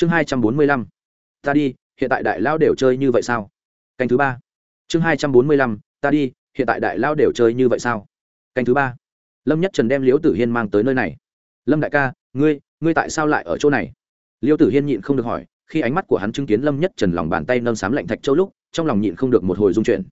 chương hai trăm bốn mươi lăm. Ta đi, hiện tại đại lao đều chơi như vậy sao? Canh thứ ba. Chương hai trăm bốn mươi lăm, ta đi, hiện tại đại lao đều chơi như vậy sao? Canh thứ ba. Lâm nhất trần đem liễu tử hiên mang tới nơi này. Lâm đại ca, ngươi ngươi tại sao lại ở chỗ này? Liễu tử hiên nhịn không được hỏi, khi ánh mắt của hắn chứng kiến lâm nhất trần lòng bàn tay nâm sám lạnh thạch châu lúc, trong lòng nhịn không được một hồi dung chuyển.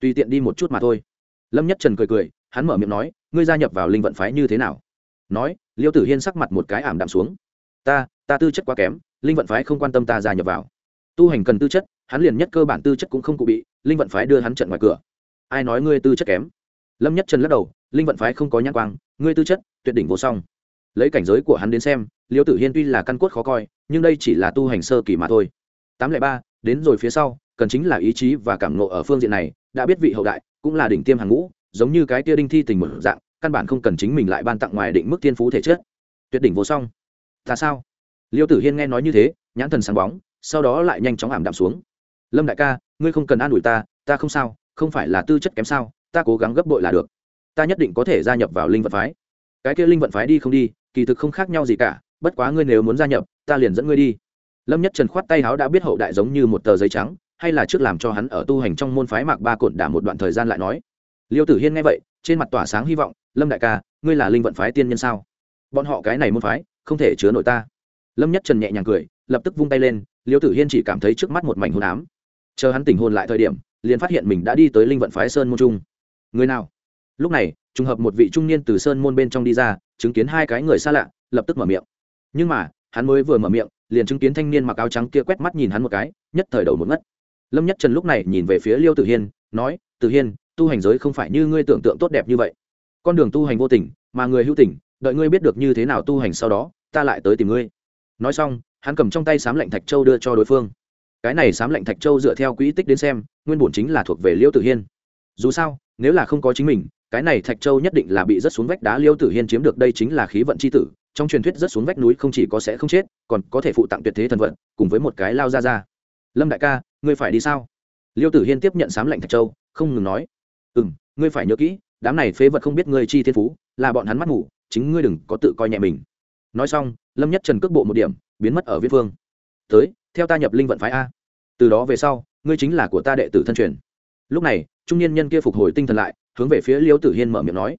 Tùy tiện đi một chút mà thôi. Lâm nhất trần cười cười, hắn mở miệng nói, ngươi gia nhập vào linh vận phái như thế nào? Nói liêu tử hiên sắc mặt một cái ảm đạm xuống. Ta ta tư chất quá kém linh vận phái không quan tâm ta gia nhập vào. Tu hành cần tư chất, hắn liền nhất cơ bản tư chất cũng không cụ bị, linh vận phái đưa hắn trận ngoài cửa. Ai nói ngươi tư chất kém? Lâm nhất trần lắc đầu, linh vận phái không có nhãn quang, ngươi tư chất, tuyệt đỉnh vô song. Lấy cảnh giới của hắn đến xem, liêu tử hiên tuy là căn cốt khó coi, nhưng đây chỉ là tu hành sơ kỳ mà thôi. Tám lẻ ba, đến rồi phía sau, cần chính là ý chí và cảm nộ ở phương diện này, đã biết vị hậu đại, cũng là đỉnh tiêm hàng ngũ, giống như cái tia đinh thi tình một dạng, căn bản không cần chính mình lại ban tặng ngoài định mức tiên phú thể chất. Tuyệt đỉnh vô song. Ta sao? liêu tử hiên nghe nói như thế, nhãn thần sáng bóng, sau đó lại nhanh chóng ảm đạm xuống. Lâm đại ca, ngươi không cần an ủi ta ta không sao, không phải là tư chất kém sao, ta cố gắng gấp bội là được. Ta nhất định có thể gia nhập vào linh vận phái. Cái kia linh vận phái đi không đi, kỳ thực không khác nhau gì cả, bất quá ngươi nếu muốn gia nhập, ta liền dẫn ngươi đi. Lâm nhất trần khoát tay háo đã biết hậu đại giống như một tờ giấy trắng, hay là trước làm cho hắn ở tu hành trong môn phái mạc ba Cổn đả một đoạn thời gian lại nói. Liêu tử hiên nghe vậy, trên mặt tỏa sáng hy vọng, lâm đại ca, ngươi là linh vận phái tiên nhân sao? Bọn họ cái này môn phái, không thể chứa nổi ta lâm nhất trần nhẹ nhàng cười, lập tức vung tay lên, liêu tử hiên chỉ cảm thấy trước mắt một mảnh hôn ám. Chờ hắn tỉnh hồn lại thời điểm, liền phát hiện mình đã đi tới linh vận phái sơn môn trung. Người nào? Lúc này, trùng hợp một vị trung niên từ sơn môn bên trong đi ra, chứng kiến hai cái người xa lạ, lập tức mở miệng. Nhưng mà, hắn mới vừa mở miệng, liền chứng kiến thanh niên mặc áo trắng kia quét mắt nhìn hắn một cái, nhất thời đầu một ngất. Lâm nhất trần lúc này nhìn về phía liêu tử hiên, nói, tử hiên, tu hành giới không phải như ngươi tưởng tượng tốt đẹp như vậy. Con đường tu hành vô tình, mà người hữu tình, đợi ngươi biết được như thế nào tu hành sau đó, ta lại tới tìm ngươi nói xong, hắn cầm trong tay sám lệnh thạch châu đưa cho đối phương. Cái này sám lệnh thạch châu dựa theo quỹ tích đến xem, nguyên bổn chính là thuộc về liêu tử hiên. Dù sao, nếu là không có chính mình, cái này thạch châu nhất định là bị rớt xuống vách đá liêu tử hiên chiếm được, đây chính là khí vận c h i tử, trong truyền thuyết rớt xuống vách núi không chỉ có sẽ không chết, còn có thể phụ tặng tuyệt thế thần vận, cùng với một cái lao ra ra. Lâm đại ca, ngươi phải đi sao? Liêu tử hiên tiếp nhận sám lệnh thạch châu, không ngừng nói. Ừ m ngươi phải nhớ kỹ, đám này phế vật không biết ngươi chi thiên phú, là bọn hắn mắt ngủ chính ngươi đừng có tự coi nhẹ mình. Nói xong lâm nhất trần cước bộ một điểm, biến mất ở viễn phương. Tới, theo ta nhập linh vận phái a. Từ đó về sau, ngươi chính là của ta đệ tử thân truyền. Lúc này, trung niên nhân kia phục hồi tinh thần lại, hướng về phía liêu tử hiên mở miệng nói.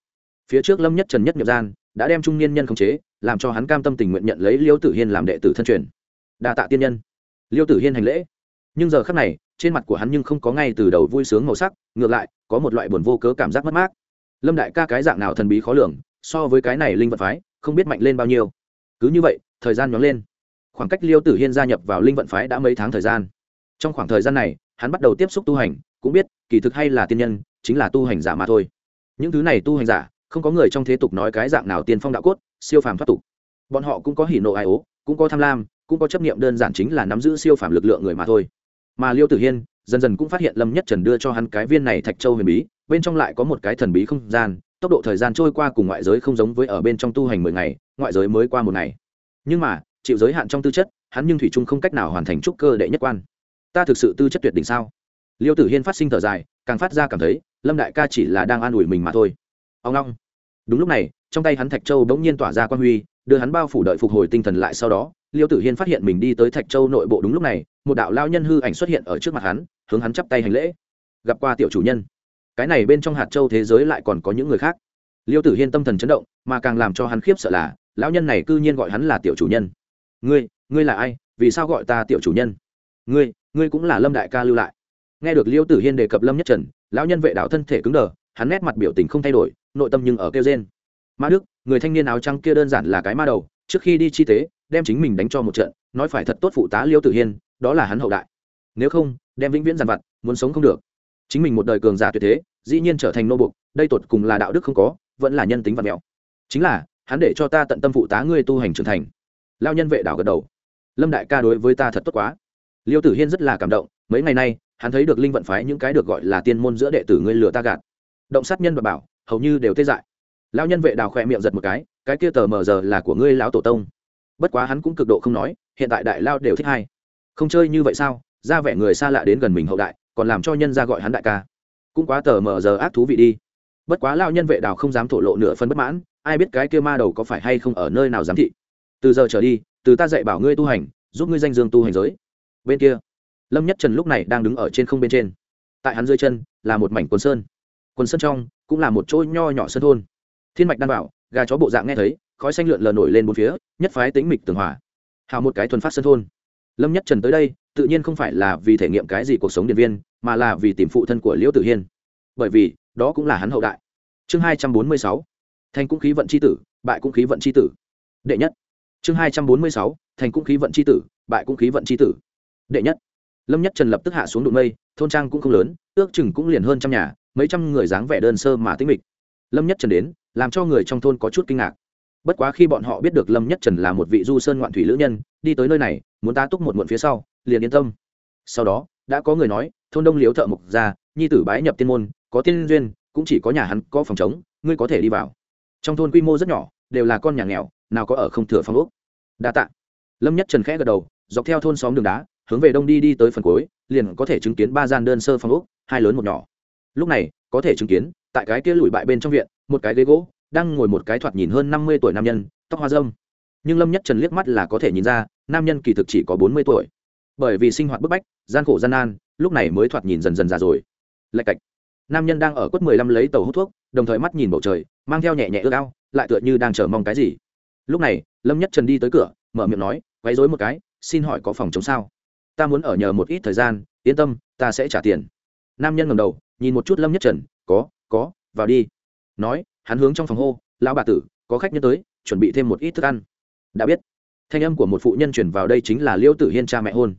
Phía trước lâm nhất trần nhất nhập gian, đã đem trung niên nhân khống chế, làm cho hắn cam tâm tình nguyện nhận lấy liêu tử hiên làm đệ tử thân truyền. Đa tạ tiên nhân. Liêu tử hiên hành lễ. Nhưng giờ khắc này, trên mặt của hắn nhưng không có ngay từ đầu vui sướng màu sắc, ngược lại, có một loại buồn vô cớ cảm giác mất mát. Lâm đại ca cái dạng nào thần bí khó lường, so với cái này linh vật phái, không biết mạnh lên bao nhiêu cứ như vậy, thời gian nhóng lên. Khoảng cách liêu tử hiên gia nhập vào linh vận phái đã mấy tháng thời gian. Trong khoảng thời gian này, hắn bắt đầu tiếp xúc tu hành, cũng biết, kỳ thực hay là tiên nhân, chính là tu hành giả mà thôi. Những thứ này tu hành giả, không có người trong thế tục nói cái dạng nào tiên phong đạo cốt, siêu phàm thoát tục. Bọn họ cũng có hỉ nộ ai ố, cũng có tham lam, cũng có chấp niệm đơn giản chính là nắm giữ siêu phàm lực lượng người mà thôi. Mà liêu tử hiên, dần dần cũng phát hiện lâm nhất trần đưa cho hắn cái viên này thạch châu huyền bí, bên trong lại có một cái thần bí không gian tốc độ thời gian trôi qua cùng ngoại giới không giống với ở bên trong tu hành mười ngày, ngoại giới mới qua một ngày. Nhưng mà, chịu giới hạn trong tư chất, hắn nhưng thủy trung không cách nào hoàn thành trúc cơ đệ nhất quan. Ta thực sự tư chất tuyệt đỉnh sao? Liêu tử hiên phát sinh thở dài, càng phát ra cảm thấy, lâm đại ca chỉ là đang an ủi mình mà thôi. Ông long. Đúng lúc này, trong tay hắn thạch châu bỗng nhiên tỏa ra quang huy, đưa hắn bao phủ đợi phục hồi tinh thần lại sau đó, liêu tử hiên phát hiện mình đi tới thạch châu nội bộ đúng lúc này, một đạo lao nhân hư ảnh xuất hiện ở trước mặt hắn, hướng hắn chắp tay hành lễ. Gặp qua tiểu chủ nhân cái này bên trong hạt châu thế giới lại còn có những người khác. Liêu tử hiên tâm thần chấn động, mà càng làm cho hắn khiếp sợ là, lão nhân này cư nhiên gọi hắn là tiểu chủ nhân. Ngươi ngươi là ai? Vì sao gọi ta tiểu chủ nhân? Ngươi ngươi cũng là lâm đại ca lưu lại. Nghe được liêu tử hiên đề cập lâm nhất trần, lão nhân vệ đạo thân thể cứng đờ, hắn nét mặt biểu tình không thay đổi, nội tâm nhưng ở kêu trên ma đức, người thanh niên áo trắng kia đơn giản là cái ma đầu, trước khi đi chi tế, đem chính mình đánh cho một trận, nói phải thật tốt phụ tá liêu tử hiên, đó là hắn hậu đại. Nếu không, đem vĩnh viễn giàn vặt, muốn sống không được chính mình một đời cường giả tuyệt thế, dĩ nhiên trở thành nô bục đây tột cùng là đạo đức không có, vẫn là nhân tính vật mẹo. Chính là, hắn để cho ta tận tâm phụ tá ngươi tu hành trưởng thành. Lao nhân vệ đảo gật đầu. Lâm đại ca đối với ta thật tốt quá. Liêu tử hiên rất là cảm động, mấy ngày nay, hắn thấy được linh vận phái những cái được gọi là tiên môn giữa đệ tử ngươi lừa ta gạt. Động sát nhân và bảo, hầu như đều tê dại. Lao nhân vệ đào khỏe miệng giật một cái cái kia tờ mờ giờ là của ngươi lão tổ tông. Bất quá hắn cũng cực độ không nói, hiện tại đại lao đều thích hay. Không chơi như vậy sao? Ra vẻ người xa lạ đến gần mình hậu đại còn làm cho nhân ra gọi hắn đại ca. Cũng quá tờ mờ giờ ác thú vị đi. Bất quá lao nhân vệ đào không dám thổ lộ nửa phân bất mãn, ai biết cái kia ma đầu có phải hay không ở nơi nào giám thị. Từ giờ trở đi, từ ta dạy bảo ngươi tu hành, giúp ngươi danh dương tu hành giới. Bên kia, lâm nhất trần lúc này đang đứng ở trên không bên trên. Tại hắn dưới chân là một mảnh quần sơn. Quần sơn trong cũng là một chỗ nho nhỏ sân thôn. Thiên mạch đan bảo, gà chó bộ dạng nghe thấy, khói xanh lượn lờ nổi lên bốn phía, nhất phái tính mịch tường hỏa hào một cái thuần phát sân thôn. Lâm nhất trần tới đây, tự nhiên không phải là vì thể nghiệm cái gì cuộc sống điện viên mà là vì tìm phụ thân của liễu tử hiên. Bởi vì, đó cũng là hắn hậu đại. Chương hai trăm bốn mươi sáu, thành cũng khí vận c h i tử, bại cũng khí vận c h i tử. Đệ nhất. Chương hai trăm bốn mươi sáu, thành cũng khí vận c h i tử, bại cũng khí vận c h i tử. Đệ nhất. Lâm nhất trần lập tức hạ xuống đụng mây, thôn trang cũng không lớn, ước chừng cũng liền hơn trăm nhà, mấy trăm người dáng vẻ đơn sơ mà tính mịch. Lâm nhất trần đến, làm cho người trong thôn có chút kinh ngạc. Bất quá khi bọn họ biết được lâm nhất trần là một vị du sơn ngoạn thủy lữ nhân, đi tới nơi này, muốn ta túc một muộn phía sau, liền yên tâm. Sau đó, đã có người nói thôn đông liếu thợ mộc ra, nhi tử bái nhập tiên môn, có tiên duyên, cũng chỉ có nhà hắn có phòng chống ngươi có thể đi vào. Trong thôn quy mô rất nhỏ, đều là con nhà nghèo, nào có ở không thừa phòng úc đa tạ. Lâm nhất trần khẽ gật đầu, dọc theo thôn xóm đường đá, hướng về đông đi đi tới phần cuối, liền có thể chứng kiến ba gian đơn sơ phòng úc hai lớn một nhỏ. Lúc này, có thể chứng kiến, tại cái kia lùi bại bên trong viện, một cái ghế gỗ, đang ngồi một cái thoạt nhìn hơn năm mươi tuổi nam nhân, tóc hoa dâm nhưng lâm nhất trần liếc mắt là có thể nhìn ra, nam nhân kỳ thực chỉ có bốn mươi tuổi. Bởi vì sinh hoạt bức bách, gian khổ gian nan lúc này mới thoạt nhìn dần dần ra rồi. Lạch cạch. Nam nhân đang ở quất mười lăm lấy tàu hút thuốc, đồng thời mắt nhìn bầu trời, mang theo nhẹ nhẹ ước ao, lại tựa như đang chờ mong cái gì. Lúc này, lâm nhất trần đi tới cửa, mở miệng nói, quấy dối một cái, xin hỏi có phòng chống sao? Ta muốn ở nhờ một ít thời gian, yên tâm, ta sẽ trả tiền. Nam nhân ngầm đầu, nhìn một chút lâm nhất trần, có có, vào đi. Nói, hắn hướng trong phòng hô, lão bà tử, có khách nhân tới, chuẩn bị thêm một ít thức ăn. Đã biết, thanh âm của một phụ nhân chuyển vào đây chính là liêu tử hiên cha mẹ hôn.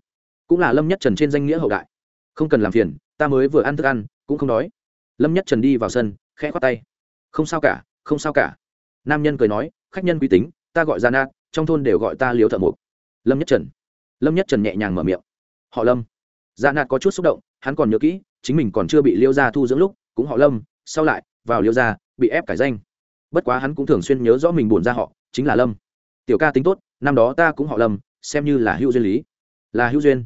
Cũng là lâm nhất trần trên danh nghĩa hậu đại không cần làm phiền ta mới vừa ăn thức ăn cũng không đói. Lâm nhất trần đi vào sân khẽ khoát tay. Không sao cả không sao cả. Nam nhân cười nói khách nhân quý tính ta gọi ra na, trong thôn đều gọi ta liếu thợ mục lâm nhất trần. Lâm nhất trần nhẹ nhàng mở miệng. Họ lâm. Ra nạt có chút xúc động hắn còn nhớ kỹ chính mình còn chưa bị liêu gia thu dưỡng lúc cũng họ lâm sau lại vào liêu gia bị ép cải danh. Bất quá hắn cũng thường xuyên nhớ rõ mình buồn ra họ chính là lâm. Tiểu ca tính tốt năm đó ta cũng họ lâm xem như là hữu duyên lý. Là hữu duyên.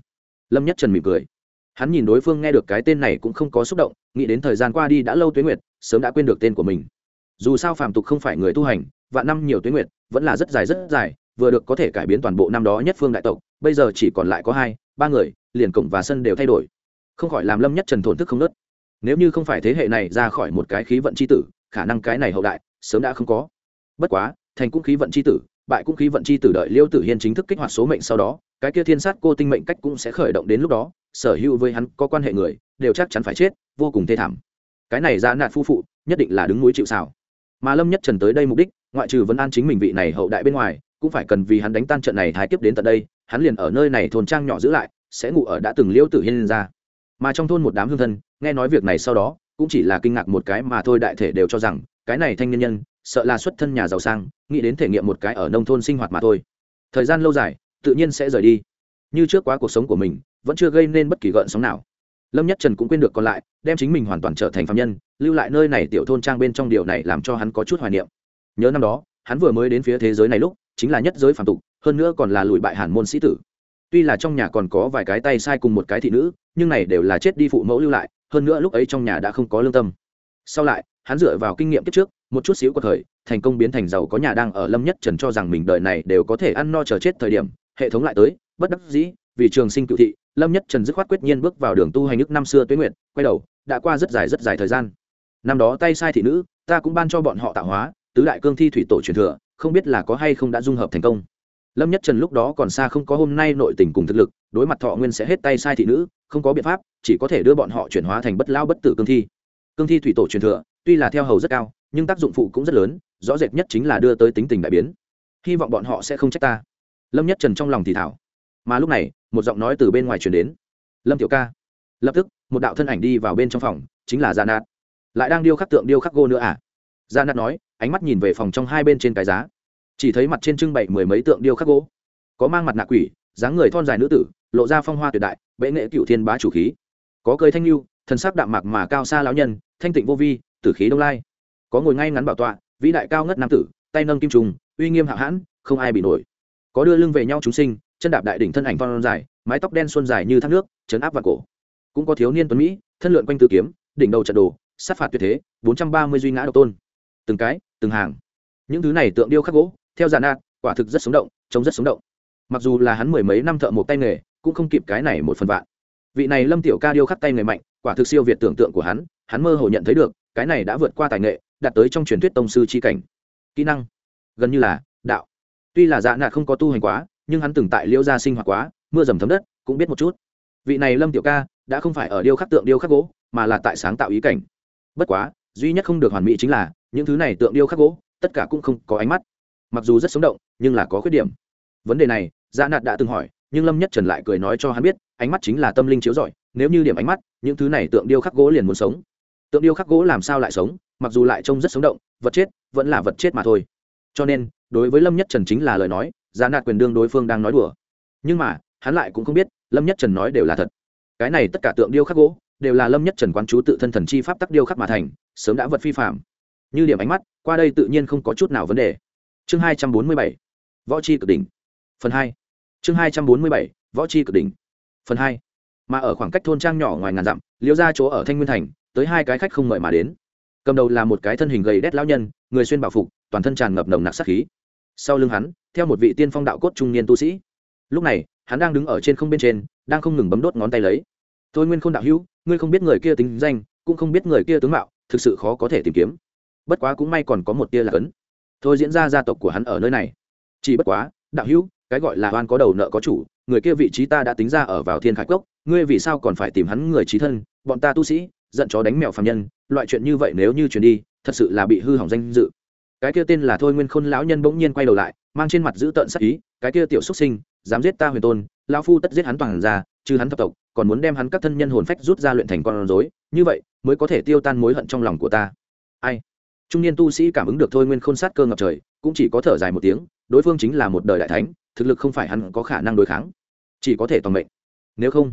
Lâm nhất trần mỉm cười hắn nhìn đối phương nghe được cái tên này cũng không có xúc động, nghĩ đến thời gian qua đi đã lâu tuế nguyệt, sớm đã quên được tên của mình. Dù sao phàm tục không phải người tu hành và năm nhiều tuế nguyệt, vẫn là rất dài rất dài, vừa được có thể cải biến toàn bộ năm đó nhất phương đại tộc, bây giờ chỉ còn lại có hai, ba người, liền cổng và sân đều thay đổi. Không khỏi làm lâm nhất trần thổn thức không nớt. Nếu như không phải thế hệ này ra khỏi một cái khí vận c h i tử, khả năng cái này hậu đại sớm đã không có. Bất quá, thành cũng khí vận c h i tử bại cũng khí vận chi tử đợi liêu tử hiên chính thức kích hoạt số mệnh sau đó, cái kia thiên sát cô tinh mệnh cách cũng sẽ khởi động đến lúc đó, sở hữu với hắn có quan hệ người, đều chắc chắn phải chết, vô cùng thê thảm. Cái này ra nạt phu phụ, nhất định là đứng núi chịu xào mà lâm nhất trần tới đây mục đích, ngoại trừ vấn an chính mình vị này hậu đại bên ngoài, cũng phải cần vì hắn đánh tan trận này thái tiếp đến tận đây, hắn liền ở nơi này thôn trang nhỏ giữ lại, sẽ ngủ ở đã từng liêu tử hiên ra. Mà trong thôn một đám hương thân, nghe nói việc này sau đó, cũng chỉ là kinh ngạc một cái mà thôi đại thể đều cho rằng, cái này thanh niên nhân sợ là xuất thân nhà giàu sang, nghĩ đến thể nghiệm một cái ở nông thôn sinh hoạt mà thôi. Thời gian lâu dài, tự nhiên sẽ rời đi. Như trước quá cuộc sống của mình, vẫn chưa gây nên bất kỳ gợn sóng nào. Lâm nhất trần cũng quên được còn lại, đem chính mình hoàn toàn trở thành phạm nhân, lưu lại nơi này tiểu thôn trang bên trong điều này làm cho hắn có chút hoài niệm. Nhớ năm đó, hắn vừa mới đến phía thế giới này lúc, chính là nhất giới phạm tục, hơn nữa còn là lùi bại hàn môn sĩ tử. Tuy là trong nhà còn có vài cái tay sai cùng một cái thị nữ, nhưng này đều là chết đi phụ mẫu lưu lại, hơn nữa lúc ấy trong nhà đã không có lương tâm sau lại, hắn dựa vào kinh nghiệm kiếp trước, một chút xíu của thời, thành công biến thành giàu có nhà đang ở lâm nhất trần cho rằng mình đời này đều có thể ăn no chờ chết thời điểm, hệ thống lại tới, bất đắc dĩ, vì trường sinh cựu thị, lâm nhất trần dứt khoát quyết nhiên bước vào đường tu hành nước năm xưa tuế nguyện quay đầu, đã qua rất dài rất dài thời gian. Năm đó tay sai thị nữ, ta cũng ban cho bọn họ tạo hóa, tứ đại cương thi thủy tổ truyền thừa, không biết là có hay không đã dung hợp thành công. Lâm nhất trần lúc đó còn xa không có hôm nay nội tình cùng thực lực, đối mặt thọ nguyên sẽ hết tay sai thị nữ, không có biện pháp, chỉ có thể đưa bọn họ chuyển hóa thành bất lao bất tử cương thi cương thi thủy tổ truyền thừa, tuy là theo hầu rất cao, nhưng tác dụng phụ cũng rất lớn, rõ rệt nhất chính là đưa tới tính tình đại biến. Hy vọng bọn họ sẽ không trách ta. Lâm nhất trần trong lòng thì thảo. Mà lúc này, một giọng nói từ bên ngoài truyền đến. Lâm tiểu ca. Lập tức, một đạo thân ảnh đi vào bên trong phòng, chính là gia nạt. Lại đang điêu khắc tượng điêu khắc gô nữa à? Gia nạt nói, ánh mắt nhìn về phòng trong hai bên trên cái giá. Chỉ thấy mặt trên trưng bày mười mấy tượng điêu khắc gỗ. Có mang mặt nạ quỷ, dáng người thon dài nữ tử, lộ ra phong hoa tuyệt đại, bệ nghệ cựu thiên bá chủ khí. Có cười thanh lưu, thần sắc đạm mạc mà cao xa lão nhân thanh tịnh vô vi, tử khí đông lai. Có ngồi ngay ngắn bảo tọa, vĩ đại cao ngất nam tử, tay nâng kim trùng, uy nghiêm hạ hãn, không ai bị nổi. Có đưa lưng về nhau chúng sinh, chân đạp đại đỉnh thân ảnh phong dài, mái tóc đen xuân dài như thác nước chấn áp và cổ. Cũng có thiếu niên tuấn mỹ, thân lượn quanh tự kiếm, đỉnh đầu trận đồ, sát phạt tuyệt thế, bốn trăm ba mươi duy ngã độc tôn. Từng cái, từng hàng. Những thứ này tượng điêu khắc gỗ, theo giả nạt, quả thực rất sống động, trông rất sống động. Mặc dù là hắn mười mấy năm thợ một tay nghề, cũng không kịp cái này một phần vạn. Vị này lâm tiểu ca điêu khắc tay nghề mạnh, quả thực siêu việt tưởng tượng của hắn hắn mơ hồ nhận thấy được, cái này đã vượt qua tài nghệ, đạt tới trong truyền thuyết tông sư chi cảnh. Kỹ năng, gần như là đạo. Tuy là dạ nạt không có tu hành quá, nhưng hắn từng tại liễu gia sinh hoạt quá, mưa dầm thấm đất, cũng biết một chút. Vị này lâm tiểu ca, đã không phải ở điêu khắc tượng điêu khắc gỗ, mà là tại sáng tạo ý cảnh. Bất quá, duy nhất không được hoàn mỹ chính là, những thứ này tượng điêu khắc gỗ, tất cả cũng không có ánh mắt. Mặc dù rất sống động, nhưng là có khuyết điểm. Vấn đề này dạ nạt đã từng hỏi, nhưng lâm nhất trần lại cười nói cho hắn biết, ánh mắt chính là tâm linh chiếu rọi, nếu như điểm ánh mắt, những thứ này tượng điêu khắc gỗ liền muốn sống tượng điêu khắc gỗ làm sao lại sống, mặc dù lại trông rất sống động, vật chết vẫn là vật chết mà thôi. Cho nên, đối với lâm nhất trần chính là lời nói, giá nạt quyền đương đối phương đang nói đùa. Nhưng mà, hắn lại cũng không biết, lâm nhất trần nói đều là thật. Cái này tất cả tượng điêu khắc gỗ đều là lâm nhất trần quán chú tự thân thần chi pháp tắc điêu khắc mà thành, sớm đã vật phi phạm. Như điểm ánh mắt, qua đây tự nhiên không có chút nào vấn đề. Chương hai trăm bốn mươi bảy, võ c h i cực đỉnh. Phần hai. Chương hai trăm bốn mươi bảy, võ c h i cực đỉnh. Phần hai. Mà ở khoảng cách thôn trang nhỏ ngoài ngàn dặm, liễu ra chỗ ở thanh nguyên thành tới hai cái khách không mời mà đến. Cầm đầu là một cái thân hình gầy đét lão nhân, người xuyên bảo phục, toàn thân tràn ngập nồng nặc sát khí. Sau lưng hắn, theo một vị tiên phong đạo cốt trung niên tu sĩ. Lúc này, hắn đang đứng ở trên không bên trên, đang không ngừng bấm đốt ngón tay lấy. Thôi nguyên k h ô n đạo hữu, ngươi không biết người kia tính danh, cũng không biết người kia tướng mạo, thực sự khó có thể tìm kiếm. Bất quá cũng may còn có một tia là cấn. Thôi diễn ra gia tộc của hắn ở nơi này. Chỉ bất quá, đạo hữu, cái gọi là oan có đầu nợ có chủ, người kia vị trí ta đã tính ra ở vào thiên khải cốc, ngươi vì sao còn phải tìm hắn người trí thân, bọn ta tu sĩ giận chó đánh mèo phàm nhân, loại chuyện như vậy nếu như truyền đi, thật sự là bị hư hỏng danh dự. Cái kia tên là thôi nguyên khôn lão nhân bỗng nhiên quay đầu lại, mang trên mặt giữ tợn sắc ý, cái kia tiểu xuất sinh, dám giết ta huyền tôn, lão phu tất giết hắn toàn ra, trừ hắn thập tộc, còn muốn đem hắn các thân nhân hồn phách rút ra luyện thành con rối, như vậy mới có thể tiêu tan mối hận trong lòng của ta. Ai? Trung niên tu sĩ cảm ứng được thôi nguyên khôn sát cơ ngập trời, cũng chỉ có thở dài một tiếng, đối phương chính là một đời đại thánh, thực lực không phải hắn có khả năng đối kháng, chỉ có thể toàn mệnh. Nếu không,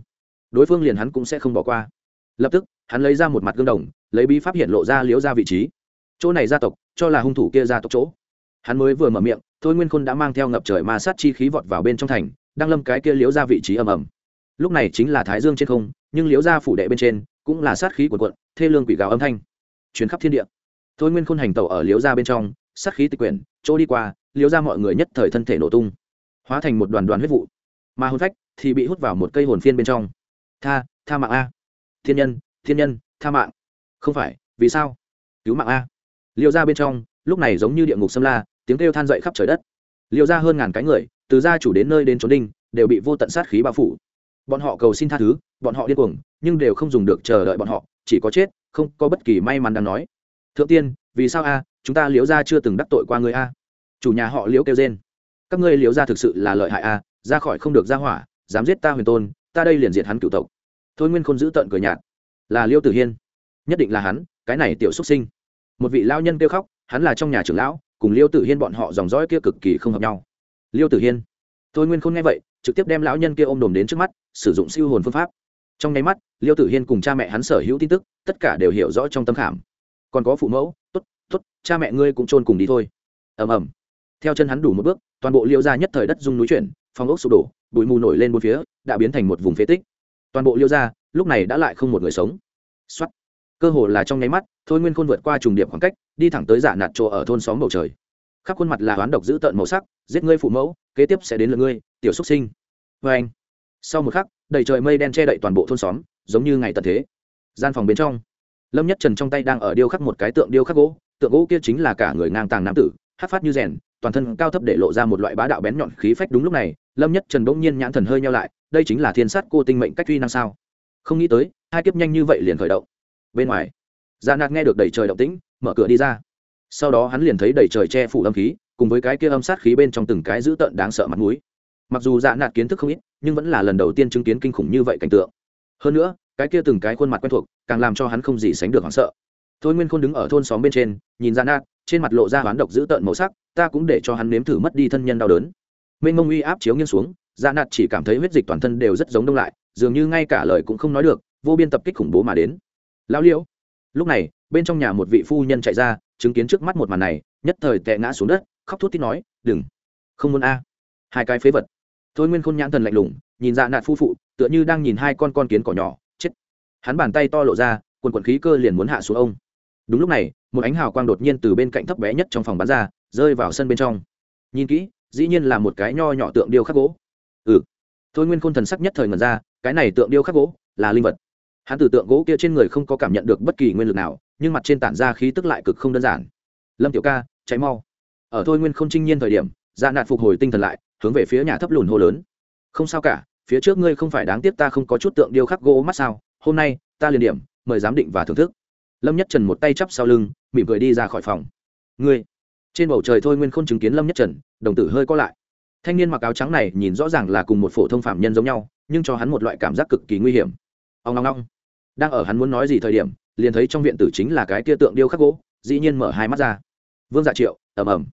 đối phương liền hắn cũng sẽ không bỏ qua. Lập tức hắn lấy ra một mặt gương đồng, lấy bí pháp hiện lộ ra liếu ra vị trí. Chỗ này gia tộc, cho là hung thủ kia gia tộc chỗ. Hắn mới vừa mở miệng, thôi nguyên khôn đã mang theo ngập trời ma sát chi khí vọt vào bên trong thành, đang lâm cái kia liếu ra vị trí ầm ầm. Lúc này chính là thái dương trên không, nhưng liếu ra phủ đệ bên trên, cũng là sát khí của quận thê lương quỷ gào âm thanh. Chuyến khắp thiên địa. Thôi nguyên khôn hành tẩu ở liếu ra bên trong, sát khí tịch quyển, chỗ đi qua liếu ra mọi người nhất thời thân thể nổ tung. Hóa thành một đoàn đoàn huyết vụ. Mà hôn phách thì bị hút vào một cây hồn phiên bên trong. Tha tha mạng a. Thiên nhân thiên nhân, tha mạng. Không phải, vì sao? Cứu mạng a. Liêu ra bên trong, lúc này giống như địa ngục xâm la, tiếng kêu than dậy khắp trời đất. Liêu ra hơn ngàn cái người, từ gia chủ đến nơi đến trốn đinh, đều bị vô tận sát khí bao phủ. Bọn họ cầu xin tha thứ, bọn họ điên cuồng, nhưng đều không dùng được chờ đợi bọn họ, chỉ có chết, không có bất kỳ may mắn đang nói. Thượng tiên, vì sao a? Chúng ta liễu ra chưa từng đắc tội qua người a. Chủ nhà họ liễu kêu rên. Các ngươi liễu ra thực sự là lợi hại a, ra khỏi không được ra hỏa, dám giết ta huyền tôn, ta đây liền diệt hắn cửu tộc. Thôi nguyên khôn giữ tận cười nhạt là liêu tử hiên. Nhất định là hắn, cái này tiểu xuất sinh. Một vị lao nhân kêu khóc, hắn là trong nhà trưởng lão, cùng liêu tử hiên bọn họ dòng dõi kia cực kỳ không hợp nhau. Liêu tử hiên. Tôi nguyên không nghe vậy, trực tiếp đem lão nhân kia ôm đồm đến trước mắt, sử dụng siêu hồn phương pháp. Trong nháy mắt, liêu tử hiên cùng cha mẹ hắn sở hữu tin tức, tất cả đều hiểu rõ trong tâm khảm. Còn có phụ mẫu t ố t t ố t cha mẹ ngươi cũng chôn cùng đi thôi. Ầm ầm. Theo chân hắn đủ một bước, toàn bộ liêu gia nhất thời đất dung núi chuyển, phong ốc sụp đổ, bụi mù nổi lên bốn phía, đã biến thành một vùng phế tích. Toàn bộ liêu gia lúc này đã lại không một người sống. Xuất cơ hồ là trong nháy mắt, thôi nguyên khôn vượt qua trùng điểm khoảng cách, đi thẳng tới giả nạt chỗ ở thôn xóm bầu trời. Khắp khuôn mặt là hoán độc dữ tợn màu sắc, giết ngươi phụ mẫu, kế tiếp sẽ đến lượt ngươi, tiểu xúc sinh. Vê anh. Sau một khắc, đầy trời mây đen che đậy toàn bộ thôn xóm, giống như ngày tận thế. Gian phòng bên trong, lâm nhất trần trong tay đang ở điêu khắc một cái tượng điêu khắc gỗ, tượng gỗ kia chính là cả người ngang tàng nam tử, hát phát như rèn, toàn thân cao thấp để lộ ra một loại bá đạo bén nhọn khí phách đúng lúc này, lâm nhất trần bỗng nhiên nhãn thần hơi nhau lại, đây chính là thiên sát cô tinh mệnh cách tuy năng sao? không nghĩ tới, hai kiếp nhanh như vậy liền khởi động. Bên ngoài dạ nạt nghe được đầy trời động tĩnh, mở cửa đi ra. Sau đó hắn liền thấy đầy trời che phủ âm khí, cùng với cái kia âm sát khí bên trong từng cái dữ tợn đáng sợ mặt mũi. Mặc dù dạ nạt kiến thức không ít, nhưng vẫn là lần đầu tiên chứng kiến kinh khủng như vậy cảnh tượng. Hơn nữa, cái kia từng cái khuôn mặt quen thuộc, càng làm cho hắn không gì sánh được hoảng sợ. Thôi nguyên khôn đứng ở thôn xóm bên trên, nhìn ra nạt, trên mặt lộ ra hoán độc dữ tợn màu sắc, ta cũng để cho hắn nếm thử mất đi thân nhân đau đớn. Mênh mông uy áp chiếu nghiêng xuống dạ nạt chỉ cảm thấy huyết dịch toàn thân đều rất giống đông lại, dường như ngay cả lời cũng không nói được, vô biên tập kích khủng bố mà đến. Lão liễu! Lúc này, bên trong nhà một vị phu nhân chạy ra, chứng kiến trước mắt một màn này, nhất thời tệ ngã xuống đất, khóc thút tít nói, đừng! Không muốn a. Hai cái phế vật. Thôi nguyên khôn nhãn thần lạnh lùng, nhìn dạ nạt phu phụ, tựa như đang nhìn hai con con kiến cỏ nhỏ, chết. Hắn bàn tay to lộ ra, quần quần khí cơ liền muốn hạ xuống ông. Đúng lúc này, một ánh hào quang đột nhiên từ bên cạnh thấp bé nhất trong phòng bán ra, rơi vào sân bên trong. Nhìn kỹ, dĩ nhiên là một cái nho nhỏ tượng điêu khắc gỗ ừ. Thôi nguyên khôn thần sắc nhất thời ngần ra, cái này tượng điêu khắc gỗ là linh vật. Hắn từ tượng gỗ kia trên người không có cảm nhận được bất kỳ nguyên lực nào, nhưng mặt trên tản ra khí tức lại cực không đơn giản. Lâm tiểu ca cháy mau. Ở thôi nguyên không trinh nhiên thời điểm dạ nạt phục hồi tinh thần lại, hướng về phía nhà thấp lùn hô lớn. Không sao cả, phía trước ngươi không phải đáng tiếc ta không có chút tượng điêu khắc gỗ mắt sao? Hôm nay, ta liền điểm, mời giám định và thưởng thức. Lâm nhất trần một tay chắp sau lưng, mỉm cười đi ra khỏi phòng. Ngươi. Trên bầu trời thôi nguyên không chứng kiến lâm nhất trần, đồng tử hơi co lại thanh niên mặc áo trắng này nhìn rõ ràng là cùng một phổ thông phạm nhân giống nhau, nhưng cho hắn một loại cảm giác cực kỳ nguy hiểm. Ông ngong ngong. Đang ở hắn muốn nói gì thời điểm, liền thấy trong viện tử chính là cái kia tượng điêu khắc gỗ, dĩ nhiên mở hai mắt ra. Vương dạ triệu, ầm ầm.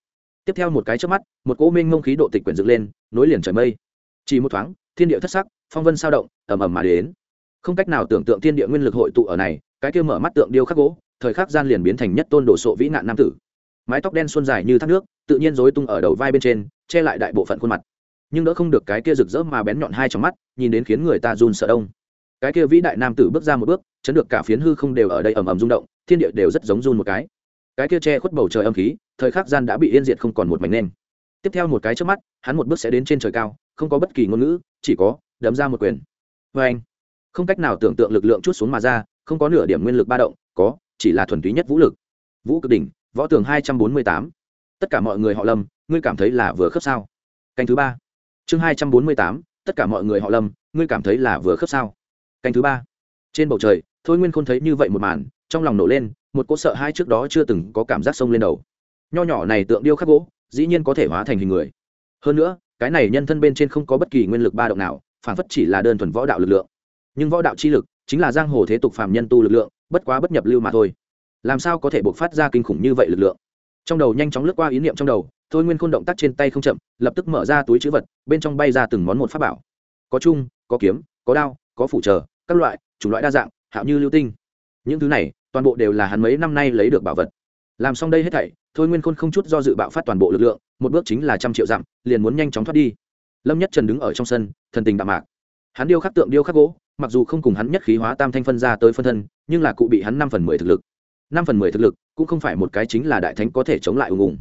Tiếp theo một cái trước mắt, một cỗ minh ngông khí độ tịch quyển dựng lên, nối liền trời mây. Chỉ một thoáng, thiên địa thất sắc, phong vân sao động, ầm ầm mà đến. Không cách nào tưởng tượng thiên địa nguyên lực hội tụ ở này, cái kia mở mắt tượng điêu khắc gỗ, thời khắc gian liền biến thành nhất tôn đồ sộ vĩ nạn nam tử. Mái tóc đen xuân dài như thác nước, tự nhiên rối tung ở đầu vai bên trên che lại đại bộ phận khuôn mặt. Nhưng đỡ không được cái kia rực rỡ mà bén nhọn hai trong mắt, nhìn đến khiến người ta run sợ đông. Cái kia vĩ đại nam tử bước ra một bước, chấn được cả phiến hư không đều ở đây ầm ầm rung động, thiên địa đều rất giống run một cái. Cái kia che khuất bầu trời âm khí, thời khắc gian đã bị yên diệt không còn một mảnh nên tiếp theo một cái trước mắt, hắn một bước sẽ đến trên trời cao, không có bất kỳ ngôn ngữ, chỉ có đấm ra một quyền. Vê anh, không cách nào tưởng tượng lực lượng chút xuống mà ra, không có nửa điểm nguyên lực ba động, có, chỉ là thuần túy nhất vũ lực. Vũ cực đỉnh, võ tường hai trăm bốn mươi tám. Tất cả mọi người họ lâm ngươi cảm thấy là vừa khớp sao? Canh thứ ba. Chương hai trăm bốn mươi tám, tất cả mọi người họ lâm, ngươi cảm thấy là vừa khớp sao? Canh thứ ba. Trên bầu trời, thôi nguyên khôn thấy như vậy một màn, trong lòng nổi lên, một cỗ sợ hai trước đó chưa từng có cảm giác sông lên đầu. Nho nhỏ này tượng điêu khắc gỗ, dĩ nhiên có thể hóa thành hình người. Hơn nữa, cái này nhân thân bên trên không có bất kỳ nguyên lực ba động nào, phản phất chỉ là đơn thuần võ đạo lực lượng. Nhưng võ đạo chi lực chính là giang hồ thế tục phàm nhân tu lực lượng, bất quá bất nhập lưu mà thôi. Làm sao có thể buộc phát ra kinh khủng như vậy lực lượng? Trong đầu nhanh chóng lướt qua ý niệm trong đầu thôi nguyên khôn động tác trên tay không chậm, lập tức mở ra túi chữ vật, bên trong bay ra từng món một pháp bảo. Có chung có kiếm, có đao, có phủ trờ các loại, chủng loại đa dạng, hạo như lưu tinh. Những thứ này, toàn bộ đều là hắn mấy năm nay lấy được bảo vật. Làm xong đây hết thảy, thôi nguyên khôn không chút do dự bạo phát toàn bộ lực lượng, một bước chính là trăm triệu dặm, liền muốn nhanh chóng thoát đi. Lâm nhất trần đứng ở trong sân, thần tình đạm mạc. Hắn điêu khắc tượng điêu khắc gỗ, mặc dù không cùng hắn nhất khí hóa tam thanh phân ra tới phân thân, nhưng là cụ bị hắn năm phần mười thực lực. Năm phần mười thực lực cũng không phải một cái chính là đại thánh có thể chống lại ùng ùng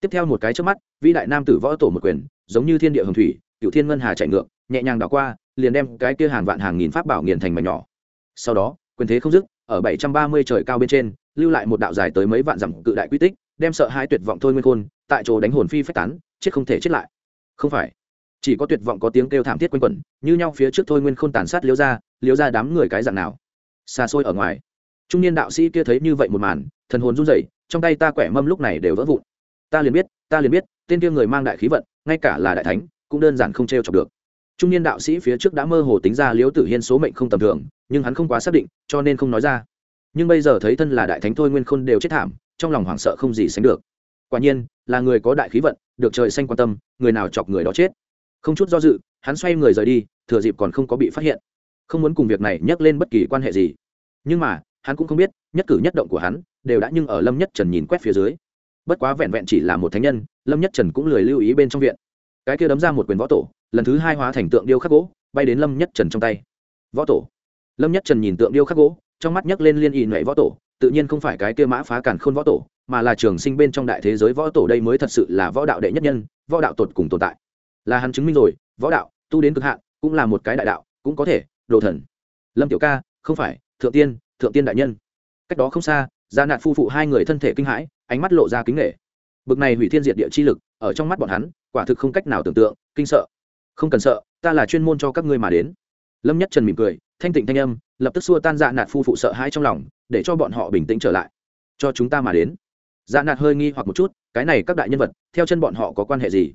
tiếp theo một cái trước mắt, vĩ đại nam tử võ tổ một quyền, giống như thiên địa hồng thủy, cựu thiên ngân hà chạy ngược, nhẹ nhàng đảo qua, liền đem cái kia hàng vạn hàng nghìn pháp bảo nghiền thành mảnh nhỏ. Sau đó, quyền thế không dứt, ở bảy trăm ba mươi trời cao bên trên, lưu lại một đạo dài tới mấy vạn dặm cự đại quy tích, đem sợ hai tuyệt vọng thôi nguyên khôn, tại chỗ đánh hồn phi phách tán, chết không thể chết lại. Không phải, chỉ có tuyệt vọng có tiếng kêu thảm thiết quanh quẩn, như nhau phía trước thôi nguyên khôn tàn sát liếu ra liếu ra đám người cái dạng nào? Xa xôi ở ngoài. Trung niên đạo sĩ kia thấy như vậy một màn, thần hồn run rẩy, trong tay ta quẻ mâm lúc này đều vỡ vụn ta liền biết, ta liền biết, tên kia người mang đại khí vận, ngay cả là đại thánh, cũng đơn giản không t r e o chọc được. Trung niên đạo sĩ phía trước đã mơ hồ tính ra liễu tử hiên số mệnh không tầm thường, nhưng hắn không quá xác định, cho nên không nói ra. Nhưng bây giờ thấy thân là đại thánh thôi nguyên khôn đều chết thảm, trong lòng hoảng sợ không gì sánh được. Quả nhiên, là người có đại khí vận, được trời xanh quan tâm, người nào chọc người đó chết. Không chút do dự, hắn xoay người rời đi, thừa dịp còn không có bị phát hiện. Không muốn cùng việc này nhắc lên bất kỳ quan hệ gì. Nhưng mà, hắn cũng không biết, nhất cử nhất động của hắn, đều đã nhưng ở lâm nhất trần nhìn quét phía dưới bất quá vẹn vẹn chỉ là một thánh nhân, lâm nhất trần cũng lười lưu ý bên trong viện. Cái kia đấm ra một quyền võ tổ, lần thứ hai hóa thành tượng điêu khắc gỗ, bay đến lâm nhất trần trong tay. Võ tổ. Lâm nhất trần nhìn tượng điêu khắc gỗ, trong mắt nhấc lên liên ỉ nhuệ võ tổ, tự nhiên không phải cái kia mã phá cản khôn võ tổ, mà là trường sinh bên trong đại thế giới võ tổ đây mới thật sự là võ đạo đệ nhất nhân, võ đạo tột cùng tồn tại. Là hắn chứng minh rồi, võ đạo, tu đến cực hạn, cũng là một cái đại đạo, cũng có thể, đồ thần. Lâm tiểu ca, không phải, thượng tiên thượng tiên đại nhân. Cách đó không xa gia nạt phu phụ hai người thân thể kinh hãi, ánh mắt lộ ra kính nể. Bực này hủy thiên diệt địa chi lực, ở trong mắt bọn hắn, quả thực không cách nào tưởng tượng, kinh sợ. Không cần sợ, ta là chuyên môn cho các ngươi mà đến. Lâm nhất trần mỉm cười, thanh tịnh thanh âm, lập tức xua tan dạ nạt phu phụ sợ hãi trong lòng, để cho bọn họ bình tĩnh trở lại. Cho chúng ta mà đến. Dạ nạt hơi nghi hoặc một chút, cái này các đại nhân vật, theo chân bọn họ có quan hệ gì?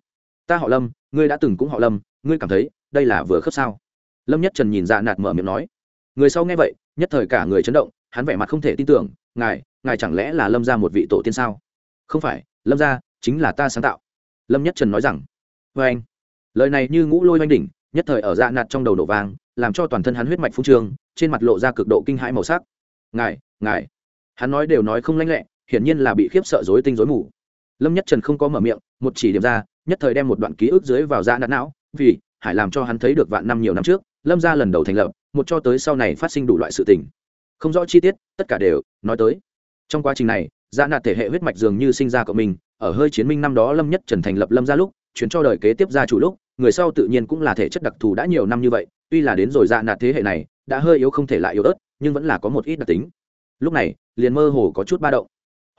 Ta họ lâm, ngươi đã từng cũng họ lâm, ngươi cảm thấy, đây là vừa khớp sao? Lâm nhất trần nhìn dạ nạt mở miệng nói. Người sau nghe vậy, nhất thời cả người chấn động hắn vẻ mặt không thể tin tưởng, ngài ngài chẳng lẽ là lâm ra một vị tổ tiên sao? Không phải, lâm ra chính là ta sáng tạo. Lâm nhất trần nói rằng. Vê anh. Lời này như ngũ lôi oanh đỉnh, nhất thời ở dạ nạt trong đầu đổ vàng làm cho toàn thân hắn huyết mạch phung trường trên mặt lộ ra cực độ kinh hãi màu sắc. Ngài ngài. Hắn nói đều nói không lanh lẹ, hiển nhiên là bị khiếp sợ dối tinh dối mù. Lâm nhất trần không có mở miệng, một chỉ điểm ra, nhất thời đem một đoạn ký ức dưới vào dạ nạt não, vì hải làm cho hắn thấy được vạn năm nhiều năm trước, lâm ra lần đầu thành lập, một cho tới sau này phát sinh đủ loại sự tình không rõ chi tiết, tất cả đều nói tới. Trong quá trình này dạ nạt thể hệ huyết mạch dường như sinh ra của mình, ở hơi chiến minh năm đó lâm nhất trần thành lập lâm ra lúc, chuyển cho đời kế tiếp ra chủ lúc, người sau tự nhiên cũng là thể chất đặc thù đã nhiều năm như vậy, tuy là đến rồi dạ nạt thế hệ này, đã hơi yếu không thể lại yếu ớt, nhưng vẫn là có một ít đặc tính. Lúc này, liền mơ hồ có chút ba động.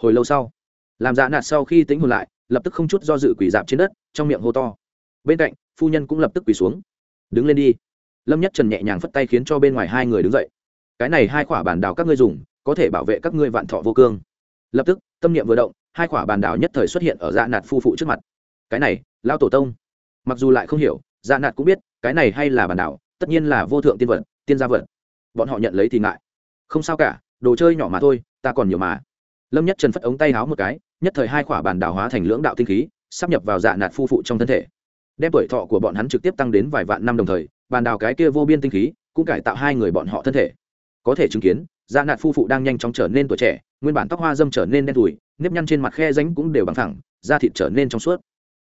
Hồi lâu sau, làm dạ nạt sau khi tính hồn lại, lập tức không chút do dự quỷ dạp trên đất, trong miệng hô to. Bên cạnh, phu nhân cũng lập tức quỳ xuống. Đứng lên đi. Lâm nhất trần nhẹ nhàng phất tay khiến cho bên ngoài hai người đứng dậy cái này hai quả bản đảo các ngươi dùng, có thể bảo vệ các ngươi vạn thọ vô cương. Lập tức, tâm niệm vừa động, hai quả bản đảo nhất thời xuất hiện ở dạ nạt phu phụ trước mặt. Cái này lão tổ tông. Mặc dù lại không hiểu dạ nạt cũng biết, cái này hay là bản đảo, tất nhiên là vô thượng tiên vật, tiên gia vật. Bọn họ nhận lấy thì ngại. Không sao cả, đồ chơi nhỏ mà thôi, ta còn nhiều mà. Lâm nhất trần phất ống tay áo một cái, nhất thời hai quả bản đảo hóa thành lưỡng đạo tinh khí, sắp nhập vào dạ nạt phu phụ trong thân thể. Đem tuổi thọ của bọn hắn trực tiếp tăng đến vài vạn năm đồng thời bàn đào cái kia vô biên tinh khí cũng cải tạo hai người bọn họ thân thể có thể chứng kiến dạ nạt phu phụ đang nhanh chóng trở nên tuổi trẻ, nguyên bản tóc hoa dâm trở nên đen thùi nếp nhăn trên mặt khe ránh cũng đều bằng thẳng da thịt trở nên trong suốt.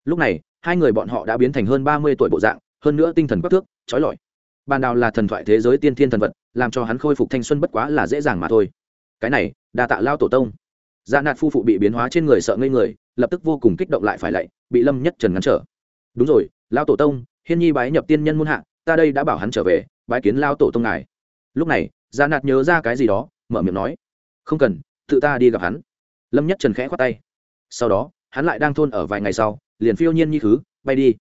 Lúc này, hai người bọn họ đã biến thành hơn ba mươi tuổi bộ dạng, hơn nữa tinh thần bất thước, trói lọi. Bàn đào là thần thoại thế giới tiên thiên thần vật, làm cho hắn khôi phục thanh xuân bất quá là dễ dàng mà thôi. Cái này, đa tạ lao tổ tông. Dạ nạt phu phụ bị biến hóa trên người sợ ngây người, lập tức vô cùng kích động lại phải lạy, bị lâm nhất trần ngắn trở. Đúng rồi, lao tổ tông, hiên nhi bái nhập tiên nhân muôn hạ, ta đây đã bảo hắn trở về, bái kiến lao tổ tông ngài. Lúc này Dạ Nạt nhớ ra cái gì đó, mở miệng nói: "Không cần, tự ta đi gặp hắn." Lâm Nhất Trần khẽ khoát tay. Sau đó, hắn lại đang thôn ở vài ngày sau, liền phiêu nhiên như thứ, bay đi.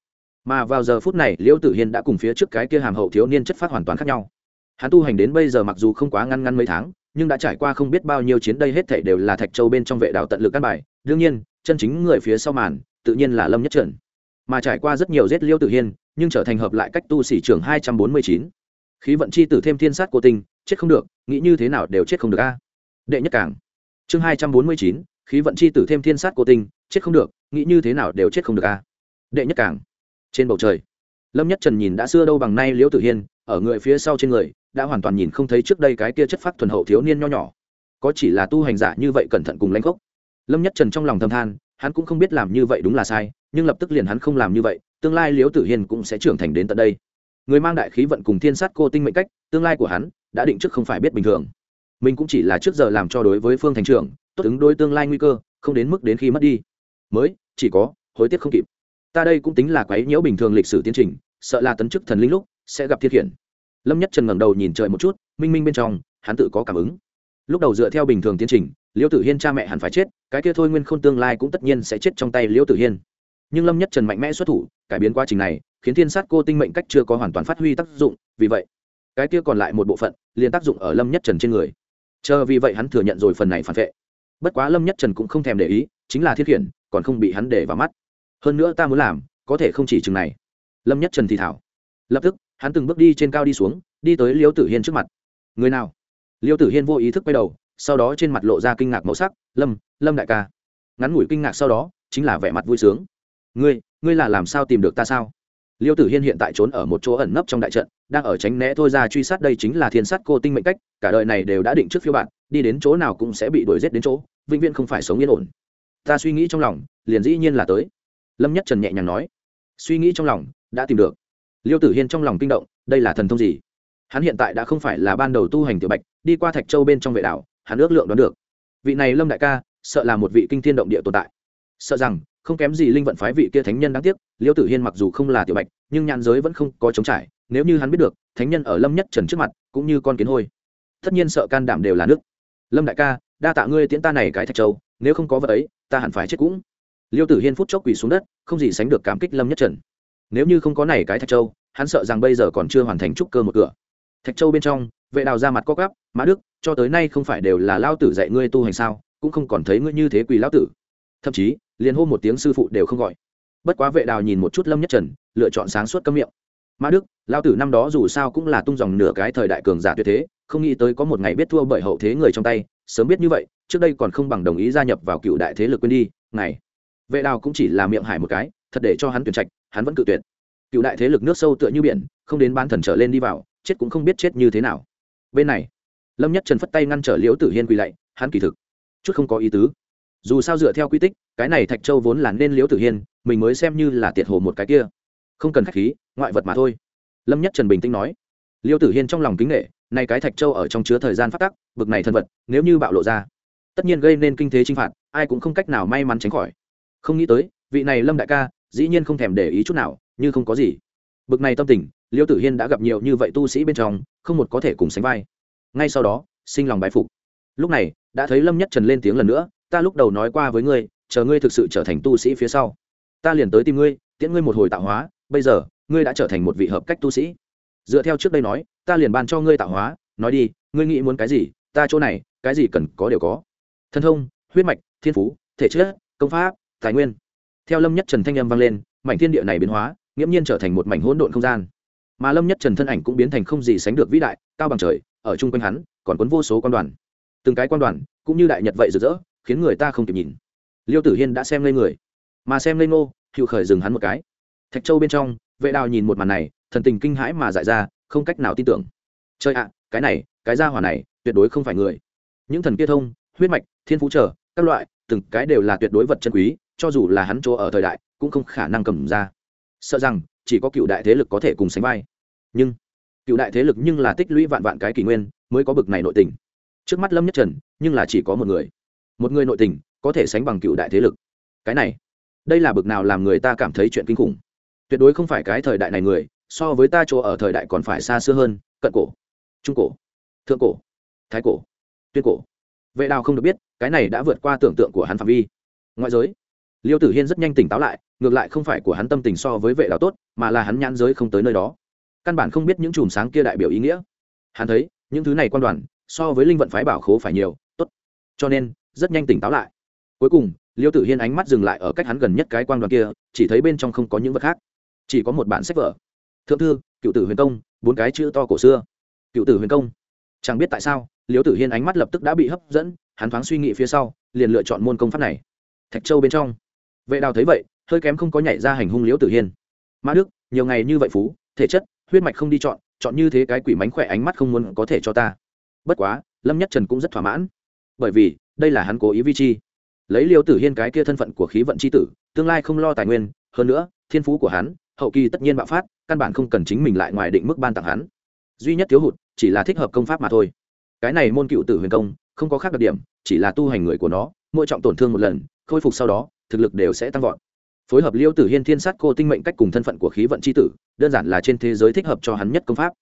Mà vào giờ phút này, Liễu Tử Hiên đã cùng phía trước cái kia hàm hậu thiếu niên chất phát hoàn toàn khác nhau. Hắn tu hành đến bây giờ mặc dù không quá ngăn ngăn mấy tháng, nhưng đã trải qua không biết bao nhiêu chiến đây hết thảy đều là Thạch Châu bên trong vệ đạo tận lực căn bài, đương nhiên, chân chính người phía sau màn, tự nhiên là Lâm Nhất Trần. Mà trải qua rất nhiều giết Liêu Tử Hiên, nhưng trở thành hợp lại cách tu sĩ trưởng hai trăm bốn mươi chín Khí vận chi tử thêm thiên sát cô tình, chết không được, nghĩ như thế nào đều chết không được a. Đệ nhất cảng. chương hai trăm bốn mươi chín, khí vận c h i tử thêm thiên sát cô tinh, chết không được, nghĩ như thế nào đều chết không được a. Đệ nhất cảng. trên bầu trời, lâm nhất trần nhìn đã xưa đâu bằng nay liễu tử hiên, ở người phía sau trên người, đã hoàn toàn nhìn không thấy trước đây cái kia chất phát thuần hậu thiếu niên nho nhỏ. Có chỉ là tu hành giả như vậy cẩn thận cùng lãnh gốc. Lâm nhất trần trong lòng thầm than, hắn cũng không biết làm như vậy đúng là sai, nhưng lập tức liền hắn không làm như vậy, tương lai liễu tử hiên cũng sẽ trưởng thành đến tận đây. Người mang đại khí vận cùng thiên sát cô tinh mệnh cách, tương lai của hắn đã định trước không phải biết bình thường. Mình cũng chỉ là trước giờ làm cho đối với phương thành trưởng, tốt ứng đối tương lai nguy cơ, không đến mức đến khi mất đi. Mới, chỉ có, hối tiếc không kịp. Ta đây cũng tính là quấy nhiễu bình thường lịch sử tiến trình, sợ là tấn chức thần linh lúc sẽ gặp thiết hiển lâm nhất trần ngẩng đầu nhìn trời một chút, minh minh bên trong, hắn tự có cảm ứng. Lúc đầu dựa theo bình thường tiến trình, liễu tử hiên cha mẹ hẳn phải chết, cái kia thôi nguyên k h ô n tương lai cũng tất nhiên sẽ chết trong tay liễu tử hiên. Nhưng lâm nhất trần mạnh mẽ xuất thủ, cải biến quá trình này, khiến thiên sát cô tinh mệnh cách chưa có hoàn toàn phát huy tác dụng, vì vậy cái kia còn lại một bộ phận, liền tác dụng ở lâm nhất trần trên người. Chờ vì vậy hắn thừa nhận rồi phần này phản vệ. Bất quá lâm nhất trần cũng không thèm để ý, chính là thiết khiển, còn không bị hắn để vào mắt. Hơn nữa ta muốn làm, có thể không chỉ chừng này. Lâm nhất trần thì thảo. Lập tức, hắn từng bước đi trên cao đi xuống, đi tới liêu tử hiên trước mặt. Người nào? Liêu tử hiên vô ý thức quay đầu, sau đó trên mặt lộ ra kinh ngạc màu sắc, lâm lâm đại ca. Ngắn ngủi kinh ngạc sau đó, chính là vẻ mặt vui sướng. Ngươi ngươi là làm sao tìm được ta sao? liêu tử hiên hiện tại trốn ở một chỗ ẩn nấp trong đại trận, đang ở tránh né thôi ra truy sát đây chính là thiên sát cô tinh mệnh cách, cả đời này đều đã định trước phiêu bạn, đi đến chỗ nào cũng sẽ bị đuổi giết đến chỗ, vĩnh viễn không phải sống yên ổn. Ta suy nghĩ trong lòng, liền dĩ nhiên là tới. Lâm nhất trần nhẹ nhàng nói. Suy nghĩ trong lòng, đã tìm được. Liêu tử hiên trong lòng kinh động, đây là thần thông gì? Hắn hiện tại đã không phải là ban đầu tu hành tiểu bạch, đi qua thạch châu bên trong vệ đảo, hắn ước lượng đoán được. Vị này lâm đại ca, sợ là một vị kinh thiên động địa tồn tại. Sợ rằng không kém gì linh vận phái vị kia thánh nhân đáng tiếc, liêu tử hiên mặc dù không là tiểu bạch, nhưng nhàn giới vẫn không có chống trải, nếu như hắn biết được, thánh nhân ở lâm nhất trần trước mặt, cũng như con kiến hôi. Tất nhiên sợ can đảm đều là nước. Lâm đại ca, đa tạ ngươi tiễn ta này cái thạch châu, nếu không có vật ấy, ta hẳn phải chết cũng. Liêu tử hiên phút chốc quỳ xuống đất, không gì sánh được cảm kích lâm nhất trần. Nếu như không có này cái thạch châu, hắn sợ rằng bây giờ còn chưa hoàn thành trúc cơ một cửa. Thạch châu bên trong, vệ đào ra mặt co gắp mã đức, cho tới nay không phải đều là lao tử dạy ngươi tu hành sao, cũng không còn thấy ngươi như thế quỳ lao tử. Thậm chí liền hô một tiếng sư phụ đều không gọi. Bất quá vệ đào nhìn một chút lâm nhất trần, lựa chọn sáng suốt cấm miệng. Ma đức lao tử năm đó dù sao cũng là tung dòng nửa cái thời đại cường giả tuyệt thế, không nghĩ tới có một ngày biết thua bởi hậu thế người trong tay, sớm biết như vậy, trước đây còn không bằng đồng ý gia nhập vào cựu đại thế lực quên đi ngày vệ đào cũng chỉ là miệng hải một cái, thật để cho hắn tuyển trạch, hắn vẫn cự tuyệt. Cựu đại thế lực nước sâu tựa như biển, không đến ban thần trở lên đi vào, chết cũng không biết chết như thế nào. Bên này, lâm nhất trần phất tay ngăn trở liễu tử hiên quỳ lạy, hắn kỳ thực, chút không có ý tứ dù sao dựa theo quy tích, cái này thạch châu vốn là nên liễu tử hiên, mình mới xem như là tiệt hồ một cái kia. Không cần k h á c h khí, ngoại vật mà thôi. Lâm nhất trần bình tĩnh nói. Liễu tử hiên trong lòng kính nghệ nay cái thạch châu ở trong chứa thời gian phát tắc, bực này thân vật, nếu như bạo lộ ra, tất nhiên gây nên kinh thế chinh phạt, ai cũng không cách nào may mắn tránh khỏi. Không nghĩ tới, vị này lâm đại ca, dĩ nhiên không thèm để ý chút nào, như không có gì. Bực này tâm tình Liêu tử hiên đã gặp nhiều như vậy tu sĩ bên trong, không một có thể cùng sánh vai. Ngay sau đó, sinh lòng bái phục. Lúc này, đã thấy lâm nhất trần lên tiếng lần nữa ta lúc đầu nói qua với ngươi, chờ ngươi thực sự trở thành tu sĩ phía sau, ta liền tới tìm ngươi, tiễn ngươi một hồi tạo hóa, bây giờ, ngươi đã trở thành một vị hợp cách tu sĩ. Dựa theo trước đây nói, ta liền ban cho ngươi tạo hóa, nói đi, ngươi nghĩ muốn cái gì, ta chỗ này, cái gì cần có đều có. Thân thông, huyết mạch, thiên phú, thể chất, công pháp, tài nguyên. Theo lâm nhất trần thanh âm vang lên, mảnh thiên địa này biến hóa, nghiễm nhiên trở thành một mảnh hỗn độn không gian. Mà lâm nhất trần thân ảnh cũng biến thành không gì sánh được vĩ đại, cao bằng trời, ở chung quanh hắn, còn cuốn vô số quan đoàn. Từng cái quan đoàn, cũng như đại nhật vậy rực rỡ khiến người ta không kịp nhìn. Liêu tử hiên đã xem lên người, mà xem lên ngô hữu khởi dừng hắn một cái. Thạch châu bên trong, vệ đào nhìn một màn này, thần tình kinh hãi mà dại ra, không cách nào tin tưởng. Chơi ạ, cái này, cái gia hỏa này, tuyệt đối không phải người. Những thần kia thông, huyết mạch, thiên phú trở, các loại, từng cái đều là tuyệt đối vật chân quý, cho dù là hắn chỗ ở thời đại, cũng không khả năng cầm ra. Sợ rằng, chỉ có cựu đại thế lực có thể cùng sánh vai. Nhưng, cựu đại thế lực nhưng là tích lũy vạn vạn cái kỷ nguyên, mới có bực này nội tình. Trước mắt lâm nhất trần, nhưng là chỉ có một người một người nội tình, có thể sánh bằng cựu đại thế lực. Cái này, đây là bực nào làm người ta cảm thấy chuyện kinh khủng. Tuyệt đối không phải cái thời đại này người, so với ta chỗ ở thời đại còn phải xa xưa hơn, cận cổ, trung cổ, thượng cổ, thái cổ, tuyên cổ. Vệ đào không được biết, cái này đã vượt qua tưởng tượng của hắn phạm vi. Ngoại giới, liêu tử hiên rất nhanh tỉnh táo lại, ngược lại không phải của hắn tâm tình so với vệ đào tốt, mà là hắn nhãn giới không tới nơi đó. Căn bản không biết những chùm sáng kia đại biểu ý nghĩa. Hắn thấy, những thứ này quan đoàn, so với linh vận phái bảo khố phải nhiều, tốt. Cho nên rất nhanh tỉnh táo lại. Cuối cùng, liêu tử hiên ánh mắt dừng lại ở cách hắn gần nhất cái quan đoàn kia, chỉ thấy bên trong không có những vật khác, chỉ có một bản sách vở. Thượng thư, cựu tử huyền công, bốn cái chữ to cổ xưa. Cựu tử huyền công, chẳng biết tại sao, liêu tử hiên ánh mắt lập tức đã bị hấp dẫn, hắn thoáng suy nghĩ phía sau, liền lựa chọn môn công pháp này. Thạch châu bên trong. Vệ đào thấy vậy, hơi kém không có nhảy ra hành hung Liêu tử hiên. Mã đức, nhiều ngày như vậy phú, thể chất, huyết mạch không đi chọn chọn như thế cái quỷ mánh khỏe ánh mắt không muốn có thể cho ta. Bất quá, lâm nhất trần cũng rất thỏa mãn. Bởi vì đây là hắn cố ý vi chi. Lấy liêu tử hiên cái kia thân phận của khí vận c h i tử, tương lai không lo tài nguyên, hơn nữa, thiên phú của hắn, hậu kỳ tất nhiên bạo phát, căn bản không cần chính mình lại ngoài định mức ban tặng hắn. Duy nhất thiếu hụt, chỉ là thích hợp công pháp mà thôi. Cái này môn cựu tử huyền công, không có khác đặc điểm, chỉ là tu hành người của nó, mỗi trọng tổn thương một lần, khôi phục sau đó, thực lực đều sẽ tăng vọt. Phối hợp liêu tử hiên thiên sát cô tinh mệnh cách cùng thân phận của khí vận c h i tử, đơn giản là trên thế giới thích hợp cho hắn nhất công pháp.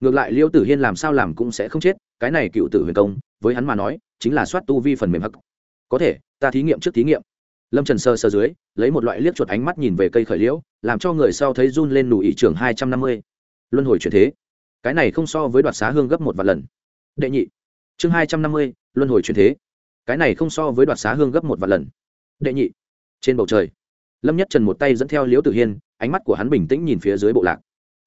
Ngược lại liêu tử hiên làm sao làm cũng sẽ không chết, cái này cựu tử huyền công với hắn mà nói, chính là soát tu vi phần mềm hắc. Có thể, ta thí nghiệm trước thí nghiệm. Lâm trần sơ sơ dưới, lấy một loại liếc chuột ánh mắt nhìn về cây khởi liễu, làm cho người sau thấy run lên nụ ý trường hai trăm năm mươi. Luân hồi chuyển thế. Cái này không so với đoạt xá hương gấp một vạn lần. Đệ nhị. Chương hai trăm năm mươi, luân hồi chuyển thế. Cái này không so với đoạt xá hương gấp một vạn lần. Đệ nhị. Trên bầu trời, lâm nhất trần một tay dẫn theo liễu tử hiên, ánh mắt của hắn bình tĩnh nhìn phía dưới bộ lạc.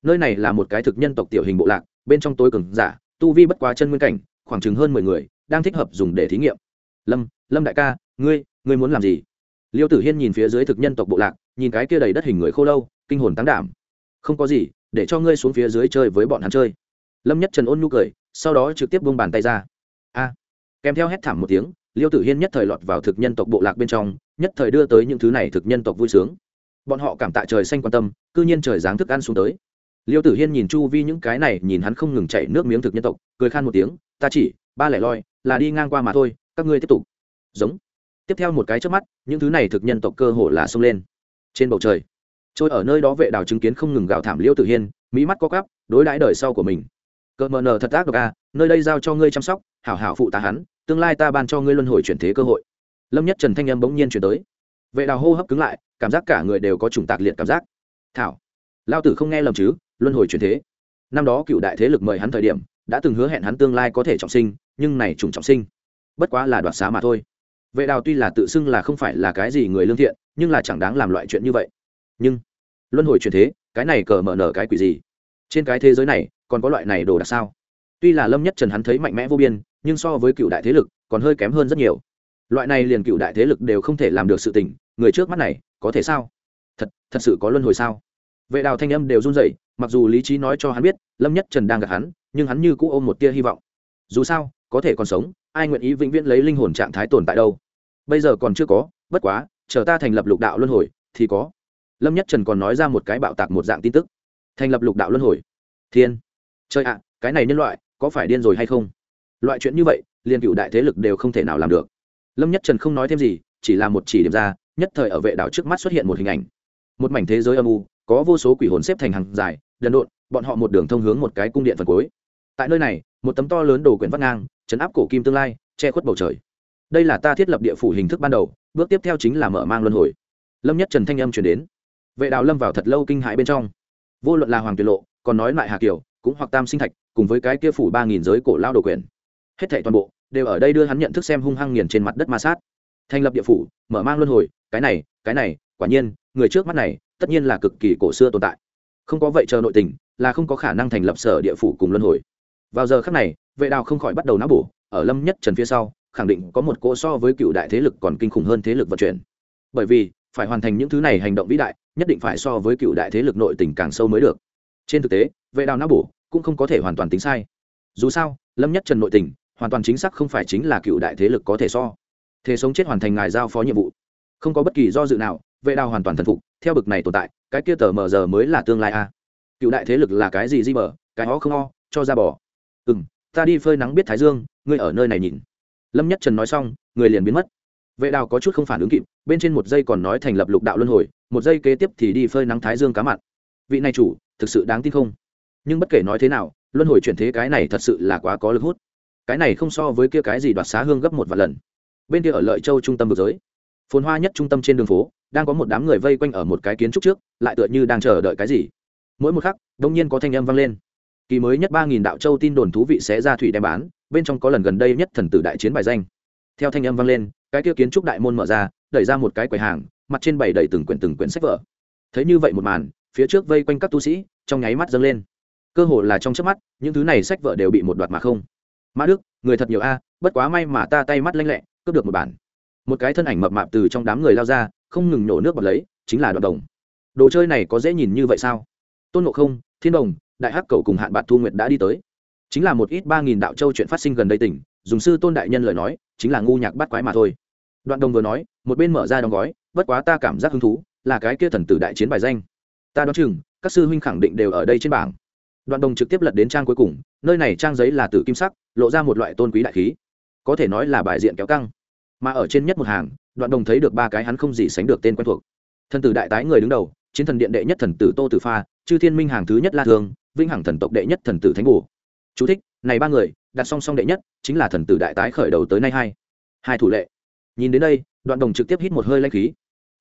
Nơi này là một cái thực nhân tộc tiểu hình bộ lạc, bên trong tối cường giả, tu vi bất quá chân nguyên cảnh khoảng chừng hơn mười người, đang thích hợp dùng để thí nghiệm. Lâm lâm đại ca, ngươi ngươi muốn làm gì? Liêu tử hiên nhìn phía dưới thực nhân tộc bộ lạc, nhìn cái kia đầy đất hình người khô lâu, kinh hồn tăng đảm. Không có gì, để cho ngươi xuống phía dưới chơi với bọn hắn chơi. Lâm nhất trần ôn nhu cười, sau đó trực tiếp buông bàn tay ra. A. Kèm theo hét thảm một tiếng, liêu tử hiên nhất thời lọt vào thực nhân tộc bộ lạc bên trong, nhất thời đưa tới những thứ này thực nhân tộc vui sướng. Bọn họ cảm tạ trời xanh quan tâm, cư nhiên trời giáng thức ăn xuống tới liêu tử hiên nhìn chu vi những cái này, nhìn hắn không ngừng chảy nước miếng thực nhân tộc, cười khan một tiếng, ta chỉ, ba lẻ loi, là đi ngang qua mà thôi, các ngươi tiếp tục. Giống. Tiếp theo một cái chớp mắt, những thứ này thực nhân tộc cơ hồ là xông lên. Trên bầu trời, trôi ở nơi đó vệ đào chứng kiến không ngừng gào thảm liêu tử hiên, mỹ mắt co cắp đối đãi đời sau của mình. Cỡ mờ nờ thật ác độc a nơi đây giao cho ngươi chăm sóc, hảo hảo phụ tá hắn, tương lai ta ban cho ngươi luân hồi chuyển thế cơ hội. Lâm nhất trần thanh âm bỗng nhiên chuyển tới. Vệ đào hô hấp cứng lại, cảm giác cả người đều có trùng tạc liệt cảm giác. Thảo Lão tử không nghe lầm chứ luân hồi chuyển thế. Năm đó cựu đại thế lực mời hắn thời điểm, đã từng hứa hẹn hắn tương lai có thể trọng sinh, nhưng này trùng trọng sinh, bất quá là đoạt xá mà thôi. Vệ đào tuy là tự xưng là không phải là cái gì người lương thiện, nhưng là chẳng đáng làm loại chuyện như vậy. Nhưng, luân hồi chuyển thế, cái này cờ mở nở cái quỷ gì? Trên cái thế giới này, còn có loại này đồ đặc sao? Tuy là lâm nhất trần hắn thấy mạnh mẽ vô biên, nhưng so với cựu đại thế lực, còn hơi kém hơn rất nhiều. Loại này liền cựu đại thế lực đều không thể làm được sự tình, người trước mắt này, có thể sao? Thật thật sự có luân hồi sao? Vệ đào thanh âm đều run rẩy mặc dù lý trí nói cho hắn biết, lâm nhất trần đang gặp hắn, nhưng hắn như cũ ôm một tia hy vọng. Dù sao, có thể còn sống, ai nguyện ý vĩnh viễn lấy linh hồn trạng thái tồn tại đâu? Bây giờ còn chưa có, bất quá, chờ ta thành lập lục đạo luân hồi, thì có. Lâm nhất trần còn nói ra một cái bạo tạc một dạng tin tức. Thành lập lục đạo luân hồi. Thiên. Trời ạ, cái này nhân loại, có phải điên rồi hay không? Loại chuyện như vậy liên cựu đại thế lực đều không thể nào làm được. Lâm nhất trần không nói thêm gì, chỉ là một chỉ điểm ra, nhất thời ở vệ đảo trước mắt xuất hiện một hình ảnh. Một mảnh thế giới âm u, có vô số quỷ hồn xếp thành hàng dài đần độn bọn họ một đường thông hướng một cái cung điện phần cuối. Tại nơi này một tấm to lớn đồ quyển vắt ngang chấn áp cổ kim tương lai che khuất bầu trời. Đây là ta thiết lập địa phủ hình thức ban đầu bước tiếp theo chính là mở mang luân hồi. Lâm nhất trần thanh âm truyền đến. Vệ đào lâm vào thật lâu kinh hãi bên trong. Vô luận là hoàng tuyệt lộ còn nói lại hà kiều cũng hoặc tam sinh thạch cùng với cái kia phủ ba nghìn giới cổ lao đồ quyển, hết thảy toàn bộ đều ở đây đưa hắn nhận thức xem hung hăng nghiền trên mặt đất ma sát. Thành lập địa phủ mở mang luân hồi cái này cái này quả nhiên người trước mắt này tất nhiên là cực kỳ cổ xưa tồn tại không có vậy chờ nội tình, là không có khả năng thành lập sở địa phủ cùng luân hồi. Vào giờ khác này, vệ đào không khỏi bắt đầu não bổ, ở lâm nhất trần phía sau, khẳng định có một cỗ so với cựu đại thế lực còn kinh khủng hơn thế lực vận chuyển. Bởi vì, phải hoàn thành những thứ này hành động vĩ đại, nhất định phải so với cựu đại thế lực nội tình càng sâu mới được. Trên thực tế, vệ đào não bổ cũng không có thể hoàn toàn tính sai. Dù sao, lâm nhất trần nội tình, hoàn toàn chính xác không phải chính là cựu đại thế lực có thể so. Thế sống chết hoàn thành ngài giao phó nhiệm vụ. Không có bất kỳ do dự nào vệ đào hoàn toàn thần phục, theo bực này tồn tại, cái kia tờ mờ giờ mới là tương lai a. À. cựu đại thế lực là cái gì di mờ cái ho không o, cho ra bỏ ừ m ta đi phơi nắng biết thái dương, ngươi ở nơi này nhìn. Lâm nhất trần nói xong, người liền biến mất. Vệ đào có chút không phản ứng kịp, bên trên một giây còn nói thành lập lục đạo luân hồi, một giây kế tiếp thì đi phơi nắng thái dương cá mặn. Vị này chủ, thực sự đáng tin không? Nhưng bất kể nói thế nào, luân hồi chuyển thế cái này thật sự là quá có lực hút. Cái này không so với kia cái gì đoạt xá hương gấp một vài lần. Bên kia ở lợi châu trung tâm vực giới phồn hoa nhất trung tâm trên đường phố, đang có một đám người vây quanh ở một cái kiến trúc trước, lại tựa như đang chờ đợi cái gì. Mỗi một khắc, đông nhiên có thanh âm vang lên. Kỳ mới nhất ba nghìn đạo châu tin đồn thú vị sẽ ra thủy đem bán, bên trong có lần gần đây nhất thần tử đại chiến bài danh. Theo thanh âm vang lên, cái kia kiến trúc đại môn mở ra, đẩy ra một cái quầy hàng, mặt trên bày đầy từng quyển từng quyển sách vở. Thấy như vậy một màn, phía trước vây quanh các tu sĩ, trong nháy mắt dâng lên. Cơ hồ là trong chớp mắt, những thứ này sách vở đều bị một đoạt mà không. Mã đức, người thật nhiều a, bất quá may mà ta tay mắt lanh lẹ, cướp được một bản một cái thân ảnh mập mạp từ trong đám người lao ra, không ngừng nổ nước bọt lấy, chính là đoạn đồng. Đồ chơi này có dễ nhìn như vậy sao? Tôn ngộ không, thiên đồng, đại hắc cầu cùng hạn bạn thu nguyệt đã đi tới. Chính là một ít ba nghìn đạo châu chuyện phát sinh gần đây tỉnh, dùng sư tôn đại nhân lời nói, chính là ngu nhạc bắt quái mà thôi. Đoạn đồng vừa nói, một bên mở ra đóng gói, bất quá ta cảm giác hứng thú, là cái kia thần tử đại chiến bài danh. Ta đoán chừng, các sư huynh khẳng định đều ở đây trên bảng. Đoạn đồng trực tiếp lật đến trang cuối cùng, nơi này trang giấy là tử kim sắc, lộ ra một loại tôn quý đại khí. Có thể nói là bài diện kéo căng mà ở trên nhất một hàng, đoạn đồng thấy được ba cái hắn không gì sánh được tên quen thuộc. Thần tử đại tái người đứng đầu, chiến thần điện đệ nhất thần tử tô tử pha, chư thiên minh hàng thứ nhất la thường vinh hằng thần tộc đệ nhất thần tử thánh bù chú thích, này ba người, đặt song song đệ nhất, chính là thần tử đại tái khởi đầu tới nay hai. Hai thủ lệ. Nhìn đến đây, đoạn đồng trực tiếp hít một hơi lanh khí.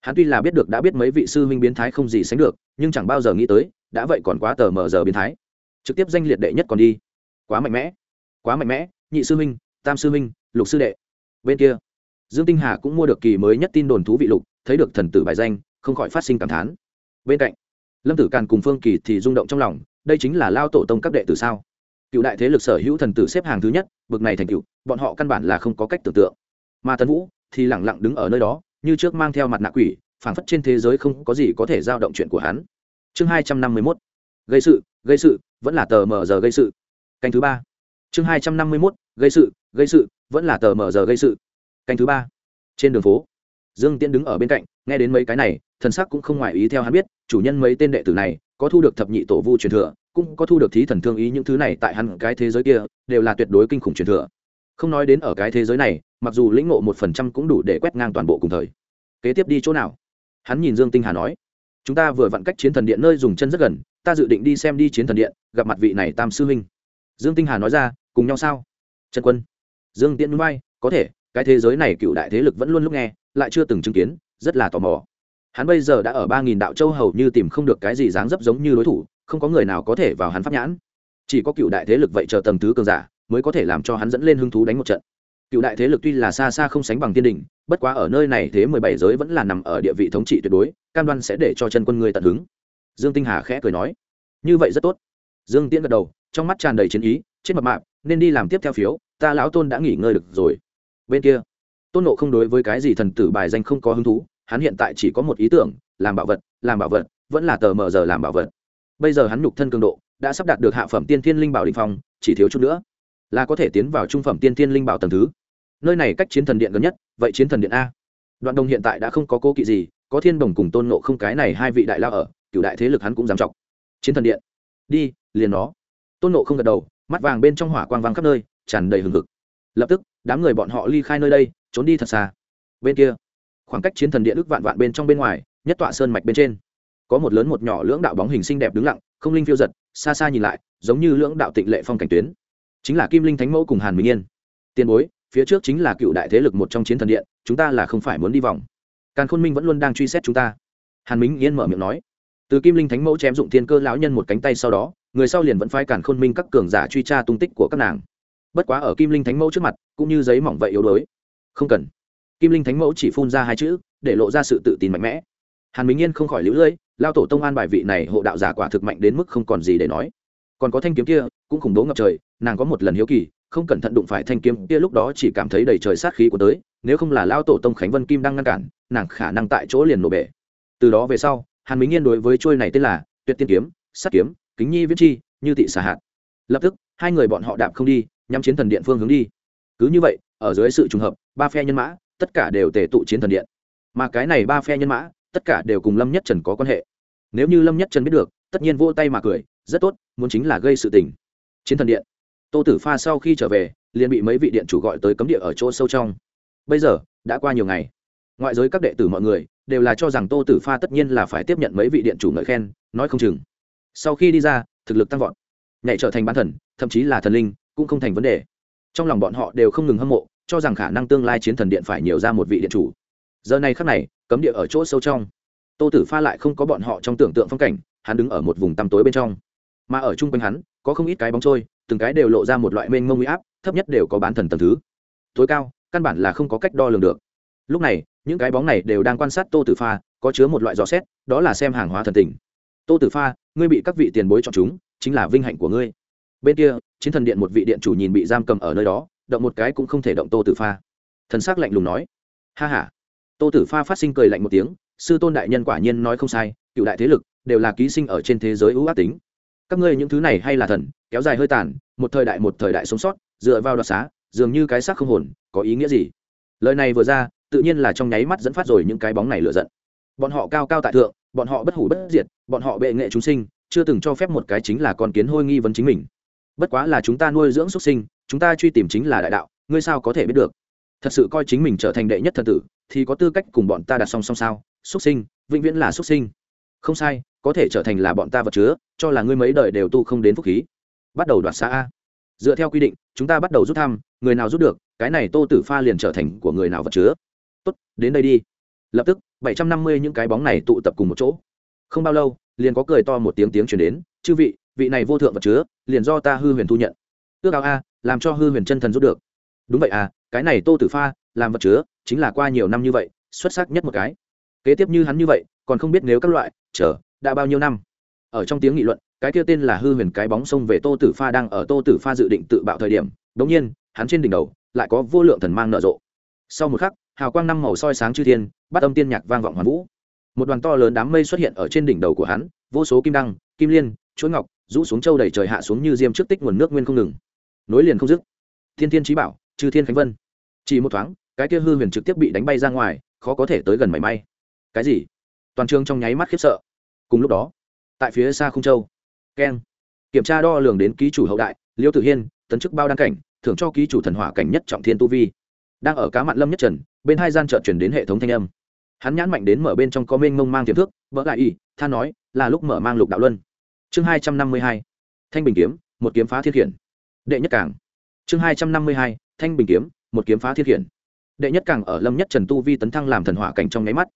Hắn tuy là biết được đã biết mấy vị sư huynh biến thái không gì sánh được, nhưng chẳng bao giờ nghĩ tới, đã vậy còn quá tờ mờ giờ biến thái. Trực tiếp danh liệt đệ nhất còn đi. Quá mạnh mẽ. Quá mạnh mẽ, nhị sư huynh, tam sư huynh, lục sư đệ. Bên kia dương tinh hà cũng mua được kỳ mới nhất tin đồn thú vị lục, thấy được thần tử bài danh, không khỏi phát sinh cảm thán. Bên cạnh, lâm tử càn cùng phương kỳ thì rung động trong lòng, đây chính là lao tổ tông các đệ tử sao? Cựu đại thế lực sở hữu thần tử xếp hàng thứ nhất, bực này thành cựu bọn họ căn bản là không có cách tưởng tượng. Mà tần vũ thì lặng lặng đứng ở nơi đó, như trước mang theo mặt nạ quỷ, phảng phất trên thế giới không có gì có thể giao động chuyện của hắn. Chương hai trăm năm mươi mốt. Gây sự gây sự, vẫn là tờ mở giờ gây sự. Canh thứ ba. Chương hai trăm năm mươi mốt. Gây sự gây sự, vẫn là tờ mở giờ gây sự canh thứ ba. Trên đường phố, dương tiễn đứng ở bên cạnh, nghe đến mấy cái này, thần sắc cũng không ngoài ý theo hắn biết, chủ nhân mấy tên đệ tử này, có thu được thập nhị tổ vu truyền thừa, cũng có thu được thí thần thương ý những thứ này tại hắn cái thế giới kia, đều là tuyệt đối kinh khủng truyền thừa. Không nói đến ở cái thế giới này, mặc dù lĩnh ngộ một phần trăm cũng đủ để quét ngang toàn bộ cùng thời. Kế tiếp đi chỗ nào? Hắn nhìn dương tinh hà nói. Chúng ta vừa vặn cách chiến thần điện nơi dùng chân rất gần, ta dự định đi xem đi chiến thần điện, gặp mặt vị này tam sư huynh. Dương tinh hà nói ra, cùng nhau sao? Trần quân. Dương tiễn núi bay có thể cái thế giới này cựu đại thế lực vẫn luôn lúc nghe, lại chưa từng chứng kiến, rất là tò mò. Hắn bây giờ đã ở ba nghìn đạo châu hầu như tìm không được cái gì dáng dấp giống như đối thủ, không có người nào có thể vào hắn pháp nhãn. Chỉ có cựu đại thế lực vậy chờ tầng thứ cường giả, mới có thể làm cho hắn dẫn lên hưng thú đánh một trận. Cựu đại thế lực tuy là xa xa không sánh bằng tiên đình bất quá ở nơi này thế mười bảy giới vẫn là nằm ở địa vị thống trị tuyệt đối, cam đoan sẽ để cho chân quân người tận hứng. Dương tinh hà khẽ cười nói. Như vậy rất tốt. Dương tiễn gật đầu, trong mắt tràn đầy chiến ý trên mập mạp, nên đi làm tiếp theo phiếu, ta lão tôn đã nghỉ ngơi được rồi bên kia. Tôn nộ không đối với cái gì thần tử bài danh không có hứng thú, hắn hiện tại chỉ có một ý tưởng, làm bảo vật, làm bảo vật, vẫn là tờ mờ giờ làm bảo vật. Bây giờ hắn nhục thân cường độ, đã sắp đạt được hạ phẩm tiên thiên linh bảo định phong, chỉ thiếu chút nữa là có thể tiến vào trung phẩm tiên thiên linh bảo tầng thứ. Nơi này cách chiến thần điện gần nhất, vậy chiến thần điện a. Đoạn đồng hiện tại đã không có cố kỵ gì, có thiên đồng cùng tôn nộ không cái này hai vị đại lao ở cựu đại thế lực hắn cũng dám chọc. Chiến thần điện. Đi, liền nó. Tôn nộ không gật đầu, mắt vàng bên trong hỏa quang vang khắp nơi, tràn đầy hừng hực. Lập tức đám người bọn họ ly khai nơi đây, trốn đi thật xa. Bên kia, khoảng cách chiến thần điện ước vạn vạn bên trong bên ngoài, nhất tọa sơn mạch bên trên. Có một lớn một nhỏ lưỡng đạo bóng hình xinh đẹp đứng lặng, không linh phiêu giật, xa xa nhìn lại, giống như lưỡng đạo tịnh lệ phong cảnh tuyến. Chính là kim linh thánh mẫu cùng hàn minh yên. Tiền bối, phía trước chính là cựu đại thế lực một trong chiến thần điện, chúng ta là không phải muốn đi vòng. Càn khôn minh vẫn luôn đang truy xét chúng ta. Hàn minh yên mở miệng nói. Từ kim linh thánh mẫu chém dụng thiên cơ lão nhân một cánh tay sau đó, người sau liền vẫn phái càn khôn minh các cường giả truy tra tung tích của các nàng bất quá ở kim linh thánh mẫu trước mặt, cũng như giấy mỏng vậy yếu đuối. Không cần. Kim linh thánh mẫu chỉ phun ra hai chữ, để lộ ra sự tự tin mạnh mẽ. Hàn minh yên không khỏi lũ lưỡi, lao tổ tông an bài vị này hộ đạo giả quả thực mạnh đến mức không còn gì để nói. Còn có thanh kiếm kia, cũng khủng bố ngập trời, nàng có một lần hiếu kỳ, không cẩn thận đụng phải thanh kiếm kia lúc đó chỉ cảm thấy đầy trời sát khí của tới, nếu không là lao tổ tông khánh vân kim đang ngăn cản, nàng khả năng tại chỗ liền nổ bể. Từ đó về sau, hàn minh yên đối với trôi này tên là tuyệt tiên kiếm, sát kiếm, kính nhi viết chi, như thị xà hạt. Lập tức hai người bọn họ đạp không đi, nhắm chiến thần điện phương hướng đi. Cứ như vậy, ở dưới sự trùng hợp, ba phe nhân mã, tất cả đều tề tụ chiến thần điện. Mà cái này ba phe nhân mã, tất cả đều cùng lâm nhất trần có quan hệ. Nếu như lâm nhất trần biết được, tất nhiên vỗ tay mà cười, rất tốt, muốn chính là gây sự tình. Chiến thần điện. Tô tử pha sau khi trở về, liền bị mấy vị điện chủ gọi tới cấm địa ở chỗ sâu trong. Bây giờ, đã qua nhiều ngày. Ngoại giới các đệ tử mọi người, đều là cho rằng tô tử pha tất nhiên là phải tiếp nhận mấy vị điện chủ ngợi khen, nói không chừng. Sau khi đi ra, thực lực tăng vọt, nhảy trở thành bán thần thậm chí là thần linh, cũng không thành vấn đề. Trong lòng bọn họ đều không ngừng hâm mộ, cho rằng khả năng tương lai chiến thần điện phải nhiều ra một vị điện chủ. Giờ này khắc này, cấm địa ở chỗ sâu trong. Tô tử pha lại không có bọn họ trong tưởng tượng phong cảnh, hắn đứng ở một vùng tăm tối bên trong. Mà ở chung quanh hắn, có không ít cái bóng trôi, từng cái đều lộ ra một loại mênh mông huy áp, thấp nhất đều có bán thần tầm thứ. Tối cao, căn bản là không có cách đo lường được. Lúc này, những cái bóng này đều đang quan sát tô tử pha, có chứa một loại dò xét, đó là xem hàng hóa thần tình. Tô tử pha, ngươi bị các vị tiền bối chọn chúng, chính là vinh hạnh của ngươi bên kia, chiến thần điện một vị điện chủ nhìn bị giam cầm ở nơi đó, động một cái cũng không thể động tô tử pha. Thần s ắ c lạnh lùng nói, ha h a tô tử pha phát sinh cười lạnh một tiếng, sư tôn đại nhân quả nhiên nói không sai, cựu đại thế lực đều là ký sinh ở trên thế giới ưu ác tính. Các ngươi những thứ này hay là thần, kéo dài hơi tàn, một thời đại một thời đại sống sót, dựa vào đoạt xá, dường như cái xác không hồn, có ý nghĩa gì? Lời này vừa ra, tự nhiên là trong nháy mắt dẫn phát rồi những cái bóng này lựa giận. Bọn họ cao cao tại thượng, bọn họ bất hủ bất diệt, bọn họ bệ nghệ chúng sinh, chưa từng cho phép một cái chính là con kiến hôi nghi vấn chính mình bất quá là chúng ta nuôi dưỡng xuất sinh, chúng ta truy tìm chính là đại đạo, ngươi sao có thể biết được? Thật sự coi chính mình trở thành đệ nhất thần tử, thì có tư cách cùng bọn ta đặt song song sao? Xuất sinh, vĩnh viễn là xuất sinh. Không sai, có thể trở thành là bọn ta vật chứa, cho là ngươi mấy đời đều tu không đến phúc khí. Bắt đầu đoạt xa a. Dựa theo quy định, chúng ta bắt đầu rút thăm, người nào rút được, cái này tô tử pha liền trở thành của người nào vật chứa. Tốt, đến đây đi. Lập tức, bảy trăm năm mươi những cái bóng này tụ tập cùng một chỗ. Không bao lâu, liền có cười to một tiếng tiếng chuyển đến chư vị vị này vô thượng vật chứa, liền do ta hư huyền thu nhận. Ước ao a, làm cho hư huyền chân thần giúp được. Đúng vậy à cái này tô tử pha, làm vật chứa, chính là qua nhiều năm như vậy, xuất sắc nhất một cái. Kế tiếp như hắn như vậy, còn không biết nếu các loại, chờ, đã bao nhiêu năm. Ở trong tiếng nghị luận, cái kia tên là hư huyền cái bóng sông về tô tử pha đang ở tô tử pha dự định tự bạo thời điểm, đống nhiên, hắn trên đỉnh đầu, lại có vô lượng thần mang nở rộ. Sau một khắc, hào quang năm màu soi sáng chư thiên, bắt âm tiên nhạc vang vọng hoàn vũ. Một đoàn to lớn đám mây xuất hiện ở trên đỉnh đầu của hắn, vô số kim đăng, kim liên chuỗi ngọc, rũ xuống châu đầy trời hạ xuống như diêm trước tích nguồn nước nguyên không ngừng. Nối liền không dứt. Thiên thiên trí bảo trừ thiên khánh vân. Chỉ một thoáng, cái kia hư huyền trực tiếp bị đánh bay ra ngoài, khó có thể tới gần mảy may. Cái gì? Toàn trường trong nháy mắt khiếp sợ. Cùng lúc đó, tại phía xa không châu, keng, kiểm tra đo lường đến ký chủ hậu đại, liêu tử hiên, tấn chức bao đăng cảnh, thưởng cho ký chủ thần hỏa cảnh nhất trọng thiên tu vi. Đang ở cá mặn lâm nhất trần, bên hai gian chợ chuyển đến hệ thống thanh âm. Hắn nhãn mạnh đến mở bên trong có mênh mông mang tiềm thước vỡ lại y than nói, là lúc mở mang lục đạo luân chương hai trăm năm mươi hai thanh bình kiếm một kiếm phá thiên hiển, đệ nhất cảng. Chương hai trăm năm mươi hai thanh bình kiếm một kiếm phá thiên hiển, đệ nhất cảng ở lâm nhất trần tu vi tấn thăng làm thần hỏa cảnh trong nháy mắt.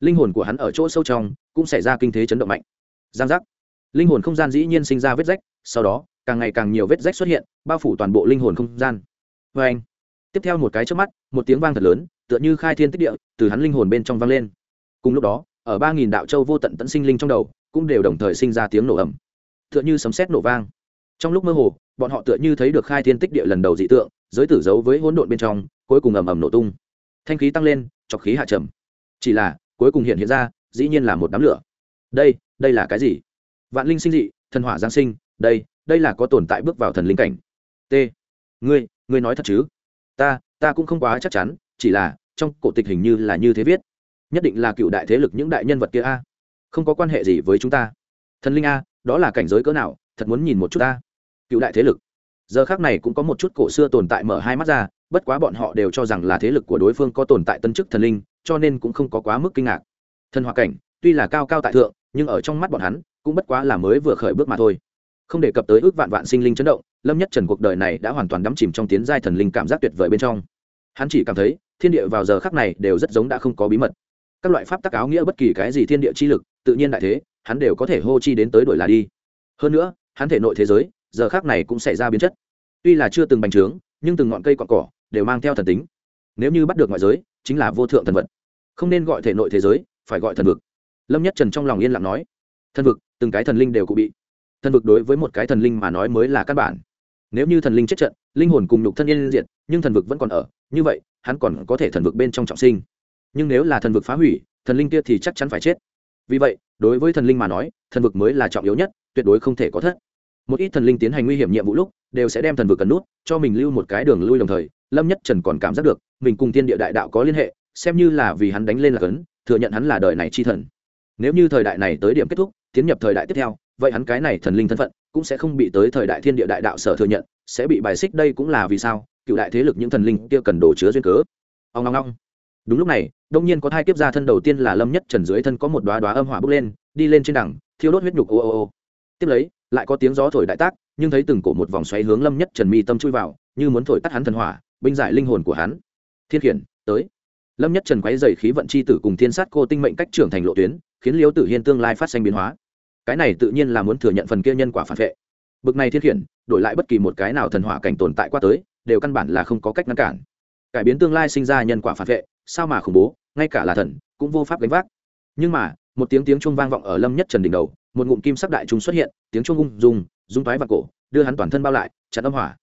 Linh hồn của hắn ở chỗ sâu trong cũng xảy ra kinh thế chấn động mạnh. Giang giác. Linh hồn không gian dĩ nhiên sinh ra vết rách sau đó càng ngày càng nhiều vết rách xuất hiện bao phủ toàn bộ linh hồn không gian. Vê anh. Tiếp theo một cái chớp mắt một tiếng vang thật lớn tựa như khai thiên tích địa từ hắn linh hồn bên trong vang lên. Cùng lúc đó ở ba nghìn đạo châu vô tận tận sinh linh trong đầu cũng đều đồng thời sinh ra tiếng nổ ầm, tựa như sấm sét nổ vang. Trong lúc mơ hồ bọn họ tựa như thấy được khai thiên tích địa lần đầu dị tượng giới tử giấu với hỗn độn bên trong cuối cùng ầm ầm nổ tung. Thanh khí tăng lên chọc khí hạ trầm. Chỉ là cuối cùng hiện hiện ra dĩ nhiên là một đám lửa. Đây đây là cái gì? Vạn linh sinh dị thần hỏa giáng sinh đây đây là có tồn tại bước vào thần linh cảnh. T. Ngươi ngươi nói thật chứ? Ta ta cũng không quá chắc chắn chỉ là trong cổ tịch hình như là như thế viết. Nhất định là cựu đại thế lực những đại nhân vật kia a không có quan hệ gì với chúng ta. Thần linh a, đó là cảnh giới cỡ nào, thật muốn nhìn một chút ta. Cựu đại thế lực. Giờ khác này cũng có một chút cổ xưa tồn tại mở hai mắt ra, bất quá bọn họ đều cho rằng là thế lực của đối phương có tồn tại tân chức thần linh, cho nên cũng không có quá mức kinh ngạc. Thần hòa cảnh, tuy là cao cao tại thượng, nhưng ở trong mắt bọn hắn, cũng bất quá là mới vừa khởi bước mà thôi. Không đề cập tới ước vạn vạn sinh linh chấn động, lâm nhất trần cuộc đời này đã hoàn toàn đắm chìm trong tiến giai thần linh cảm giác tuyệt vời bên trong. Hắn chỉ cảm thấy, thiên địa vào giờ khắc này đều rất giống đã không có bí mật. Các loại pháp tác áo nghĩa bất kỳ cái gì thiên địa chi lực tự nhiên đại thế, hắn đều có thể hô chi đến tới đổi là đi. Hơn nữa, hắn thể nội thế giới, giờ khác này cũng xảy ra biến chất. Tuy là chưa từng bành trướng, nhưng từng ngọn cây cọn cỏ đều mang theo thần tính. Nếu như bắt được ngoại giới, chính là vô thượng thần vật. Không nên gọi thể nội thế giới, phải gọi thần vực. Lâm nhất trần trong lòng yên lặng nói, thần vực, từng cái thần linh đều cụ bị. Thần vực đối với một cái thần linh mà nói mới là căn bản. Nếu như thần linh chết trận, linh hồn cùng nhục thân yên diệt, nhưng thần vực vẫn còn ở, như vậy, hắn còn có thể thần vực bên trong trọng sinh. Nhưng nếu là thần vực phá hủy, thần linh kia thì chắc chắn phải chết vì vậy, đối với thần linh mà nói, thần vực mới là trọng yếu nhất, tuyệt đối không thể có thất. Một ít thần linh tiến hành nguy hiểm nhiệm vụ lúc, đều sẽ đem thần vực cần nút, cho mình lưu một cái đường lui đồng thời, lâm nhất trần còn cảm giác được, mình cùng tiên địa đại đạo có liên hệ, xem như là vì hắn đánh lên là cấn, thừa nhận hắn là đời này chi thần. Nếu như thời đại này tới điểm kết thúc, tiến nhập thời đại tiếp theo, vậy hắn cái này thần linh thân phận, cũng sẽ không bị tới thời đại thiên địa đại đạo sở thừa nhận, sẽ bị bài xích đây cũng là vì sao, cựu đại thế lực những thần linh kia cần đồ chứa duyên cớ. Ông ngong ngong đúng lúc này, đông nhiên có thai kiếp ra thân đầu tiên là lâm nhất trần dưới thân có một đoá đoá âm hỏa bốc lên, đi lên trên đẳng thiêu đốt huyết nhục, ô ô ô. Tiếp lấy, lại có tiếng gió thổi đại tác, nhưng thấy từng cổ một vòng xoáy hướng lâm nhất trần mi tâm chui vào, như muốn thổi tắt hắn thần hỏa, binh giải linh hồn của hắn. Thiên khiển, tới. Lâm nhất trần quấy dày khí vận chi tử cùng thiên sát cô tinh mệnh cách trưởng thành lộ tuyến, khiến liếu tử hiên tương lai phát sinh biến hóa. Cái này tự nhiên là muốn thừa nhận phần kia nhân quả phản vệ. Bực này thiên khiển, đổi lại bất kỳ một cái nào thần hỏa cảnh tồn tại qua tới, đều căn bản là không có cách ngăn cản. Cải biến tương lai sinh ra nhân quả phản vệ sao mà khủng bố, ngay cả là thần cũng vô pháp gánh vác. Nhưng mà, một tiếng tiếng chuông vang vọng ở lâm nhất trần đỉnh đầu, một ngụm kim sắc đại trung xuất hiện, tiếng chuông ung dùng dung toái vào cổ, đưa hắn toàn thân bao lại, chặn âm hỏa.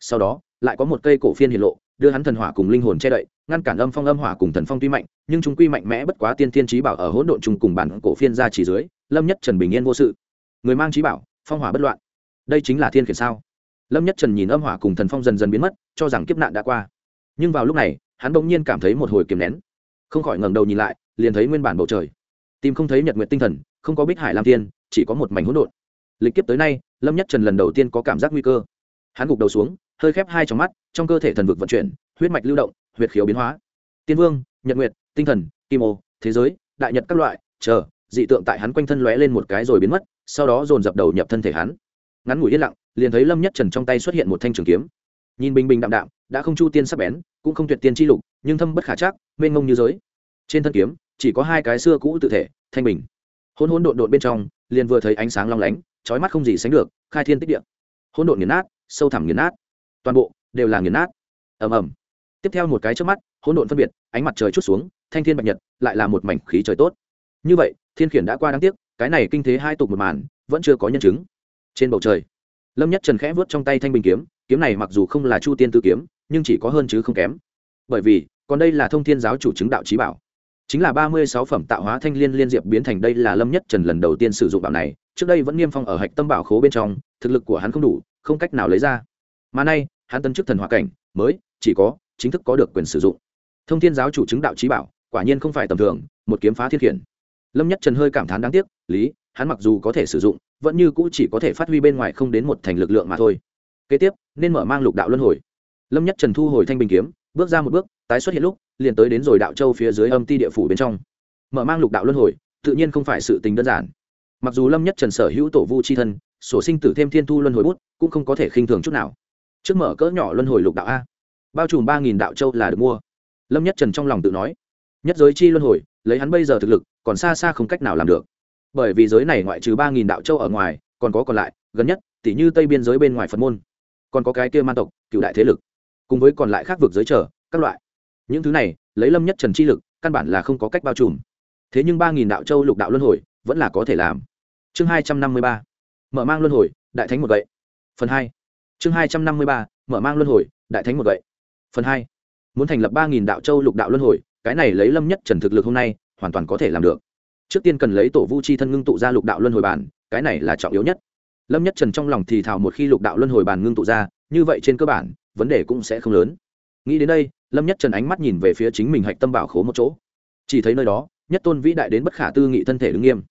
Sau đó, lại có một cây cổ phiên hiện lộ, đưa hắn thần hỏa cùng linh hồn che đậy, ngăn cản âm phong âm hỏa cùng thần phong tuy mạnh, nhưng chúng quy mạnh mẽ bất quá tiên thiên trí bảo ở hỗn độn chung cùng bản cổ phiên ra chỉ dưới, lâm nhất trần bình yên vô sự. Người mang trí bảo, phong hỏa bất loạn. Đây chính là thiên khiển sao? Lâm nhất trần nhìn âm hỏa cùng thần phong dần dần biến mất, cho rằng kiếp nạn đã qua. Nhưng vào lúc này hắn bỗng nhiên cảm thấy một hồi kiềm nén. Không khỏi ngẩng đầu nhìn lại, liền thấy nguyên bản bầu trời. Tìm không thấy nhật nguyện tinh thần, không có bích hải làm tiên chỉ có một mảnh hỗn độn. Lịch kiếp tới nay, lâm nhất trần lần đầu tiên có cảm giác nguy cơ. Hắn gục đầu xuống, hơi khép hai trong mắt, trong cơ thể thần vực vận chuyển, huyết mạch lưu động, huyệt khiếu biến hóa. Tiên vương, nhật nguyệt, tinh thần, kim ô, thế giới, đại nhật các loại, chờ, dị tượng tại hắn quanh thân lóe lên một cái rồi biến mất, sau đó dồn dập đầu nhập thân thể hắn. Ngắn ngủi yên lặng, liền thấy lâm nhất trần trong tay xuất hiện một thanh trường kiếm nhìn bình bình đạm đạm, đã không chu tiên sắp bén, cũng không tuyệt tiên chi lục, nhưng thâm bất khả chắc, mênh mông như giới. Trên thân kiếm, chỉ có hai cái xưa cũ tự thể, thanh bình. Hôn hôn độn độn bên trong, liền vừa thấy ánh sáng long lánh trói mắt không gì sánh được, khai thiên tích địa. Hôn độn nghiền nát, sâu thẳm nghiền nát. Toàn bộ đều là nghiền nát. Ầm ầm. Tiếp theo một cái trước mắt, hỗn độn phân biệt, ánh mặt trời chút xuống, thanh thiên bạch nhật, lại là một mảnh khí trời tốt. Như vậy, thiên khiển đã qua đáng tiếc, cái này kinh thế hai tục một màn, vẫn chưa có nhân chứng. Trên bầu trời, lâm nhất trần khẽ vớt trong tay thanh bình kiếm kiếm này mặc dù không là chu tiên tư kiếm, nhưng chỉ có hơn chứ không kém. Bởi vì, còn đây là thông thiên giáo chủ chứng đạo trí bảo. Chính là ba mươi sáu phẩm tạo hóa thanh liên liên diệp biến thành đây là lâm nhất trần lần đầu tiên sử dụng bảo này, trước đây vẫn niêm phong ở hạch tâm bảo khố bên trong, thực lực của hắn không đủ, không cách nào lấy ra. Mà nay, hắn tân chức thần hòa cảnh, mới, chỉ có, chính thức có được quyền sử dụng. Thông thiên giáo chủ chứng đạo trí bảo, quả nhiên không phải tầm thường, một kiếm phá thiết khiển. Lâm nhất trần hơi cảm thán đáng tiếc, lý, hắn mặc dù có thể sử dụng, vẫn như cũ chỉ có thể phát huy bên ngoài không đến một thành lực lượng mà thôi kế tiếp, nên mở mang lục đạo luân hồi. Lâm nhất trần thu hồi thanh bình kiếm, bước ra một bước, tái xuất hiện lúc, liền tới đến rồi đạo châu phía dưới âm ti địa phủ bên trong. Mở mang lục đạo luân hồi, tự nhiên không phải sự tình đơn giản. Mặc dù lâm nhất trần sở hữu tổ vu c h i thân, sổ sinh tử thêm thiên thu luân hồi bút, cũng không có thể khinh thường chút nào. Trước mở cỡ nhỏ luân hồi lục đạo a, bao trùm ba nghìn đạo châu là được mua. Lâm nhất trần trong lòng tự nói, nhất giới chi luân hồi, lấy hắn bây giờ thực lực, còn xa xa không cách nào làm được. Bởi vì giới này ngoại trừ ba nghìn đạo châu ở ngoài, còn có còn lại, gần nhất tỷ như tây biên giới bên ngoài phật môn còn có cái kia man tộc, cựu đại thế lực, cùng với còn lại khác vực giới trở, các loại. Những thứ này, lấy lâm nhất trần chi lực, căn bản là không có cách bao trùm. Thế nhưng ba nghìn đạo châu lục đạo luân hồi, vẫn là có thể làm. Chương hai trăm năm mươi ba, mở mang luân hồi, đại thánh một vậy phần hai. Chương hai trăm năm mươi ba, mở mang luân hồi, đại thánh một vậy phần hai. Muốn thành lập ba nghìn đạo châu lục đạo luân hồi, cái này lấy lâm nhất trần thực lực hôm nay, hoàn toàn có thể làm được. Trước tiên cần lấy tổ vu chi thân ngưng tụ ra lục đạo luân hồi bản, cái này là trọng yếu nhất lâm nhất trần trong lòng thì thào một khi lục đạo luân hồi bàn ngưng tụ ra, như vậy trên cơ bản, vấn đề cũng sẽ không lớn. Nghĩ đến đây, lâm nhất trần ánh mắt nhìn về phía chính mình hạch tâm bảo khố một chỗ. Chỉ thấy nơi đó, nhất tôn vĩ đại đến bất khả tư nghị thân thể đứng nghiêm.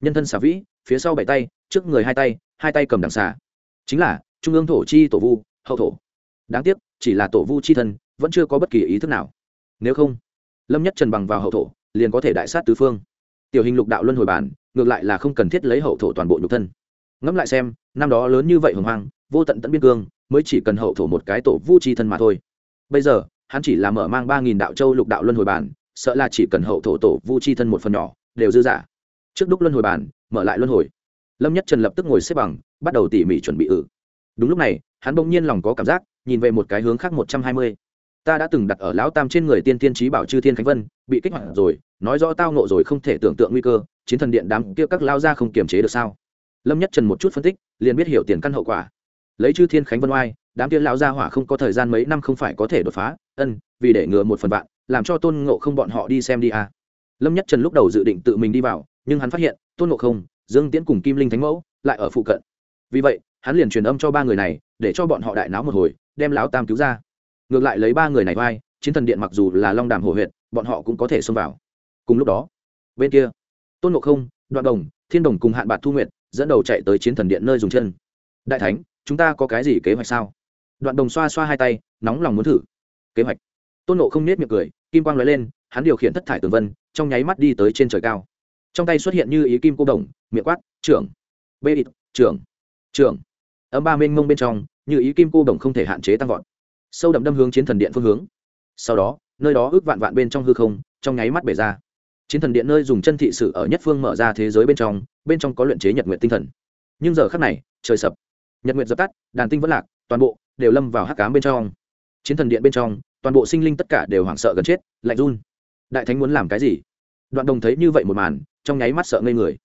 Nhân thân xà vĩ, phía sau bảy tay, trước người hai tay hai tay cầm đằng xà. Chính là, trung ương thổ chi tổ vu, hậu thổ. Đáng tiếc, chỉ là tổ vu chi thân, vẫn chưa có bất kỳ ý thức nào. Nếu không, lâm nhất trần bằng vào hậu thổ, liền có thể đại sát tứ phương. Tiểu hình lục đạo luân hồi bản ngược lại là không cần thiết lấy hậu thổ toàn bộ nhục thân ngẫm lại xem, năm đó lớn như vậy hồng hoang, vô tận tận biên cương, mới chỉ cần hậu thổ một cái tổ vu chi thân mà thôi. Bây giờ, hắn chỉ là mở mang ba nghìn đạo châu lục đạo luân hồi bản, sợ là chỉ cần hậu thổ tổ vu chi thân một phần nhỏ, đều dư dả. Trước đúc luân hồi bản, mở lại luân hồi. Lâm nhất trần lập tức ngồi xếp bằng, bắt đầu tỉ mỉ chuẩn bị ử. Đúng lúc này, hắn bỗng nhiên lòng có cảm giác, nhìn về một cái hướng khác một trăm hai mươi. Ta đã từng đặt ở lão tam trên người tiên tiên trí bảo chư thiên khánh vân, bị kích hoạt rồi, nói rõ tao nộ rồi không thể tưởng tượng nguy cơ, chiến thần điện đám kia các lao ra không kiềm chế được sao? lâm nhất trần một chút phân tích liền biết hiểu tiền căn hậu quả lấy chư thiên khánh vân oai đám tiên lão gia hỏa không có thời gian mấy năm không phải có thể đột phá ân vì để ngừa một phần vạn làm cho tôn ngộ không bọn họ đi xem đi à. lâm nhất trần lúc đầu dự định tự mình đi vào nhưng hắn phát hiện tôn ngộ không dương tiễn cùng kim linh thánh mẫu lại ở phụ cận vì vậy hắn liền truyền âm cho ba người này để cho bọn họ đại náo một hồi đem lão tam cứu ra ngược lại lấy ba người này vai chiến thần điện mặc dù là long đàm hồ huyện bọn họ cũng có thể xông vào cùng lúc đó bên kia tôn ngộ không đoạn đồng thiên đồng cùng hạn bạc thu nguyện dẫn đầu chạy tới chiến thần điện nơi dùng chân. Đại thánh, chúng ta có cái gì kế hoạch sao? Đoạn đồng xoa xoa hai tay, nóng lòng muốn thử. Kế hoạch. Tôn nộ không nết miệng cười, kim quang nói lên, hắn điều khiển thất thải tường vân, trong nháy mắt đi tới trên trời cao. Trong tay xuất hiện như ý kim cô đồng, miệng quát, trưởng. Bê ít trưởng. Trưởng. Âm ba mênh mông bên trong, như ý kim cô đồng không thể hạn chế tăng vọt. Sâu đậm đâm hướng chiến thần điện phương hướng. Sau đó, nơi đó ước vạn vạn bên trong hư không, trong nháy mắt bể ra chiến thần điện nơi dùng chân thị sự ở nhất phương mở ra thế giới bên trong bên trong có luyện chế nhật nguyện tinh thần. Nhưng giờ khắc này, trời sập. Nhật nguyện dập tắt, đàn tinh vẫn lạc, toàn bộ đều lâm vào hắc cám bên trong. Chiến thần điện bên trong, toàn bộ sinh linh tất cả đều hoảng sợ gần chết, lạnh run. Đại thánh muốn làm cái gì? Đoạn đồng thấy như vậy một màn, trong nháy mắt sợ ngây người.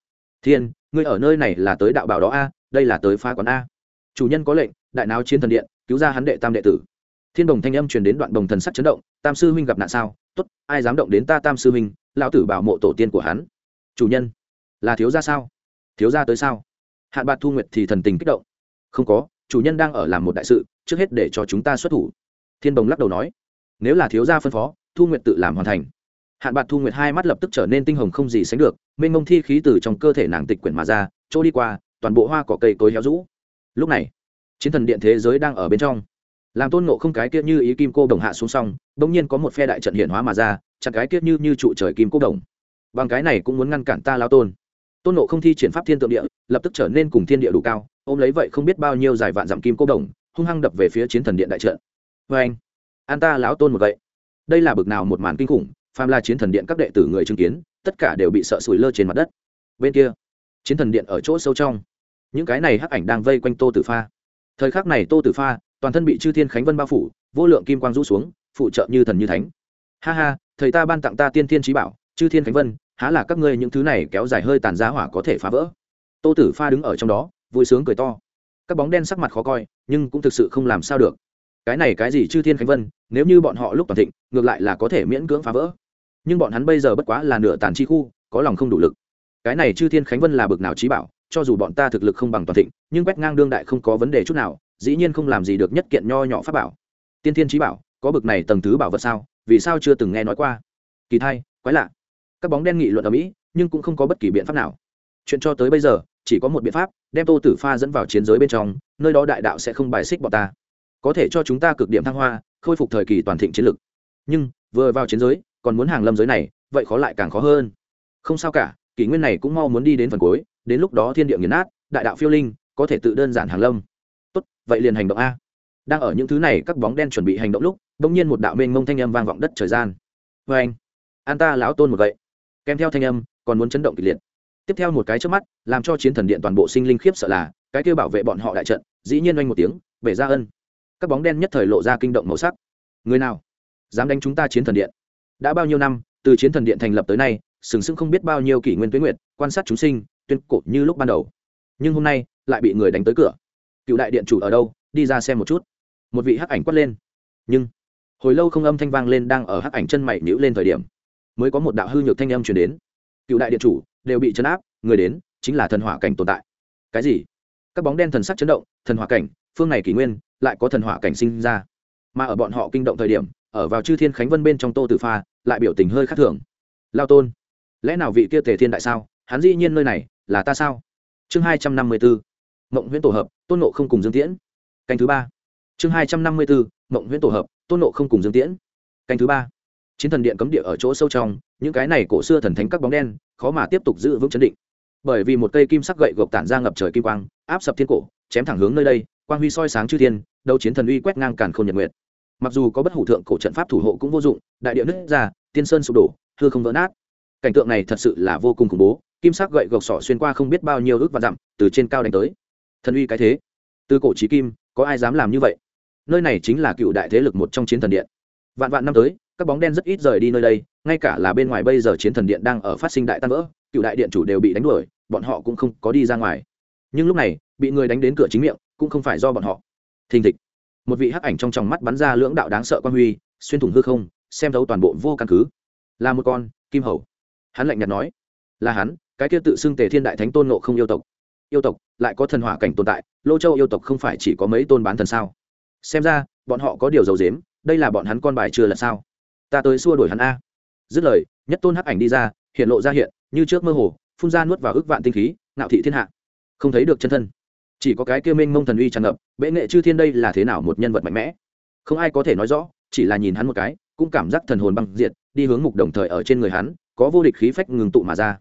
Thiên, ngươi ở nơi này là tới đạo bảo đó a, đây là tới phá quán a. Chủ nhân có lệnh, đại náo chiến thần điện, cứu ra hắn đệ tam đệ tử. Thiên đồng thanh âm truyền đến đoạn đồng thần sắc chấn động, tam sư huynh gặp nạn sao? T ố t ai dám động đến ta tam sư huynh lão tử bảo mộ tổ tiên của hắn. Chủ nhân, là thiếu gia sao? Thiếu gia tới sao? Hạn bạc thu nguyệt thì thần tình kích động. Không có, chủ nhân đang ở làm một đại sự, trước hết để cho chúng ta xuất thủ. Thiên bồng lắc đầu nói, nếu là thiếu gia phân phó, thu nguyệt tự làm hoàn thành. Hạn bạc thu nguyệt hai mắt lập tức trở nên tinh hồng không gì sánh được, mênh mông thi khí từ trong cơ thể nàng tịch quyển mà ra, chỗ đi qua, toàn bộ hoa cỏ cây cối héo rũ. Lúc này, chiến thần điện thế giới đang ở bên trong. Làm tôn ngộ không cái kia như ý kim cô đồng hạ xuống s o n g đ ỗ n g nhiên có một phe đại trận hiển hóa mà ra chặt cái kiếp như như trụ trời kim cố đồng. Bằng cái này cũng muốn ngăn cản ta lao tôn. Tôn nộ không thi triển pháp thiên tượng địa, lập tức trở nên cùng thiên địa đủ cao, ôm lấy vậy không biết bao nhiêu giải vạn dặm kim cố đồng, hung hăng đập về phía chiến thần điện đại trận. Vê anh, an ta lão tôn một vậy đây là bực nào một màn kinh khủng, phàm là chiến thần điện các đệ tử người chứng kiến, tất cả đều bị sợ sủi lơ trên mặt đất. Bên kia, chiến thần điện ở chỗ sâu trong. Những cái này hắc ảnh đang vây quanh tô tử pha. Thời khắc này tô tử pha, toàn thân bị chư thiên khánh vân bao phủ, vô lượng kim quang rũ xuống, phụ trợ như thần như thánh ha ha, thầy ta ban tặng ta tiên thiên trí bảo, chư thiên khánh vân, há là các ngươi những thứ này kéo dài hơi tàn giá hỏa có thể phá vỡ. Tô tử pha đứng ở trong đó, vui sướng cười to. Các bóng đen sắc mặt khó coi, nhưng cũng thực sự không làm sao được. Cái này cái gì chư thiên khánh vân, nếu như bọn họ lúc toàn thịnh, ngược lại là có thể miễn cưỡng phá vỡ. Nhưng bọn hắn bây giờ bất quá là nửa tàn chi khu, có lòng không đủ lực. Cái này chư thiên khánh vân là bực nào trí bảo, cho dù bọn ta thực lực không bằng toàn thịnh, nhưng quét ngang đương đại không có vấn đề chút nào, dĩ nhiên không làm gì được nhất kiện nho nhỏ pháp bảo. Tiên thiên trí bảo, có bực này tầng thứ bảo vật sao? vì sao chưa từng nghe nói qua. Kỳ thay quái lạ. Các bóng đen nghị luận ở mỹ, nhưng cũng không có bất kỳ biện pháp nào. Chuyện cho tới bây giờ, chỉ có một biện pháp, đem tô tử pha dẫn vào chiến giới bên trong, nơi đó đại đạo sẽ không bài xích bọn ta. Có thể cho chúng ta cực điểm thăng hoa, khôi phục thời kỳ toàn thịnh chiến lược nhưng, vừa vào chiến giới, còn muốn hàng lâm giới này, vậy khó lại càng khó hơn. Không sao cả, kỷ nguyên này cũng mau muốn đi đến phần cuối, đến lúc đó thiên địa nghiền nát, đại đạo phiêu linh, có thể tự đơn giản hàng lâm. Tốt, vậy liền hành động a đang ở những thứ này các bóng đen chuẩn bị hành động lúc bỗng nhiên một đạo mênh mông thanh âm vang vọng đất trời gian. Vê anh, an ta lão tôn một vậy kèm theo thanh âm, còn muốn chấn động kịch liệt. Tiếp theo một cái trước mắt, làm cho chiến thần điện toàn bộ sinh linh khiếp sợ là, cái kêu bảo vệ bọn họ đại trận, dĩ nhiên oanh một tiếng, bể ra ân. Các bóng đen nhất thời lộ ra kinh động màu sắc. Người nào? Dám đánh chúng ta chiến thần điện? Đã bao nhiêu năm, từ chiến thần điện thành lập tới nay, sừng sững không biết bao nhiêu kỷ nguyên tuyến nguyện quan sát chúng sinh, tuyên cổ như lúc ban đầu. Nhưng hôm nay, lại bị người đánh tới cửa. Cựu đại điện chủ ở đâu? Đi ra xem một chút một vị hắc ảnh quát lên. Nhưng, hồi lâu không âm thanh vang lên đang ở hắc ảnh chân mày nhữ lên thời điểm, mới có một đạo hư nhược thanh âm chuyển đến. Cựu đại điện chủ, đều bị chấn áp, người đến chính là thần hỏa cảnh tồn tại. Cái gì? Các bóng đen thần sắc chấn động, thần hỏa cảnh, phương này kỷ nguyên, lại có thần hỏa cảnh sinh ra. Mà ở bọn họ kinh động thời điểm, ở vào chư thiên khánh vân bên trong tô tử pha, lại biểu tình hơi khác thường. Lao tôn, lẽ nào vị kia tề thiên đại sao? Hắn dĩ nhiên nơi này là ta sao? Chương hai trăm năm mươi bốn. Mộng huyễn tổ hợp, tôn nộ không cùng dương tiễn. Canh thứ ba chương hai trăm năm mươi bốn mộng huyễn tổ hợp, tôn nộ không cùng dương tiễn. Canh thứ ba. Chiến thần điện cấm địa ở chỗ sâu trong, những cái này cổ xưa thần thánh các bóng đen, khó mà tiếp tục giữ vững chấn định. Bởi vì một cây kim sắc gậy gộc tản ra ngập trời kim quang, áp sập thiên cổ, chém thẳng hướng nơi đây, quang huy soi sáng chư thiên, đấu chiến thần uy quét ngang càn k h ô n nhật nguyệt. Mặc dù có bất hủ thượng cổ trận pháp thủ hộ cũng vô dụng, đại điệu nứt ra, tiên sơn sụp đổ thưa không vỡ nát. Cảnh tượng này thật sự là vô cùng khủng bố, kim sắc gậy gộc sỏ xuyên qua không biết bao nhiêu ước và dặm, từ trên cao đánh tới. Thần uy cái thế. Từ cổ trí kim, có ai dám làm như vậy? nơi này chính là cựu đại thế lực một trong chiến thần điện. Vạn vạn năm tới, các bóng đen rất ít rời đi nơi đây, ngay cả là bên ngoài bây giờ chiến thần điện đang ở phát sinh đại tan vỡ, cựu đại điện chủ đều bị đánh đuổi, bọn họ cũng không có đi ra ngoài. Nhưng lúc này, bị người đánh đến cửa chính miệng, cũng không phải do bọn họ. Thình thịch. Một vị hắc ảnh trong tròng mắt bắn ra lưỡng đạo đáng sợ quan huy, xuyên thủng hư không, xem thấu toàn bộ vô căn cứ. Là một con, kim hầu. Hắn lạnh nhạt nói, là hắn, cái kia tự xưng tề thiên đại thánh tôn nộ không yêu tộc. Yêu tộc, lại có thần hỏa cảnh tồn tại, lô châu yêu tộc không phải chỉ có mấy tôn bán thần sao? xem ra, bọn họ có điều giấu dếm đây là bọn hắn con bài chưa là sao? Ta tới xua đuổi hắn a. Dứt lời, nhất tôn hắc ảnh đi ra, hiện lộ ra hiện, như trước mơ hồ, phun ra nuốt vào ức vạn tinh khí, ngạo thị thiên hạ. Không thấy được chân thân. Chỉ có cái kia minh mông thần uy tràn ngập, bệ nghệ chư thiên đây là thế nào một nhân vật mạnh mẽ? Không ai có thể nói rõ, chỉ là nhìn hắn một cái, cũng cảm giác thần hồn băng diệt, đi hướng mục đồng thời ở trên người hắn, có vô địch khí phách ngừng tụ mà ra.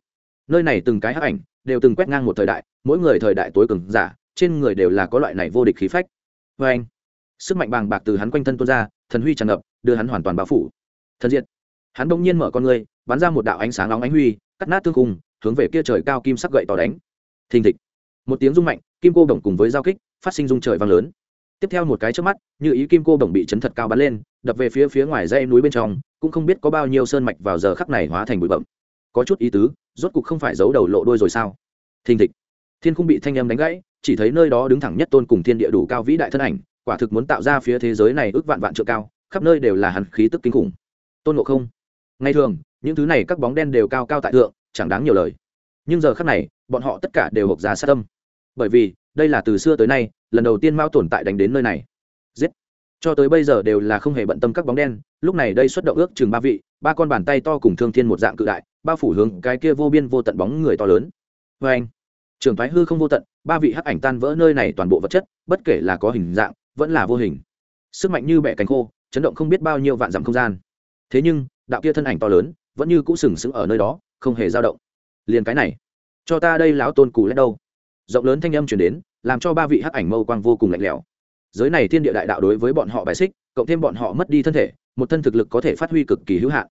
Nơi này từng cái hắc ảnh, đều từng quét ngang một thời đại, mỗi người thời đại tối cường giả, trên người đều là có loại này vô địch khí phách. Vê anh sức mạnh bàng bạc từ hắn quanh thân tuôn ra, thần huy tràn ngập, đưa hắn hoàn toàn bao phủ. Thần diện hắn bỗng nhiên mở con người bắn ra một đạo ánh sáng nóng ánh huy, cắt nát tương cùng, hướng về kia trời cao kim sắc gậy tỏ đánh. Thình thịch. Một tiếng rung mạnh, kim cô đồng cùng với giao kích, phát sinh rung trời vang lớn. Tiếp theo một cái trước mắt, như ý kim cô đồng bị chấn thật cao bắn lên, đập về phía phía ngoài dây núi bên trong, cũng không biết có bao nhiêu sơn mạch vào giờ khắc này hóa thành bụi bậm có chút ý tứ, rốt cục không phải giấu đầu lộ đôi rồi sao? Thình thịch. Thiên không bị thanh âm đánh gãy, chỉ thấy nơi đó đứng thẳng nhất tôn cùng thiên địa đủ cao vĩ đại thân ảnh quả thực muốn tạo ra phía thế giới này ước vạn vạn trượng cao, khắp nơi đều là hắn khí tức kinh khủng. Tôn ngộ không ngay thường, những thứ này các bóng đen đều cao cao tại thượng, chẳng đáng nhiều lời. Nhưng giờ khắc này, bọn họ tất cả đều hộp ra sát tâm. Bởi vì, đây là từ xưa tới nay, lần đầu tiên mao tồn tại đánh đến nơi này. Giết! Cho tới bây giờ đều là không hề bận tâm các bóng đen, lúc này đây xuất động ước chừng ba vị, ba con bàn tay to cùng thương thiên một dạng cự đại, bao phủ hướng cái kia vô biên vô tận bóng người to lớn. Vê anh trường thoái hư không vô tận, ba vị hắc ảnh tan vỡ nơi này toàn bộ vật chất, bất kể là có hình dạng vẫn là vô hình. Sức mạnh như bẻ cánh khô, chấn động không biết bao nhiêu vạn dặm không gian. Thế nhưng, đạo kia thân ảnh to lớn, vẫn như cũ sừng sững ở nơi đó, không hề dao động. Liền cái này, cho ta đây lão tôn cù lét đâu. Rộng lớn thanh âm chuyển đến, làm cho ba vị hắc ảnh mâu quang vô cùng lạnh lẽo. Giới này thiên địa đại đạo đối với bọn họ bài xích, cộng thêm bọn họ mất đi thân thể, một thân thực lực có thể phát huy cực kỳ hữu hạn.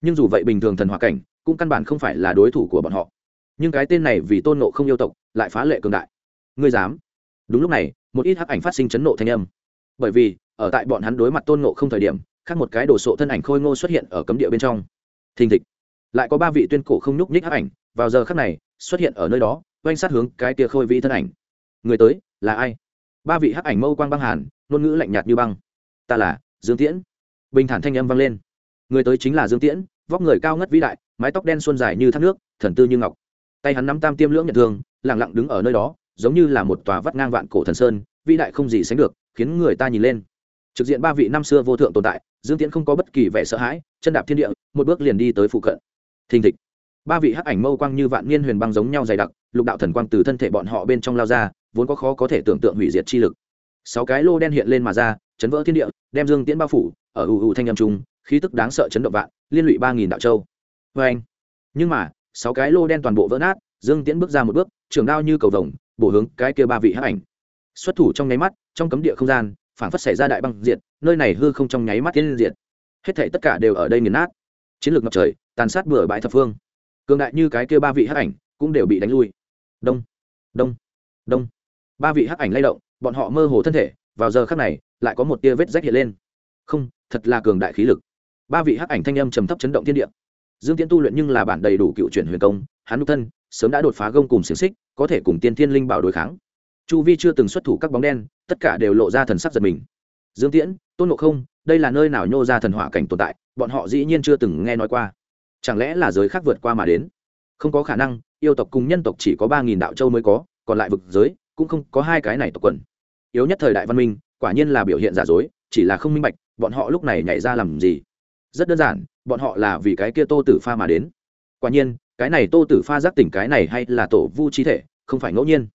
Nhưng dù vậy bình thường thần hòa cảnh, cũng căn bản không phải là đối thủ của bọn họ. Nhưng cái tên này vì tôn nộ không yêu tộc, lại phá lệ cường đại. Ngươi dám? Đúng lúc này một ít hắc ảnh phát sinh chấn nộ thanh âm. Bởi vì, ở tại bọn hắn đối mặt tôn ngộ không thời điểm, khác một cái đồ sộ thân ảnh khôi ngô xuất hiện ở cấm địa bên trong. Thình thịch. Lại có ba vị tuyên cổ không nhúc nhích hắc ảnh, vào giờ khắc này, xuất hiện ở nơi đó oanh sát hướng cái kia khôi vị thân ảnh. Người tới, là ai? Ba vị hắc ảnh mâu quang băng hàn, ngôn ngữ lạnh nhạt như băng. Ta là dương tiễn. Bình thản thanh âm vang lên. Người tới chính là dương tiễn, vóc người cao ngất vĩ đại, mái tóc đen xuân dài như thác nước, thần tư như ngọc. Tay hắn nắm tam tiêm lưỡng nhật thương, lặng lặng đứng ở nơi đó giống như là một tòa vắt ngang vạn cổ thần sơn, vĩ đại không gì sánh được, khiến người ta nhìn lên. Trực diện ba vị năm xưa vô thượng tồn tại, dương tiễn không có bất kỳ vẻ sợ hãi, chân đạp thiên địa, một bước liền đi tới phụ cận. Thình thịch. Ba vị hắc ảnh mâu quang như vạn niên huyền băng giống nhau dày đặc, lục đạo thần quang từ thân thể bọn họ bên trong lao ra, vốn có khó có thể tưởng tượng hủy diệt chi lực. Sáu cái lô đen hiện lên mà ra, chấn vỡ thiên địa, đem dương tiễn bao phủ, ở ù ù thanh â m trung khí tức đáng sợ chấn động vạn, liên lụy ba nghìn đạo châu. Vê anh nhưng mà, sáu cái lô đen toàn bộ vỡ nát, dương tiễn bước ra một bước, trường đao như cầu vồng bổ hướng cái kia ba vị hắc ảnh. Xuất thủ trong nháy mắt, trong cấm địa không gian phản phất xảy ra đại băng diệt, nơi này hư không trong nháy mắt tiến diệt. Hết thảy tất cả đều ở đây nghiền nát. Chiến lược ngập trời, tàn sát bừa bãi thập phương. Cường đại như cái kia ba vị hắc ảnh cũng đều bị đánh lui. Đông đông đông. Ba vị hắc ảnh lay động, bọn họ mơ hồ thân thể, vào giờ khắc này, lại có một tia vết rách hiện lên. Không, thật là cường đại khí lực. Ba vị hắc ảnh thanh âm trầm thấp chấn động thiên địa. Dương tiễn tu luyện nhưng là bản đầy đủ cựu truyền huyền công, hắn nút thân sớm đã đột phá gông cùng xiềng xích, có thể cùng tiên thiên linh bảo đối kháng. Chu vi chưa từng xuất thủ các bóng đen, tất cả đều lộ ra thần sắc giật mình. Dương tiễn, tôn ngộ không, đây là nơi nào nhô ra thần hỏa cảnh tồn tại, bọn họ dĩ nhiên chưa từng nghe nói qua. Chẳng lẽ là giới khác vượt qua mà đến? Không có khả năng, yêu tộc cùng nhân tộc chỉ có ba nghìn đạo châu mới có, còn lại vực giới cũng không có hai cái này tộc quần. Yếu nhất thời đại văn minh, quả nhiên là biểu hiện giả dối, chỉ là không minh bạch, bọn họ lúc này nhảy ra làm gì? Rất đơn giản, bọn họ là vì cái kia tô tử pha mà đến. Quả nhiên cái này tô tử pha giác tỉnh cái này hay là tổ vu trí thể, không phải ngẫu nhiên.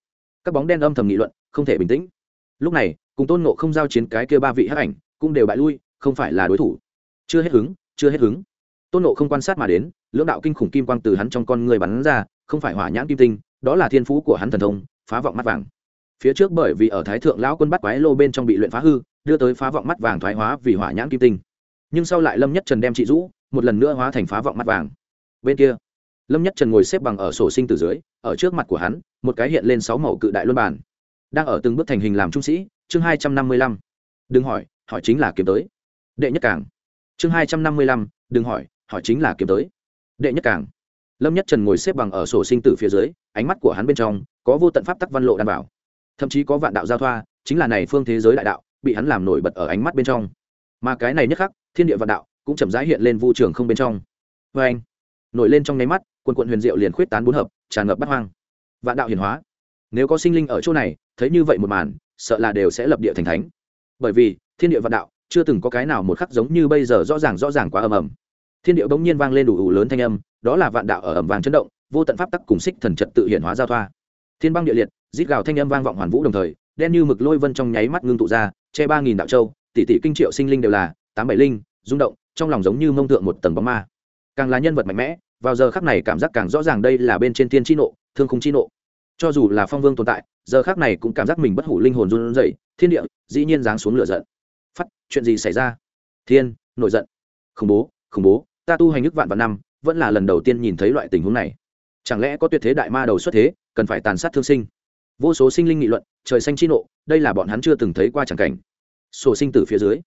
Các bóng đen âm thầm nghị luận, không thể bình tĩnh. Lúc này, cùng tôn nộ không giao chiến cái kia ba vị hắc ảnh, cũng đều bại lui, không phải là đối thủ. Chưa hết hứng, chưa hết hứng. Tôn nộ không quan sát mà đến, lưỡng đạo kinh khủng kim quang từ hắn trong con người bắn ra, không phải hỏa nhãn kim tinh, đó là thiên phú của hắn thần thông, phá vọng mắt vàng. Phía trước bởi vì ở thái thượng lão quân bắt quái lô bên trong bị luyện phá hư, đưa tới phá vọng mắt vàng thoái hóa vì hỏa nhãn kim tinh. Nhưng sau lại lâm nhất trần đem chị rũ, một lần nữa hóa thành phá vọng mắt vàng. Bên kia lâm nhất trần ngồi xếp bằng ở sổ sinh từ dưới, ở trước mặt của hắn, một cái hiện lên sáu màu cự đại luân bản đang ở từng bước thành hình làm trung sĩ, chương hai trăm năm mươi lăm. Đừng hỏi hỏi chính là kiếm tới. Đệ nhất càng chương hai trăm năm mươi lăm, đừng hỏi hỏi chính là kiếm tới. Đệ nhất càng lâm nhất trần ngồi xếp bằng ở sổ sinh tử phía dưới, ánh mắt của hắn bên trong, có vô tận pháp tắc văn lộ đảm bảo. Thậm chí có vạn đạo giao thoa, chính là này phương thế giới đại đạo, bị hắn làm nổi bật ở ánh mắt bên trong. Mà cái này nhất khắc, thiên địa vạn đạo, cũng chậm rãi hiện lên vu trường không bên trong. Vê anh. Nổi lên trong nháy mắt quần quận huyền diệu liền khuyết tán bốn hợp, tràn ngập bắt hoang. Vạn đạo hiển hóa. Nếu có sinh linh ở chỗ này, thấy như vậy một màn, sợ là đều sẽ lập địa thành thánh. Bởi vì, thiên địa vạn đạo, chưa từng có cái nào một khắc giống như bây giờ rõ ràng rõ ràng quá ầm ầm. Thiên địa bỗng nhiên vang lên đủ ủ lớn thanh âm, đó là vạn đạo ở ầm vàng chấn động, vô tận pháp tắc cùng xích thần trật tự hiển hóa giao thoa. Thiên băng địa liệt, rít gào thanh âm vang vọng hoàn vũ đồng thời, đen như mực lôi vân trong nháy mắt ngưng tụ ra, che ba nghìn đạo châu, tỷ tỷ kinh triệu sinh linh đều là tám bảy linh, rung động, trong lòng giống như mông tượng một tầng bóng ma. Càng là nhân vật mạnh mẽ vào giờ khắc này cảm giác càng rõ ràng đây là bên trên thiên chi nộ, thương khung chi nộ. Cho dù là phong vương tồn tại, giờ khắc này cũng cảm giác mình bất hủ linh hồn run rẩy, thiên địa, dĩ nhiên giáng xuống lửa giận. Phát, chuyện gì xảy ra? Thiên, nổi giận. Khủng bố khủng bố, ta tu hành nước vạn vạn năm, vẫn là lần đầu tiên nhìn thấy loại tình huống này. Chẳng lẽ có tuyệt thế đại ma đầu xuất thế, cần phải tàn sát thương sinh? Vô số sinh linh nghị luận, trời xanh chi nộ, đây là bọn hắn chưa từng thấy qua chẳng cảnh. Sổ sinh tử phía dưới.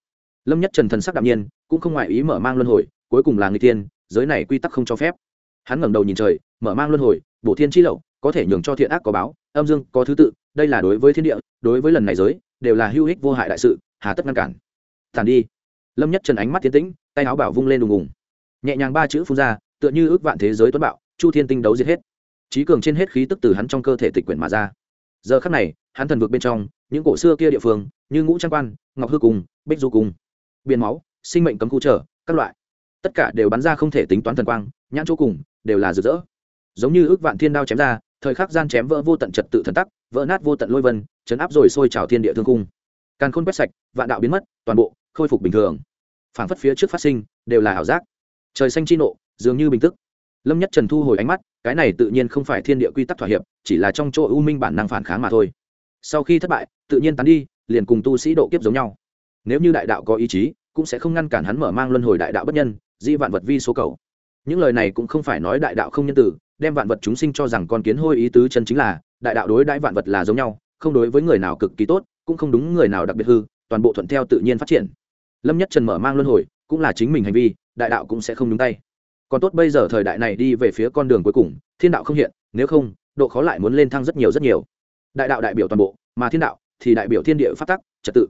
Lâm nhất trần thần sắc đạm nhiên, cũng không ngoại ý mở mang luân hồi, cuối cùng là người tiên giới này quy tắc không cho phép hắn ngẩng đầu nhìn trời, mở mang luân hồi, bổ thiên chi lậu, có thể nhường cho thiện ác có báo, âm dương có thứ tự, đây là đối với thiên địa, đối với lần này giới, đều là hữu ích vô hại đại sự, hà tất ngăn cản. Tản đi. Lâm nhất trần ánh mắt thiên tĩnh, tay áo bảo vung lên đùng đùng. Nhẹ nhàng ba chữ phun ra, tựa như ước vạn thế giới tuấn bạo, chu thiên tinh đấu diệt hết. Trí cường trên hết khí tức từ hắn trong cơ thể tịch quyển mà ra. Giờ khắc này, hắn thần vượt bên trong, những cổ xưa kia địa phương, như ngũ trang quan, ngọc hư cùng, bích du cùng. Biển máu, sinh mệnh cấm khu trở, các loại tất cả đều bắn ra không thể tính toán thần quang, nhãn chỗ cùng đều là rực rỡ. Giống như ước vạn thiên đao chém ra, thời khắc gian chém vỡ vô tận trật tự thần tắc, vỡ nát vô tận lôi vân, chấn áp rồi sôi trào thiên địa thương cung càng khôn quét sạch, vạn đạo biến mất, toàn bộ khôi phục bình thường. Phảng phất phía trước phát sinh, đều là ảo giác. Trời xanh chi nộ, dường như bình tức. Lâm nhất trần thu hồi ánh mắt, cái này tự nhiên không phải thiên địa quy tắc thỏa hiệp, chỉ là trong chỗ ưu minh bản năng phản kháng mà thôi. Sau khi thất bại, tự nhiên tán đi, liền cùng tu sĩ độ kiếp giống nhau. Nếu như đại đạo có ý chí, cũng sẽ không ngăn cản hắn mở mang luân hồi đại đạo bất nhân di vạn vật vi số cầu. Những lời này cũng không phải nói đại đạo không nhân tử đem vạn vật chúng sinh cho rằng con kiến hôi ý tứ chân chính là, đại đạo đối đãi vạn vật là giống nhau, không đối với người nào cực kỳ tốt, cũng không đúng người nào đặc biệt hư, toàn bộ thuận theo tự nhiên phát triển. Lâm nhất trần mở mang luân hồi, cũng là chính mình hành vi, đại đạo cũng sẽ không nhúng tay. Còn tốt bây giờ thời đại này đi về phía con đường cuối cùng, thiên đạo không hiện, nếu không, độ khó lại muốn lên thăng rất nhiều rất nhiều. Đại đạo đại biểu toàn bộ, mà thiên đạo thì đại biểu thiên địa phát tắc, trật tự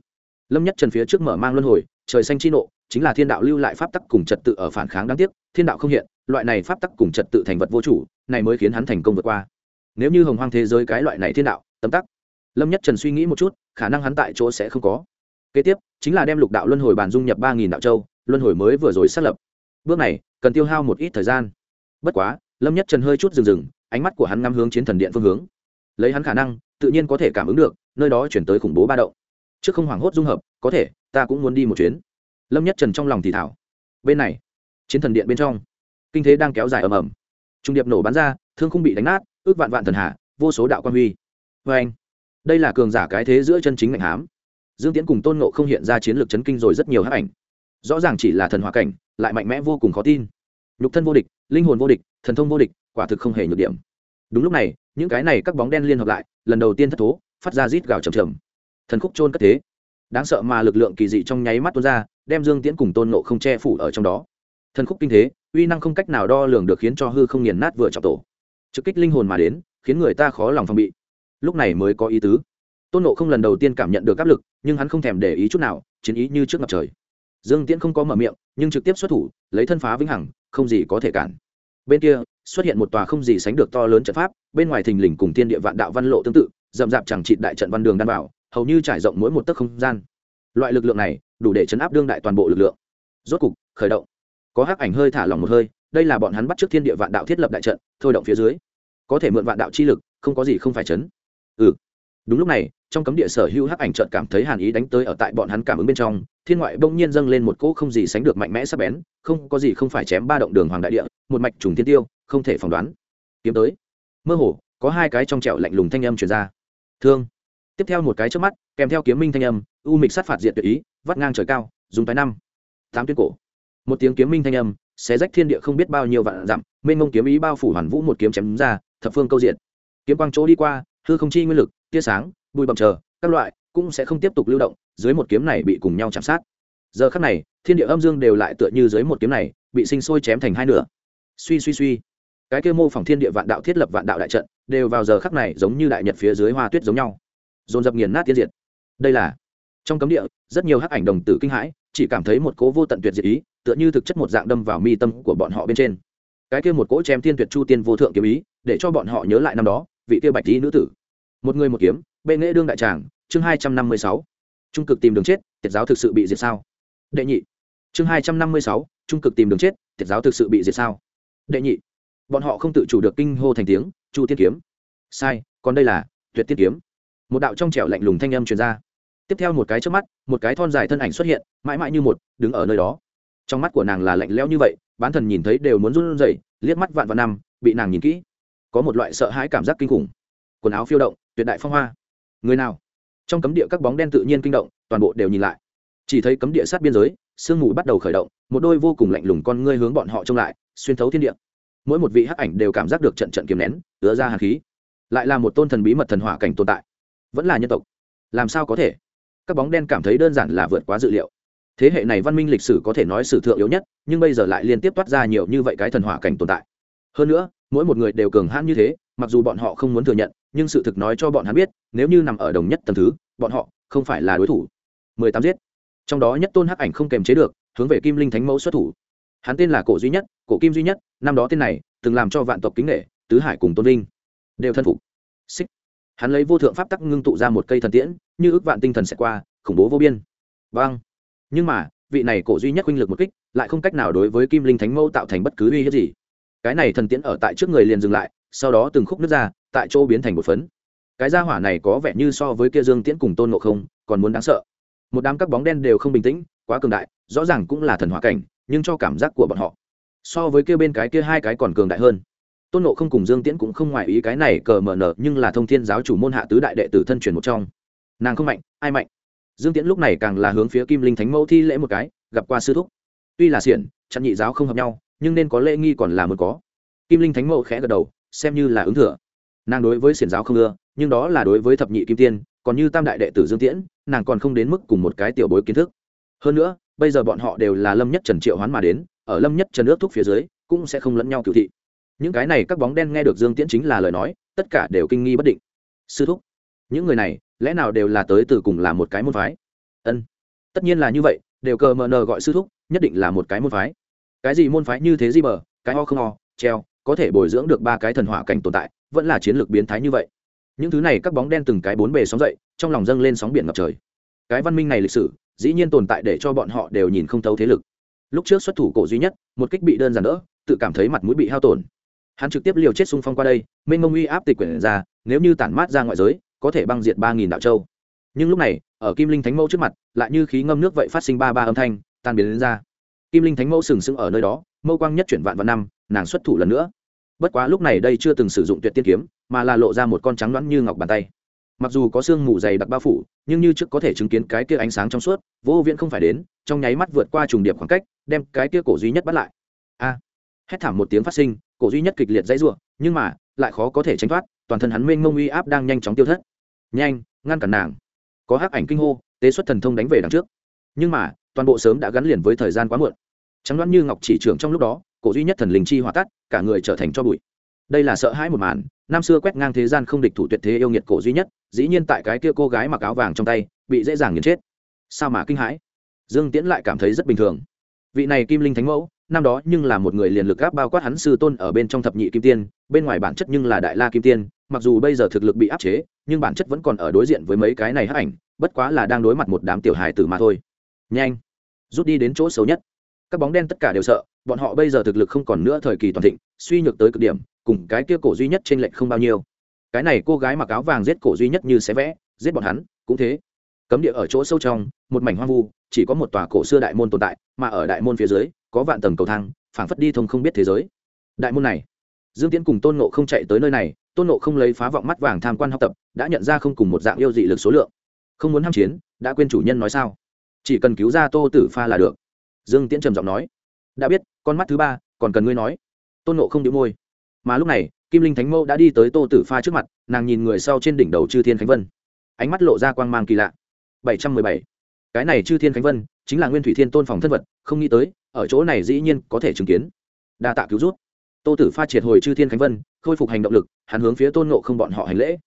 lâm nhất trần phía trước mở mang luân hồi, trời xanh chi nộ, chính là thiên đạo lưu lại pháp tắc cùng trật tự ở phản kháng đáng tiếc, thiên đạo không hiện, loại này pháp tắc cùng trật tự thành vật vô chủ, này mới khiến hắn thành công vượt qua. Nếu như hồng hoang thế giới cái loại này thiên đạo, tấm tắc, lâm nhất trần suy nghĩ một chút, khả năng hắn tại chỗ sẽ không có. Kế tiếp, chính là đem lục đạo luân hồi bàn dung nhập ba nghìn đạo châu, luân hồi mới vừa rồi xác lập. Bước này, cần tiêu hao một ít thời gian. Bất quá, lâm nhất trần hơi chút rừng rừng ánh mắt của hắn ngắm hướng chiến thần điện phương hướng. Lấy hắn khả năng, tự nhiên có thể cảm ứng được, nơi đó chuyển tới khủng bố ba động chứ không hoảng hốt dung hợp, có thể, ta cũng muốn đi một chuyến. Lâm nhất trần trong lòng thì thảo. Bên này, chiến thần điện bên trong, kinh thế đang kéo dài ầm ầm. Trung điệp nổ bắn ra, thương không bị đánh nát, ước vạn vạn thần hạ, vô số đạo quan huy. Vê anh, đây là cường giả cái thế giữa chân chính mạnh hám. Dương tiễn cùng tôn nộ g không hiện ra chiến lược chấn kinh rồi rất nhiều hát ảnh. Rõ ràng chỉ là thần hòa cảnh, lại mạnh mẽ vô cùng khó tin. Nhục thân vô địch, linh hồn vô địch, thần thông vô địch, quả thực không hề nhược điểm. Đúng lúc này, những cái này các bóng đen liên hợp lại, lần đầu tiên thất thố, phát ra rít gào chầm chầm thần khúc trôn cất thế. Đáng sợ mà lực lượng kỳ dị trong nháy mắt tuôn ra, đem dương tiễn cùng tôn nộ không che phủ ở trong đó. Thần khúc kinh thế, uy năng không cách nào đo lường được khiến cho hư không nghiền nát vừa trọng tổ. Trực kích linh hồn mà đến, khiến người ta khó lòng phòng bị. Lúc này mới có ý tứ. Tôn nộ không lần đầu tiên cảm nhận được áp lực, nhưng hắn không thèm để ý chút nào, chiến ý như trước ngập trời. Dương tiễn không có mở miệng, nhưng trực tiếp xuất thủ, lấy thân phá vĩnh hằng, không gì có thể cản. Bên kia, xuất hiện một tòa không gì sánh được to lớn trận pháp, bên ngoài thình lình cùng thiên địa vạn đạo văn lộ tương tự d ầ chẳng trị đại trận văn đường đan bảo hầu như trải rộng mỗi một tấc không gian. Loại lực lượng này đủ để chấn áp đương đại toàn bộ lực lượng. Rốt cục, khởi động. Có hắc ảnh hơi thả lỏng một hơi, đây là bọn hắn bắt trước thiên địa vạn đạo thiết lập đại trận, thôi động phía dưới. Có thể mượn vạn đạo chi lực, không có gì không phải chấn. Ừ. Đúng lúc này, trong cấm địa sở hữu hắc ảnh trợt cảm thấy hàn ý đánh tới ở tại bọn hắn cảm ứng bên trong, thiên ngoại bỗng nhiên dâng lên một cỗ không gì sánh được mạnh mẽ sắc bén, không có gì không phải chém ba động đường hoàng đại địa, một mạch trùng thiên tiêu, không thể phỏng đoán. Kiếm tới. Mơ hồ, có hai cái trong trẹo lạnh lùng thanh âm truyền ra. Thương tiếp theo một cái trước mắt, kèm theo kiếm minh thanh âm, u mịch sát phạt diệt tuyệt ý, vắt ngang trời cao, dùng tay năm. Tám tuyến cổ. Một tiếng kiếm minh thanh âm, xé rách thiên địa không biết bao nhiêu vạn dặm, mênh mông kiếm ý bao phủ hoàn vũ một kiếm chém ra, thập phương câu diện kiếm quang chỗ đi qua, hư không chi nguyên lực, tia sáng, bụi bậm chờ, các loại cũng sẽ không tiếp tục lưu động, dưới một kiếm này bị cùng nhau chạm sát. Giờ khắc này, thiên địa âm dương đều lại tựa như dưới một kiếm này, bị sinh sôi chém thành hai nửa. Suy suy suy. Cái kêu mô phỏng thiên địa vạn đạo thiết lập vạn đạo đại trận, đều vào giờ khắc này giống như đại nhật phía dưới hoa tuyết giống nhau dồn dập nghiền nát tiên diệt. Đây là, trong cấm địa, rất nhiều hắc ảnh đồng tử kinh hãi, chỉ cảm thấy một cố vô tận tuyệt diệt ý, tựa như thực chất một dạng đâm vào mi tâm của bọn họ bên trên. Cái kia một cỗ chém thiên tuyệt chu tiên vô thượng kiếm ý, để cho bọn họ nhớ lại năm đó, vị kia bạch tí nữ tử. Một người một kiếm, bệ nghệ đương đại tràng, chương hai trăm năm mươi sáu. Trung cực tìm đường chết, tiệt giáo thực sự bị diệt sao? Đệ nhị. Chương hai trăm năm mươi sáu, trung cực tìm đường chết, tiệt giáo thực sự bị diệt sao? Đệ nhị. Bọn họ không tự chủ được kinh hô thành tiếng, chu tiên kiếm. Sai, còn đây là, tuyệt tiên kiếm một đạo trong trẻo lạnh lùng thanh âm truyền ra. Tiếp theo một cái trước mắt, một cái thon dài thân ảnh xuất hiện, mãi mãi như một, đứng ở nơi đó. Trong mắt của nàng là lạnh lẽo như vậy, bán thần nhìn thấy đều muốn run rẩy, liếc mắt vạn vạn năm, bị nàng nhìn kỹ. Có một loại sợ hãi cảm giác kinh khủng. Quần áo phiêu động, tuyệt đại phong hoa. Người nào? Trong cấm địa các bóng đen tự nhiên kinh động, toàn bộ đều nhìn lại. Chỉ thấy cấm địa sát biên giới, sương mù bắt đầu khởi động, một đôi vô cùng lạnh lùng con ngươi hướng bọn họ trông lại, xuyên thấu thiên địa. Mỗi một vị hắc ảnh đều cảm giác được trận trận kiềm nén, ứa ra hàn khí. Lại là một tôn thần bí mật thần hỏa cảnh tồn tại vẫn là nhân tộc. Làm sao có thể? Các bóng đen cảm thấy đơn giản là vượt quá dự liệu. Thế hệ này văn minh lịch sử có thể nói sử thượng yếu nhất, nhưng bây giờ lại liên tiếp toát ra nhiều như vậy cái thần hỏa cảnh tồn tại. Hơn nữa, mỗi một người đều cường hãn như thế, mặc dù bọn họ không muốn thừa nhận, nhưng sự thực nói cho bọn hắn biết, nếu như nằm ở đồng nhất t thứ, bọn họ không phải là đối thủ. Mười tám giết. Trong đó nhất tôn hắc ảnh không kềm chế được, hướng về kim linh thánh mẫu xuất thủ. Hắn tên là cổ duy nhất, cổ kim duy nhất, năm đó tên này, từng làm cho vạn tộc kính nghệ tứ hải cùng tôn linh đều thân phục. Xích hắn lấy vô thượng pháp tắc ngưng tụ ra một cây thần tiễn, như ước vạn tinh thần sẽ qua, khủng bố vô biên. Vâng. Nhưng mà, vị này cổ duy nhất huynh lực một kích, lại không cách nào đối với kim linh thánh mẫu tạo thành bất cứ uy hiếp gì. Cái này thần tiễn ở tại trước người liền dừng lại, sau đó từng khúc nước ra, tại chỗ biến thành một phấn. Cái gia hỏa này có vẻ như so với kia dương tiễn cùng tôn ngộ không, còn muốn đáng sợ. Một đám các bóng đen đều không bình tĩnh, quá cường đại, rõ ràng cũng là thần hỏa cảnh, nhưng cho cảm giác của bọn họ so với kia bên cái kia hai cái còn cường đại hơn tôn nộ không cùng dương tiễn cũng không ngoài ý cái này cờ mờ nở, nhưng là thông thiên giáo chủ môn hạ tứ đại đệ tử thân truyền một trong. Nàng không mạnh, ai mạnh? Dương tiễn lúc này càng là hướng phía kim linh thánh mẫu thi lễ một cái, gặp qua sư thúc. Tuy là xiển, chặn nhị giáo không hợp nhau, nhưng nên có lễ nghi còn là muốn có. Kim linh thánh mẫu khẽ gật đầu, xem như là ứng thừa. Nàng đối với xiển giáo không ưa, nhưng đó là đối với thập nhị kim tiên, còn như tam đại đệ tử dương tiễn, nàng còn không đến mức cùng một cái tiểu bối kiến thức. Hơn nữa, bây giờ bọn họ đều là lâm nhất trần triệu hoán mà đến, ở lâm nhất trần ước thúc phía dưới, cũng sẽ không lẫn nhau cựu thị những cái này các bóng đen nghe được dương tiễn chính là lời nói, tất cả đều kinh nghi bất định. Sư thúc, những người này, lẽ nào đều là tới từ cùng là một cái môn phái? Ân, tất nhiên là như vậy, đều cờ mờ nờ gọi sư thúc, nhất định là một cái môn phái. Cái gì môn phái như thế gì bờ, cái ho không ho treo, có thể bồi dưỡng được ba cái thần hỏa cảnh tồn tại, vẫn là chiến lược biến thái như vậy. Những thứ này các bóng đen từng cái bốn bề sóng dậy, trong lòng dâng lên sóng biển ngập trời. Cái văn minh này lịch sử, dĩ nhiên tồn tại để cho bọn họ đều nhìn không thấu thế lực. Lúc trước xuất thủ cổ duy nhất, một kích bị đơn giản đỡ, tự cảm thấy mặt mũi bị hao tổn hắn trực tiếp liều chết xung phong qua đây, mênh mông uy áp tịch quyển ra, nếu như tản mát ra ngoại giới, có thể băng diệt ba nghìn đạo châu. Nhưng lúc này, ở kim linh thánh mẫu trước mặt, lại như khí ngâm nước vậy phát sinh ba ba âm thanh, tan biến đến ra. Kim linh thánh mẫu sừng sững ở nơi đó, mâu quang nhất chuyển vạn vạn năm, nàng xuất thủ lần nữa. Bất quá lúc này đây chưa từng sử dụng tuyệt tiên kiếm, mà là lộ ra một con trắng đoán như ngọc bàn tay. Mặc dù có xương mù dày đặc bao phủ, nhưng như trước có thể chứng kiến cái kia ánh sáng trong suốt, vô viễn không phải đến, trong nháy mắt vượt qua trùng điệp khoảng cách, đem cái kia cổ duy nhất bắt lại. A! hét thảm một tiếng phát sinh, cổ duy nhất kịch liệt dãy r nhưng mà, lại khó có thể tránh thoát, toàn thân hắn mênh mông uy áp đang nhanh chóng tiêu thất. Nhanh, ngăn cản nàng. Có hắc ảnh kinh hô, tế xuất thần thông đánh về đằng trước. Nhưng mà, toàn bộ sớm đã gắn liền với thời gian quá muộn. Trắng đoán như ngọc chỉ trưởng trong lúc đó, cổ duy nhất thần linh chi hỏa tắt, cả người trở thành cho bụi. Đây là sợ hãi một màn, năm xưa quét ngang thế gian không địch thủ tuyệt thế yêu nghiệt cổ duy nhất, dĩ nhiên tại cái kia cô gái mặc áo vàng trong tay, bị dễ dàng nghiền chết. Sao mà kinh hãi? Dương tiễn lại cảm thấy rất bình thường. Vị này kim linh thánh mẫu năm đó nhưng là một người liền lực gáp bao quát hắn sư tôn ở bên trong thập nhị kim tiên, bên ngoài bản chất nhưng là đại la kim tiên, mặc dù bây giờ thực lực bị áp chế, nhưng bản chất vẫn còn ở đối diện với mấy cái này hắc ảnh, bất quá là đang đối mặt một đám tiểu hài tử mà thôi. Nhanh, rút đi đến chỗ xấu nhất. Các bóng đen tất cả đều sợ, bọn họ bây giờ thực lực không còn nữa thời kỳ toàn thịnh, suy nhược tới cực điểm, cùng cái kia cổ duy nhất trên lệnh không bao nhiêu. Cái này cô gái mặc áo vàng giết cổ duy nhất như xé vẽ, giết bọn hắn, cũng thế cấm địa ở chỗ sâu trong, một mảnh hoang vu, chỉ có một tòa cổ xưa đại môn tồn tại, mà ở đại môn phía dưới, có vạn tầng cầu thang, phảng phất đi thông không biết thế giới. Đại môn này, dương tiễn cùng tôn nộ g không chạy tới nơi này, tôn nộ g không lấy phá vọng mắt vàng tham quan học tập, đã nhận ra không cùng một dạng yêu dị lực số lượng. Không muốn h a m chiến, đã quên chủ nhân nói sao? Chỉ cần cứu ra tô tử pha là được. Dương tiễn trầm giọng nói. Đã biết, con mắt thứ ba, còn cần ngươi nói. Tôn nộ g không đĩu môi. Mà lúc này, kim linh thánh mẫu đã đi tới tô tử pha trước mặt, nàng nhìn người sau trên đỉnh đầu chư thiên khánh vân. Ánh mắt lộ ra quang mang kỳ lạ bảy trăm mười bảy. Cái này chư thiên khánh vân, chính là nguyên thủy thiên tôn phòng thân vật, không nghĩ tới, ở chỗ này dĩ nhiên có thể chứng kiến. Đa tạ cứu giúp. Tô tử pha triệt hồi chư thiên khánh vân, khôi phục hành động lực, hắn hướng phía tôn ngộ không bọn họ hành lễ.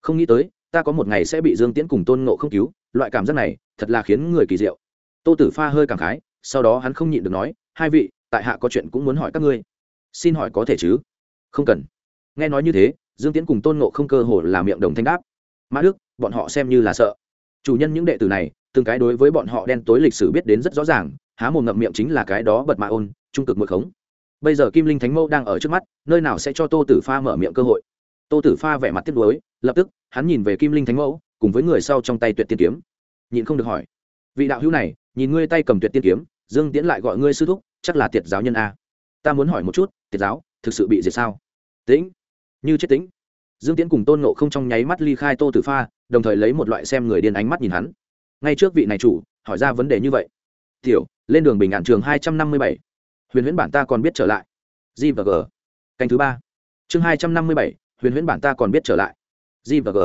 Không nghĩ tới, ta có một ngày sẽ bị dương tiễn cùng tôn ngộ không cứu, loại cảm giác này, thật là khiến người kỳ diệu. Tô tử pha hơi cảm khái, sau đó hắn không nhịn được nói, hai vị, tại hạ có chuyện cũng muốn hỏi các ngươi. Xin hỏi có thể chứ? Không cần. Nghe nói như thế, dương tiễn cùng tôn ngộ không cơ hồ là miệng đồng thanh đáp. Mã đức, bọn họ xem như là sợ chủ nhân những đệ tử này, từng cái đối với bọn họ đen tối lịch sử biết đến rất rõ ràng, há mồm ngậm miệng chính là cái đó bật mạ ôn, trung cực mượn khống. Bây giờ kim linh thánh mẫu đang ở trước mắt, nơi nào sẽ cho tô tử pha mở miệng cơ hội? Tô tử pha vẻ mặt tiếp nối lập tức, hắn nhìn về kim linh thánh mẫu, cùng với người sau trong tay tuyệt tiên kiếm. Nhìn không được hỏi, vị đạo hữu này, nhìn ngươi tay cầm tuyệt tiên kiếm, dương tiễn lại gọi ngươi sư thúc, chắc là tiệt giáo nhân a. Ta muốn hỏi một chút, tiệt giáo, thực sự bị diệt sao? Tĩnh. Như chết tĩnh. Dương tiễn cùng tôn nộ không trong nháy mắt ly khai tô tử pha đồng thời lấy một loại xem người điên ánh mắt nhìn hắn. Ngay trước vị này chủ, hỏi ra vấn đề như vậy. Tiểu, lên đường bình ngạn trường hai trăm năm mươi bảy. Huyền huyễn bản ta còn biết trở lại. G và g. Canh thứ ba. Chương hai trăm năm mươi bảy, huyền huyễn bản ta còn biết trở lại. G và g.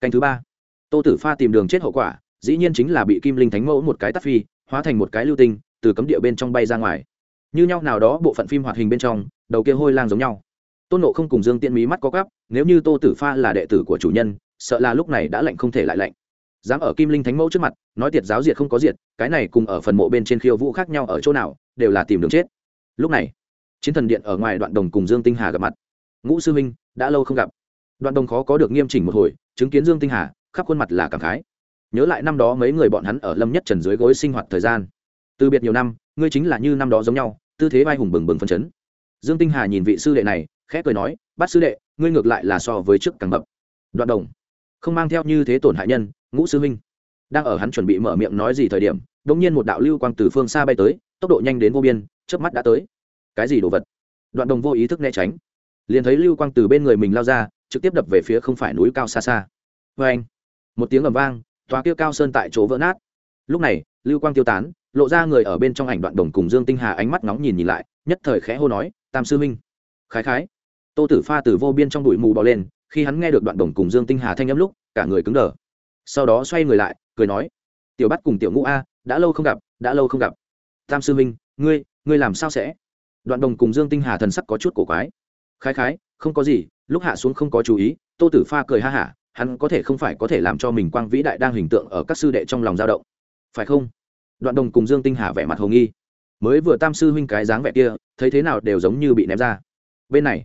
Canh thứ ba. Tô tử pha tìm đường chết hậu quả, dĩ nhiên chính là bị kim linh thánh mẫu một cái tắt phi, hóa thành một cái lưu tinh, từ cấm địa bên trong bay ra ngoài. Như nhau nào đó bộ phận phim hoạt hình bên trong, đầu kia hôi lang giống nhau. Tôn nộ không cùng dương tiễn mí mắt có gắp nếu như tô tử pha là đệ tử của chủ nhân sợ là lúc này đã lạnh không thể lại lạnh. Dám ở kim linh thánh mẫu trước mặt, nói tiệt giáo diệt không có diệt, cái này cùng ở phần mộ bên trên khiêu vũ khác nhau ở chỗ nào, đều là tìm đường chết. Lúc này, chiến thần điện ở ngoài đoạn đồng cùng dương tinh hà gặp mặt. Ngũ sư minh đã lâu không gặp. Đoạn đồng khó có được nghiêm chỉnh một hồi, chứng kiến dương tinh hà, khắp khuôn mặt là cảm khái. Nhớ lại năm đó mấy người bọn hắn ở lâm nhất trần dưới gối sinh hoạt thời gian. Từ biệt nhiều năm, ngươi chính là như năm đó giống nhau, tư thế vai hùng bừng bừng phân chấn. Dương tinh hà nhìn vị sư đệ này, khẽ cười nói bắt sư đệ, ngươi ngược lại là so với trước càng bập đoạn đồng không mang theo như thế tổn hại nhân, ngũ sư huynh. Đang ở hắn chuẩn bị mở miệng nói gì thời điểm đ ỗ n g nhiên một đạo lưu quang từ phương xa bay tới, tốc độ nhanh đến vô biên trước mắt đã tới. Cái gì đồ vật? Đoạn đồng vô ý thức né tránh. Liền thấy lưu quang từ bên người mình lao ra, trực tiếp đập về phía không phải núi cao xa xa. Vê anh, một tiếng ầm vang, tòa kia cao sơn tại chỗ vỡ nát. Lúc này, lưu quang tiêu tán, lộ ra người ở bên trong ảnh đoạn đồng cùng dương tinh hà ánh mắt nóng nhìn nhìn lại, nhất thời khẽ hô nói, tam sư minh khái khái. Tô tử pha từ vô biên trong bụi mù bò lên khi hắn nghe được đoạn đồng cùng dương tinh hà thanh âm lúc, cả người cứng đờ. Sau đó xoay người lại, cười nói, tiểu bắt cùng tiểu ngũ a, đã lâu không gặp, đã lâu không gặp. Tam sư minh ngươi ngươi làm sao sẽ? Đoạn đồng cùng dương tinh hà thần sắc có chút cổ quái. Khái khái, không có gì, lúc hạ xuống không có chú ý, tô tử pha cười ha hả, hắn có thể không phải có thể làm cho mình quang vĩ đại đang hình tượng ở các sư đệ trong lòng dao động. Phải không? Đoạn đồng cùng dương tinh hà vẻ mặt hồ nghi. Mới vừa tam sư huynh cái dáng vẻ kia, thấy thế nào đều giống như bị ném ra. Bên này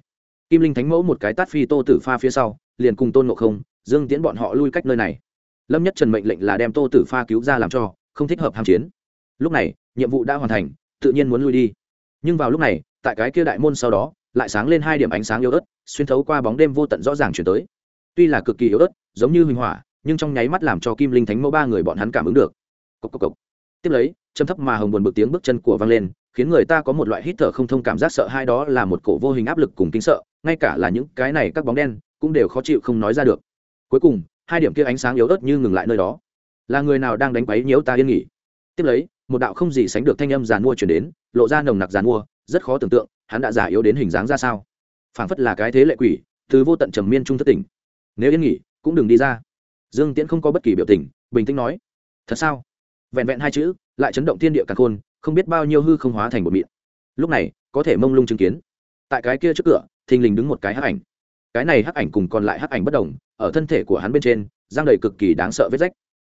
kim linh thánh mẫu một cái tát phi tô tử pha phía sau, liền cùng tôn ngộ không, dương tiễn bọn họ lui cách nơi này. Lâm nhất trần mệnh lệnh là đem tô tử pha cứu ra làm cho, không thích hợp hàm chiến. Lúc này, nhiệm vụ đã hoàn thành, tự nhiên muốn lui đi. Nhưng vào lúc này, tại cái kia đại môn sau đó, lại sáng lên hai điểm ánh sáng yếu ớt, xuyên thấu qua bóng đêm vô tận rõ ràng chuyển tới. Tuy là cực kỳ yếu ớt, giống như huỳnh hỏa, nhưng trong nháy mắt làm cho kim linh thánh mẫu ba người bọn hắn cảm ứng được. Cốc cốc cốc. tiếp lấy châm thấp mà hồng buồn bực tiếng bước chân của vang lên, khiến người ta có một loại hít thở không thông cảm giác sợ hai đó là một cổ vô hình áp lực cùng kinh sợ ngay cả là những cái này các bóng đen cũng đều khó chịu không nói ra được. Cuối cùng, hai điểm kia ánh sáng yếu ớt như ngừng lại nơi đó. Là người nào đang đánh quấy nhiễu ta yên nghỉ? Tiếp lấy, một đạo không gì sánh được thanh âm giàn mua chuyển đến, lộ ra nồng nặc giàn mua, rất khó tưởng tượng hắn đã giả yếu đến hình dáng ra sao. Phảng phất là cái thế lệ quỷ, từ vô tận trầm miên trung thất tỉnh. Nếu yên nghỉ, cũng đừng đi ra. Dương tiễn không có bất kỳ biểu tình, bình tĩnh nói, thật sao? Vẹn vẹn hai chữ, lại chấn động thiên địa càng khôn, không biết bao nhiêu hư không hóa thành một miệng lúc này, có thể mông lung chứng kiến. Tại cái kia trước cửa thình lình đứng một cái hắc ảnh. Cái này hắc ảnh cùng còn lại hắc ảnh bất đồng, ở thân thể của hắn bên trên, giang đầy cực kỳ đáng sợ vết rách.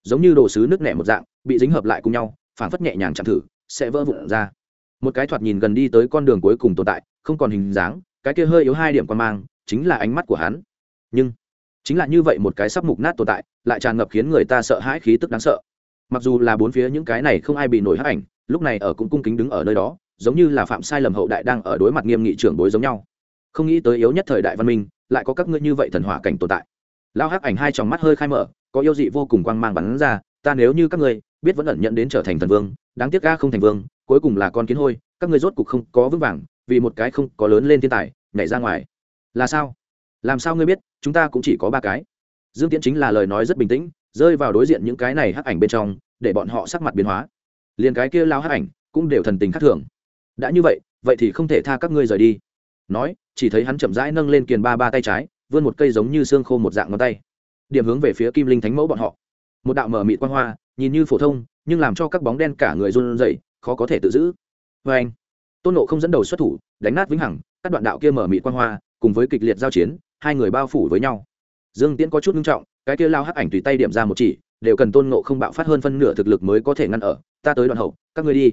Giống như đồ sứ nước nẻ một dạng, bị dính hợp lại cùng nhau, phảng phất nhẹ nhàng chạm thử, sẽ vỡ vụn ra. Một cái thoạt nhìn gần đi tới con đường cuối cùng tồn tại, không còn hình dáng, cái kia hơi yếu hai điểm quan mang, chính là ánh mắt của hắn. Nhưng, chính là như vậy một cái sắp mục nát tồn tại, lại tràn ngập khiến người ta sợ hãi khí tức đáng sợ. Mặc dù là bốn phía những cái này không ai bị nổi hắc ảnh, lúc này ở cũng cung kính đứng ở nơi đó, giống như là phạm sai lầm hậu đại đang ở đối mặt nghiêm nghị trưởng đối giống nhau không nghĩ tới yếu nhất thời đại văn minh lại có các ngươi như vậy thần hỏa cảnh tồn tại. Lao hắc ảnh hai tròng mắt hơi khai mở, có yêu dị vô cùng quang mang bắn ra, ta nếu như các ngươi biết vẫn ẩn nhận đến trở thành thần vương, đáng tiếc ga không thành vương, cuối cùng là con kiến hôi, các ngươi rốt cục không có vững vàng, vì một cái không có lớn lên thiên tài, nhảy ra ngoài. Là sao? Làm sao ngươi biết, chúng ta cũng chỉ có ba cái. Dương tiễn chính là lời nói rất bình tĩnh, rơi vào đối diện những cái này hắc ảnh bên trong, để bọn họ sắc mặt biến hóa. Liền cái kia lao hắc ảnh cũng đều thần tình khác thường. Đã như vậy vậy thì không thể tha các ngươi rời đi nói, chỉ thấy hắn chậm rãi nâng lên kiền ba ba tay trái, vươn một cây giống như xương khô một dạng ngón tay, điểm hướng về phía kim linh thánh mẫu bọn họ. Một đạo mở mị quan hoa, nhìn như phổ thông, nhưng làm cho các bóng đen cả người run rẩy, khó có thể tự giữ. Vê anh, tôn nộ không dẫn đầu xuất thủ, đánh nát vĩnh hằng các đoạn đạo kia mở mị quan hoa, cùng với kịch liệt giao chiến, hai người bao phủ với nhau. Dương tiễn có chút nghiêm trọng, cái kia lao hắc ảnh tùy tay điểm ra một chỉ, đều cần tôn nộ không bạo phát hơn phân nửa thực lực mới có thể ngăn ở, ta tới đoạn hậu, các ngươi đi.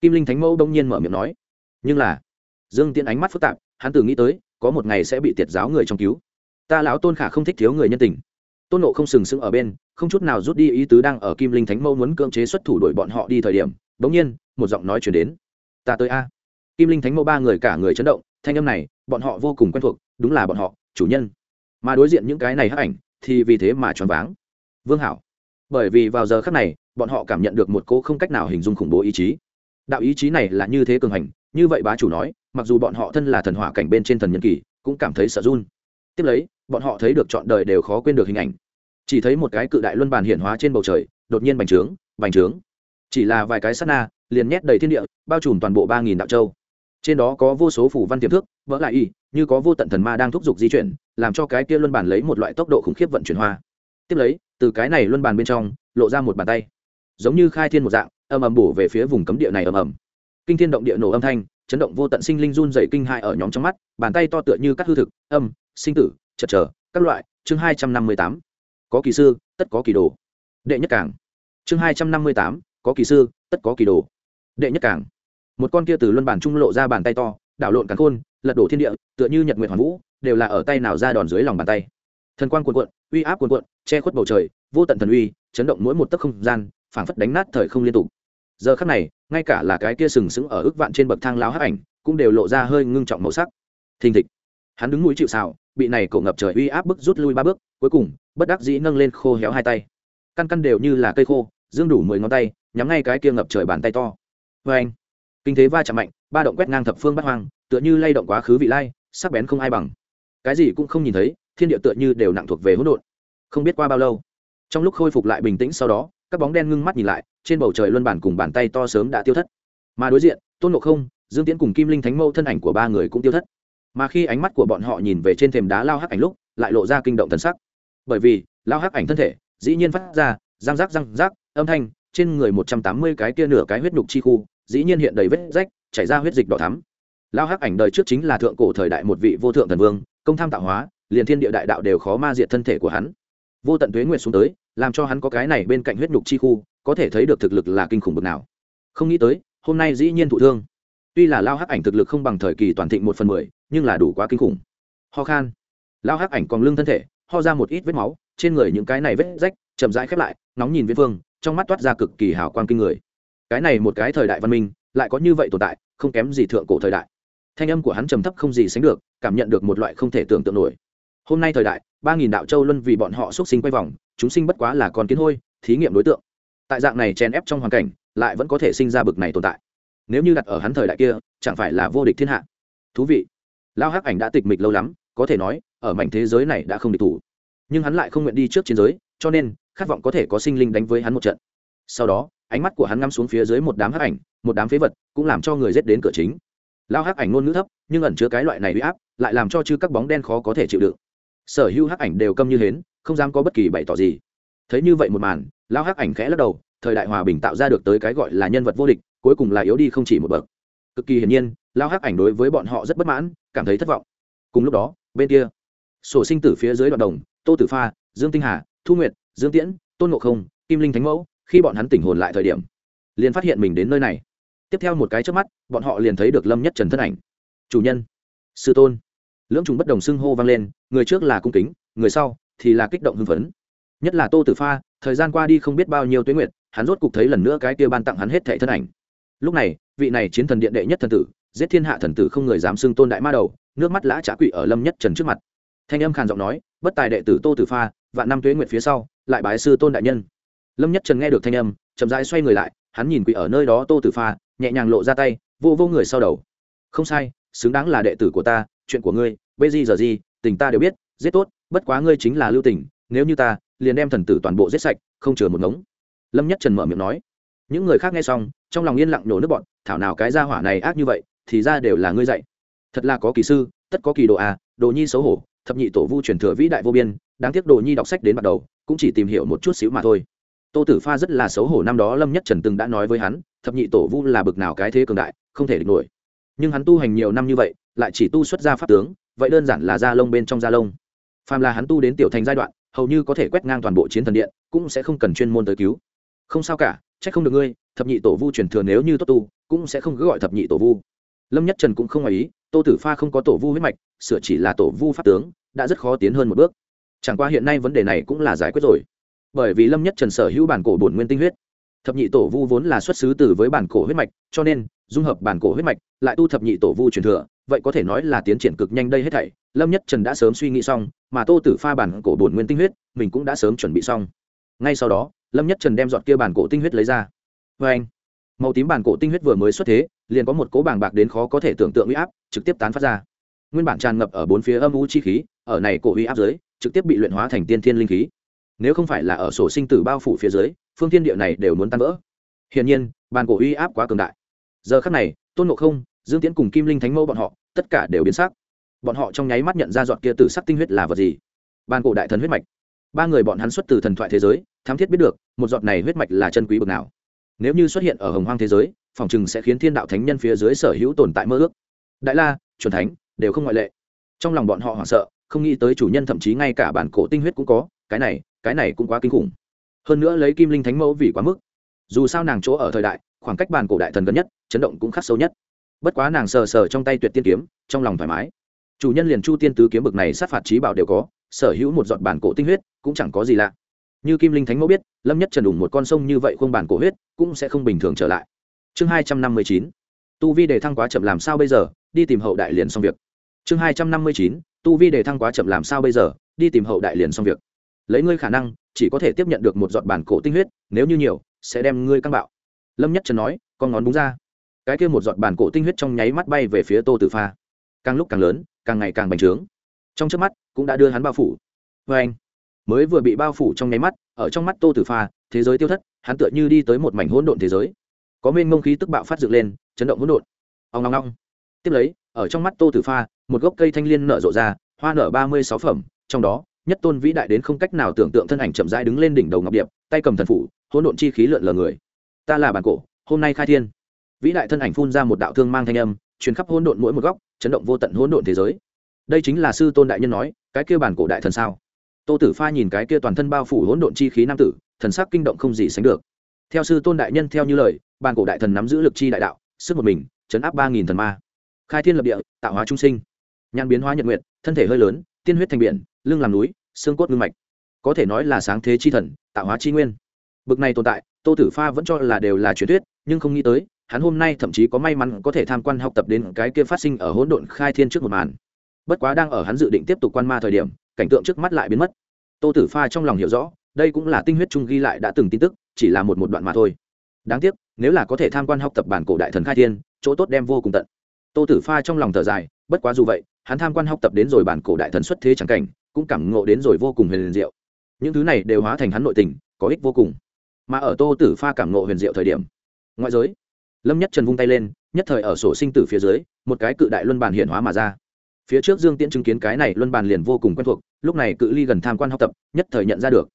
Kim linh thánh mẫu đông nhiên mở miệng nói. Nhưng là, dương tiễn ánh mắt phức tạp hắn từng nghĩ tới, có một ngày sẽ bị tiệt giáo người trong cứu. Ta lão tôn khả không thích thiếu người nhân tình. Tôn nộ không sừng sững ở bên, không chút nào rút đi ý tứ đang ở kim linh thánh mẫu muốn cưỡng chế xuất thủ đuổi bọn họ đi thời điểm bỗng nhiên, một giọng nói chuyển đến. Ta tới a. Kim linh thánh mẫu ba người cả người chấn động, thanh âm này, bọn họ vô cùng quen thuộc, đúng là bọn họ, chủ nhân. Mà đối diện những cái này hắc ảnh, thì vì thế mà choáng váng. Vương hảo. Bởi vì vào giờ khắc này, bọn họ cảm nhận được một cô không cách nào hình dung khủng bố ý chí. Đạo ý chí này là như thế cường hành như vậy bá chủ nói, mặc dù bọn họ thân là thần hỏa cảnh bên trên thần nhân kỳ, cũng cảm thấy sợ run. Tiếp lấy, bọn họ thấy được chọn đời đều khó quên được hình ảnh. Chỉ thấy một cái cự đại luân bàn hiển hóa trên bầu trời, đột nhiên bành trướng bành trướng. Chỉ là vài cái sát na, liền nhét đầy thiên địa, bao trùm toàn bộ ba nghìn đạo châu. Trên đó có vô số phủ văn tiềm thức, vỡ lại y, như có vô tận thần ma đang thúc giục di chuyển, làm cho cái kia luân bàn lấy một loại tốc độ khủng khiếp vận chuyển hoa. Tiếp lấy, từ cái này luân bàn bên trong, lộ ra một bàn tay. Giống như khai thiên một dạng âm ầm bổ về phía vùng cấm địa này ầm ầm kinh thiên động địa nổ âm thanh, chấn động vô tận sinh linh run dày kinh hại ở nhóm trong mắt, bàn tay to tựa như các hư thực, âm, sinh tử, chật trở các loại. Chương hai trăm năm mươi tám, có kỳ sư, tất có kỳ đồ. Đệ nhất cảng. Chương hai trăm năm mươi tám, có kỳ sư, tất có kỳ đồ. Đệ nhất cảng. Một con kia từ luân bản trung lộ ra bàn tay to, đảo lộn cắn khôn, lật đổ thiên địa, tựa như nhật nguyện hoàn vũ, đều là ở tay nào ra đòn dưới lòng bàn tay. Thần quang cuồn cuộn, uy áp cuồn cuộn, che khuất bầu trời, vô tận thần uy, chấn động mỗi một tấc không gian, phảng phất đánh nát thời không liên tục giờ khắc này, ngay cả là cái kia sừng sững ở ức vạn trên bậc thang lao hấp ảnh, cũng đều lộ ra hơi ngưng trọng màu sắc. Thình thịch. Hắn đứng núi chịu xào bị này cổ ngập trời uy áp bức rút lui ba bước, cuối cùng, bất đắc dĩ nâng lên khô héo hai tay. Căn căn đều như là cây khô, dương đủ mười ngón tay, nhắm ngay cái kia ngập trời bàn tay to. Vê anh. Kinh thế va chạm mạnh, ba động quét ngang thập phương bắt hoang, tựa như lay động quá khứ vị lai, sắc bén không ai bằng. Cái gì cũng không nhìn thấy, thiên địa tựa như đều nặng thuộc về hỗn độn. Không biết qua bao lâu. Trong lúc khôi phục lại bình tĩnh sau đó, các bóng đen ngưng mắt nhìn lại trên bầu trời luân bản cùng bàn tay to sớm đã tiêu thất. Mà đối diện, tôn ngộ không, dương tiễn cùng kim linh thánh mâu thân ảnh của ba người cũng tiêu thất. Mà khi ánh mắt của bọn họ nhìn về trên thềm đá lao hắc ảnh lúc, lại lộ ra kinh động thần sắc. Bởi vì, lao hắc ảnh thân thể, dĩ nhiên phát ra, răng rác răng rác âm thanh, trên người một trăm tám mươi cái kia nửa cái huyết nhục chi khu, dĩ nhiên hiện đầy vết rách, chảy ra huyết dịch đỏ thắm. Lao hắc ảnh đời trước chính là thượng cổ thời đại một vị vô thượng thần vương, công tham tạo hóa, liền thiên địa đại đạo đều khó ma diệt thân thể của hắn. Vô tận thuế nguyệt xuống tới, làm cho hắn có cái này bên cạnh huyết nhục chi khu có thể thấy được thực lực là kinh khủng bậc nào. Không nghĩ tới hôm nay dĩ nhiên thụ thương. Tuy là lao hắc ảnh thực lực không bằng thời kỳ toàn thịnh một phần mười nhưng là đủ quá kinh khủng. Ho khan. Lao hắc ảnh còn lưng thân thể ho ra một ít vết máu trên người những cái này vết rách chậm rãi khép lại nóng nhìn viễn vương, trong mắt toát ra cực kỳ hào quang kinh người. Cái này một cái thời đại văn minh lại có như vậy tồn tại không kém gì thượng cổ thời đại. Thanh âm của hắn trầm thấp không gì sánh được cảm nhận được một loại không thể tưởng tượng nổi. Hôm nay thời đại ba nghìn đạo châu luân vì bọn họ x sinh quay vòng chúng sinh bất quá là con kiến hôi thí nghiệm đối tượng tại dạng này chèn ép trong hoàn cảnh, lại vẫn có thể sinh ra bực này tồn tại. Nếu như đặt ở hắn thời đại kia, chẳng phải là vô địch thiên hạ. Thú vị. Lao hắc ảnh đã tịch mịch lâu lắm, có thể nói, ở mảnh thế giới này đã không địch thủ. Nhưng hắn lại không nguyện đi trước chiến giới, cho nên, khát vọng có thể có sinh linh đánh với hắn một trận. Sau đó, ánh mắt của hắn ngắm xuống phía dưới một đám hắc ảnh, một đám phế vật, cũng làm cho người rết đến cửa chính. Lao hắc ảnh ngôn ngữ thấp, nhưng ẩn chứa cái loại này huy áp, lại làm cho chư các bóng đen khó có thể chịu đựng. Sở hữu hắc ảnh đều câm như hến, không dám có bất kỳ bày tỏ gì thấy như vậy một màn, Lão hắc ảnh khẽ lắc đầu, thời đại hòa bình tạo ra được tới cái gọi là nhân vật vô địch, cuối cùng là yếu đi không chỉ một bậc. Cực kỳ hiển nhiên, Lão hắc ảnh đối với bọn họ rất bất mãn, cảm thấy thất vọng. Cùng lúc đó, bên kia, sổ sinh tử phía dưới đoạn đồng, tô tử pha, dương tinh hà, thu nguyệt, dương tiễn, tôn ngộ không, kim linh thánh mẫu, khi bọn hắn tỉnh hồn lại thời điểm, liền phát hiện mình đến nơi này. Tiếp theo một cái trước mắt, bọn họ liền thấy được lâm nhất trần thân ảnh. Chủ nhân, sư tôn. Lưỡng trùng bất đồng xưng hô vang lên, người trước là cung kính, người sau thì là kích động hưng phấn nhất là tô tử pha, thời gian qua đi không biết bao nhiêu tuyến nguyệt, hắn rốt cục thấy lần nữa cái kia ban tặng hắn hết thệ thân ảnh. Lúc này, vị này chiến thần điện đệ nhất thần tử, giết thiên hạ thần tử không người dám xưng tôn đại ma đầu, nước mắt lã trả quỵ ở lâm nhất trần trước mặt. Thanh âm khàn giọng nói, bất tài đệ tử tô tử pha và năm tuế nguyệt phía sau, lại bái sư tôn đại nhân. Lâm nhất trần nghe được thanh âm, chậm rãi xoay người lại, hắn nhìn quỷ ở nơi đó tô tử pha, nhẹ nhàng lộ ra tay, vô vô người sau đầu. Không sai, xứng đáng là đệ tử của ta, chuyện của ngươi, bây giờ gì, tình ta đều biết, giết tốt, bất quá ngươi chính là lưu tình, nếu như ta liền đem thần tử toàn bộ giết sạch, không chừa một ngống. Lâm nhất trần mở miệng nói, những người khác nghe xong, trong lòng yên lặng nổ nước bọn thảo nào cái gia hỏa này ác như vậy, thì ra đều là ngươi dạy. Thật là có kỳ sư, tất có kỳ đồ à đồ nhi xấu hổ, thập nhị tổ vu truyền thừa vĩ đại vô biên, đáng tiếc đồ nhi đọc sách đến bắt đầu, cũng chỉ tìm hiểu một chút xíu mà thôi. Tô tử pha rất là xấu hổ năm đó lâm nhất trần từng đã nói với hắn, thập nhị tổ vu là bực nào cái thế cường đại, không thể địch nổi. Nhưng hắn tu hành nhiều năm như vậy, lại chỉ tu xuất ra pháp tướng, vậy đơn giản là da lông bên trong da lông. Phàm là hắn tu đến tiểu thành giai đoạn hầu như có thể quét ngang toàn bộ chiến thần điện, cũng sẽ không cần chuyên môn tới cứu. Không sao cả, trách không được ngươi, thập nhị tổ vu truyền thừa nếu như tốt tu, cũng sẽ không cứ gọi thập nhị tổ vu. Lâm nhất trần cũng không ngoài ý, tô tử pha không có tổ vu huyết mạch, sửa chỉ là tổ vu pháp tướng, đã rất khó tiến hơn một bước. Chẳng qua hiện nay vấn đề này cũng là giải quyết rồi. Bởi vì lâm nhất trần sở hữu bản cổ bổn nguyên tinh huyết. Thập nhị tổ vu vốn là xuất xứ từ với bản cổ huyết mạch, cho nên, dung hợp bản cổ huyết mạch, lại tu thập nhị tổ vu truyền thừa vậy có thể nói là tiến triển cực nhanh đây hết thảy. Lâm nhất trần đã sớm suy nghĩ xong, mà tô tử pha bản cổ bổn nguyên tinh huyết, mình cũng đã sớm chuẩn bị xong. Ngay sau đó, lâm nhất trần đem dọn kia bản cổ tinh huyết lấy ra. Vê anh, màu tím bản cổ tinh huyết vừa mới xuất thế, liền có một cố bảng bạc đến khó có thể tưởng tượng uy áp trực tiếp tán phát ra. Nguyên bản tràn ngập ở bốn phía âm u chi khí, ở này cổ uy áp dưới, trực tiếp bị luyện hóa thành tiên thiên linh khí. Nếu không phải là ở sổ sinh tử bao phủ phía dưới, phương thiên địa này đều muốn tan vỡ. Hiển nhiên, bản cổ uy áp quá cường đại. Giờ khắc này, tôn ngộ không dương tiễn cùng kim linh thánh mẫu bọn họ, tất cả đều biến sắc. Bọn họ trong nháy mắt nhận ra dọn kia từ sắc tinh huyết là vật gì. Ban cổ đại thần huyết mạch. Ba người bọn hắn xuất từ thần thoại thế giới, thám thiết biết được, một dọn này huyết mạch là chân quý bực nào. Nếu như xuất hiện ở hồng hoang thế giới, phòng chừng sẽ khiến thiên đạo thánh nhân phía dưới sở hữu tồn tại mơ ước. Đại la c thánh, đều không ngoại lệ. Trong lòng bọn họ hoảng sợ, không nghĩ tới chủ nhân thậm chí ngay cả bản cổ tinh huyết cũng có, cái này cái này cũng quá kinh khủng. Hơn nữa lấy kim linh thánh mẫu vì quá mức. Dù sao nàng chỗ ở thời đại, khoảng cách bản cổ đại thần gần nhất, chấn động cũng khắc sâu nhất bất quá nàng sờ sờ trong tay tuyệt tiên kiếm, trong lòng thoải mái. Chủ nhân liền chu tiên tứ kiếm bực này sát phạt trí bảo đều có, sở hữu một giọt bản cổ tinh huyết, cũng chẳng có gì lạ. Như kim linh thánh mẫu biết, lâm nhất trần đủng một con sông như vậy khuôn bản cổ huyết, cũng sẽ không bình thường trở lại. Chương hai trăm năm mươi chín, tu vi đề thăng quá chậm làm sao bây giờ, đi tìm hậu đại liền xong việc. Chương hai trăm năm mươi chín, tu vi đề thăng quá chậm làm sao bây giờ, đi tìm hậu đại liền xong việc. Lấy ngươi khả năng, chỉ có thể tiếp nhận được một giọt bản cổ tinh huyết, nếu như nhiều, sẽ đem ngươi căng bạo. Lâm nhất trần nói, con ngón búng ra cái kia một giọt bàn cổ tinh huyết trong nháy mắt bay về phía tô tử pha. Càng lúc càng lớn, càng ngày càng bành trướng. Trong trước mắt, cũng đã đưa hắn bao phủ. Vê anh, mới vừa bị bao phủ trong nháy mắt, ở trong mắt tô tử pha, thế giới tiêu thất, hắn tựa như đi tới một mảnh hỗn độn thế giới. Có mênh mông khí tức bạo phát dựng lên, chấn động hỗn độn. Ông ngong ngong tiếp lấy, ở trong mắt tô tử pha, một gốc cây thanh liên nở rộ ra, hoa nở ba mươi sáu phẩm, trong đó, nhất tôn vĩ đại đến không cách nào tưởng tượng thân ảnh chậm rãi đứng lên đỉnh đầu ngọc điệp, tay cầm thần phủ, hỗn độn chi khí lượn lờ người. Ta là bản cổ, hôm nay khai thiên vĩ đại thân ảnh phun ra một đạo thương mang thanh âm chuyến khắp hỗn độn mỗi một góc, chấn động vô tận hỗn độn thế giới. Đây chính là sư tôn đại nhân nói, cái kia bản cổ đại thần sao? Tô tử pha nhìn cái kia toàn thân bao phủ hỗn độn chi khí nam tử, thần sắc kinh động không gì sánh được. Theo sư tôn đại nhân theo như lời, bản cổ đại thần nắm giữ lực chi đại đạo, sức một mình, chấn áp ba nghìn thần ma. Khai thiên lập địa, tạo hóa trung sinh. Nhãn biến hóa nhật nguyện thân thể hơi lớn, tiên huyết thành biển, lưng làm núi, xương cốt ngưng mạch. Có thể nói là sáng thế chi thần, tạo hóa chi nguyên. Bực này tồn tại, tô tử pha vẫn cho là đều là truyền thuyết, nhưng không nghĩ tới hắn hôm nay thậm chí có may mắn có thể tham quan học tập đến cái kia phát sinh ở hỗn độn khai thiên trước một màn. Bất quá đang ở hắn dự định tiếp tục quan ma thời điểm, cảnh tượng trước mắt lại biến mất. Tô tử pha trong lòng hiểu rõ, đây cũng là tinh huyết trung ghi lại đã từng tin tức, chỉ là một một đoạn mà thôi. Đáng tiếc, nếu là có thể tham quan học tập bản cổ đại thần khai thiên, chỗ tốt đem vô cùng tận. Tô tử pha trong lòng thở dài, bất quá dù vậy, hắn tham quan học tập đến rồi bản cổ đại thần xuất thế chẳng cảnh, cũng cảm ngộ đến rồi vô cùng huyền diệu. Những thứ này đều hóa thành hắn nội tình, có ích vô cùng. Mà ở tô tử pha cảm ngộ huyền diệu thời điểm, ngoại giới lâm nhất trần vung tay lên, nhất thời ở sổ sinh tử phía dưới, một cái cự đại luân bàn hiện hóa mà ra. Phía trước dương tiễn chứng kiến cái này luân bàn liền vô cùng quen thuộc, lúc này cự ly gần tham quan học tập, nhất thời nhận ra được.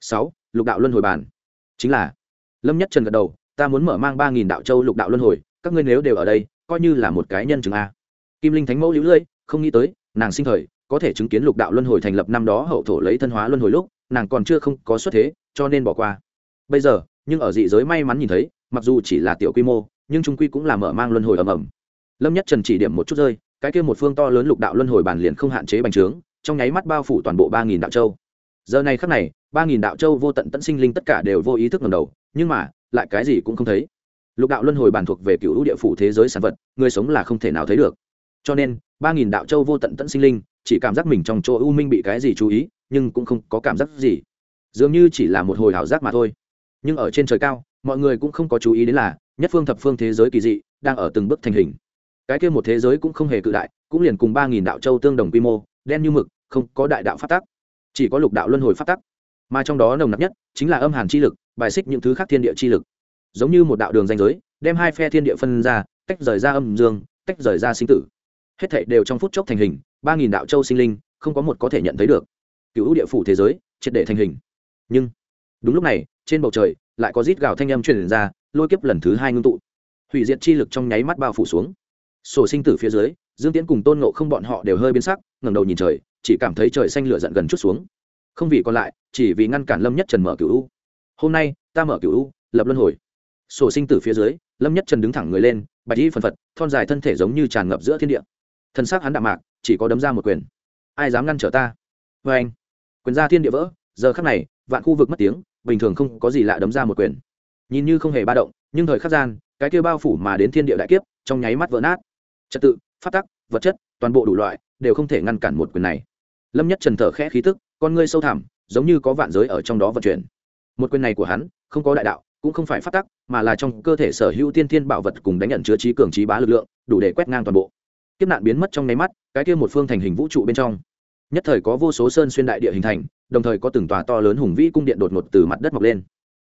Sáu, lục đạo luân hồi bàn. Chính là, lâm nhất trần gật đầu, ta muốn mở mang ba nghìn đạo châu lục đạo luân hồi, các ngươi nếu đều ở đây, coi như là một cái nhân chứng a. Kim linh thánh mẫu lũ lưỡi không nghĩ tới, nàng sinh thời, có thể chứng kiến lục đạo luân hồi thành lập năm đó hậu thổ lấy thân hóa luân hồi lúc, nàng còn chưa không có xuất thế, cho nên bỏ qua. Bây giờ, nhưng ở dị giới may mắn nhìn thấy, mặc dù chỉ là tiểu quy mô nhưng trung quy cũng là mở mang luân hồi ầm ầm. Lâm nhất trần chỉ điểm một chút rơi, cái kia một phương to lớn lục đạo luân hồi bản liền không hạn chế bành trướng, trong nháy mắt bao phủ toàn bộ ba nghìn đạo châu. Giờ này khắc này, ba nghìn đạo châu vô tận tận sinh linh tất cả đều vô ý thức ngầm đầu, nhưng mà, lại cái gì cũng không thấy. Lục đạo luân hồi bản thuộc về cựu lũ địa phủ thế giới sản vật, người sống là không thể nào thấy được. Cho nên, ba nghìn đạo châu vô tận tận sinh linh, chỉ cảm giác mình trong chỗ u minh bị cái gì chú ý, nhưng cũng không có cảm giác gì. Dường như chỉ là một hồi ảo giác mà thôi. Nhưng ở trên trời cao, mọi người cũng không có chú ý đến là nhất phương thập phương thế giới kỳ dị, đang ở từng bước thành hình. Cái kia một thế giới cũng không hề cự đại, cũng liền cùng ba nghìn đạo châu tương đồng quy mô, đen như mực, không có đại đạo phát tắc, chỉ có lục đạo luân hồi phát tắc. Mà trong đó nồng nặc nhất chính là âm hàn chi lực, bài xích những thứ khác thiên địa chi lực. Giống như một đạo đường danh giới, đem hai phe thiên địa phân ra, tách rời ra âm dương, tách rời ra sinh tử. Hết thảy đều trong phút chốc thành hình, ba nghìn đạo châu sinh linh, không có một có thể nhận thấy được. Cựu địa phủ thế giới, triệt để thành hình. Nhưng, đúng lúc này, trên bầu trời, lại có rít gào thanh âm truyền ra lôi kiếp lần thứ hai ngưng tụ. Hủy diệt chi lực trong nháy mắt bao phủ xuống. Sổ sinh tử phía dưới, dương tiễn cùng tôn nộ g không bọn họ đều hơi biến sắc, ngẩng đầu nhìn trời, chỉ cảm thấy trời xanh lửa giận gần chút xuống. Không vì còn lại, chỉ vì ngăn cản lâm nhất trần mở cửu u. Hôm nay, ta mở cửu u, lập luân hồi. Sổ sinh tử phía dưới, lâm nhất trần đứng thẳng người lên, bạch y phần phật, thon dài thân thể giống như tràn ngập giữa thiên địa. Thân xác hắn đạm mạc, chỉ có đấm ra một quyền. Ai dám ngăn trở ta? Vê anh quyền ra thiên địa vỡ, giờ khắc này, vạn khu vực mất tiếng, bình thường không có gì lạ đấm ra một quyền nhìn như không hề ba động, nhưng thời khắc gian, cái kia bao phủ mà đến thiên địa đại kiếp, trong nháy mắt vỡ nát. Trật tự phát tắc, vật chất, toàn bộ đủ loại, đều không thể ngăn cản một quyền này. Lâm nhất trần thở khẽ khí tức, con ngươi sâu thẳm, giống như có vạn giới ở trong đó vận chuyển. Một quyền này của hắn, không có đại đạo, cũng không phải phát tắc, mà là trong cơ thể sở hữu tiên thiên bảo vật cùng đánh nhận chứa trí cường trí bá lực lượng, đủ để quét ngang toàn bộ. Kiếp nạn biến mất trong nháy mắt, cái kia một phương thành hình vũ trụ bên trong. Nhất thời có vô số sơn xuyên đại địa hình thành, đồng thời có từng tòa to lớn hùng vĩ cung điện đột ngột từ mặt đất mọc lên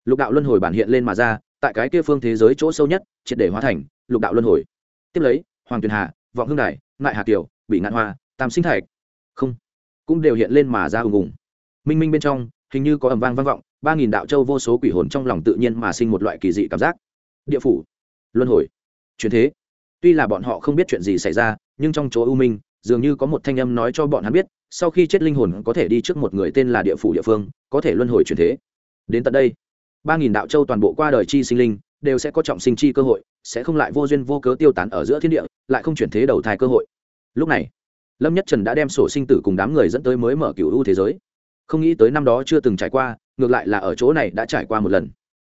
lục đạo luân hồi bản hiện lên mà ra tại cái kia phương thế giới chỗ sâu nhất triệt để hóa thành lục đạo luân hồi. Tiếp lấy hoàng tuyền hà vọng hương Đại, ngại hà Tiểu, bị ngạn hoa tam sinh thạch. Không cũng đều hiện lên mà ra ùng ùng. Minh minh bên trong hình như có ầm vang vang vọng ba nghìn đạo châu vô số quỷ hồn trong lòng tự nhiên mà sinh một loại kỳ dị cảm giác. Địa phủ luân hồi chuyển thế. Tuy là bọn họ không biết chuyện gì xảy ra nhưng trong chỗ u minh dường như có một thanh âm nói cho bọn hắn biết sau khi chết linh hồn có thể đi trước một người tên là địa phủ địa phương có thể luân hồi chuyển thế. Đến tận đây ba nghìn đạo châu toàn bộ qua đời chi sinh linh, đều sẽ có trọng sinh chi cơ hội, sẽ không lại vô duyên vô cớ tiêu tán ở giữa thiên địa, lại không chuyển thế đầu thai cơ hội. Lúc này, lâm nhất trần đã đem sổ sinh tử cùng đám người dẫn tới mới mở cựu ưu thế giới. Không nghĩ tới năm đó chưa từng trải qua, ngược lại là ở chỗ này đã trải qua một lần.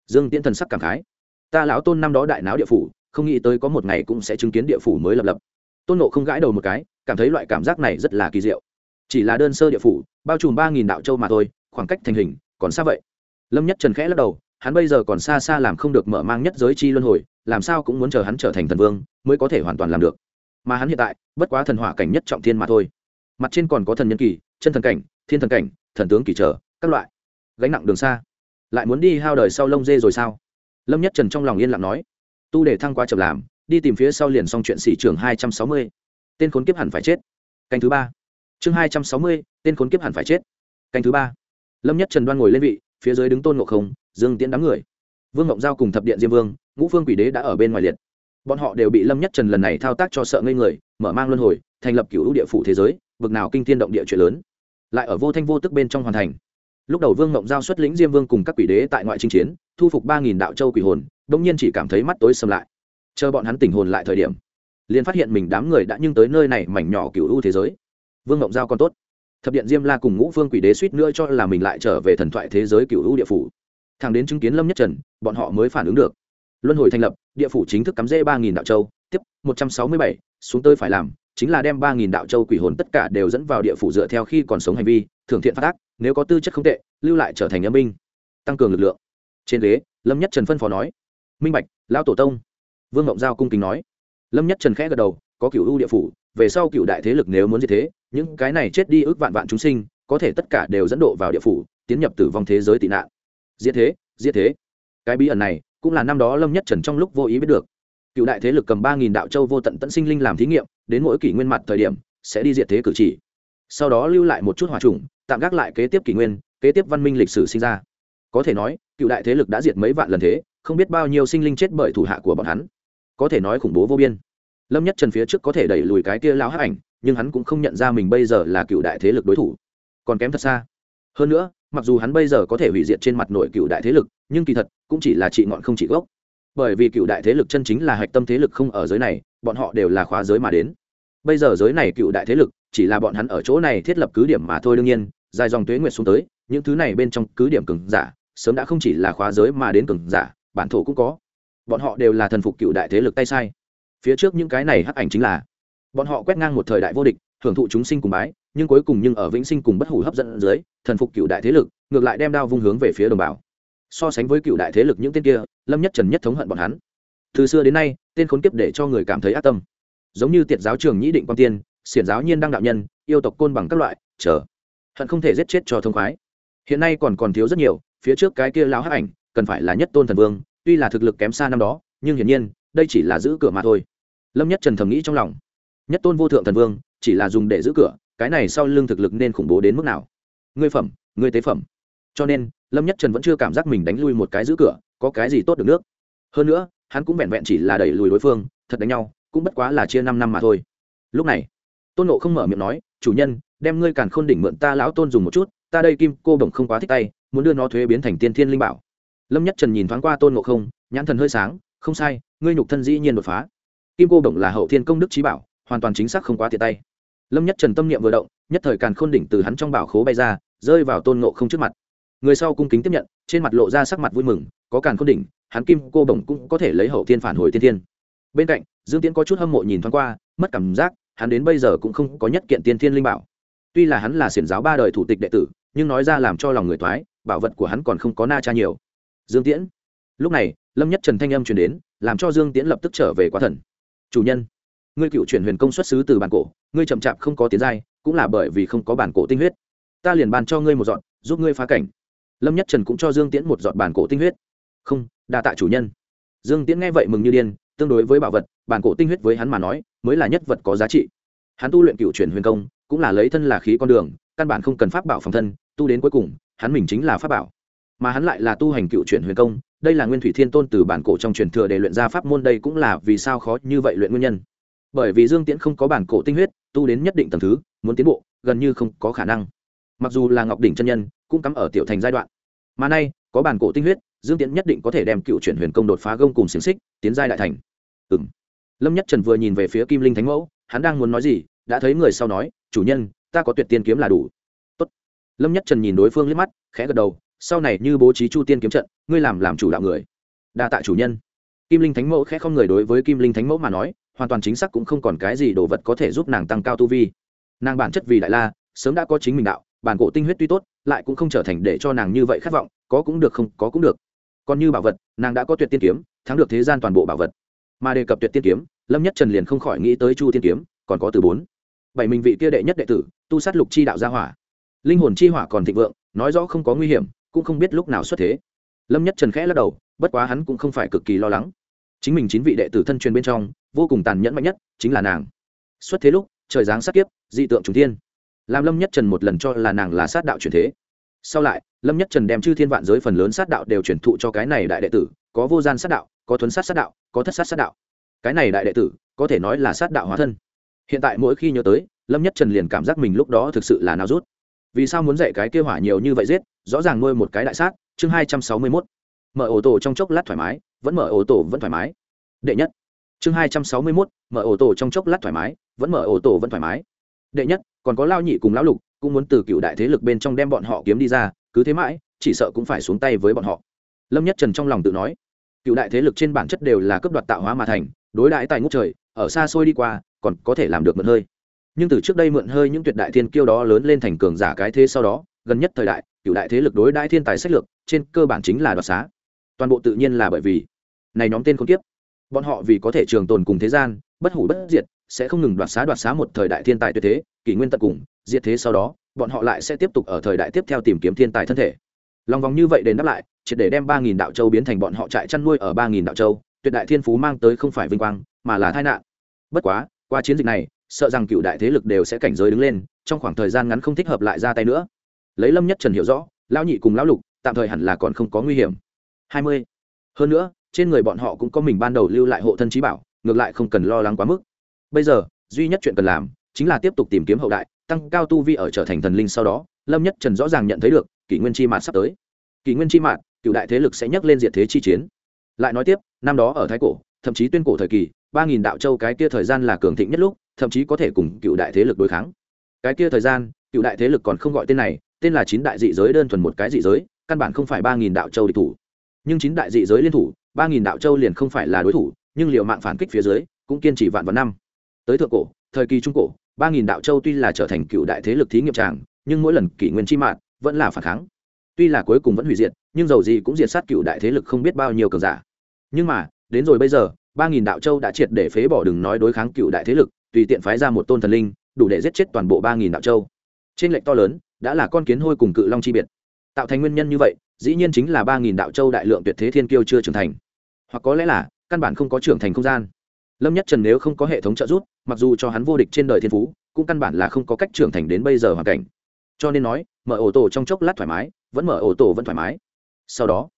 Dương tiễn thần sắc cảm khái. Ta lão tôn năm đó đại náo địa phủ, không nghĩ tới có một ngày cũng sẽ chứng kiến địa phủ mới lập lập. Tôn nộ không gãi đầu một cái, cảm thấy loại cảm giác này rất là kỳ diệu. Chỉ là đơn sơ địa phủ, bao trùm ba nghìn đạo châu mà thôi, khoảng cách thành hình, còn xa vậy? lâm nhất trần khẽ lắc đầu, hắn bây giờ còn xa xa làm không được mở mang nhất giới chi luân hồi, làm sao cũng muốn chờ hắn trở thành thần vương, mới có thể hoàn toàn làm được. Mà hắn hiện tại, bất quá thần hỏa cảnh nhất trọng thiên mà thôi. Mặt trên còn có thần nhân kỳ, chân thần cảnh, thiên thần cảnh, thần tướng kỳ trở, các loại. Gánh nặng đường xa. Lại muốn đi hao đời sau lông dê rồi sao? Lâm nhất trần trong lòng yên lặng nói. Tu để thăng qua chậm làm, đi tìm phía sau liền xong chuyện sĩ trường hai trăm sáu mươi. Tên khốn kiếp hẳn phải chết. Canh thứ ba. Chương hai trăm sáu mươi, tên khốn kiếp hẳn phải chết. Canh thứ ba. Lâm nhất trần đoan ngồi lên vị phía dưới đứng tôn ngộ không, dương tiễn đám người. Vương ngộng giao cùng thập điện diêm vương, ngũ phương quỷ đế đã ở bên ngoài liệt. Bọn họ đều bị lâm nhất trần lần này thao tác cho sợ ngây người, mở mang luân hồi, thành lập cựu địa phủ thế giới, vực nào kinh thiên động địa chuyện lớn. Lại ở vô thanh vô tức bên trong hoàn thành. Lúc đầu vương ngộng giao xuất lĩnh diêm vương cùng các quỷ đế tại ngoại chinh chiến, thu phục ba nghìn đạo châu quỷ hồn đông nhiên chỉ cảm thấy mắt tối sầm lại. Chờ bọn hắn tỉnh hồn lại thời điểm, liền phát hiện mình đám người đã nhưng tới nơi này mảnh nhỏ cựu u thế giới. Vương ngộng giao còn tốt thập điện diêm la cùng ngũ phương quỷ đế suýt nữa cho là mình lại trở về thần thoại thế giới cựu hữu địa phủ. Thằng đến chứng kiến lâm nhất trần, bọn họ mới phản ứng được. Luân hồi thành lập, địa phủ chính thức cắm rễ ba nghìn đạo châu, tiếp một trăm sáu mươi bảy, xuống tới phải làm, chính là đem ba nghìn đạo châu quỷ hồn tất cả đều dẫn vào địa phủ dựa theo khi còn sống hành vi, thưởng thiện phát ác, nếu có tư chất không tệ, lưu lại trở thành âm binh, tăng cường lực lượng. Trên ghế, lâm nhất trần phân phó nói, minh bạch, lão tổ tông. Vương ngộng giao cung kính nói. Lâm nhất trần khẽ gật đầu có cựu ưu địa phủ, về sau cựu đại thế lực nếu muốn như thế, những cái này chết đi ước vạn vạn chúng sinh, có thể tất cả đều dẫn độ vào địa phủ, tiến nhập tử vong thế giới tị nạn. Diệt thế diệt thế. Cái bí ẩn này, cũng là năm đó lâm nhất trần trong lúc vô ý biết được. Cựu đại thế lực cầm ba nghìn đạo châu vô tận tận sinh linh làm thí nghiệm, đến mỗi kỷ nguyên mặt thời điểm, sẽ đi diệt thế cử chỉ. Sau đó lưu lại một chút hòa trùng, tạm gác lại kế tiếp kỷ nguyên, kế tiếp văn minh lịch sử sinh ra. Có thể nói cựu đại thế lực đã diệt mấy vạn lần thế, không biết bao nhiêu sinh linh chết bởi thủ hạ của bọn hắn. Có thể nói khủng bố vô biên lâm nhất trần phía trước có thể đẩy lùi cái kia lao hắc ảnh, nhưng hắn cũng không nhận ra mình bây giờ là cựu đại thế lực đối thủ. Còn kém thật xa. Hơn nữa, mặc dù hắn bây giờ có thể hủy diệt trên mặt nội cựu đại thế lực, nhưng kỳ thật, cũng chỉ là trị ngọn không trị gốc. Bởi vì cựu đại thế lực chân chính là hạch tâm thế lực không ở giới này, bọn họ đều là khóa giới mà đến. Bây giờ giới này cựu đại thế lực, chỉ là bọn hắn ở chỗ này thiết lập cứ điểm mà thôi đương nhiên, dài dòng tuế nguyệt xuống tới, những thứ này bên trong cứ điểm cường giả, sớm đã không chỉ là khóa giới mà đến cường giả, bản thổ cũng có. Bọn họ đều là thần phục cựu đại thế lực tay sai phía trước những cái này hắc ảnh chính là, bọn họ quét ngang một thời đại vô địch hưởng thụ chúng sinh cùng bái, nhưng cuối cùng nhưng ở vĩnh sinh cùng bất hủ hấp dẫn dưới, thần phục cựu đại thế lực, ngược lại đem đao vung hướng về phía đồng bào. So sánh với cựu đại thế lực những tên kia, lâm nhất trần nhất thống hận bọn hắn. Từ xưa đến nay, tên khốn kiếp để cho người cảm thấy ác tâm. Giống như tiệt giáo trường nhĩ định quan tiên, xiển giáo nhiên đăng đạo nhân, yêu tộc côn bằng các loại, chờ, hận không thể giết chết cho thông khoái. Hiện nay còn còn thiếu rất nhiều, phía trước cái kia lão hắc ảnh, cần phải là nhất tôn thần vương, tuy là thực lực kém xa năm đó, nhưng hiển nhiên, đây chỉ là giữ cửa mà thôi lâm nhất trần thầm nghĩ trong lòng nhất tôn vô thượng thần vương chỉ là dùng để giữ cửa cái này sau lưng thực lực nên khủng bố đến mức nào ngươi phẩm ngươi tế phẩm cho nên lâm nhất trần vẫn chưa cảm giác mình đánh lui một cái giữ cửa có cái gì tốt được nước hơn nữa hắn cũng vẹn vẹn chỉ là đẩy lùi đối phương thật đánh nhau cũng bất quá là chia năm năm mà thôi lúc này tôn nộ không mở miệng nói chủ nhân đem ngươi càn khôn đỉnh mượn ta lão tôn dùng một chút ta đây kim cô đồng không quá thích tay muốn đưa nó thuế biến thành tiên thiên linh bảo lâm nhất trần nhìn thoáng qua tôn nộ không nhãn thần hơi sáng không sai ngươi nhục thân dĩ nhiên đột phá kim cô đồng là hậu thiên công đức trí bảo, hoàn toàn chính xác không quá tiện tay. Lâm nhất trần tâm niệm vừa động, nhất thời càn khôn đỉnh từ hắn trong bảo khố bay ra, rơi vào tôn ngộ không trước mặt. Người sau cung kính tiếp nhận, trên mặt lộ ra sắc mặt vui mừng, có càn khôn đỉnh, hắn kim cô bổng cũng có thể lấy hậu thiên phản hồi thiên thiên. Bên cạnh, dương tiễn có chút hâm mộ nhìn thoáng qua, mất cảm giác, hắn đến bây giờ cũng không có nhất kiện tiên thiên linh bảo. Tuy là hắn là xiển giáo ba đời thủ tịch đệ tử, nhưng nói ra làm cho lòng người thoái, bảo vật của hắn còn không có na cha nhiều. Dương tiễn. Lúc này, lâm nhất trần thanh âm truyền đến, làm cho dương tiễn lập tức trở về quá thần chủ nhân, ngươi cựu chuyển huyền công xuất xứ từ bản cổ, ngươi chậm chạp không có tiến giai, cũng là bởi vì không có bản cổ tinh huyết. Ta liền bàn cho ngươi một dọn giúp ngươi phá cảnh. Lâm nhất trần cũng cho dương tiễn một dọn bản cổ tinh huyết. Không, đa tạ chủ nhân. Dương tiễn nghe vậy mừng như điên, tương đối với bảo vật, bản cổ tinh huyết với hắn mà nói, mới là nhất vật có giá trị. Hắn tu luyện cựu chuyển huyền công, cũng là lấy thân là khí con đường, căn bản không cần pháp bảo phòng thân, tu đến cuối cùng, hắn mình chính là pháp bảo. Mà hắn lại là tu hành cựu chuyển huyền công đây là nguyên thủy thiên tôn từ bản cổ trong truyền thừa để luyện ra pháp môn, đây cũng là vì sao khó như vậy luyện nguyên nhân. Bởi vì dương tiễn không có bản cổ tinh huyết, tu đến nhất định t thứ, muốn tiến bộ, gần như không có khả năng. Mặc dù là ngọc đỉnh chân nhân, cũng cắm ở tiểu thành giai đoạn. Mà nay, có bản cổ tinh huyết, dương tiễn nhất định có thể đem cựu chuyển huyền công đột phá gông cùng xiềng xích, tiến giai đại thành. Ừ m lâm nhất trần vừa nhìn về phía kim linh thánh mẫu, hắn đang muốn nói gì, đã thấy người sau nói, chủ nhân, ta có tuyệt tiên kiếm là đủ. Tốt. lâm nhất trần nhìn đối phương liếc mắt, khẽ gật đầu sau này như bố trí chu tiên kiếm trận, ngươi làm làm chủ đạo người. Đa tạ chủ nhân. Kim linh thánh mẫu khẽ không người đối với kim linh thánh mẫu mà nói, hoàn toàn chính xác cũng không còn cái gì đồ vật có thể giúp nàng tăng cao tu vi. Nàng bản chất vì đại la, sớm đã có chính mình đạo, bản cổ tinh huyết tuy tốt, lại cũng không trở thành để cho nàng như vậy khát vọng, có cũng được không, có cũng được. Còn như bảo vật, nàng đã có tuyệt tiên kiếm, thắng được thế gian toàn bộ bảo vật. Mà đề cập tuyệt tiên kiếm, lâm nhất trần liền không khỏi nghĩ tới chu tiên kiếm, còn có từ bốn. Bảy mình vị kia đệ nhất đệ tử, tu sát lục chi đạo gia hỏa. Linh hồn chi hỏa còn thịnh vượng, nói rõ không có nguy hiểm cũng không biết lúc nào xuất thế. Lâm nhất trần khẽ lắc đầu, bất quá hắn cũng không phải cực kỳ lo lắng. Chính mình chín vị đệ tử thân truyền bên trong, vô cùng tàn nhẫn mạnh nhất chính là nàng. Xuất thế lúc, trời giáng sát kiếp, dị tượng trùng thiên. Làm lâm nhất trần một lần cho là nàng là sát đạo chuyển thế. Sau lại, lâm nhất trần đem chư thiên vạn giới phần lớn sát đạo đều chuyển thụ cho cái này đại đệ tử, có vô gian sát đạo, có thuấn sát sát đạo, có thất sát sát đạo. Cái này đại đệ tử, có thể nói là sát đạo hóa thân. Hiện tại mỗi khi nhớ tới, lâm nhất trần liền cảm giác mình lúc đó thực sự là nao rút vì sao muốn dạy cái kêu hỏa nhiều như vậy giết, rõ ràng nuôi một cái đại sát, chương hai trăm sáu mươi mốt. Mở ổ tổ trong chốc lát thoải mái, vẫn mở ổ tổ vẫn thoải mái. Đệ nhất. Chương hai trăm sáu mươi mốt, mở ổ tổ trong chốc lát thoải mái, vẫn mở ổ tổ vẫn thoải mái. Đệ nhất, còn có lao nhị cùng lão lục, cũng muốn từ cựu đại thế lực bên trong đem bọn họ kiếm đi ra, cứ thế mãi, chỉ sợ cũng phải xuống tay với bọn họ. Lâm nhất trần trong lòng tự nói, cựu đại thế lực trên bản chất đều là cấp đoạt tạo hóa mà thành, đối đãi tài ngút trời, ở xa xôi đi qua, còn có thể làm được một hơi nhưng từ trước đây mượn hơi những tuyệt đại thiên kiêu đó lớn lên thành cường giả cái thế sau đó, gần nhất thời đại cựu đại thế lực đối đại thiên tài sách lược, trên cơ bản chính là đoạt xá. Toàn bộ tự nhiên là bởi vì, này nhóm tên không tiếp bọn họ vì có thể trường tồn cùng thế gian, bất hủ bất diệt, sẽ không ngừng đoạt xá đoạt xá một thời đại thiên tài tuyệt thế, kỷ nguyên tận cùng, diệt thế sau đó, bọn họ lại sẽ tiếp tục ở thời đại tiếp theo tìm kiếm thiên tài thân thể. Lòng vòng như vậy đến đáp lại, triệt để đem ba nghìn đạo châu biến thành bọn họ trại chăn nuôi ở ba nghìn đạo châu, tuyệt đại thiên phú mang tới không phải vinh quang, mà là tai nạn. Bất quá, qua chiến dịch này sợ rằng cựu đại thế lực đều sẽ cảnh giới đứng lên, trong khoảng thời gian ngắn không thích hợp lại ra tay nữa. Lấy lâm nhất trần hiểu rõ, lão nhị cùng lão lục, tạm thời hẳn là còn không có nguy hiểm. Hai mươi. Hơn nữa, trên người bọn họ cũng có mình ban đầu lưu lại hộ thân trí bảo, ngược lại không cần lo lắng quá mức. Bây giờ, duy nhất chuyện cần làm, chính là tiếp tục tìm kiếm hậu đại, tăng cao tu vi ở trở thành thần linh sau đó, lâm nhất trần rõ ràng nhận thấy được, kỷ nguyên chi mạt sắp tới. Kỷ nguyên chi mạt, cựu đại thế lực sẽ nhắc lên diệt thế chi chiến. Lại nói tiếp, năm đó ở thái cổ, thậm chí tuyên cổ thời kỳ, ba nghìn đạo châu cái kia thời gian là cường thịnh nhất lúc thậm chí có thể cùng cựu đại thế lực đối kháng. Cái kia thời gian, cựu đại thế lực còn không gọi tên này, tên là chín đại dị giới đơn thuần một cái dị giới, căn bản không phải ba nghìn đạo châu địch thủ. Nhưng chín đại dị giới liên thủ, ba nghìn đạo châu liền không phải là đối thủ, nhưng liệu mạng phản kích phía dưới, cũng kiên trì vạn vạn năm. Tới thượng cổ, thời kỳ trung cổ, ba nghìn đạo châu tuy là trở thành cựu đại thế lực thí nghiệm tràng, nhưng mỗi lần kỷ nguyên chi mạng, vẫn là phản kháng. Tuy là cuối cùng vẫn hủy diệt, nhưng dầu gì cũng diệt sát cựu đại thế lực không biết bao nhiêu cường giả. Nhưng mà, đến rồi bây giờ, ba nghìn đạo châu đã triệt để phế bỏ đừng nói đối kháng cựu đại thế lực tùy tiện phái ra một tôn thần linh, đủ để giết chết toàn bộ ba nghìn đạo châu. Trên lệnh to lớn, đã là con kiến hôi cùng cự long chi biệt. Tạo thành nguyên nhân như vậy, dĩ nhiên chính là ba nghìn đạo châu đại lượng tuyệt thế thiên kiêu chưa trưởng thành. Hoặc có lẽ là, căn bản không có trưởng thành không gian. Lâm nhất trần nếu không có hệ thống trợ giúp, mặc dù cho hắn vô địch trên đời thiên phú, cũng căn bản là không có cách trưởng thành đến bây giờ hoàn cảnh. Cho nên nói, mở ổ tổ trong chốc lát thoải mái, vẫn mở ổ tổ vẫn thoải mái. Sau đó,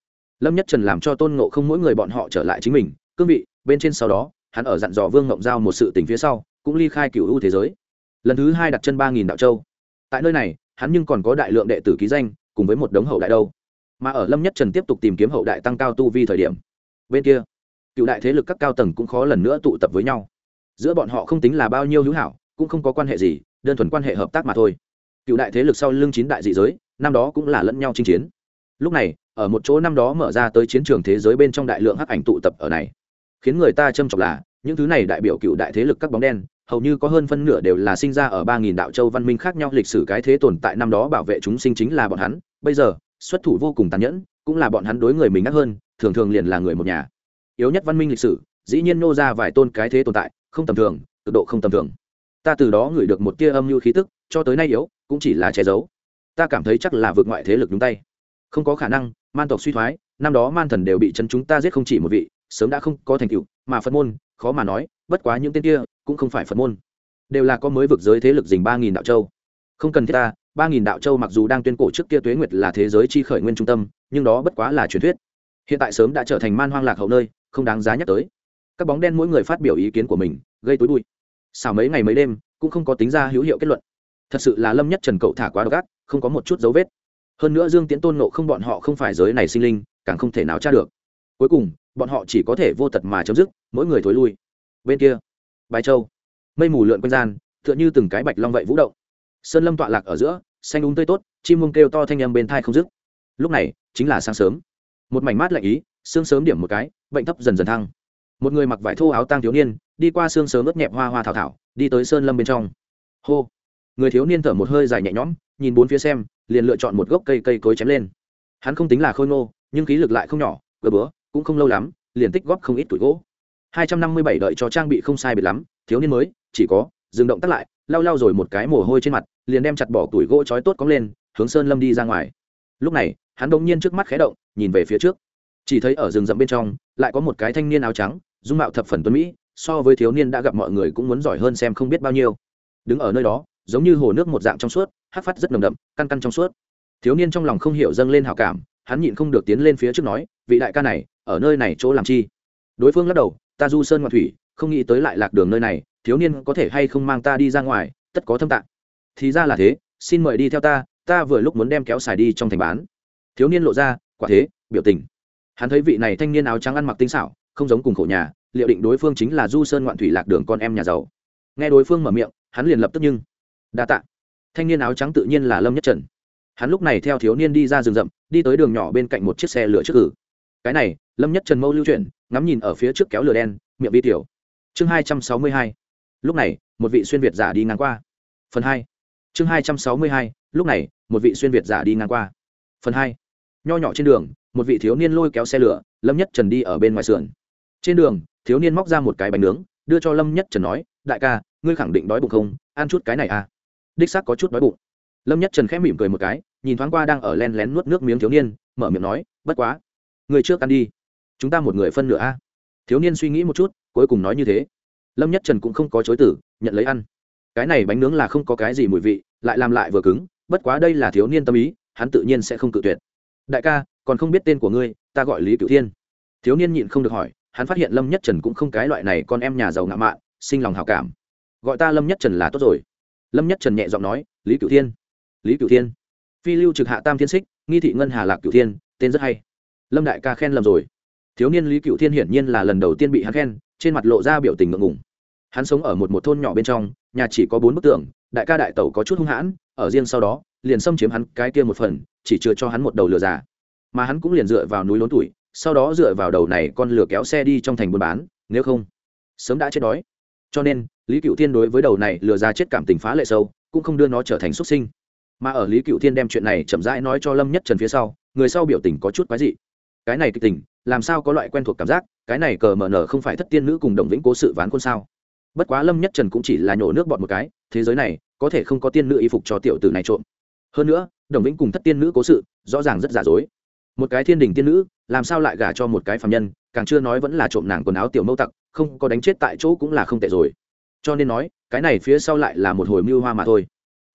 lâm nhất trần làm cho tôn ngộ không mỗi người bọn họ trở lại chính mình. Cương vị, bên trên sau đó, hắn ở dặn dò vương ngộng giao một sự tình phía sau cũng ly khai cựu u thế giới. Lần thứ hai đặt chân ba nghìn đạo châu. Tại nơi này, hắn nhưng còn có đại lượng đệ tử ký danh, cùng với một đống hậu đại đâu. Mà ở lâm nhất trần tiếp tục tìm kiếm hậu đại tăng cao tu vi thời điểm, bên kia, cựu đại thế lực các cao tầng cũng khó lần nữa tụ tập với nhau. Giữa bọn họ không tính là bao nhiêu hữu hảo, cũng không có quan hệ gì, đơn thuần quan hệ hợp tác mà thôi. Cựu đại thế lực sau lưng chín đại dị giới, năm đó cũng là lẫn nhau chinh chiến. Lúc này, ở một chỗ năm đó mở ra tới chiến trường thế giới bên trong đại lượng hắc ảnh tụ tập ở này. Khiến người ta châm trọng là, những thứ này đại biểu cựu đại thế lực các bóng đen hầu như có hơn phân nửa đều là sinh ra ở ba nghìn đạo châu văn minh khác nhau lịch sử cái thế tồn tại năm đó bảo vệ chúng sinh chính là bọn hắn. Bây giờ, xuất thủ vô cùng tàn nhẫn, cũng là bọn hắn đối người mình ngắc hơn, thường thường liền là người một nhà. Yếu nhất văn minh lịch sử, dĩ nhiên nô ra vài tôn cái thế tồn tại, không tầm thường tự độ không tầm thường. Ta từ đó ngửi được một tia âm mưu khí tức, cho tới nay yếu, cũng chỉ là che giấu. Ta cảm thấy chắc là vượt ngoại thế lực đúng tay. Không có khả năng, man tộc suy thoái, năm đó man thần đều bị chân chúng ta giết không chỉ một vị, sớm đã không có thành tựu, mà phân môn, khó mà nói bất quá những tên kia cũng không phải phật môn, đều là có mới vực giới thế lực dình ba nghìn đạo châu. Không cần thiết ta, ba nghìn đạo châu mặc dù đang tuyên cổ trước kia tuế nguyệt là thế giới chi khởi nguyên trung tâm, nhưng đó bất quá là truyền thuyết. Hiện tại sớm đã trở thành man hoang lạc hậu nơi, không đáng giá nhắc tới. Các bóng đen mỗi người phát biểu ý kiến của mình, gây tối bụi. Xảo mấy ngày mấy đêm, cũng không có tính ra hữu hiệu kết luận. Thật sự là lâm nhất trần cậu thả quá độc ác, không có một chút dấu vết. Hơn nữa dương tiễn tôn nộ không bọn họ không phải giới này sinh linh, càng không thể nào tra được. Cuối cùng, bọn họ chỉ có thể vô tật mà chấm dứt, mỗi người thối lui bên kia. Bài châu. Mây mù lượn quanh gian, tựa như từng cái bạch long vậy vũ động. Sơn lâm tọa lạc ở giữa, xanh đúng tươi tốt, chim mông kêu to thanh âm bên thai không dứt. Lúc này, chính là sáng sớm. Một mảnh mát lạnh ý, sương sớm điểm một cái, bệnh thấp dần dần thăng. Một người mặc vải thô áo tang thiếu niên, đi qua sương sớm ướt nhẹp hoa hoa thảo thảo, đi tới sơn lâm bên trong. Hô. Người thiếu niên thở một hơi dài nhẹ nhõm, nhìn bốn phía xem, liền lựa chọn một gốc cây cây cối chém lên. Hắn không tính là khôi ngô, nhưng khí lực lại không nhỏ gờ bữa, cũng không lâu lắm, liền tích góp không ít tuổi gỗ hai trăm năm mươi bảy đợi cho trang bị không sai biệt lắm, thiếu niên mới, chỉ có, dừng động tắt lại, lau lau rồi một cái mồ hôi trên mặt, liền đem chặt bỏ tuổi gỗ chói tốt cong lên, hướng sơn lâm đi ra ngoài. Lúc này, hắn đột nhiên trước mắt khẽ động, nhìn về phía trước. Chỉ thấy ở rừng rậm bên trong, lại có một cái thanh niên áo trắng, dung mạo thập phần tuấn mỹ, so với thiếu niên đã gặp mọi người cũng muốn giỏi hơn xem không biết bao nhiêu. Đứng ở nơi đó, giống như hồ nước một dạng trong suốt, hát phát rất nồng đậm căng căng trong suốt. Thiếu niên trong lòng không hiểu dâng lên hào cảm, hắn nhịn không được tiến lên phía trước nói, vị đại ca này, ở nơi này chỗ làm chi? Đối phương lắc đầu ta du sơn ngoạn thủy, không nghĩ tới lại lạc đường nơi này, thiếu niên có thể hay không mang ta đi ra ngoài, tất có thâm tạng. Thì ra là thế, xin mời đi theo ta ta vừa lúc muốn đem kéo xài đi trong thành bán. Thiếu niên lộ ra, quả thế, biểu tình. Hắn thấy vị này thanh niên áo trắng ăn mặc tinh xảo, không giống cùng khổ nhà, liệu định đối phương chính là du sơn ngoạn thủy lạc đường con em nhà giàu. Nghe đối phương mở miệng, hắn liền lập tức nhưng, đa t ạ thanh niên áo trắng tự nhiên là lâm nhất trần. Hắn lúc này theo thiếu niên đi ra rừng rậm, đi tới đường nhỏ bên cạnh một chiếc xe lửa trước cử. Cái này, lâm nhất trần mâu lưu chuyển ngắm nhìn ở phía trước kéo lửa đen, miệng vi tiểu. Chương hai trăm sáu mươi hai. Lúc này, một vị xuyên việt giả đi ngang qua. Phần hai. Chương hai trăm sáu mươi hai. Lúc này, một vị xuyên việt giả đi ngang qua. Phần hai. Nho nhỏ trên đường, một vị thiếu niên lôi kéo xe lửa, lâm nhất trần đi ở bên ngoài sườn. Trên đường, thiếu niên móc ra một cái bánh nướng, đưa cho lâm nhất trần nói, đại ca, ngươi khẳng định đói bụng không? Ăn chút cái này à? Đích xác có chút đói bụng. Lâm nhất trần khẽ mỉm cười một cái, nhìn thoáng qua đang ở len lén nuốt nước miếng thiếu niên, mở miệng nói, bất quá người trước ăn đi chúng ta một người phân nửa a. Thiếu niên suy nghĩ một chút, cuối cùng nói như thế. Lâm nhất trần cũng không có chối tử nhận lấy ăn. Cái này bánh nướng là không có cái gì mùi vị, lại làm lại vừa cứng, bất quá đây là thiếu niên tâm ý, hắn tự nhiên sẽ không cự tuyệt. Đại ca, còn không biết tên của ngươi, ta gọi lý cửu thiên. Thiếu niên nhịn không được hỏi, hắn phát hiện lâm nhất trần cũng không cái loại này con em nhà giàu ngạo mạn, sinh lòng hào cảm. Gọi ta lâm nhất trần là tốt rồi. Lâm nhất trần nhẹ giọng nói, lý cửu thiên. Lý cửu thiên. Phi lưu trực hạ tam thiên xích nghi thị ngân hà lạc cửu thiên, tên rất hay. Lâm đại ca khen lầm rồi thiếu niên lý cựu thiên hiển nhiên là lần đầu tiên bị hắn khen, trên mặt lộ ra biểu tình ngượng ngùng. Hắn sống ở một một thôn nhỏ bên trong, nhà chỉ có bốn bức tường, đại ca đại tẩu có chút hung hãn, ở riêng sau đó, liền xâm chiếm hắn cái kia một phần, chỉ chưa cho hắn một đầu lửa già. Mà hắn cũng liền dựa vào núi lớn tuổi, sau đó dựa vào đầu này con lửa kéo xe đi trong thành buôn bán, nếu không, sớm đã chết đói. Cho nên, lý cựu thiên đối với đầu này lừa ra chết cảm tình phá lệ sâu, cũng không đưa nó trở thành xuất sinh. Mà ở lý cựu thiên đem chuyện này chậm rãi nói cho lâm nhất trần phía sau, người sau biểu tình có chút quái dị. Cái này kịch tình làm sao có loại quen thuộc cảm giác, cái này cờ mờ nở không phải thất tiên nữ cùng đồng vĩnh cố sự ván quân sao? Bất quá lâm nhất trần cũng chỉ là nhổ nước bọt một cái, thế giới này, có thể không có tiên nữ y phục cho tiểu tử này trộm. Hơn nữa, đồng vĩnh cùng thất tiên nữ cố sự, rõ ràng rất giả dối. Một cái thiên đình tiên nữ, làm sao lại gả cho một cái phạm nhân, càng chưa nói vẫn là trộm nàng quần áo tiểu mâu tặc, không có đánh chết tại chỗ cũng là không tệ rồi. Cho nên nói, cái này phía sau lại là một hồi mưu hoa mà thôi.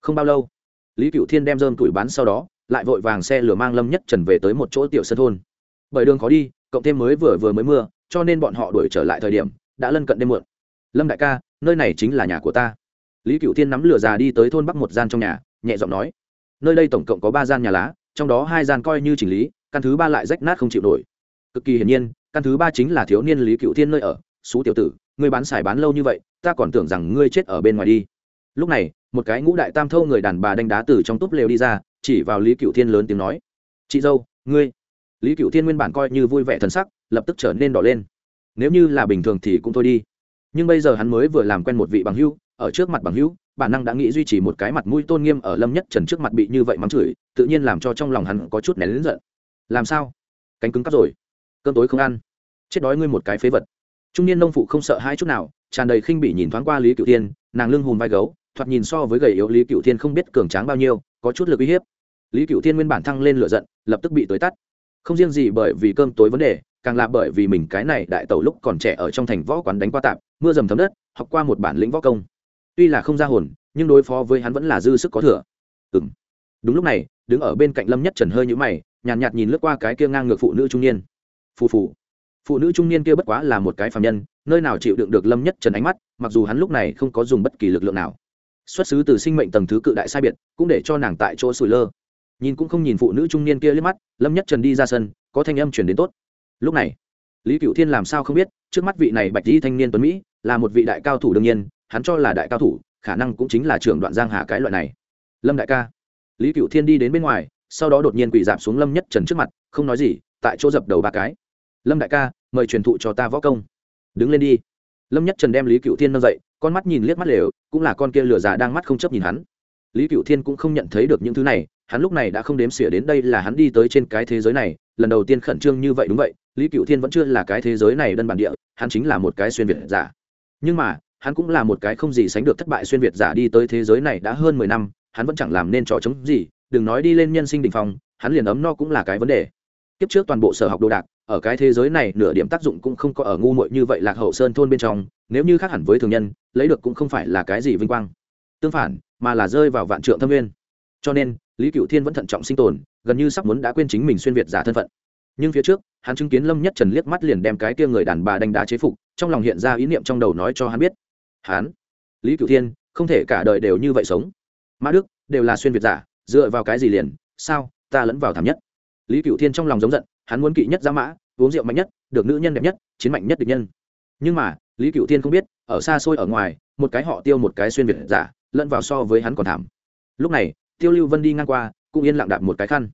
Không bao lâu, lý cựu thiên đem dơm tuổi bán sau đó, lại vội vàng xe lửa mang lâm nhất trần về tới một chỗ tiểu sân thôn. Bởi đường khó đi cộng thêm mới vừa vừa mới mưa, cho nên bọn họ đuổi trở lại thời điểm, đã lân cận đêm muộn. Lâm đại ca, nơi này chính là nhà của ta. Lý cựu thiên nắm lửa già đi tới thôn bắc một gian trong nhà, nhẹ giọng nói. Nơi đây tổng cộng có ba gian nhà lá, trong đó hai gian coi như chỉnh lý, căn thứ ba lại rách nát không chịu nổi. Cực kỳ hiển nhiên, căn thứ ba chính là thiếu niên lý cựu thiên nơi ở. Xú tiểu tử, ngươi bán xài bán lâu như vậy, ta còn tưởng rằng ngươi chết ở bên ngoài đi. Lúc này, một cái ngũ đại tam thâu người đàn bà đánh đá từ trong túp lều đi ra, chỉ vào lý cựu thiên lớn tiếng nói. Chị dâu, ngươi lý cựu thiên nguyên bản coi như vui vẻ thân sắc, lập tức trở nên đỏ lên. Nếu như là bình thường thì cũng thôi đi. Nhưng bây giờ hắn mới vừa làm quen một vị bằng hữu, ở trước mặt bằng hữu, bản năng đã nghĩ duy trì một cái mặt mũi tôn nghiêm ở lâm nhất trần trước mặt bị như vậy mắng chửi, tự nhiên làm cho trong lòng hắn có chút nén lớn giận. Làm sao? Cánh cứng cắp rồi. Cơm tối không ăn. Chết đói ngươi một cái phế vật. Trung niên nông phụ không sợ hai chút nào, tràn đầy khinh bỉ nhìn thoáng qua lý cựu thiên, nàng lưng hùm vai gấu, thoạt nhìn so với gầy yếu lý cựu thiên không biết cường tráng bao nhiêu, có chút lực uy hiếp. Lý cựu thiên nguyên bản thăng lên lửa giận, lập tức bị tới tắt không riêng gì bởi vì cơm tối vấn đề càng là bởi vì mình cái này đại tẩu lúc còn trẻ ở trong thành võ quán đánh qua tạp mưa dầm thấm đất học qua một bản lĩnh võ công. Tuy là không ra hồn nhưng đối phó với hắn vẫn là dư sức có thừa. Ừ đúng lúc này đứng ở bên cạnh lâm nhất trần hơi nhũ mày nhàn nhạt, nhạt nhìn lướt qua cái kia ngang ngược phụ nữ trung niên. Phù phù. Phụ nữ trung niên kia bất quá là một cái phàm nhân nơi nào chịu đựng được lâm nhất trần ánh mắt mặc dù hắn lúc này không có dùng bất kỳ lực lượng nào. Xuất xứ từ sinh mệnh tầng thứ cự đại sai biệt cũng để cho nàng tại chỗ sủi lơ nhìn cũng không nhìn phụ nữ trung niên kia liếc mắt, lâm nhất trần đi ra sân, có thanh âm chuyển đến tốt. Lúc này, lý cựu thiên làm sao không biết, trước mắt vị này bạch di thanh niên tuấn mỹ, là một vị đại cao thủ đương nhiên, hắn cho là đại cao thủ, khả năng cũng chính là trưởng đoạn giang hà cái loại này. Lâm đại ca. Lý cựu thiên đi đến bên ngoài, sau đó đột nhiên quỳ dạp xuống lâm nhất trần trước mặt, không nói gì, tại chỗ dập đầu ba cái. Lâm đại ca, mời truyền thụ cho ta võ công. Đứng lên đi. Lâm nhất trần đem lý cựu thiên nâng dậy, con mắt nhìn liếc mắt lều, cũng là con kia lửa già đang mắt không chấp nhìn hắn. Lý cựu thiên cũng không nhận thấy được những thứ này hắn lúc này đã không đếm xỉa đến đây là hắn đi tới trên cái thế giới này, lần đầu tiên khẩn trương như vậy đúng vậy, lý cựu thiên vẫn chưa là cái thế giới này đơn bản địa, hắn chính là một cái xuyên việt giả. Nhưng mà, hắn cũng là một cái không gì sánh được thất bại xuyên việt giả đi tới thế giới này đã hơn mười năm, hắn vẫn chẳng làm nên trò chống gì, đừng nói đi lên nhân sinh đình phong, hắn liền ấm no cũng là cái vấn đề. Kiếp trước toàn bộ sở học đồ đạc, ở cái thế giới này nửa điểm tác dụng cũng không có ở ngu muội như vậy lạc hậu sơn thôn bên trong, nếu như khác hẳn với thường nhân, lấy được cũng không phải là cái gì vinh quang. Tương phản, mà là rơi vào vạn trượng thâm nguyên. Cho nên lý cựu thiên vẫn thận trọng sinh tồn, gần như sắp muốn đã quên chính mình xuyên việt giả thân phận. Nhưng phía trước, hắn chứng kiến lâm nhất trần liếc mắt liền đem cái kia người đàn bà đánh đá chế phục, trong lòng hiện ra ý niệm trong đầu nói cho hắn biết. Hắn, lý cựu thiên, không thể cả đời đều như vậy sống. Mã đức, đều là xuyên việt giả, dựa vào cái gì liền, sao, ta lẫn vào thảm nhất. Lý cựu thiên trong lòng giống giận, hắn muốn kỵ nhất giá mã, uống rượu mạnh nhất, được nữ nhân đẹp nhất, chiến mạnh nhất địch nhân. Nhưng mà, lý cựu thiên không biết, ở xa xôi ở ngoài, một cái họ tiêu một cái xuyên việt giả, lẫn vào so với hắn còn thảm. Lúc này tiêu lưu vân đi ngang qua, cũng yên lặng đạp một cái khăn.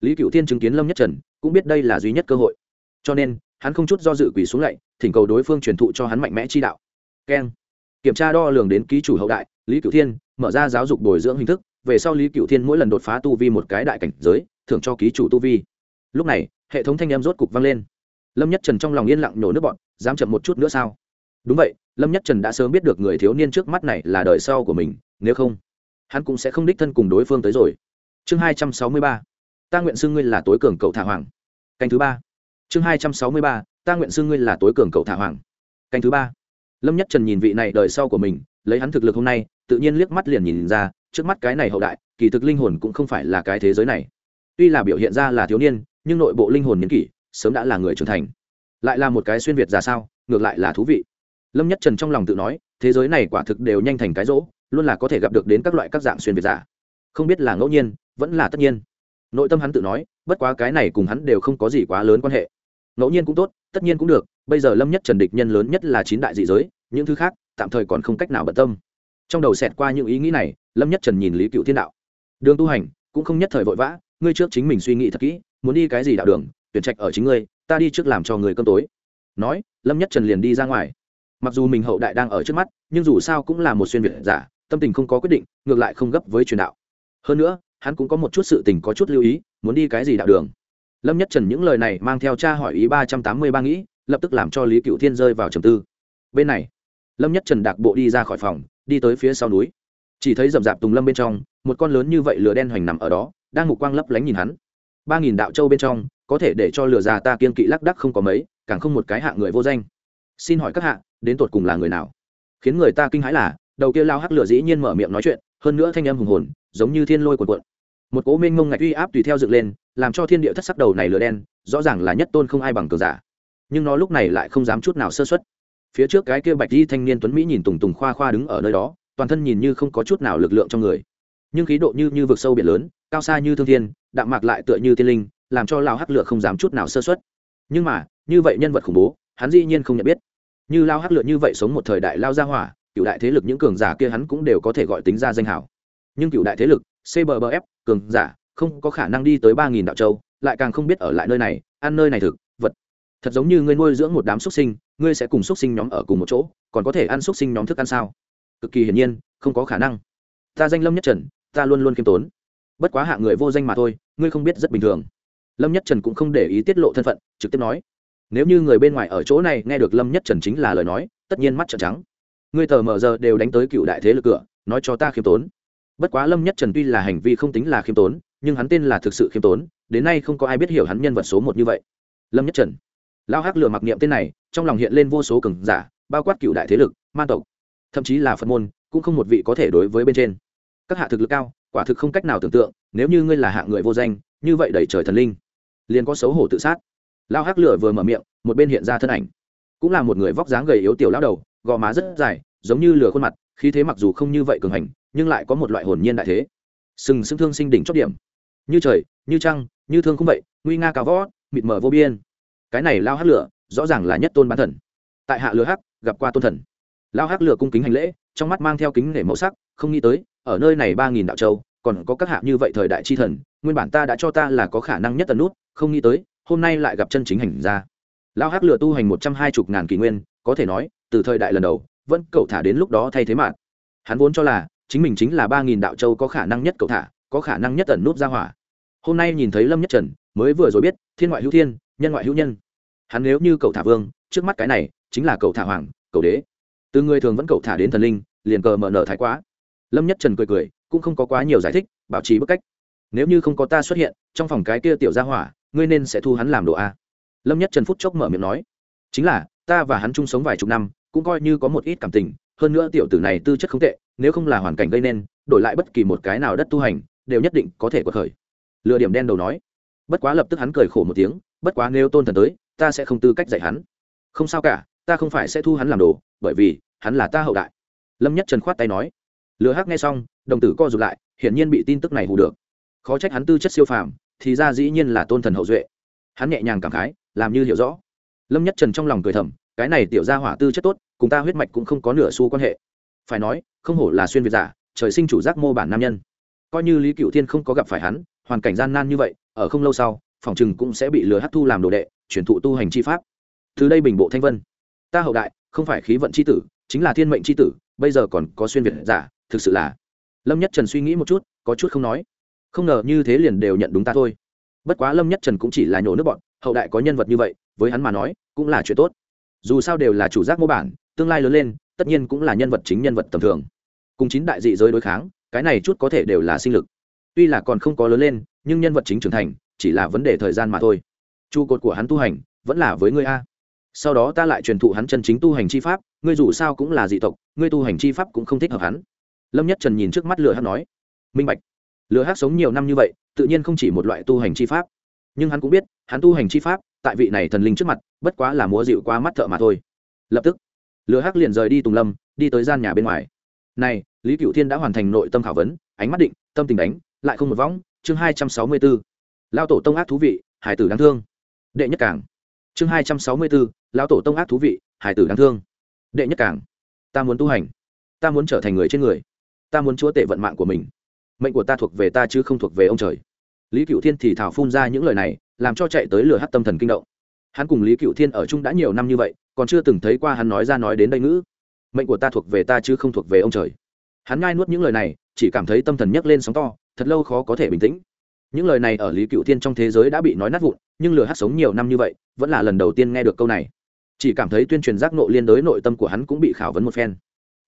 Lý cựu thiên chứng kiến lâm nhất trần, cũng biết đây là duy nhất cơ hội. Cho nên, hắn không chút do dự quỳ xuống lạy, thỉnh cầu đối phương truyền thụ cho hắn mạnh mẽ chi đạo. Keng. Kiểm tra đo lường đến ký chủ hậu đại, lý cựu thiên mở ra giáo dục bồi dưỡng hình thức, về sau lý cựu thiên mỗi lần đột phá tu vi một cái đại cảnh giới thường cho ký chủ tu vi. Lúc này, hệ thống thanh em rốt cục vang lên. Lâm nhất trần trong lòng yên lặng nhổ nước bọn dám chậm một chút nữa sao? Đúng vậy, lâm nhất trần đã sớm biết được người thiếu niên trước mắt này là đời sau của mình, nếu không hắn cũng sẽ không đích thân cùng đối phương tới rồi. Chương hai trăm sáu mươi ba, ta nguyện xưng ngươi là tối cường cậu thả hoàng. Canh thứ ba. Chương hai trăm sáu mươi ba, ta nguyện xưng ngươi là tối cường cậu thả hoàng. Canh thứ ba. Lâm nhất trần nhìn vị này đời sau của mình, lấy hắn thực lực hôm nay, tự nhiên liếc mắt liền nhìn ra, trước mắt cái này hậu đại, kỳ thực linh hồn cũng không phải là cái thế giới này. Tuy là biểu hiện ra là thiếu niên, nhưng nội bộ linh hồn n kỷ, sớm đã là người trưởng thành. Lại là một cái xuyên việt ra sao, ngược lại là thú vị. Lâm nhất trần trong lòng tự nói thế giới này quả thực đều nhanh thành cái rỗ, luôn là có thể gặp được đến các loại các dạng xuyên việt giả. Không biết là ngẫu nhiên, vẫn là tất nhiên. Nội tâm hắn tự nói, bất quá cái này cùng hắn đều không có gì quá lớn quan hệ. Ngẫu nhiên cũng tốt, tất nhiên cũng được, bây giờ lâm nhất trần địch nhân lớn nhất là chín đại dị giới, những thứ khác, tạm thời còn không cách nào bận tâm. Trong đầu xẹt qua những ý nghĩ này, lâm nhất trần nhìn lý cựu thiên đạo. Đường tu hành, cũng không nhất thời vội vã, ngươi trước chính mình suy nghĩ thật kỹ, muốn đi cái gì đạo đường, tuyển trạch ở chính ngươi, ta đi trước làm cho người cơm tối. Nói, lâm nhất trần liền đi ra ngoài mặc dù mình hậu đại đang ở trước mắt, nhưng dù sao cũng là một xuyên việt giả, tâm tình không có quyết định, ngược lại không gấp với truyền đạo. Hơn nữa, hắn cũng có một chút sự tình có chút lưu ý, muốn đi cái gì đạo đường. Lâm nhất trần những lời này mang theo cha hỏi ý ba trăm tám mươi ba nghĩ, lập tức làm cho lý cựu thiên rơi vào trầm tư. Bên này, lâm nhất trần đạc bộ đi ra khỏi phòng, đi tới phía sau núi. Chỉ thấy rậm rạp tùng lâm bên trong, một con lớn như vậy lửa đen hoành nằm ở đó, đang ngục quang lấp lánh nhìn hắn. Ba nghìn đạo châu bên trong, có thể để cho lửa già ta kiên kỵ lác đắc không có mấy, càng không một cái hạ người vô danh. Xin hỏi các hạ đến tột cùng là người nào? Khiến người ta kinh hãi là, đầu kia lao hắc lửa dĩ nhiên mở miệng nói chuyện, hơn nữa thanh âm hùng hồn, giống như thiên lôi cuộn cuộn. Một cỗ minh ngông ngạch uy áp tùy theo dựng lên, làm cho thiên địa thất sắc đầu này lửa đen, rõ ràng là nhất tôn không ai bằng cờ giả. Nhưng nó lúc này lại không dám chút nào sơ xuất phía trước cái kia bạch di thanh niên tuấn mỹ nhìn tùng tùng khoa khoa đứng ở nơi đó, toàn thân nhìn như không có chút nào lực lượng trong người. Nhưng khí độ như như vực sâu biển lớn, cao xa như thương thiên, đạm mạc lại tựa như tiên linh, làm cho lao hắc lửa không dám chút nào sơ xuất nhưng mà, như vậy nhân vật khủng bố, hắn dĩ nhiên không nhận biết như lao hắc lượn như vậy sống một thời đại lao gia hỏa, cựu đại thế lực những cường giả kia hắn cũng đều có thể gọi tính ra danh hảo. Nhưng cựu đại thế lực cbbf cường giả, không có khả năng đi tới ba nghìn đạo châu, lại càng không biết ở lại nơi này, ăn nơi này thực, vật. Thật giống như ngươi nuôi dưỡng một đám xúc sinh, ngươi sẽ cùng xúc sinh nhóm ở cùng một chỗ, còn có thể ăn xúc sinh nhóm thức ăn sao? Cực kỳ hiển nhiên, không có khả năng. Ta danh lâm nhất trần, ta luôn luôn khiêm tốn. Bất quá hạ người vô danh mà thôi, ngươi không biết rất bình thường. Lâm nhất trần cũng không để ý tiết lộ thân phận, trực tiếp nói nếu như người bên ngoài ở chỗ này nghe được lâm nhất trần chính là lời nói, tất nhiên mắt trợn trắng. Người tờ mờ giờ đều đánh tới cựu đại thế lực cửa, nói cho ta khiêm tốn. Bất quá lâm nhất trần tuy là hành vi không tính là khiêm tốn, nhưng hắn tên là thực sự khiêm tốn, đến nay không có ai biết hiểu hắn nhân vật số một như vậy. Lâm nhất trần. Lao hắc lừa mặc niệm tên này, trong lòng hiện lên vô số cường giả, bao quát cựu đại thế lực man tộc. Thậm chí là phật môn, cũng không một vị có thể đối với bên trên. Các hạ thực lực cao, quả thực không cách nào tưởng tượng, nếu như ngươi là hạ người vô danh, như vậy đẩy trời thần linh, liền có xấu hổ tự sát lao hắc lửa vừa mở miệng, một bên hiện ra thân ảnh. Cũng là một người vóc dáng gầy yếu tiểu lao đầu, gò má rất dài, giống như lửa khuôn mặt, khí thế mặc dù không như vậy cường hành, nhưng lại có một loại hồn nhiên đại thế. Sừng sững thương sinh đỉnh chót điểm. Như trời, như trăng, như thương không vậy, nguy nga cao võ mịt mờ vô biên. Cái này lao hắc lửa, rõ ràng là nhất tôn bán thần. Tại hạ lửa hắc, gặp qua tôn thần. Lao hắc lửa cung kính hành lễ, trong mắt mang theo kính nể màu sắc, không nghĩ tới, ở nơi này ba nghìn đạo châu, còn có các hạ như vậy thời đại chi thần, nguyên bản ta đã cho ta là có khả năng nhất tần nút, không nghĩ tới hôm nay lại gặp chân chính hành ra lao hắc lửa tu hành một trăm hai mươi ngàn kỷ nguyên, có thể nói, từ thời đại lần đầu, vẫn cậu thả đến lúc đó thay thế mạng. Hắn vốn cho là, chính mình chính là ba nghìn đạo châu có khả năng nhất cậu thả, có khả năng nhất tẩn nút ra hỏa. Hôm nay nhìn thấy lâm nhất trần, mới vừa rồi biết, thiên ngoại hữu thiên, nhân ngoại hữu nhân. Hắn nếu như cậu thả vương, trước mắt cái này, chính là cậu thả hoàng, cậu đế. Từ người thường vẫn cậu thả đến thần linh, liền cờ mở nở thái quá. Lâm nhất trần cười cười, cũng không có quá nhiều giải thích, bảo trì bức cách. Nếu như không có ta xuất hiện, trong phòng cái kia tiểu gia hỏa ngươi nên sẽ thu hắn làm đồ a. Lâm nhất trần phút chốc mở miệng nói, chính là, ta và hắn chung sống vài chục năm, cũng coi như có một ít cảm tình, hơn nữa tiểu tử này tư chất không tệ, nếu không là hoàn cảnh gây nên, đổi lại bất kỳ một cái nào đất tu hành, đều nhất định có thể có khởi. Lựa điểm đen đầu nói, bất quá lập tức hắn cười khổ một tiếng, bất quá nếu tôn thần tới, ta sẽ không tư cách dạy hắn. Không sao cả, ta không phải sẽ thu hắn làm đồ, bởi vì, hắn là ta hậu đại. Lâm nhất trần khoát tay nói, lừa hắc nghe xong, đồng tử co rụt lại, hiển nhiên bị tin tức này hù được. Khó trách hắn tư chất siêu phàm thì ra dĩ nhiên là tôn thần hậu duệ. Hắn nhẹ nhàng cảm khái, làm như hiểu rõ. Lâm nhất trần trong lòng cười thầm, cái này tiểu ra hỏa tư chất tốt, cùng ta huyết mạch cũng không có nửa xu quan hệ. Phải nói, không hổ là xuyên việt giả, trời sinh chủ giác mô bản nam nhân. Coi như lý cựu thiên không có gặp phải hắn, hoàn cảnh gian nan như vậy, ở không lâu sau, phòng chừng cũng sẽ bị lừa hấp thu làm đồ đệ, chuyển thụ tu hành chi pháp. Từ đây bình bộ thanh vân. Ta hậu đại, không phải khí vận c h i tử, chính là thiên mệnh c h i tử, bây giờ còn có xuyên việt giả, thực sự là. Lâm nhất trần suy nghĩ một chút, có chút không nói không ngờ như thế liền đều nhận đúng ta thôi. Bất quá lâm nhất trần cũng chỉ là nhổ nước bọn, hậu đại có nhân vật như vậy, với hắn mà nói, cũng là chuyện tốt. Dù sao đều là chủ giác mô bản, tương lai lớn lên, tất nhiên cũng là nhân vật chính nhân vật tầm thường. Cùng chín đại dị giới đối kháng, cái này chút có thể đều là sinh lực. Tuy là còn không có lớn lên, nhưng nhân vật chính trưởng thành, chỉ là vấn đề thời gian mà thôi. Trụ cột của hắn tu hành, vẫn là với ngươi a. Sau đó ta lại truyền thụ hắn chân chính tu hành chi pháp, ngươi dù sao cũng là dị tộc, ngươi tu hành chi pháp cũng không thích hợp hắn. Lâm nhất trần nhìn trước mắt lửa hắn nói. Minh bạch lừa hát sống nhiều năm như vậy, tự nhiên không chỉ một loại tu hành chi pháp. Nhưng hắn cũng biết, hắn tu hành chi pháp, tại vị này thần linh trước mặt, bất quá là múa dịu qua mắt thợ mà thôi. Lập tức, lừa hát liền rời đi tùng lâm, đi tới gian nhà bên ngoài. Này, lý cựu thiên đã hoàn thành nội tâm khảo vấn, ánh mắt định, tâm tình đánh, lại không một vong. chương hai trăm sáu mươi b ố lao tổ tông ác thú vị, hải tử đáng thương. Đệ nhất cảng. Chương hai trăm sáu mươi b ố lao tổ tông ác thú vị, hải tử đáng thương. Đệ nhất cảng. Ta muốn tu hành. Ta muốn trở thành người trên người. Ta muốn chúa tể vận mạng của mình mệnh của ta thuộc về ta chứ không thuộc về ông trời. Lý cựu thiên thì thảo phun ra những lời này, làm cho chạy tới lửa hát tâm thần kinh động. Hắn cùng lý cựu thiên ở chung đã nhiều năm như vậy, còn chưa từng thấy qua hắn nói ra nói đến đây ngữ. Mệnh của ta thuộc về ta chứ không thuộc về ông trời. Hắn ngai nuốt những lời này, chỉ cảm thấy tâm thần nhấc lên sóng to, thật lâu khó có thể bình tĩnh. Những lời này ở lý cựu thiên trong thế giới đã bị nói nát vụn, nhưng lừa hát sống nhiều năm như vậy, vẫn là lần đầu tiên nghe được câu này. Chỉ cảm thấy tuyên truyền giác nộ liên đối nội tâm của hắn cũng bị khảo vấn một phen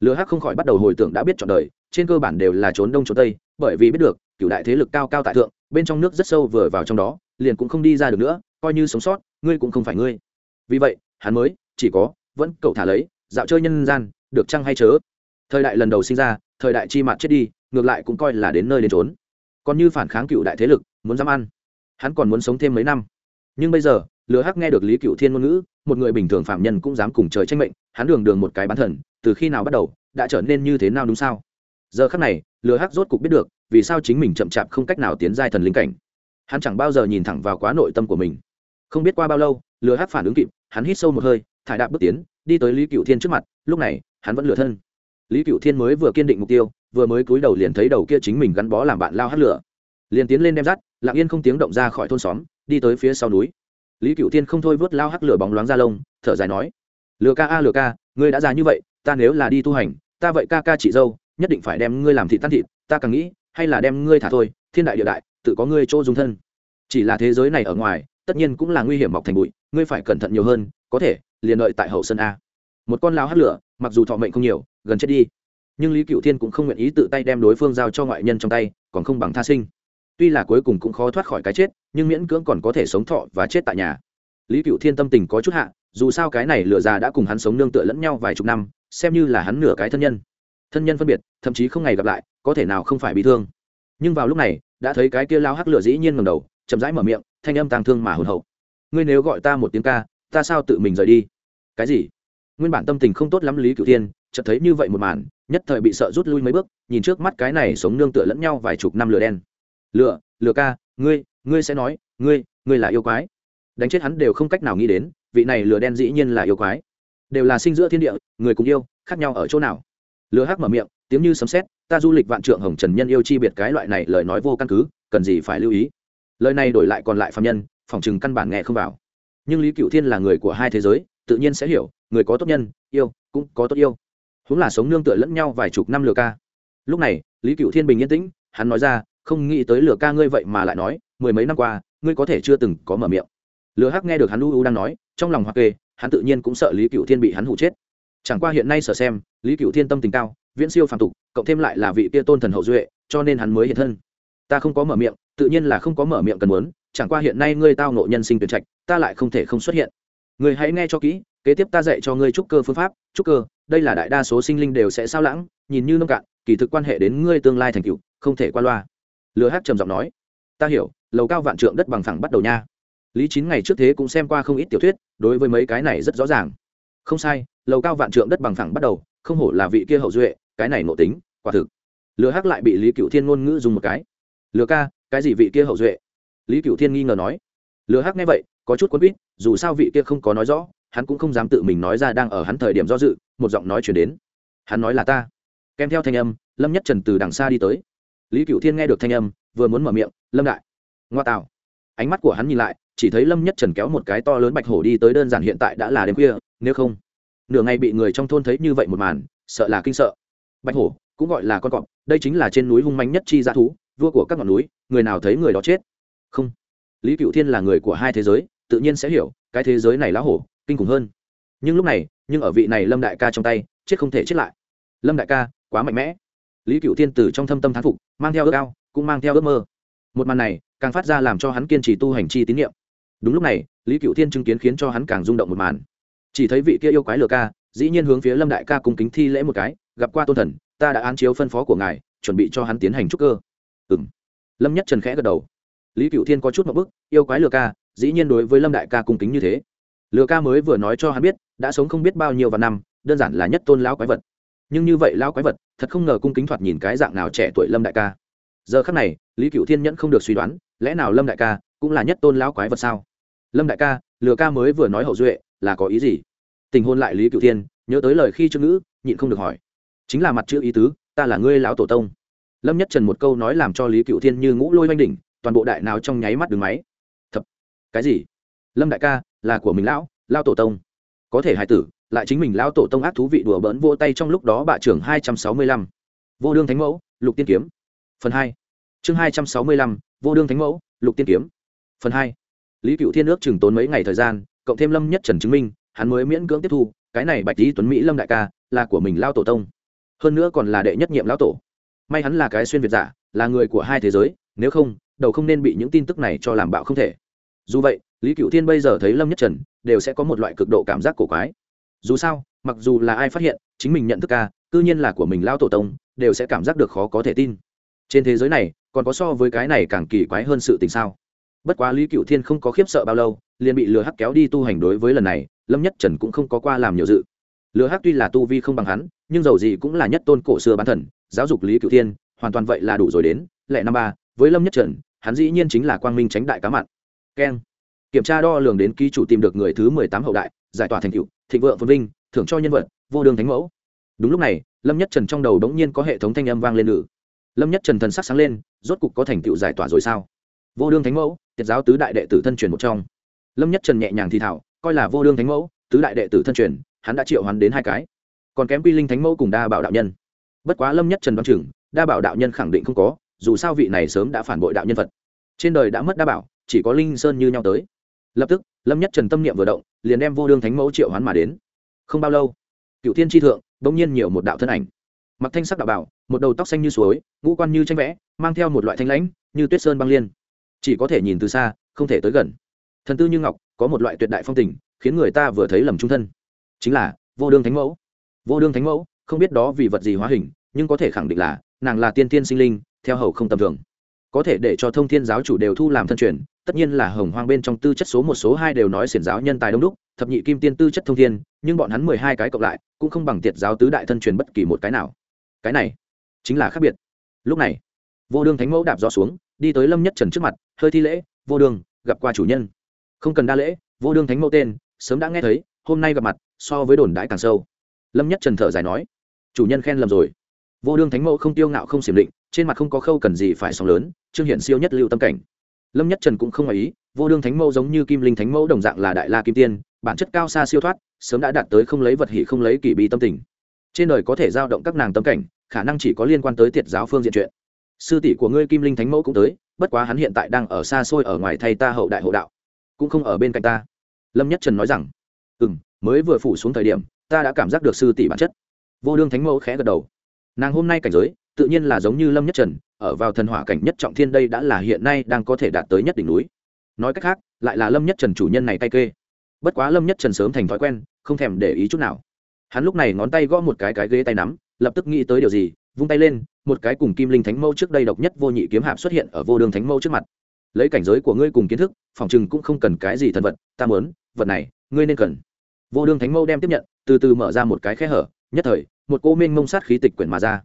lừa hắc không khỏi bắt đầu hồi tưởng đã biết chọn đời, trên cơ bản đều là trốn đông trốn tây, bởi vì biết được cựu đại thế lực cao cao tại thượng, bên trong nước rất sâu vừa vào trong đó, liền cũng không đi ra được nữa, coi như sống sót, ngươi cũng không phải ngươi. Vì vậy, hắn mới, chỉ có, vẫn cậu thả lấy, dạo chơi nhân gian, được chăng hay chớ? Thời đại lần đầu sinh ra, thời đại chi mặt chết đi, ngược lại cũng coi là đến nơi đến trốn còn như phản kháng cựu đại thế lực, muốn dám ăn. Hắn còn muốn sống thêm mấy năm. Nhưng bây giờ, lừa hắc nghe được lý cựu thiên ngôn ngữ, một người bình thường phạm nhân cũng dám cùng trời tranh mệnh, hắn đường đường một cái bán thần từ khi nào bắt đầu, đã trở nên như thế nào đúng sao? Giờ khắc này, lừa hắc rốt cục biết được, vì sao chính mình chậm chạp không cách nào tiến giai thần linh cảnh. Hắn chẳng bao giờ nhìn thẳng vào quá nội tâm của mình. Không biết qua bao lâu, lừa hắc phản ứng kịp, hắn hít sâu một hơi, thải đạp bước tiến, đi tới lý cựu thiên trước mặt, lúc này, hắn vẫn lừa thân. Lý cựu thiên mới vừa kiên định mục tiêu, vừa mới cúi đầu liền thấy đầu kia chính mình gắn bó làm bạn lao hắt lửa. Liền tiến lên đem rắt lặng yên không tiếng động ra khỏi thôn xóm, đi tới phía sau núi. Lý cựu thiên không thôi vớt lao hắt lửa bóng loáng ra lông, thở dài nói, lừa ca a, lừa ca, ngươi đã già như vậy ta nếu là đi tu hành, ta vậy ca ca chị dâu, nhất định phải đem ngươi làm thị tan thịt, ta càng nghĩ, hay là đem ngươi thả thôi, thiên đại địa đại, tự có ngươi chỗ dung thân. Chỉ là thế giới này ở ngoài, tất nhiên cũng là nguy hiểm mọc thành bụi, ngươi phải cẩn thận nhiều hơn, có thể, liền đợi tại hậu sân a. Một con lao hắt lửa, mặc dù thọ mệnh không nhiều, gần chết đi. Nhưng lý cựu thiên cũng không nguyện ý tự tay đem đối phương giao cho ngoại nhân trong tay, còn không bằng tha sinh. Tuy là cuối cùng cũng khó thoát khỏi cái chết, nhưng miễn cưỡng còn có thể sống thọ và chết tại nhà. Lý cựu thiên tâm tình có chút hạ, dù sao cái này lửa già đã cùng hắn sống nương tựa lẫn nhau vài chục năm xem như là hắn nửa cái thân nhân. Thân nhân phân biệt, thậm chí không ngày gặp lại, có thể nào không phải bị thương. Nhưng vào lúc này, đã thấy cái kia lao hắc lửa dĩ nhiên ngầm đầu, chậm rãi mở miệng, thanh âm tàng thương mà hồn hậu. Ngươi nếu gọi ta một tiếng ca, ta sao tự mình rời đi? Cái gì? Nguyên bản tâm tình không tốt lắm lý cửu tiên chợt thấy như vậy một màn, nhất thời bị sợ rút lui mấy bước, nhìn trước mắt cái này sống nương tựa lẫn nhau vài chục năm lửa đen. Lửa lửa ca, ngươi ngươi sẽ nói, ngươi ngươi là yêu quái. Đánh chết hắn đều không cách nào nghĩ đến, vị này lửa đen dĩ nhiên là yêu quái đều là sinh giữa thiên địa, người cùng yêu, khác nhau ở chỗ nào? Lừa hắc mở miệng, tiếng như sấm sét, ta du lịch vạn trượng hồng trần nhân yêu chi biệt cái loại này lời nói vô căn cứ, cần gì phải lưu ý? Lời này đổi lại còn lại phạm nhân, phòng chừng căn bản nghe không vào. Nhưng lý cựu thiên là người của hai thế giới, tự nhiên sẽ hiểu, người có tốt nhân, yêu, cũng có tốt yêu. Huống là sống nương tựa lẫn nhau vài chục năm lừa ca. Lúc này, lý cựu thiên bình yên tĩnh, hắn nói ra, không nghĩ tới lừa ca ngươi vậy mà lại nói, mười mấy năm qua, ngươi có thể chưa từng có mở miệng. Lừa hắc nghe được hắn u u đang nói, trong lòng hoặc kê hắn tự nhiên cũng sợ lý cựu thiên bị hắn hụ chết. Chẳng qua hiện nay sở xem, lý cựu thiên tâm tình cao, viễn siêu phàm tục, cộng thêm lại là vị kia tôn thần hậu duệ, cho nên hắn mới hiện thân. Ta không có mở miệng, tự nhiên là không có mở miệng cần muốn, chẳng qua hiện nay ngươi tao nộ nhân sinh tuyệt trạch, ta lại không thể không xuất hiện. Người hãy nghe cho kỹ, kế tiếp ta dạy cho ngươi trúc cơ phương pháp, trúc cơ, đây là đại đa số sinh linh đều sẽ sao lãng, nhìn như nông cạn, kỳ thực quan hệ đến ngươi tương lai thành cựu không thể qua loa. Lừa hát trầm giọng nói, ta hiểu, lầu cao vạn trượng đất bằng phẳng bắt đầu nha lý chín ngày trước thế cũng xem qua không ít tiểu thuyết, đối với mấy cái này rất rõ ràng. Không sai, lầu cao vạn trượng đất bằng thẳng bắt đầu, không hổ là vị kia hậu duệ, cái này nộ tính, quả thực. Lừa hắc lại bị lý cựu thiên ngôn ngữ dùng một cái. Lừa ca, cái gì vị kia hậu duệ? Lý cựu thiên nghi ngờ nói. Lừa hắc nghe vậy, có chút quân biết dù sao vị kia không có nói rõ, hắn cũng không dám tự mình nói ra đang ở hắn thời điểm do dự, một giọng nói chuyển đến. Hắn nói là ta. Kèm theo thanh âm, lâm nhất trần từ đằng xa đi tới. Lý cựu thiên nghe được thanh âm, vừa muốn mở miệng, lâm đại, ngoa tạo ánh mắt của hắn nhìn lại chỉ thấy lâm nhất trần kéo một cái to lớn bạch hổ đi tới đơn giản hiện tại đã là đêm khuya, nếu không, nửa ngày bị người trong thôn thấy như vậy một màn, sợ là kinh sợ. Bạch hổ, cũng gọi là con cọp, đây chính là trên núi hung manh nhất chi dã thú, vua của các ngọn núi, người nào thấy người đó chết? Không. Lý cựu thiên là người của hai thế giới, tự nhiên sẽ hiểu, cái thế giới này lá hổ, kinh khủng hơn. Nhưng lúc này, nhưng ở vị này lâm đại ca trong tay, chết không thể chết lại. Lâm đại ca, quá mạnh mẽ. Lý cựu thiên từ trong thâm tâm thán phục, mang theo ước ao, cũng mang theo ước mơ. Một màn này, càng phát ra làm cho hắn kiên trì tu hành chi tín nhiệm đúng lúc này, lý cựu thiên chứng kiến khiến cho hắn càng rung động một màn. Chỉ thấy vị kia yêu quái lừa ca, dĩ nhiên hướng phía lâm đại ca cung kính thi lễ một cái, gặp qua tôn thần, ta đã án chiếu phân phó của ngài, chuẩn bị cho hắn tiến hành trúc cơ. Ừ m lâm nhất trần khẽ gật đầu. Lý cựu thiên có chút một bức, yêu quái lừa ca, dĩ nhiên đối với lâm đại ca cung kính như thế. Lừa ca mới vừa nói cho hắn biết, đã sống không biết bao nhiêu và năm, đơn giản là nhất tôn lão quái vật. Nhưng như vậy lão quái vật, thật không ngờ cung kính thoạt nhìn cái dạng nào trẻ tuổi lâm đại ca. Giờ khắc này, lý cựu thiên nhẫn không được suy đoán, lẽ nào lâm đại ca cũng là nhất tôn lão quái vật sao? lâm đại ca, lừa ca mới vừa nói hậu duệ, là có ý gì? Tình hôn lại lý cựu tiên nhớ tới lời khi chữ ngữ, nhịn không được hỏi. Chính là mặt chữ ý tứ, ta là ngươi lão tổ tông. Lâm nhất trần một câu nói làm cho lý cựu thiên như ngũ lôi oanh đỉnh, toàn bộ đại nào trong nháy mắt đường máy. Thập, cái gì? Lâm đại ca, là của mình lão lao tổ tông. Có thể hài tử, lại chính mình lão tổ tông ác thú vị đùa bỡn vô tay trong lúc đó bạ trưởng hai trăm sáu mươi lăm. Vô đương thánh mẫu, lục tiên kiếm. Phần hai. Chương hai trăm sáu mươi lăm, vô đương thánh mẫu, lục tiên kiếm. Phần hai lý cựu thiên ước chừng tốn mấy ngày thời gian, cộng thêm lâm nhất trần chứng minh, hắn mới miễn cưỡng tiếp thu, cái này bạch lý tuấn mỹ lâm đại ca, là của mình lao tổ tông. Hơn nữa còn là đệ nhất nhiệm lão tổ. May hắn là cái xuyên việt giả, là người của hai thế giới, nếu không, đầu không nên bị những tin tức này cho làm bạo không thể. Dù vậy, lý cựu thiên bây giờ thấy lâm nhất trần, đều sẽ có một loại cực độ cảm giác cổ quái. Dù sao, mặc dù là ai phát hiện, chính mình nhận thức ca, cư nhiên là của mình lao tổ tông, đều sẽ cảm giác được khó có thể tin. Trên thế giới này, còn có so với cái này càng kỳ quái hơn sự tình sao? bất quá lý cựu thiên không có khiếp sợ bao lâu liền bị lừa hắc kéo đi tu hành đối với lần này lâm nhất trần cũng không có qua làm nhiều dự. Lừa hắc tuy là tu vi không bằng hắn nhưng dầu gì cũng là nhất tôn cổ xưa bán thần giáo dục lý cựu thiên hoàn toàn vậy là đủ rồi đến Lệ năm ba với lâm nhất trần hắn dĩ nhiên chính là quang minh tránh đại cá mặn keng. Kiểm tra đo lường đến ký chủ tìm được người thứ mười tám hậu đại giải tỏa thành tựu, thịnh vượng phồn vinh thưởng cho nhân vật vô đường thánh mẫu. Đúng lúc này lâm nhất trần trong đầu bỗng nhiên có hệ thống thanh âm vang lên nữ lâm nhất trần thần sắc sáng lên rốt cục có thành tựu giải tỏa rồi sao? Vô đương thánh mẫu? tiết giáo tứ đại đệ tử thân truyền một trong. Lâm nhất trần nhẹ nhàng thì thảo coi là vô đương thánh mẫu tứ đại đệ tử thân truyền hắn đã triệu hắn đến hai cái. Còn kém quy linh thánh mẫu cùng đa bảo đạo nhân. Bất quá lâm nhất trần đoán trưởng, đa bảo đạo nhân khẳng định không có dù sao vị này sớm đã phản bội đạo nhân vật trên đời đã mất đa bảo chỉ có linh sơn như nhau tới. Lập tức lâm nhất trần tâm niệm vừa động liền đem vô đương thánh mẫu triệu hoán mà đến. Không bao lâu cựu thiên tri thượng bỗng nhiên nhiều một đạo thân ảnh. Mặc thanh sắc đạo bảo một đầu tóc xanh như suối ngũ quan như tranh vẽ mang theo một loại thanh lãnh như tuyết sơn băng liên chỉ có thể nhìn từ xa, không thể tới gần. Thần tư như ngọc, có một loại tuyệt đại phong tình, khiến người ta vừa thấy lầm trung thân. Chính là, vô đương thánh mẫu. Vô đương thánh mẫu, không biết đó vì vật gì hóa hình, nhưng có thể khẳng định là, nàng là tiên tiên sinh linh, theo hầu không tầm thường. Có thể để cho thông thiên giáo chủ đều thu làm thân truyền, tất nhiên là hồng hoang bên trong tư chất số một số hai đều nói xiển giáo nhân tài đông đúc, thập nhị kim tiên tư chất thông thiên, nhưng bọn hắn mười hai cái cộng lại, cũng không bằng tiệt giáo tứ đại thân truyền bất kỳ một cái nào. Cái này, chính là khác biệt. Lúc này, vô đương thánh mẫu đạp gió xuống đi tới lâm nhất trần trước mặt hơi thi lễ vô đường gặp qua chủ nhân không cần đa lễ vô đường thánh mẫu tên sớm đã nghe thấy hôm nay gặp mặt so với đồn đãi càng sâu lâm nhất trần thở dài nói chủ nhân khen lầm rồi vô đường thánh mẫu không tiêu ngạo không xiểm định trên mặt không có khâu cần gì phải sóng lớn trương hiển siêu nhất lưu tâm cảnh lâm nhất trần cũng không ngoài ý vô đường thánh mẫu giống như kim linh thánh mẫu đồng dạng là đại la kim tiên bản chất cao xa siêu thoát sớm đã đạt tới không lấy vật hỷ không lấy kỳ bi tâm tình trên đời có thể giao động các nàng tâm cảnh khả năng chỉ có liên quan tới thiệt giáo phương diện chuyện sư tỷ của ngươi kim linh thánh mẫu cũng tới, bất quá hắn hiện tại đang ở xa xôi ở ngoài thay ta hậu đại hộ đạo, cũng không ở bên cạnh ta. Lâm nhất trần nói rằng ừ m mới vừa phủ xuống thời điểm, ta đã cảm giác được sư tỷ bản chất. Vô đương thánh mẫu khẽ gật đầu. Nàng hôm nay cảnh giới, tự nhiên là giống như lâm nhất trần, ở vào thần hỏa cảnh nhất trọng thiên đây đã là hiện nay đang có thể đạt tới nhất đỉnh núi. Nói cách khác, lại là lâm nhất trần chủ nhân này tay kê. Bất quá lâm nhất trần sớm thành thói quen, không thèm để ý chút nào. Hắn lúc này ngón tay gõ một cái cái ghế tay nắm, lập tức nghĩ tới điều gì vung tay lên, một cái cùng kim linh thánh mâu trước đây độc nhất vô nhị kiếm hạp xuất hiện ở vô đường thánh mâu trước mặt. Lấy cảnh giới của ngươi cùng kiến thức, phòng chừng cũng không cần cái gì thần vật, ta muốn, vật này, ngươi nên cần. Vô đường thánh mâu đem tiếp nhận, từ từ mở ra một cái khe hở, nhất thời, một cô minh mông sát khí tịch quyển mà ra.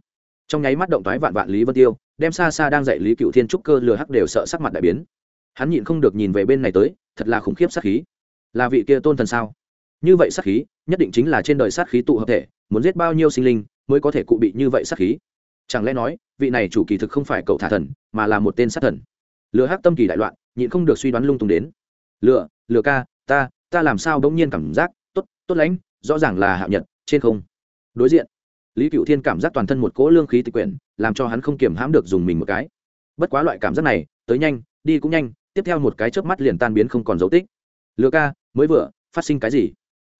Trong nháy mắt động thoái vạn vạn lý vân tiêu, đem xa xa đang dạy lý cựu thiên trúc cơ lừa hắc đều sợ sắc mặt đại biến. Hắn nhịn không được nhìn về bên này tới, thật là khủng khiếp sát khí. Là vị kia tôn thần sao? Như vậy sát khí, nhất định chính là trên đời sát khí tụ hợp thể, muốn giết bao nhiêu sinh linh mới có thể cụ bị như vậy sát khí. Chẳng lẽ nói, vị này chủ kỳ thực không phải cậu thả thần, mà là một tên sát thần? Lừa hát tâm kỳ đại loạn, nhịn không được suy đoán lung tung đến. Lừa lừa ca, ta ta làm sao bỗng nhiên cảm giác, tốt tốt lãnh, rõ ràng là hạ nhật, trên không. Đối diện, lý cựu thiên cảm giác toàn thân một cỗ lương khí tịch quyển, làm cho hắn không kiểm hãm được dùng mình một cái. Bất quá loại cảm giác này, tới nhanh, đi cũng nhanh, tiếp theo một cái chớp mắt liền tan biến không còn dấu tích. Lừa ca, mới vừa, phát sinh cái gì?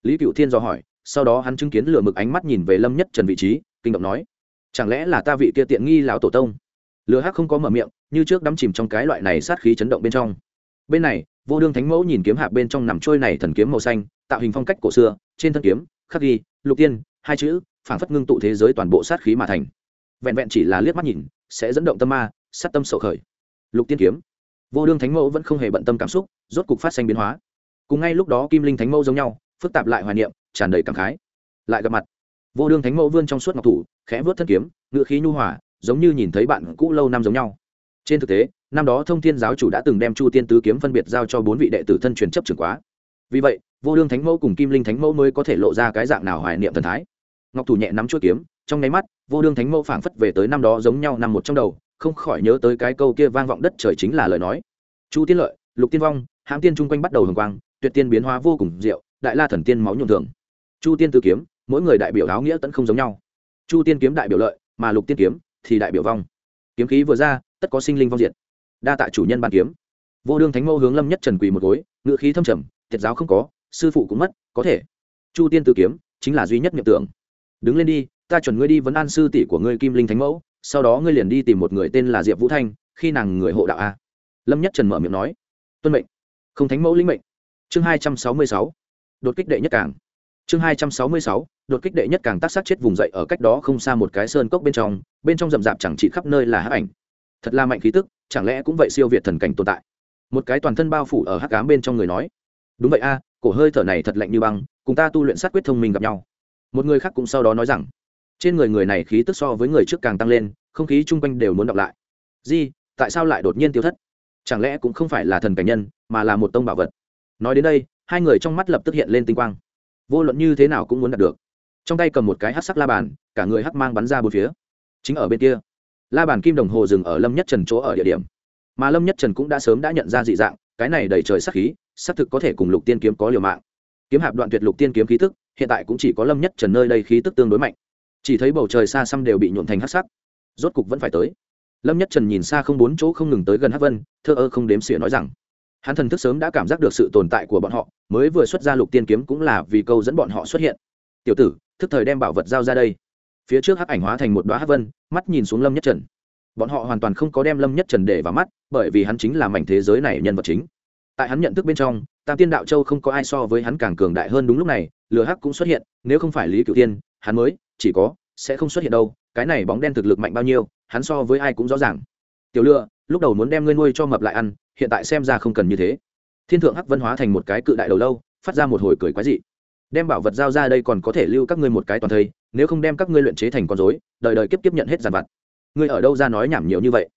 Lý cựu thiên dò hỏi sau đó hắn chứng kiến lửa mực ánh mắt nhìn về lâm nhất trần vị trí, kinh động nói, chẳng lẽ là ta vị kia tiện nghi lão tổ tông? Lửa hắc không có mở miệng, như trước đắm chìm trong cái loại này sát khí chấn động bên trong. Bên này, vô đương thánh mẫu nhìn kiếm hạ bên trong nằm trôi này thần kiếm màu xanh, tạo hình phong cách cổ xưa, trên thân kiếm, khắc ghi, lục tiên, hai chữ phản phất ngưng tụ thế giới toàn bộ sát khí mà thành. Vẹn vẹn chỉ là liếc mắt nhìn, sẽ dẫn động tâm ma, sát tâm sầu khởi. Lục tiên kiếm. Vô đương thánh mẫu vẫn không hề bận tâm cảm xúc, rốt cục phát sinh biến hóa. Cùng ngay lúc đó kim linh thánh mẫu giống nhau, phức tạp lại hoài niệm tràn đầy cảm khái. Lại gặp mặt. Vô đương thánh mẫu vươn trong suốt ngọc thủ, khẽ vớt thân kiếm, ngựa khí nhu hòa, giống như nhìn thấy bạn cũ lâu năm giống nhau. Trên thực tế, năm đó thông thiên giáo chủ đã từng đem chu tiên tứ kiếm phân biệt giao cho bốn vị đệ tử thân truyền chấp trường quá. Vì vậy, vô đương thánh mẫu cùng kim linh thánh mẫu mới có thể lộ ra cái dạng nào hoài niệm thần thái. Ngọc thủ nhẹ nắm chuỗi kiếm, trong nháy mắt, vô đương thánh mẫu phảng phất về tới năm đó giống nhau nằm một trong đầu, không khỏi nhớ tới cái câu kia vang vọng đất trời chính là lời nói. Chu tiên lợi, lục tiên vong, hãm tiên chung quanh bắt đầu hồng quang, tuyệt tiên biến hóa vô cùng diệu, đại la thần tiên máu nhuộm thường chu tiên Tử kiếm, mỗi người đại biểu áo nghĩa tẫn không giống nhau. Chu tiên kiếm đại biểu lợi, mà lục tiên kiếm thì đại biểu vong. Kiếm khí vừa ra, tất có sinh linh vong diệt. Đa tạ chủ nhân bàn kiếm. Vô đương thánh mẫu hướng lâm nhất trần quỳ một gối, ngựa khí thâm trầm, thiệt giáo không có, sư phụ cũng mất, có thể. Chu tiên Tử kiếm, chính là duy nhất niệm tưởng. Đứng lên đi, ta chuẩn ngươi đi vấn an sư tỷ của ngươi kim linh thánh mẫu, sau đó ngươi liền đi tìm một người tên là diệp vũ thanh, khi nàng người hộ đạo a. Lâm nhất trần mở miệng nói. Tuân mệnh. Không thánh mẫu linh mệnh. Chương hai trăm sáu mươi sáu. Đột kích đệ nhất cảng chương hai trăm sáu mươi sáu, đột kích đệ nhất càng tác sát chết vùng dậy ở cách đó không xa một cái sơn cốc bên trong bên trong rậm rạp chẳng chỉ khắp nơi là hắc ảnh. Thật là mạnh khí tức, chẳng lẽ cũng vậy siêu việt thần cảnh tồn tại? Một cái toàn thân bao phủ ở hắc ám bên trong người nói. Đúng vậy a, cổ hơi thở này thật lạnh như băng, cùng ta tu luyện sát quyết thông minh gặp nhau. Một người khác cũng sau đó nói rằng, trên người người này khí tức so với người trước càng tăng lên, không khí chung quanh đều muốn đọc lại. Gì tại sao lại đột nhiên tiêu thất? Chẳng lẽ cũng không phải là thần cảnh nhân, mà là một tông bảo vật? Nói đến đây, hai người trong mắt lập tức hiện lên tinh quang vô luận như thế nào cũng muốn đạt được. Trong tay cầm một cái hát sắc la bàn, cả người hắc mang bắn ra bốn phía. Chính ở bên kia, la bàn kim đồng hồ dừng ở lâm nhất trần chỗ ở địa điểm. Mà lâm nhất trần cũng đã sớm đã nhận ra dị dạng, cái này đầy trời sắc khí sắc thực có thể cùng lục tiên kiếm có liều mạng. Kiếm hạp đoạn tuyệt lục tiên kiếm khí tức, hiện tại cũng chỉ có lâm nhất trần nơi đây khí tức tương đối mạnh. Chỉ thấy bầu trời xa xăm đều bị nhuộn thành hắc sắc. Rốt cục vẫn phải tới. Lâm nhất trần nhìn xa không bốn chỗ không ngừng tới gần hắc vân, thơ ơ không đếm xỉa nói rằng hắn thần thức sớm đã cảm giác được sự tồn tại của bọn họ mới vừa xuất ra lục tiên kiếm cũng là vì câu dẫn bọn họ xuất hiện. Tiểu tử thức thời đem bảo vật giao ra đây. Phía trước hắc ảnh hóa thành một đoá hắc vân mắt nhìn xuống lâm nhất trần. Bọn họ hoàn toàn không có đem lâm nhất trần để vào mắt bởi vì hắn chính là mảnh thế giới này nhân vật chính. Tại hắn nhận thức bên trong tam tiên đạo châu không có ai so với hắn càng cường đại hơn đúng lúc này lừa hắc cũng xuất hiện nếu không phải lý cửu tiên hắn mới chỉ có sẽ không xuất hiện đâu cái này bóng đen thực lực mạnh bao nhiêu hắn so với ai cũng rõ ràng. Tiểu lừa, lúc đầu muốn đem ngươi nuôi cho mập lại ăn hiện tại xem ra không cần như thế. Thiên thượng hắc vân hóa thành một cái cự đại đầu lâu, phát ra một hồi cười quái dị. Đem bảo vật giao ra đây còn có thể lưu các ngươi một cái toàn thây, nếu không đem các ngươi luyện chế thành con dối đời đời kiếp kiếp nhận hết giàn vặt. Ngươi ở đâu ra nói nhảm nhiều như vậy?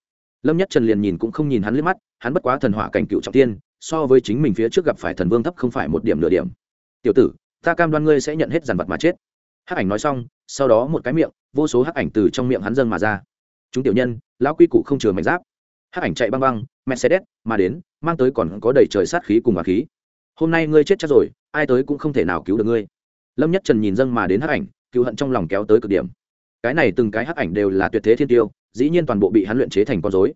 Lâm nhất trần liền nhìn cũng không nhìn hắn liếc mắt, hắn bất quá thần hỏa cảnh cựu trọng tiên, so với chính mình phía trước gặp phải thần vương thấp không phải một điểm nửa điểm. Tiểu tử, ta cam đoan ngươi sẽ nhận hết giàn vật mà chết. Hắc ảnh nói xong, sau đó một cái miệng, vô số hắc ảnh từ trong miệng hắn dâng mà ra. Chúng tiểu nhân, lão quy củ không chừa mảnh giáp hắc ảnh chạy băng băng, mercedes, mà đến, mang tới còn có đầy trời sát khí cùng bà khí. Hôm nay ngươi chết chắc rồi, ai tới cũng không thể nào cứu được ngươi. Lâm nhất trần nhìn dâng mà đến hắc ảnh, cứu hận trong lòng kéo tới cực điểm. Cái này từng cái hắc ảnh đều là tuyệt thế thiên tiêu, dĩ nhiên toàn bộ bị hắn luyện chế thành con dối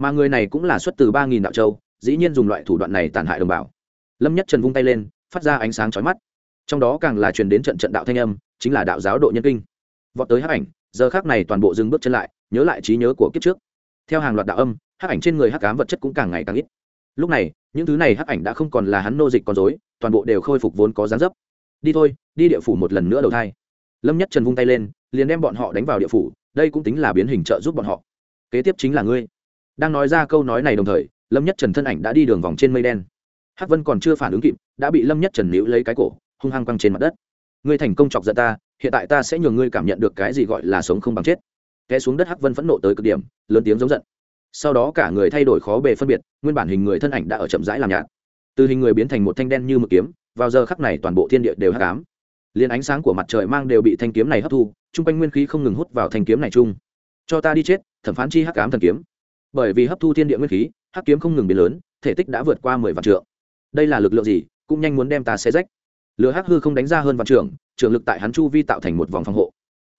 mà người này cũng là xuất từ ba nghìn đạo châu, dĩ nhiên dùng loại thủ đoạn này tàn hại đồng bào. Lâm nhất trần vung tay lên, phát ra ánh sáng chói mắt. Trong đó càng là truyền đến trận trận đạo thanh âm, chính là đạo giáo độ nhân kinh. Vọt tới hắc ảnh, giờ khác này toàn bộ dừng bước chân lại, nhớ lại trí nhớ của kiếp trước. Theo hàng loạt đạo âm hắc ảnh trên người hắc ám vật chất cũng càng ngày càng ít. Lúc này những thứ này hắc ảnh đã không còn là hắn nô dịch con rối, toàn bộ đều khôi phục vốn có dáng dấp. Đi thôi đi địa phủ một lần nữa đầu thai. Lâm nhất trần vung tay lên liền đem bọn họ đánh vào địa phủ đây cũng tính là biến hình trợ giúp bọn họ. Kế tiếp chính là ngươi. Đang nói ra câu nói này đồng thời lâm nhất trần thân ảnh đã đi đường vòng trên mây đen. Hắc vân còn chưa phản ứng kịp đã bị lâm nhất trần níu lấy cái cổ hung hăng quăng trên mặt đất. Ngươi thành công chọc giận ta hiện tại ta sẽ nhường ngươi cảm nhận được cái gì gọi là sống không bằng chết. Té xuống đất hắc vân phẫn nộ tới cực điểm lớn tiếng giống giận sau đó cả người thay đổi khó bề phân biệt, nguyên bản hình người thân ảnh đã ở chậm rãi làm nhạt. Từ hình người biến thành một thanh đen như mực kiếm, vào giờ khắc này toàn bộ thiên địa đều hắc ám. Liền ánh sáng của mặt trời mang đều bị thanh kiếm này hấp thu, chung quanh nguyên khí không ngừng hút vào thanh kiếm này chung. Cho ta đi chết, thẩm phán chi hắc ám thần kiếm. Bởi vì hấp thu thiên địa nguyên khí, hắc kiếm không ngừng biến lớn, thể tích đã vượt qua mười vạn trượng. Đây là lực lượng gì, cũng nhanh muốn đem ta xé rách. Lừa hắc hư không đánh ra hơn vạn trượng trường lực tại hắn chu vi tạo thành một vòng phòng hộ.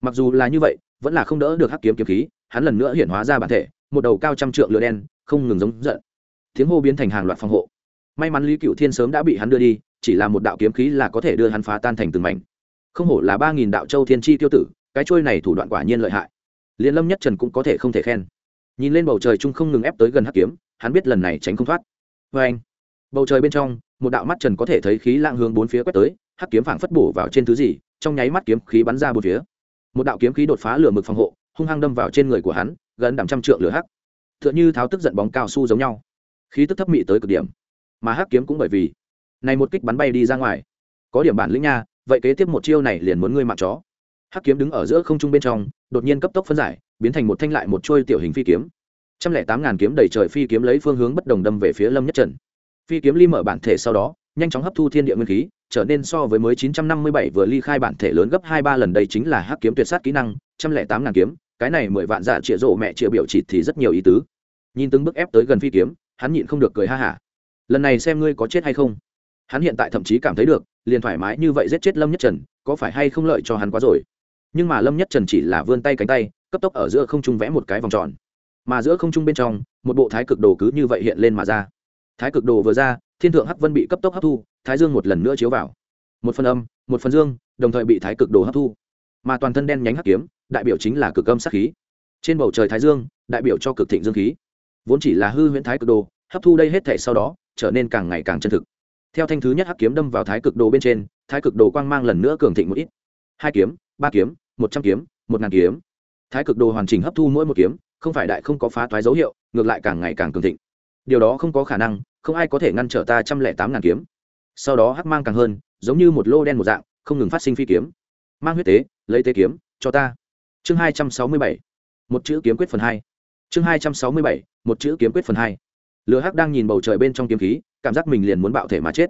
Mặc dù là như vậy, vẫn là không đỡ được hắc kiếm kiếm khí, hắn lần nữa hiện hóa ra bản thể một đầu cao trăm trượng lửa đen, không ngừng giống giận. Tiếng hô biến thành hàng loạt phòng hộ. May mắn lý cựu thiên sớm đã bị hắn đưa đi, chỉ là một đạo kiếm khí là có thể đưa hắn phá tan thành từng mảnh. Không hổ là ba nghìn đạo châu thiên chi tiêu tử, cái trôi này thủ đoạn quả nhiên lợi hại. Liền lâm nhất trần cũng có thể không thể khen. Nhìn lên bầu trời trung không ngừng ép tới gần hắc kiếm, hắn biết lần này tránh không thoát. Vê anh, bầu trời bên trong, một đạo mắt trần có thể thấy khí lạng hướng bốn phía quét tới, hắc kiếm phảng phất bổ vào trên thứ gì, trong nháy mắt kiếm khí bắn ra bốn phía. Một đạo kiếm khí đột phá lửa mực phòng hộ, hung hăng đâm vào trên người của hắn gần đằm trăm trượng lửa hắc. T h ư ợ n h ư tháo tức giận bóng cao su giống nhau. Khí tức thấp mị tới cực điểm. Mà hắc kiếm cũng bởi vì này một kích bắn bay đi ra ngoài. Có điểm bản lĩnh nha, vậy kế tiếp một chiêu này liền muốn ngươi mạng chó. Hắc kiếm đứng ở giữa không trung bên trong, đột nhiên cấp tốc phân giải, biến thành một thanh lại một chuôi tiểu hình phi kiếm. Trăm lẻ tám ngàn kiếm đầy trời phi kiếm lấy phương hướng bất đồng đâm về phía lâm nhất trần. Phi kiếm ly mở bản thể sau đó, nhanh chóng hấp thu thiên địa nguyên khí, trở nên so với mới chín trăm năm mươi bảy vừa ly khai bản thể lớn gấp hai ba lần. Đây chính là hắc kiếm tuyệt sát kỹ năng, trăm lẻ tám ngàn kiếm cái này mười vạn dạ chĩa rổ mẹ chĩa biểu chỉ thì rất nhiều ý tứ. Nhìn từng bước ép tới gần phi kiếm, hắn nhịn không được cười ha hả. Lần này xem ngươi có chết hay không. Hắn hiện tại thậm chí cảm thấy được, liền thoải mái như vậy giết chết lâm nhất trần, có phải hay không lợi cho hắn quá rồi. Nhưng mà lâm nhất trần chỉ là vươn tay cánh tay, cấp tốc ở giữa không trung vẽ một cái vòng tròn. Mà giữa không trung bên trong, một bộ thái cực đồ cứ như vậy hiện lên mà ra. Thái cực đồ vừa ra, thiên thượng hắc vân bị cấp tốc hấp thu, thái dương một lần nữa chiếu vào. Một phần âm, một phần dương, đồng thời bị thái cực đồ hấp thu. Mà toàn thân đen nhánh hắc kiếm đại biểu chính là cực âm sát khí. Trên bầu trời thái dương, đại biểu cho cực thịnh dương khí. Vốn chỉ là hư huyễn thái cực đồ, hấp thu đây hết thể sau đó, trở nên càng ngày càng chân thực. Theo thanh thứ nhất hắc kiếm đâm vào thái cực đồ bên trên, thái cực đồ quang mang lần nữa cường thịnh một ít. Hai kiếm, ba kiếm, một trăm kiếm, một ngàn kiếm. Thái cực đồ hoàn chỉnh hấp thu mỗi một kiếm, không phải đại không có phá toái dấu hiệu, ngược lại càng ngày càng cường thịnh. Điều đó không có khả năng, không ai có thể ngăn trở ta trăm lẻ tám ngàn kiếm. Sau đó hắc mang càng hơn, giống như một lô đen một dạng, không ngừng phát sinh phi kiếm. Mang huyết tế, lấy tế kiếm, cho ta chương hai trăm sáu mươi bảy, một chữ kiếm quyết phần hai. Chương hai trăm sáu mươi bảy, một chữ kiếm quyết phần hai. Lừa hắc đang nhìn bầu trời bên trong kiếm khí, cảm giác mình liền muốn bạo thể mà chết.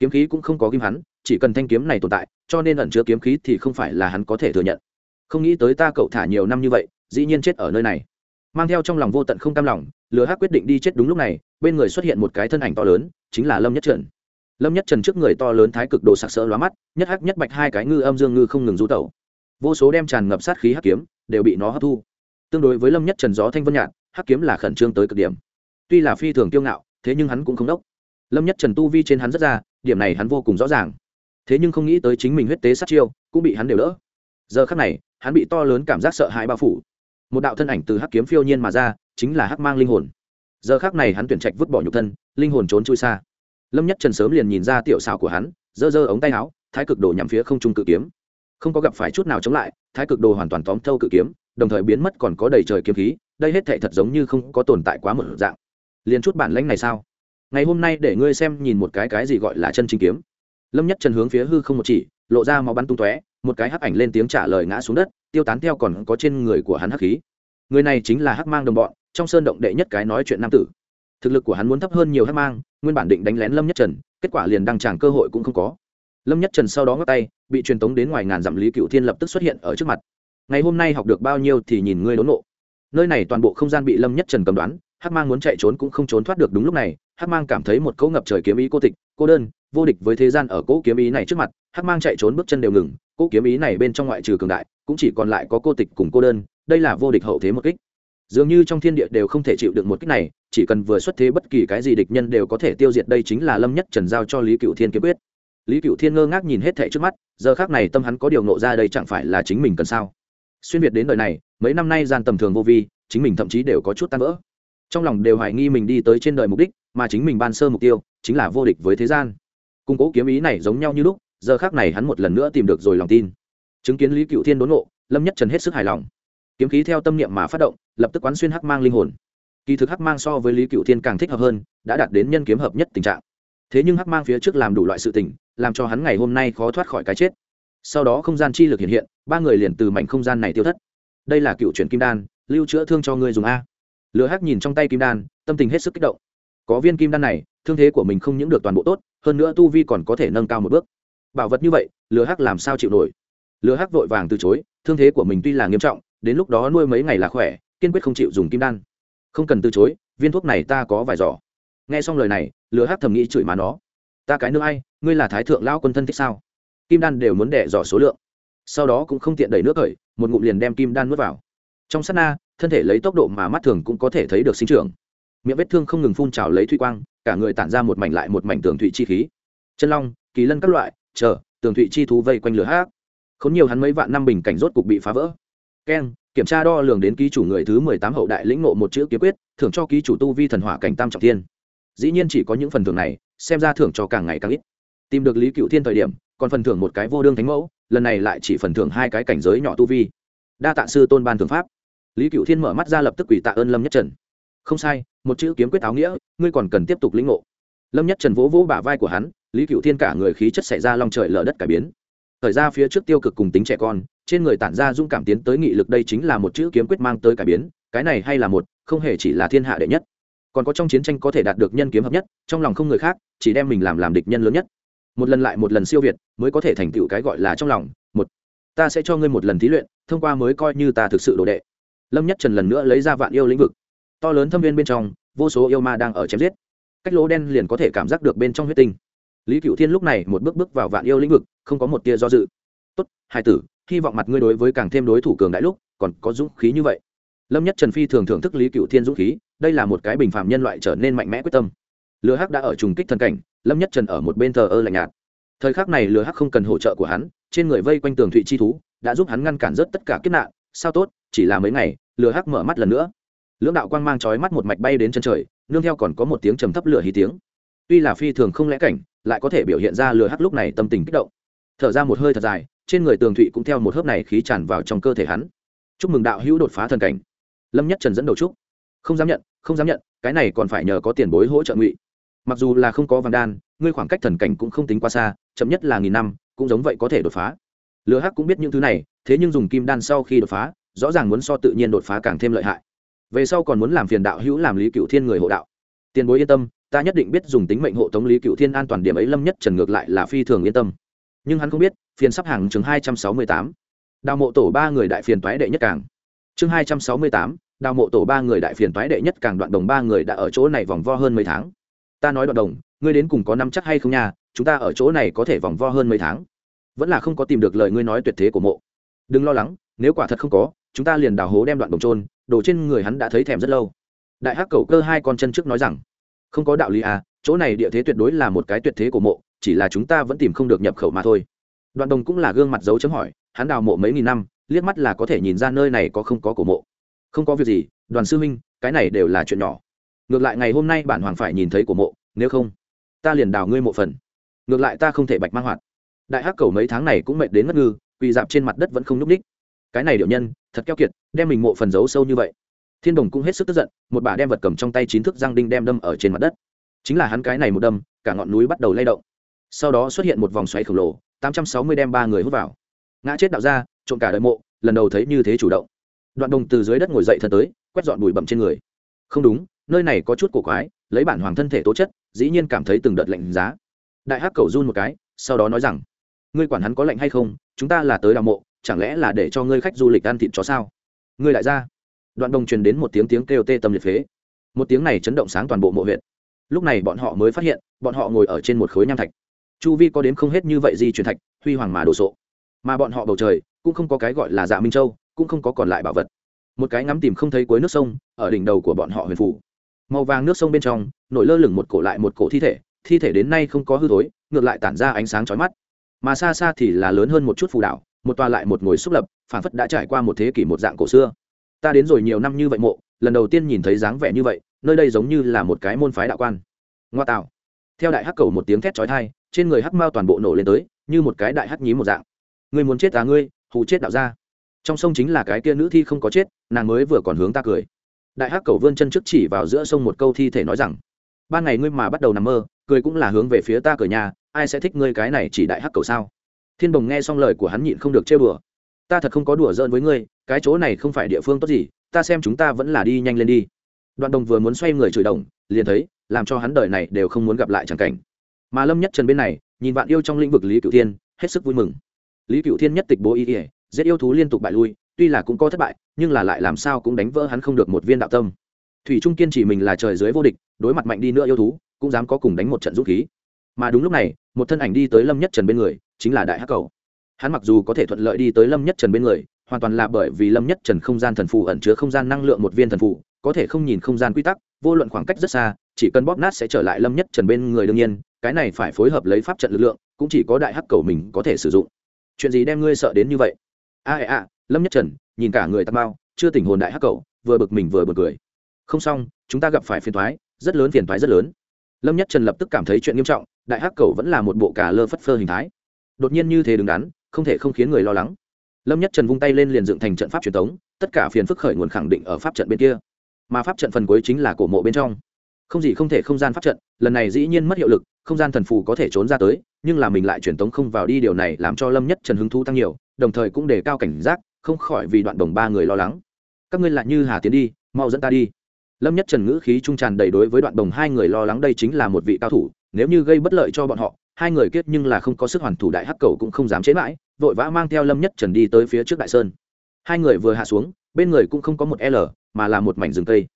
Kiếm khí cũng không có kim hắn, chỉ cần thanh kiếm này tồn tại, cho nên ẩn chứa kiếm khí thì không phải là hắn có thể thừa nhận. Không nghĩ tới ta cậu thả nhiều năm như vậy, dĩ nhiên chết ở nơi này. Mang theo trong lòng vô tận không cam lòng, lừa hắc quyết định đi chết đúng lúc này, bên người xuất hiện một cái thân ảnh to lớn, chính là lâm nhất trần. Lâm nhất trần trước người to lớn thái cực đồ sặc sỡ lóa mắt, nhất hắc nhất bạch hai cái ngư âm dương ngư không ngừng rú tẩu vô số đem tràn ngập sát khí hắc kiếm đều bị nó hấp thu. Tương đối với lâm nhất trần gió thanh vân nhạt, hắc kiếm là khẩn trương tới cực điểm. Tuy là phi thường kiêu ngạo, thế nhưng hắn cũng không đốc. Lâm nhất trần tu vi trên hắn rất ra, điểm này hắn vô cùng rõ ràng. Thế nhưng không nghĩ tới chính mình huyết tế sát chiêu cũng bị hắn đều đỡ. Giờ khắc này, hắn bị to lớn cảm giác sợ hãi bao phủ. Một đạo thân ảnh từ hắc kiếm phiêu nhiên mà ra, chính là hắc mang linh hồn. Giờ khắc này hắn tuyển trạch vứt bỏ nhục thân, linh hồn trốn chui xa. Lâm nhất trần sớm liền nhìn ra tiểu xảo của hắn, giơ giơ ống tay áo, thái cực đổ nhằm phía không trung cự kiếm không có gặp phải chút nào chống lại, thái cực đồ hoàn toàn tóm thâu cự kiếm, đồng thời biến mất còn có đầy trời kiếm khí, đây hết thệ thật giống như không có tồn tại quá một dạng. Liền chút bản lãnh này sao? Ngày hôm nay để ngươi xem nhìn một cái cái gì gọi là chân chính kiếm. Lâm nhất trần hướng phía hư không một chỉ, lộ ra máu bắn tung tóe, một cái hắc ảnh lên tiếng trả lời ngã xuống đất, tiêu tán theo còn có trên người của hắn hắc khí. Người này chính là hắc mang đồng bọn, trong sơn động đệ nhất cái nói chuyện nam tử. Thực lực của hắn muốn thấp hơn nhiều hắc mang, nguyên bản định đánh lén lâm nhất trần, kết quả liền đăng tràng cơ hội cũng không có lâm nhất trần sau đó ngắt tay, bị truyền tống đến ngoài ngàn dặm lý cựu thiên lập tức xuất hiện ở trước mặt. Ngày hôm nay học được bao nhiêu thì nhìn ngươi đốn nộ nơi này toàn bộ không gian bị lâm nhất trần cầm đoán, hắc mang muốn chạy trốn cũng không trốn thoát được đúng lúc này, hắc mang cảm thấy một cỗ ngập trời kiếm ý cô tịch, cô đơn, vô địch với thế gian ở cỗ kiếm ý này trước mặt, hắc mang chạy trốn bước chân đều ngừng, cỗ kiếm ý này bên trong ngoại trừ cường đại, cũng chỉ còn lại có cô tịch cùng cô đơn, đây là vô địch hậu thế một kích. Dường như trong thiên địa đều không thể chịu được một kích này, chỉ cần vừa xuất thế bất kỳ cái gì địch nhân đều có thể tiêu diệt, đây chính là lâm nhất trần giao cho lý cựu thiên kiếm quyết lý cựu thiên ngơ ngác nhìn hết thệ trước mắt, giờ khác này tâm hắn có điều nộ ra đây chẳng phải là chính mình cần sao? Xuyên việt đến đời này, mấy năm nay gian tầm thường vô vi, chính mình thậm chí đều có chút tan vỡ. Trong lòng đều hoài nghi mình đi tới trên đời mục đích, mà chính mình ban sơ mục tiêu, chính là vô địch với thế gian. Cung cố kiếm ý này giống nhau như lúc, giờ khác này hắn một lần nữa tìm được rồi lòng tin. Chứng kiến lý cựu thiên đốn ngộ, lâm nhất trần hết sức hài lòng. Kiếm khí theo tâm niệm mà phát động, lập tức quán xuyên hắc mang linh hồn. Kỳ thực hắc mang so với lý cựu thiên càng thích hợp hơn, đã đạt đến nhân kiếm hợp nhất tình trạng thế nhưng hắc mang phía trước làm đủ loại sự tình, làm cho hắn ngày hôm nay khó thoát khỏi cái chết. Sau đó không gian chi lực hiện hiện, ba người liền từ mảnh không gian này tiêu thất. Đây là cựu chuyển kim đan, lưu chữa thương cho ngươi dùng a. Lừa hắc nhìn trong tay kim đan, tâm tình hết sức kích động. Có viên kim đan này, thương thế của mình không những được toàn bộ tốt, hơn nữa tu vi còn có thể nâng cao một bước. Bảo vật như vậy lừa hắc làm sao chịu nổi? Lừa hắc vội vàng từ chối, thương thế của mình tuy là nghiêm trọng, đến lúc đó nuôi mấy ngày là khỏe, kiên quyết không chịu dùng kim đan. Không cần từ chối, viên thuốc này ta có vài giỏ nghe xong lời này lừa hát thầm nghĩ chửi má nó. Ta cái nương ai, ngươi là thái thượng lao quân thân thích sao? Kim đan đều muốn đẻ dò số lượng. Sau đó cũng không tiện đẩy nước khởi một ngụm liền đem kim đan nuốt vào. Trong s á t na, thân thể lấy tốc độ mà mắt thường cũng có thể thấy được sinh trưởng. Miệng vết thương không ngừng phun trào lấy thủy quang, cả người tản ra một mảnh lại một mảnh tường thụy chi khí. Chân long, kỳ lân các loại, chờ, tường thụy chi thú vây quanh lửa hát k nhiều hắn mấy vạn năm bình cảnh rốt cục bị phá vỡ. Keng, kiểm tra đo lường đến ký chủ người thứ mười tám hậu đại lĩnh ngộ một chữ kiếm quyết, thưởng cho ký chủ tu vi thần hỏa cảnh tam trọng thiên dĩ nhiên chỉ có những phần thưởng này, xem ra thưởng cho càng ngày càng ít. Tìm được lý cựu thiên thời điểm, còn phần thưởng một cái vô đương thánh mẫu, lần này lại chỉ phần thưởng hai cái cảnh giới nhỏ tu vi. Đa tạ sư tôn ban thượng pháp. Lý cựu thiên mở mắt ra lập tức quỷ tạ ơn lâm nhất trần. Không sai, một chữ kiếm quyết áo nghĩa, ngươi còn cần tiếp tục lĩnh ngộ. Lâm nhất trần vỗ vỗ bả vai của hắn, lý cựu thiên cả người khí chất xảy ra lòng trời lở đất cải biến. Thời ra phía trước tiêu cực cùng tính trẻ con, trên người tản ra dung cảm tiến tới nghị lực đây chính là một chữ kiếm quyết mang tới cải biến, cái này hay là một, không hề chỉ là thiên hạ đệ nhất còn có trong chiến tranh có thể đạt được nhân kiếm hợp nhất, trong lòng không người khác, chỉ đem mình làm làm địch nhân lớn nhất. Một lần lại một lần siêu việt mới có thể thành tựu cái gọi là trong lòng. Một, ta sẽ cho ngươi một lần thí luyện, thông qua mới coi như ta thực sự đồ đệ. Lâm nhất trần lần nữa lấy ra vạn yêu lĩnh vực. To lớn thâm viên bên trong, vô số yêu ma đang ở chém giết. Cách lỗ đen liền có thể cảm giác được bên trong huyết tinh. Lý cựu thiên lúc này một bước bước vào vạn yêu lĩnh vực, không có một tia do dự. Tốt hai tử, hy vọng mặt ngươi đối với càng thêm đối thủ cường đại lúc, còn có dũng khí như vậy lâm nhất trần phi thường thưởng thức lý cựu thiên dũng khí, đây là một cái bình phạm nhân loại trở nên mạnh mẽ quyết tâm. Lừa hắc đã ở trùng kích thần cảnh, lâm nhất trần ở một bên thờ ơ lạnh nhạt. Thời khắc này lừa hắc không cần hỗ trợ của hắn, trên người vây quanh tường thụy chi thú, đã giúp hắn ngăn cản rất tất cả kết nạn. Sao tốt, chỉ là mấy ngày, lừa hắc mở mắt lần nữa. Lưỡng đạo quang mang chói mắt một mạch bay đến chân trời, nương theo còn có một tiếng trầm thấp lửa hí tiếng. Tuy là phi thường không lẽ cảnh, lại có thể biểu hiện ra lừa hắc lúc này tâm tình kích động. Thở ra một hơi thật dài, trên người tường thụy cũng theo một hớp này khí tràn vào trong cơ thể hắn. Chúc mừng đạo hữu đột phá thần cảnh lâm nhất trần dẫn đầu trúc không dám nhận không dám nhận cái này còn phải nhờ có tiền bối hỗ trợ ngụy mặc dù là không có vàng đan ngươi khoảng cách thần cảnh cũng không tính quá xa chậm nhất là nghìn năm cũng giống vậy có thể đột phá lừa hắc cũng biết những thứ này thế nhưng dùng kim đan sau khi đột phá rõ ràng muốn so tự nhiên đột phá càng thêm lợi hại về sau còn muốn làm phiền đạo hữu làm lý cựu thiên người hộ đạo tiền bối yên tâm ta nhất định biết dùng tính mệnh hộ tống lý cựu thiên an toàn điểm ấy lâm nhất trần ngược lại là phi thường yên tâm nhưng hắn không biết phiền sắp hàng chừng hai trăm sáu mươi tám đào mộ tổ ba người đại phiền toái đệ nhất càng chương hai trăm sáu mươi tám, đào mộ tổ ba người đại phiền toái đệ nhất càng đoạn đồng ba người đã ở chỗ này vòng vo hơn mấy tháng. Ta nói đoạn đồng, ngươi đến cùng có năm chắc hay không nha, chúng ta ở chỗ này có thể vòng vo hơn mấy tháng. Vẫn là không có tìm được lời ngươi nói tuyệt thế của mộ. Đừng lo lắng, nếu quả thật không có, chúng ta liền đào hố đem đoạn đồng trôn đổ trên người hắn đã thấy thèm rất lâu. Đại hắc cầu cơ hai con chân trước nói rằng, không có đạo lý à chỗ này địa thế tuyệt đối là một cái tuyệt thế của mộ, chỉ là chúng ta vẫn tìm không được nhập khẩu mà thôi. Đoạn đồng cũng là gương mặt dấu chấm hỏi, hắn đào mộ mấy nghìn năm liếc mắt là có thể nhìn ra nơi này có không có cổ mộ. Không có việc gì, đoàn sư minh cái này đều là chuyện nhỏ. Ngược lại ngày hôm nay bản hoàng phải nhìn thấy cổ mộ, nếu không, ta liền đào ngươi mộ phần. Ngược lại ta không thể bạch mang hoạt. Đại hắc cầu mấy tháng này cũng mệt đến ngất ngư, quỳ dạp trên mặt đất vẫn không nhúc ních cái này điệu nhân, thật keo kiệt, đem mình mộ phần giấu sâu như vậy. Thiên đồng cũng hết sức tức giận, một bà đem vật cầm trong tay chín thước giang đinh đem đâm ở trên mặt đất. Chính là hắn cái này một đâm, cả ngọn núi bắt đầu lay động. Sau đó xuất hiện một vòng xoáy khổng lồ, tám trăm sáu mươi đem ba người hút vào. Ngã chết đạo ra trộm cả đời mộ, lần đầu thấy như thế chủ động. Đoạn đồng từ dưới đất ngồi dậy thật tới, quét dọn bụi bậm trên người. Không đúng, nơi này có chút cổ quái, lấy bản hoàng thân thể tố chất, dĩ nhiên cảm thấy từng đợt lạnh giá. Đại hắc cầu run một cái, sau đó nói rằng, ngươi quản hắn có lạnh hay không, chúng ta là tới đào mộ, chẳng lẽ là để cho ngươi khách du lịch ăn thịt chó sao? Ngươi lại ra đoạn đồng truyền đến một tiếng tiếng kêu tê tâm liệt phế. Một tiếng này chấn động sáng toàn bộ mộ huyện lúc này bọn họ mới phát hiện, bọn họ ngồi ở trên một khối nham thạch. Chu vi có đến không hết như vậy di truyền thạch, huy hoàng mà đồ sộ. Mà bọn họ bầu trời cũng không có cái gọi là dạ minh châu, cũng không có còn lại bảo vật. Một cái ngắm tìm không thấy cuối nước sông, ở đỉnh đầu của bọn họ huyền phủ. Màu vàng nước sông bên trong, nổi lơ lửng một cổ lại một cổ thi thể thi thể đến nay không có hư thối, ngược lại tản ra ánh sáng chói mắt. Mà xa xa thì là lớn hơn một chút phù đảo, một tòa lại một ngồi xúc lập phản phất đã trải qua một thế kỷ một dạng cổ xưa. Ta đến rồi nhiều năm như vậy mộ, lần đầu tiên nhìn thấy dáng vẻ như vậy, nơi đây giống như là một cái môn phái đạo quan. Ngoa tạo. Theo đại hắc cầu một tiếng thét trói thai trên người hắc mao toàn bộ nổ lên tới, như một cái đại hắc nhí một dạng. Người muốn chết à ngươi? hù chết đạo ra trong sông chính là cái kia nữ thi không có chết, nàng mới vừa còn hướng ta cười. Đại hắc cầu vươn chân trước chỉ vào giữa sông một câu thi thể nói rằng, ban ngày ngươi mà bắt đầu nằm mơ, cười cũng là hướng về phía ta cửa nhà, ai sẽ thích ngươi cái này chỉ đại hắc cầu sao? Thiên bồng nghe xong lời của hắn nhịn không được chơi bừa ta thật không có đùa giỡn với ngươi, cái chỗ này không phải địa phương tốt gì, ta xem chúng ta vẫn là đi nhanh lên đi. Đoạn đồng vừa muốn xoay người chửi đồng, liền thấy, làm cho hắn đời này đều không muốn gặp lại chẳng cảnh. Mà lâm nhất trần bên này, nhìn bạn yêu trong lĩnh vực lý cửu thiên, hết sức vui mừng lý cựu thiên nhất tịch bố ý ỉa giết yêu thú liên tục bại lui, tuy là cũng có thất bại, nhưng là lại làm sao cũng đánh vỡ hắn không được một viên đạo tâm. Thủy trung kiên chỉ mình là trời dưới vô địch, đối mặt mạnh đi nữa yêu thú, cũng dám có cùng đánh một trận rút khí. Mà đúng lúc này, một thân ảnh đi tới lâm nhất trần bên người, chính là đại hắc cầu. Hắn mặc dù có thể thuận lợi đi tới lâm nhất trần bên người, hoàn toàn là bởi vì lâm nhất trần không gian thần phù ẩn chứa không gian năng lượng một viên thần phù, có thể không nhìn không gian quy tắc, vô luận khoảng cách rất xa, chỉ cần bóp nát sẽ trở lại lâm nhất trần bên người đương nhiên, cái này phải phối hợp lấy pháp trận lực lượng, cũng chỉ có đại hắc cầu mình có thể sử dụng chuyện gì đem ngươi sợ đến như vậy? A à, à, lâm nhất trần nhìn cả người tạt bao chưa tỉnh hồn đại hắc cậu vừa bực mình vừa bực cười. Không xong chúng ta gặp phải phiền thoái rất lớn phiền thoái rất lớn. Lâm nhất trần lập tức cảm thấy chuyện nghiêm trọng đại hắc cậu vẫn là một bộ cả lơ phất phơ hình thái. Đột nhiên như thế đứng đắn không thể không khiến người lo lắng. Lâm nhất trần vung tay lên liền dựng thành trận pháp truyền thống tất cả phiền phức khởi nguồn khẳng định ở pháp trận bên kia. Mà pháp trận phần cuối chính là cổ mộ bên trong. Không gì không thể không gian pháp trận lần này dĩ nhiên mất hiệu lực không gian thần phù có thể trốn ra tới nhưng là mình lại truyền tống không vào đi điều này làm cho lâm nhất trần hứng thú tăng nhiều, đồng thời cũng đề cao cảnh giác, không khỏi vì đoạn đồng ba người lo lắng. Các ngươi lại như hà tiến đi, mau dẫn ta đi. Lâm nhất trần ngữ khí trung tràn đầy đối với đoạn đồng hai người lo lắng đây chính là một vị cao thủ, nếu như gây bất lợi cho bọn họ, hai người kết nhưng là không có sức hoàn thủ đại hắc cầu cũng không dám chế mãi, vội vã mang theo lâm nhất trần đi tới phía trước đại sơn. Hai người vừa hạ xuống, bên người cũng không có một l, mà là một mảnh rừng tây.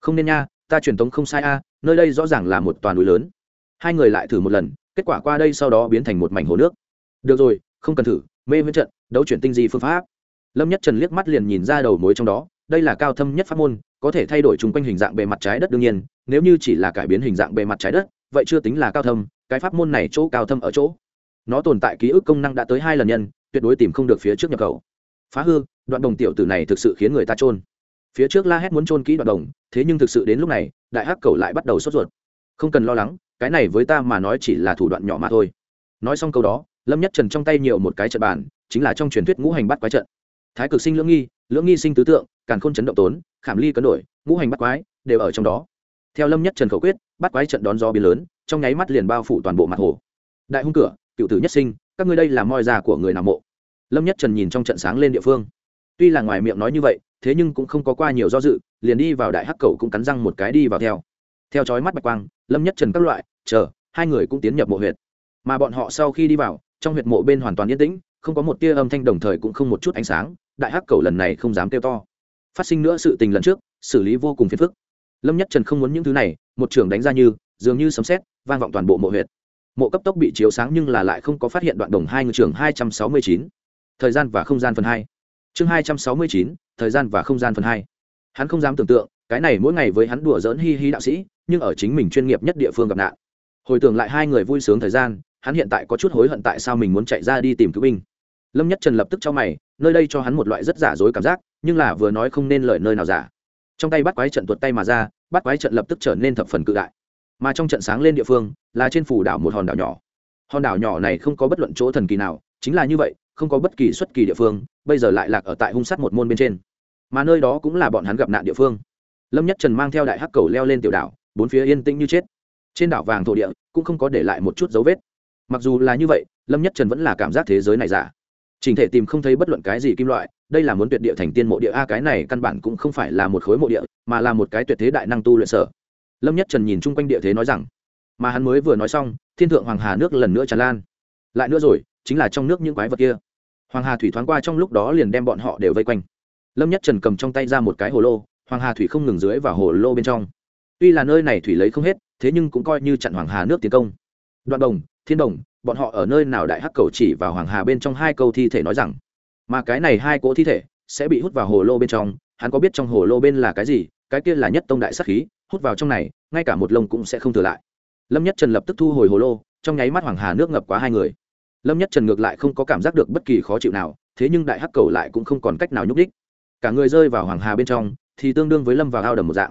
không nên nha, ta truyền tống không sai a, nơi đây rõ ràng là một toàn núi lớn. Hai người lại thử một lần kết quả qua đây sau đó biến thành một mảnh hồ nước. Được rồi, không cần thử, mê viễn trận, đấu chuyển tinh di phương pháp. Lâm nhất trần liếc mắt liền nhìn ra đầu mối trong đó, đây là cao thâm nhất pháp môn, có thể thay đổi chung quanh hình dạng bề mặt trái đất đương nhiên, nếu như chỉ là cải biến hình dạng bề mặt trái đất, vậy chưa tính là cao thâm, cái pháp môn này chỗ cao thâm ở chỗ. Nó tồn tại ký ức công năng đã tới hai lần nhân, tuyệt đối tìm không được phía trước nhập khẩu. Phá hư, đoạn đồng tiểu tử này thực sự khiến người ta trôn phía trước la hét muốn trôn kỹ đoạn đồng, thế nhưng thực sự đến lúc này, đại hắc cầu lại bắt đầu sốt ruột. Không cần lo lắng cái này với ta mà nói chỉ là thủ đoạn nhỏ mà thôi. Nói xong câu đó, lâm nhất trần trong tay nhiều một cái trận bàn, chính là trong truyền thuyết ngũ hành bắt quái trận. Thái cực sinh lưỡng nghi lưỡng nghi sinh tứ tượng, càn khôn chấn động tốn, khảm ly cấn đổi, ngũ hành bắt quái đều ở trong đó. Theo lâm nhất trần khẩu quyết, bắt quái trận đón gió biến lớn, trong nháy mắt liền bao phủ toàn bộ mặt hồ. Đại hung cửa, cựu tử nhất sinh, các ngươi đây là moi già của người nào mộ? Lâm nhất trần nhìn trong trận sáng lên địa phương. Tuy là ngoài miệng nói như vậy, thế nhưng cũng không có qua nhiều do dự, liền đi vào đại hắc cầu cũng cắn răng một cái đi vào theo. Theo chói mắt bạch quang, lâm nhất trần các loại chờ, hai người cũng tiến nhập mộ huyệt. Mà bọn họ sau khi đi vào, trong huyệt mộ bên hoàn toàn yên tĩnh, không có một tia âm thanh đồng thời cũng không một chút ánh sáng, đại hắc cầu lần này không dám kêu to. Phát sinh nữa sự tình lần trước, xử lý vô cùng phiền phức. Lâm nhất trần không muốn những thứ này, một trưởng đánh ra như, dường như sấm sét, vang vọng toàn bộ mộ huyệt. Mộ cấp tốc bị chiếu sáng nhưng là lại không có phát hiện đoạn đồng hai người trưởng hai trăm sáu mươi chín. Thời gian và không gian phần hai. Chương hai trăm sáu mươi chín, thời gian và không gian phần hai. Hắn không dám tưởng tượng, cái này mỗi ngày với hắn đùa dỡn hi hi đạo sĩ, nhưng ở chính mình chuyên nghiệp nhất địa phương gặp nạn hồi tưởng lại hai người vui sướng thời gian, hắn hiện tại có chút hối hận tại sao mình muốn chạy ra đi tìm cứu binh. Lâm nhất trần lập tức cho mày, nơi đây cho hắn một loại rất giả dối cảm giác, nhưng là vừa nói không nên lời nơi nào giả. Trong tay bắt quái trận tuột tay mà ra, bắt quái trận lập tức trở nên thập phần cự đại. Mà trong trận sáng lên địa phương, là trên phủ đảo một hòn đảo nhỏ. Hòn đảo nhỏ này không có bất luận chỗ thần kỳ nào, chính là như vậy, không có bất kỳ xuất kỳ địa phương, bây giờ lại lạc ở tại hung sát một môn bên trên. Mà nơi đó cũng là bọn hắn gặp nạn địa phương. Lâm nhất trần mang theo đại hắc cầu leo lên tiểu đảo, bốn phía yên tĩnh như chết trên đảo vàng thổ địa cũng không có để lại một chút dấu vết. Mặc dù là như vậy, lâm nhất trần vẫn là cảm giác thế giới này giả. Dạ. thể tìm không thấy bất luận cái gì kim loại, đây là muốn tuyệt địa thành tiên mộ địa, a, cái này căn bản cũng không phải là một khối mộ địa, mà là một cái tuyệt thế đại năng tu luyện sở. Lâm nhất trần nhìn chung quanh địa thế nói rằng, mà hắn mới vừa nói xong, thiên thượng hoàng hà nước lần nữa tràn lan. Lại nữa rồi, chính là trong nước những quái vật kia. Hoàng hà thủy thoáng qua trong lúc đó liền đem bọn họ đều vây quanh. Lâm nhất trần cầm trong tay ra một cái hồ lô, hoàng hà thủy không ngừng dưới và hồ lô bên trong. Tuy là nơi này thủy lấy không hết thế nhưng cũng coi như chặn hoàng hà nước tiến công. Đoạn đồng, thiên đồng, bọn họ ở nơi nào đại hắc cầu chỉ vào hoàng hà bên trong hai câu thi thể nói rằng, mà cái này hai cỗ thi thể sẽ bị hút vào hồ lô bên trong, hắn có biết trong hồ lô bên là cái gì, cái kia là nhất tông đại sắc khí, hút vào trong này, ngay cả một lông cũng sẽ không thừa lại. Lâm nhất trần lập tức thu hồi hồ lô, trong nháy mắt hoàng hà nước ngập quá hai người. Lâm nhất trần ngược lại không có cảm giác được bất kỳ khó chịu nào, thế nhưng đại hắc cầu lại cũng không còn cách nào nhúc đích cả người rơi vào hoàng hà bên trong, thì tương đương với lâm vào ao đầm một dạng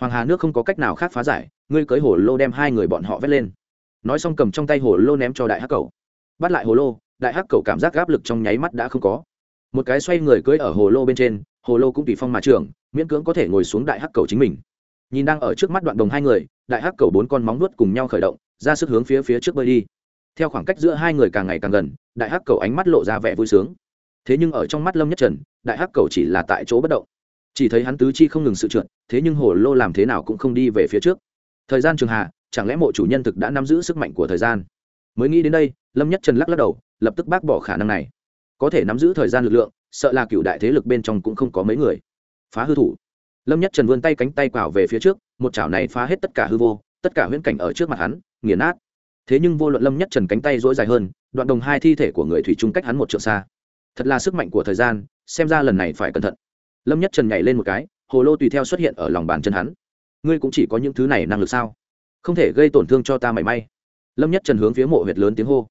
hoàng hà nước không có cách nào khác phá giải, ngươi cưới hồ lô đem hai người bọn họ vét lên. Nói xong cầm trong tay hồ lô ném cho đại hắc cầu bắt lại hồ lô, đại hắc cầu cảm giác gáp lực trong nháy mắt đã không có. Một cái xoay người cưới ở hồ lô bên trên, hồ lô cũng tùy phong mà trường miễn cưỡng có thể ngồi xuống đại hắc cầu chính mình. Nhìn đang ở trước mắt đoạn đồng hai người, đại hắc cầu bốn con móng nuốt cùng nhau khởi động, ra sức hướng phía phía trước bơi đi. Theo khoảng cách giữa hai người càng ngày càng gần, đại hắc cầu ánh mắt lộ ra vẻ vui sướng. Thế nhưng ở trong mắt lâm nhất trần, đại hắc cầu chỉ là tại chỗ bất động chỉ thấy hắn tứ chi không ngừng sự trượt, thế nhưng hồ lô làm thế nào cũng không đi về phía trước. Thời gian trường hạ chẳng lẽ mộ chủ nhân thực đã nắm giữ sức mạnh của thời gian? Mới nghĩ đến đây, lâm nhất trần lắc lắc đầu, lập tức bác bỏ khả năng này. Có thể nắm giữ thời gian lực lượng, sợ là cựu đại thế lực bên trong cũng không có mấy người. Phá hư thủ. Lâm nhất trần vươn tay cánh tay quào về phía trước, một chảo này phá hết tất cả hư vô, tất cả huyễn cảnh ở trước mặt hắn, nghiền nát. Thế nhưng vô luận lâm nhất trần cánh tay dỗi dài hơn, đoạn đồng hai thi thể của người thủy chung cách hắn một trượng xa. Thật là sức mạnh của thời gian, xem ra lần này phải cẩn thận lâm nhất trần nhảy lên một cái, hồ lô tùy theo xuất hiện ở lòng bàn chân hắn. ngươi cũng chỉ có những thứ này năng lực sao? không thể gây tổn thương cho ta mảy may. lâm nhất trần hướng phía mộ huyệt lớn tiếng hô.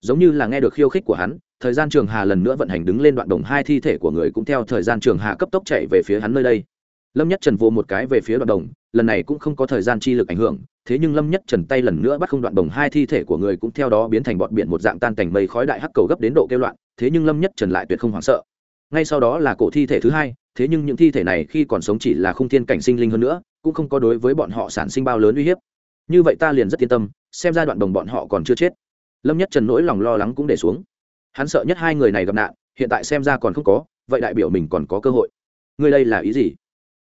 giống như là nghe được khiêu khích của hắn, thời gian trường hà lần nữa vận hành đứng lên đoạn đồng hai thi thể của người cũng theo thời gian trường hà cấp tốc chạy về phía hắn nơi đây. lâm nhất trần vô một cái về phía đoạn đồng, lần này cũng không có thời gian chi lực ảnh hưởng, thế nhưng lâm nhất trần tay lần nữa bắt không đoạn đồng hai thi thể của người cũng theo đó biến thành bọn biển một dạng tan cảnh mây khói đại hắc cầu gấp đến độ kêu loạn, thế nhưng lâm nhất trần lại tuyệt không hoảng sợ ngay sau đó là cổ thi thể thứ hai, thế nhưng những thi thể này khi còn sống chỉ là khung thiên cảnh sinh linh hơn nữa, cũng không có đối với bọn họ sản sinh bao lớn uy hiếp. Như vậy ta liền rất yên tâm, xem ra đoạn đồng bọn họ còn chưa chết. Lâm nhất trần nỗi lòng lo lắng cũng để xuống. Hắn sợ nhất hai người này gặp nạn, hiện tại xem ra còn không có, vậy đại biểu mình còn có cơ hội. Ngươi đây là ý gì?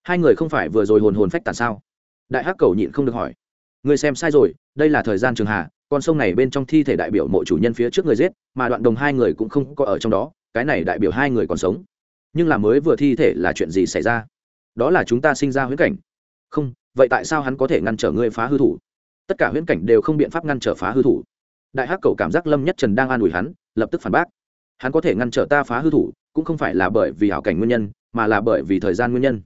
Hai người không phải vừa rồi hồn hồn phách tàn sao? Đại hắc cầu nhịn không được hỏi. Ngươi xem sai rồi, đây là thời gian trường hà con sông này bên trong thi thể đại biểu mộ chủ nhân phía trước người giết, mà đoạn đồng hai người cũng không có ở trong đó cái này đại biểu hai người còn sống. Nhưng là mới vừa thi thể là chuyện gì xảy ra? Đó là chúng ta sinh ra huyễn cảnh. Không, vậy tại sao hắn có thể ngăn trở ngươi phá hư thủ? Tất cả huyễn cảnh đều không biện pháp ngăn trở phá hư thủ. Đại hắc cầu cảm giác lâm nhất trần đang an ủi hắn, lập tức phản bác. Hắn có thể ngăn trở ta phá hư thủ, cũng không phải là bởi vì hảo cảnh nguyên nhân, mà là bởi vì thời gian nguyên nhân.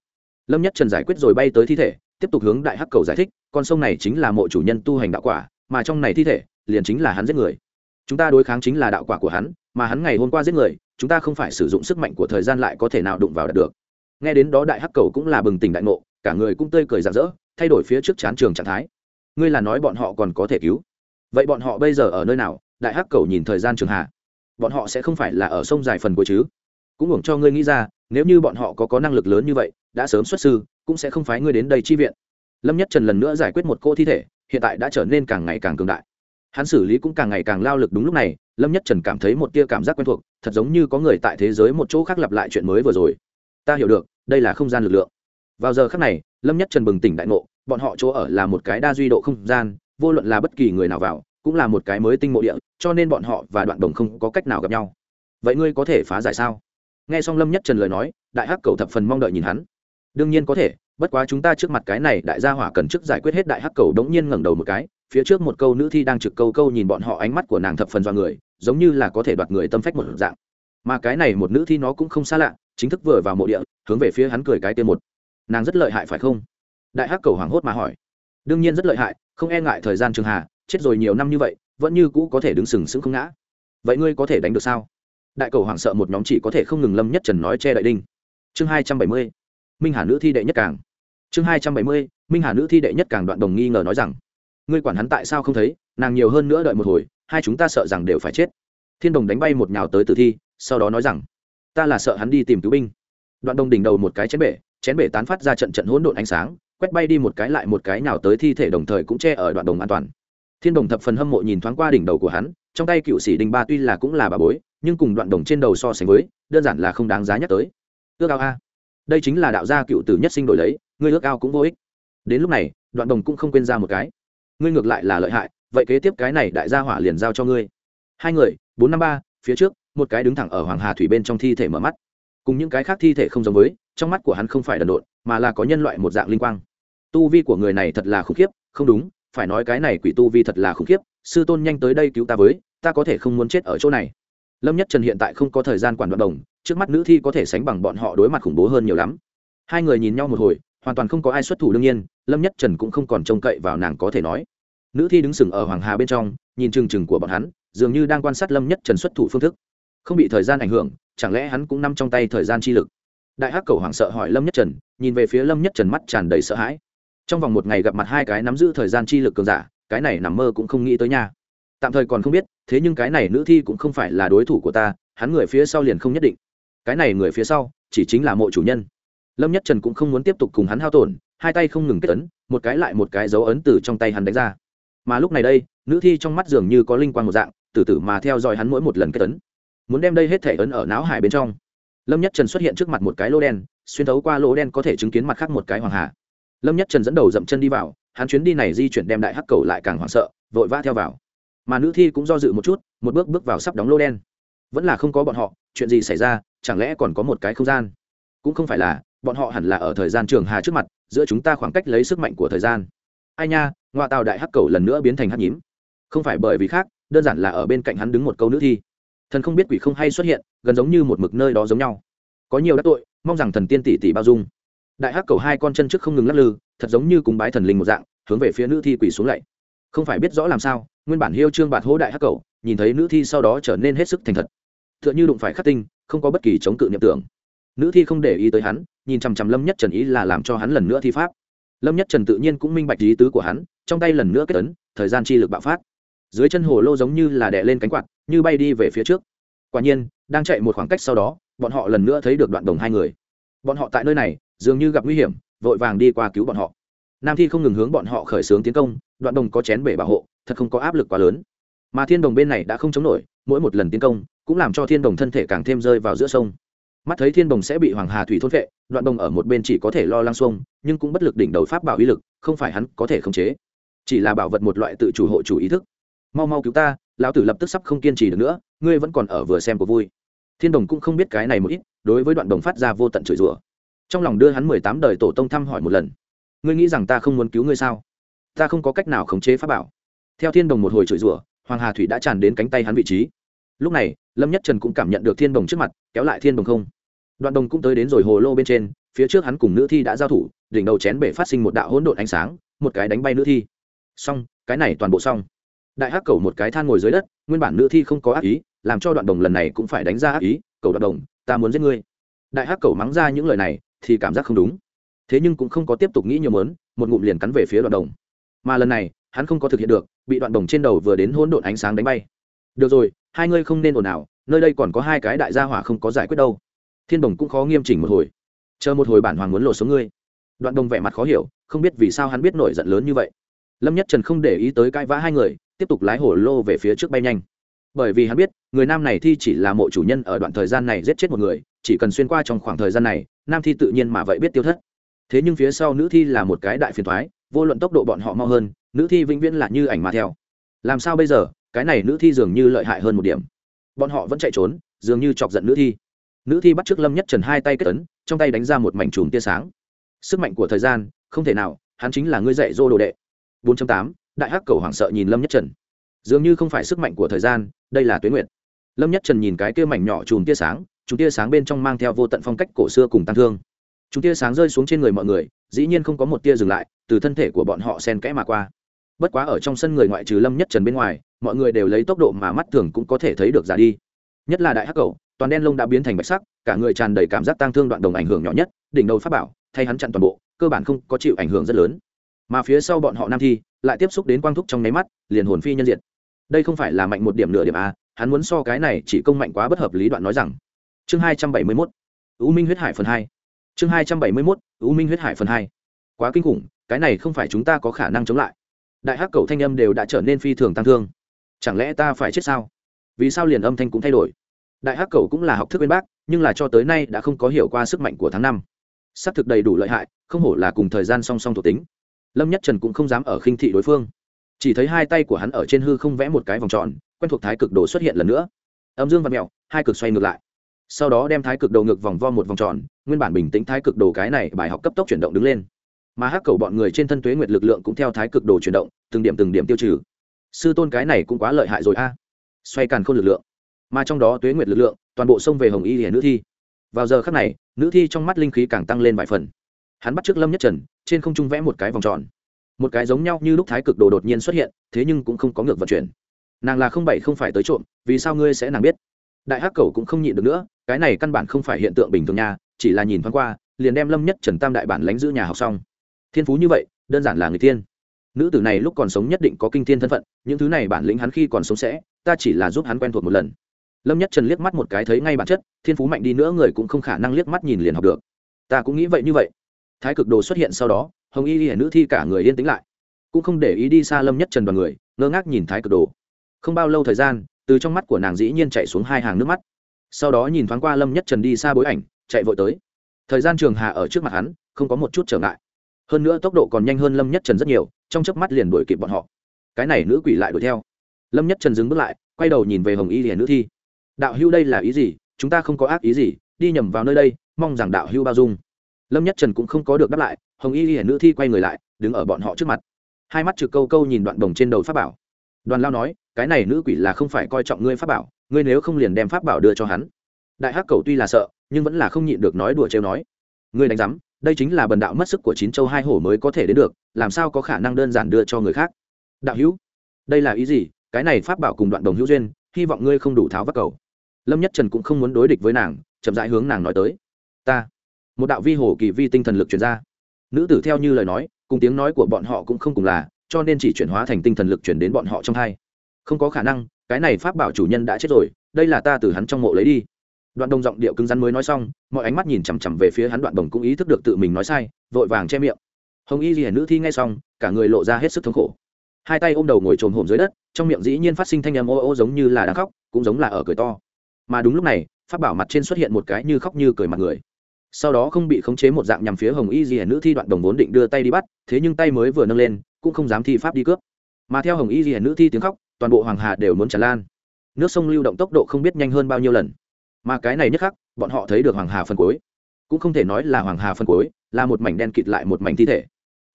Lâm nhất trần giải quyết rồi bay tới thi thể, tiếp tục hướng đại hắc cầu giải thích, con sông này chính là mộ chủ nhân tu hành đạo quả, mà trong này thi thể, liền chính là hắn giết người. Chúng ta đối kháng chính là đạo quả của hắn, mà hắn ngày hôm qua giết người chúng ta không phải sử dụng sức mạnh của thời gian lại có thể nào đụng vào đạt được. Nghe đến đó đại hắc cầu cũng là bừng tỉnh đại ngộ, cả người cũng tươi cười rạng rỡ, thay đổi phía trước chán trường trạng thái. Ngươi là nói bọn họ còn có thể cứu. Vậy bọn họ bây giờ ở nơi nào? Đại hắc cầu nhìn thời gian trường hạ. Bọn họ sẽ không phải là ở sông dài phần cuối chứ? Cũng hưởng cho ngươi nghĩ ra, nếu như bọn họ có có năng lực lớn như vậy, đã sớm xuất sư, cũng sẽ không phải ngươi đến đây chi viện. Lâm nhất trần lần nữa giải quyết một cô thi thể, hiện tại đã trở nên càng ngày càng cường đại. Hắn xử lý cũng càng ngày càng lao lực đúng lúc này lâm nhất trần cảm thấy một tia cảm giác quen thuộc, thật giống như có người tại thế giới một chỗ khác lặp lại chuyện mới vừa rồi. Ta hiểu được, đây là không gian lực lượng. Vào giờ khác này, lâm nhất trần bừng tỉnh đại ngộ, bọn họ chỗ ở là một cái đa duy độ không gian, vô luận là bất kỳ người nào vào, cũng là một cái mới tinh mộ địa, cho nên bọn họ và đoạn đồng không có cách nào gặp nhau. Vậy ngươi có thể phá giải sao? Nghe xong lâm nhất trần lời nói, đại hắc cầu thập phần mong đợi nhìn hắn. Đương nhiên có thể, bất quá chúng ta trước mặt cái này đại gia hỏa cần trước giải quyết hết đại hắc cầu đống nhiên ngẩng đầu một cái phía trước một câu nữ thi đang trực câu câu nhìn bọn họ ánh mắt của nàng thập phần do người, giống như là có thể đoạt người tâm phách một dạng. Mà cái này một nữ thi nó cũng không xa lạ, chính thức vừa vào mộ địa, hướng về phía hắn cười cái tiên một. Nàng rất lợi hại phải không? Đại hắc cầu hoảng hốt mà hỏi. Đương nhiên rất lợi hại, không e ngại thời gian trường hà, chết rồi nhiều năm như vậy, vẫn như cũ có thể đứng sừng sững không ngã. Vậy ngươi có thể đánh được sao? Đại cầu hoảng sợ một nhóm chỉ có thể không ngừng lâm nhất trần nói che đại đinh. Chương hai trăm bảy mươi, minh hà nữ thi đệ nhất càng. Chương hai trăm bảy mươi, minh hà nữ thi đệ nhất càng đoạn đồng nghi ngờ nói rằng ngươi quản hắn tại sao không thấy, nàng nhiều hơn nữa đợi một hồi, hai chúng ta sợ rằng đều phải chết. Thiên đồng đánh bay một nhào tới tử thi, sau đó nói rằng, ta là sợ hắn đi tìm cứu binh. Đoạn đồng đỉnh đầu một cái chén bể chén bể tán phát ra trận trận hỗn độn ánh sáng, quét bay đi một cái lại một cái nào tới thi thể đồng thời cũng che ở đoạn đồng an toàn. Thiên đồng thập phần hâm mộ nhìn thoáng qua đỉnh đầu của hắn, trong tay cựu sĩ đình ba tuy là cũng là bà bối, nhưng cùng đoạn đồng trên đầu so sánh với, đơn giản là không đáng giá nhắc tới. Ước ao a. Đây chính là đạo gia cựu tử nhất sinh đổi lấy, ngươi ước ao cũng vô ích. Đến lúc này, đoạn đồng cũng không quên ra một cái ngươi ngược lại là lợi hại, vậy kế tiếp cái này đại gia hỏa liền giao cho ngươi. Hai người, bốn năm ba, phía trước, một cái đứng thẳng ở hoàng hà thủy bên trong thi thể mở mắt. Cùng những cái khác thi thể không giống với, trong mắt của hắn không phải đần độn, mà là có nhân loại một dạng linh quang. Tu vi của người này thật là khủng khiếp, không đúng, phải nói cái này quỷ tu vi thật là khủng khiếp, sư tôn nhanh tới đây cứu ta với, ta có thể không muốn chết ở chỗ này. Lâm nhất trần hiện tại không có thời gian quản đoạn đồng, trước mắt nữ thi có thể sánh bằng bọn họ đối mặt khủng bố hơn nhiều lắm. Hai người nhìn nhau một hồi, hoàn toàn không có ai xuất thủ đương nhiên lâm nhất trần cũng không còn trông cậy vào nàng có thể nói nữ thi đứng sừng ở hoàng hà bên trong nhìn trừng trừng của bọn hắn dường như đang quan sát lâm nhất trần xuất thủ phương thức không bị thời gian ảnh hưởng chẳng lẽ hắn cũng nằm trong tay thời gian chi lực đại hắc cầu hoảng sợ hỏi lâm nhất trần nhìn về phía lâm nhất trần mắt tràn đầy sợ hãi trong vòng một ngày gặp mặt hai cái nắm giữ thời gian chi lực cường giả cái này nằm mơ cũng không nghĩ tới nha tạm thời còn không biết thế nhưng cái này nữ thi cũng không phải là đối thủ của ta hắn người phía sau liền không nhất định cái này người phía sau chỉ chính là mộ chủ nhân lâm nhất trần cũng không muốn tiếp tục cùng hắn hao tổn hai tay không ngừng kết ấn, một cái lại một cái dấu ấn từ trong tay hắn đánh ra. Mà lúc này đây, nữ thi trong mắt dường như có linh quan một dạng, từ từ mà theo dõi hắn mỗi một lần kết ấn. Muốn đem đây hết thể ấn ở não hải bên trong. Lâm nhất trần xuất hiện trước mặt một cái lỗ đen, xuyên thấu qua lỗ đen có thể chứng kiến mặt khác một cái hoàng hà. Lâm nhất trần dẫn đầu dậm chân đi vào, hắn chuyến đi này di chuyển đem đại hắc cầu lại càng hoảng sợ, vội vã theo vào. Mà nữ thi cũng do dự một chút, một bước bước vào sắp đóng lỗ đen. Vẫn là không có bọn họ, chuyện gì xảy ra, chẳng lẽ còn có một cái không gian? Cũng không phải là bọn họ hẳn là ở thời gian trường hà trước mặt, giữa chúng ta khoảng cách lấy sức mạnh của thời gian. Ai nha, ngoại tàu đại hắc cầu lần nữa biến thành hắc nhím. Không phải bởi vì khác, đơn giản là ở bên cạnh hắn đứng một câu nữ thi. Thần không biết quỷ không hay xuất hiện, gần giống như một mực nơi đó giống nhau. Có nhiều đắc tội, mong rằng thần tiên tỷ tỷ bao dung. Đại hắc cầu hai con chân trước không ngừng lắc lư, thật giống như cùng bái thần linh một dạng, hướng về phía nữ thi quỷ xuống lạy. Không phải biết rõ làm sao, nguyên bản hiêu trương bạt hố đại hắc cầu, nhìn thấy nữ thi sau đó trở nên hết sức thành thật. T h ư ợ n h đụng phải khắc tinh, không có bất kỳ chống cự niệm tưởng nữ thi không để ý tới hắn, nhìn chằm chằm lâm nhất trần ý là làm cho hắn lần nữa thi pháp. Lâm nhất trần tự nhiên cũng minh bạch ý tứ của hắn, trong tay lần nữa kết ấn, thời gian chi lực bạo phát. Dưới chân hồ lô giống như là đè lên cánh quạt, như bay đi về phía trước. Quả nhiên, đang chạy một khoảng cách sau đó, bọn họ lần nữa thấy được đoạn đồng hai người. Bọn họ tại nơi này, dường như gặp nguy hiểm, vội vàng đi qua cứu bọn họ. Nam thi không ngừng hướng bọn họ khởi xướng tiến công, đoạn đồng có chén bể bảo hộ, thật không có áp lực quá lớn. Mà thiên đồng bên này đã không chống nổi, mỗi một lần tiến công, cũng làm cho thiên đồng thân thể càng thêm rơi vào giữa sông mắt thấy thiên bồng sẽ bị hoàng hà thủy thôn vệ đoạn bồng ở một bên chỉ có thể lo lăng xuông, nhưng cũng bất lực đỉnh đầu pháp bảo uy lực, không phải hắn có thể khống chế. Chỉ là bảo vật một loại tự chủ hộ chủ ý thức. Mau mau cứu ta, lão tử lập tức sắp không kiên trì được nữa, ngươi vẫn còn ở vừa xem có vui. Thiên đồng cũng không biết cái này một ít, đối với đoạn đồng phát ra vô tận chửi rủa. Trong lòng đưa hắn mười tám đời tổ tông thăm hỏi một lần. Ngươi nghĩ rằng ta không muốn cứu ngươi sao? Ta không có cách nào khống chế pháp bảo. Theo thiên đồng một hồi chửi rủa, hoàng hà thủy đã tràn đến cánh tay hắn vị trí lúc này, lâm nhất trần cũng cảm nhận được thiên đồng trước mặt, kéo lại thiên đồng không. Đoạn đồng cũng tới đến rồi hồ lô bên trên, phía trước hắn cùng nữ thi đã giao thủ, đỉnh đầu chén bể phát sinh một đạo hỗn độn ánh sáng, một cái đánh bay nữ thi. Xong, cái này toàn bộ xong. Đại hắc cầu một cái than ngồi dưới đất, nguyên bản nữ thi không có ác ý, làm cho đoạn đồng lần này cũng phải đánh ra ác ý cầu đoạn đồng, ta muốn giết ngươi. Đại hắc cầu mắng ra những lời này, thì cảm giác không đúng. Thế nhưng cũng không có tiếp tục nghĩ nhiều mớn một ngụm liền cắn về phía đoạn đồng. Mà lần này, hắn không có thực hiện được, bị đoạn đồng trên đầu vừa đến hỗn độn ánh sáng đánh bay. Được rồi hai ngươi không nên ồn ào, nơi đây còn có hai cái đại gia hỏa không có giải quyết đâu. Thiên đồng cũng khó nghiêm chỉnh một hồi. Chờ một hồi bản hoàng muốn lộ số ngươi. Đoạn đồng vẻ mặt khó hiểu, không biết vì sao hắn biết nổi giận lớn như vậy. Lâm nhất trần không để ý tới cãi vã hai người, tiếp tục lái hổ lô về phía trước bay nhanh. Bởi vì hắn biết, người nam này thi chỉ là mộ chủ nhân ở đoạn thời gian này giết chết một người, chỉ cần xuyên qua trong khoảng thời gian này, nam thi tự nhiên mà vậy biết tiêu thất. Thế nhưng phía sau nữ thi là một cái đại phiền thoái vô luận tốc độ bọn họ mau hơn, nữ thi vĩnh viễn là như ảnh mà theo. Làm sao bây giờ? cái này nữ thi dường như lợi hại hơn một điểm. Bọn họ vẫn chạy trốn dường như chọc giận nữ thi. Nữ thi bắt t r ư ớ c lâm nhất trần hai tay kết tấn trong tay đánh ra một mảnh chùm tia sáng. Sức mạnh của thời gian không thể nào hắn chính là ngươi dạy dô đồ đệ. 4.8, đại hắc cầu hoảng sợ nhìn lâm nhất trần. Dường như không phải sức mạnh của thời gian đây là tuế nguyện lâm nhất trần nhìn cái kia mảnh nhỏ chùm tia sáng chùm tia sáng bên trong mang theo vô tận phong cách cổ xưa cùng tăng thương. Chùm tia sáng rơi xuống trên người mọi người dĩ nhiên không có một tia dừng lại từ thân thể của bọn họ sen kẽ mà qua bất quá ở trong sân người ngoại trừ lâm nhất trần bên ngoài, mọi người đều lấy tốc độ mà mắt thường cũng có thể thấy được ra đi. Nhất là đại hắc cầu toàn đen lông đã biến thành bạch sắc, cả người tràn đầy cảm giác tang thương đoạn đồng ảnh hưởng nhỏ nhất, đỉnh đầu pháp bảo, thay hắn chặn toàn bộ, cơ bản không có chịu ảnh hưởng rất lớn. Mà phía sau bọn họ nam thi, lại tiếp xúc đến quang thúc trong nháy mắt, liền hồn phi nhân diện đây không phải là mạnh một điểm nửa điểm a hắn muốn so cái này chỉ công mạnh quá bất hợp lý đoạn nói rằng. Chương hai trăm bảy mươi mốt, u minh huyết hải phần hai. Chương hai trăm bảy mươi mốt, u minh huyết hải phần hai. Quá kinh khủng, cái này không phải chúng ta có khả năng chống lại đại hắc cầu thanh âm đều đã trở nên phi thường tăng thương. Chẳng lẽ ta phải chết sao? Vì sao liền âm thanh cũng thay đổi? Đại hắc cầu cũng là học thức bên bác, nhưng là cho tới nay đã không có hiểu qua sức mạnh của tháng năm. S ắ c thực đầy đủ lợi hại, không hổ là cùng thời gian song song thuộc tính. Lâm nhất trần cũng không dám ở khinh thị đối phương. Chỉ thấy hai tay của hắn ở trên hư không vẽ một cái vòng tròn, quen thuộc thái cực đồ xuất hiện lần nữa. Âm dương và mẹo hai cực xoay ngược lại. Sau đó đem thái cực đồ ngược vòng vo một vòng tròn, nguyên bản bình tĩnh thái cực đồ cái này bài học cấp tốc chuyển động đứng lên mà hắc cầu bọn người trên thân tuế nguyệt lực lượng cũng theo thái cực đồ chuyển động, từng điểm từng điểm tiêu trừ. Sư tôn cái này cũng quá lợi hại rồi a. Xoay càn không lực lượng. Mà trong đó tuế nguyệt lực lượng, toàn bộ xông về hồng y hiển nữ thi. Vào giờ khắc này, nữ thi trong mắt linh khí càng tăng lên vài phần. Hắn bắt trước lâm nhất trần, trên không trung vẽ một cái vòng tròn. Một cái giống nhau như lúc thái cực đồ đột nhiên xuất hiện, thế nhưng cũng không có ngược vận chuyển. Nàng là không bảy không phải tới trộm, vì sao ngươi sẽ nàng biết? Đại hắc cầu cũng không nhịn được nữa, cái này căn bản không phải hiện tượng bình thường nhà chỉ là nhìn thoáng qua, liền đem lâm nhất trần tam đại bản lánh giữ nhà học xong thiên phú như vậy, đơn giản là người tiên nữ tử này lúc còn sống nhất định có kinh thiên thân phận, những thứ này bản lĩnh hắn khi còn sống sẽ, ta chỉ là giúp hắn quen thuộc một lần. Lâm nhất trần liếc mắt một cái thấy ngay bản chất, thiên phú mạnh đi nữa người cũng không khả năng liếc mắt nhìn liền học được. Ta cũng nghĩ vậy như vậy. Thái cực đồ xuất hiện sau đó, hồng y hiển nữ thi cả người yên tĩnh lại. Cũng không để ý đi xa lâm nhất trần đoàn người, ngơ ngác nhìn thái cực đồ. Không bao lâu thời gian, từ trong mắt của nàng dĩ nhiên chạy xuống hai hàng nước mắt. Sau đó nhìn thoáng qua lâm nhất trần đi xa bối ảnh, chạy vội tới. Thời gian trường hà ở trước mặt hắn, không có một chút trở ngại hơn nữa tốc độ còn nhanh hơn lâm nhất trần rất nhiều, trong chớp mắt liền đuổi kịp bọn họ. Cái này nữ quỷ lại đuổi theo. Lâm nhất trần dừng bước lại, quay đầu nhìn về hồng y liền nữ thi. Đạo hưu đây là ý gì? Chúng ta không có ác ý gì, đi nhầm vào nơi đây, mong rằng đạo hưu bao dung. Lâm nhất trần cũng không có được đáp lại, hồng y liền nữ thi quay người lại, đứng ở bọn họ trước mặt. Hai mắt trực câu câu nhìn đoạn đồng trên đầu pháp bảo. Đoàn lao nói, cái này nữ quỷ là không phải coi trọng ngươi pháp bảo, ngươi nếu không liền đem pháp bảo đưa cho hắn. Đại hắc cầu tuy là sợ, nhưng vẫn là không nhịn được nói đùa trêu nói. Ngươi đánh rắm đây chính là bần đạo mất sức của chín châu hai hổ mới có thể đến được, làm sao có khả năng đơn giản đưa cho người khác? Đạo hữu, đây là ý gì? Cái này pháp bảo cùng đoạn đồng hữu duyên, hy vọng ngươi không đủ tháo vác cầu. Lâm nhất trần cũng không muốn đối địch với nàng, chậm rãi hướng nàng nói tới. Ta, một đạo vi hổ kỳ vi tinh thần lực chuyển ra. Nữ tử theo như lời nói, cùng tiếng nói của bọn họ cũng không cùng là, cho nên chỉ chuyển hóa thành tinh thần lực chuyển đến bọn họ trong hai. Không có khả năng, cái này pháp bảo chủ nhân đã chết rồi, đây là ta từ hắn trong mộ lấy đi đoạn đồng giọng điệu cứng rắn mới nói xong, mọi ánh mắt nhìn chằm chằm về phía hắn đoạn đồng cũng ý thức được tự mình nói sai, vội vàng che miệng. Hồng y ghi hẻ nữ thi nghe xong, cả người lộ ra hết sức thống khổ. Hai tay ôm đầu ngồi trồm hổm dưới đất, trong miệng dĩ nhiên phát sinh thanh âm ô ô giống như là đang khóc, cũng giống là ở cười to. Mà đúng lúc này phát bảo mặt trên xuất hiện một cái như khóc như cười mặt người. Sau đó không bị khống chế một dạng nhằm phía hồng y ghi nữ thi đoạn đồng vốn định đưa tay đi bắt, thế nhưng tay mới vừa nâng lên, cũng không dám thi pháp đi cướp. Mà theo hồng y ghi nữ thi tiếng khóc, toàn bộ hoàng hà đều muốn tràn lan. Nước sông lưu động tốc độ không biết nhanh hơn bao nhiêu lần mà cái này nhất khắc, bọn họ thấy được hoàng hà phân cuối. Cũng không thể nói là hoàng hà phân cuối, là một mảnh đen kịt lại một mảnh thi thể.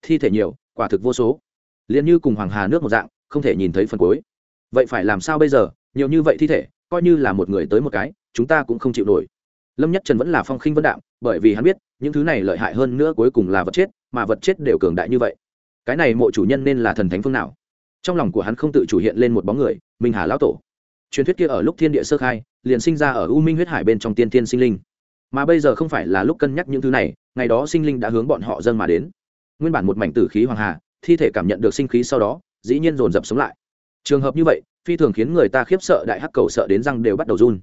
Thi thể nhiều, quả thực vô số. Liền như cùng hoàng hà nước một dạng, không thể nhìn thấy phần cuối. Vậy phải làm sao bây giờ? Nhiều như vậy thi thể, coi như là một người tới một cái, chúng ta cũng không chịu nổi. Lâm nhất trần vẫn là phong khinh vân đạm, bởi vì hắn biết, những thứ này lợi hại hơn nữa cuối cùng là vật chết, mà vật chết đều cường đại như vậy. Cái này mộ chủ nhân nên là thần thánh phương nào? Trong lòng của hắn không tự chủ hiện lên một bóng người, minh hà lão tổ truyền thuyết kia ở lúc thiên địa sơ khai, liền sinh ra ở u minh huyết hải bên trong tiên tiên sinh linh. Mà bây giờ không phải là lúc cân nhắc những thứ này, ngày đó sinh linh đã hướng bọn họ dâng mà đến. Nguyên bản một mảnh tử khí hoàng hà, thi thể cảm nhận được sinh khí sau đó, dĩ nhiên dồn dập sống lại. Trường hợp như vậy, phi thường khiến người ta khiếp sợ, đại hắc cầu sợ đến răng đều bắt đầu run.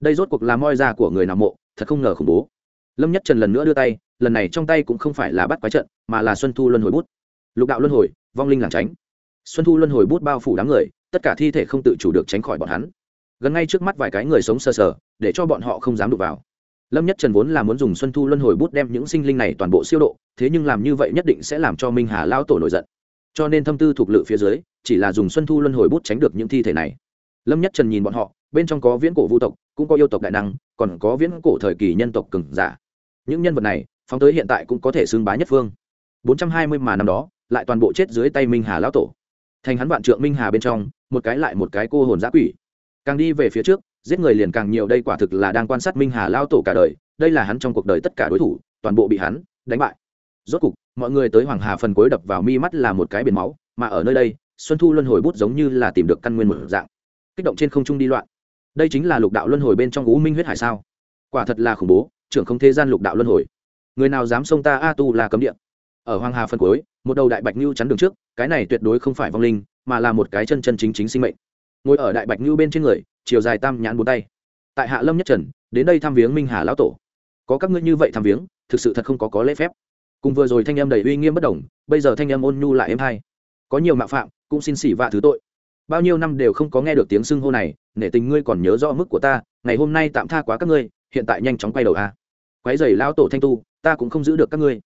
Đây rốt cuộc là moi ra của người nào mộ, thật không ngờ khủng bố. Lâm nhất trần lần nữa đưa tay, lần này trong tay cũng không phải là bắt quái trận, mà là xuân thu luân hồi bút. Lục đạo luân hồi, vong linh làng tránh. Xuân thu luân hồi bút bao phủ đám người tất cả thi thể không tự chủ được tránh khỏi bọn hắn. Gần ngay trước mắt vài cái người sống sờ sờ, để cho bọn họ không dám đụng vào. Lâm nhất trần vốn là muốn dùng xuân thu luân hồi bút đem những sinh linh này toàn bộ siêu độ, thế nhưng làm như vậy nhất định sẽ làm cho minh hà lao tổ nổi giận. Cho nên thâm tư thuộc lự phía dưới, chỉ là dùng xuân thu luân hồi bút tránh được những thi thể này. Lâm nhất trần nhìn bọn họ, bên trong có viễn cổ vu tộc, cũng có yêu tộc đại năng, còn có viễn cổ thời kỳ nhân tộc cường giả. Những nhân vật này, phóng tới hiện tại cũng có thể xưng bá nhất phương. 420 mà năm đó, lại toàn bộ chết dưới tay minh hà lão tổ. Thành hắn vạn trượng minh hà bên trong một cái lại một cái cô hồn giã quỷ. Càng đi về phía trước, giết người liền càng nhiều, đây quả thực là đang quan sát minh hà lao tổ cả đời, đây là hắn trong cuộc đời tất cả đối thủ, toàn bộ bị hắn đánh bại. Rốt cục, mọi người tới hoàng hà phần cuối đập vào mi mắt là một cái biển máu, mà ở nơi đây, xuân thu luân hồi bút giống như là tìm được căn nguyên mở dạng. Kích động trên không trung đi loạn. Đây chính là lục đạo luân hồi bên trong ú minh huyết hải sao? Quả thật là khủng bố, trưởng không thế gian lục đạo luân hồi. Người nào dám xông ta, a tu là cấm điện ở hoàng hà phân cuối, một đầu đại bạch ngưu chắn đường trước, cái này tuyệt đối không phải vong linh, mà là một cái chân chân chính chính sinh mệnh. Ngồi ở đại bạch ngưu bên trên người, chiều dài tam nhãn bốn tay. Tại hạ lâm nhất trần, đến đây thăm viếng minh hà lão tổ. Có các ngươi như vậy thăm viếng, thực sự thật không có có lễ phép. Cùng vừa rồi thanh em đầy uy nghiêm bất đồng, bây giờ thanh em ôn nhu lại em hai có nhiều mạo phạm, cũng xin xỉ vạ thứ tội. Bao nhiêu năm đều không có nghe được tiếng xưng hô này, nể tình ngươi còn nhớ rõ mức của ta, ngày hôm nay tạm tha quá các ngươi, hiện tại nhanh chóng quay đầu a. À. quái dày lão tổ thanh tu, ta cũng không giữ được các ngươi.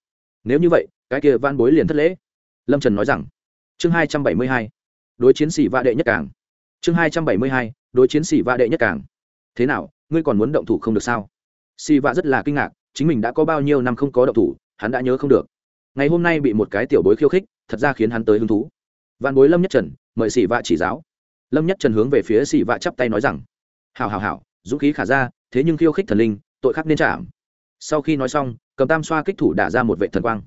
Nếu như vậy cái kia van bối liền thất lễ. Lâm trần nói rằng, chương hai trăm bảy mươi hai, đối chiến sĩ vạ đệ nhất cảng chương hai trăm bảy mươi hai, đối chiến sĩ vạ đệ nhất cảng thế nào, ngươi còn muốn động thủ không được sao? Sĩ vạ rất là kinh ngạc, chính mình đã có bao nhiêu năm không có động thủ, hắn đã nhớ không được. Ngày hôm nay bị một cái tiểu bối khiêu khích, thật ra khiến hắn tới hứng thú. Văn bối lâm nhất trần, mời sĩ vạ chỉ giáo. Lâm nhất trần hướng về phía sĩ vạ chắp tay nói rằng hào hào hào dũng khí khả ra, thế nhưng khiêu khích thần linh, tội khắc nên chạm. Sau khi nói xong, cầm tam xoa kích thủ đả ra một vệ thần quang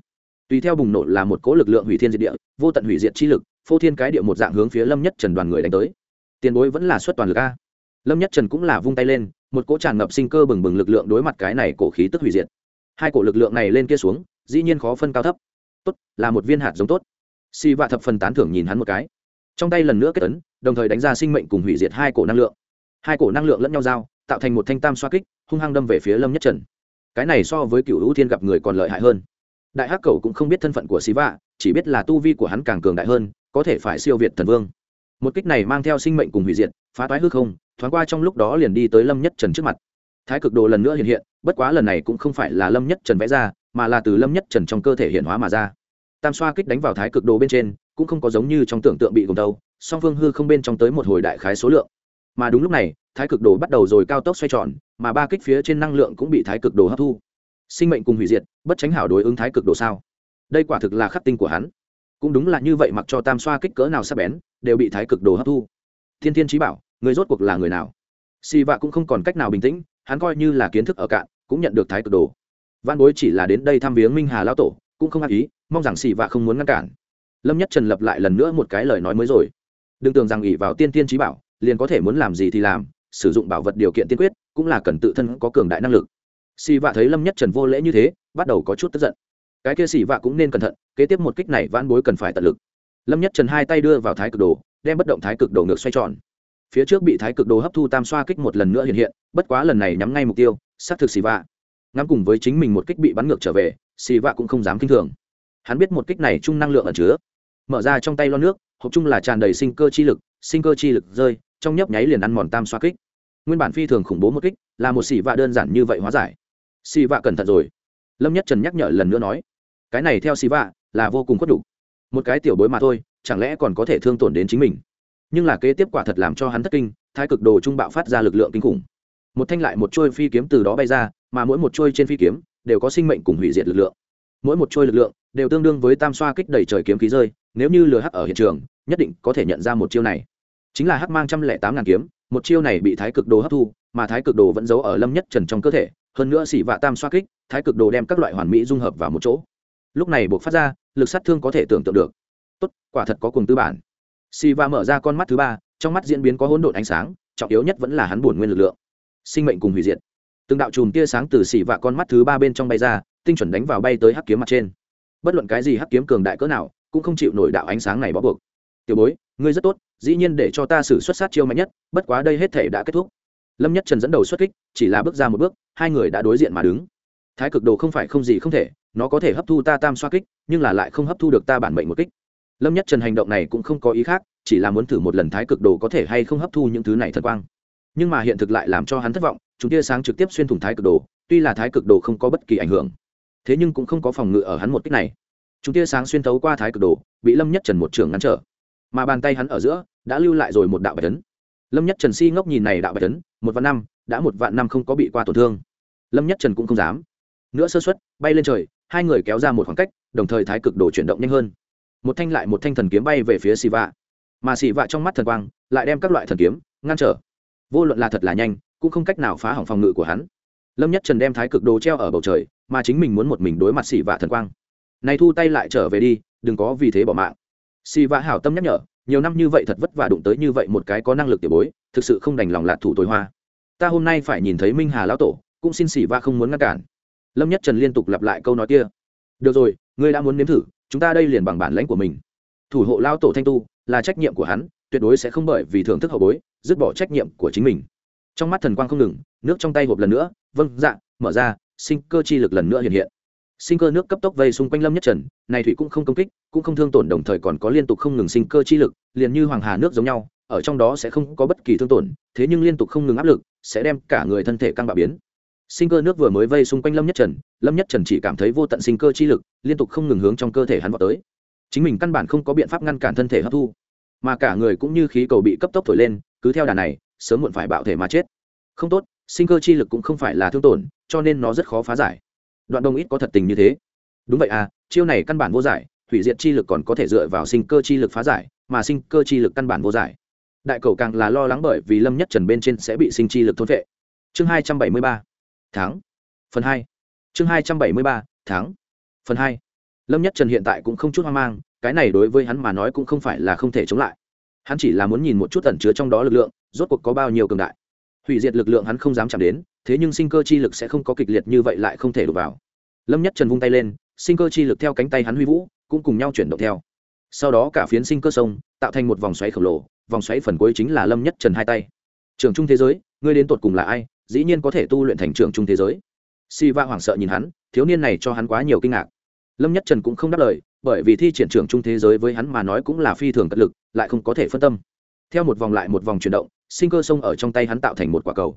tùy theo bùng nổ là một cỗ lực lượng hủy thiên diệt địa, vô tận hủy diệt chi lực, phô thiên cái địa một dạng hướng phía lâm nhất trần đoàn người đánh tới. Tiền bối vẫn là xuất toàn lực a. Lâm nhất trần cũng là vung tay lên, một cỗ tràn ngập sinh cơ bừng bừng lực lượng đối mặt cái này cổ khí tức hủy diệt. Hai cổ lực lượng này lên kia xuống, dĩ nhiên khó phân cao thấp. Tốt, là một viên hạt giống tốt. Si vạ thập phần tán thưởng nhìn hắn một cái. Trong tay lần nữa kết tấn đồng thời đánh ra sinh mệnh cùng hủy diệt hai cổ năng lượng. Hai cổ năng lượng lẫn nhau giao, tạo thành một thanh tam xoa kích, hung hăng đâm về phía lâm nhất trần. Cái này so với cựu u thiên gặp người còn lợi hại hơn đại hắc cầu cũng không biết thân phận của siva chỉ biết là tu vi của hắn càng cường đại hơn, có thể phải siêu việt thần vương. Một kích này mang theo sinh mệnh cùng hủy diệt, phá toái hư không, thoáng qua trong lúc đó liền đi tới lâm nhất trần trước mặt. Thái cực đồ lần nữa hiện hiện, bất quá lần này cũng không phải là lâm nhất trần vẽ ra, mà là từ lâm nhất trần trong cơ thể hiện hóa mà ra. Tam xoa kích đánh vào thái cực đồ bên trên, cũng không có giống như trong tưởng tượng bị gồng đầu, song phương hư không bên trong tới một hồi đại khái số lượng. Mà đúng lúc này, thái cực đồ bắt đầu rồi cao tốc xoay tròn, mà ba kích phía trên năng lượng cũng bị thái cực đồ hấp thu sinh mệnh cùng hủy diệt, bất tránh hảo đối ứng thái cực đồ sao? Đây quả thực là khắc tinh của hắn. Cũng đúng là như vậy mặc cho tam xoa kích cỡ nào sắp bén, đều bị thái cực đồ hấp thu. Thiên thiên trí bảo, người rốt cuộc là người nào? Xì vạ cũng không còn cách nào bình tĩnh, hắn coi như là kiến thức ở cạn, cũng nhận được thái cực đồ. Văn bối chỉ là đến đây thăm viếng minh hà lão tổ, cũng không ác ý, mong rằng xì vạ không muốn ngăn cản. Lâm nhất trần lập lại lần nữa một cái lời nói mới rồi. Đừng tưởng rằng ỷ vào tiên tiên trí bảo, liền có thể muốn làm gì thì làm, sử dụng bảo vật điều kiện tiên quyết, cũng là cần tự thân có cường đại năng lực xì vạ thấy lâm nhất trần vô lễ như thế, bắt đầu có chút tức giận. Cái kia xì vạ cũng nên cẩn thận, kế tiếp một kích này vãn bối cần phải tận lực. Lâm nhất trần hai tay đưa vào thái cực đồ, đem bất động thái cực đồ ngược xoay tròn. Phía trước bị thái cực đồ hấp thu tam xoa kích một lần nữa hiện hiện, bất quá lần này nhắm ngay mục tiêu, xác thực xì vạ. Ngắm cùng với chính mình một kích bị bắn ngược trở về, xì vạ cũng không dám kinh thường. Hắn biết một kích này chung năng lượng ẩn chứa. Mở ra trong tay lo nước, hộp chung là tràn đầy sinh cơ chi lực, sinh cơ chi lực rơi, trong nhấp nháy liền ăn mòn tam xoa kích. Nguyên bản phi thường khủng bố một kích, là một xỉ vạ đơn giản như vậy hóa giải si vạ cẩn thận rồi. Lâm nhất trần nhắc nhở lần nữa nói, cái này theo si vạ là vô cùng khuất đủ. một cái tiểu bối mà thôi, chẳng lẽ còn có thể thương tổn đến chính mình? Nhưng là kế tiếp quả thật làm cho hắn thất kinh, thái cực đồ trung bạo phát ra lực lượng kinh khủng. Một thanh lại một trôi phi kiếm từ đó bay ra, mà mỗi một trôi trên phi kiếm đều có sinh mệnh cùng hủy diệt lực lượng. Mỗi một trôi lực lượng đều tương đương với tam xoa kích đẩy trời kiếm khí rơi, nếu như lừa hắc ở hiện trường, nhất định có thể nhận ra một chiêu này. Chính là hắc mang trăm lẻ tám ngàn kiếm, một chiêu này bị thái cực đồ hấp thu, mà thái cực đồ vẫn giấu ở lâm nhất trần trong cơ thể hơn nữa xỉ vạ tam xoa kích, thái cực đồ đem các loại hoàn mỹ dung hợp vào một chỗ. Lúc này buộc phát ra, lực sát thương có thể tưởng tượng được. Tốt, quả thật có cùng tư bản. Xỉ vạ mở ra con mắt thứ ba, trong mắt diễn biến có hỗn độn ánh sáng, trọng yếu nhất vẫn là hắn bổn nguyên lực lượng. Sinh mệnh cùng hủy diệt. Từng đạo chùm tia sáng từ xỉ vạ con mắt thứ ba bên trong bay ra, tinh chuẩn đánh vào bay tới hắc kiếm mặt trên. Bất luận cái gì hắc kiếm cường đại cỡ nào, cũng không chịu nổi đạo ánh sáng này bó buộc. Tiểu bối, ngươi rất tốt, dĩ nhiên để cho ta xử xuất sát chiêu mạnh nhất, bất quá đây hết thể đã kết thúc lâm nhất trần dẫn đầu xuất kích, chỉ là bước ra một bước, hai người đã đối diện mà đứng. Thái cực đồ không phải không gì không thể, nó có thể hấp thu ta tam xoa kích, nhưng là lại không hấp thu được ta bản mệnh một kích. Lâm nhất trần hành động này cũng không có ý khác, chỉ là muốn thử một lần thái cực đồ có thể hay không hấp thu những thứ này thật quang. Nhưng mà hiện thực lại làm cho hắn thất vọng, chúng tia sáng trực tiếp xuyên thủng thái cực đồ, tuy là thái cực đồ không có bất kỳ ảnh hưởng, thế nhưng cũng không có phòng ngự ở hắn một kích này. Chúng tia sáng xuyên thấu qua thái cực đồ, bị lâm nhất trần một trường ngăn trở. Mà bàn tay hắn ở giữa, đã lưu lại rồi một đạo bạch tấn lâm nhất trần si ngốc nhìn này đạo bạch tấn một vạn năm, đã một vạn năm không có bị qua tổn thương. Lâm nhất trần cũng không dám. Nữa sơ xuất bay lên trời, hai người kéo ra một khoảng cách, đồng thời thái cực đồ chuyển động nhanh hơn. Một thanh lại một thanh thần kiếm bay về phía xì vạ mà xì vạ trong mắt thần quang, lại đem các loại thần kiếm, ngăn trở. Vô luận là thật là nhanh, cũng không cách nào phá hỏng phòng ngự của hắn. Lâm nhất trần đem thái cực đồ treo ở bầu trời, mà chính mình muốn một mình đối mặt xì vạ thần quang. Này thu tay lại trở về đi, đừng có vì thế bỏ mạng. Xì vạ hảo tâm nhắc nhở nhiều năm như vậy thật vất vả đụng tới như vậy một cái có năng lực tiểu bối, thực sự không đành lòng lạc thủ tối hoa. Ta hôm nay phải nhìn thấy minh hà lão tổ, cũng xin xỉ va không muốn ngăn cản. Lâm nhất trần liên tục lặp lại câu nói kia. Được rồi, ngươi đã muốn nếm thử, chúng ta đây liền bằng bản lãnh của mình. Thủ hộ lao tổ thanh tu, là trách nhiệm của hắn, tuyệt đối sẽ không bởi vì thưởng thức hậu bối, dứt bỏ trách nhiệm của chính mình. Trong mắt thần quang không ngừng, nước trong tay hộp lần nữa vâng dạ mở ra, sinh cơ chi lực lần nữa hiện hiện sinh cơ nước cấp tốc vây xung quanh lâm nhất trần, này thủy cũng không công kích, cũng không thương tổn đồng thời còn có liên tục không ngừng sinh cơ chi lực, liền như hoàng hà nước giống nhau, ở trong đó sẽ không có bất kỳ thương tổn, thế nhưng liên tục không ngừng áp lực, sẽ đem cả người thân thể căng bạo biến. Sinh cơ nước vừa mới vây xung quanh lâm nhất trần, lâm nhất trần chỉ cảm thấy vô tận sinh cơ chi lực, liên tục không ngừng hướng trong cơ thể hắn vào tới. Chính mình căn bản không có biện pháp ngăn cản thân thể hấp thu, mà cả người cũng như khí cầu bị cấp tốc thổi lên, cứ theo đà này, sớm muộn phải bạo thể mà chết. Không tốt, sinh cơ chi lực cũng không phải là thương tổn, cho nên nó rất khó phá giải đoạn đông ít có thật tình như thế. Đúng vậy à chiêu này căn bản vô giải, hủy diệt chi lực còn có thể dựa vào sinh cơ chi lực phá giải, mà sinh cơ chi lực căn bản vô giải. Đại cầu càng là lo lắng bởi vì lâm nhất trần bên trên sẽ bị sinh chi lực thôn vệ chương hai trăm bảy mươi ba tháng phần hai. Chương hai trăm bảy mươi ba tháng phần hai. Lâm nhất trần hiện tại cũng không chút hoang mang, cái này đối với hắn mà nói cũng không phải là không thể chống lại. Hắn chỉ là muốn nhìn một chút ẩn chứa trong đó lực lượng, rốt cuộc có bao nhiêu cường đại hủy diệt lực lượng hắn không dám chạm đến, thế nhưng sinh cơ chi lực sẽ không có kịch liệt như vậy lại không thể đụng vào. Lâm nhất trần vung tay lên, sinh cơ chi lực theo cánh tay hắn huy vũ, cũng cùng nhau chuyển động theo. Sau đó cả phiến sinh cơ sông tạo thành một vòng xoáy khổng lồ, vòng xoáy phần cuối chính là lâm nhất trần hai tay. Trường trung thế giới, ngươi đến tột cùng là ai? Dĩ nhiên có thể tu luyện thành trường trung thế giới. Si va hoảng sợ nhìn hắn, thiếu niên này cho hắn quá nhiều kinh ngạc. Lâm nhất trần cũng không đáp lời, bởi vì thi triển trường trung thế giới với hắn mà nói cũng là phi thường cất lực, lại không có thể phân tâm. Theo một vòng lại một vòng chuyển động sinh cơ sông ở trong tay hắn tạo thành một quả cầu.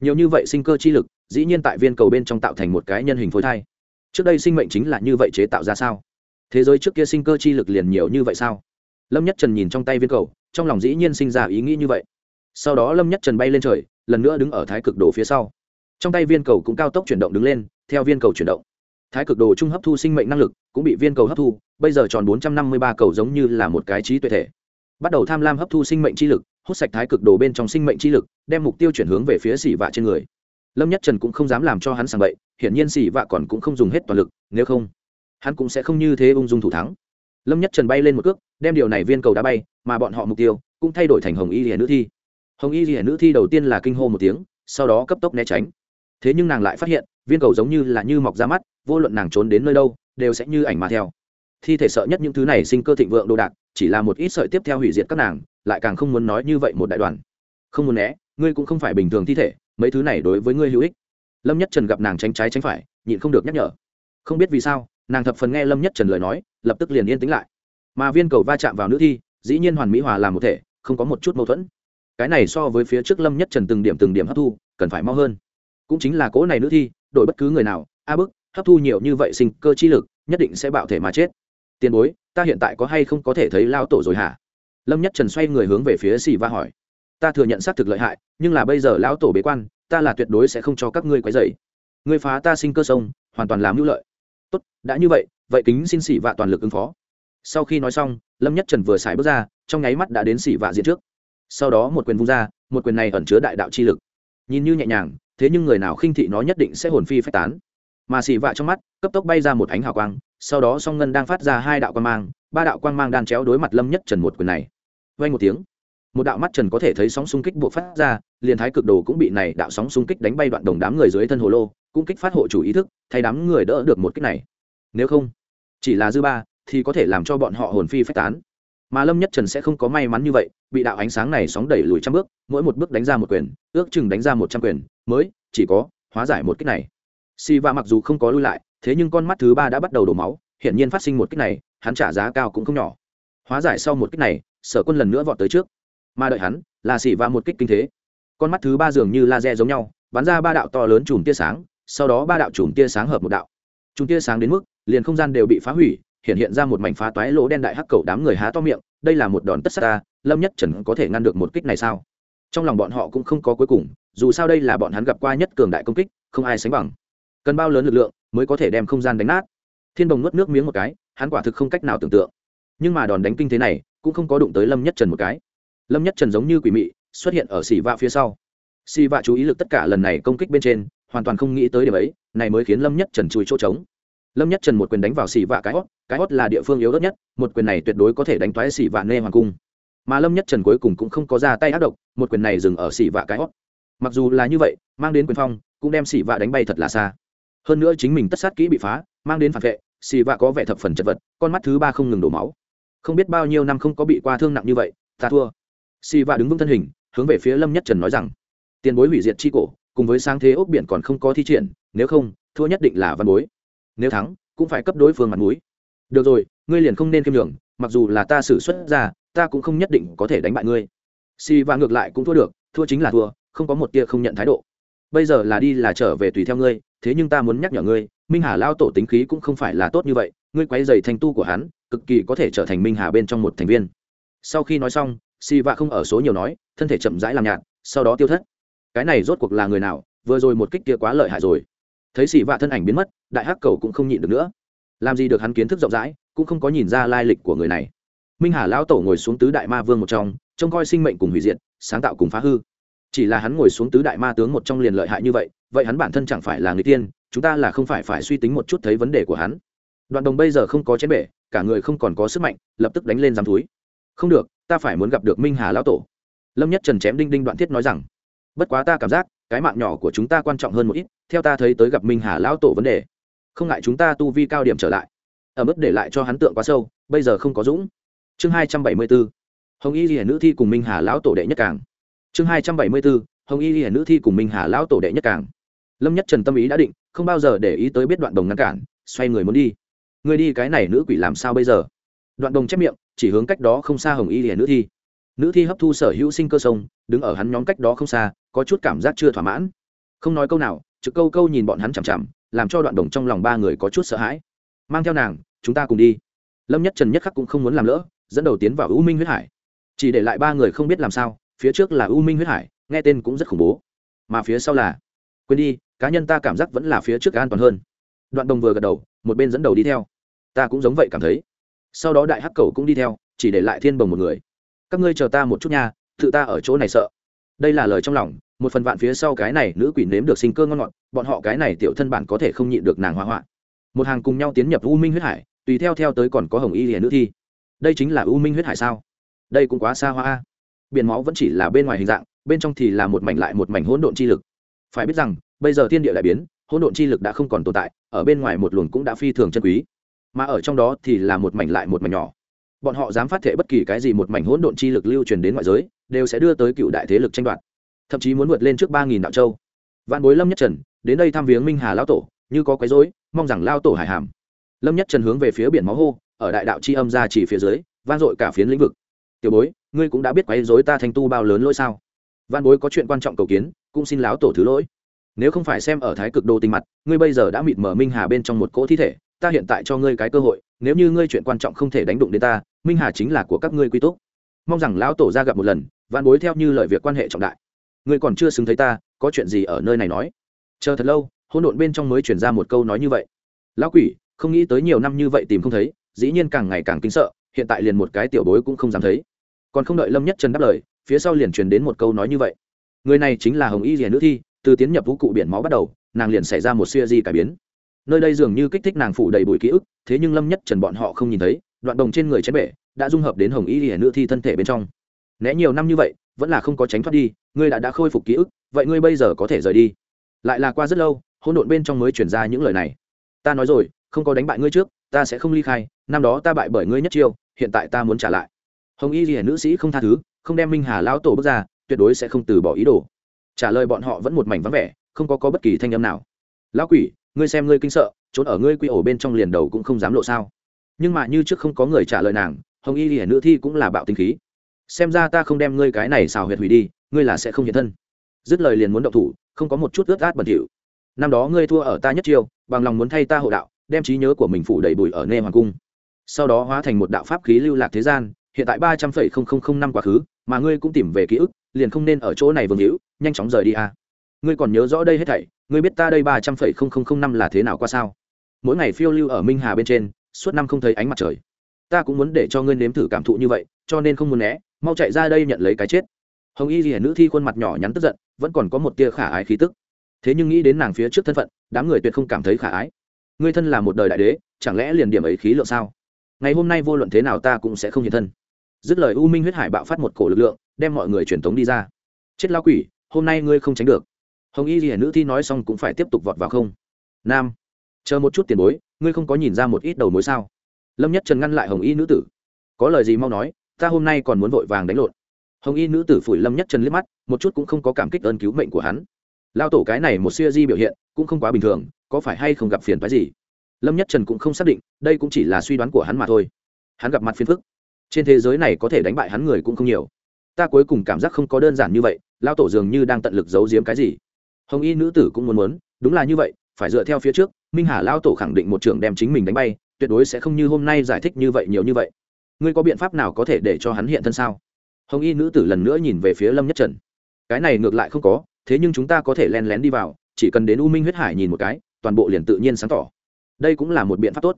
Nhiều như vậy sinh cơ chi lực, dĩ nhiên tại viên cầu bên trong tạo thành một cái nhân hình phôi thai. Trước đây sinh mệnh chính là như vậy chế tạo ra sao? Thế giới trước kia sinh cơ chi lực liền nhiều như vậy sao? Lâm nhất trần nhìn trong tay viên cầu, trong lòng dĩ nhiên sinh ra ý nghĩ như vậy. Sau đó lâm nhất trần bay lên trời, lần nữa đứng ở thái cực đồ phía sau. Trong tay viên cầu cũng cao tốc chuyển động đứng lên, theo viên cầu chuyển động. Thái cực đồ trung hấp thu sinh mệnh năng lực, cũng bị viên cầu hấp thu, bây giờ tròn bốn trăm năm mươi ba cầu giống như là một cái trí tuệ thể. Bắt đầu tham lam hấp thu sinh mệnh chi lực hút sạch thái cực đồ bên trong sinh mệnh chi lực, đem mục tiêu chuyển hướng về phía xỉ vạ trên người. Lâm nhất trần cũng không dám làm cho hắn sàng bậy, hiển nhiên xỉ vạ còn cũng không dùng hết toàn lực, nếu không, hắn cũng sẽ không như thế ung dung thủ thắng. Lâm nhất trần bay lên một cước, đem điều này viên cầu đá bay, mà bọn họ mục tiêu cũng thay đổi thành hồng y lìa nữ thi. Hồng y lìa nữ thi đầu tiên là kinh hô một tiếng, sau đó cấp tốc né tránh. Thế nhưng nàng lại phát hiện, viên cầu giống như là như mọc ra mắt, vô luận nàng trốn đến nơi đâu, đều sẽ như ảnh mà theo. Thi thể sợ nhất những thứ này sinh cơ thịnh vượng đồ đạc chỉ là một ít sợi tiếp theo hủy diệt các nàng, lại càng không muốn nói như vậy một đại đoàn. Không muốn né, ngươi cũng không phải bình thường thi thể, mấy thứ này đối với ngươi hữu ích. Lâm nhất trần gặp nàng tránh trái tránh phải, nhịn không được nhắc nhở. Không biết vì sao, nàng thập phần nghe lâm nhất trần lời nói, lập tức liền yên tĩnh lại. Mà viên cầu va chạm vào nữ thi, dĩ nhiên hoàn mỹ hòa làm một thể, không có một chút mâu thuẫn. Cái này so với phía trước lâm nhất trần từng điểm từng điểm hấp thu, cần phải mau hơn. Cũng chính là cỗ này nữ thi, đổi bất cứ người nào, a bức, hấp thu nhiều như vậy sinh cơ chi lực, nhất định sẽ bạo thể mà chết. Tiền bối ta hiện tại có hay không có thể thấy lao tổ rồi hả? Lâm nhất trần xoay người hướng về phía xì va hỏi. Ta thừa nhận xác thực lợi hại, nhưng là bây giờ lão tổ bế quan, ta là tuyệt đối sẽ không cho các ngươi quấy dày ngươi phá ta sinh cơ sông, hoàn toàn làm hữu lợi. Tốt, đã như vậy vậy kính xin xỉ vạ toàn lực ứng phó. Sau khi nói xong, lâm nhất trần vừa xài bước ra, trong nháy mắt đã đến xỉ vạ diện trước. Sau đó một quyền vung ra, một quyền này ẩn chứa đại đạo chi lực. Nhìn như nhẹ nhàng, thế nhưng người nào khinh thị nó nhất định sẽ hồn phi phách tán mà xì vạ trong mắt, cấp tốc bay ra một ánh hào quang, sau đó song ngân đang phát ra hai đạo quang mang, ba đạo quang mang đan chéo đối mặt lâm nhất trần một quyền này. Vay một tiếng, một đạo mắt trần có thể thấy sóng xung kích buộc phát ra, liền thái cực đồ cũng bị này đạo sóng xung kích đánh bay đoạn đồng đám người dưới thân hồ lô, cũng kích phát hộ chủ ý thức, thay đám người đỡ được một kích này. Nếu không, chỉ là dư ba, thì có thể làm cho bọn họ hồn phi phách tán. Mà lâm nhất trần sẽ không có may mắn như vậy, bị đạo ánh sáng này sóng đẩy lùi trăm bước, mỗi một bước đánh ra một quyền, ước chừng đánh ra một trăm quyền, mới chỉ có hóa giải một kích này si va mặc dù không có lui lại, thế nhưng con mắt thứ ba đã bắt đầu đổ máu, hiển nhiên phát sinh một kích này, hắn trả giá cao cũng không nhỏ. Hóa giải sau một kích này, sở quân lần nữa vọt tới trước. Mà đợi hắn, là xỉ va một kích kinh thế. Con mắt thứ ba dường như laser giống nhau, bắn ra ba đạo to lớn chùm tia sáng, sau đó ba đạo chùm tia sáng hợp một đạo. Chùm tia sáng đến mức, liền không gian đều bị phá hủy, hiện hiện ra một mảnh phá toái lỗ đen đại hắc cầu đám người há to miệng, đây là một đòn tất sát ta, lâm nhất trần có thể ngăn được một kích này sao? Trong lòng bọn họ cũng không có cuối cùng, dù sao đây là bọn hắn gặp qua nhất cường đại công kích, không ai sánh bằng cần bao lớn lực lượng mới có thể đem không gian đánh nát. Thiên bồng nuốt nước miếng một cái, hắn quả thực không cách nào tưởng tượng. Nhưng mà đòn đánh kinh thế này cũng không có đụng tới lâm nhất trần một cái. Lâm nhất trần giống như quỷ mị xuất hiện ở xì vạ phía sau. Xì vạ chú ý lực tất cả lần này công kích bên trên, hoàn toàn không nghĩ tới điểm ấy, này mới khiến lâm nhất trần chui chỗ trống. Lâm nhất trần một quyền đánh vào xì vạ cái hót cái hót là địa phương yếu đất nhất, một quyền này tuyệt đối có thể đánh toái xì vạ nê hoàng cung. Mà lâm nhất trần cuối cùng cũng không có ra tay ác độc, một quyền này dừng ở xì vạ cái hót mặc dù là như vậy, mang đến quyền phong, cũng đem xì vạ đánh bay thật là xa hơn nữa chính mình tất sát kỹ bị phá, mang đến phản vệ, xì vạ có vẻ thập phần chật vật, con mắt thứ ba không ngừng đổ máu. Không biết bao nhiêu năm không có bị qua thương nặng như vậy, ta thua. Xì vạ đứng vững thân hình, hướng về phía lâm nhất trần nói rằng, tiền bối hủy diệt chi cổ, cùng với sáng thế ốc biển còn không có thi triển, nếu không, thua nhất định là văn bối. Nếu thắng, cũng phải cấp đối phương mặt mũi. Được rồi, ngươi liền không nên kiêm đường mặc dù là ta xử xuất ra, ta cũng không nhất định có thể đánh bại ngươi. Si và ngược lại cũng thua được, thua chính là thua, không có một tia không nhận thái độ bây giờ là đi là trở về tùy theo ngươi, thế nhưng ta muốn nhắc nhở ngươi, minh hà lao tổ tính khí cũng không phải là tốt như vậy, ngươi quay dày thành tu của hắn, cực kỳ có thể trở thành minh hà bên trong một thành viên. Sau khi nói xong si vạ không ở số nhiều nói, thân thể chậm rãi làm nhạt, sau đó tiêu thất. Cái này rốt cuộc là người nào, vừa rồi một kích kia quá lợi hại rồi. Thấy xì vạ thân ảnh biến mất, đại hắc cầu cũng không nhịn được nữa. Làm gì được hắn kiến thức rộng rãi, cũng không có nhìn ra lai lịch của người này. Minh hà lao tổ ngồi xuống tứ đại ma vương một trong, trông coi sinh mệnh cùng hủy diệt, sáng tạo cùng phá hư chỉ là hắn ngồi xuống tứ đại ma tướng một trong liền lợi hại như vậy vậy hắn bản thân chẳng phải là người tiên, chúng ta là không phải phải suy tính một chút thấy vấn đề của hắn. Đoạn đồng bây giờ không có chén bể, cả người không còn có sức mạnh, lập tức đánh lên dám túi không được, ta phải muốn gặp được minh hà lão tổ. Lâm nhất trần chém đinh đinh đoạn thiết nói rằng, bất quá ta cảm giác, cái mạng nhỏ của chúng ta quan trọng hơn một ít, theo ta thấy tới gặp minh hà lão tổ vấn đề. Không ngại chúng ta tu vi cao điểm trở lại. Ở mức để lại cho hắn tượng quá sâu, bây giờ không có dũng. Chương hai trăm bảy mươi bốn. Hồng y hiển nữ thi cùng minh hà lão tổ đệ nhất càng chương hai trăm bảy mươi bốn hồng y hiển nữ thi cùng minh hà lão tổ đệ nhất càng lâm nhất trần tâm ý đã định, không bao giờ để ý tới biết đoạn đồng ngăn cản, xoay người muốn đi. Người đi cái này nữ quỷ làm sao bây giờ? Đoạn đồng chép miệng, chỉ hướng cách đó không xa hồng y hiển nữ thi. Nữ thi hấp thu sở hữu sinh cơ sông, đứng ở hắn nhóm cách đó không xa, có chút cảm giác chưa thỏa mãn. Không nói câu nào, trực câu câu nhìn bọn hắn chằm chằm, làm cho đoạn đồng trong lòng ba người có chút sợ hãi. Mang theo nàng, chúng ta cùng đi. Lâm nhất trần nhất khắc cũng không muốn làm lỡ, dẫn đầu tiến vào u minh huyết hải. Chỉ để lại ba người không biết làm sao phía trước là u minh huyết hải, nghe tên cũng rất khủng bố. Mà phía sau là, quên đi, cá nhân ta cảm giác vẫn là phía trước an toàn hơn. Đoạn đồng vừa gật đầu, một bên dẫn đầu đi theo. Ta cũng giống vậy cảm thấy. Sau đó đại hắc cầu cũng đi theo, chỉ để lại thiên bồng một người. Các ngươi chờ ta một chút nha, tự ta ở chỗ này sợ. Đây là lời trong lòng, một phần vạn phía sau cái này nữ quỷ nếm được sinh cơ ngon ngọt, bọn họ cái này tiểu thân bản có thể không nhịn được nàng hoa hoạn. Một hàng cùng nhau tiến nhập u minh huyết hải, tùy theo theo tới còn có hồng y liền nữ thi. Đây chính là u minh huyết hải sao? Đây cũng quá xa hoa a biển máu vẫn chỉ là bên ngoài hình dạng, bên trong thì là một mảnh lại một mảnh hỗn độn chi lực. Phải biết rằng, bây giờ thiên địa đại biến, hỗn độn chi lực đã không còn tồn tại, ở bên ngoài một luồng cũng đã phi thường chân quý. Mà ở trong đó thì là một mảnh lại một mảnh nhỏ. Bọn họ dám phát thể bất kỳ cái gì một mảnh hỗn độn chi lực lưu truyền đến ngoại giới, đều sẽ đưa tới cựu đại thế lực tranh đoạt. Thậm chí muốn vượt lên trước ba nghìn đạo châu. Vạn bối lâm nhất trần, đến đây thăm viếng minh hà lao tổ, như có quấy rối, mong rằng lao tổ hải hàm. Lâm nhất trần hướng về phía biển máu hô, ở đại đạo c h i âm ra chỉ phía dưới, vang dội cả phiến lĩnh vực tiểu bối, ngươi cũng đã biết quấy dối ta thanh tu bao lớn lỗi sao? Văn bối có chuyện quan trọng cầu kiến, cũng xin láo tổ thứ lỗi. Nếu không phải xem ở thái cực đô tình mặt, ngươi bây giờ đã mịt mở minh hà bên trong một cỗ thi thể, ta hiện tại cho ngươi cái cơ hội, nếu như ngươi chuyện quan trọng không thể đánh đụng đến ta, minh hà chính là của các ngươi quy túc. Mong rằng lão tổ ra gặp một lần, văn bối theo như lời việc quan hệ trọng đại. Ngươi còn chưa xứng thấy ta, có chuyện gì ở nơi này nói? Chờ thật lâu, hỗn độn bên trong mới chuyển ra một câu nói như vậy. Lão quỷ, không nghĩ tới nhiều năm như vậy tìm không thấy, dĩ nhiên càng ngày càng kính sợ hiện tại liền một cái tiểu bối cũng không dám thấy. Còn không đợi lâm nhất trần đáp lời, phía sau liền truyền đến một câu nói như vậy. Người này chính là hồng y rìa nữ thi, từ tiến nhập vũ cụ biển máu bắt đầu, nàng liền xảy ra một siêu di cải biến. Nơi đây dường như kích thích nàng phủ đầy bụi ký ức, thế nhưng lâm nhất trần bọn họ không nhìn thấy, đoạn đồng trên người chén bể, đã dung hợp đến hồng y rìa nữ thi thân thể bên trong. Né nhiều năm như vậy, vẫn là không có tránh thoát đi, ngươi đã đã khôi phục ký ức, vậy ngươi bây giờ có thể rời đi. Lại là qua rất lâu, hỗn độn bên trong mới truyền ra những lời này. Ta nói rồi, không có đánh bại ngươi trước, ta sẽ không ly khai, năm đó ta bại bởi ngươi nhất chiêu hiện tại ta muốn trả lại. Hồng y hiển nữ sĩ không tha thứ, không đem minh hà lão tổ bước ra, tuyệt đối sẽ không từ bỏ ý đồ. Trả lời bọn họ vẫn một mảnh vắng vẻ, không có có bất kỳ thanh âm nào. Lão quỷ, ngươi xem ngươi kinh sợ, trốn ở ngươi quy ổ bên trong liền đầu cũng không dám lộ sao. Nhưng mà như trước không có người trả lời nàng, hồng y hiển nữ thi cũng là bạo tinh khí. Xem ra ta không đem ngươi cái này xào huyệt hủy đi, ngươi là sẽ không hiện thân. Dứt lời liền muốn động thủ, không có một chút ướt át bẩn thỉu. Năm đó ngươi thua ở ta nhất chiêu, bằng lòng muốn thay ta hộ đạo, đem trí nhớ của mình phủ đầy bụi ở nê hoàng cung sau đó hóa thành một đạo pháp khí lưu lạc thế gian, hiện tại ba trăm phẩy không không không năm quá khứ, mà ngươi cũng tìm về ký ức, liền không nên ở chỗ này vương hữu, nhanh chóng rời đi a à. ngươi còn nhớ rõ đây hết thảy, ngươi biết ta đây ba trăm phẩy không không không năm là thế nào qua sao? Mỗi ngày phiêu lưu ở minh hà bên trên, suốt năm không thấy ánh mặt trời. Ta cũng muốn để cho ngươi nếm thử cảm thụ như vậy, cho nên không muốn né, mau chạy ra đây nhận lấy cái chết. Hồng y vì nữ thi khuôn mặt nhỏ nhắn tức giận, vẫn còn có một tia khả ái khí tức. Thế nhưng nghĩ đến nàng phía trước thân phận, đám người tuyệt không cảm thấy khả ái. Ngươi thân là một đời đại đế, chẳng lẽ liền điểm ấy khí lượng sao? ngày hôm nay vô luận thế nào ta cũng sẽ không hiện thân. Dứt lời u minh huyết hải bạo phát một cổ lực lượng, đem mọi người truyền tống đi ra. Chết lao quỷ, hôm nay ngươi không tránh được. Hồng y gì nữ thi nói xong cũng phải tiếp tục vọt vào không. Nam, chờ một chút tiền bối, ngươi không có nhìn ra một ít đầu mối sao? Lâm nhất trần ngăn lại hồng y nữ tử. Có lời gì mau nói, ta hôm nay còn muốn vội vàng đánh lộn. Hồng y nữ tử phủi lâm nhất trần liếc mắt, một chút cũng không có cảm kích ơn cứu mệnh của hắn. Lao tổ cái này một siêu di biểu hiện, cũng không quá bình thường, có phải hay không gặp phiền phái gì? lâm nhất trần cũng không xác định, đây cũng chỉ là suy đoán của hắn mà thôi. Hắn gặp mặt phiền phức. Trên thế giới này có thể đánh bại hắn người cũng không nhiều. Ta cuối cùng cảm giác không có đơn giản như vậy lao tổ dường như đang tận lực giấu giếm cái gì. Hồng y nữ tử cũng muốn muốn, đúng là như vậy, phải dựa theo phía trước, minh hà lao tổ khẳng định một trưởng đem chính mình đánh bay, tuyệt đối sẽ không như hôm nay giải thích như vậy nhiều như vậy. Ngươi có biện pháp nào có thể để cho hắn hiện thân sao? Hồng y nữ tử lần nữa nhìn về phía lâm nhất trần. Cái này ngược lại không có, thế nhưng chúng ta có thể len lén đi vào, chỉ cần đến u minh huyết hải nhìn một cái, toàn bộ liền tự nhiên sáng tỏ đây cũng là một biện pháp tốt.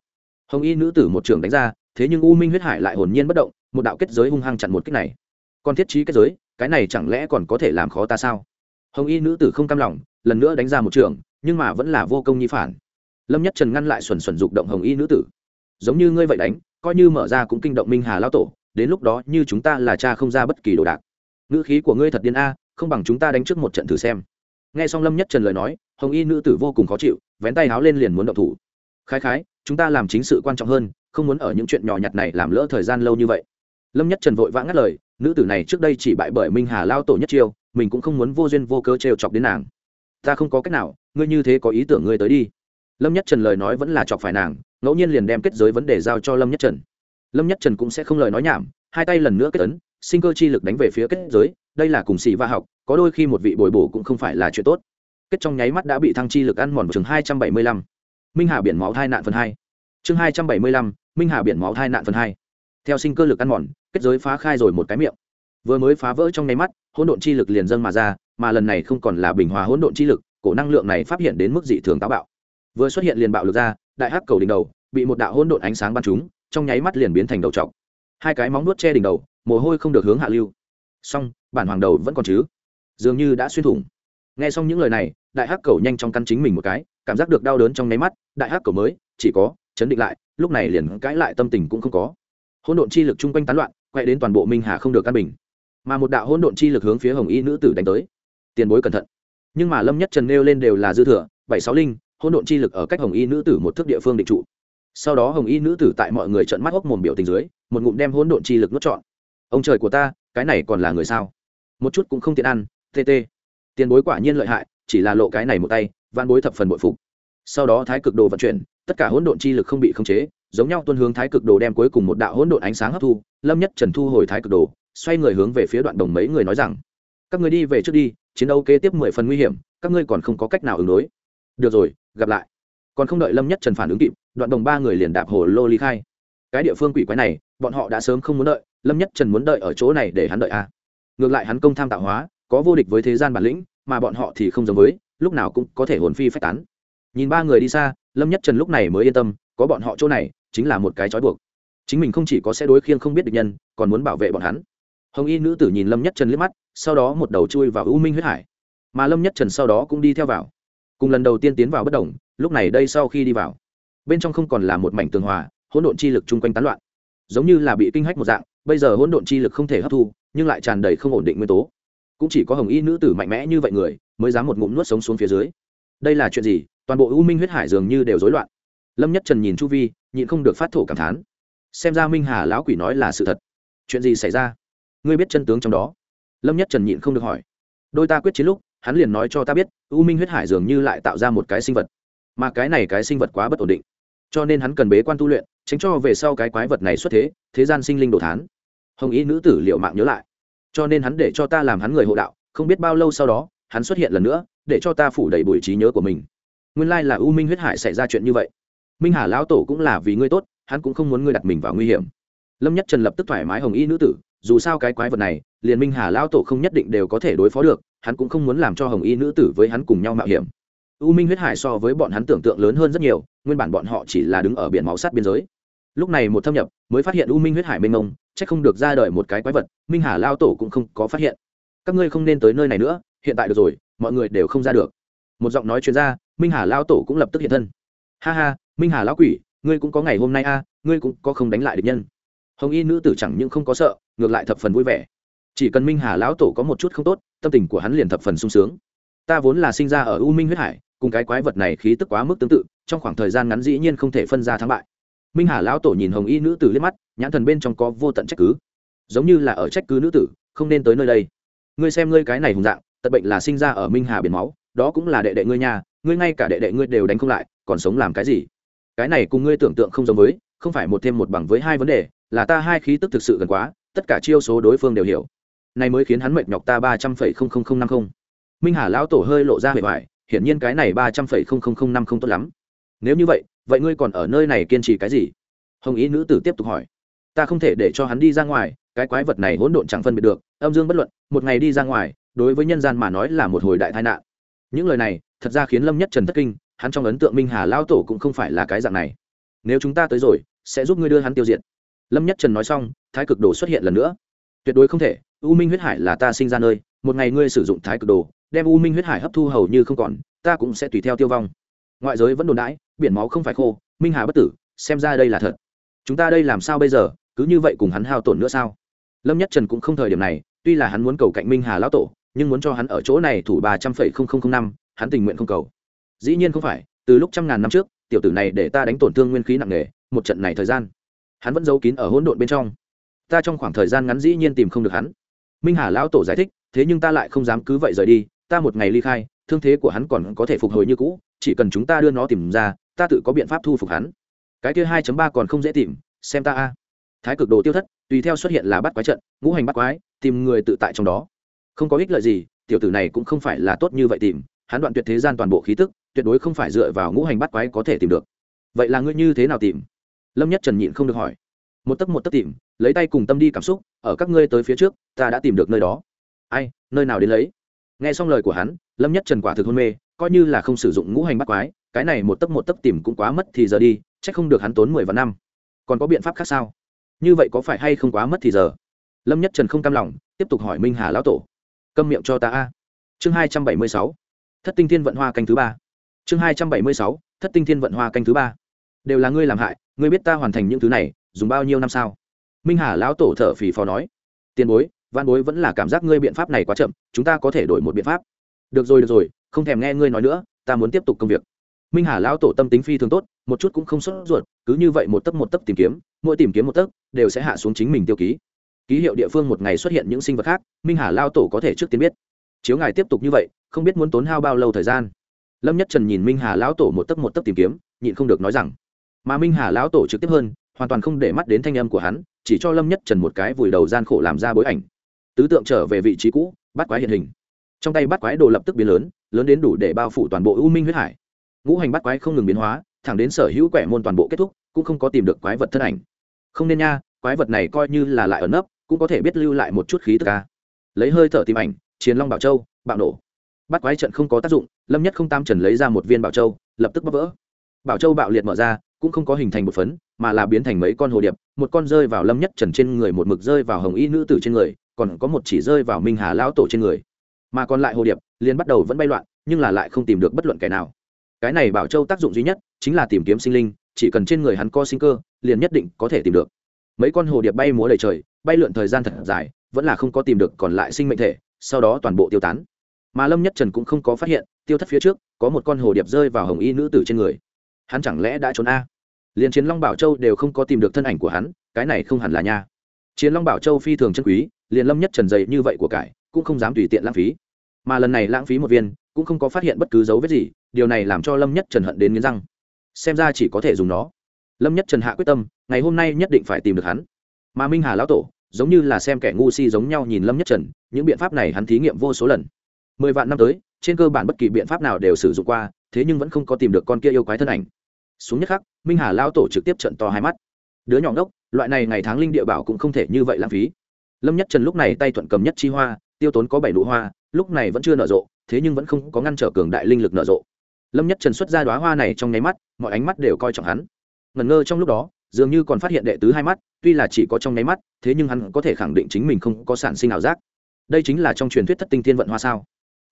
Hồng y nữ tử một trường đánh ra, thế nhưng u minh huyết hải lại hồn nhiên bất động, một đạo kết giới hung hăng chặn một kích này. Còn thiết trí kết giới, cái này chẳng lẽ còn có thể làm khó ta sao? Hồng y nữ tử không cam lòng, lần nữa đánh ra một trường, nhưng mà vẫn là vô công nhi phản. Lâm nhất trần ngăn lại xuẩn xuẩn dục động hồng y nữ tử. Giống như ngươi vậy đánh, coi như mở ra cũng kinh động minh hà lao tổ, đến lúc đó như chúng ta là cha không ra bất kỳ đồ đạc. Ngữ khí của ngươi thật điên a, không bằng chúng ta đánh trước một trận thử xem. Nghe xong lâm nhất trần lời nói, hồng y nữ tử vô cùng khó chịu, vén tay háo lên liền muốn động thủ khái khái, chúng ta làm chính sự quan trọng hơn, không muốn ở những chuyện nhỏ nhặt này làm lỡ thời gian lâu như vậy. Lâm nhất trần vội vã ngắt lời, nữ tử này trước đây chỉ bại bởi minh hà lao tổ nhất chiêu, mình cũng không muốn vô duyên vô cớ trêu chọc đến nàng. Ta không có cách nào, ngươi như thế có ý tưởng ngươi tới đi. Lâm nhất trần lời nói vẫn là chọc phải nàng, ngẫu nhiên liền đem kết giới vấn đề giao cho lâm nhất trần. Lâm nhất trần cũng sẽ không lời nói nhảm, hai tay lần nữa kết ấn, sinh cơ chi lực đánh về phía kết giới, đây là cùng xì va học, có đôi khi một vị bồi bổ cũng không phải là chuyện tốt. Kết trong nháy mắt đã bị thăng chi lực ăn mòn vào chừng hai trăm bảy mươi lăm minh hà biển máu thai nạn phần hai. Chương hai trăm bảy mươi lăm, minh hà biển máu thai nạn phần hai. Theo sinh cơ lực ăn mòn, kết giới phá khai rồi một cái miệng. Vừa mới phá vỡ trong nháy mắt, hỗn độn chi lực liền dâng mà ra, mà lần này không còn là bình hòa hỗn độn chi lực, cổ năng lượng này phát hiện đến mức dị thường táo bạo. Vừa xuất hiện liền bạo lực ra, đại hắc cầu đỉnh đầu, bị một đạo hỗn độn ánh sáng bắn trúng, trong nháy mắt liền biến thành đầu trọc. Hai cái móng nuốt che đỉnh đầu, mồ hôi không được hướng hạ lưu. Song bản hoàng đầu vẫn còn chứ? Dường như đã xuyên thủng. Nghe xong những lời này, đại hắc cầu nhanh chóng căn chính mình một cái cảm giác được đau đớn trong nháy mắt, đại hắc cầu mới, chỉ có, chấn định lại, lúc này liền cãi lại tâm tình cũng không có. Hỗn độn chi lực chung quanh tán loạn, quay đến toàn bộ minh hà không được căn bình. Mà một đạo hỗn độn chi lực hướng phía hồng y nữ tử đánh tới. Tiền bối cẩn thận. Nhưng mà lâm nhất trần nêu lên đều là dư thừa, bảy sáu linh, hỗn độn chi lực ở cách hồng y nữ tử một thước địa phương định trụ. Sau đó hồng y nữ tử tại mọi người trận mắt hốc mồm biểu tình dưới, một ngụm đem hỗn độn chi lực nuốt trọn. Ông trời của ta, cái này còn là người sao? Một chút cũng không tiện ăn tt tiền bối quả nhiên lợi hại, chỉ là lộ cái này một tay văn bối thập phần bội phục. Sau đó thái cực đồ vận chuyển, tất cả hỗn độn chi lực không bị khống chế, giống nhau tuân hướng thái cực đồ đem cuối cùng một đạo hỗn độn ánh sáng hấp thu, lâm nhất trần thu hồi thái cực đồ, xoay người hướng về phía đoạn đồng mấy người nói rằng, các người đi về trước đi, chiến đấu kế tiếp mười phần nguy hiểm, các ngươi còn không có cách nào ứng đối. Được rồi, gặp lại. Còn không đợi lâm nhất trần phản ứng kịp, đoạn đồng ba người liền đạp hồ lô ly khai. Cái địa phương quỷ quái này, bọn họ đã sớm không muốn đợi, lâm nhất trần muốn đợi ở chỗ này để hắn đợi a ngược lại hắn công tham tạo hóa, có vô địch với thế gian bản lĩnh, mà bọn họ thì không giống với lúc nào cũng có thể hồn phi phách tán. Nhìn ba người đi xa, lâm nhất trần lúc này mới yên tâm, có bọn họ chỗ này, chính là một cái trói buộc. Chính mình không chỉ có sẽ đối khiêng không biết địch nhân, còn muốn bảo vệ bọn hắn. Hồng y nữ tử nhìn lâm nhất trần liếc mắt, sau đó một đầu chui vào u minh huyết hải. Mà lâm nhất trần sau đó cũng đi theo vào. Cùng lần đầu tiên tiến vào bất đồng lúc này đây sau khi đi vào, bên trong không còn là một mảnh tường hòa, hỗn độn chi lực chung quanh tán loạn. Giống như là bị kinh hách một dạng, bây giờ hỗn độn chi lực không thể hấp thu, nhưng lại tràn đầy không ổn định nguyên tố cũng chỉ có hồng y nữ tử mạnh mẽ như vậy người mới dám một ngụm nuốt sống xuống phía dưới. Đây là chuyện gì? Toàn bộ u minh huyết hải dường như đều rối loạn. Lâm nhất trần nhìn chu vi, nhịn không được phát thổ cảm thán. Xem ra minh hà lão quỷ nói là sự thật. Chuyện gì xảy ra? Ngươi biết chân tướng trong đó. Lâm nhất trần nhịn không được hỏi. Đôi ta quyết chiến lúc, hắn liền nói cho ta biết, u minh huyết hải dường như lại tạo ra một cái sinh vật. Mà cái này cái sinh vật quá bất ổn định. Cho nên hắn cần bế quan tu luyện, tránh cho về sau cái quái vật này xuất thế thế gian sinh linh đồ thán. Hồng ý nữ tử liệu mạng nhớ lại cho nên hắn để cho ta làm hắn người hộ đạo, không biết bao lâu sau đó, hắn xuất hiện lần nữa, để cho ta phủ đầy bụi trí nhớ của mình. Nguyên lai là u minh huyết hải xảy ra chuyện như vậy. Minh hà lão tổ cũng là vì ngươi tốt, hắn cũng không muốn ngươi đặt mình vào nguy hiểm. Lâm nhất trần lập tức thoải mái hồng y nữ tử, dù sao cái quái vật này, liền minh hà lão tổ không nhất định đều có thể đối phó được, hắn cũng không muốn làm cho hồng y nữ tử với hắn cùng nhau mạo hiểm. U minh huyết hải so với bọn hắn tưởng tượng lớn hơn rất nhiều, nguyên bản bọn họ chỉ là đứng ở biển máu sát biên giới. Lúc này một thâm nhập, mới phát hiện u minh huyết hải mênh mông chắc không được ra đời một cái quái vật, minh hà lao tổ cũng không có phát hiện. Các ngươi không nên tới nơi này nữa, hiện tại được rồi, mọi người đều không ra được. Một giọng nói chuyên r a minh hà lao tổ cũng lập tức hiện thân. Ha ha, minh hà lão quỷ, ngươi cũng có ngày hôm nay a, ngươi cũng có không đánh lại được nhân. Hồng y nữ tử chẳng những không có sợ, ngược lại thập phần vui vẻ. Chỉ cần minh hà lão tổ có một chút không tốt, tâm tình của hắn liền thập phần sung sướng. Ta vốn là sinh ra ở u minh huyết hải, cùng cái quái vật này khí tức quá mức tương tự, trong khoảng thời gian ngắn dĩ nhiên không thể phân ra thắng bại. Minh hà lão tổ nhìn hồng y nữ tử liếc mắt nhãn thần bên trong có vô tận trách cứ. Giống như là ở trách cứ nữ tử, không nên tới nơi đây. Ngươi xem ngươi cái này hùng dạng, tật bệnh là sinh ra ở minh hà biển máu, đó cũng là đệ đệ ngươi nhà ngươi ngay cả đệ đệ ngươi đều đánh không lại, còn sống làm cái gì? Cái này cùng ngươi tưởng tượng không giống với, không phải một thêm một bằng với hai vấn đề, là ta hai khí tức thực sự gần quá, tất cả chiêu số đối phương đều hiểu. Này mới khiến hắn mệt nhọc ta ba trăm phẩy không không không năm không. Minh hà lão tổ hơi lộ ra vẻ vải hiển nhiên cái này ba trăm phẩy không không không năm không tốt lắm. Nếu như vậy vậy ngươi còn ở nơi này kiên trì cái gì? Hồng ý nữ tử tiếp tục hỏi ta không thể để cho hắn đi ra ngoài, cái quái vật này hỗn độn chẳng phân biệt được, âm dương bất luận, một ngày đi ra ngoài, đối với nhân gian mà nói là một hồi đại tai nạn. Những lời này, thật ra khiến lâm nhất trần thất kinh, hắn trong ấn tượng minh hà lao tổ cũng không phải là cái dạng này. Nếu chúng ta tới rồi, sẽ giúp ngươi đưa hắn tiêu diệt. Lâm nhất trần nói xong, thái cực đồ xuất hiện lần nữa. Tuyệt đối không thể, u minh huyết hải là ta sinh ra nơi, một ngày ngươi sử dụng thái cực đồ, đem u minh huyết hải hấp thu hầu như không còn, ta cũng sẽ tùy theo tiêu vong. Ngoại giới vẫn đồn đãi, biển máu không phải khô, minh hà bất tử, xem ra đây là thật chúng ta đây làm sao bây giờ? Cứ như vậy cùng hắn hao tổn nữa sao? Lâm nhất trần cũng không thời điểm này, tuy là hắn muốn cầu cạnh minh hà lão tổ, nhưng muốn cho hắn ở chỗ này thủ ba trăm phẩy không không không năm, hắn tình nguyện không cầu. Dĩ nhiên không phải, từ lúc trăm ngàn năm trước, tiểu tử này để ta đánh tổn thương nguyên khí nặng nề, một trận này thời gian, hắn vẫn giấu kín ở hỗn độn bên trong. Ta trong khoảng thời gian ngắn dĩ nhiên tìm không được hắn. Minh hà lão tổ giải thích, thế nhưng ta lại không dám cứ vậy rời đi, ta một ngày ly khai, thương thế của hắn còn có thể phục hồi như cũ, chỉ cần chúng ta đưa nó tìm ra, ta tự có biện pháp thu phục hắn cái kia hai ba còn không dễ tìm, xem ta a. Thái cực đồ tiêu thất, tùy theo xuất hiện là bắt quái trận, ngũ hành bắt quái, tìm người tự tại trong đó. Không có ích lợi gì, tiểu tử này cũng không phải là tốt như vậy tìm, hắn đoạn tuyệt thế gian toàn bộ khí tức, tuyệt đối không phải dựa vào ngũ hành bắt quái có thể tìm được. Vậy là ngươi như thế nào tìm? Lâm nhất trần nhịn không được hỏi. Một tấc một tấc tìm, lấy tay cùng tâm đi cảm xúc, ở các ngươi tới phía trước, ta đã tìm được nơi đó. Ai, nơi nào đến lấy? Nghe xong lời của hắn, lâm nhất trần quả thực hôn mê, coi như là không sử dụng ngũ hành bắt quái, cái này một tấc một tấc tìm cũng quá mất thì giờ đi chắc không được hắn tốn mười và năm. Còn có biện pháp khác sao? Như vậy có phải hay không quá mất thì giờ? Lâm nhất trần không cam lòng, tiếp tục hỏi minh hà lão tổ. Câm miệng cho ta a. Chương hai trăm bảy mươi sáu. Thất tinh thiên vận hoa canh thứ ba. Chương hai trăm bảy mươi sáu. Thất tinh thiên vận hoa canh thứ ba. Đều là ngươi làm hại, ngươi biết ta hoàn thành những thứ này, dùng bao nhiêu năm sao? Minh hà lão tổ thở phì phò nói. Tiền bối văn bối vẫn là cảm giác ngươi biện pháp này quá chậm, chúng ta có thể đổi một biện pháp. Được rồi được rồi, không thèm nghe ngươi nói nữa, ta muốn tiếp tục công việc minh hà lão tổ tâm tính phi thường tốt, một chút cũng không xuất ruột, cứ như vậy một tấc một tấc tìm kiếm, mỗi tìm kiếm một tấc, đều sẽ hạ xuống chính mình tiêu ký. Ký hiệu địa phương một ngày xuất hiện những sinh vật khác, minh hà lao tổ có thể trước tiên biết. Chiếu ngài tiếp tục như vậy, không biết muốn tốn hao bao lâu thời gian. Lâm nhất trần nhìn minh hà lão tổ một tấc một tấc tìm kiếm, nhịn không được nói rằng, mà minh hà lão tổ trực tiếp hơn, hoàn toàn không để mắt đến thanh âm của hắn, chỉ cho lâm nhất trần một cái vùi đầu gian khổ làm ra bối ảnh. Tứ tượng trở về vị trí cũ, bắt quái hiện hình. Trong tay bắt quái đồ lập tức biến lớn lớn đến đủ để bao phủ toàn bộ u minh huyết hải ngũ hành bắt quái không ngừng biến hóa, thẳng đến sở hữu quẻ môn toàn bộ kết thúc, cũng không có tìm được quái vật thân ảnh. Không nên nha, quái vật này coi như là lại ẩn nấp, cũng có thể biết lưu lại một chút khí tức ca lấy hơi thở tìm ảnh chiến long bảo châu, bạo nổ. Bắt quái trận không có tác dụng, lâm nhất không tam trần lấy ra một viên bảo châu, lập tức bóc vỡ. Bảo châu bạo liệt mở ra, cũng không có hình thành một phấn, mà là biến thành mấy con hồ điệp, một con rơi vào lâm nhất trần trên người, một mực rơi vào hồng y nữ tử trên người, còn có một chỉ rơi vào minh hà lão tổ trên người. Mà còn lại hồ điệp, liền bắt đầu vẫn bay loạn, nhưng là lại không tìm được bất luận kẻ nào cái này bảo châu tác dụng duy nhất chính là tìm kiếm sinh linh, chỉ cần trên người hắn có sinh cơ, liền nhất định có thể tìm được. Mấy con hồ điệp bay múa đầy trời, bay lượn thời gian thật dài, vẫn là không có tìm được còn lại sinh mệnh thể, sau đó toàn bộ tiêu tán. Mà lâm nhất trần cũng không có phát hiện, tiêu thất phía trước, có một con hồ điệp rơi vào hồng y nữ tử trên người. Hắn chẳng lẽ đã trốn a? À? liền chiến long bảo châu đều không có tìm được thân ảnh của hắn, cái này không hẳn là nha. Chiến long bảo châu phi thường chân quý, liền lâm nhất trần dày như vậy của cải, cũng không dám tùy tiện lãng phí mà lần này lãng phí một viên, cũng không có phát hiện bất cứ dấu vết gì, điều này làm cho lâm nhất trần hận đến nghiến răng. Xem ra chỉ có thể dùng nó. Lâm nhất trần hạ quyết tâm, ngày hôm nay nhất định phải tìm được hắn. Mà minh hà lão tổ, giống như là xem kẻ ngu si giống nhau nhìn lâm nhất trần, những biện pháp này hắn thí nghiệm vô số lần. Mười vạn năm tới, trên cơ bản bất kỳ biện pháp nào đều sử dụng qua, thế nhưng vẫn không có tìm được con kia yêu quái thân ảnh. Xuống nhất khắc, minh hà lão tổ trực tiếp trận to hai mắt. Đứa nhỏ ngốc, loại này ngày tháng linh địa bảo cũng không thể như vậy lãng phí. Lâm nhất trần lúc này tay thuận cầm nhất chi hoa, tiêu tốn có bảy nụ hoa lúc này vẫn chưa nở rộ, thế nhưng vẫn không có ngăn trở cường đại linh lực nở rộ. Lâm nhất trần xuất ra đoá hoa này trong nháy mắt, mọi ánh mắt đều coi trọng hắn. Ngẩn ngơ trong lúc đó, dường như còn phát hiện đệ tứ hai mắt, tuy là chỉ có trong nháy mắt, thế nhưng hắn có thể khẳng định chính mình không có sản sinh ảo giác. Đây chính là trong truyền thuyết thất tinh thiên vận hoa sao?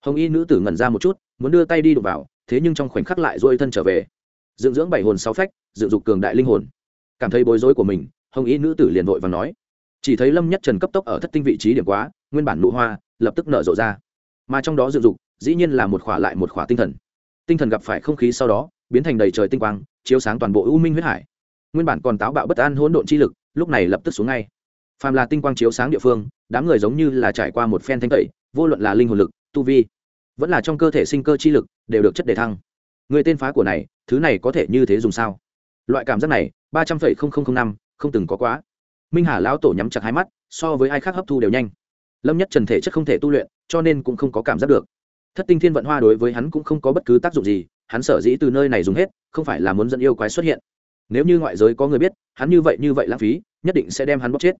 Hồng y nữ tử ngẩn ra một chút, muốn đưa tay đi đụng vào, thế nhưng trong khoảnh khắc lại dôi thân trở về. Dựng dưỡng bảy hồn sáu phách, dựng dục cường đại linh hồn. Cảm thấy bối rối của mình, hồng y nữ tử liền vội và nói. Chỉ thấy lâm nhất trần cấp tốc ở thất tinh vị trí điểm quá, nguyên bản nụ hoa lập tức nở rộ ra mà trong đó dựng dục, dĩ nhiên là một khỏa lại một khỏa tinh thần. Tinh thần gặp phải không khí sau đó, biến thành đầy trời tinh quang, chiếu sáng toàn bộ u minh huyết hải. Nguyên bản còn táo bạo bất an hỗn độn chi lực, lúc này lập tức xuống ngay. Phàm là tinh quang chiếu sáng địa phương, đám người giống như là trải qua một phen thanh tẩy, vô luận là linh hồn lực, tu vi, vẫn là trong cơ thể sinh cơ chi lực, đều được chất đề thăng. Người tên phá của này, thứ này có thể như thế dùng sao? Loại cảm giác này, ba trăm phẩy không không không năm, không từng có quá. Minh hà lão tổ nhắm chặt hai mắt, so với ai khác hấp thu đều nhanh lâm nhất trần thể chất không thể tu luyện, cho nên cũng không có cảm giác được. Thất tinh thiên vận hoa đối với hắn cũng không có bất cứ tác dụng gì, hắn sở dĩ từ nơi này dùng hết, không phải là muốn dẫn yêu quái xuất hiện. Nếu như ngoại giới có người biết, hắn như vậy như vậy lãng phí, nhất định sẽ đem hắn bóc chết.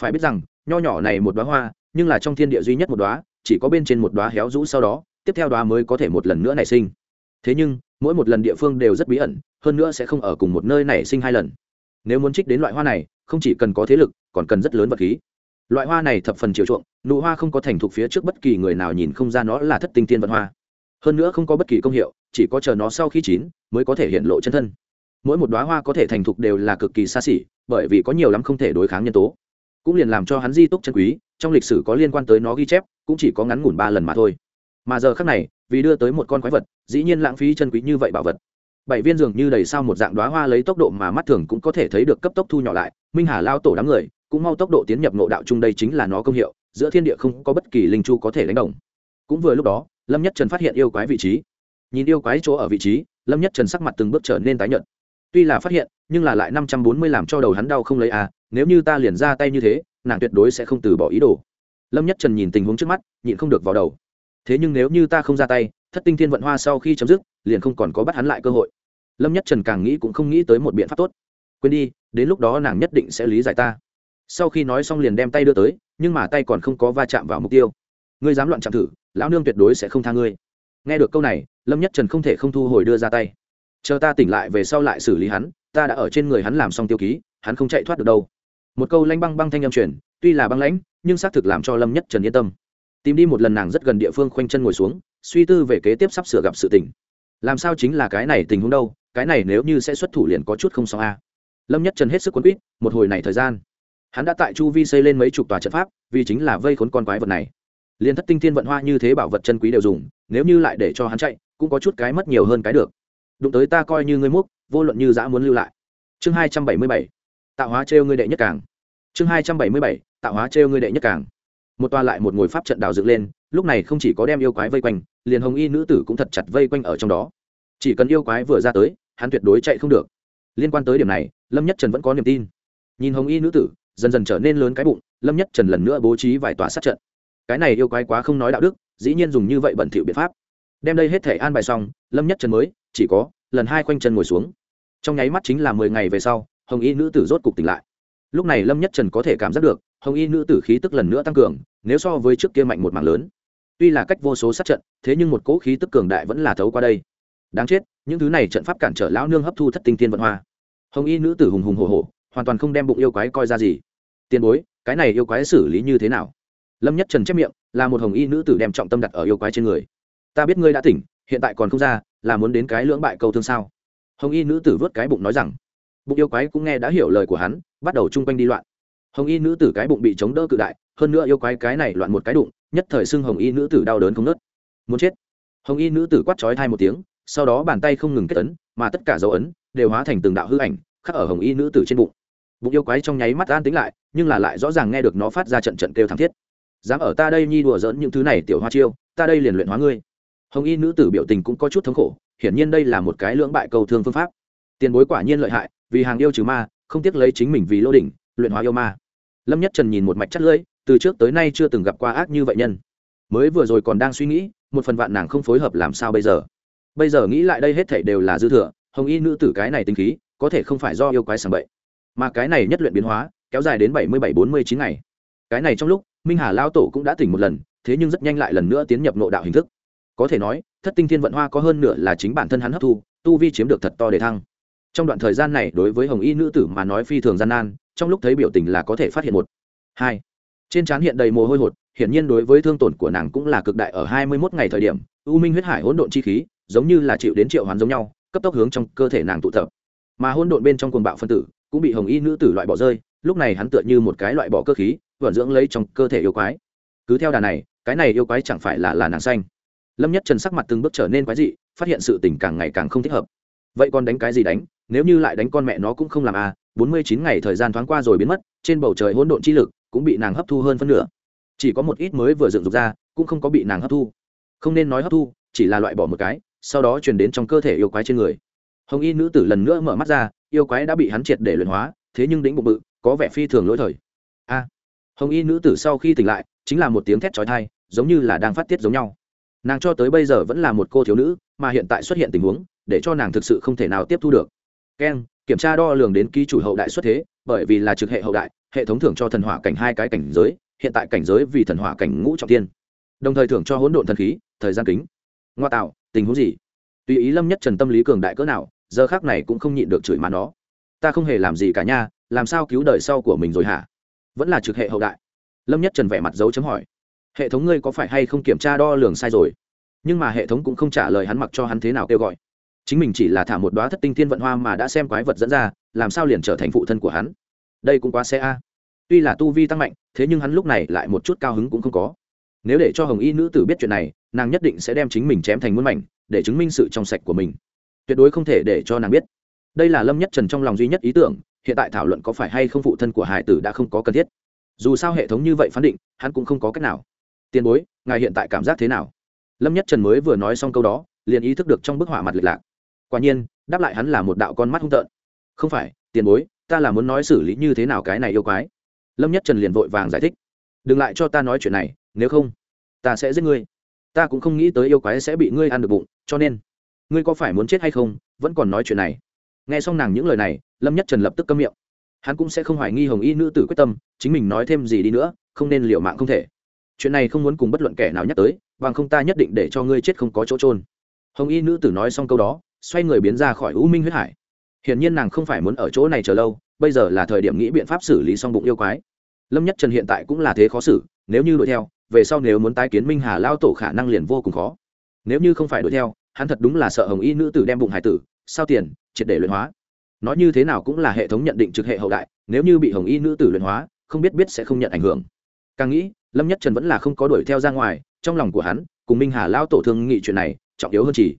Phải biết rằng, nho nhỏ này một đoá hoa, nhưng là trong thiên địa duy nhất một đoá chỉ có bên trên một đoá héo rũ sau đó, tiếp theo đoá mới có thể một lần nữa nảy sinh. Thế nhưng, mỗi một lần địa phương đều rất bí ẩn, hơn nữa sẽ không ở cùng một nơi nảy sinh hai lần. Nếu muốn trích đến loại hoa này, không chỉ cần có thế lực, còn cần rất lớn vật khí loại hoa này thập phần chiều chuộng, nụ hoa không có thành thục phía trước bất kỳ người nào nhìn không ra nó là thất tinh tiên vận hoa. Hơn nữa không có bất kỳ công hiệu, chỉ có chờ nó sau khi chín mới có thể hiện lộ chân thân. Mỗi một đoá hoa có thể thành thục đều là cực kỳ xa xỉ, bởi vì có nhiều lắm không thể đối kháng nhân tố. Cũng liền làm cho hắn di túc chân quý, trong lịch sử có liên quan tới nó ghi chép, cũng chỉ có ngắn ngủn ba lần mà thôi. Mà giờ khác này, vì đưa tới một con quái vật, dĩ nhiên lãng phí chân quý như vậy bảo vật. Bảy viên dường như đầy sao một dạng đoá hoa lấy tốc độ mà mắt thường cũng có thể thấy được cấp tốc thu nhỏ lại, minh hà lao tổ đám người cũng mau tốc độ tiến nhập ngộ đạo chung đây chính là nó công hiệu, giữa thiên địa không có bất kỳ linh chu có thể đánh đồng. Cũng vừa lúc đó, lâm nhất trần phát hiện yêu quái vị trí. Nhìn yêu quái chỗ ở vị trí, lâm nhất trần sắc mặt từng bước trở nên tái nhợt. Tuy là phát hiện, nhưng là lại năm trăm bốn mươi làm cho đầu hắn đau không lấy à nếu như ta liền ra tay như thế, nàng tuyệt đối sẽ không từ bỏ ý đồ. Lâm nhất trần nhìn tình huống trước mắt, nhịn không được vào đầu. Thế nhưng nếu như ta không ra tay, thất tinh thiên vận hoa sau khi chấm dứt, liền không còn có bắt hắn lại cơ hội. Lâm nhất trần càng nghĩ cũng không nghĩ tới một biện pháp tốt. Quên đi, đến lúc đó nàng nhất định sẽ lý giải ta sau khi nói xong liền đem tay đưa tới, nhưng mà tay còn không có va chạm vào mục tiêu. Ngươi dám loạn chạm thử, lão nương tuyệt đối sẽ không tha ngươi. Nghe được câu này, lâm nhất trần không thể không thu hồi đưa ra tay. Chờ ta tỉnh lại về sau lại xử lý hắn, ta đã ở trên người hắn làm xong tiêu ký, hắn không chạy thoát được đâu. Một câu lanh băng băng thanh âm truyền, tuy là băng lãnh, nhưng xác thực làm cho lâm nhất trần yên tâm. Tìm đi một lần nàng rất gần địa phương khoanh chân ngồi xuống, suy tư về kế tiếp sắp sửa gặp sự tình. Làm sao chính là cái này tình huống đâu, cái này nếu như sẽ xuất thủ liền có chút không sao a. À. lâm nhất trần hết sức quấn quýt, một hồi này thời gian hắn đã tại chu vi xây lên mấy chục tòa trận pháp, vì chính là vây khốn con quái vật này. Liên thất tinh thiên vận hoa như thế bảo vật chân quý đều dùng, nếu như lại để cho hắn chạy, cũng có chút cái mất nhiều hơn cái được. Đụng tới ta coi như ngươi múc, vô luận như giã muốn lưu lại. Chương hai trăm bảy mươi bảy. Tạo hóa trêu ngươi đệ nhất càng. Chương hai trăm bảy mươi bảy. Tạo hóa trêu ngươi đệ nhất càng. Một tòa lại một ngồi pháp trận đào dựng lên, lúc này không chỉ có đem yêu quái vây quanh, liền hồng y nữ tử cũng thật chặt vây quanh ở trong đó. Chỉ cần yêu quái vừa ra tới, hắn tuyệt đối chạy không được. Liên quan tới điểm này, lâm nhất trần vẫn có niềm tin. Nhìn hồng y nữ tử dần dần trở nên lớn cái bụng, lâm nhất trần lần nữa bố trí vài tòa sát trận. Cái này yêu quái quá không nói đạo đức, dĩ nhiên dùng như vậy bẩn thỉu biện pháp. Đem đây hết thể an bài xong, lâm nhất trần mới, chỉ có, lần hai quanh chân ngồi xuống. Trong nháy mắt chính là mười ngày về sau, hồng y nữ tử rốt cục tỉnh lại. Lúc này lâm nhất trần có thể cảm giác được, hồng y nữ tử khí tức lần nữa tăng cường, nếu so với trước kia mạnh một mạng lớn. Tuy là cách vô số sát trận, thế nhưng một cỗ khí tức cường đại vẫn là thấu qua đây. Đáng chết, những thứ này trận pháp cản trở lão nương hấp thu thất tinh thiên vận hoa. Hồng y nữ tử hùng hùng hồ hồ hoàn toàn không đem bụng yêu quái coi ra gì tiền bối, cái này yêu quái xử lý như thế nào? Lâm nhất trần chép miệng, là một hồng y nữ tử đem trọng tâm đặt ở yêu quái trên người. Ta biết ngươi đã tỉnh, hiện tại còn không ra, là muốn đến cái lưỡng bại câu thương sao? Hồng y nữ tử vớt cái bụng nói rằng. Bụng yêu quái cũng nghe đã hiểu lời của hắn, bắt đầu chung quanh đi loạn. Hồng y nữ tử cái bụng bị chống đỡ cự đại, hơn nữa yêu quái cái này loạn một cái đụng, nhất thời xưng hồng y nữ tử đau đớn không nớt muốn chết. Hồng y nữ tử quát trói thai một tiếng, sau đó bàn tay không ngừng kết ấn, mà tất cả dấu ấn đều hóa thành từng đạo hư ảnh, khắc ở hồng y nữ tử trên bụng bụng yêu quái trong nháy mắt an tính lại, nhưng là lại rõ ràng nghe được nó phát ra trận trận kêu thảm thiết. Dám ở ta đây nhi đùa dỡn những thứ này, tiểu hoa chiêu, ta đây liền luyện hóa ngươi. Hồng y nữ tử biểu tình cũng có chút thống khổ, hiển nhiên đây là một cái lưỡng bại cầu thương phương pháp. Tiền bối quả nhiên lợi hại, vì hàng yêu trừ ma, không tiếc lấy chính mình vì lô đỉnh, luyện hóa yêu ma. Lâm nhất trần nhìn một mạch chất lưỡi, từ trước tới nay chưa từng gặp qua ác như vậy nhân. Mới vừa rồi còn đang suy nghĩ, một phần vạn nàng không phối hợp làm sao bây giờ? Bây giờ nghĩ lại đây hết thảy đều là dư thừa, hồng y nữ tử cái này tinh khí, có thể không phải do yêu quái sảng bậy mà cái này nhất luyện biến hóa kéo dài đến bảy mươi bảy bốn mươi chín ngày. Cái này trong lúc, minh hà lao tổ cũng đã tỉnh một lần, thế nhưng rất nhanh lại lần nữa tiến nhập nội đạo hình thức. Có thể nói, thất tinh thiên vận hoa có hơn nửa là chính bản thân hắn hấp thu, tu vi chiếm được thật to để thăng. Trong đoạn thời gian này, đối với hồng y nữ tử mà nói phi thường gian nan, trong lúc thấy biểu tình là có thể phát hiện một. Hai. Trên trán hiện đầy mồ hôi hột, hiển nhiên đối với thương tổn của nàng cũng là cực đại ở hai mươi 21 ngày thời điểm, u minh huyết hải hỗn độn chi khí, giống như là chịu đến triệu hoán giống nhau, cấp tốc hướng trong cơ thể nàng tụ tập. Mà hỗn độn bên trong cuồng bạo phân tử cũng bị hồng y nữ tử loại bỏ rơi, lúc này hắn tựa như một cái loại bỏ cơ khí, vận dưỡng lấy trong cơ thể yêu quái. Cứ theo đà này, cái này yêu quái chẳng phải là là nàng xanh. Lâm nhất trần sắc mặt từng bước trở nên quái dị, phát hiện sự tình càng ngày càng không thích hợp. Vậy còn đánh cái gì đánh, nếu như lại đánh con mẹ nó cũng không làm à bốn mươi chín ngày thời gian thoáng qua rồi biến mất, trên bầu trời hỗn độn chi lực cũng bị nàng hấp thu hơn phân nửa. Chỉ có một ít mới vừa dựng dục ra, cũng không có bị nàng hấp thu. Không nên nói hấp thu, chỉ là loại bỏ một cái, sau đó truyền đến trong cơ thể yêu quái trên người hồng y nữ tử lần nữa mở mắt ra, yêu quái đã bị hắn triệt để luyện hóa, thế nhưng đĩnh bụng bự, có vẻ phi thường lỗi thời. A, hồng y nữ tử sau khi tỉnh lại, chính là một tiếng thét trói thai giống như là đang phát tiết giống nhau. Nàng cho tới bây giờ vẫn là một cô thiếu nữ, mà hiện tại xuất hiện tình huống, để cho nàng thực sự không thể nào tiếp thu được. Keng kiểm tra đo lường đến ký chủ hậu đại xuất thế, bởi vì là trực hệ hậu đại, hệ thống thưởng cho thần hỏa cảnh hai cái cảnh giới, hiện tại cảnh giới vì thần hỏa cảnh ngũ trọng tiên đồng thời thưởng cho hỗn độn thần khí, thời gian kính. Ngoa tạo, tình huống gì? Tùy ý lâm nhất trần tâm lý cường đại cỡ nào giờ khác này cũng không nhịn được chửi má nó. Ta không hề làm gì cả nha, làm sao cứu đời sau của mình rồi hả? Vẫn là trực hệ hậu đại. Lâm nhất trần vẻ mặt dấu chấm hỏi. Hệ thống ngươi có phải hay không kiểm tra đo lường sai rồi? Nhưng mà hệ thống cũng không trả lời hắn mặc cho hắn thế nào kêu gọi. Chính mình chỉ là thả một đoá thất tinh thiên vận hoa mà đã xem quái vật dẫn ra, làm sao liền trở thành phụ thân của hắn? Đây cũng quá xe a. Tuy là tu vi tăng mạnh, thế nhưng hắn lúc này lại một chút cao hứng cũng không có. Nếu để cho hồng y nữ tử biết chuyện này, nàng nhất định sẽ đem chính mình chém thành muôn mảnh, để chứng minh sự trong sạch của mình tuyệt đối không thể để cho nàng biết. Đây là lâm nhất trần trong lòng duy nhất ý tưởng, hiện tại thảo luận có phải hay không phụ thân của hải tử đã không có cần thiết. Dù sao hệ thống như vậy phán định, hắn cũng không có cách nào. Tiền bối, ngài hiện tại cảm giác thế nào? Lâm nhất trần mới vừa nói xong câu đó, liền ý thức được trong bức họa mặt lệch lạc. Quả nhiên, đáp lại hắn là một đạo con mắt hung tợn. Không phải, tiền bối, ta là muốn nói xử lý như thế nào cái này yêu quái. Lâm nhất trần liền vội vàng giải thích. Đừng lại cho ta nói chuyện này, nếu không, ta sẽ giết ngươi. Ta cũng không nghĩ tới yêu quái sẽ bị ngươi ăn được bụng, cho nên ngươi có phải muốn chết hay không, vẫn còn nói chuyện này. Nghe xong nàng những lời này, lâm nhất trần lập tức câm miệng. Hắn cũng sẽ không hoài nghi hồng y nữ tử quyết tâm, chính mình nói thêm gì đi nữa, không nên liệu mạng không thể. Chuyện này không muốn cùng bất luận kẻ nào nhắc tới, bằng không ta nhất định để cho ngươi chết không có chỗ trôn hồng y nữ tử nói xong câu đó, xoay người biến ra khỏi u minh huyết hải. Hiển nhiên nàng không phải muốn ở chỗ này chờ lâu, bây giờ là thời điểm nghĩ biện pháp xử lý xong bụng yêu quái. Lâm nhất trần hiện tại cũng là thế khó xử, nếu như đuổi theo, về sau nếu muốn tái kiến minh hà lao tổ khả năng liền vô cùng khó. Nếu như không phải đuổi theo hắn thật đúng là sợ hồng y nữ tử đem bụng hải tử, sao tiền, triệt để luyện hóa. Nói như thế nào cũng là hệ thống nhận định trực hệ hậu đại, nếu như bị hồng y nữ tử luyện hóa, không biết biết sẽ không nhận ảnh hưởng. Càng nghĩ, lâm nhất trần vẫn là không có đuổi theo ra ngoài, trong lòng của hắn, cùng minh hà lao tổ thương nghị chuyện này, trọng yếu hơn chỉ.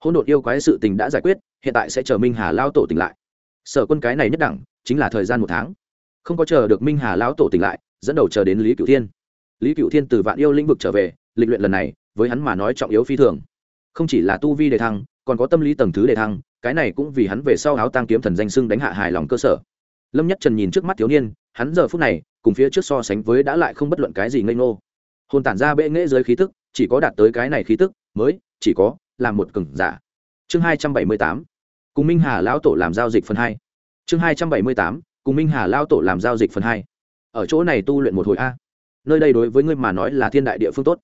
Hôn đột yêu quái sự tình đã giải quyết, hiện tại sẽ chờ minh hà lao tổ tỉnh lại. Sở quân cái này nhất đẳng, chính là thời gian một tháng. Không có chờ được minh hà lão tổ tỉnh lại, dẫn đầu chờ đến lý cửu thiên. Lý cửu thiên từ vạn yêu lĩnh vực trở về, lịch luyện lần này, với hắn mà nói trọng yếu phi thường không chỉ là tu vi đề thăng, còn có tâm lý tầng thứ đề thăng, cái này cũng vì hắn về sau áo tang kiếm thần danh sưng đánh hạ hài lòng cơ sở. Lâm nhất trần nhìn trước mắt thiếu niên, hắn giờ phút này, cùng phía trước so sánh với đã lại không bất luận cái gì ngây ngô. Hồn tản ra bệ nghễ giới khí tức, chỉ có đạt tới cái này khí tức, mới, chỉ có, là một cừng giả. Chương hai trăm bảy mươi tám, cùng minh hà lão tổ làm giao dịch phần hai. Chương hai trăm bảy mươi tám, cùng minh hà lão tổ làm giao dịch phần hai. Ở chỗ này tu luyện một hồi a. Nơi đây đối với ngươi mà nói là thiên đại địa phương tốt.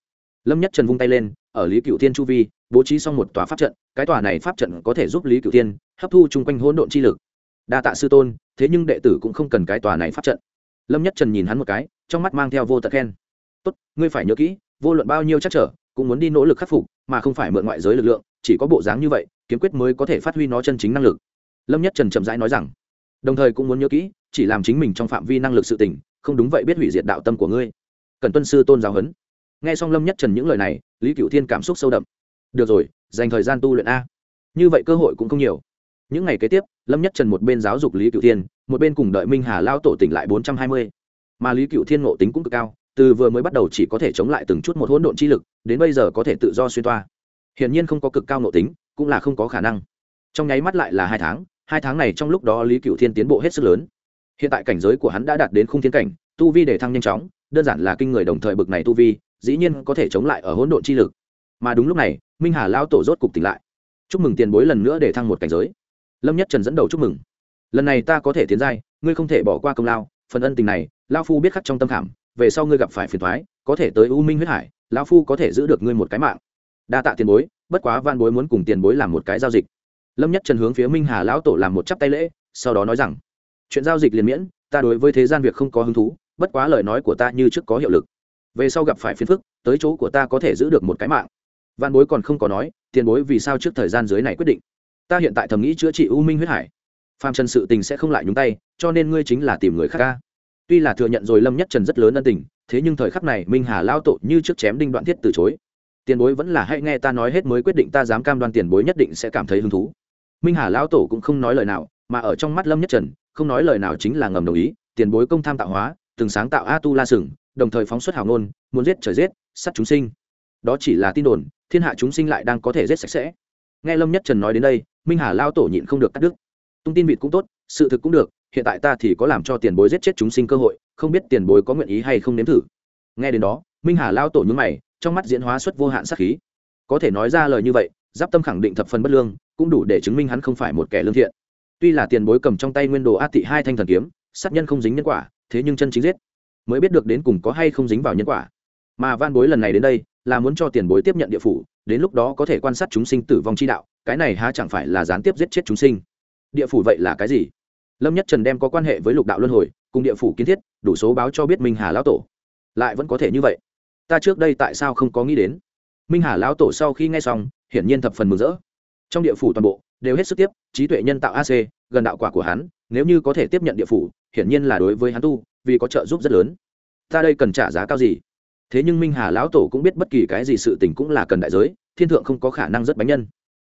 Lâm nhất trần vung tay lên, ở lý cựu thiên chu vi bố trí xong một tòa pháp trận, cái tòa này pháp trận có thể giúp lý cửu Thiên hấp thu chung quanh hỗn độn chi lực. Đa tạ sư tôn, thế nhưng đệ tử cũng không cần cái tòa này pháp trận. Lâm nhất trần nhìn hắn một cái, trong mắt mang theo vô tận khen. Tốt, ngươi phải nhớ kỹ, vô luận bao nhiêu chắc trở, cũng muốn đi nỗ lực khắc phục, mà không phải mượn ngoại giới lực lượng, chỉ có bộ dáng như vậy, kiếm quyết mới có thể phát huy nó chân chính năng lực. Lâm nhất trần chậm rãi nói rằng, đồng thời cũng muốn nhớ kỹ, chỉ làm chính mình trong phạm vi năng lực sự tình, không đúng vậy biết hủy diệt đạo tâm của ngươi. Cần tuân sư tôn giáo huấn. Nghe xong lâm nhất trần những lời này, lý cửu thiên cảm xúc sâu đậm được rồi, dành thời gian tu luyện a. Như vậy cơ hội cũng không nhiều. Những ngày kế tiếp, lâm nhất trần một bên giáo dục lý cựu thiên, một bên cùng đợi minh hà lao tổ tỉnh lại bốn trăm hai mươi. Mà lý cựu thiên ngộ tính cũng cực cao, từ vừa mới bắt đầu chỉ có thể chống lại từng chút một hỗn độn chi lực, đến bây giờ có thể tự do xuyên toa. Hiển nhiên không có cực cao ngộ tính, cũng là không có khả năng. Trong nháy mắt lại là hai tháng hai tháng này trong lúc đó lý cựu thiên tiến bộ hết sức lớn. Hiện tại cảnh giới của hắn đã đạt đến khung thiên cảnh, tu vi để thăng nhanh chóng, đơn giản là kinh người đồng thời bực này tu vi, dĩ nhiên có thể chống lại ở hỗn độn chi lực mà đúng lúc này, minh hà lao tổ rốt cục tỉnh lại. Chúc mừng tiền bối lần nữa để thăng một cảnh giới. Lâm nhất trần dẫn đầu chúc mừng. Lần này ta có thể tiến giai, ngươi không thể bỏ qua công lao, phần ân tình này lao phu biết khắc trong tâm khảm, về sau ngươi gặp phải phiền thoái có thể tới u minh huyết hải lao phu có thể giữ được ngươi một cái mạng. Đa tạ tiền bối, bất quá van bối muốn cùng tiền bối làm một cái giao dịch. Lâm nhất trần hướng phía minh hà lão tổ làm một chắp tay lễ, sau đó nói rằng, chuyện giao dịch liền miễn, ta đối với thế gian việc không có hứng thú, bất quá lời nói của ta như trước có hiệu lực. Về sau gặp phải phiền phức, tới chỗ của ta có thể giữ được một cái mạng văn bối còn không có nói, tiền bối vì sao trước thời gian dưới này quyết định? Ta hiện tại thầm nghĩ chữa trị u minh huyết hải. Phàm trần sự tình sẽ không lại nhúng tay, cho nên ngươi chính là tìm người khác ca. Tuy là thừa nhận rồi lâm nhất trần rất lớn ân tình, thế nhưng thời khắc này minh hà lao tội như trước chém đinh đoạn thiết từ chối. Tiền bối vẫn là hãy nghe ta nói hết mới quyết định, ta dám cam đoan tiền bối nhất định sẽ cảm thấy hứng thú. Minh hà lão tổ cũng không nói lời nào, mà ở trong mắt lâm nhất trần, không nói lời nào chính là ngầm đồng ý, tiền bối công tham tạo hóa, từng sáng tạo a tu la sừng, đồng thời phóng xuất hào ngôn, muốn giết trời giết, sắt chúng sinh đó chỉ là tin đồn, thiên hạ chúng sinh lại đang có thể rết sạch sẽ. Nghe lâm nhất trần nói đến đây, minh hà lao tổ nhịn không được cắt đứt. Tung tin vịt cũng tốt, sự thực cũng được, hiện tại ta thì có làm cho tiền bối giết chết chúng sinh cơ hội, không biết tiền bối có nguyện ý hay không nếm thử. Nghe đến đó, minh hà lao tổ nhúng mày, trong mắt diễn hóa xuất vô hạn sát khí. Có thể nói ra lời như vậy, giáp tâm khẳng định thập phần bất lương, cũng đủ để chứng minh hắn không phải một kẻ lương thiện. Tuy là tiền bối cầm trong tay nguyên đồ a thị hai thanh thần kiếm, sát nhân không dính nhân quả, thế nhưng chân chính giết. Mới biết được đến cùng có hay không dính vào nhân quả. Mà van bối lần này đến đây là muốn cho tiền bối tiếp nhận địa phủ, đến lúc đó có thể quan sát chúng sinh tử vong chi đạo, cái này há chẳng phải là gián tiếp giết chết chúng sinh. Địa phủ vậy là cái gì? Lâm nhất trần đem có quan hệ với lục đạo luân hồi, cùng địa phủ kiến thiết, đủ số báo cho biết minh hà lão tổ. Lại vẫn có thể như vậy. Ta trước đây tại sao không có nghĩ đến? Minh hà lão tổ sau khi nghe xong, hiển nhiên thập phần mừng rỡ. Trong địa phủ toàn bộ, đều hết sức tiếp, trí tuệ nhân tạo ac gần đạo quả của hắn, nếu như có thể tiếp nhận địa phủ, hiển nhiên là đối với hắn tu, vì có trợ giúp rất lớn. Ta đây cần trả giá cao gì? thế nhưng minh hà lão tổ cũng biết bất kỳ cái gì sự tình cũng là cần đại giới, thiên thượng không có khả năng rất bánh nhân.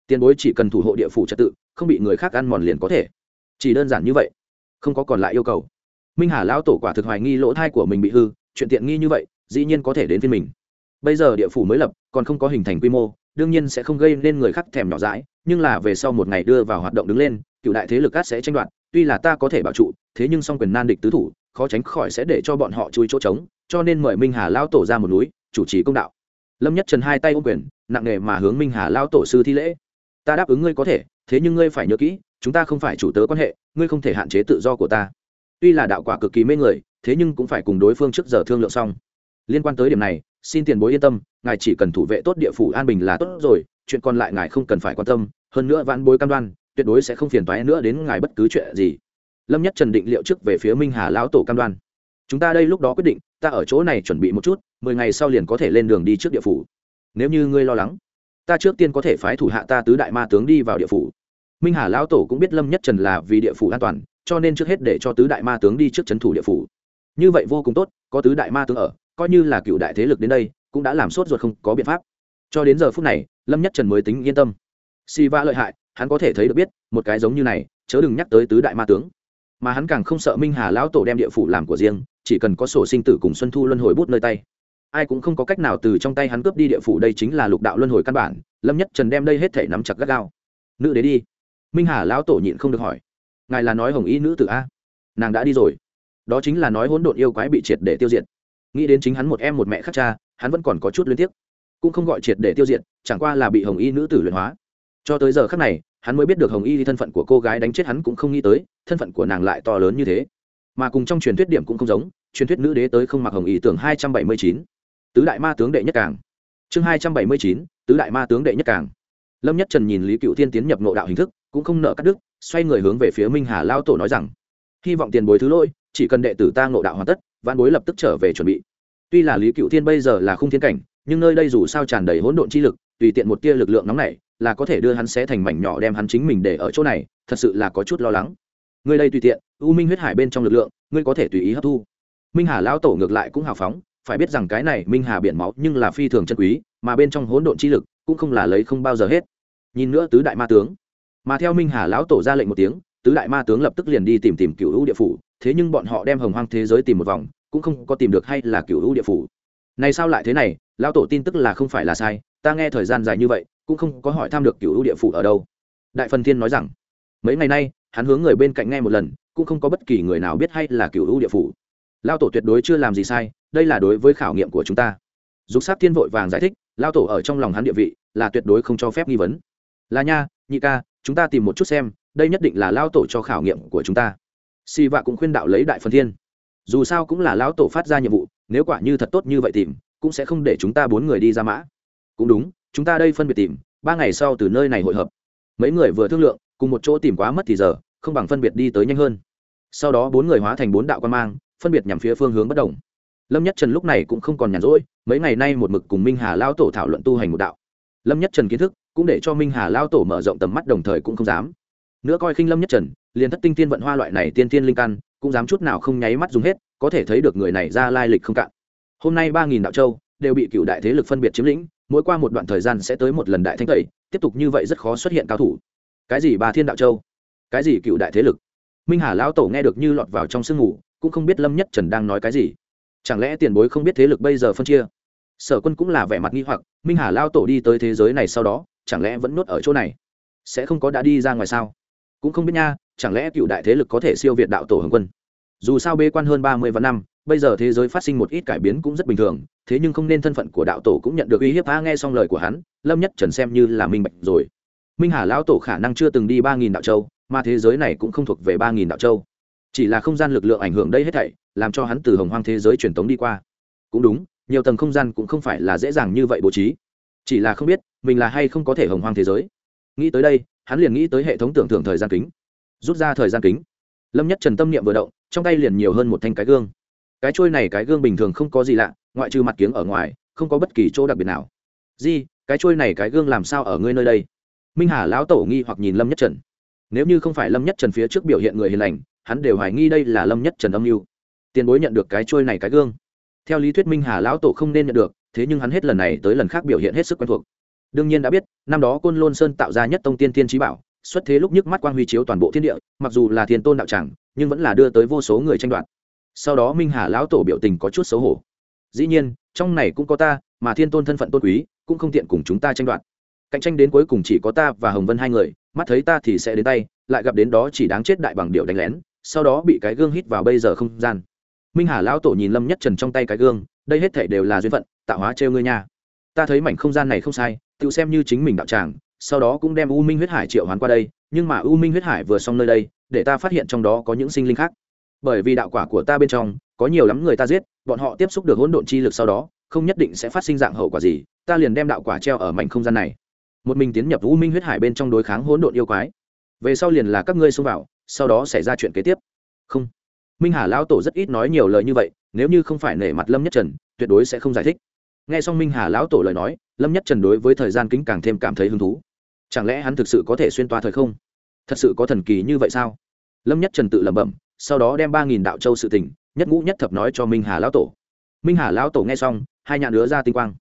Tiền bối chỉ cần thủ hộ địa phủ trật tự, không bị người khác ăn mòn liền có thể. Chỉ đơn giản như vậy, không có còn lại yêu cầu. Minh hà lão tổ quả thực hoài nghi lỗ thai của mình bị hư, chuyện tiện nghi như vậy, dĩ nhiên có thể đến phiên mình. Bây giờ địa phủ mới lập, còn không có hình thành quy mô, đương nhiên sẽ không gây nên người khác thèm nhỏ rãi nhưng là về sau một ngày đưa vào hoạt động đứng lên, cựu đại thế lực cát sẽ tranh đoạt, tuy là ta có thể bảo trụ, thế nhưng song quyền nan địch tứ thủ, khó tránh khỏi sẽ để cho bọn họ chui chỗ trống cho nên mời minh hà lao tổ ra một núi, chủ trì công đạo. Lâm nhất trần hai tay ô quyền, nặng nề mà hướng minh hà lao tổ sư thi lễ. Ta đáp ứng ngươi có thể, thế nhưng ngươi phải nhớ kỹ, chúng ta không phải chủ tớ quan hệ, ngươi không thể hạn chế tự do của ta. Tuy là đạo quả cực kỳ mê người, thế nhưng cũng phải cùng đối phương trước giờ thương lượng xong. Liên quan tới điểm này, xin tiền bối yên tâm, ngài chỉ cần thủ vệ tốt địa phủ an bình là tốt rồi, chuyện còn lại ngài không cần phải quan tâm, hơn nữa vãn bối cam đoan, tuyệt đối sẽ không phiền toái nữa đến ngài bất cứ chuyện gì. Lâm nhất trần định liệu trước về phía minh hà lão tổ cam đoan. Chúng ta đây lúc đó quyết định ta ở chỗ này chuẩn bị một chút, mười ngày sau liền có thể lên đường đi trước địa phủ. Nếu như ngươi lo lắng, ta trước tiên có thể phái thủ hạ ta tứ đại ma tướng đi vào địa phủ. Minh hà lão tổ cũng biết lâm nhất trần là vì địa phủ an toàn, cho nên trước hết để cho tứ đại ma tướng đi trước c thủ địa phủ. Như vậy vô cùng tốt, có tứ đại ma tướng ở, coi như là cựu đại thế lực đến đây, cũng đã làm sốt ruột không có biện pháp. Cho đến giờ phút này, lâm nhất trần mới tính yên tâm. Si va lợi hại, hắn có thể thấy được biết, một cái giống như này, chớ đừng nhắc tới tứ đại ma tướng mà hắn càng không sợ minh hà lão tổ đem địa phủ làm của riêng, chỉ cần có sổ sinh tử cùng xuân thu luân hồi bút nơi tay. Ai cũng không có cách nào từ trong tay hắn cướp đi địa phủ đây chính là lục đạo luân hồi căn bản, lâm nhất trần đem đây hết thể nắm chặt gắt gao. Nữ đế đi. Minh hà lão tổ nhịn không được hỏi. Ngài là nói hồng y nữ tử a? Nàng đã đi rồi. Đó chính là nói hỗn độn yêu quái bị triệt để tiêu diệt. Nghĩ đến chính hắn một em một mẹ khác cha, hắn vẫn còn có chút liên tiếp cũng không gọi triệt để tiêu diệt, chẳng qua là bị hồng y nữ tử luyện hóa cho tới giờ khắc này, hắn mới biết được hồng y thì thân phận của cô gái đánh chết hắn cũng không nghĩ tới, thân phận của nàng lại to lớn như thế. Mà cùng trong truyền thuyết điểm cũng không giống, truyền thuyết nữ đế tới không mặc hồng y tưởng hai trăm bảy mươi chín. Tứ đại ma tướng đệ nhất càng. Chương hai trăm bảy mươi chín, tứ đại ma tướng đệ nhất càng. Lâm nhất trần nhìn lý cựu Thiên tiến nhập nộ đạo hình thức, cũng không nợ cắt đứt, xoay người hướng về phía minh hà lao tổ nói rằng, hy vọng tiền bối thứ lỗi, chỉ cần đệ tử ta ngộ đạo hoàn tất văn bối lập tức trở về chuẩn bị. Tuy là lý cựu thiên bây giờ là khung thiên cảnh, nhưng nơi đây dù sao tràn đầy hỗn độn chi lực, tùy tiện một tia lực lượng nóng này là có thể đưa hắn xé thành mảnh nhỏ đem hắn chính mình để ở chỗ này, thật sự là có chút lo lắng. Ngươi đây tùy tiện, u minh huyết hải bên trong lực lượng, ngươi có thể tùy ý hấp thu. Minh hà lão tổ ngược lại cũng hào phóng, phải biết rằng cái này minh hà biển máu nhưng là phi thường chân quý, mà bên trong hỗn độn chi lực cũng không là lấy không bao giờ hết. Nhìn nữa tứ đại ma tướng. Mà theo minh hà lão tổ ra lệnh một tiếng, tứ đại ma tướng lập tức liền đi tìm tìm cựu u địa phủ, thế nhưng bọn họ đem hồng hoang thế giới tìm một vòng, cũng không có tìm được hay là cựu u địa phủ. Này sao lại thế này? Lão tổ tin tức là không phải là sai, ta nghe thời gian dài như vậy cũng không có hỏi tham được cựu địa phủ ở đâu. Đại phần thiên nói rằng, mấy ngày nay, hắn hướng người bên cạnh nghe một lần, cũng không có bất kỳ người nào biết hay là cựu địa phủ. Lao tổ tuyệt đối chưa làm gì sai, đây là đối với khảo nghiệm của chúng ta. Dục sát thiên vội vàng giải thích, lao tổ ở trong lòng hắn địa vị, là tuyệt đối không cho phép nghi vấn. Là nha, nhị ca, chúng ta tìm một chút xem, đây nhất định là lao tổ cho khảo nghiệm của chúng ta. Si vạ cũng khuyên đạo lấy đại phần thiên. Dù sao cũng là lão tổ phát ra nhiệm vụ, nếu quả như thật tốt như vậy tìm, cũng sẽ không để chúng ta bốn người đi ra mã. Cũng đúng chúng ta đây phân biệt tìm, ba ngày sau từ nơi này hội hợp. Mấy người vừa thương lượng, cùng một chỗ tìm quá mất thì giờ, không bằng phân biệt đi tới nhanh hơn. Sau đó bốn người hóa thành bốn đạo quan mang, phân biệt nhằm phía phương hướng bất đồng. Lâm nhất trần lúc này cũng không còn nhàn rỗi, mấy ngày nay một mực cùng minh hà lao tổ thảo luận tu hành một đạo. Lâm nhất trần kiến thức, cũng để cho minh hà lao tổ mở rộng tầm mắt đồng thời cũng không dám. Nữa coi khinh lâm nhất trần, liền thất tinh tiên vận hoa loại này tiên tiên linh căn, cũng dám chút nào không nháy mắt dùng hết, có thể thấy được người này ra lai lịch không cạn. Hôm nay ba nghìn đạo châu đều bị cựu đại thế lực phân biệt chiếm lĩnh mỗi qua một đoạn thời gian sẽ tới một lần đại thánh tẩy, tiếp tục như vậy rất khó xuất hiện cao thủ. Cái gì bà thiên đạo châu? Cái gì cựu đại thế lực? Minh hà lão tổ nghe được như lọt vào trong sương ngủ, cũng không biết lâm nhất trần đang nói cái gì. Chẳng lẽ tiền bối không biết thế lực bây giờ phân chia? Sở quân cũng là vẻ mặt nghi hoặc, minh hà lao tổ đi tới thế giới này sau đó, chẳng lẽ vẫn nuốt ở chỗ này? Sẽ không có đã đi ra ngoài sao? Cũng không biết nha, chẳng lẽ cựu đại thế lực có thể siêu việt đạo tổ hồng quân? Dù sao bê quan hơn ba mươi vạn năm bây giờ thế giới phát sinh một ít cải biến cũng rất bình thường, thế nhưng không nên thân phận của đạo tổ cũng nhận được uy hiếp. A nghe xong lời của hắn, lâm nhất trần xem như là minh bạch rồi. Minh hà lão tổ khả năng chưa từng đi ba nghìn đạo châu, mà thế giới này cũng không thuộc về ba nghìn đạo châu. Chỉ là không gian lực lượng ảnh hưởng đây hết thảy, làm cho hắn từ hồng hoang thế giới truyền tống đi qua. Cũng đúng, nhiều tầng không gian cũng không phải là dễ dàng như vậy bố trí. Chỉ là không biết, mình là hay không có thể hồng hoang thế giới. Nghĩ tới đây, hắn liền nghĩ tới hệ thống tưởng thưởng thời gian kính. Rút ra thời gian kính. Lâm nhất trần tâm niệm vừa động, trong tay liền nhiều hơn một thanh cái gương cái trôi này cái gương bình thường không có gì lạ, ngoại trừ mặt kiếng ở ngoài, không có bất kỳ chỗ đặc biệt nào. Di, cái trôi này cái gương làm sao ở ngươi nơi đây? Minh hà lão tổ nghi hoặc nhìn lâm nhất trần. Nếu như không phải lâm nhất trần phía trước biểu hiện người hiền lành, hắn đều hoài nghi đây là lâm nhất trần âm mưu. Tiền bối nhận được cái trôi này cái gương. Theo lý thuyết minh hà lão tổ không nên nhận được, thế nhưng hắn hết lần này tới lần khác biểu hiện hết sức quen thuộc. Đương nhiên đã biết, năm đó côn lôn sơn tạo ra nhất tông tiên tiên trí bảo, xuất thế lúc nhức mắt quang huy chiếu toàn bộ thiên địa, mặc dù là thiên tôn đạo tràng, nhưng vẫn là đưa tới vô số người tranh đoạt sau đó minh hà lão tổ biểu tình có chút xấu hổ. Dĩ nhiên, trong này cũng có ta, mà thiên tôn thân phận tôn quý, cũng không tiện cùng chúng ta tranh đoạt. Cạnh tranh đến cuối cùng chỉ có ta và hồng vân hai người, mắt thấy ta thì sẽ đến tay, lại gặp đến đó chỉ đáng chết đại bằng điệu đánh lén, sau đó bị cái gương hít vào bây giờ không gian. Minh hà lão tổ nhìn lâm nhất trần trong tay cái gương, đây hết thể đều là duyên phận, tạo hóa trêu ngươi nha. Ta thấy mảnh không gian này không sai, tự xem như chính mình đạo tràng, sau đó cũng đem u minh huyết hải triệu hoán qua đây, nhưng mà u minh huyết hải vừa xong nơi đây, để ta phát hiện trong đó có những sinh linh khác bởi vì đạo quả của ta bên trong, có nhiều lắm người ta giết, bọn họ tiếp xúc được hỗn độn chi lực sau đó, không nhất định sẽ phát sinh dạng hậu quả gì, ta liền đem đạo quả treo ở mảnh không gian này. Một mình tiến nhập u minh huyết hải bên trong đối kháng hỗn độn yêu quái. Về sau liền là các ngươi xông vào, sau đó xảy ra chuyện kế tiếp. Không. Minh hà lão tổ rất ít nói nhiều lời như vậy, nếu như không phải nể mặt lâm nhất trần, tuyệt đối sẽ không giải thích. Nghe xong minh hà lão tổ lời nói, lâm nhất trần đối với thời gian kính càng thêm cảm thấy hứng thú. Chẳng lẽ hắn thực sự có thể xuyên toa thời không? Thật sự có thần kỳ như vậy sao? lâm nhất trần tự lẩm bẩm, sau đó đem ba nghìn đạo châu sự tình, nhất ngũ nhất thập nói cho minh hà lão tổ. Minh hà lão tổ nghe xong, hai nhạn đứa ra tinh quang.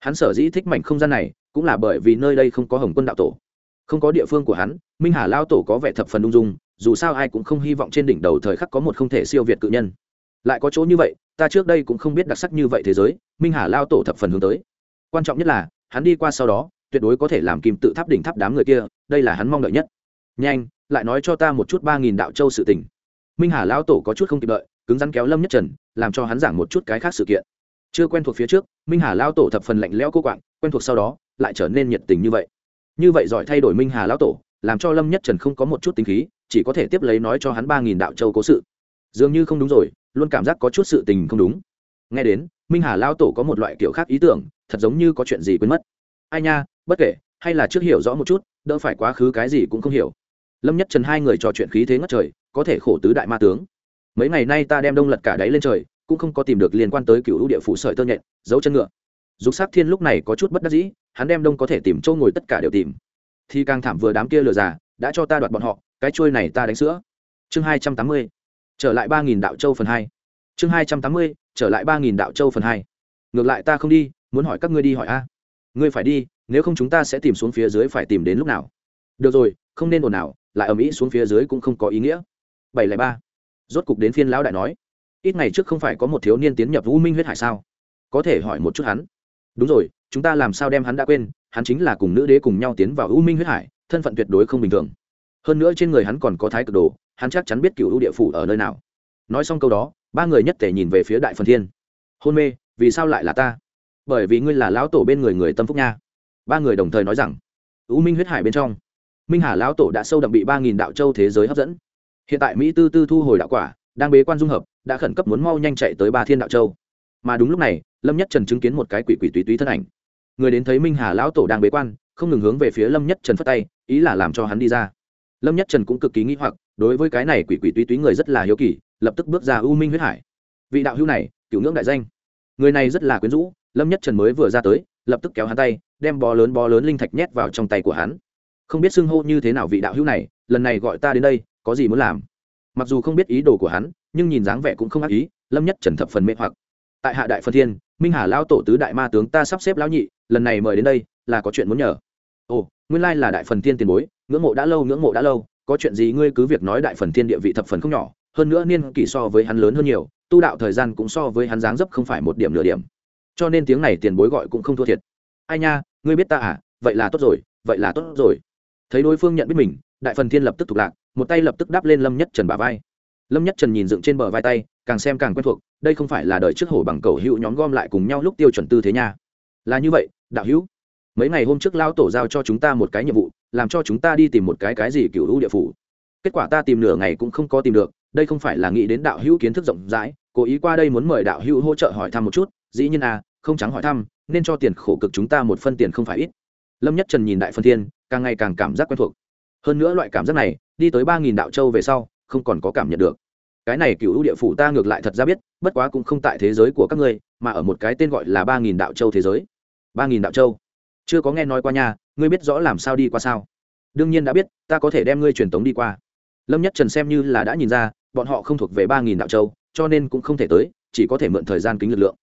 Hắn sở dĩ thích mảnh không gian này, cũng là bởi vì nơi đây không có hồng quân đạo tổ. Không có địa phương của hắn, minh hà lão tổ có vẻ thập phần ung dung, dù sao ai cũng không hy vọng trên đỉnh đầu thời khắc có một không thể siêu việt cự nhân. Lại có chỗ như vậy, ta trước đây cũng không biết đặc sắc như vậy thế giới, minh hà lao tổ thập phần hướng tới. Quan trọng nhất là, hắn đi qua sau đó, tuyệt đối có thể làm kim tự tháp đỉnh tháp đám người kia, đây là hắn mong đợi nhất nhanh, lại nói cho ta một chút ba nghìn đạo châu sự tình. Minh hà lão tổ có chút không kịp đợi, cứng rắn kéo lâm nhất trần, làm cho hắn giảng một chút cái khác sự kiện. Chưa quen thuộc phía trước, minh hà lão tổ thập phần lạnh lẽo cô quạng, quen thuộc sau đó, lại trở nên nhiệt tình như vậy. Như vậy giỏi thay đổi minh hà lão tổ, làm cho lâm nhất trần không có một chút tính khí, chỉ có thể tiếp lấy nói cho hắn ba nghìn đạo châu cố sự. Dường như không đúng rồi, luôn cảm giác có chút sự tình không đúng. Nghe đến, minh hà lão tổ có một loại kiểu khác ý tưởng, thật giống như có chuyện gì quên mất. Ai nha, bất kể, hay là trước hiểu rõ một chút, đỡ phải quá khứ cái gì cũng không hiểu lâm nhất trần hai người trò chuyện khí thế ngất trời, có thể khổ tứ đại ma tướng. Mấy ngày nay ta đem đông lật cả đáy lên trời, cũng không có tìm được liên quan tới cựu lũ địa phủ sợi tơ nhện, dấu chân ngựa. Dục sắc thiên lúc này có chút bất đắc dĩ, hắn đem đông có thể tìm châu ngồi tất cả đều tìm. Thì càng thảm vừa đám kia lừa già, đã cho ta đoạt bọn họ, cái trôi này ta đánh sữa. Chương hai trăm tám mươi, trở lại ba nghìn đạo châu phần hai. Chương hai trăm tám mươi, trở lại ba nghìn đạo châu phần hai. Ngược lại ta không đi, muốn hỏi các ngươi đi hỏi a. Ngươi phải đi, nếu không chúng ta sẽ tìm xuống phía dưới phải tìm đến lúc nào. Được rồi, không nên ồn ào lại ầm ĩ xuống phía dưới cũng không có ý nghĩa. Bảy lẻ ba. Rốt cục đến phiên lão đại nói, ít ngày trước không phải có một thiếu niên tiến nhập vũ minh huyết hải sao? Có thể hỏi một chút hắn. Đúng rồi, chúng ta làm sao đem hắn đã quên, hắn chính là cùng nữ đế cùng nhau tiến vào u minh huyết hải, thân phận tuyệt đối không bình thường. Hơn nữa trên người hắn còn có thái cực đồ, hắn chắc chắn biết cửu ưu địa phủ ở nơi nào. Nói xong câu đó, ba người nhất thể nhìn về phía đại phần thiên. Hôn mê, vì sao lại là ta? Bởi vì ngươi là lão tổ bên người người tâm phúc nha. Ba người đồng thời nói rằng u minh huyết hải bên trong minh hà lão tổ đã sâu đậm bị ba nghìn đạo châu thế giới hấp dẫn. Hiện tại mỹ tư tư thu hồi đạo quả, đang bế quan dung hợp, đã khẩn cấp muốn mau nhanh chạy tới ba thiên đạo châu. Mà đúng lúc này, lâm nhất trần chứng kiến một cái quỷ quỷ túy túy thân ảnh. Người đến thấy minh hà lão tổ đang bế quan, không ngừng hướng về phía lâm nhất trần phất tay, ý là làm cho hắn đi ra. Lâm nhất trần cũng cực kỳ nghĩ hoặc, đối với cái này quỷ quỷ túy túy người rất là hiếu kỳ, lập tức bước ra u minh huyết hải. Vị đạo hữu này, cựu ngưỡng đại danh. Người này rất là quyến rũ, lâm nhất trần mới vừa ra tới, lập tức kéo hắn tay, đem bó lớn bó lớn linh thạch nhét vào trong tay của hắn không biết xưng hô như thế nào vị đạo hữu này, lần này gọi ta đến đây, có gì muốn làm? Mặc dù không biết ý đồ của hắn, nhưng nhìn dáng vẻ cũng không ác ý, lâm nhất trần thập phần mê hoặc. Tại hạ đại phần thiên, minh hà lao tổ tứ đại ma tướng ta sắp xếp lão nhị, lần này mời đến đây, là có chuyện muốn nhờ. Ồ, nguyên lai là đại phần thiên tiền bối, ngưỡng mộ đã lâu, ngưỡng mộ đã lâu, có chuyện gì ngươi cứ việc nói đại phần thiên địa vị thập phần không nhỏ, hơn nữa niên kỷ so với hắn lớn hơn nhiều, tu đạo thời gian cũng so với hắn dáng dấp không phải một điểm nửa điểm. Cho nên tiếng này tiền bối gọi cũng không thua thiệt. Ai nha, ngươi biết ta à? Vậy là tốt rồi, vậy là tốt rồi thấy đối phương nhận biết mình, đại phần thiên lập tức thục lạc, một tay lập tức đáp lên lâm nhất trần bà vai. Lâm nhất trần nhìn dựng trên bờ vai tay, càng xem càng quen thuộc, đây không phải là đời trước hổ bằng cầu hữu nhóm gom lại cùng nhau lúc tiêu chuẩn tư thế nha. Là như vậy, đạo hữu. Mấy ngày hôm trước lao tổ giao cho chúng ta một cái nhiệm vụ, làm cho chúng ta đi tìm một cái cái gì cựu hữu địa phủ. Kết quả ta tìm nửa ngày cũng không có tìm được, đây không phải là nghĩ đến đạo hữu kiến thức rộng rãi, cố ý qua đây muốn mời đạo hữu hỗ trợ hỏi thăm một chút, dĩ nhiên à không trắng hỏi thăm, nên cho tiền khổ cực chúng ta một phân tiền không phải ít. Lâm nhất trần nhìn đại phân thiên càng ngày càng cảm giác quen thuộc. Hơn nữa loại cảm giác này, đi tới ba nghìn đạo châu về sau, không còn có cảm nhận được. Cái này cựu ưu địa phủ ta ngược lại thật ra biết, bất quá cũng không tại thế giới của các ngươi, mà ở một cái tên gọi là ba nghìn đạo châu thế giới. Ba nghìn đạo châu? Chưa có nghe nói qua nhà ngươi biết rõ làm sao đi qua sao? Đương nhiên đã biết, ta có thể đem ngươi truyền tống đi qua. Lâm nhất trần xem như là đã nhìn ra, bọn họ không thuộc về ba nghìn đạo châu, cho nên cũng không thể tới, chỉ có thể mượn thời gian kính lực lượng.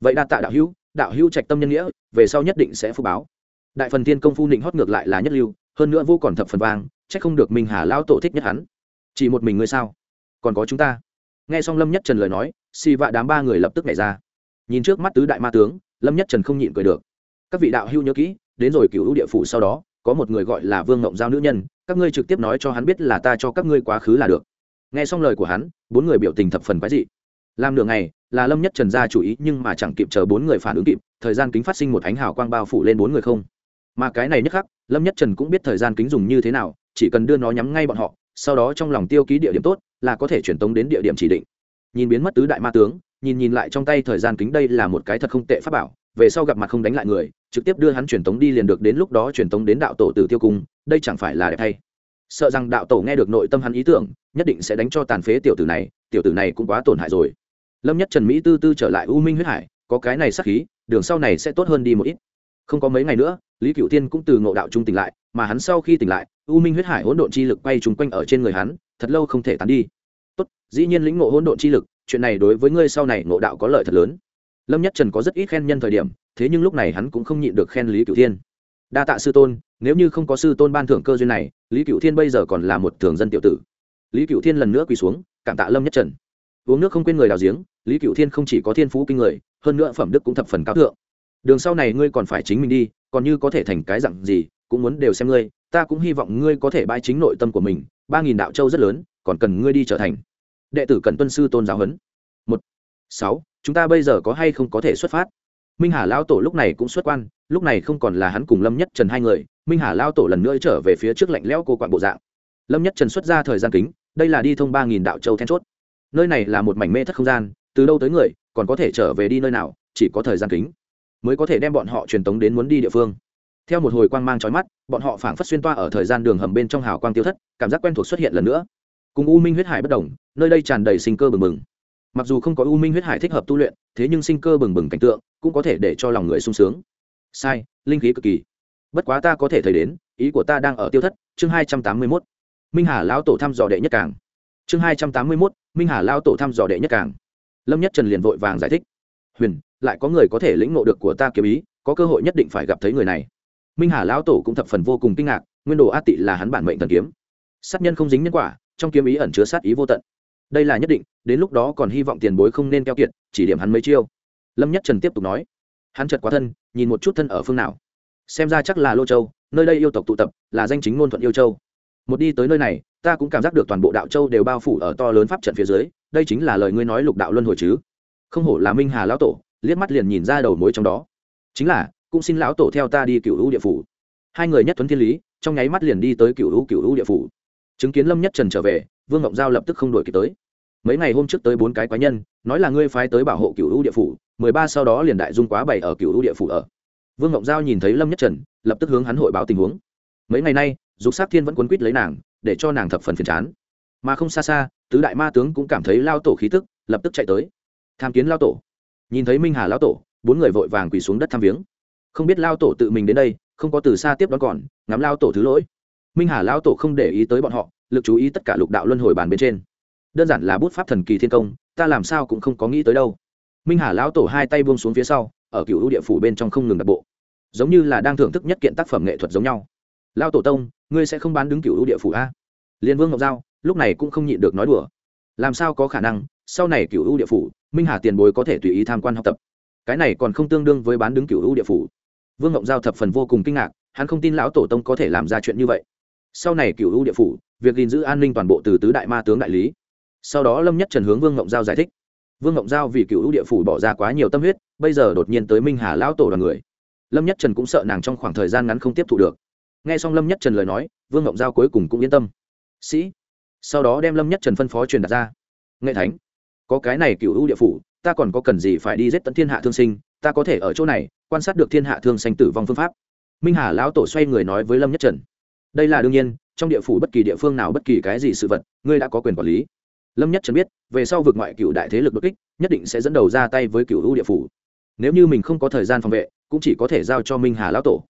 Vậy đa tạ đạo hữu đạo hữu trạch tâm nhân nghĩa, về sau nhất định sẽ phúc báo đại phần thiên công phu nịnh hót ngược lại là nhất lưu, hơn nữa vô còn thập phần vang c h ắ c không được mình hà lao tổ thích nhất hắn. Chỉ một mình ngươi sao? Còn có chúng ta. Nghe xong lâm nhất trần lời nói Si vạ đám ba người lập tức nhảy ra. Nhìn trước mắt tứ đại ma tướng, lâm nhất trần không nhịn cười được. Các vị đạo hưu nhớ kỹ, đến rồi cựu địa phủ sau đó, có một người gọi là vương ngộng giao nữ nhân, các ngươi trực tiếp nói cho hắn biết là ta cho các ngươi quá khứ là được. Nghe xong lời của hắn, bốn người biểu tình thập phần quái dị. Làm nửa ngày, là lâm nhất trần ra chủ ý nhưng mà chẳng kịp chờ bốn người phản ứng kịp, thời gian kính phát sinh một ánh hào quang bao phủ lên bốn người không mà cái này nhất khắc, lâm nhất trần cũng biết thời gian kính dùng như thế nào, chỉ cần đưa nó nhắm ngay bọn họ, sau đó trong lòng tiêu ký địa điểm tốt, là có thể chuyển tống đến địa điểm chỉ định. Nhìn biến mất tứ đại ma tướng, nhìn nhìn lại trong tay thời gian kính đây là một cái thật không tệ pháp bảo, về sau gặp mặt không đánh lại người, trực tiếp đưa hắn truyền tống đi liền được đến lúc đó truyền tống đến đạo tổ tử tiêu cung, đây chẳng phải là đẹp thay sợ rằng đạo tổ nghe được nội tâm hắn ý tưởng, nhất định sẽ đánh cho tàn phế tiểu tử này, tiểu tử này cũng quá tổn hại rồi. Lâm nhất trần mỹ tư tư trở lại u minh huyết hải, có cái này sắc khí, đường sau này sẽ tốt hơn đi một ít. Không có mấy ngày nữa lý cựu tiên cũng từ ngộ đạo trung tỉnh lại, mà hắn sau khi tỉnh lại, u minh huyết hải hỗn độn chi lực quay trúng quanh ở trên người hắn, thật lâu không thể tán đi. Tốt, dĩ nhiên lĩnh ngộ hỗn độn chi lực, chuyện này đối với ngươi sau này ngộ đạo có lợi thật lớn. Lâm nhất trần có rất ít khen nhân thời điểm, thế nhưng lúc này hắn cũng không nhịn được khen lý cựu thiên. Đa tạ sư tôn, nếu như không có sư tôn ban thưởng cơ duyên này, lý cựu thiên bây giờ còn là một thường dân tiểu tử. Lý cựu thiên lần nữa quỳ xuống, cảm tạ lâm nhất trần. Uống nước không quên người đào giếng, lý cựu thiên không chỉ có thiên phú kinh người, hơn nữa phẩm đức cũng thập phần cao thượng đường sau này ngươi còn phải chính mình đi, còn như có thể thành cái dặn gì, cũng muốn đều xem ngươi, ta cũng hy vọng ngươi có thể bãi chính nội tâm của mình, ba nghìn đạo châu rất lớn, còn cần ngươi đi trở thành. Đệ tử cần tuân sư tôn giáo huấn. Một. Sáu. Chúng ta bây giờ có hay không có thể xuất phát? Minh hà lao tổ lúc này cũng xuất quan, lúc này không còn là hắn cùng lâm nhất trần hai người, minh hà lao tổ lần nữa trở về phía trước lạnh lẽo cô quạng bộ dạng. Lâm nhất trần xuất ra thời gian kính, đây là đi thông ba nghìn đạo châu then chốt. Nơi này là một mảnh mê thất không gian, từ đâu tới người, còn có thể trở về đi nơi nào, chỉ có thời gian kính mới có thể đem bọn họ truyền tống đến muốn đi địa phương. Theo một hồi quang mang chói mắt, bọn họ phảng phất xuyên toa ở thời gian đường hầm bên trong hào quang tiêu thất, cảm giác quen thuộc xuất hiện lần nữa. Cùng u minh huyết hải bất động nơi đây tràn đầy sinh cơ bừng bừng. Mặc dù không có u minh huyết hải thích hợp tu luyện, thế nhưng sinh cơ bừng bừng cảnh tượng cũng có thể để cho lòng người sung sướng. Sai, linh khí cực kỳ. Bất quá ta có thể thấy đến, ý của ta đang ở tiêu thất, chương hai trăm tám mươi mốt. Minh hà lão tổ thăm dò đệ nhất cảng chương hai trăm tám mươi mốt, minh hà lão tổ thăm dò đệ nhất cảng lâm nhất trần liền vội vàng giải thích. Huyền lại có người có thể lĩnh ngộ được của ta kiếm ý, có cơ hội nhất định phải gặp thấy người này. Minh hà lão tổ cũng thập phần vô cùng kinh ngạc, nguyên đồ a tị là hắn bản mệnh thần kiếm. Sát nhân không dính nhân quả, trong kiếm ý ẩn chứa sát ý vô tận. Đây là nhất định, đến lúc đó còn hy vọng tiền bối không nên keo kiệt, chỉ điểm hắn mấy chiêu. Lâm nhất trần tiếp tục nói, hắn chật quá thân, nhìn một chút thân ở phương nào. Xem ra chắc là lô châu, nơi đây yêu tộc tụ tập, là danh chính ngôn thuận yêu châu. Một đi tới nơi này, ta cũng cảm giác được toàn bộ đạo châu đều bao phủ ở to lớn pháp trận phía dưới, đây chính là lời ngươi nói lục đạo luân hồi chứ. Không hổ là minh hà lão tổ liếc mắt liền nhìn ra đầu mối trong đó. Chính là, cũng xin lão tổ theo ta đi cựu hữu địa phủ. Hai người nhất tuấn thiên lý, trong nháy mắt liền đi tới cựu hữu cựu hữu địa phủ. Chứng kiến lâm nhất trần trở về, vương ngọc giao lập tức không đổi kịp tới. Mấy ngày hôm trước tới bốn cái quái nhân, nói là ngươi phái tới bảo hộ cựu hữu địa phủ, mười ba sau đó liền đại dung quá bảy ở cựu hữu địa phủ ở. Vương ngọc giao nhìn thấy lâm nhất trần, lập tức hướng hắn hội báo tình huống. Mấy ngày nay, dục sắc thiên vẫn quấn quýt lấy nàng, để cho nàng thập phần phiền chán. Mà không xa xa, tứ đại ma tướng cũng cảm thấy lao tổ khí tức, lập tức chạy tới. Tham kiến lao tổ nhìn thấy minh hà lão tổ, bốn người vội vàng quỳ xuống đất thăm viếng. Không biết lao tổ tự mình đến đây, không có từ xa tiếp đón còn, ngắm lao tổ thứ lỗi. Minh hà lao tổ không để ý tới bọn họ, lực chú ý tất cả lục đạo luân hồi bàn bên trên. Đơn giản là bút pháp thần kỳ thiên công, ta làm sao cũng không có nghĩ tới đâu. Minh hà lão tổ hai tay buông xuống phía sau, ở cựu ưu địa phủ bên trong không ngừng đặt bộ. Giống như là đang thưởng thức nhất kiện tác phẩm nghệ thuật giống nhau. Lao tổ tông, ngươi sẽ không bán đứng cựu ưu địa phủ a? Liên vương ngọc giao, lúc này cũng không nhịn được nói đùa. Làm sao có khả năng, sau này cựu ưu địa phủ minh hà tiền bối có thể tùy ý tham quan học tập cái này còn không tương đương với bán đứng cựu ưu địa phủ vương ngộng giao thập phần vô cùng kinh ngạc hắn không tin lão tổ tông có thể làm ra chuyện như vậy sau này cựu ưu địa phủ việc gìn giữ an ninh toàn bộ từ tứ đại ma tướng đại lý sau đó lâm nhất trần hướng vương ngộng giao giải thích vương ngộng giao vì cựu ưu địa phủ bỏ ra quá nhiều tâm huyết bây giờ đột nhiên tới minh hà lão tổ đoàn người lâm nhất trần cũng sợ nàng trong khoảng thời gian ngắn không tiếp thụ được nghe xong lâm nhất trần lời nói vương ngộng giao cuối cùng cũng yên tâm sĩ sau đó đem lâm nhất trần phân phó truyền đạt ra nghệ thánh có cái này cựu ưu địa phủ, ta còn có cần gì phải đi giết tận thiên hạ thương sinh, ta có thể ở chỗ này, quan sát được thiên hạ thương sanh tử vong phương pháp. Minh hà lão tổ xoay người nói với lâm nhất trần, đây là đương nhiên, trong địa phủ bất kỳ địa phương nào bất kỳ cái gì sự vật, ngươi đã có quyền quản lý. Lâm nhất trần biết, về sau vượt ngoại cựu đại thế lực đột kích, nhất định sẽ dẫn đầu ra tay với cựu ưu địa phủ. Nếu như mình không có thời gian phòng vệ, cũng chỉ có thể giao cho minh hà lão tổ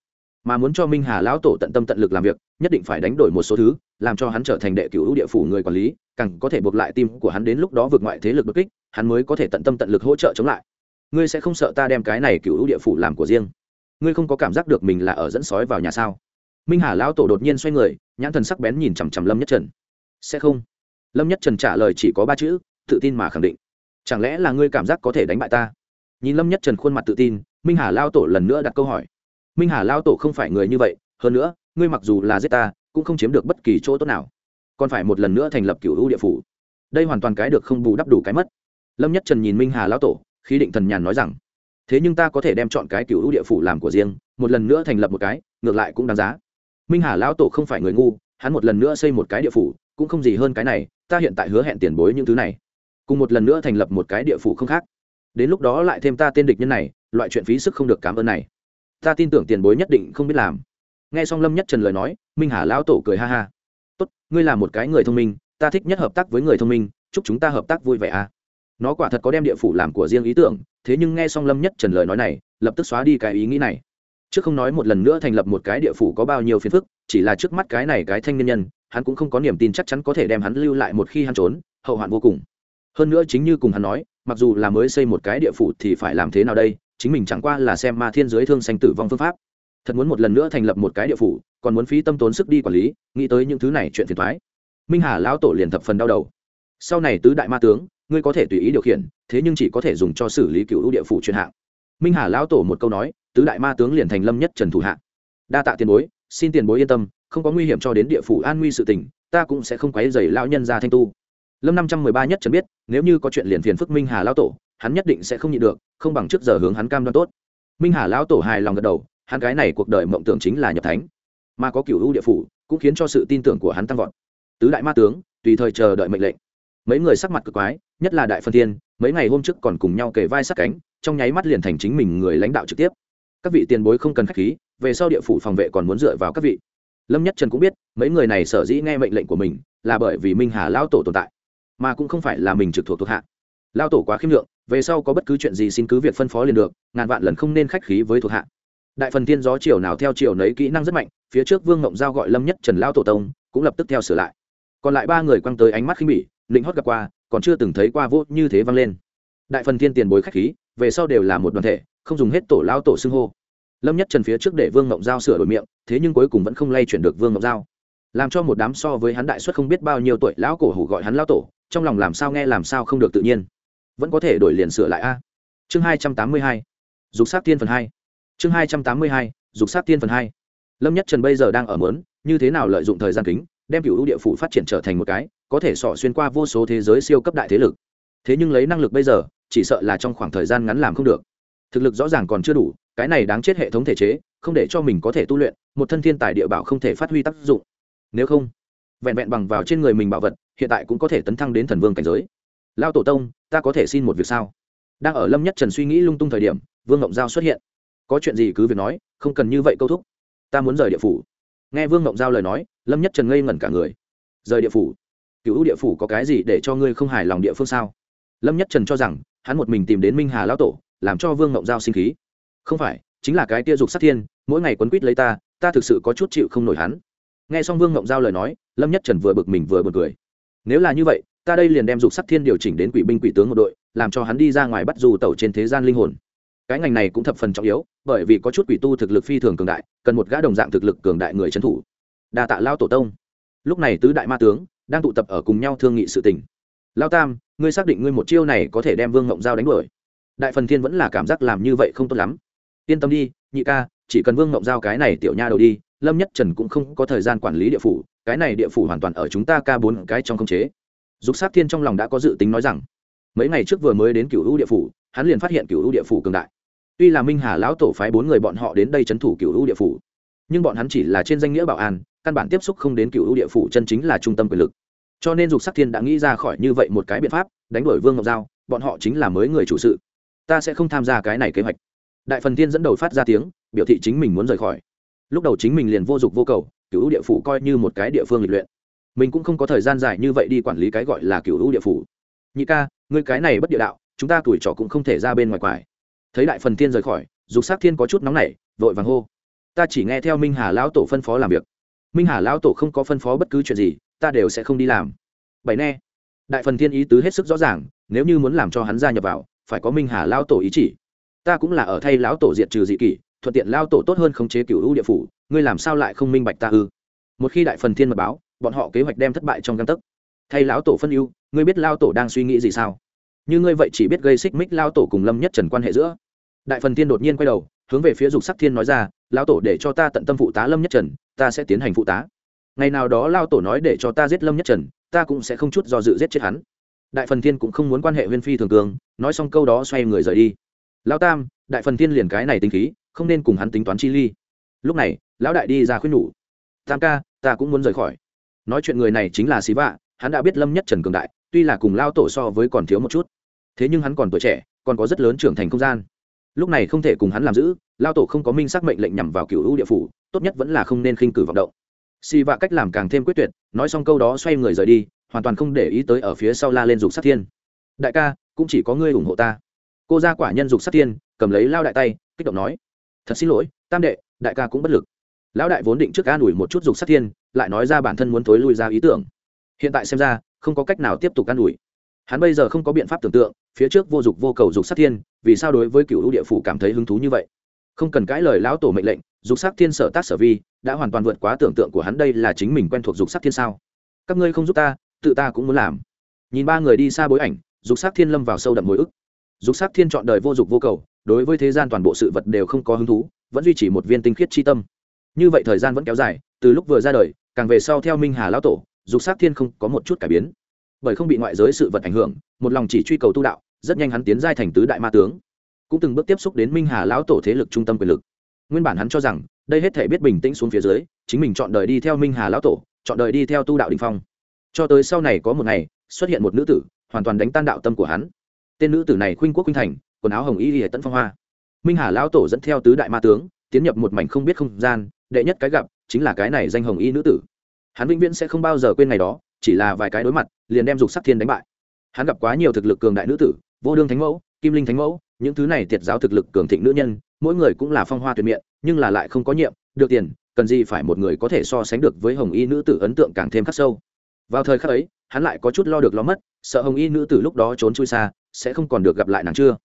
mà muốn cho minh hà lão tổ tận tâm tận lực làm việc, nhất định phải đánh đổi một số thứ, làm cho hắn trở thành đệ cửu địa phủ người quản lý, càng có thể buộc lại tim của hắn đến lúc đó vượt ngoại thế lực bất kích, hắn mới có thể tận tâm tận lực hỗ trợ chống lại. Ngươi sẽ không sợ ta đem cái này cửu địa phủ làm của riêng? Ngươi không có cảm giác được mình là ở dẫn sói vào nhà sao? Minh hà lão tổ đột nhiên xoay người, nhãn thần sắc bén nhìn chằm chằm lâm nhất trần. Sẽ không. Lâm nhất trần trả lời chỉ có ba chữ, tự tin mà khẳng định. Chẳng lẽ là ngươi cảm giác có thể đánh bại ta? Nhìn lâm nhất trần khuôn mặt tự tin, minh hà lao tổ lần nữa đặt câu hỏi minh hà lao tổ không phải người như vậy, hơn nữa, ngươi mặc dù là giết ta, cũng không chiếm được bất kỳ chỗ tốt nào. Còn phải một lần nữa thành lập cựu hữu địa phủ. Đây hoàn toàn cái được không bù đắp đủ cái mất. Lâm nhất trần nhìn minh hà lao tổ, khí định thần nhàn nói rằng, thế nhưng ta có thể đem chọn cái cựu hữu địa phủ làm của riêng, một lần nữa thành lập một cái, ngược lại cũng đáng giá. Minh hà lao tổ không phải người ngu, hắn một lần nữa xây một cái địa phủ, cũng không gì hơn cái này, ta hiện tại hứa hẹn tiền bối những thứ này, cùng một lần nữa thành lập một cái địa phủ không khác. Đến lúc đó lại thêm ta tên địch nhân này, loại chuyện phí sức không được cảm ơn này ta tin tưởng tiền bối nhất định không biết làm. Nghe xong lâm nhất trần lời nói, minh hà lão tổ cười ha ha. Tốt, ngươi là một cái người thông minh, ta thích nhất hợp tác với người thông minh, chúc chúng ta hợp tác vui vẻ a nó quả thật có đem địa phủ làm của riêng ý tưởng, thế nhưng nghe xong lâm nhất trần lời nói này, lập tức xóa đi cái ý nghĩ này. Chứ không nói một lần nữa thành lập một cái địa phủ có bao nhiêu phiền phức, chỉ là trước mắt cái này cái thanh niên nhân, hắn cũng không có niềm tin chắc chắn có thể đem hắn lưu lại một khi hắn trốn, hậu hoạn vô cùng. Hơn nữa chính như cùng hắn nói, mặc dù là mới xây một cái địa phủ thì phải làm thế nào đây? chính mình chẳng qua là xem ma thiên giới thương sanh tử vong phương pháp. Thật muốn một lần nữa thành lập một cái địa phủ, còn muốn phí tâm tốn sức đi quản lý, nghĩ tới những thứ này chuyện phiền thoái minh hà lão tổ liền thập phần đau đầu. Sau này tứ đại ma tướng, ngươi có thể tùy ý điều khiển, thế nhưng chỉ có thể dùng cho xử lý cựu ưu địa phủ chuyên hạng. Minh hà lão tổ một câu nói, tứ đại ma tướng liền thành lâm nhất trần thủ hạng. Đa tạ tiền bối, xin tiền bối yên tâm, không có nguy hiểm cho đến địa phủ an nguy sự tình, ta cũng sẽ không quấy dày lão nhân ra thanh tu. Lâm năm trăm mười ba nhất trần biết, nếu như có chuyện liền phiền phức minh hà lão tổ hắn nhất định sẽ không nhịn được, không bằng trước giờ hướng hắn cam đoan tốt. Minh hà lão tổ hài lòng gật đầu, hắn cái này cuộc đời mộng tưởng chính là nhập thánh. Mà có cửu u địa phủ, cũng khiến cho sự tin tưởng của hắn tăng vọt. Tứ đại ma tướng, tùy thời chờ đợi mệnh lệnh. Mấy người sắc mặt cực quái, nhất là đại phân thiên, mấy ngày hôm trước còn cùng nhau kề vai sát cánh, trong nháy mắt liền thành chính mình người lãnh đạo trực tiếp. Các vị tiền bối không cần khách khí, về sau địa phủ phòng vệ còn muốn dựa vào các vị. Lâm nhất trần cũng biết, mấy người này sở dĩ nghe mệnh lệnh của mình, là bởi vì minh hà Lão tổ tồn tại, mà cũng không phải là mình trực thuộc thuộc hạ. Lão tổ quá khiêm lượng về sau có bất cứ chuyện gì xin cứ việc phân phó liền được, ngàn vạn lần không nên khách khí với thuộc hạ. Đại phần thiên gió chiều nào theo chiều nấy kỹ năng rất mạnh, phía trước vương ngộng giao gọi lâm nhất trần lao tổ tông, cũng lập tức theo sửa lại. Còn lại ba người quăng tới ánh mắt khinh bỉ lĩnh hót gặp qua, còn chưa từng thấy qua vô như thế vang lên. Đại phần thiên tiền bối khách khí, về sau đều là một đoàn thể, không dùng hết tổ lao tổ xưng hô. Lâm nhất trần phía trước để vương ngộng giao sửa đổi miệng, thế nhưng cuối cùng vẫn không lay chuyển được vương ngộng giao. Làm cho một đám so với hắn đại xuất không biết bao nhiêu tuổi lão cổ hủ gọi hắn lao tổ, trong lòng làm sao nghe làm sao không được tự nhiên vẫn có thể đổi liền sửa lại a. Chương hai trăm tám mươi hai, dục sát tiên phần hai. Chương hai trăm tám mươi hai, dục sát tiên phần hai. Lâm nhất trần bây giờ đang ở mớn, như thế nào lợi dụng thời gian kính, đem cựu địa phủ phát triển trở thành một cái, có thể sỏ xuyên qua vô số thế giới siêu cấp đại thế lực. Thế nhưng lấy năng lực bây giờ, chỉ sợ là trong khoảng thời gian ngắn làm không được. Thực lực rõ ràng còn chưa đủ, cái này đáng chết hệ thống thể chế, không để cho mình có thể tu luyện, một thân thiên tài địa bảo không thể phát huy tác dụng. Nếu không, vẹn vẹn bằng vào trên người mình bảo vật, hiện tại cũng có thể tấn thăng đến thần vương cảnh giới. Lao tổ tông ta có thể xin một việc sao? Đang ở lâm nhất trần suy nghĩ lung tung thời điểm, vương ngộng giao xuất hiện. Có chuyện gì cứ việc nói, không cần như vậy câu thúc. Ta muốn rời địa phủ. Nghe vương ngộng giao lời nói, lâm nhất trần ngây ngẩn cả người. Rời địa phủ? Cứu ưu địa phủ có cái gì để cho ngươi không hài lòng địa phương sao? Lâm nhất trần cho rằng, hắn một mình tìm đến minh hà lão tổ, làm cho vương ngộng giao sinh khí. Không phải, chính là cái tia dục sát thiên, mỗi ngày quấn quýt lấy ta ta thực sự có chút chịu không nổi hắn. Nghe xong vương ngộng giao lời nói, lâm nhất trần vừa bực mình vừa bực cười. Nếu là như vậy ta đây liền đem dục sắc thiên điều chỉnh đến quỷ binh quỷ tướng một đội, làm cho hắn đi ra ngoài bắt dù tẩu trên thế gian linh hồn. Cái ngành này cũng thập phần trọng yếu, bởi vì có chút quỷ tu thực lực phi thường cường đại, cần một gã đồng dạng thực lực cường đại người trấn thủ. Đa tạ lao tổ tông. Lúc này tứ đại ma tướng đang tụ tập ở cùng nhau thương nghị sự tình. Lao tam, ngươi xác định ngươi một chiêu này có thể đem vương ngộng giao đánh đuổi? Đại phần thiên vẫn là cảm giác làm như vậy không tốt lắm. Yên tâm đi, nhị ca, chỉ cần vương ngộng giao cái này tiểu nha đầu đi, lâm nhất trần cũng không có thời gian quản lý địa phủ, cái này địa phủ hoàn toàn ở chúng ta ca bốn cái trong khống chế dục sát thiên trong lòng đã có dự tính nói rằng, mấy ngày trước vừa mới đến cựu U địa phủ, hắn liền phát hiện cựu U địa phủ cường đại. Tuy là minh hà lão tổ phái bốn người bọn họ đến đây c h ấ n thủ cựu U địa phủ, nhưng bọn hắn chỉ là trên danh nghĩa bảo an, căn bản tiếp xúc không đến cựu U địa phủ chân chính là trung tâm quyền lực. Cho nên dục Sát thiên đã nghĩ ra khỏi như vậy một cái biện pháp, đánh đổi vương ngọc giao, bọn họ chính là mới người chủ sự. Ta sẽ không tham gia cái này kế hoạch. Đại phần thiên dẫn đầu phát ra tiếng, biểu thị chính mình muốn rời khỏi. Lúc đầu chính mình liền vô dụng vô cầu cựu hữu địa phủ coi như một cái địa phương lịch luyện mình cũng không có thời gian dài như vậy đi quản lý cái gọi là cựu hữu địa phủ. Nhị ca, ngươi cái này bất địa đạo, chúng ta tuổi trò cũng không thể ra bên ngoài quải. Thấy đại phần thiên rời khỏi, dục sắc thiên có chút nóng nảy, vội vàng hô. Ta chỉ nghe theo minh hà lão tổ phân phó làm việc. Minh hà lão tổ không có phân phó bất cứ chuyện gì, ta đều sẽ không đi làm. Bảy ne đại phần thiên ý tứ hết sức rõ ràng, nếu như muốn làm cho hắn gia nhập vào, phải có minh hà lão tổ ý chỉ. Ta cũng là ở thay lão tổ diệt trừ dị kỷ, thuận tiện lao tổ tốt hơn khống chế cựu u địa phủ, ngươi làm sao lại không minh bạch ta ư? Một khi đại phần thiên mật báo bọn họ kế hoạch đem thất bại trong găng tấc. Thay lão tổ phân ưu, ngươi biết lao tổ đang suy nghĩ gì sao? Như ngươi vậy chỉ biết gây xích mích lao tổ cùng lâm nhất trần quan hệ giữa. Đại phần thiên đột nhiên quay đầu, hướng về phía dục sắc thiên nói ra lao tổ để cho ta tận tâm phụ tá lâm nhất trần, ta sẽ tiến hành phụ tá. Ngày nào đó lao tổ nói để cho ta giết lâm nhất trần, ta cũng sẽ không chút do dự giết chết hắn. Đại phần thiên cũng không muốn quan hệ huyên phi thường cường, nói xong câu đó xoay người rời đi. Lao tam, đại phần thiên liền cái này tính khí, không nên cùng hắn tính toán chi ly. Lúc này, lão đại đi ra khuyên nhủ, tam ca, ta cũng muốn rời khỏi nói chuyện người này chính là xí vạ, hắn đã biết lâm nhất trần cường đại, tuy là cùng lao tổ so với còn thiếu một chút. Thế nhưng hắn còn tuổi trẻ, còn có rất lớn trưởng thành không gian. Lúc này không thể cùng hắn làm giữ, lao tổ không có minh xác mệnh lệnh nhằm vào cựu U địa phủ, tốt nhất vẫn là không nên khinh cử vọng động. Xì vạ cách làm càng thêm quyết tuyệt, nói xong câu đó xoay người rời đi, hoàn toàn không để ý tới ở phía sau la lên dục sát thiên. Đại ca, cũng chỉ có ngươi ủng hộ ta. Cô ra quả nhân dục sát thiên, cầm lấy lao đại tay, kích động nói, thật xin lỗi, tam đệ, đại ca cũng bất lực lão đại vốn định trước an ủi một chút dục sát thiên, lại nói ra bản thân muốn thối lui ra ý tưởng. Hiện tại xem ra, không có cách nào tiếp tục an ủi. Hắn bây giờ không có biện pháp tưởng tượng, phía trước vô dục vô cầu dục sát thiên, vì sao đối với cựu địa phủ cảm thấy hứng thú như vậy? Không cần cãi lời lão tổ mệnh lệnh, dục sát thiên sở tác sở vi, đã hoàn toàn vượt quá tưởng tượng của hắn đây là chính mình quen thuộc dục sát thiên sao? Các ngươi không giúp ta, tự ta cũng muốn làm. Nhìn ba người đi xa bối ảnh, dục sát thiên lâm vào sâu đậm hồi ức. Dục sát thiên chọn đời vô dục vô cầu, đối với thế gian toàn bộ sự vật đều không có hứng thú, vẫn duy trì một viên tinh khiết chi tâm như vậy thời gian vẫn kéo dài, từ lúc vừa ra đời, càng về sau theo minh hà lão tổ, dục sát thiên không có một chút cải biến. Bởi không bị ngoại giới sự vật ảnh hưởng, một lòng chỉ truy cầu tu đạo, rất nhanh hắn tiến giai thành tứ đại ma tướng. Cũng từng bước tiếp xúc đến minh hà lão tổ thế lực trung tâm quyền lực. Nguyên bản hắn cho rằng, đây hết thể biết bình tĩnh xuống phía dưới, chính mình chọn đời đi theo minh hà lão tổ, chọn đời đi theo tu đạo đình phong. Cho tới sau này có một ngày, xuất hiện một nữ tử, hoàn toàn đánh tan đạo tâm của hắn. Tên nữ tử này khuynh quốc khuynh thành, quần áo hồng y hệ tẫn phong hoa. Minh hà lão tổ dẫn theo tứ đại ma tướng, tiến nhập một mảnh không biết không gian đệ nhất cái gặp chính là cái này danh hồng y nữ tử. Hắn vĩnh viễn sẽ không bao giờ quên ngày đó, chỉ là vài cái đối mặt, liền đem dục sắc thiên đánh bại. Hắn gặp quá nhiều thực lực cường đại nữ tử, vô đương thánh mẫu, kim linh thánh mẫu, những thứ này thiệt giáo thực lực cường thịnh nữ nhân, mỗi người cũng là phong hoa tuyệt miệng, nhưng là lại không có nhiệm, được tiền, cần gì phải một người có thể so sánh được với hồng y nữ tử ấn tượng càng thêm khắc sâu. Vào thời khắc ấy, hắn lại có chút lo được lo mất, sợ hồng y nữ tử lúc đó trốn chui xa, sẽ không còn được gặp lại nàng chưa.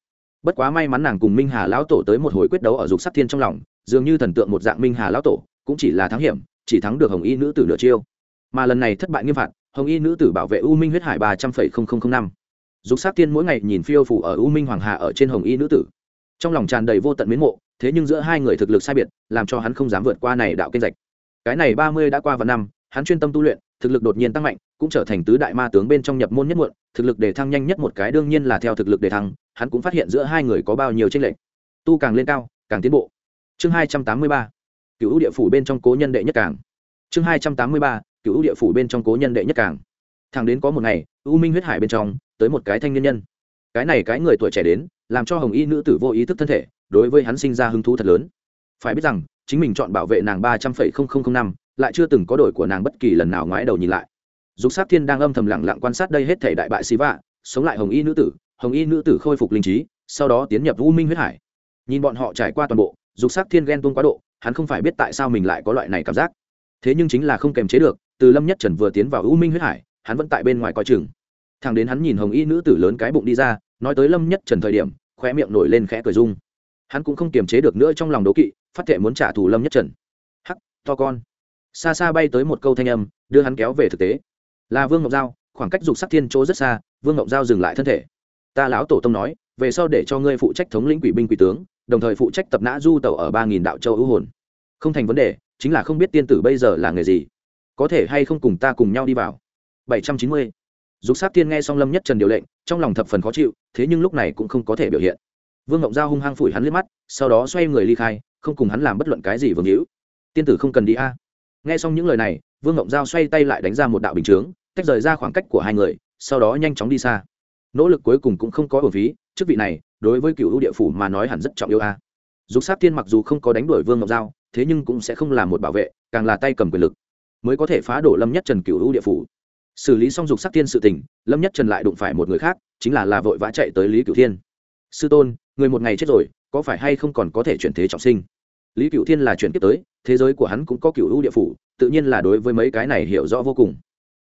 Bất quá may mắn nàng cùng minh hà lão tổ tới một hồi quyết đấu ở dục sắc thiên trong lòng dường như thần tượng một dạng minh hà lão tổ, cũng chỉ là thắng hiểm, chỉ thắng được hồng y nữ tử nửa chiêu. Mà lần này thất bại nghiêm phạt, hồng y nữ tử bảo vệ u minh huyết hải ba trăm phẩy không không không năm. Dục sát tiên mỗi ngày nhìn phiêu phủ ở u minh hoàng hà ở trên hồng y nữ tử. Trong lòng tràn đầy vô tận miến mộ, thế nhưng giữa hai người thực lực sai biệt, làm cho hắn không dám vượt qua này đạo kinh rạch. Cái này ba mươi đã qua vào năm, hắn chuyên tâm tu luyện, thực lực đột nhiên tăng mạnh, cũng trở thành tứ đại ma tướng bên trong nhập môn nhất muộn, thực lực đề thăng nhanh nhất một cái đương nhiên là theo thực lực đề thăng, hắn cũng phát hiện giữa hai người có bao nhiêu tranh lệch. Tu càng lên cao, càng tiến bộ chương hai trăm tám mươi ba, cựu ưu địa phủ bên trong cố nhân đệ nhất cảng. Chương hai trăm tám mươi ba, cựu ưu địa phủ bên trong cố nhân đệ nhất cảng. Thằng đến có một ngày, u minh huyết hải bên trong, tới một cái thanh niên nhân. Cái này cái người tuổi trẻ đến, làm cho hồng y nữ tử vô ý thức thân thể, đối với hắn sinh ra hứng thú thật lớn. Phải biết rằng, chính mình chọn bảo vệ nàng ba trăm phẩy không không không năm, lại chưa từng có đổi của nàng bất kỳ lần nào ngoái đầu nhìn lại. Dục sát thiên đang âm thầm lặng lặng quan sát đây hết thể đại bại xí vạ, sống lại hồng y nữ tử, hồng y nữ tử khôi phục linh trí, sau đó tiến nhập u minh huyết hải. Nhìn bọn họ trải qua toàn bộ dục sắc thiên ghen tuông quá độ, hắn không phải biết tại sao mình lại có loại này cảm giác. Thế nhưng chính là không kềm chế được, từ lâm nhất trần vừa tiến vào u minh huyết hải, hắn vẫn tại bên ngoài coi chừng. Thằng đến hắn nhìn hồng y nữ tử lớn cái bụng đi ra, nói tới lâm nhất trần thời điểm khoe miệng nổi lên khẽ cười dung hắn cũng không kiềm chế được nữa trong lòng đố kỵ, phát thệ muốn trả thù lâm nhất trần. Hắc, to con. Xa xa bay tới một câu thanh âm, đưa hắn kéo về thực tế. Là vương ngọc giao, khoảng cách dục sắc thiên chỗ rất xa, vương ngọc giao dừng lại thân thể. Ta lão tổ tông nói, về sau để cho ngươi phụ trách thống lĩnh quỷ binh quỷ tướng đồng thời phụ trách tập nã du tẩu ở ba nghìn đạo châu ưu hồn. Không thành vấn đề, chính là không biết tiên tử bây giờ là người gì. Có thể hay không cùng ta cùng nhau đi vào. Bảy trăm chín mươi. Dục sát tiên nghe xong lâm nhất trần điều lệnh, trong lòng thập phần khó chịu, thế nhưng lúc này cũng không có thể biểu hiện. Vương ngộng giao hung hăng phủi hắn liếc mắt, sau đó xoay người ly khai, không cùng hắn làm bất luận cái gì vương hữu. Tiên tử không cần đi a. Nghe xong những lời này, vương ngộng giao xoay tay lại đánh ra một đạo bình chướng, tách rời ra khoảng cách của hai người, sau đó nhanh chóng đi xa. Nỗ lực cuối cùng cũng không có hồn phí, chức vị này đối với cựu địa phủ mà nói hẳn rất trọng yêu a. Dục sát tiên mặc dù không có đánh đuổi vương ngọc giao, thế nhưng cũng sẽ không làm một bảo vệ, càng là tay cầm quyền lực, mới có thể phá đổ lâm nhất trần cựu địa phủ. Xử lý xong dục sát tiên sự tình, lâm nhất trần lại đụng phải một người khác, chính là là vội vã chạy tới lý cửu thiên. Sư tôn, người một ngày chết rồi, có phải hay không còn có thể chuyển thế trọng sinh? Lý cửu thiên là chuyển tiếp tới, thế giới của hắn cũng có cựu địa phủ, tự nhiên là đối với mấy cái này hiểu rõ vô cùng.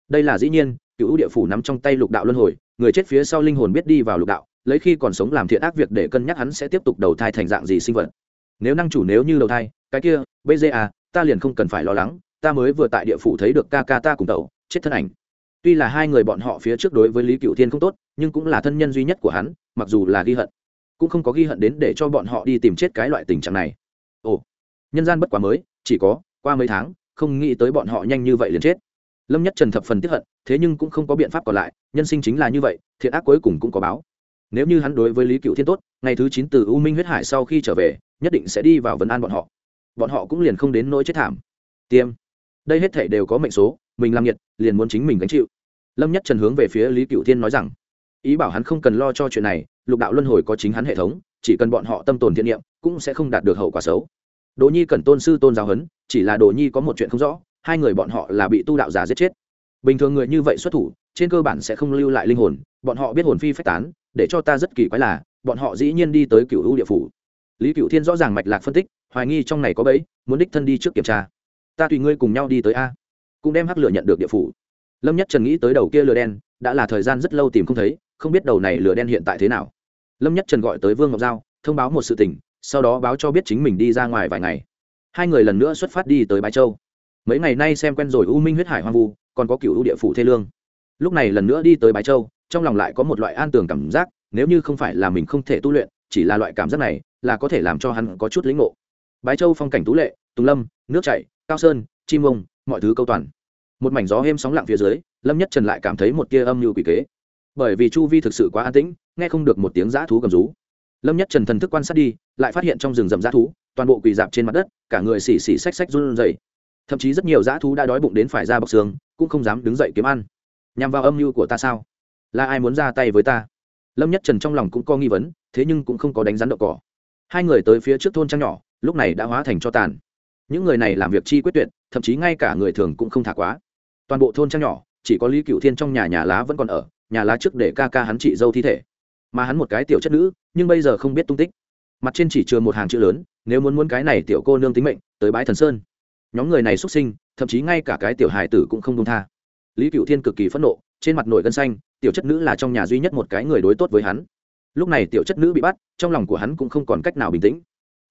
Đây là dĩ nhiên, cựu địa phủ nắm trong tay lục đạo luân hồi, người chết phía sau linh hồn biết đi vào lục đạo lấy khi còn sống làm thiện ác việc để cân nhắc hắn sẽ tiếp tục đầu thai thành dạng gì sinh vật. Nếu năng chủ nếu như đầu thai, cái kia bza ta liền không cần phải lo lắng, ta mới vừa tại địa phủ thấy được ca ca ta cùng đầu chết thân ảnh. Tuy là hai người bọn họ phía trước đối với lý cựu thiên không tốt, nhưng cũng là thân nhân duy nhất của hắn, mặc dù là ghi hận. Cũng không có ghi hận đến để cho bọn họ đi tìm chết cái loại tình trạng này. Ồ, nhân gian bất quá mới, chỉ có, qua mấy tháng, không nghĩ tới bọn họ nhanh như vậy liền chết. Lâm nhất trần thập phần tiếc hận, thế nhưng cũng không có biện pháp còn lại, nhân sinh chính là như vậy, thiện ác cuối cùng cũng có báo nếu như hắn đối với lý cựu thiên tốt, ngày thứ chín từ u minh huyết hải sau khi trở về, nhất định sẽ đi vào vấn an bọn họ. Bọn họ cũng liền không đến nỗi chết thảm. Tiêm. Đây hết thể đều có mệnh số, mình làm nhiệt liền muốn chính mình gánh chịu. Lâm nhất trần hướng về phía lý cựu thiên nói rằng, ý bảo hắn không cần lo cho chuyện này, lục đạo luân hồi có chính hắn hệ thống, chỉ cần bọn họ tâm tồn thiện niệm, cũng sẽ không đạt được hậu quả xấu. Đỗ nhi cần tôn sư tôn giáo hấn chỉ là Đỗ nhi có một chuyện không rõ, hai người bọn họ là bị tu đạo giả giết chết bình thường người như vậy xuất thủ, trên cơ bản sẽ không lưu lại linh hồn, bọn họ biết hồn phi phách tán, để cho ta rất kỳ quái là, bọn họ dĩ nhiên đi tới cựu hữu địa phủ. Lý cựu thiên rõ ràng mạch lạc phân tích, hoài nghi trong này có bẫy, muốn đích thân đi trước kiểm tra. Ta tùy ngươi cùng nhau đi tới a. Cũng đem hắc lửa nhận được địa phủ. Lâm nhất trần nghĩ tới đầu kia lửa đen, đã là thời gian rất lâu tìm không thấy, không biết đầu này lửa đen hiện tại thế nào. Lâm nhất trần gọi tới vương ngọc giao, thông báo một sự tình, sau đó báo cho biết chính mình đi ra ngoài vài ngày. Hai người lần nữa xuất phát đi tới bãi châu mấy ngày nay xem quen rồi u minh huyết hải hoang vu, còn có cựu địa phủ thê lương. Lúc này lần nữa đi tới bái châu, trong lòng lại có một loại an tường cảm giác, nếu như không phải là mình không thể tu luyện, chỉ là loại cảm giác này, là có thể làm cho hắn có chút lĩnh ngộ. Bái châu phong cảnh tú lệ, tùng lâm, nước chảy, cao sơn, chim ông mọi thứ câu toàn. Một mảnh gió êm sóng lặng phía dưới, lâm nhất trần lại cảm thấy một tia âm mưu quỷ kế. Bởi vì chu vi thực sự quá an tĩnh, nghe không được một tiếng dã thú gầm rú. Lâm nhất trần thần thức quan sát đi, lại phát hiện trong rừng rậm dã thú, toàn bộ quỳ dạp trên mặt đất, cả người xì xì xách xách run rẩy thậm chí rất nhiều dã thú đã đói bụng đến phải ra bọc xương, cũng không dám đứng dậy kiếm ăn. Nhằm vào âm mưu của ta sao? Là ai muốn ra tay với ta? Lâm nhất trần trong lòng cũng có nghi vấn, thế nhưng cũng không có đánh rắn đậu cỏ. Hai người tới phía trước thôn trang nhỏ, lúc này đã hóa thành cho tàn. Những người này làm việc chi quyết tuyệt, thậm chí ngay cả người thường cũng không thả quá. Toàn bộ thôn trang nhỏ, chỉ có lý cựu thiên trong nhà nhà lá vẫn còn ở, nhà lá trước để ca ca hắn chị dâu thi thể. Mà hắn một cái tiểu chất nữ, nhưng bây giờ không biết tung tích. Mặt trên chỉ chừa một hàng chữ lớn, nếu muốn muốn cái này tiểu cô nương tính mệnh, tới bãi thần sơn nhóm người này xuất sinh, thậm chí ngay cả cái tiểu hài tử cũng không công tha. Lý cựu thiên cực kỳ phẫn nộ, trên mặt nổi gân xanh, tiểu chất nữ là trong nhà duy nhất một cái người đối tốt với hắn. Lúc này tiểu chất nữ bị bắt, trong lòng của hắn cũng không còn cách nào bình tĩnh.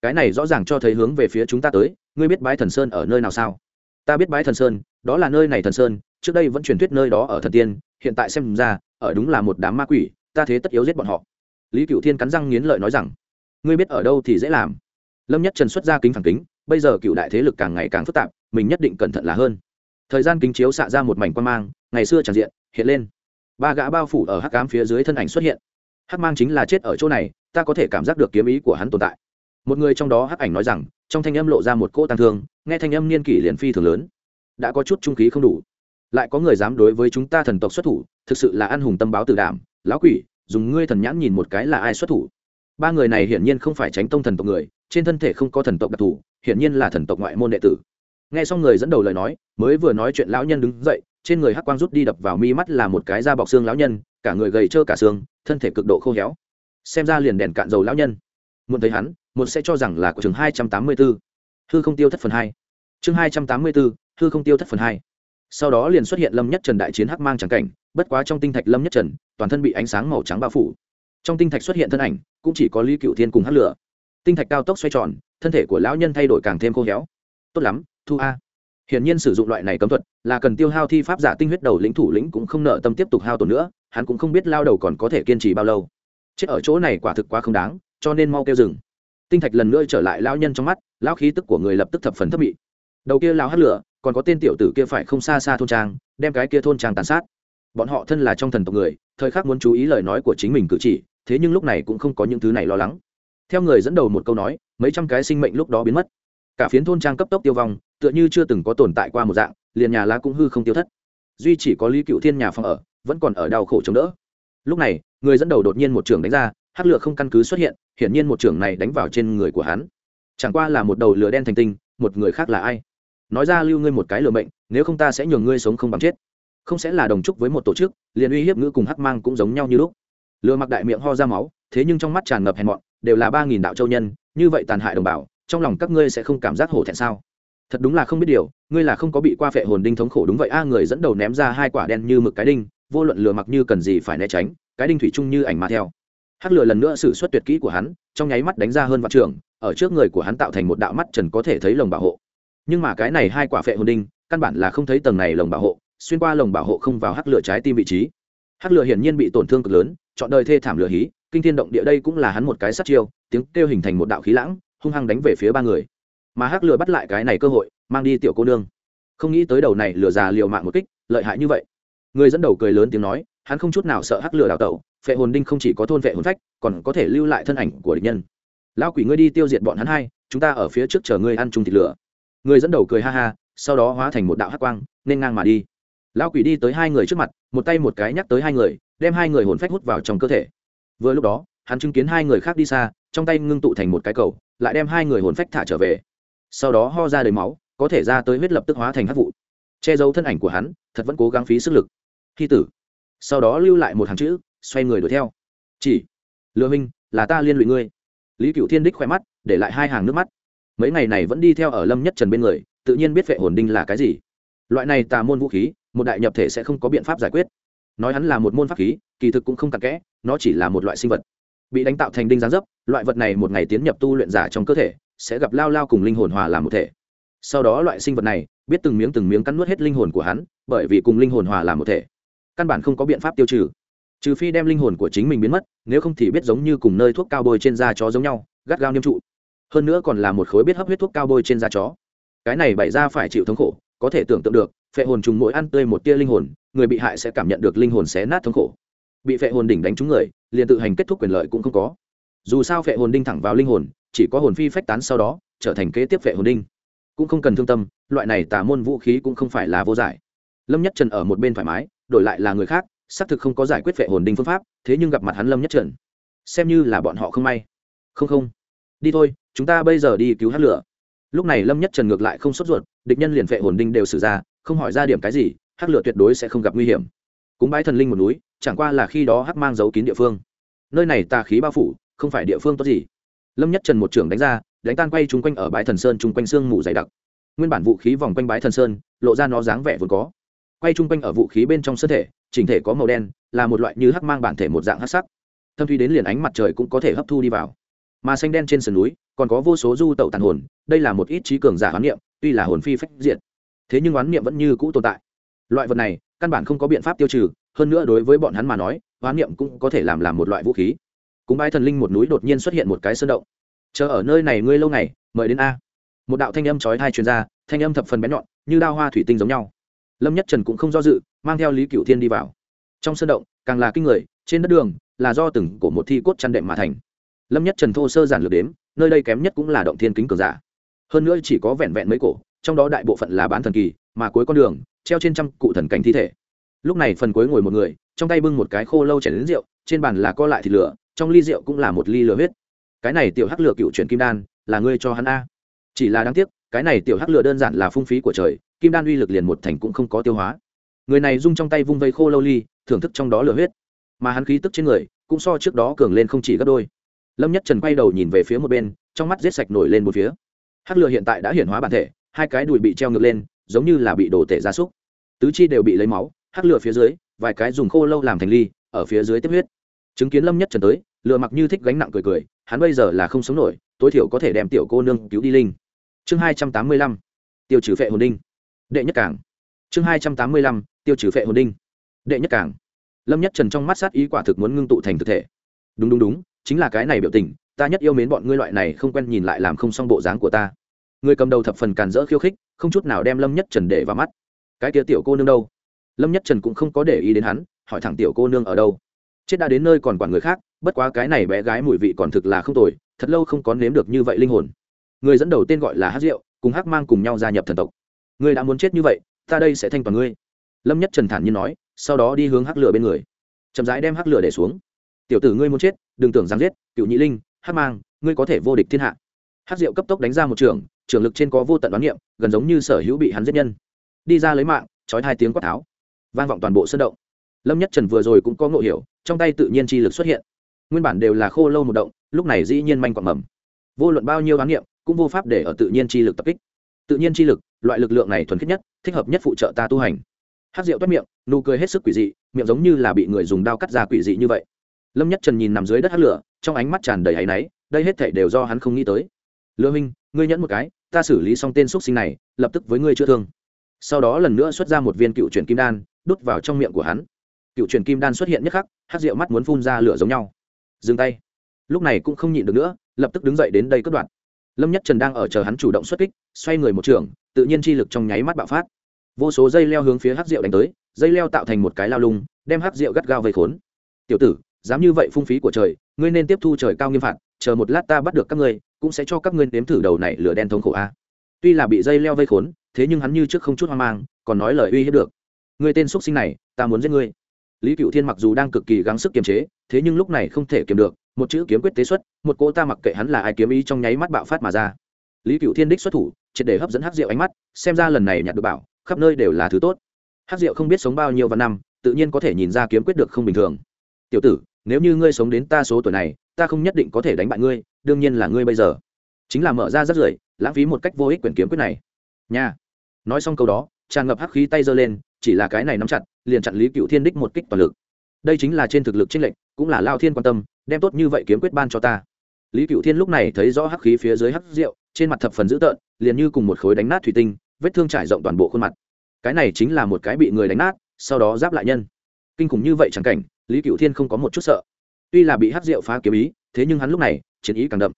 Cái này rõ ràng cho thấy hướng về phía chúng ta tới, ngươi biết bái thần sơn ở nơi nào sao? Ta biết bái thần sơn, đó là nơi này thần sơn, trước đây vẫn truyền thuyết nơi đó ở thần tiên, hiện tại xem ra, ở đúng là một đám ma quỷ, ta thế tất yếu giết bọn họ. Lý cựu thiên cắn răng nghiến lợi nói rằng, ngươi biết ở đâu thì dễ làm. Lâm nhất trần xuất ra kính phản kính bây giờ cựu đại thế lực càng ngày càng phức tạp, mình nhất định cẩn thận là hơn. Thời gian kính chiếu xạ ra một mảnh quan mang, ngày xưa tràn diện, hiện lên. Ba gã bao phủ ở hắc cám phía dưới thân ảnh xuất hiện. Hắc mang chính là chết ở chỗ này, ta có thể cảm giác được kiếm ý của hắn tồn tại. Một người trong đó hắc ảnh nói rằng, trong thanh âm lộ ra một cỗ tăng thương, nghe thanh âm niên kỷ liền phi thường lớn. Đã có chút trung khí không đủ. Lại có người dám đối với chúng ta thần tộc xuất thủ, thực sự là ăn hùng tâm báo tử đảm, lão quỷ, dùng ngươi thần nhãn nhìn một cái là ai xuất thủ. Ba người này hiển nhiên không phải tránh tông thần tộc người trên thân thể không có thần tộc đặc thù, hiển nhiên là thần tộc ngoại môn đệ tử. Nghe xong người dẫn đầu lời nói, mới vừa nói chuyện lão nhân đứng dậy, trên người hắc quang rút đi đập vào mi mắt là một cái da bọc xương lão nhân, cả người gầy trơ cả xương, thân thể cực độ khô héo. Xem ra liền đèn cạn dầu lão nhân. Muốn thấy hắn một sẽ cho rằng là của chừng hai trăm tám mươi b ố hư không tiêu thất phần hai. Chương hai trăm tám mươi b ố hư không tiêu thất phần hai. Sau đó liền xuất hiện lâm nhất trần đại chiến hắc mang trắng cảnh, bất quá trong tinh thạch lâm nhất trần, toàn thân bị ánh sáng màu trắng bao phủ. Trong tinh thạch xuất hiện thân ảnh, cũng chỉ có ly cựu thiên cùng hắc lửa tinh thạch cao tốc xoay tròn, thân thể của lão nhân thay đổi càng thêm khô héo. Tốt lắm, thu a. Hiển nhiên sử dụng loại này cấm thuật, là cần tiêu hao thi pháp giả tinh huyết đầu lĩnh thủ lĩnh cũng không nợ tâm tiếp tục hao tổn nữa, hắn cũng không biết lao đầu còn có thể kiên trì bao lâu. Chết ở chỗ này quả thực quá không đáng, cho nên mau kêu dừng. Tinh thạch lần nữa trở lại lão nhân trong mắt, lão khí tức của người lập tức thập phần thấp bị đầu kia lao hắt lửa, còn có tên tiểu tử kia phải không xa xa thôn trang, đem cái kia thôn trang tàn sát. Bọn họ thân là trong thần tộc người, thời khắc muốn chú ý lời nói của chính mình cử chỉ, thế nhưng lúc này cũng không có những thứ này lo lắng theo người dẫn đầu một câu nói, mấy trăm cái sinh mệnh lúc đó biến mất. Cả phiến thôn trang cấp tốc tiêu vong, tựa như chưa từng có tồn tại qua một dạng, liền nhà lá cũng hư không tiêu thất. Duy chỉ có lý cựu thiên nhà phòng ở, vẫn còn ở đau khổ chống đỡ. Lúc này, người dẫn đầu đột nhiên một trường đánh ra, hắc lửa không căn cứ xuất hiện, hiển nhiên một trường này đánh vào trên người của hắn. Chẳng qua là một đầu lửa đen thành tinh, một người khác là ai? Nói ra lưu ngươi một cái lừa mệnh, nếu không ta sẽ nhường ngươi sống không bằng chết. Không sẽ là đồng chúc với một tổ chức, liền uy hiếp ngữ cùng hắc mang cũng giống nhau như lúc. Lừa mặc đại miệng ho ra máu, thế nhưng trong mắt tràn ngập hèn mọn đều là ba nghìn đạo châu nhân, như vậy tàn hại đồng bào, trong lòng các ngươi sẽ không cảm giác hổ thẹn sao? Thật đúng là không biết điều, ngươi là không có bị qua phệ hồn đinh thống khổ đúng vậy a, người dẫn đầu ném ra hai quả đen như mực cái đinh, vô luận lừa mặc như cần gì phải né tránh, cái đinh thủy chung như ảnh mà theo. Hắc lừa lần nữa xử xuất tuyệt kỹ của hắn, trong nháy mắt đánh ra hơn vạn trường, ở trước người của hắn tạo thành một đạo mắt trần có thể thấy lồng bảo hộ. Nhưng mà cái này hai quả phệ hồn đinh, căn bản là không thấy tầng này lồng bảo hộ, xuyên qua lồng bảo hộ không vào hắc lửa trái tim vị trí. Hắc lửa hiển nhiên bị tổn thương cực lớn, chọn đời thê thảm lửa hí kinh thiên động địa đây cũng là hắn một cái sát chiêu, tiếng kêu hình thành một đạo khí lãng, hung hăng đánh về phía ba người. Mà hắc lừa bắt lại cái này cơ hội, mang đi tiểu cô nương. Không nghĩ tới đầu này lừa già liều mạng một kích, lợi hại như vậy. Người dẫn đầu cười lớn tiếng nói, hắn không chút nào sợ hắc lừa đào tẩu, phệ hồn đinh không chỉ có thôn vệ hồn phách, còn có thể lưu lại thân ảnh của địch nhân. Lão quỷ ngươi đi tiêu diệt bọn hắn hai, chúng ta ở phía trước chờ ngươi ăn chung thịt lửa. Người dẫn đầu cười ha ha, sau đó hóa thành một đạo hắc quang, nên ngang mà đi. Lão quỷ đi tới hai người trước mặt, một tay một cái nhắc tới hai người, đem hai người hồn phách hút vào trong cơ thể vừa lúc đó, hắn chứng kiến hai người khác đi xa, trong tay ngưng tụ thành một cái cầu, lại đem hai người hồn phách thả trở về. Sau đó ho ra đầy máu, có thể ra tới huyết lập tức hóa thành hát vụ. Che giấu thân ảnh của hắn, thật vẫn cố gắng phí sức lực. Khi tử. Sau đó lưu lại một hàng chữ, xoay người đuổi theo. Chỉ. Lừa minh là ta liên lụy ngươi. Lý cửu thiên đích khoe mắt, để lại hai hàng nước mắt. Mấy ngày này vẫn đi theo ở lâm nhất trần bên người, tự nhiên biết vệ hồn đinh là cái gì. Loại này tà môn vũ khí, một đại nhập thể sẽ không có biện pháp giải quyết nói hắn là một môn pháp khí, kỳ thực cũng không cặn kẽ, nó chỉ là một loại sinh vật. Bị đánh tạo thành đinh gián dấp, loại vật này một ngày tiến nhập tu luyện giả trong cơ thể, sẽ gặp lao lao cùng linh hồn hòa làm một thể. Sau đó loại sinh vật này, biết từng miếng từng miếng cắn nuốt hết linh hồn của hắn, bởi vì cùng linh hồn hòa làm một thể. Căn bản không có biện pháp tiêu trừ. Trừ phi đem linh hồn của chính mình biến mất, nếu không thì biết giống như cùng nơi thuốc cao bôi trên da chó giống nhau, gắt gao niêm trụ. Hơn nữa còn là một khối biết hấp huyết thuốc cao bôi trên da chó. Cái này bày ra phải chịu thống khổ, có thể tưởng tượng được, phệ hồn trùng mỗi ăn tươi một tia linh hồn người bị hại sẽ cảm nhận được linh hồn xé nát thống khổ. Bị phệ hồn đỉnh đánh trúng người, liền tự hành kết thúc quyền lợi cũng không có. Dù sao phệ hồn đinh thẳng vào linh hồn, chỉ có hồn phi phách tán sau đó, trở thành kế tiếp phệ hồn đinh. Cũng không cần thương tâm, loại này tà môn vũ khí cũng không phải là vô giải. Lâm nhất trần ở một bên thoải mái, đổi lại là người khác, xác thực không có giải quyết phệ hồn đinh phương pháp, thế nhưng gặp mặt hắn lâm nhất trần. Xem như là bọn họ không may. Không không. Đi thôi, chúng ta bây giờ đi cứu hát lửa. Lúc này lâm nhất trần ngược lại không sốt ruột, địch nhân liền phệ hồn đinh đều xử ra, không hỏi ra điểm cái gì hắc lửa tuyệt đối sẽ không gặp nguy hiểm. Cúng bái thần linh một núi, chẳng qua là khi đó hắc mang giấu kín địa phương. Nơi này tà khí bao phủ, không phải địa phương tốt gì. Lâm nhất trần một trưởng đánh ra, đánh tan quay chúng quanh ở bãi thần sơn chúng quanh xương mù dày đặc. Nguyên bản vũ khí vòng quanh bãi thần sơn, lộ ra nó dáng vẻ vốn có. Quay chung quanh ở vũ khí bên trong cơ thể, chỉnh thể có màu đen, là một loại như hắc mang bản thể một dạng hắc sắc. Thâm thúy đến liền ánh mặt trời cũng có thể hấp thu đi vào. Mà xanh đen trên sườn núi, còn có vô số du tẩu tàn hồn, đây là một ít trí cường giả hoán niệm, tuy là hồn phi phách diện thế nhưng oán niệm vẫn như cũ tồn tại loại vật này, căn bản không có biện pháp tiêu trừ, hơn nữa đối với bọn hắn mà nói, hoán niệm cũng có thể làm làm một loại vũ khí. Cúng bái thần linh một núi đột nhiên xuất hiện một cái sơn động. Chờ ở nơi này ngươi lâu ngày, mời đến a. Một đạo thanh âm chói thai truyền ra, thanh âm thập phần bé nhọn, như đao hoa thủy tinh giống nhau. Lâm nhất trần cũng không do dự, mang theo lý cựu thiên đi vào. Trong sơn động, càng là kinh người, trên đất đường là do từng của một thi cốt chăn đệm mà thành. Lâm nhất trần thô sơ giản lược đếm, nơi đây kém nhất cũng là động thiên kính cường giả. Hơn nữa chỉ có vẹn vẹn mấy cổ trong đó đại bộ phận là bán thần kỳ, mà cuối con đường, treo trên trăm cụ thần cảnh thi thể. Lúc này phần cuối ngồi một người, trong tay bưng một cái khô lâu chảy đến rượu, trên bàn là co lại thịt lửa, trong ly rượu cũng là một ly lửa huyết. Cái này tiểu hắc lửa cựu chuyển kim đan, là ngươi cho hắn a? Chỉ là đáng tiếc, cái này tiểu hắc lửa đơn giản là phung phí của trời, kim đan uy lực liền một thành cũng không có tiêu hóa. Người này rung trong tay vung vây khô lâu ly, thưởng thức trong đó lửa huyết. Mà hắn khí tức trên người, cũng so trước đó cường lên không chỉ gấp đôi. Lâm nhất trần quay đầu nhìn về phía một bên, trong mắt giết sạch nổi lên một phía. Hắc lửa hiện tại đã hiển hóa bản thể hai cái đùi bị treo ngược lên, giống như là bị đổ tể gia súc. Tứ chi đều bị lấy máu, hắc lửa phía dưới, vài cái dùng khô lâu làm thành ly, ở phía dưới tiếp huyết. Chứng kiến lâm nhất trần tới lừa mặc như thích gánh nặng cười cười, hắn bây giờ là không sống nổi, tối thiểu có thể đem tiểu cô nương cứu đi linh. Chương hai trăm tám mươi lăm, tiêu trừ phệ hồn đinh. Đệ nhất cảng. Chương hai trăm tám mươi lăm, tiêu trừ phệ hồn đinh. Đệ nhất cảng. Lâm nhất trần trong mắt sát ý quả thực muốn ngưng tụ thành thực thể. Đúng đúng đúng, chính là cái này biểu tình, ta nhất yêu mến bọn ngươi loại này không quen nhìn lại làm không xong bộ dáng của ta người cầm đầu thập phần càn rỡ khiêu khích, không chút nào đem lâm nhất trần để vào mắt. Cái kia tiểu cô nương đâu? Lâm nhất trần cũng không có để ý đến hắn, hỏi thẳng tiểu cô nương ở đâu. Chết đã đến nơi còn quản người khác, bất quá cái này bé gái mùi vị còn thực là không tồi, thật lâu không có nếm được như vậy linh hồn. Người dẫn đầu tên gọi là hát diệu, cùng hát mang cùng nhau gia nhập thần tộc. Người đã muốn chết như vậy, ta đây sẽ thanh toàn ngươi. Lâm nhất trần thản nhiên nói, sau đó đi hướng hắc lửa bên người. Chậm rãi đem hắc lửa để xuống. Tiểu tử ngươi muốn chết, đừng tưởng rằng giết, cựu nhị linh hát mang, ngươi có thể vô địch thiên hạ. Hát diệu cấp tốc đánh ra một trường trường lực trên có vô tận đoán niệm, gần giống như sở hữu bị hắn giết nhân. Đi ra lấy mạng chói hai tiếng quát tháo. Vang vọng toàn bộ sân động. Lâm nhất trần vừa rồi cũng có ngộ hiểu, trong tay tự nhiên chi lực xuất hiện. Nguyên bản đều là khô lâu một động, lúc này dĩ nhiên manh quặng mầm. Vô luận bao nhiêu đoán niệm, cũng vô pháp để ở tự nhiên chi lực tập kích. Tự nhiên chi lực, loại lực lượng này thuần khiết nhất, thích hợp nhất phụ trợ ta tu hành. Hát diệu toét miệng, nụ cười hết sức quỷ dị, miệng giống như là bị người dùng dao cắt ra quỷ dị như vậy. Lâm nhất trần nhìn nằm dưới đất hát lửa, trong ánh mắt tràn đầy áy náy, đây hết thảy đều do hắn không nghĩ tới. Lương minh ngươi nhẫn một cái, ta xử lý xong tên x sinh này, lập tức với ngươi chữa thương. Sau đó lần nữa xuất ra một viên cựu truyền kim đan đút vào trong miệng của hắn. Cựu truyền kim đan xuất hiện nhất khắc, hắc diệu mắt muốn phun ra lửa giống nhau. Dừng tay. Lúc này cũng không nhịn được nữa, lập tức đứng dậy đến đây cất đoạn. Lâm nhất trần đang ở chờ hắn chủ động xuất kích, xoay người một trường, tự nhiên chi lực trong nháy mắt bạo phát. Vô số dây leo hướng phía hắc diệu đánh tới, dây leo tạo thành một cái lao lung, đem hắc diệu gắt gao vây khốn. Tiểu tử, dám như vậy phung phí của trời, ngươi nên tiếp thu trời cao nghiêm phạt, chờ một lát ta bắt được các ngươi cũng sẽ cho các ngươi nếm thử đầu này lửa đen thống khổ a. Tuy là bị dây leo vây khốn, thế nhưng hắn như trước không chút hoang mang, còn nói lời uy hiếp được. Người tên xuất sinh này, ta muốn giết ngươi. Lý cựu thiên mặc dù đang cực kỳ gắng sức kiềm chế, thế nhưng lúc này không thể kiềm được, một chữ kiếm quyết tế xuất, một cô ta mặc kệ hắn là ai kiếm ý trong nháy mắt bạo phát mà ra. Lý cựu thiên đích xuất thủ, triệt để hấp dẫn hắc diệu ánh mắt, xem ra lần này nhặt được bảo, khắp nơi đều là thứ tốt. Hắc diệu không biết sống bao nhiêu và năm, tự nhiên có thể nhìn ra kiếm quyết được không bình thường. Tiểu tử, nếu như ngươi sống đến ta số tuổi này ta không nhất định có thể đánh bại ngươi, đương nhiên là ngươi bây giờ. Chính là mở ra rất rưởi, lãng phí một cách vô ích quyền kiếm quyết này. Nha. Nói xong câu đó, tràn ngập hắc khí tay giơ lên, chỉ là cái này nắm chặt, liền chặn lý cựu thiên đích một kích toàn lực. Đây chính là trên thực lực trinh lệnh cũng là lao thiên quan tâm, đem tốt như vậy kiếm quyết ban cho ta. Lý cựu thiên lúc này thấy rõ hắc khí phía dưới hắc rượu trên mặt thập phần dữ tợn, liền như cùng một khối đánh nát thủy tinh, vết thương trải rộng toàn bộ khuôn mặt. Cái này chính là một cái bị người đánh nát, sau đó giáp lại nhân. Kinh khủng như vậy chẳng cảnh, lý cựu thiên không có một chút sợ tuy là bị Hắc Diệu phá kiếm ý, thế nhưng hắn lúc này, chiến ý càng đậm.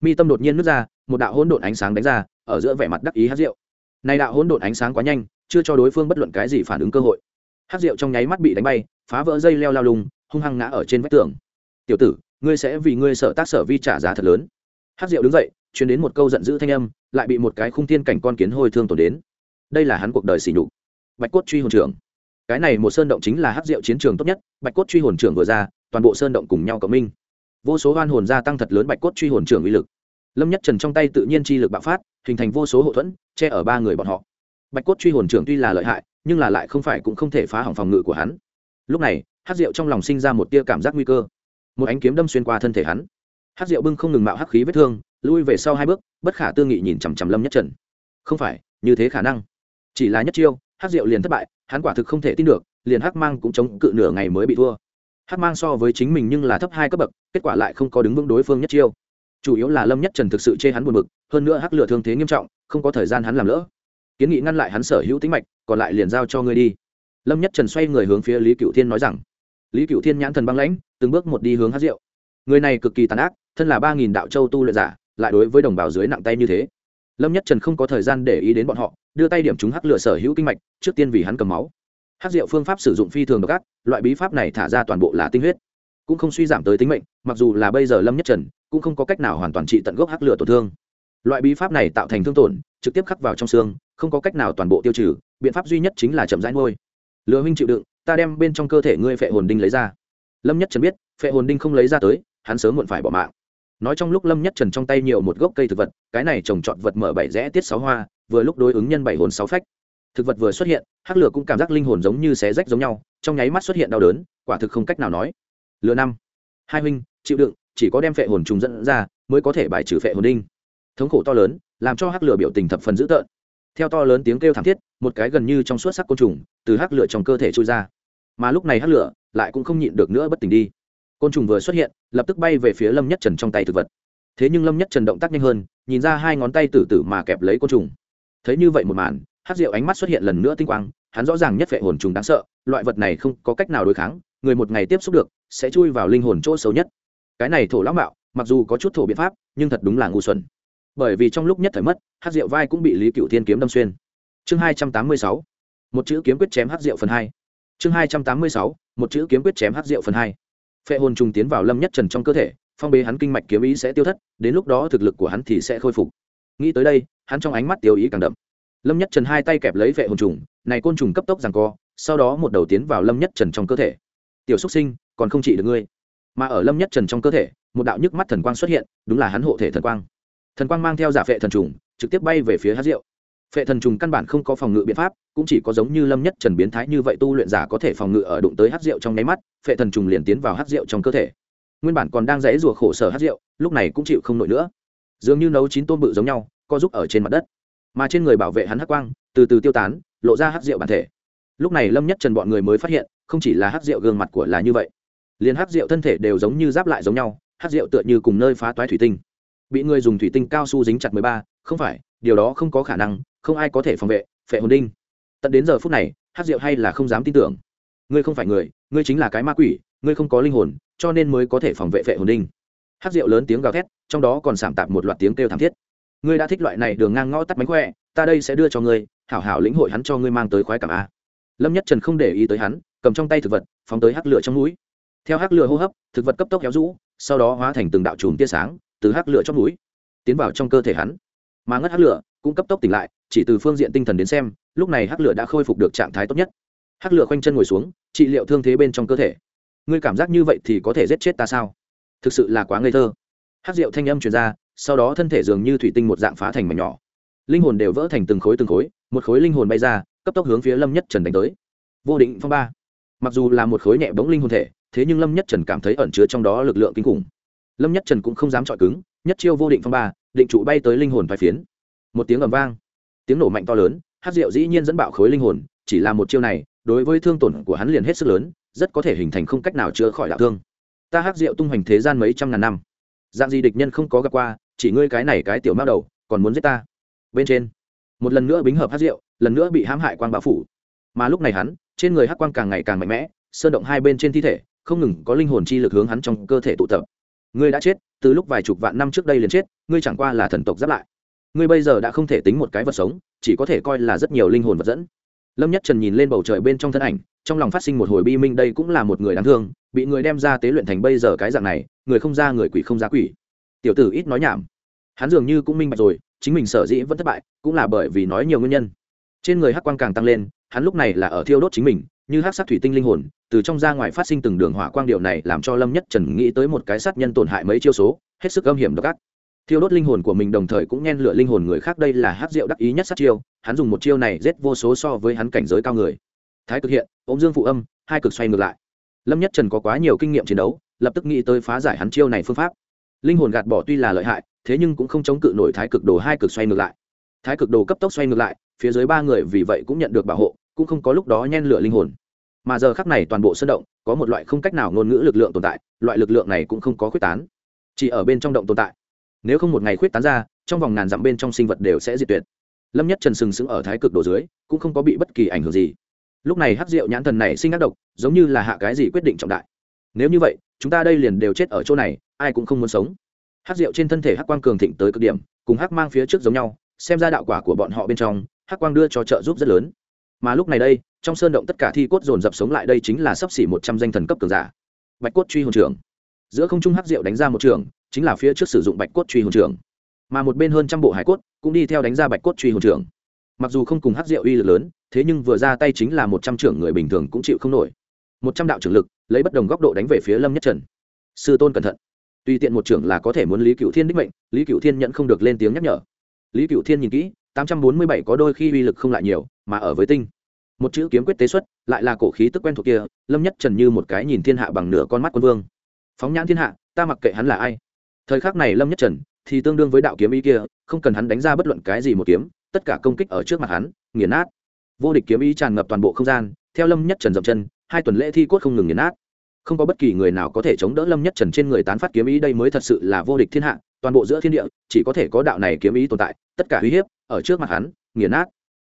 Mi tâm đột nhiên nứt ra, một đạo hỗn độn ánh sáng đánh ra, ở giữa vẻ mặt đắc ý Hắc Diệu. này đạo hỗn độn ánh sáng quá nhanh, chưa cho đối phương bất luận cái gì phản ứng cơ hội. Hắc Diệu trong nháy mắt bị đánh bay, phá vỡ dây leo lao lùng, hung hăng ngã ở trên vách tường. Tiểu tử, ngươi sẽ vì ngươi sợ tác sở vi trả giá thật lớn. Hắc Diệu đứng dậy, truyền đến một câu giận dữ thanh âm, lại bị một cái khung thiên cảnh con kiến hồi thương tổn đến. Đây là hắn cuộc đời xỉ nhục. Bạch cốt truy hồn trưởng cái này một sơn động chính là hắc diệu chiến trường tốt nhất, bạch cốt truy hồn trưởng vừa ra, toàn bộ sơn động cùng nhau cộng minh. Vô số hoan hồn gia tăng thật lớn bạch cốt truy hồn trưởng uy lực. Lâm nhất trần trong tay tự nhiên chi lực bạo phát, hình thành vô số hậu thuẫn, che ở ba người bọn họ. Bạch cốt truy hồn trưởng tuy là lợi hại, nhưng là lại không phải cũng không thể phá hỏng phòng ngự của hắn. Lúc này, hắc diệu trong lòng sinh ra một tia cảm giác nguy cơ. Một ánh kiếm đâm xuyên qua thân thể hắn. Hắc diệu bưng không ngừng mạo hắc khí vết thương, lui về sau hai bước, bất khả tư nghị nhìn chằm chằm lâm nhất trần. Không phải, như thế khả năng. Chỉ là nhất chiêu Hát rượu liền thất bại, hắn quả thực không thể tin được, liền Hát mang cũng chống cự nửa ngày mới bị thua. Hát mang so với chính mình nhưng là thấp hai cấp bậc, kết quả lại không có đứng vững đối phương nhất chiêu. Chủ yếu là lâm nhất trần thực sự chê hắn buồn bực, hơn nữa Hát lửa thương thế nghiêm trọng, không có thời gian hắn làm lỡ. Kiến nghị ngăn lại hắn sở hữu tính mạch, còn lại liền giao cho ngươi đi. Lâm nhất trần xoay người hướng phía lý cựu thiên nói rằng, lý cựu thiên nhãn thần băng lãnh, từng bước một đi hướng hát rượu người này cực kỳ tàn ác, thân là ba nghìn đạo châu tu lợi giả, lại đối với đồng bào dưới nặng tay như thế. Lâm nhất trần không có thời gian để ý đến bọn họ đưa tay điểm chúng hắc lửa sở hữu kinh mạch, trước tiên vì hắn cầm máu. Hắc diệu phương pháp sử dụng phi thường độc ác, loại bí pháp này thả ra toàn bộ là tinh huyết. Cũng không suy giảm tới tính mệnh, mặc dù là bây giờ lâm nhất trần, cũng không có cách nào hoàn toàn trị tận gốc hắc lửa tổn thương. Loại bí pháp này tạo thành thương tổn, trực tiếp khắc vào trong xương, không có cách nào toàn bộ tiêu trừ, biện pháp duy nhất chính là chậm rãi nuôi. Lừa huynh chịu đựng, ta đem bên trong cơ thể ngươi phệ hồn đinh lấy ra. Lâm nhất trần biết, phệ hồn đinh không lấy ra tới, hắn sớm muộn phải bỏ mạng nói trong lúc lâm nhất trần trong tay nhiều một gốc cây thực vật, cái này trồng trọt vật mở bảy rẽ tiết sáu hoa, vừa lúc đối ứng nhân bảy hồn sáu phách. Thực vật vừa xuất hiện, hắc lửa cũng cảm giác linh hồn giống như xé rách giống nhau, trong nháy mắt xuất hiện đau đớn, quả thực không cách nào nói. Lửa năm. Hai huynh, chịu đựng, chỉ có đem phệ hồn trùng dẫn ra, mới có thể bài trừ phệ hồn đinh. Thống khổ to lớn, làm cho hắc lửa biểu tình thập phần dữ tợn. Theo to lớn tiếng kêu thảm thiết, một cái gần như trong suốt sắc côn trùng, từ hắc lửa trong cơ thể trôi ra. Mà lúc này hắc lửa lại cũng không nhịn được nữa bất tỉnh đi côn trùng vừa xuất hiện, lập tức bay về phía lâm nhất trần trong tay thực vật. Thế nhưng lâm nhất trần động tác nhanh hơn, nhìn ra hai ngón tay tử tử mà kẹp lấy côn trùng. Thấy như vậy một màn hát rượu ánh mắt xuất hiện lần nữa tinh quang, hắn rõ ràng nhất vệ hồn trùng đáng sợ, loại vật này không có cách nào đối kháng, người một ngày tiếp xúc được, sẽ chui vào linh hồn chỗ xấu nhất. Cái này thổ lão mạo, mặc dù có chút thổ biện pháp, nhưng thật đúng là ngu xuẩn. Bởi vì trong lúc nhất thời mất hát rượu vai cũng bị lý cựu thiên kiếm đâm xuyên. Chương hai trăm tám mươi sáu, một chữ kiếm quyết chém hát rượu phần hai. Chương hai trăm tám mươi sáu, một chữ kiếm quyết chém hát rượu phần hai phệ hồn trùng tiến vào lâm nhất trần trong cơ thể, phong bế hắn kinh mạch kiếm ý sẽ tiêu thất, đến lúc đó thực lực của hắn thì sẽ khôi phục. Nghĩ tới đây, hắn trong ánh mắt tiêu ý càng đậm. Lâm nhất trần hai tay kẹp lấy phệ hồn trùng, này côn trùng cấp tốc rằng co, sau đó một đầu tiến vào lâm nhất trần trong cơ thể. Tiểu xúc sinh, còn không trị được ngươi. Mà ở lâm nhất trần trong cơ thể, một đạo nhức mắt thần quang xuất hiện, đúng là hắn hộ thể thần quang. Thần quang mang theo giả phệ thần trùng, trực tiếp bay về phía hát rượu phệ thần trùng căn bản không có phòng ngự biện pháp, cũng chỉ có giống như lâm nhất trần biến thái như vậy tu luyện giả có thể phòng ngự ở đụng tới hát rượu trong nháy mắt, phệ thần trùng liền tiến vào hát rượu trong cơ thể. Nguyên bản còn đang rẽ rùa khổ sở hát rượu lúc này cũng chịu không nổi nữa. Dường như nấu chín tôm bự giống nhau, co giúp ở trên mặt đất. Mà trên người bảo vệ hắn hắc quang, từ từ tiêu tán, lộ ra hát rượu bản thể. Lúc này lâm nhất trần bọn người mới phát hiện, không chỉ là hát rượu gương mặt của là như vậy, liền hát rượu thân thể đều giống như giáp lại giống nhau hát rượu tựa như cùng nơi phá toái thủy tinh. Bị người dùng thủy tinh cao su dính chặt mười ba, không phải, điều đó không có khả năng không ai có thể phòng vệ, phệ hồn đinh. Tận đến giờ phút này hát rượu hay là không dám tin tưởng. Ngươi không phải người, ngươi chính là cái ma quỷ, ngươi không có linh hồn, cho nên mới có thể phòng vệ phệ hồn đinh. Hát rượu lớn tiếng gào thét, trong đó còn sảm tạp một loạt tiếng kêu thảm thiết. Ngươi đã thích loại này đường ngang ngõ tắt mánh khỏe, ta đây sẽ đưa cho ngươi, hảo hảo lĩnh hội hắn cho ngươi mang tới khoái cảm a. Lâm nhất trần không để ý tới hắn, cầm trong tay thực vật, phóng tới hắc lửa trong núi theo hắc lửa hô hấp, thực vật cấp tốc kéo rũ, sau đó hóa thành từng đạo chùm tia sáng, từ hắc lửa trong núi tiến vào trong cơ thể hắn. Mà ngất hắc lửa, cũng cấp tốc tỉnh lại chỉ từ phương diện tinh thần đến xem, lúc này hắc lửa đã khôi phục được trạng thái tốt nhất. Hắc lửa khoanh chân ngồi xuống, trị liệu thương thế bên trong cơ thể. Ngươi cảm giác như vậy thì có thể giết chết ta sao? Thực sự là quá ngây thơ. Hắc rượu thanh âm truyền ra, sau đó thân thể dường như thủy tinh một dạng phá thành mảnh nhỏ. Linh hồn đều vỡ thành từng khối từng khối, một khối linh hồn bay ra, cấp tốc hướng phía lâm nhất trần đánh tới. Vô định phong ba. Mặc dù là một khối nhẹ bóng linh hồn thể, thế nhưng lâm nhất trần cảm thấy ẩn chứa trong đó lực lượng kinh khủng. Lâm nhất trần cũng không dám chọi cứng, nhất chiêu vô định phong ba, định trụ bay tới linh hồn phải phiến. Một tiếng ầm vang tiếng nổ mạnh to lớn, hát rượu dĩ nhiên dẫn bạo khối linh hồn, chỉ là một chiêu này, đối với thương tổn của hắn liền hết sức lớn, rất có thể hình thành không cách nào chữa khỏi đạo thương. Ta hát rượu tung hoành thế gian mấy trăm ngàn năm. Dạng gì địch nhân không có gặp qua, chỉ ngươi cái này cái tiểu mao đầu, còn muốn giết ta. Bên trên, một lần nữa bính hợp hát rượu, lần nữa bị hãm hại quang bão phủ. Mà lúc này hắn, trên người hát quang càng ngày càng mạnh mẽ, sơn động hai bên trên thi thể, không ngừng có linh hồn chi lực hướng hắn trong cơ thể tụ tập. Ngươi đã chết, từ lúc vài chục vạn năm trước đây liền chết, ngươi chẳng qua là thần tộc giáp lại ngươi bây giờ đã không thể tính một cái vật sống, chỉ có thể coi là rất nhiều linh hồn vật dẫn. Lâm nhất trần nhìn lên bầu trời bên trong thân ảnh, trong lòng phát sinh một hồi bi minh, đây cũng là một người đáng thương, bị người đem ra tế luyện thành bây giờ cái dạng này, người không ra người quỷ không ra quỷ. Tiểu tử ít nói nhảm. Hắn dường như cũng minh bạch rồi, chính mình sở dĩ vẫn thất bại, cũng là bởi vì nói nhiều nguyên nhân. Trên người hắc quang càng tăng lên, hắn lúc này là ở thiêu đốt chính mình, như hắc sát thủy tinh linh hồn, từ trong ra ngoài phát sinh từng đường hỏa quang điệu này làm cho lâm nhất trần nghĩ tới một cái sát nhân tổn hại mấy chiêu số, hết sức âm hiểm độc ác thiêu đốt linh hồn của mình đồng thời cũng nhen lửa linh hồn người khác. Đây là hát rượu đắc ý nhất sát chiêu. Hắn dùng một chiêu này giết vô số so với hắn cảnh giới cao người. Thái cực hiện ô m dương phụ âm, hai cực xoay ngược lại. Lâm nhất trần có quá nhiều kinh nghiệm chiến đấu, lập tức nghĩ tới phá giải hắn chiêu này phương pháp. Linh hồn gạt bỏ tuy là lợi hại, thế nhưng cũng không chống cự nổi thái cực đồ hai cực xoay ngược lại. Thái cực đồ cấp tốc xoay ngược lại, phía dưới ba người vì vậy cũng nhận được bảo hộ, cũng không có lúc đó nhen lửa linh hồn. Mà giờ khắc này toàn bộ sân động, có một loại không cách nào ngôn ngữ lực lượng tồn tại, loại lực lượng này cũng không có khuyết tán. Chỉ ở bên trong động tồn tại nếu không một ngày khuyết tán ra, trong vòng ngàn dặm bên trong sinh vật đều sẽ diệt tuyệt. Lâm nhất trần sừng sững ở thái cực đồ dưới, cũng không có bị bất kỳ ảnh hưởng gì. Lúc này hát rượu nhãn thần này sinh ác độc, giống như là hạ cái gì quyết định trọng đại. Nếu như vậy, chúng ta đây liền đều chết ở chỗ này, ai cũng không muốn sống. Hát rượu trên thân thể hát quang cường thịnh tới cực điểm, cùng hát mang phía trước giống nhau, xem ra đạo quả của bọn họ bên trong hát quang đưa cho trợ giúp rất lớn. Mà lúc này đây, trong sơn động tất cả thi cốt dồn dập sống lại đây chính là sắp xỉ một trăm danh thần cấp cường giả. Bạch cốt truy hồn trưởng giữa không trung hắc diệu đánh ra một trường, chính là phía trước sử dụng bạch cốt truy hồn trường. Mà một bên hơn trăm bộ hải cốt cũng đi theo đánh ra bạch cốt truy hồn trường. Mặc dù không cùng hắc diệu uy lực lớn, thế nhưng vừa ra tay chính là một trăm trưởng người bình thường cũng chịu không nổi. Một trăm đạo trưởng lực, lấy bất đồng góc độ đánh về phía lâm nhất trần. Sư tôn cẩn thận. Tùy tiện một trưởng là có thể muốn lý cựu thiên đích mệnh, lý cựu thiên nhận không được lên tiếng nhắc nhở. Lý cựu thiên nhìn kỹ, tám trăm bốn mươi bảy có đôi khi uy lực không lại nhiều, mà ở với tinh. Một chữ kiếm quyết tế xuất, lại là cổ khí tức quen thuộc kia, lâm nhất trần như một cái nhìn thiên hạ bằng nửa con mắt quân vương phóng nhãn thiên hạ, ta mặc kệ hắn là ai. Thời khắc này lâm nhất trần thì tương đương với đạo kiếm ý kia, không cần hắn đánh ra bất luận cái gì một kiếm, tất cả công kích ở trước mặt hắn, nghiền nát. Vô địch kiếm ý tràn ngập toàn bộ không gian, theo lâm nhất trần dậm chân, hai tuần lễ thi cốt không ngừng nghiền nát. Không có bất kỳ người nào có thể chống đỡ lâm nhất trần trên người tán phát kiếm ý đây mới thật sự là vô địch thiên hạ, toàn bộ giữa thiên địa, chỉ có thể có đạo này kiếm ý tồn tại, tất cả uy hiếp ở trước mặt hắn, nghiền nát.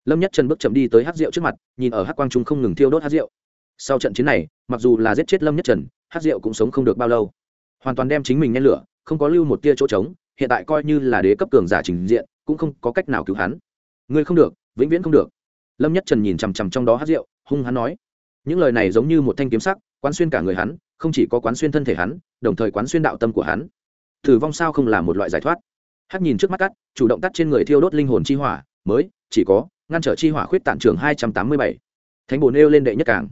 Lâm nhất trần bước chậm đi tới hát rượu trước mặt, nhìn ở hát quang trung không ngừng thiêu đốt hát rượu sau trận chiến này, mặc dù là giết chết lâm nhất trần hát rượu cũng sống không được bao lâu. Hoàn toàn đem chính mình nhen lửa, không có lưu một tia chỗ trống, hiện tại coi như là đế cấp cường giả trình diện, cũng không có cách nào cứu hắn. Ngươi không được, vĩnh viễn không được. Lâm nhất trần nhìn chằm chằm trong đó hát rượu hung hắn nói. Những lời này giống như một thanh kiếm sắc, quán xuyên cả người hắn, không chỉ có quán xuyên thân thể hắn, đồng thời quán xuyên đạo tâm của hắn. Thử vong sao không là một loại giải thoát? Hát nhìn trước mắt cắt, chủ động tắt trên người thiêu đốt linh hồn chi hỏa, mới, chỉ có, ngăn trở chi hỏa khuyết tản trường hai trăm tám mươi bảy. Thánh bồn nêu lên đệ nhất cảng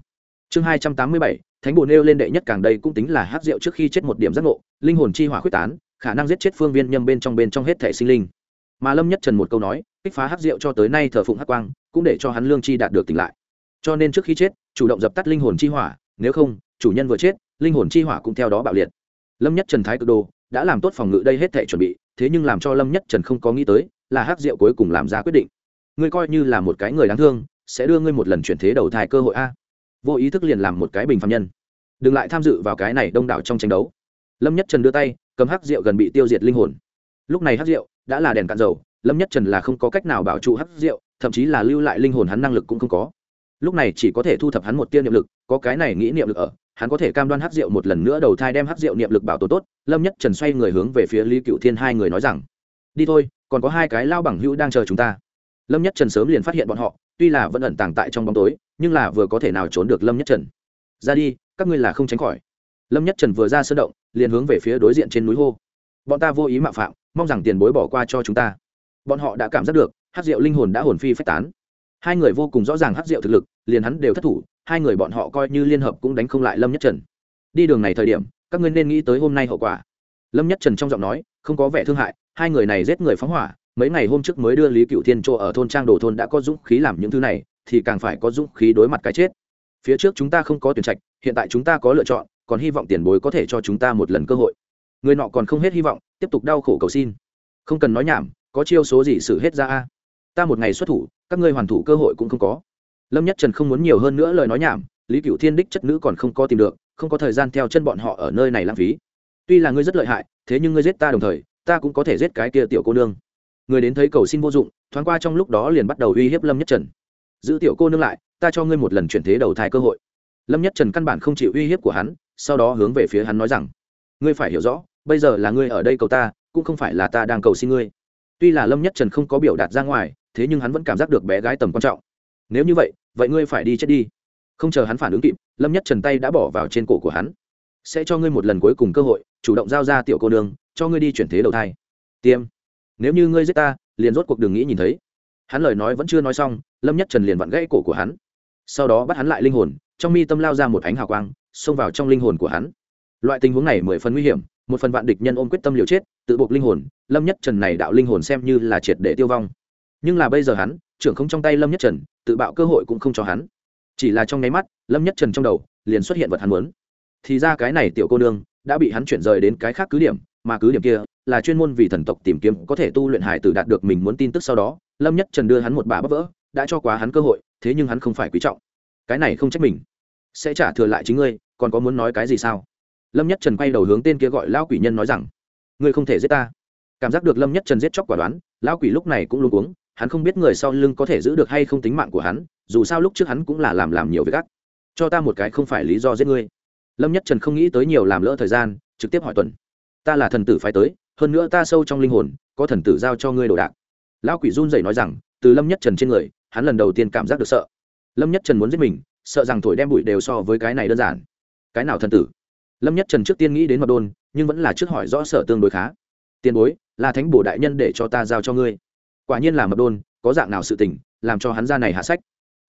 chương hai trăm tám mươi bảy, thánh bồ nêu lên đệ nhất càng đây cũng tính là hát rượu trước khi chết một điểm giác ngộ, linh hồn chi hỏa khuyết tán, khả năng giết chết phương viên nhâm bên trong bên trong hết thể sinh linh. Mà lâm nhất trần một câu nói, kích phá hát rượu cho tới nay thờ phụng hắc quang, cũng để cho hắn lương chi đạt được tỉnh lại. Cho nên trước khi chết, chủ động dập tắt linh hồn chi hỏa, nếu không, chủ nhân vừa chết, linh hồn chi hỏa cũng theo đó bạo liệt. Lâm nhất trần thái cực đồ, đã làm tốt phòng ngự đây hết thể chuẩn bị, thế nhưng làm cho lâm nhất trần không có nghĩ tới, là hắc rượu cuối cùng làm ra quyết định. Người coi như là một cái người đáng thương, sẽ đưa ngươi một lần chuyển thế đầu thai cơ hội a vô ý thức liền làm một cái bình phạm nhân. Đừng lại tham dự vào cái này đông đảo trong tranh đấu. Lâm nhất trần đưa tay, cầm hắc rượu gần bị tiêu diệt linh hồn. Lúc này hắc rượu đã là đèn cạn dầu, lâm nhất trần là không có cách nào bảo trụ hắc rượu, thậm chí là lưu lại linh hồn hắn năng lực cũng không có. Lúc này chỉ có thể thu thập hắn một tiên niệm lực, có cái này nghĩ niệm lực ở, hắn có thể cam đoan hắc rượu một lần nữa đầu thai đem hắc rượu niệm lực bảo tồn tốt, lâm nhất trần xoay người hướng về phía lý cựu thiên hai người nói rằng, đi thôi, còn có hai cái lao bằng hữu đang chờ chúng ta. Lâm nhất trần sớm liền phát hiện bọn họ, tuy là vẫn ẩn tàng tại trong bóng tối nhưng là vừa có thể nào trốn được lâm nhất trần. Ra đi, các ngươi là không tránh khỏi. Lâm nhất trần vừa ra sân động, liền hướng về phía đối diện trên núi hô. Bọn ta vô ý mạo phạm, mong rằng tiền bối bỏ qua cho chúng ta. Bọn họ đã cảm giác được hát rượu linh hồn đã hồn phi phách tán. Hai người vô cùng rõ ràng hát rượu thực lực, liền hắn đều thất thủ, hai người bọn họ coi như liên hợp cũng đánh không lại lâm nhất trần. Đi đường này thời điểm, các ngươi nên nghĩ tới hôm nay hậu quả. Lâm nhất trần trong giọng nói, không có vẻ thương hại, hai người này giết người phóng hỏa, mấy ngày hôm trước mới đưa lý cựu thiên chỗ ở thôn trang đồ thôn đã có dũng khí làm những thứ này thì càng phải có dũng khí đối mặt cái chết. Phía trước chúng ta không có tuyển trạch, hiện tại chúng ta có lựa chọn, còn hy vọng tiền bối có thể cho chúng ta một lần cơ hội. Người nọ còn không hết hy vọng, tiếp tục đau khổ cầu xin. Không cần nói nhảm, có chiêu số gì xử hết ra a? Ta một ngày xuất thủ, các ngươi hoàn thủ cơ hội cũng không có. Lâm nhất trần không muốn nhiều hơn nữa lời nói nhảm, lý cựu thiên đích chất nữ còn không có tìm được, không có thời gian theo chân bọn họ ở nơi này lãng phí. Tuy là ngươi rất lợi hại, thế nhưng ngươi giết ta đồng thời, ta cũng có thể giết cái kia tiểu cô nương. Người đến thấy cầu xin vô dụng, thoáng qua trong lúc đó liền bắt đầu uy hiếp lâm nhất trần giữ tiểu cô nương lại, ta cho ngươi một lần chuyển thế đầu thai cơ hội. Lâm nhất trần căn bản không chịu uy hiếp của hắn, sau đó hướng về phía hắn nói rằng, ngươi phải hiểu rõ, bây giờ là ngươi ở đây cầu ta, cũng không phải là ta đang cầu xin ngươi. Tuy là lâm nhất trần không có biểu đạt ra ngoài, thế nhưng hắn vẫn cảm giác được bé gái tầm quan trọng. Nếu như vậy vậy ngươi phải đi chết đi. Không chờ hắn phản ứng kịp, lâm nhất trần tay đã bỏ vào trên cổ của hắn. Sẽ cho ngươi một lần cuối cùng cơ hội, chủ động giao ra tiểu cô nương, cho ngươi đi chuyển thế đầu thai. Tiêm. Nếu như ngươi giết ta, liền rốt cuộc đừng nghĩ nhìn thấy. Hắn lời nói vẫn chưa nói xong lâm nhất trần liền vặn gãy cổ của hắn. Sau đó bắt hắn lại linh hồn, trong mi tâm lao ra một ánh hào quang, xông vào trong linh hồn của hắn. Loại tình huống này mười phần nguy hiểm, một phần vạn địch nhân ôm quyết tâm liều chết, tự buộc linh hồn, lâm nhất trần này đạo linh hồn xem như là triệt để tiêu vong. Nhưng là bây giờ hắn, trưởng không trong tay lâm nhất trần, tự bạo cơ hội cũng không cho hắn. Chỉ là trong nháy mắt, lâm nhất trần trong đầu liền xuất hiện vật hắn muốn. Thì ra cái này tiểu cô nương đã bị hắn chuyển rời đến cái khác cứ điểm, mà cứ điểm kia là chuyên môn vì thần tộc tìm kiếm có thể tu luyện hải tử đạt được mình muốn tin tức sau đó, lâm nhất trần đưa hắn một bà bắp vỡ đã cho quá hắn cơ hội, thế nhưng hắn không phải quý trọng. Cái này không trách mình. Sẽ trả thừa lại chính ngươi, còn có muốn nói cái gì sao? Lâm nhất trần quay đầu hướng tên kia gọi lão quỷ nhân nói rằng, ngươi không thể giết ta. Cảm giác được lâm nhất trần giết chóc quả đoán, lão quỷ lúc này cũng luôn uống hắn không biết người sau lưng có thể giữ được hay không tính mạng của hắn, dù sao lúc trước hắn cũng là làm làm nhiều việc gắt. cho ta một cái không phải lý do giết ngươi. Lâm nhất trần không nghĩ tới nhiều làm lỡ thời gian, trực tiếp hỏi tuần, ta là thần tử phái tới, hơn nữa ta sâu trong linh hồn, có thần tử giao cho ngươi đồ đạc. Lão quỷ run rẩy nói rằng, từ lâm nhất trần trên người hắn lần đầu tiên cảm giác được sợ. Lâm nhất trần muốn giết mình, sợ rằng thổi đem bụi đều so với cái này đơn giản. Cái nào thần tử? Lâm nhất trần trước tiên nghĩ đến mật đôn, nhưng vẫn là trước hỏi rõ sở tương đối khá. Tiền bối, là thánh bổ đại nhân để cho ta giao cho ngươi. Quả nhiên là mật đôn, có dạng nào sự tình, làm cho hắn ra này hạ sách.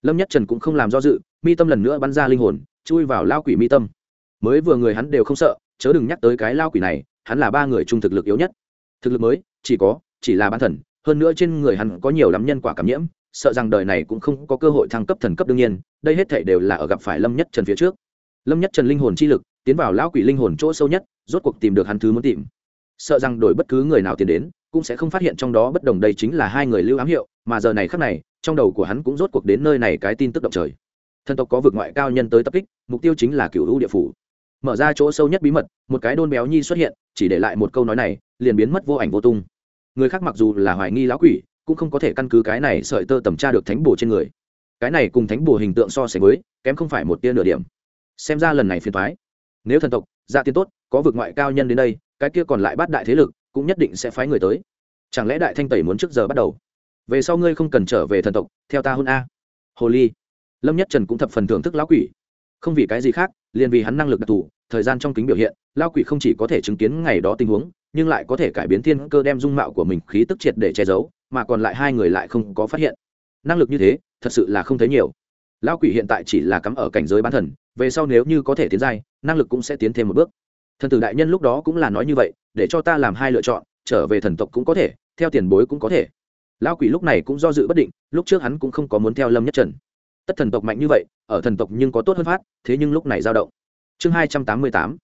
Lâm nhất trần cũng không làm do dự, mi tâm lần nữa bắn ra linh hồn, chui vào lao quỷ mi tâm. Mới vừa người hắn đều không sợ, chớ đừng nhắc tới cái lao quỷ này, hắn là ba người trung thực lực yếu nhất. Thực lực mới, chỉ có, chỉ là bán thần, hơn nữa trên người hắn có nhiều lắm nhân quả cảm nhiễm sợ rằng đời này cũng không có cơ hội thăng cấp thần cấp đương nhiên, đây hết thể đều là ở gặp phải lâm nhất trần phía trước. Lâm nhất trần linh hồn chi lực, tiến vào lão quỷ linh hồn chỗ sâu nhất, rốt cuộc tìm được hắn thứ muốn tìm. Sợ rằng đổi bất cứ người nào tiến đến, cũng sẽ không phát hiện trong đó bất đồng đây chính là hai người lưu ám hiệu, mà giờ này khác này, trong đầu của hắn cũng rốt cuộc đến nơi này cái tin tức động trời. Thần tộc có vực ngoại cao nhân tới tập kích, mục tiêu chính là cựu hữu địa phủ. Mở ra chỗ sâu nhất bí mật, một cái đôn béo nhi xuất hiện, chỉ để lại một câu nói này, liền biến mất vô ảnh vô tung. Người khác mặc dù là hoài nghi lão quỷ cũng không có thể căn cứ cái này sợi tơ tầm tra được thánh bồ trên người. Cái này cùng thánh bồ hình tượng so sánh với, kém không phải một tia nửa điểm. Xem ra lần này phiền thoái nếu thần tộc gia tiên tốt, có vực ngoại cao nhân đến đây, cái kia còn lại bắt đại thế lực, cũng nhất định sẽ phái người tới. Chẳng lẽ đại thanh tẩy muốn trước giờ bắt đầu? Về sau ngươi không cần trở về thần tộc, theo ta hôn a. Hồ ly lâm nhất trần cũng thập phần thưởng thức lão quỷ. Không vì cái gì khác, liền vì hắn năng lực đặc thù, thời gian trong kính biểu hiện, lão quỷ không chỉ có thể chứng kiến ngày đó tình huống, nhưng lại có thể cải biến thiên cơ đem dung mạo của mình, khí tức triệt để che giấu mà còn lại hai người lại không có phát hiện. Năng lực như thế, thật sự là không thấy nhiều. Lão quỷ hiện tại chỉ là cắm ở cảnh giới bán thần, về sau nếu như có thể tiến giai, năng lực cũng sẽ tiến thêm một bước. Thần tử đại nhân lúc đó cũng là nói như vậy, để cho ta làm hai lựa chọn, trở về thần tộc cũng có thể, theo tiền bối cũng có thể. Lão quỷ lúc này cũng do dự bất định, lúc trước hắn cũng không có muốn theo lâm nhất trần. Tất thần tộc mạnh như vậy, ở thần tộc nhưng có tốt hơn phát, thế nhưng lúc này dao động. Chương hai trăm tám mươi tám,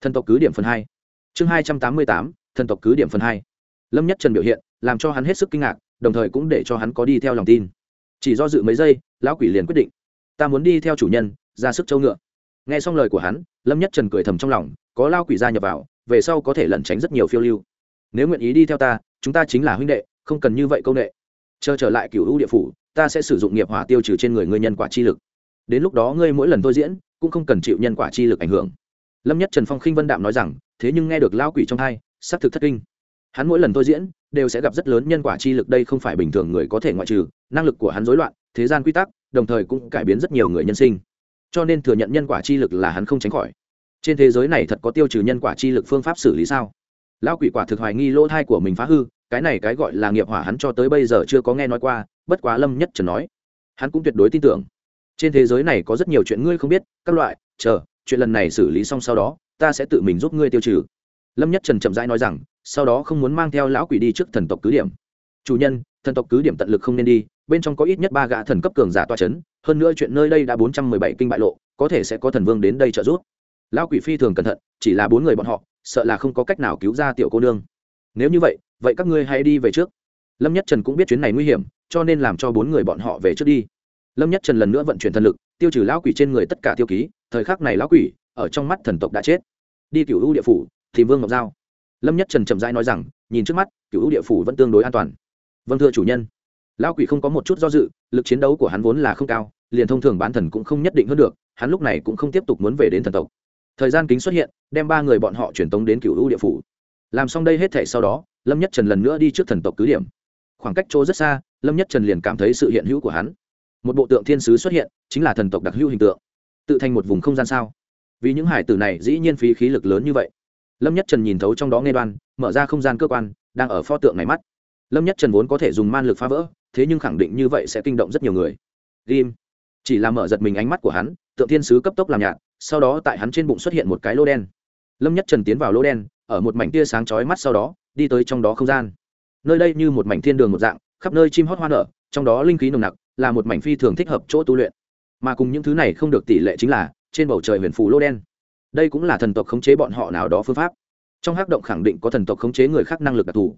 thần tộc cứ điểm phần hai. Chương hai trăm tám mươi tám, thần tộc cứ điểm phần hai. Lâm nhất trần biểu hiện làm cho hắn hết sức kinh ngạc, đồng thời cũng để cho hắn có đi theo lòng tin. Chỉ do dự mấy giây, lão quỷ liền quyết định, ta muốn đi theo chủ nhân, ra sức châu ngựa. N g h e xong lời của hắn, lâm nhất trần cười thầm trong lòng, có lao quỷ gia nhập vào, về sau có thể lẩn tránh rất nhiều phiêu lưu. Nếu nguyện ý đi theo ta, chúng ta chính là huynh đệ, không cần như vậy công nghệ chờ trở lại cựu u địa phủ, ta sẽ sử dụng nghiệp hỏa tiêu trừ trên người ngươi nhân quả chi lực. Đến lúc đó ngươi mỗi lần thôi diễn, cũng không cần chịu nhân quả chi lực ảnh hưởng. Lâm nhất trần phong khinh vân đạm nói rằng, thế nhưng nghe được lao quỷ trong hai s thực thất kinh. Hắn mỗi lần thôi diễn đều sẽ gặp rất lớn nhân quả chi lực, đây không phải bình thường người có thể ngoại trừ, năng lực của hắn rối loạn, thế gian quy tắc, đồng thời cũng cải biến rất nhiều người nhân sinh. Cho nên thừa nhận nhân quả chi lực là hắn không tránh khỏi. Trên thế giới này thật có tiêu trừ nhân quả chi lực phương pháp xử lý sao? Lão quỷ quả thực hoài nghi lỗ thai của mình phá hư, cái này cái gọi là nghiệp hỏa hắn cho tới bây giờ chưa có nghe nói qua, bất quá lâm nhất trần nói, hắn cũng tuyệt đối tin tưởng. Trên thế giới này có rất nhiều chuyện ngươi không biết, các loại, chờ, chuyện lần này xử lý xong sau đó, ta sẽ tự mình giúp ngươi tiêu trừ lâm nhất trần chậm rãi nói rằng, sau đó không muốn mang theo lão quỷ đi trước thần tộc cứ điểm. Chủ nhân, thần tộc cứ điểm tận lực không nên đi, bên trong có ít nhất ba gã thần cấp cường giả toa c h ấ n hơn nữa chuyện nơi đây đã bốn trăm mười bảy kinh bại lộ, có thể sẽ có thần vương đến đây trợ giúp. Lão quỷ phi thường cẩn thận, chỉ là bốn người bọn họ, sợ là không có cách nào cứu ra tiểu cô nương. Nếu như vậy vậy các ngươi hãy đi về trước. Lâm nhất trần cũng biết chuyến này nguy hiểm, cho nên làm cho bốn người bọn họ về trước đi. Lâm nhất trần lần nữa vận chuyển thần lực, tiêu trừ lão quỷ trên người tất cả tiêu ký, thời khắc này lão quỷ ở trong mắt thần tộc đã chết. Đi cựu ưu địa phủ thì vương ngọc giao. Lâm nhất trần chậm rãi nói rằng, nhìn trước mắt, cựu địa phủ vẫn tương đối an toàn. Vâng thưa chủ nhân. Lao quỷ không có một chút do dự, lực chiến đấu của hắn vốn là không cao, liền thông thường bán thần cũng không nhất định hơn được, hắn lúc này cũng không tiếp tục muốn về đến thần tộc. Thời gian kính xuất hiện, đem ba người bọn họ truyền tống đến cựu hữu địa phủ. Làm xong đây hết thể sau đó, lâm nhất trần lần nữa đi trước thần tộc cứ điểm. Khoảng cách chỗ rất xa, lâm nhất trần liền cảm thấy sự hiện hữu của hắn. Một bộ tượng thiên sứ xuất hiện, chính là thần tộc đặc hữu hình tượng. Tự thành một vùng không gian sao? Vì những hải tử này dĩ nhiên phí khí lực lớn như vậy lâm nhất trần nhìn thấu trong đó nghe đoan, mở ra không gian cơ quan, đang ở pho tượng này mắt. Lâm nhất trần vốn có thể dùng man lực phá vỡ, thế nhưng khẳng định như vậy sẽ kinh động rất nhiều người. Ghim chỉ là mở giật mình ánh mắt của hắn, tượng thiên sứ cấp tốc làm nhạt, sau đó tại hắn trên bụng xuất hiện một cái lô đen. Lâm nhất trần tiến vào lô đen, ở một mảnh tia sáng chói mắt sau đó, đi tới trong đó không gian. Nơi đây như một mảnh thiên đường một dạng, khắp nơi chim hót hoa nở, trong đó linh khí nồng nặc, là một mảnh phi thường thích hợp chỗ tu luyện. Mà cùng những thứ này không được tỷ lệ chính là, trên bầu trời huyền phù lô đen đây cũng là thần tộc khống chế bọn họ nào đó phương pháp. Trong hắc động khẳng định có thần tộc khống chế người khác năng lực đặc thù.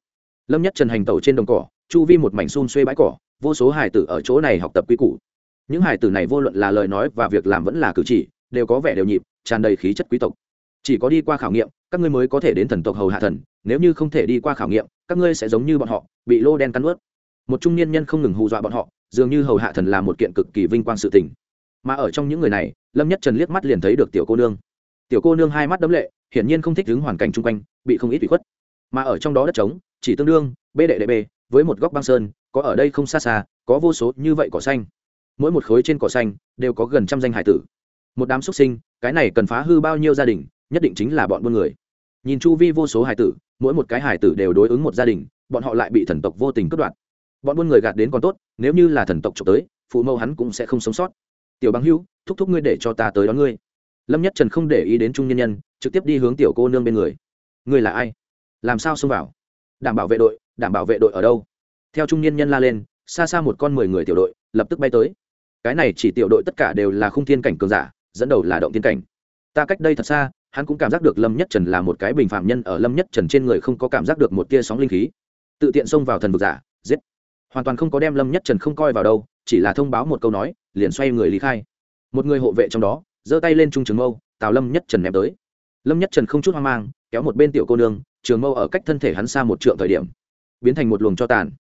Lâm nhất trần hành tẩu trên đồng cỏ, chu vi một mảnh xun xuê bãi cỏ, vô số hải tử ở chỗ này học tập quy củ. Những hải tử này vô luận là lời nói và việc làm vẫn là cử chỉ, đều có vẻ đều nhịp, tràn đầy khí chất quý tộc. Chỉ có đi qua khảo nghiệm, các ngươi mới có thể đến thần tộc hầu hạ thần, nếu như không thể đi qua khảo nghiệm, các ngươi sẽ giống như bọn họ, bị lô đen cắn ướt một trung niên nhân không ngừng hù dọa bọn họ, dường như hầu hạ thần là một kiện cực kỳ vinh quang sự tình. Mà ở trong những người này, lâm nhất trần liếc mắt liền thấy được tiểu cô nương tiểu cô nương hai mắt đấm lệ, hiển nhiên không thích đứng hoàn cảnh chung quanh, bị không ít bị khuất. Mà ở trong đó đất trống, chỉ tương đương bê đệ đệ bê với một góc băng sơn, có ở đây không xa xa, có vô số như vậy cỏ xanh. Mỗi một khối trên cỏ xanh, đều có gần trăm danh hải tử. Một đám xuất sinh, cái này cần phá hư bao nhiêu gia đình, nhất định chính là bọn buôn người. Nhìn chu vi vô số hải tử, mỗi một cái hải tử đều đối ứng một gia đình, bọn họ lại bị thần tộc vô tình cướp đoạt. Bọn buôn người gạt đến còn tốt, nếu như là thần tộc trộm tới, phụ mâu hắn cũng sẽ không sống sót. Tiểu băng hưu thúc thúc ngươi để cho ta tới đón ngươi lâm nhất trần không để ý đến trung nhân nhân, trực tiếp đi hướng tiểu cô nương bên người. Người là ai? Làm sao xông vào? Đảm bảo vệ đội, đảm bảo vệ đội ở đâu? Theo trung nhân nhân la lên, xa xa một con mười người tiểu đội, lập tức bay tới. Cái này chỉ tiểu đội tất cả đều là khung thiên cảnh cường giả, dẫn đầu là động thiên cảnh. Ta cách đây thật xa, hắn cũng cảm giác được lâm nhất trần là một cái bình phạm nhân ở lâm nhất trần trên người không có cảm giác được một tia sóng linh khí. Tự tiện xông vào thần vực giả, giết. Hoàn toàn không có đem lâm nhất trần không coi vào đâu, chỉ là thông báo một câu nói, liền xoay người lý khai. Một người hộ vệ trong đó giơ tay lên trung trường mâu, tào lâm nhất trần ném tới. Lâm nhất trần không chút hoang mang, kéo một bên tiểu cô nương, trường mâu ở cách thân thể hắn xa một trượng thời điểm, biến thành một luồng cho tàn.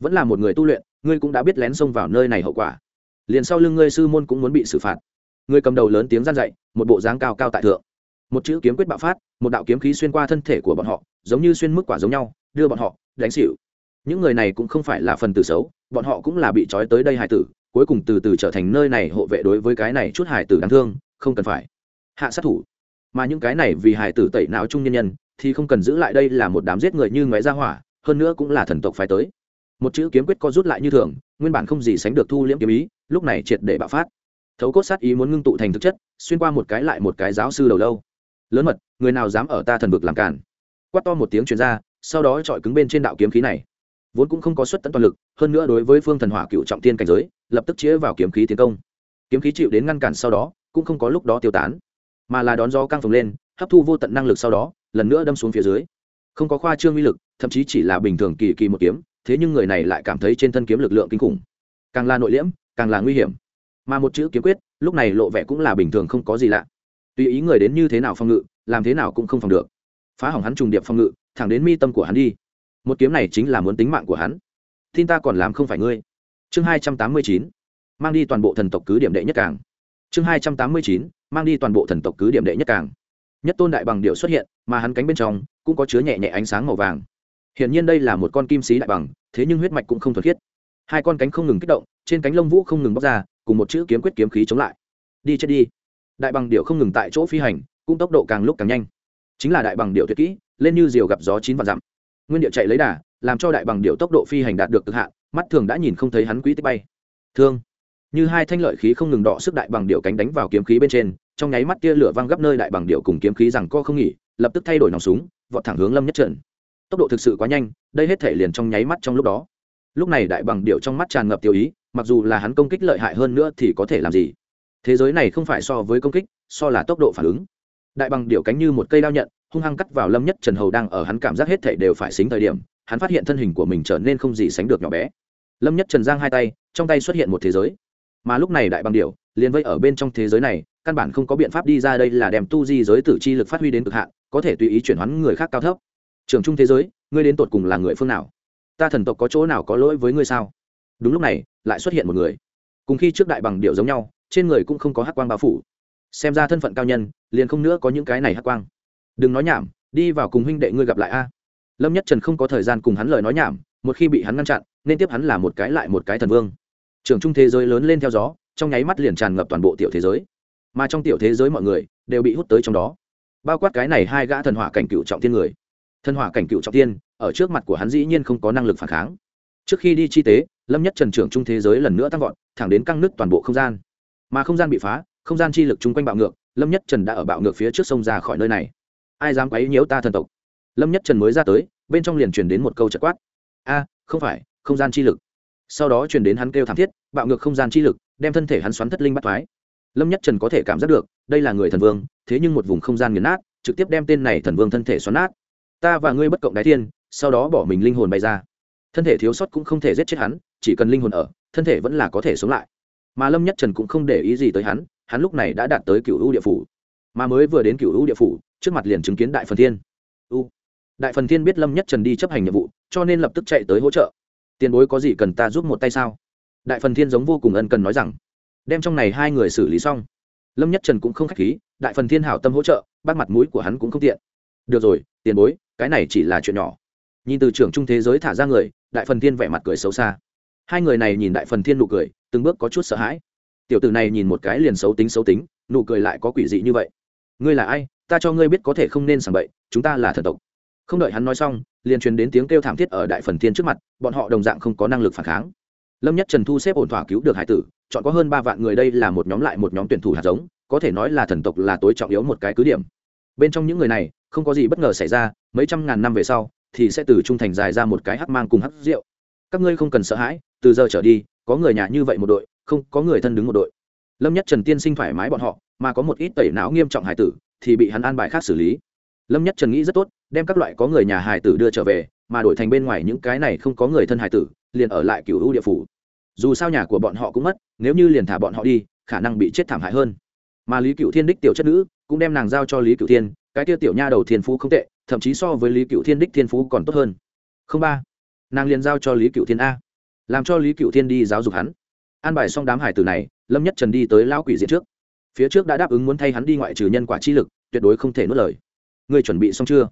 Vẫn là một người tu luyện, ngươi cũng đã biết lén xông vào nơi này hậu quả. Liền sau lưng ngươi sư môn cũng muốn bị xử phạt. Ngươi cầm đầu lớn tiếng gian dậy một bộ dáng cao cao tại thượng. Một chữ kiếm quyết bạo phát, một đạo kiếm khí xuyên qua thân thể của bọn họ, giống như xuyên mức quả giống nhau, đưa bọn họ, đánh xỉu. Những người này cũng không phải là phần tử xấu, bọn họ cũng là bị trói tới đây hải tử, cuối cùng từ từ trở thành nơi này hộ vệ đối với cái này chút hải tử đáng thương không cần phải. Hạ sát thủ. Mà những cái này vì hải tử tẩy não trung nhân nhân, thì không cần giữ lại đây là một đám giết người như ngoái ra hỏa, hơn nữa cũng là thần tộc phải tới. Một chữ kiếm quyết co rút lại như thường, nguyên bản không gì sánh được thu liễm kiếm ý, lúc này triệt để bạo phát. Thấu cốt sát ý muốn ngưng tụ thành thực chất, xuyên qua một cái lại một cái giáo sư đầu lâu. Lớn mật, người nào dám ở ta thần vực làm cản quát to một tiếng chuyển ra, sau đó trọi cứng bên trên đạo kiếm khí này. Vốn cũng không có xuất tận toàn lực, hơn nữa đối với phương thần hỏa cựu trọng tiên cảnh giới, lập tức chĩa vào kiếm khí tiến công. Kiếm khí chịu đến ngăn cản sau đó cũng không có lúc đó tiêu tán, mà là đón gió căng phồng lên, hấp thu vô tận năng lực sau đó, lần nữa đâm xuống phía dưới. Không có khoa trương uy lực, thậm chí chỉ là bình thường kỳ kỳ một kiếm, thế nhưng người này lại cảm thấy trên thân kiếm lực lượng kinh khủng. Càng là nội liễm, càng là nguy hiểm. Mà một chữ kiếm quyết, lúc này lộ vẻ cũng là bình thường không có gì lạ. Tùy ý người đến như thế nào phòng ngự, làm thế nào cũng không phòng được. Phá hỏng hắn trùng điệp phòng ngự, thẳng đến mi tâm của hắn đi. Một kiếm này chính là muốn tính mạng của hắn. Tin ta còn làm không phải ngươi. Chương hai trăm tám mươi chín. Mang đi toàn bộ thần tộc cứ điểm đệ nhất càng chương hai trăm tám mươi chín, mang đi toàn bộ thần tộc cứ điểm đệ nhất càng. Nhất tôn đại bằng điệu xuất hiện, mà hắn cánh bên trong cũng có chứa nhẹ nhẹ ánh sáng màu vàng. Hiển nhiên đây là một con kim xí đại bằng, thế nhưng huyết mạch cũng không thuật khiết. Hai con cánh không ngừng kích động, trên cánh lông vũ không ngừng bóc ra, cùng một chữ kiếm quyết kiếm khí chống lại. Đi chết đi. Đại bằng điệu không ngừng tại chỗ phi hành, cũng tốc độ càng lúc càng nhanh. Chính là đại bằng điệu tuyệt kỹ, lên như diều gặp gió chín vạn dặm. Nguyên điệu chạy lấy đà, làm cho đại bằng điệu tốc độ phi hành đạt được cực hạn, mắt thường đã nhìn không thấy hắn quỹ tích bay. Thương như hai thanh lợi khí không ngừng đọ sức đại bằng điệu cánh đánh vào kiếm khí bên trên, trong nháy mắt tia lửa văng gấp nơi đại bằng điệu cùng kiếm khí rằng co không nghỉ, lập tức thay đổi nòng súng, vọt thẳng hướng lâm nhất trần. Tốc độ thực sự quá nhanh, đây hết thể liền trong nháy mắt trong lúc đó. Lúc này đại bằng điệu trong mắt tràn ngập tiêu ý, mặc dù là hắn công kích lợi hại hơn nữa thì có thể làm gì? Thế giới này không phải so với công kích, so là tốc độ phản ứng. Đại bằng điệu cánh như một cây đao nhận, hung hăng cắt vào lâm nhất trần hầu đang ở hắn cảm giác hết thể đều phải xính thời điểm, hắn phát hiện thân hình của mình trở nên không gì sánh được nhỏ bé. Lâm nhất trần giang hai tay, trong tay xuất hiện một thế giới mà lúc này đại bằng điểu, liền vây ở bên trong thế giới này căn bản không có biện pháp đi ra đây là đem tu di giới tử chi lực phát huy đến cực hạn có thể tùy ý chuyển hoán người khác cao thấp. Trường trung thế giới ngươi đến tột cùng là người phương nào? Ta thần tộc có chỗ nào có lỗi với ngươi sao? Đúng lúc này lại xuất hiện một người. Cùng khi trước đại bằng điệu giống nhau trên người cũng không có hắc quang bao phủ. Xem ra thân phận cao nhân liền không nữa có những cái này hắc quang. Đừng nói nhảm đi vào cùng huynh đệ ngươi gặp lại a. Lâm nhất trần không có thời gian cùng hắn lời nói nhảm một khi bị hắn ngăn chặn nên tiếp hắn là một cái lại một cái thần vương trường trung thế giới lớn lên theo gió, trong nháy mắt liền tràn ngập toàn bộ tiểu thế giới. Mà trong tiểu thế giới mọi người đều bị hút tới trong đó. Bao quát cái này hai gã thần hỏa cảnh cựu trọng thiên người. Thần hỏa cảnh cựu trọng thiên, ở trước mặt của hắn dĩ nhiên không có năng lực phản kháng. Trước khi đi chi tế, lâm nhất trần trưởng trung thế giới lần nữa tăng vọt, thẳng đến căng nứt toàn bộ không gian. Mà không gian bị phá, không gian chi lực chung quanh bạo ngược, lâm nhất trần đã ở bạo ngược phía trước sông ra khỏi nơi này. Ai dám quấy nhiễu ta thần tộc? Lâm nhất trần mới ra tới, bên trong liền truyền đến một câu chật quát. A, không phải, không gian chi lực sau đó truyền đến hắn kêu thảm thiết, bạo ngược không gian chi lực, đem thân thể hắn xoắn thất linh bắt thoái. Lâm nhất trần có thể cảm giác được, đây là người thần vương, thế nhưng một vùng không gian nghiền nát, trực tiếp đem tên này thần vương thân thể xoắn nát. Ta và ngươi bất cộng đái thiên, sau đó bỏ mình linh hồn bay ra. Thân thể thiếu sót cũng không thể giết chết hắn, chỉ cần linh hồn ở, thân thể vẫn là có thể sống lại. Mà lâm nhất trần cũng không để ý gì tới hắn hắn lúc này đã đạt tới cựu ưu địa phủ. Mà mới vừa đến cựu ưu địa phủ, trước mặt liền chứng kiến đại phần thiên. U, đại phần thiên biết lâm nhất trần đi chấp hành nhiệm vụ, cho nên lập tức chạy tới hỗ trợ tiền bối có gì cần ta giúp một tay sao? Đại phần thiên giống vô cùng ân cần nói rằng, đem trong này hai người xử lý xong. Lâm nhất trần cũng không k h á c h khí, đại phần thiên hảo tâm hỗ trợ bắt mặt mũi của hắn cũng không tiện. Được rồi, tiền bối, cái này chỉ là chuyện nhỏ. Nhìn từ trưởng trung thế giới thả ra người, đại phần thiên vẻ mặt cười xấu xa. Hai người này nhìn đại phần thiên nụ cười, từng bước có chút sợ hãi. Tiểu tử này nhìn một cái liền xấu tính xấu tính, nụ cười lại có quỷ dị như vậy. Ngươi là ai? Ta cho ngươi biết có thể không nên sảng bậy, chúng ta là thần tộc không đợi hắn nói xong, liền truyền đến tiếng kêu thảm thiết ở đại phần thiên trước mặt, bọn họ đồng dạng không có năng lực phản kháng. Lâm nhất trần thu xếp ổn thỏa cứu được hải tử, chọn có hơn ba vạn người đây là một nhóm lại một nhóm tuyển thủ hạt giống, có thể nói là thần tộc là tối trọng yếu một cái cứ điểm. Bên trong những người này, không có gì bất ngờ xảy ra, mấy trăm ngàn năm về sau, thì sẽ từ trung thành dài ra một cái hắc mang cùng hắc rượu. Các ngươi không cần sợ hãi, từ giờ trở đi, có người nhà như vậy một đội, không có người thân đứng một đội. Lâm nhất trần tiên sinh thoải mái bọn họ, mà có một ít tẩy não nghiêm trọng hải tử, thì bị hắn an bài khác xử lý lâm nhất trần nghĩ rất tốt, đem các loại có người nhà hải tử đưa trở về, mà đổi thành bên ngoài những cái này không có người thân hải tử, liền ở lại cửu u địa phủ. Dù sao nhà của bọn họ cũng mất, nếu như liền thả bọn họ đi, khả năng bị chết thảm hại hơn. Mà lý cựu thiên đích tiểu chất nữ, cũng đem nàng giao cho lý cựu thiên, cái tiêu tiểu nha đầu thiên phú không tệ, thậm chí so với lý cựu thiên đích thiên phú còn tốt hơn. Không ba, nàng liền giao cho lý cựu thiên a. Làm cho lý cựu thiên đi giáo dục hắn. An bài xong đám hải tử này, lâm nhất trần đi tới lão quỷ diện trước. Phía trước đã đáp ứng muốn thay hắn đi ngoại trừ nhân quả chi lực, tuyệt đối không thể nuốt lời người chuẩn bị xong chưa?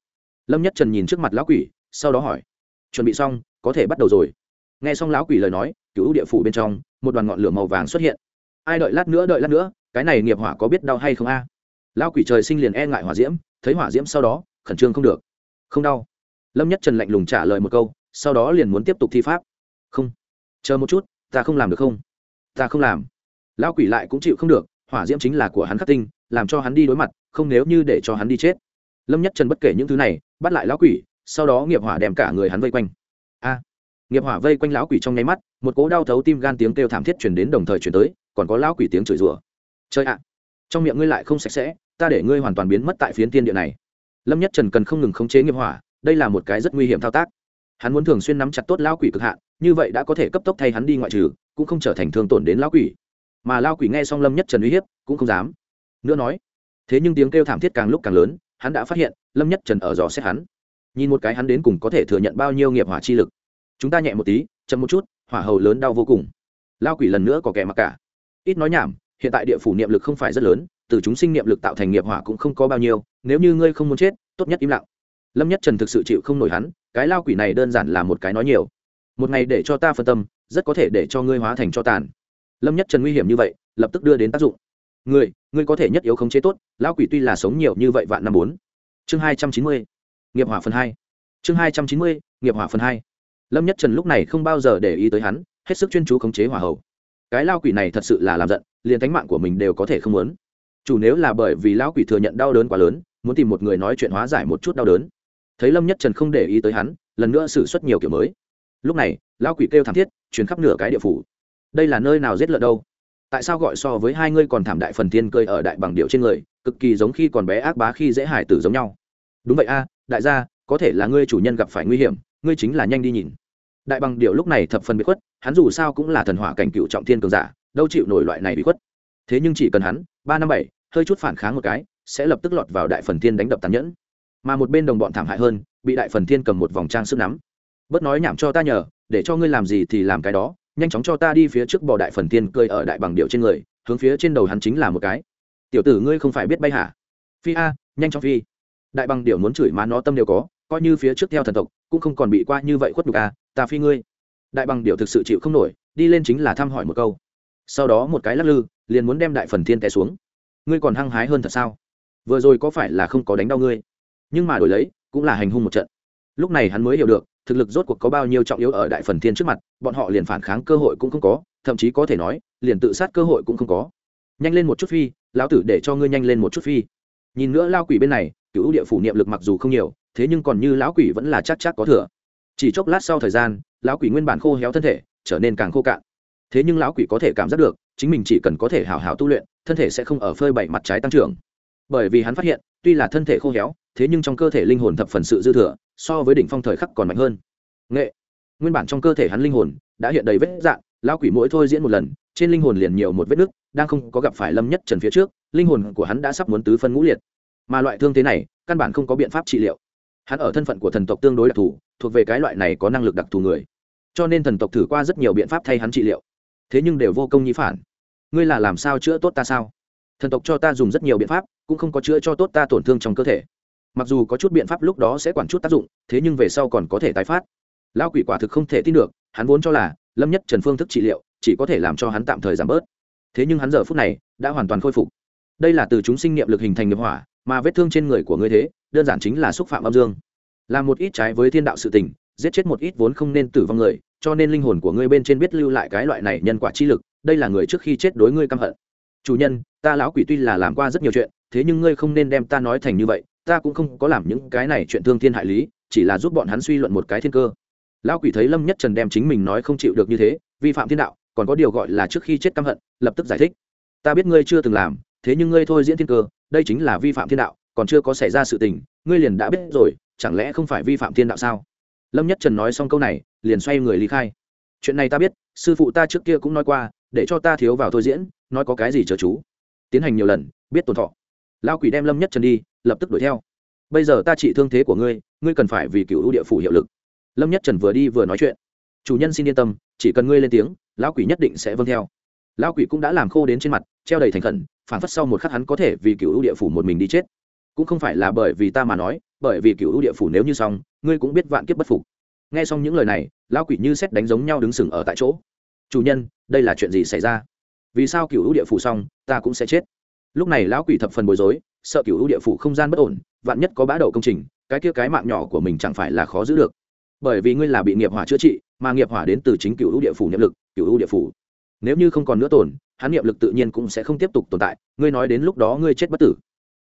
Lâm nhất trần nhìn trước mặt lão quỷ, sau đó hỏi. Chuẩn bị xong, có thể bắt đầu rồi. Nghe xong lão quỷ lời nói cứu địa phủ bên trong, một đoàn ngọn lửa màu vàng xuất hiện. Ai đợi lát nữa, đợi lát nữa, cái này nghiệp hỏa có biết đau hay không a? Lão quỷ trời sinh liền e ngại hỏa diễm, thấy hỏa diễm sau đó, khẩn trương không được. Không đau. Lâm nhất trần lạnh lùng trả lời một câu, sau đó liền muốn tiếp tục thi pháp. Không. Chờ một chút, ta không làm được không? Ta không làm. Lão quỷ lại cũng chịu không được, hỏa diễm chính là của hắn khắc tinh, làm cho hắn đi đối mặt, không nếu như để cho hắn đi chết lâm nhất trần bất kể những thứ này, bắt lại lão quỷ, sau đó nghiệp hỏa đem cả người hắn vây quanh. A, nghiệp hỏa vây quanh lão quỷ trong nháy mắt, một cỗ đau thấu tim gan tiếng kêu thảm thiết chuyển đến đồng thời chuyển tới, còn có lão quỷ tiếng chửi rủa. Chơi ạ, trong miệng ngươi lại không sạch sẽ, ta để ngươi hoàn toàn biến mất tại phiến tiên địa này. Lâm nhất trần cần không ngừng khống chế nghiệp hỏa, đây là một cái rất nguy hiểm thao tác. Hắn muốn thường xuyên nắm chặt tốt lão quỷ cực hạn, như vậy đã có thể cấp tốc thay hắn đi ngoại trừ, cũng không trở thành thương tổn đến lão quỷ. Mà lão quỷ nghe xong lâm nhất trần uy hiếp, cũng không dám. Nữa nói, thế nhưng tiếng kêu thảm thiết càng lúc càng lớn hắn đã phát hiện, lâm nhất trần ở dò xét hắn. Nhìn một cái hắn đến cùng có thể thừa nhận bao nhiêu nghiệp hỏa chi lực. Chúng ta nhẹ một tí, chậm một chút, hỏa hầu lớn đau vô cùng. Lao quỷ lần nữa có kẻ mặc cả. Ít nói nhảm, hiện tại địa phủ niệm lực không phải rất lớn, từ chúng sinh niệm lực tạo thành nghiệp hỏa cũng không có bao nhiêu, nếu như ngươi không muốn chết, tốt nhất im lặng. Lâm nhất trần thực sự chịu không nổi hắn, cái lao quỷ này đơn giản là một cái nói nhiều. Một ngày để cho ta phân tâm, rất có thể để cho ngươi hóa thành cho tàn. Lâm nhất trần nguy hiểm như vậy, lập tức đưa đến tác dụng người người có thể nhất yếu khống chế tốt, lão quỷ tuy là sống nhiều như vậy vạn năm bốn. Chương hai trăm chín mươi, nghiệp hỏa phần hai. Chương hai trăm chín mươi, nghiệp hỏa phần hai. Lâm nhất trần lúc này không bao giờ để ý tới hắn, hết sức chuyên chú khống chế hỏa hầu. cái lao quỷ này thật sự là làm giận, liền tánh mạng của mình đều có thể không muốn. Chủ nếu là bởi vì lão quỷ thừa nhận đau đớn quá lớn, muốn tìm một người nói chuyện hóa giải một chút đau đớn. Thấy lâm nhất trần không để ý tới hắn, lần nữa xử suất nhiều kiểu mới. Lúc này, lão quỷ kêu thảm thiết chuyển khắp nửa cái địa phủ. Đây là nơi nào giết lợn đâu? tại sao gọi so với hai ngươi còn thảm đại phần thiên cười ở đại bằng điệu trên người, cực kỳ giống khi còn bé ác bá khi dễ hải tử giống nhau. Đúng vậy a, đại gia, có thể là ngươi chủ nhân gặp phải nguy hiểm, ngươi chính là nhanh đi nhìn. Đại bằng điệu lúc này thập phần bị khuất, hắn dù sao cũng là thần hỏa cảnh cựu trọng thiên cường giả, đâu chịu nổi loại này bị khuất. Thế nhưng chỉ cần hắn, ba năm bảy, hơi chút phản kháng một cái, sẽ lập tức lọt vào đại phần thiên đánh đập tàn nhẫn. Mà một bên đồng bọn thảm hại hơn, bị đại phần thiên cầm một vòng trang sức nắm. Bớt nói nhảm cho ta nhờ, để cho ngươi làm gì thì làm cái đó nhanh chóng cho ta đi phía trước bò đại phần tiên cơi ở đại bằng điệu trên người, hướng phía trên đầu hắn chính là một cái. Tiểu tử ngươi không phải biết bay hả? Phi a, nhanh chóng phi. Đại bằng điệu muốn chửi mà nó tâm đều có, coi như phía trước theo thần tộc, cũng không còn bị qua như vậy khuất nhục a ta phi ngươi. Đại bằng điệu thực sự chịu không nổi, đi lên chính là thăm hỏi một câu. Sau đó một cái lắc lư, liền muốn đem đại phần tiên té xuống. Ngươi còn hăng hái hơn thật sao? Vừa rồi có phải là không có đánh đau ngươi? Nhưng mà đổi lấy, cũng là hành hung một trận. Lúc này hắn mới hiểu được thực lực rốt cuộc có bao nhiêu trọng yếu ở đại phần thiên trước mặt, bọn họ liền phản kháng cơ hội cũng không có, thậm chí có thể nói, liền tự sát cơ hội cũng không có. Nhanh lên một chút phi, lão tử để cho ngươi nhanh lên một chút phi. Nhìn nữa lão quỷ bên này cửu địa phủ niệm lực mặc dù không nhiều, thế nhưng còn như lão quỷ vẫn là chắc chắc có thừa. Chỉ chốc lát sau thời gian, lão quỷ nguyên bản khô héo thân thể, trở nên càng khô cạn. Thế nhưng lão quỷ có thể cảm giác được, chính mình chỉ cần có thể hảo hảo tu luyện, thân thể sẽ không ở phơi bày mặt trái tăng trưởng. Bởi vì hắn phát hiện, tuy là thân thể khô héo, thế nhưng trong cơ thể linh hồn thập phần sự dư thừa so với đỉnh phong thời khắc còn mạnh hơn. Nghệ. Nguyên bản trong cơ thể hắn linh hồn đã hiện đầy vết dạn lão quỷ mỗi thôi diễn một lần, trên linh hồn liền nhiều một vết nứt, đang không có gặp phải lâm nhất trần phía trước, linh hồn của hắn đã sắp muốn tứ phân ngũ liệt. Mà loại thương thế này, căn bản không có biện pháp trị liệu. Hắn ở thân phận của thần tộc tương đối đặc thù, thuộc về cái loại này có năng lực đặc thù người. Cho nên thần tộc thử qua rất nhiều biện pháp thay hắn trị liệu. Thế nhưng đều vô công nhi phản. Ngươi là làm sao chữa tốt ta sao? Thần tộc cho ta dùng rất nhiều biện pháp, cũng không có chữa cho tốt ta tổn thương trong cơ thể mặc dù có chút biện pháp lúc đó sẽ quản chút tác dụng, thế nhưng về sau còn có thể tái phát. Lao quỷ quả thực không thể tin được, hắn vốn cho là, lâm nhất trần phương thức trị liệu, chỉ có thể làm cho hắn tạm thời giảm bớt. Thế nhưng hắn giờ phút này, đã hoàn toàn khôi phục. Đây là từ chúng sinh niệm lực hình thành nghiệp hỏa, mà vết thương trên người của ngươi thế, đơn giản chính là xúc phạm âm dương. Làm một ít trái với thiên đạo sự tình, giết chết một ít vốn không nên tử vong người, cho nên linh hồn của ngươi bên trên biết lưu lại cái loại này nhân quả chi lực, đây là người trước khi chết đối ngươi căm hận. Chủ nhân, ta lão quỷ tuy là làm qua rất nhiều chuyện, thế nhưng ngươi không nên đem ta nói thành như vậy ta cũng không có làm những cái này chuyện thương thiên hại lý, chỉ là giúp bọn hắn suy luận một cái thiên cơ. Lão quỷ thấy lâm nhất trần đem chính mình nói không chịu được như thế, vi phạm thiên đạo, còn có điều gọi là trước khi chết căm hận, lập tức giải thích. Ta biết ngươi chưa từng làm, thế nhưng ngươi thôi diễn thiên cơ, đây chính là vi phạm thiên đạo, còn chưa có xảy ra sự tình, ngươi liền đã biết rồi, chẳng lẽ không phải vi phạm thiên đạo sao? Lâm nhất trần nói xong câu này, liền xoay người lý khai. Chuyện này ta biết, sư phụ ta trước kia cũng nói qua, để cho ta thiếu vào thôi diễn, nói có cái gì chờ chú. Tiến hành nhiều lần, biết tồn thọ. Lao quỷ đem lâm nhất trần đi lập tức đuổi theo. Bây giờ ta trị thương thế của ngươi ngươi cần phải vì cựu ưu địa phủ hiệu lực. Lâm nhất trần vừa đi vừa nói chuyện. Chủ nhân xin yên tâm, chỉ cần ngươi lên tiếng, lão quỷ nhất định sẽ vâng theo. Lão quỷ cũng đã làm khô đến trên mặt, treo đầy thành khẩn phản phất sau một khắc hắn có thể vì cựu ưu địa phủ một mình đi chết. Cũng không phải là bởi vì ta mà nói, bởi vì cựu ưu địa phủ nếu như xong, ngươi cũng biết vạn kiếp bất phục. Nghe xong những lời này, lão quỷ như xét đánh giống nhau đứng sừng ở tại chỗ. Chủ nhân, đây là chuyện gì xảy ra? Vì sao cựu ưu địa phủ xong, ta cũng sẽ chết? Lúc này lão quỷ thập phần bối rối sợ cựu ưu địa phủ không gian bất ổn, vạn nhất có bã đầu công trình, cái kia cái mạng nhỏ của mình chẳng phải là khó giữ được. Bởi vì ngươi là bị nghiệp hỏa chữa trị, mà nghiệp hỏa đến từ chính cựu ưu địa phủ niệm lực cựu ưu địa phủ. Nếu như không còn nữa tồn hắn niệm lực tự nhiên cũng sẽ không tiếp tục tồn tại, ngươi nói đến lúc đó ngươi chết bất tử.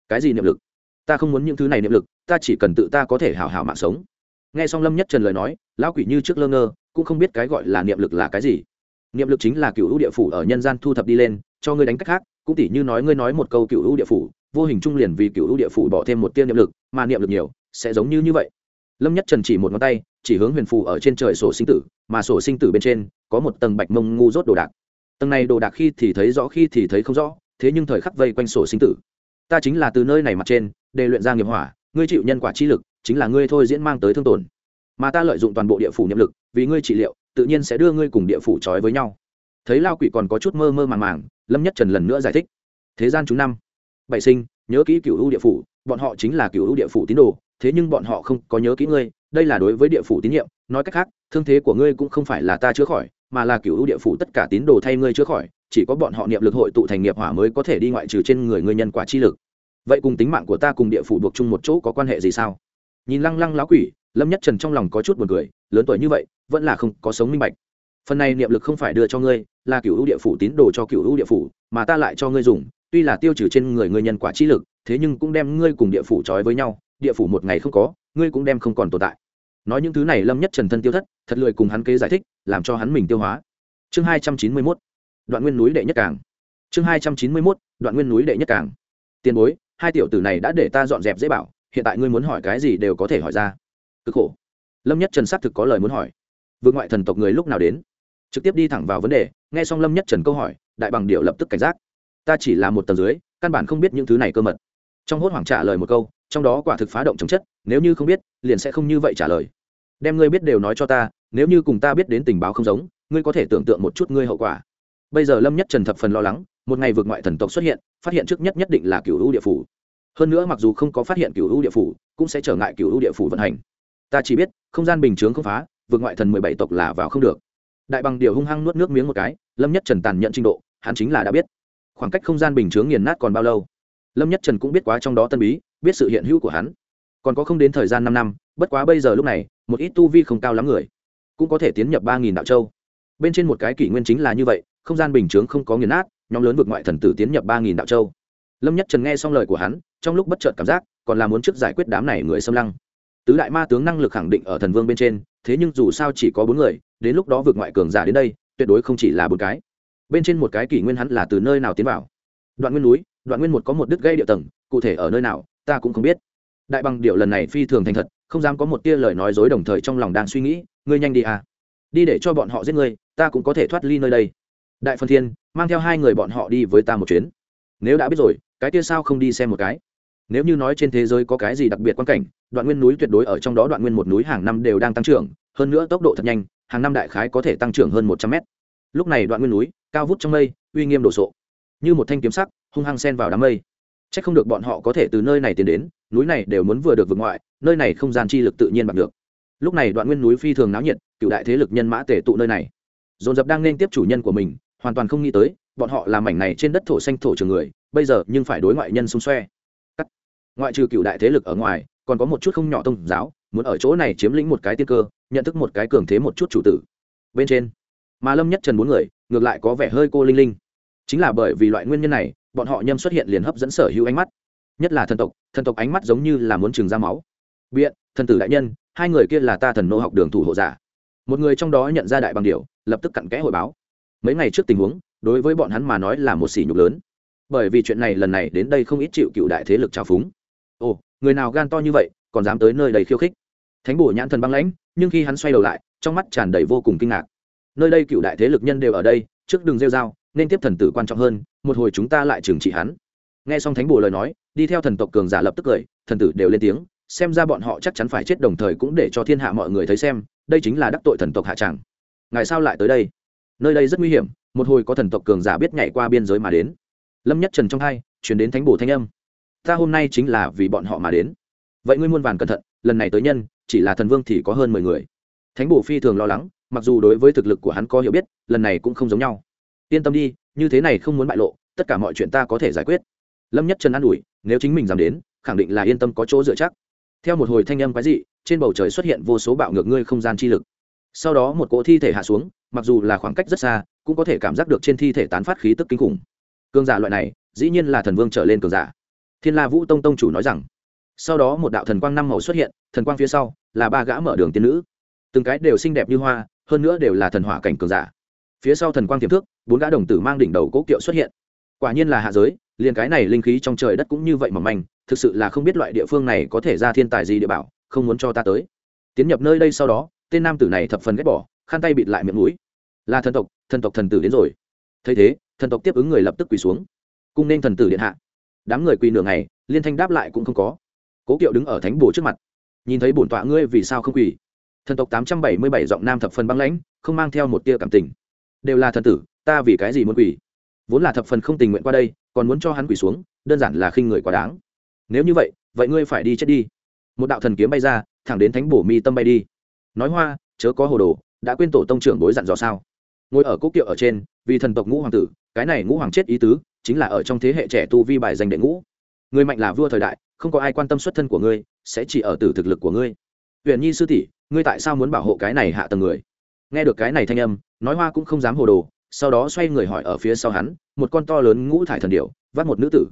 Cái gì niệm lực? Ta không muốn những thứ này niệm lực, ta chỉ cần tự ta có thể hào hào mạng sống. Nghe xong lâm nhất trần lời nói, lão quỷ như trước lơ ngơ, cũng không biết cái gọi là niệm lực là cái gì. Niệm lực chính là cựu hữu địa phủ ở nhân gian thu thập đi lên, cho ngươi đánh cách khác, cũng tỉ như nói ngươi nói một câu cựu hữu địa phủ vô hình trung liền vì cựu ưu địa phủ bỏ thêm một tiên niệm lực, mà niệm lực nhiều, sẽ giống như như vậy. Lâm nhất trần chỉ một ngón tay, chỉ hướng huyền phù ở trên trời sổ sinh tử, mà sổ sinh tử bên trên có một tầng bạch mông ngu rốt đồ đạc. Tầng này đồ đạc khi thì thấy rõ, khi thì thấy không rõ, thế nhưng thời khắc vây quanh sổ sinh tử. Ta chính là từ nơi này mặt trên, để luyện ra nghiệp hỏa, ngươi chịu nhân quả chi lực, chính là ngươi thôi diễn mang tới thương tổn. Mà ta lợi dụng toàn bộ địa phủ niệm lực, vì ngươi trị liệu, tự nhiên sẽ đưa ngươi cùng địa phủ trói với nhau. Thấy lao quỷ còn có chút mơ mơ màng màng, lâm nhất trần lần nữa giải thích. Thế gian chúng năm bảy sinh, nhớ kỹ cựu ưu địa phủ, bọn họ chính là cựu ưu địa phủ tín đồ, thế nhưng bọn họ không có nhớ kỹ ngươi, đây là đối với địa phủ tín nhiệm, nói cách khác, thương thế của ngươi cũng không phải là ta chữa khỏi, mà là cựu ưu địa phủ tất cả tín đồ thay ngươi chữa khỏi, chỉ có bọn họ niệm lực hội tụ thành nghiệp hỏa mới có thể đi ngoại trừ trên người ngươi nhân quả chi lực. Vậy cùng tính mạng của ta cùng địa phủ buộc chung một chỗ có quan hệ gì sao? Nhìn lăng lăng lão quỷ, lâm nhất trần trong lòng có chút buồn cười, lớn tuổi như vậy, vẫn là không có sống minh bạch. Phần này niệm lực không phải đưa cho ngươi, là cựu ưu địa phủ tín đồ cho cựu ưu địa phủ, mà ta lại cho ngươi dùng tuy là tiêu trừ trên người ngươi nhân quả chi lực, thế nhưng cũng đem ngươi cùng địa phủ trói với nhau, địa phủ một ngày không có, ngươi cũng đem không còn tồn tại. Nói những thứ này lâm nhất trần thân tiêu thất, thật lười cùng hắn kế giải thích, làm cho hắn mình tiêu hóa. Chương hai trăm chín mươi mốt, đoạn nguyên núi đệ nhất cảng. Chương hai trăm chín mươi mốt, đoạn nguyên núi đệ nhất cảng. Tiền bối, hai tiểu tử này đã để ta dọn dẹp dễ bảo, hiện tại ngươi muốn hỏi cái gì đều có thể hỏi ra. Cực khổ. Lâm nhất trần xác thực có lời muốn hỏi. Vương ngoại thần tộc người lúc nào đến? Trực tiếp đi thẳng vào vấn đề, nghe xong lâm nhất trần câu hỏi, đại bằng Điểu lập tức cảnh giác ta chỉ là một tầng dưới, căn bản không biết những thứ này cơ mật. Trong hốt hoảng trả lời một câu, trong đó quả thực phá động chống chất, nếu như không biết, liền sẽ không như vậy trả lời. Đem ngươi biết đều nói cho ta, nếu như cùng ta biết đến tình báo không giống, ngươi có thể tưởng tượng một chút ngươi hậu quả. Bây giờ lâm nhất trần thập phần lo lắng, một ngày vượt ngoại thần tộc xuất hiện, phát hiện trước nhất nhất định là cựu u địa phủ. Hơn nữa mặc dù không có phát hiện cựu u địa phủ, cũng sẽ trở ngại cựu u địa phủ vận hành. Ta chỉ biết, không gian bình chướng không phá, vượt ngoại thần mười bảy tộc là vào không được. Đại bằng điều hung hăng nuốt nước miếng một cái, lâm nhất trần tàn nhận trình độ, hắn chính là đã biết khoảng cách không gian bình chướng nghiền nát còn bao lâu? Lâm nhất trần cũng biết quá trong đó tân bí, biết sự hiện hữu của hắn. Còn có không đến thời gian năm năm, bất quá bây giờ lúc này, một ít tu vi không cao lắm người, cũng có thể tiến nhập ba nghìn đạo châu. Bên trên một cái kỷ nguyên chính là như vậy, không gian bình chướng không có nghiền nát, nhóm lớn vượt ngoại thần tử tiến nhập ba nghìn đạo châu. Lâm nhất trần nghe xong lời của hắn, trong lúc bất chợt cảm giác, còn là muốn trước giải quyết đám này người xâm lăng. Tứ đại ma tướng năng lực khẳng định ở thần vương bên trên, thế nhưng dù sao chỉ có bốn người, đến lúc đó vượt ngoại cường giả đến đây, tuyệt đối không chỉ là bốn cái bên trên một cái kỷ nguyên hắn là từ nơi nào tiến vào? Đoạn nguyên núi, đoạn nguyên một có một đứt gây địa tầng, cụ thể ở nơi nào, ta cũng không biết. Đại bằng điệu lần này phi thường thành thật, không dám có một tia lời nói dối đồng thời trong lòng đang suy nghĩ, ngươi nhanh đi à. Đi để cho bọn họ giết ngươi, ta cũng có thể thoát ly nơi đây. Đại phân thiên, mang theo hai người bọn họ đi với ta một chuyến. Nếu đã biết rồi, cái tia sao không đi xem một cái? Nếu như nói trên thế giới có cái gì đặc biệt quan cảnh, đoạn nguyên núi tuyệt đối ở trong đó đoạn nguyên một núi hàng năm đều đang tăng trưởng, hơn nữa tốc độ thật nhanh, hàng năm đại khái có thể tăng trưởng hơn một trăm mét lúc này đoạn nguyên núi, cao vút trong mây, uy nghiêm đồ sộ. Như một thanh kiếm sắc, hung hăng sen vào đám mây. C h ắ c không được bọn họ có thể từ nơi này tiến đến, núi này đều muốn vừa được vượt ngoại, nơi này không gian chi lực tự nhiên bằng được. Lúc này đoạn nguyên núi phi thường náo nhiệt, cựu đại thế lực nhân mã tể tụ nơi này. Dồn dập đang nên tiếp chủ nhân của mình, hoàn toàn không nghĩ tới, bọn họ làm mảnh này trên đất thổ xanh thổ trường người, bây giờ nhưng phải đối ngoại nhân xung xoe. Cắt. ngoại trừ cựu đại thế lực ở ngoài, còn có một chút không nhỏ tông giáo, muốn ở chỗ này chiếm lĩnh một cái tiên cơ, nhận thức một cái cường thế một chút chủ tử. Bên trên mà lâm nhất trần bốn người, ngược lại có vẻ hơi cô linh linh. Chính là bởi vì loại nguyên nhân này, bọn họ nhâm xuất hiện liền hấp dẫn sở hữu ánh mắt. Nhất là thần tộc thần tộc ánh mắt giống như là muốn trường ra máu. Biện, thần tử đại nhân, hai người kia là ta thần nô học đường thủ hộ giả. Một người trong đó nhận ra đại bằng điều, lập tức cặn kẽ hội báo. Mấy ngày trước tình huống, đối với bọn hắn mà nói là một sỉ nhục lớn. Bởi vì chuyện này lần này đến đây không ít chịu cựu đại thế lực trào phúng. Ồ, người nào gan to như vậy, còn dám tới nơi đầy khiêu khích? Thánh bổ nhãn thần băng lãnh, nhưng khi hắn xoay đầu lại, trong mắt tràn đầy vô cùng kinh ngạc nơi đây cựu đại thế lực nhân đều ở đây, trước đường rêu dao nên tiếp thần tử quan trọng hơn, một hồi chúng ta lại trừng trị hắn. Nghe xong thánh bồ lời nói, đi theo thần tộc cường giả lập tức cười, thần tử đều lên tiếng, xem ra bọn họ chắc chắn phải chết đồng thời cũng để cho thiên hạ mọi người thấy xem, đây chính là đắc tội thần tộc hạ tràng. Ngày sao lại tới đây? Nơi đây rất nguy hiểm, một hồi có thần tộc cường giả biết nhảy qua biên giới mà đến. Lâm nhất trần trong hai chuyển đến thánh bồ thanh âm. Ta hôm nay chính là vì bọn họ mà đến. Vậy ngươi muôn vàn cẩn thận, lần này tới nhân, chỉ là thần vương thì có hơn mười người. Thánh bồ phi thường lo lắng mặc dù đối với thực lực của hắn có hiểu biết, lần này cũng không giống nhau. Yên tâm đi, như thế này không muốn bại lộ, tất cả mọi chuyện ta có thể giải quyết. Lâm nhất trần an ủi, nếu chính mình dám đến, khẳng định là yên tâm có chỗ dựa chắc. Theo một hồi thanh âm quái dị, trên bầu trời xuất hiện vô số bạo ngược ngươi không gian chi lực. Sau đó một cỗ thi thể hạ xuống, mặc dù là khoảng cách rất xa, cũng có thể cảm giác được trên thi thể tán phát khí tức kinh khủng. Cương giả loại này, dĩ nhiên là thần vương trở lên cường giả. Thiên la vũ tông tông chủ nói rằng, sau đó một đạo thần quang năm màu xuất hiện, thần quang phía sau là ba gã mở đường tiên nữ. Từng cái đều xinh đẹp như hoa hơn nữa đều là thần hỏa cảnh cường giả. Phía sau thần quang tiềm thước bốn gã đồng tử mang đỉnh đầu cố kiệu xuất hiện. Quả nhiên là hạ giới, liền cái này linh khí trong trời đất cũng như vậy mỏng manh, thực sự là không biết loại địa phương này có thể ra thiên tài gì địa bảo, không muốn cho ta tới. Tiến nhập nơi đây sau đó, tên nam tử này thập phần ghét bỏ, khăn tay bịt lại miệng mũi. Là thần tộc thần tộc thần tử đến rồi. Thấy thế, thần tộc tiếp ứng người lập tức quỳ xuống. Cung nên thần tử điện hạ. Đám người quỳ nửa ngày, liên thanh đáp lại cũng không có. Cố kiệu đứng ở thánh bồ trước mặt. Nhìn thấy bổn tọa ngươi vì sao không quỳ? thần tộc tám trăm bảy mươi bảy giọng nam thập phần băng lãnh, không mang theo một tia cảm tình. Đều là thần tử, ta vì cái gì muốn quỷ vốn là thập phần không tình nguyện qua đây, còn muốn cho hắn quỷ xuống, đơn giản là khinh người quá đáng. Nếu như vậy vậy ngươi phải đi chết đi. Một đạo thần kiếm bay ra, thẳng đến thánh bổ mi tâm bay đi. Nói hoa, chớ có hồ đồ, đã quên tổ tông trưởng bối dặn dò sao? Ngồi ở cốc kiệu ở trên, vì thần tộc ngũ hoàng tử, cái này ngũ hoàng chết ý tứ, chính là ở trong thế hệ trẻ tu vi bài danh đệ ngũ. Người mạnh là vua thời đại, không có ai quan tâm xuất thân của ngươi, sẽ chỉ ở từ thực lực của ngươi. Huyện nhi sư tỷ ngươi tại sao muốn bảo hộ cái này hạ tầng người? Nghe được cái này thanh âm, nói hoa cũng không dám hồ đồ, sau đó xoay người hỏi ở phía sau hắn, một con to lớn ngũ thải thần điệu vắt một nữ tử.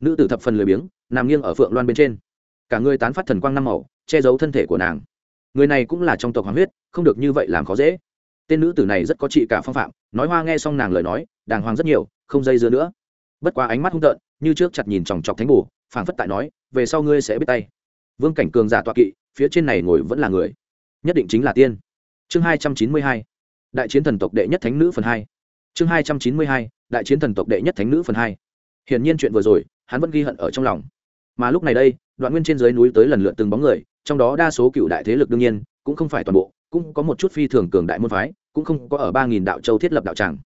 Nữ tử thập phần lười biếng, nằm nghiêng ở phượng loan bên trên. Cả người tán phát thần quang năm màu, che giấu thân thể của nàng. Người này cũng là trong tộc hoàng huyết, không được như vậy làm khó dễ. Tên nữ tử này rất có trị cả phong phạm, nói hoa nghe xong nàng lời nói, đàng hoàng rất nhiều, không dây dưa nữa. Bất quá ánh mắt hung tợn, như trước chặt nhìn chòng chọc thánh bù phảng phất tại nói, về sau ngươi sẽ biết tay. Vương cảnh cường giả tọa kỵ, phía trên này ngồi vẫn là người nhất định chính là tiên. Chương hai trăm chín mươi hai, đại chiến thần tộc đệ nhất thánh nữ phần hai. Chương hai trăm chín mươi hai, đại chiến thần tộc đệ nhất thánh nữ phần hai. Hiển nhiên chuyện vừa rồi, hắn vẫn ghi hận ở trong lòng. Mà lúc này đây, đoạn nguyên trên dưới núi tới lần lượt từng bóng người, trong đó đa số cựu đại thế lực đương nhiên, cũng không phải toàn bộ, cũng có một chút phi thường cường đại môn phái, cũng không có ở ba nghìn đạo châu thiết lập đạo tràng.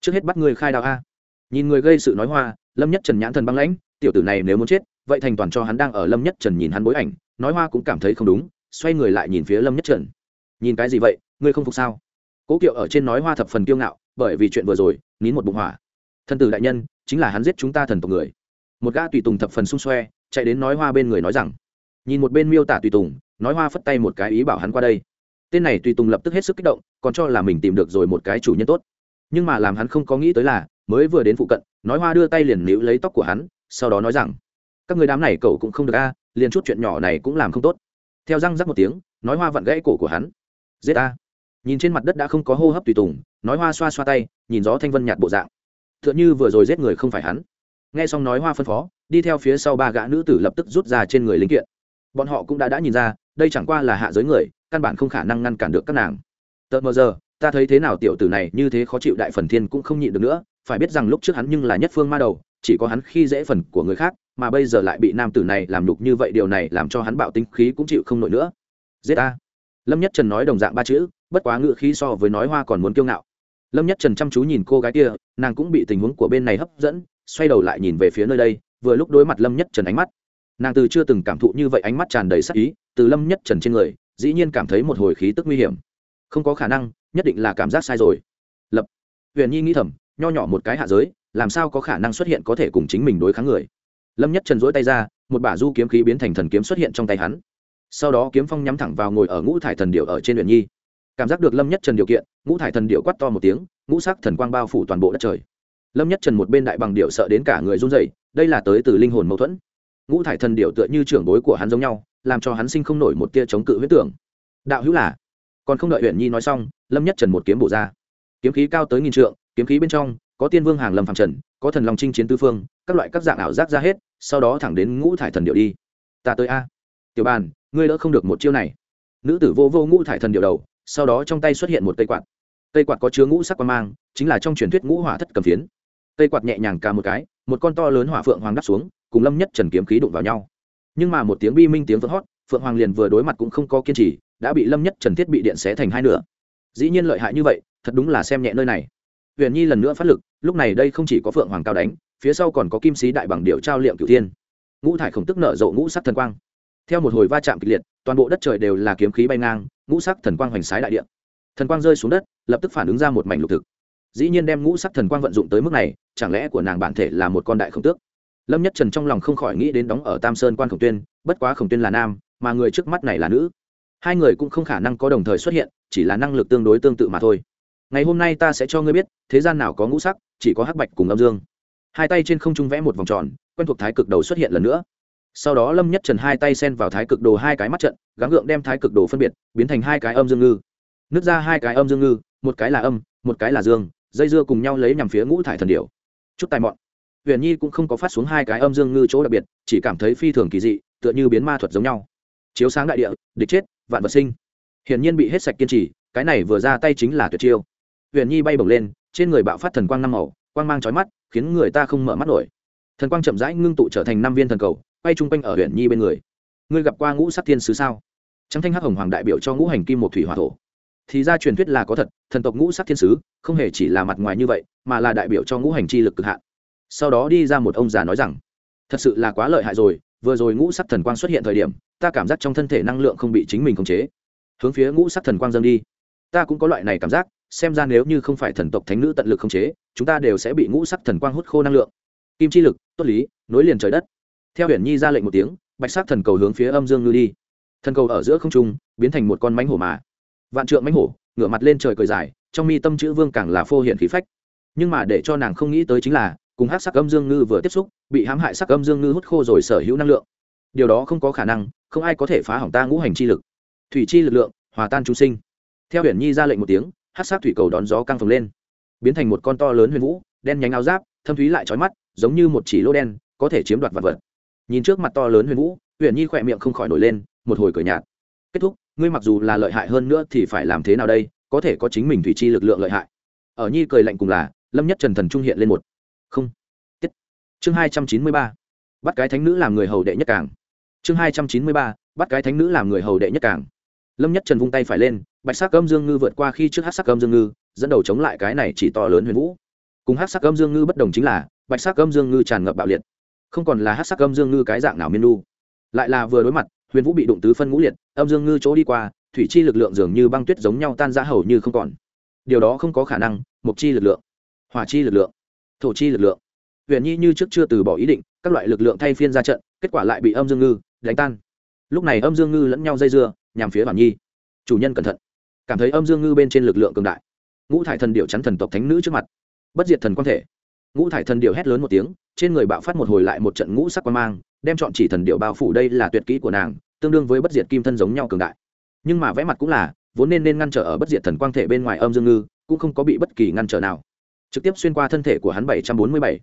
Trước hết bắt người khai đạo a. Nhìn người gây sự nói hoa, lâm nhất trần nhãn thần băng lãnh, tiểu tử này nếu muốn chết, vậy thành toàn cho hắn đang ở lâm nhất trần nhìn hắn bối ảnh, nói hoa cũng cảm thấy không đúng xoay người lại nhìn phía lâm nhất trần. Nhìn cái gì vậy? Ngươi không phục sao? Cố kiệu ở trên nói hoa thập phần kiêu ngạo bởi vì chuyện vừa rồi nín một bụng hỏa. Thân tử đại nhân chính là hắn giết chúng ta thần tộc người. Một gã tùy tùng thập phần xung xoe chạy đến nói hoa bên người nói rằng nhìn một bên miêu tả tùy tùng nói hoa phất tay một cái ý bảo hắn qua đây. Tên này tùy tùng lập tức hết sức kích động còn cho là mình tìm được rồi một cái chủ nhân tốt. Nhưng mà làm hắn không có nghĩ tới là mới vừa đến phụ cận nói hoa đưa tay liền níu lấy tóc của hắn sau đó nói rằng các người đám này cậu cũng không được a à, liền chút chuyện nhỏ này cũng làm không tốt theo răng rắc một tiếng, nói hoa vặn gãy cổ của hắn. Giết ta. Nhìn trên mặt đất đã không có hô hấp tùy tùng, nói hoa xoa xoa tay, nhìn gió thanh vân nhạt bộ dạng. T h ư ợ n như vừa rồi giết người không phải hắn. Nghe xong nói hoa phân phó, đi theo phía sau ba gã nữ tử lập tức rút ra trên người linh kiện. Bọn họ cũng đã đã nhìn ra, đây chẳng qua là hạ giới người, căn bản không khả năng ngăn cản được các nàng. Tợt mờ giờ, ta thấy thế nào tiểu tử này, như thế khó chịu đại phần thiên cũng không nhịn được nữa, phải biết rằng lúc trước hắn nhưng là nhất phương ma đầu, chỉ có hắn khi dễ phần của người khác mà bây giờ lại bị nam tử này làm nhục như vậy, điều này làm cho hắn bạo tính khí cũng chịu không nổi nữa. Giết ta. Lâm nhất trần nói đồng dạng ba chữ, bất quá ngựa khí so với nói hoa còn muốn kiêu ngạo. Lâm nhất trần chăm chú nhìn cô gái kia, nàng cũng bị tình huống của bên này hấp dẫn, xoay đầu lại nhìn về phía nơi đây, vừa lúc đối mặt lâm nhất trần ánh mắt. Nàng từ chưa từng cảm thụ như vậy ánh mắt tràn đầy sắc ý, từ lâm nhất trần trên người, dĩ nhiên cảm thấy một hồi khí tức nguy hiểm. Không có khả năng, nhất định là cảm giác sai rồi. Lập, huyền nhi nghĩ thầm, nho nhỏ một cái hạ giới, làm sao có khả năng xuất hiện có thể cùng chính mình đối kháng người? lâm nhất trần dỗi tay ra, một bả du kiếm khí biến thành thần kiếm xuất hiện trong tay hắn. Sau đó kiếm phong nhắm thẳng vào ngồi ở ngũ thải thần điệu ở trên luyện nhi. Cảm giác được lâm nhất trần điều kiện, ngũ thải thần điệu quát to một tiếng, ngũ sắc thần quang bao phủ toàn bộ đất trời. Lâm nhất trần một bên đại bằng điệu sợ đến cả người run rẩy, đây là tới từ linh hồn mâu thuẫn. Ngũ thải thần điệu tựa như trưởng bối của hắn giống nhau, làm cho hắn sinh không nổi một tia chống cự huyết tưởng. Đạo hữu là? Còn không đợi huyện nhi nói xong, lâm nhất trần một kiếm bổ ra. Kiếm khí cao tới nghìn trượng, kiếm khí bên trong có tiên vương hàng lâm phàm trần, có thần long chinh chiến tư phương, các loại các dạng ảo giác ra hết, sau đó thẳng đến ngũ thải thần điệu đi. Ta tới a. Tiểu bàn, ngươi đỡ không được một chiêu này. Nữ tử vô vô ngũ thải thần điệu đầu, sau đó trong tay xuất hiện một cây quạt. Cây quạt có chứa ngũ sắc quan mang, chính là trong truyền thuyết ngũ hỏa thất cầm phiến. Cây quạt nhẹ nhàng cả một cái, một con to lớn hỏa phượng hoàng đắp xuống, cùng lâm nhất trần kiếm khí đụng vào nhau. Nhưng mà một tiếng bi minh tiếng vỡ hót, phượng hoàng liền vừa đối mặt cũng không có kiên trì, đã bị lâm nhất trần thiết bị điện xé thành hai nửa. Dĩ nhiên lợi hại như vậy, thật đúng là xem nhẹ nơi này. Huyền nhi lần nữa phát lực lúc này đây không chỉ có phượng hoàng cao đánh, phía sau còn có kim sĩ đại bằng điệu trao liệm cửu thiên. Ngũ thải khổng tức nở rộ ngũ sắc thần quang. Theo một hồi va chạm kịch liệt, toàn bộ đất trời đều là kiếm khí bay ngang, ngũ sắc thần quang hoành sái đại điện thần quang rơi xuống đất, lập tức phản ứng ra một mảnh lục thực. Dĩ nhiên đem ngũ sắc thần quang vận dụng tới mức này, chẳng lẽ của nàng bản thể là một con đại khổng tước? Lâm nhất trần trong lòng không khỏi nghĩ đến đóng ở tam sơn quan khổng tuyên, bất quá khổng tuyên là nam, mà người trước mắt này là nữ. Hai người cũng không khả năng có đồng thời xuất hiện, chỉ là năng lực tương đối tương tự mà thôi. Ngày hôm nay ta sẽ cho ngươi biết, thế gian nào có ngũ sắc chỉ có hắc bạch cùng âm dương. Hai tay trên không trung vẽ một vòng tròn, quen thuộc thái cực đồ xuất hiện lần nữa. Sau đó lâm nhất trần hai tay sen vào thái cực đồ hai cái mắt trận, gắng gượng đem thái cực đồ phân biệt, biến thành hai cái âm dương ngư. Nước ra hai cái âm dương ngư, một cái là âm, một cái là dương, dây dưa cùng nhau lấy nhằm phía ngũ thải thần điểu. Chút tài mọn. Huyền nhi cũng không có phát xuống hai cái âm dương ngư chỗ đặc biệt, chỉ cảm thấy phi thường kỳ dị, tựa như biến ma thuật giống nhau. Chiếu sáng đại địa, địch chết, vạn vật sinh. Hiển nhiên bị hết sạch kiên trì, cái này vừa ra tay chính là tuyệt chiêu. Huyền nhi bay bổng lên trên người bạo phát thần quang năm màu, quang mang trói mắt, khiến người ta không mở mắt nổi. Thần quang chậm rãi ngưng tụ trở thành năm viên thần cầu, quay chung quanh ở huyện nhi bên người. Ngươi gặp qua ngũ sắc thiên sứ sao? Trắng thanh hắc hồng hoàng đại biểu cho ngũ hành kim một thủy hỏa thổ. Thì ra truyền thuyết là có thật, thần tộc ngũ sắc thiên sứ, không hề chỉ là mặt ngoài như vậy, mà là đại biểu cho ngũ hành chi lực cực hạn. Sau đó đi ra một ông già nói rằng, thật sự là quá lợi hại rồi, vừa rồi ngũ sắc thần quang xuất hiện thời điểm, ta cảm giác trong thân thể năng lượng không bị chính mình khống chế. Hướng phía ngũ sắc thần quang dâng đi. Ta cũng có loại này cảm giác xem ra nếu như không phải thần tộc thánh nữ tận lực khống chế, chúng ta đều sẽ bị ngũ sắc thần quang hút khô năng lượng. Kim chi lực, tốt lý, nối liền trời đất. Theo huyền nhi ra lệnh một tiếng, bạch sắc thần cầu hướng phía âm dương lưu đi. Thần cầu ở giữa không trung, biến thành một con mãnh hổ mà. Vạn trượng mãnh hổ, ngửa mặt lên trời cười dài, trong mi tâm chữ vương càng là phô hiện khí phách. Nhưng mà để cho nàng không nghĩ tới chính là, cùng hắc sắc âm dương ngư vừa tiếp xúc, bị hãm hại sắc âm dương ngư hút khô rồi sở hữu năng lượng. Điều đó không có khả năng, không ai có thể phá hỏng ta ngũ hành chi lực. Thủy chi lực lượng, hòa tan chúng sinh. Theo huyền nhi ra lệnh một tiếng hát sát thủy cầu đón gió căng phồng lên. Biến thành một con to lớn huyền vũ, đen nhánh áo giáp, thâm thúy lại trói mắt, giống như một chỉ lô đen, có thể chiếm đoạt vật vật. Nhìn trước mặt to lớn huyền vũ huyền nhi khỏe miệng không khỏi nổi lên, một hồi cửa nhạt. Kết thúc, ngươi mặc dù là lợi hại hơn nữa thì phải làm thế nào đây, có thể có chính mình thủy chi lực lượng lợi hại. Ở nhi cười lạnh cùng là, lâm nhất trần thần trung hiện lên một. Không. Tiết. Chương hai trăm chín mươi ba. Bắt cái thánh nữ làm người hầu đệ nhất càng. Chương hai trăm chín mươi ba. Bắt cái thánh nữ làm người hầu đệ nhất càng lâm nhất trần vung tay phải lên bạch sắc âm dương ngư vượt qua khi trước hát sắc âm dương ngư dẫn đầu chống lại cái này chỉ to lớn huyền vũ cùng hát sắc âm dương ngư bất đồng chính là bạch sắc âm dương ngư tràn ngập bạo liệt không còn là hát sắc âm dương ngư cái dạng nào miên lu lại là vừa đối mặt huyền vũ bị đụng tứ phân ngũ liệt âm dương ngư chỗ đi qua thủy chi lực lượng dường như băng tuyết giống nhau tan ra hầu như không còn điều đó không có khả năng mục chi lực lượng hỏa chi lực lượng thổ chi lực lượng huyền nhi như trước chưa từ bỏ ý định các loại lực lượng thay phiên ra trận kết quả lại bị âm dương ngư đánh tan lúc này âm dương ngư lẫn nhau dây dưa nhằm phía bản nhi. Chủ nhân cẩn thận. Cảm thấy âm dương ngư bên trên lực lượng cường đại. Ngũ thải thần điệu chắn thần tộc thánh nữ trước mặt. Bất diệt thần quan thể. Ngũ thải thần điệu hét lớn một tiếng, trên người bạo phát một hồi lại một trận ngũ sắc quan mang, đem chọn chỉ thần điệu bao phủ đây là tuyệt kỹ của nàng, tương đương với bất diệt kim thân giống nhau cường đại. Nhưng mà vẽ mặt cũng là, vốn nên nên ngăn trở ở bất diệt thần quang thể bên ngoài âm dương ngư, cũng không có bị bất kỳ ngăn trở nào. Trực tiếp xuyên qua thân thể của hắn bảy trăm bốn mươi bảy.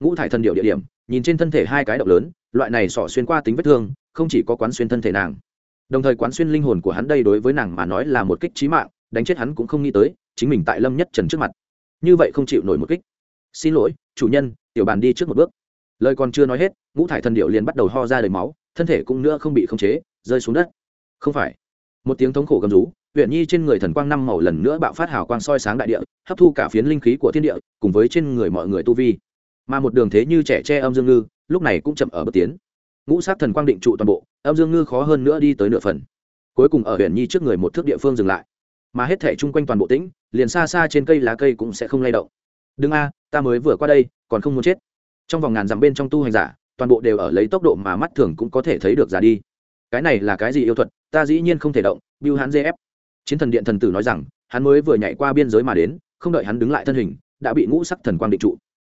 Ngũ thải thần điệu địa điểm, nhìn trên thân thể hai cái động lớn, loại này sỏ xuyên qua tính vết thương, không chỉ có quán xuyên thân thể nàng đồng thời quán xuyên linh hồn của hắn đây đối với nàng mà nói là một kích trí mạng, đánh chết hắn cũng không nghĩ tới, chính mình tại lâm nhất trần trước mặt. Như vậy không chịu nổi một kích. Xin lỗi, chủ nhân, tiểu bàn đi trước một bước. Lời còn chưa nói hết, ngũ thải thần điệu liền bắt đầu ho ra đầy máu, thân thể cũng nữa không bị khống chế, rơi xuống đất. Không phải. Một tiếng thống khổ gầm rú huyện nhi trên người thần quang năm màu lần nữa bạo phát hào quang soi sáng đại địa, hấp thu cả phiến linh khí của thiên địa, cùng với trên người mọi người tu vi. Mà một đường thế như trẻ tre âm dương ngư, lúc này cũng chậm ở bất tiến ngũ sát thần quang định trụ toàn bộ âm dương ngư khó hơn nữa đi tới nửa phần. Cuối cùng ở huyện nhi trước người một thước địa phương dừng lại. Mà hết thể chung quanh toàn bộ tĩnh liền xa xa trên cây lá cây cũng sẽ không lay động. Đừng a ta mới vừa qua đây còn không muốn chết. Trong vòng ngàn dặm bên trong tu hành giả toàn bộ đều ở lấy tốc độ mà mắt thường cũng có thể thấy được giả đi. Cái này là cái gì yêu thuật ta dĩ nhiên không thể động biêu hắn ép, chiến thần điện thần tử nói rằng hắn mới vừa nhảy qua biên giới mà đến không đợi hắn đứng lại thân hình đã bị ngũ sắc thần quang định trụ.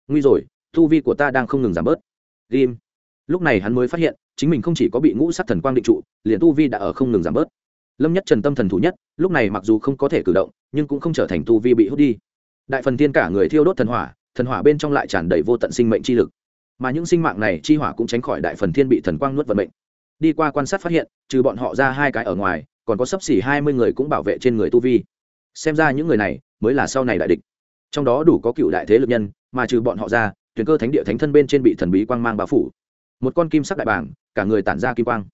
Nguy rồi thu vi của ta đang không ngừng giảm bớt. Ghim lúc này hắn mới phát hiện, chính mình không chỉ có bị ngũ sát thần quang định trụ, liền tu vi đã ở không ngừng giảm bớt. Lâm nhất trần tâm thần thủ nhất, lúc này mặc dù không có thể cử động, nhưng cũng không trở thành tu vi bị hút đi. Đại phần tiên cả người thiêu đốt thần hỏa thần hỏa bên trong lại tràn đầy vô tận sinh mệnh chi lực. Mà những sinh mạng này chi hỏa cũng tránh khỏi đại phần thiên bị thần quang nuốt vận mệnh. Đi qua quan sát phát hiện, trừ bọn họ ra hai cái ở ngoài, còn có sấp xỉ hai mươi người cũng bảo vệ trên người tu vi. Xem ra những người này mới là sau này đại địch. Trong đó đủ có cựu đại thế lực nhân, mà trừ bọn họ ra, tuyển cơ thánh địa thánh thân bên trên bị thần bí quang mang bao phủ một con kim sắc đại bảng cả người tản ra kim quang.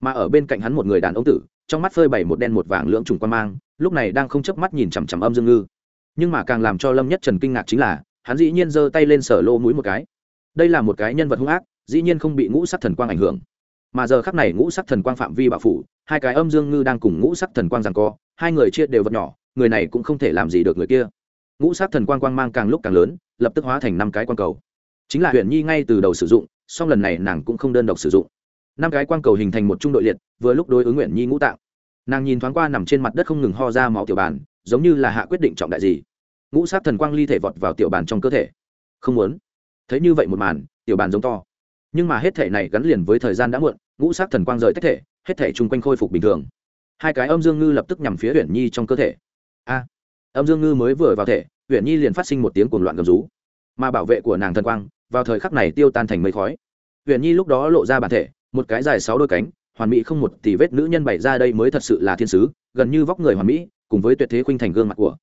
Mà ở bên cạnh hắn một người đàn ông tử, trong mắt phơi bày một đen một vàng lưỡng trùng quan mang, lúc này đang không chớp mắt nhìn chằm chằm âm dương ngư. Nhưng mà càng làm cho lâm nhất trần kinh ngạc chính là, hắn dĩ nhiên giơ tay lên sở lô mũi một cái. Đây là một cái nhân vật hung ác, dĩ nhiên không bị ngũ sắc thần quang ảnh hưởng. Mà giờ khắc này ngũ sắc thần quang phạm vi bạo phủ, hai cái âm dương ngư đang cùng ngũ sắc thần quang rằng co, hai người chia đều vật nhỏ, người này cũng không thể làm gì được người kia. Ngũ sắc thần quang quang mang càng lúc càng lớn, lập tức hóa thành năm cái quang cầu. Chính là huyện nhi ngay từ đầu sử dụng song lần này nàng cũng không đơn độc sử dụng. Năm cái quang cầu hình thành một trung đội liệt, vừa lúc đối ứng nguyện nhi ngũ tạng. Nàng nhìn thoáng qua nằm trên mặt đất không ngừng ho ra máu tiểu bàn, giống như là hạ quyết định trọng đại gì. Ngũ sát thần quang ly thể vọt vào tiểu bàn trong cơ thể. Không muốn. Thấy như vậy một màn, tiểu bàn giống to. Nhưng mà hết thể này gắn liền với thời gian đã muộn, ngũ sát thần quang rời tách thể, hết thể chung quanh khôi phục bình thường. Hai cái âm dương ngư lập tức nhằm phía huyền nhi trong cơ thể. A. Âm dương ngư mới vừa vào thể huyền nhi liền phát sinh một tiếng cuồng loạn gầm rú. Mà bảo vệ của nàng thần quang vào thời khắc này tiêu tan thành mây khói. Huyền nhi lúc đó lộ ra bản thể, một cái dài sáu đôi cánh, hoàn mỹ không một tỷ vết nữ nhân bày ra đây mới thật sự là thiên sứ, gần như vóc người hoàn mỹ, cùng với tuyệt thế khuynh thành gương mặt của.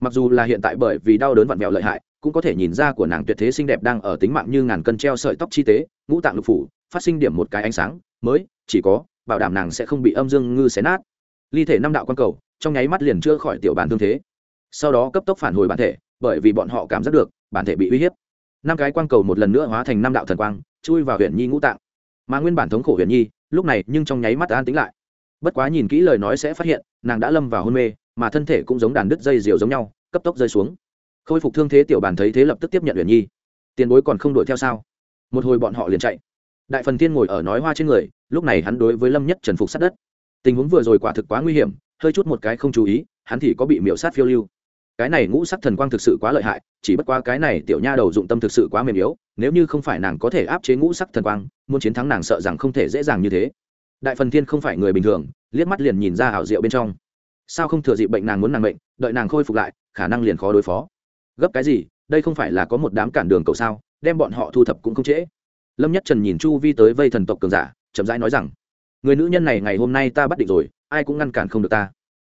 Mặc dù là hiện tại bởi vì đau đớn vặn vẹo lợi hại, cũng có thể nhìn ra của nàng tuyệt thế xinh đẹp đang ở tính mạng như ngàn cân treo sợi tóc chi tế, ngũ tạng lục phủ, phát sinh điểm một cái ánh sáng, mới, chỉ có, bảo đảm nàng sẽ không bị âm dương ngư xé nát. Ly thể năm đạo quan cầu, trong nháy mắt liền chưa khỏi tiểu bản thương thế. Sau đó cấp tốc phản hồi bản thể, bởi vì bọn họ cảm giác được, bản thể bị uy hiếp năm cái quang cầu một lần nữa hóa thành năm đạo thần quang, chui vào huyện nhi ngũ tạng. Mà nguyên bản thống khổ huyện nhi, lúc này nhưng trong nháy mắt an tính lại. Bất quá nhìn kỹ lời nói sẽ phát hiện, nàng đã lâm vào hôn mê, mà thân thể cũng giống đàn đứt dây diều giống nhau, cấp tốc rơi xuống. Khôi phục thương thế tiểu bàn thấy thế lập tức tiếp nhận huyện nhi. Tiền bối còn không đuổi theo sao? Một hồi bọn họ liền chạy. Đại phần thiên ngồi ở nói hoa trên người, lúc này hắn đối với lâm nhất trần phục sát đất. Tình huống vừa rồi quả thực quá nguy hiểm, hơi chút một cái không chú ý, hắn thì có bị miễu sát phiêu lưu cái này ngũ sắc thần quang thực sự quá lợi hại, chỉ bất quá cái này tiểu nha đầu dụng tâm thực sự quá mềm yếu, nếu như không phải nàng có thể áp chế ngũ sắc thần quang, muốn chiến thắng nàng sợ rằng không thể dễ dàng như thế. Đại phần thiên không phải người bình thường, liếc mắt liền nhìn ra hảo diệu bên trong. Sao không thừa dịp bệnh nàng muốn nàng bệnh đợi nàng khôi phục lại, khả năng liền khó đối phó. Gấp cái gì, đây không phải là có một đám cản đường cầu sao, đem bọn họ thu thập cũng không trễ. Lâm nhất trần nhìn chu vi tới vây thần tộc cường giả, chậm rãi nói rằng, người nữ nhân này ngày hôm nay ta bắt định rồi, ai cũng ngăn cản không được ta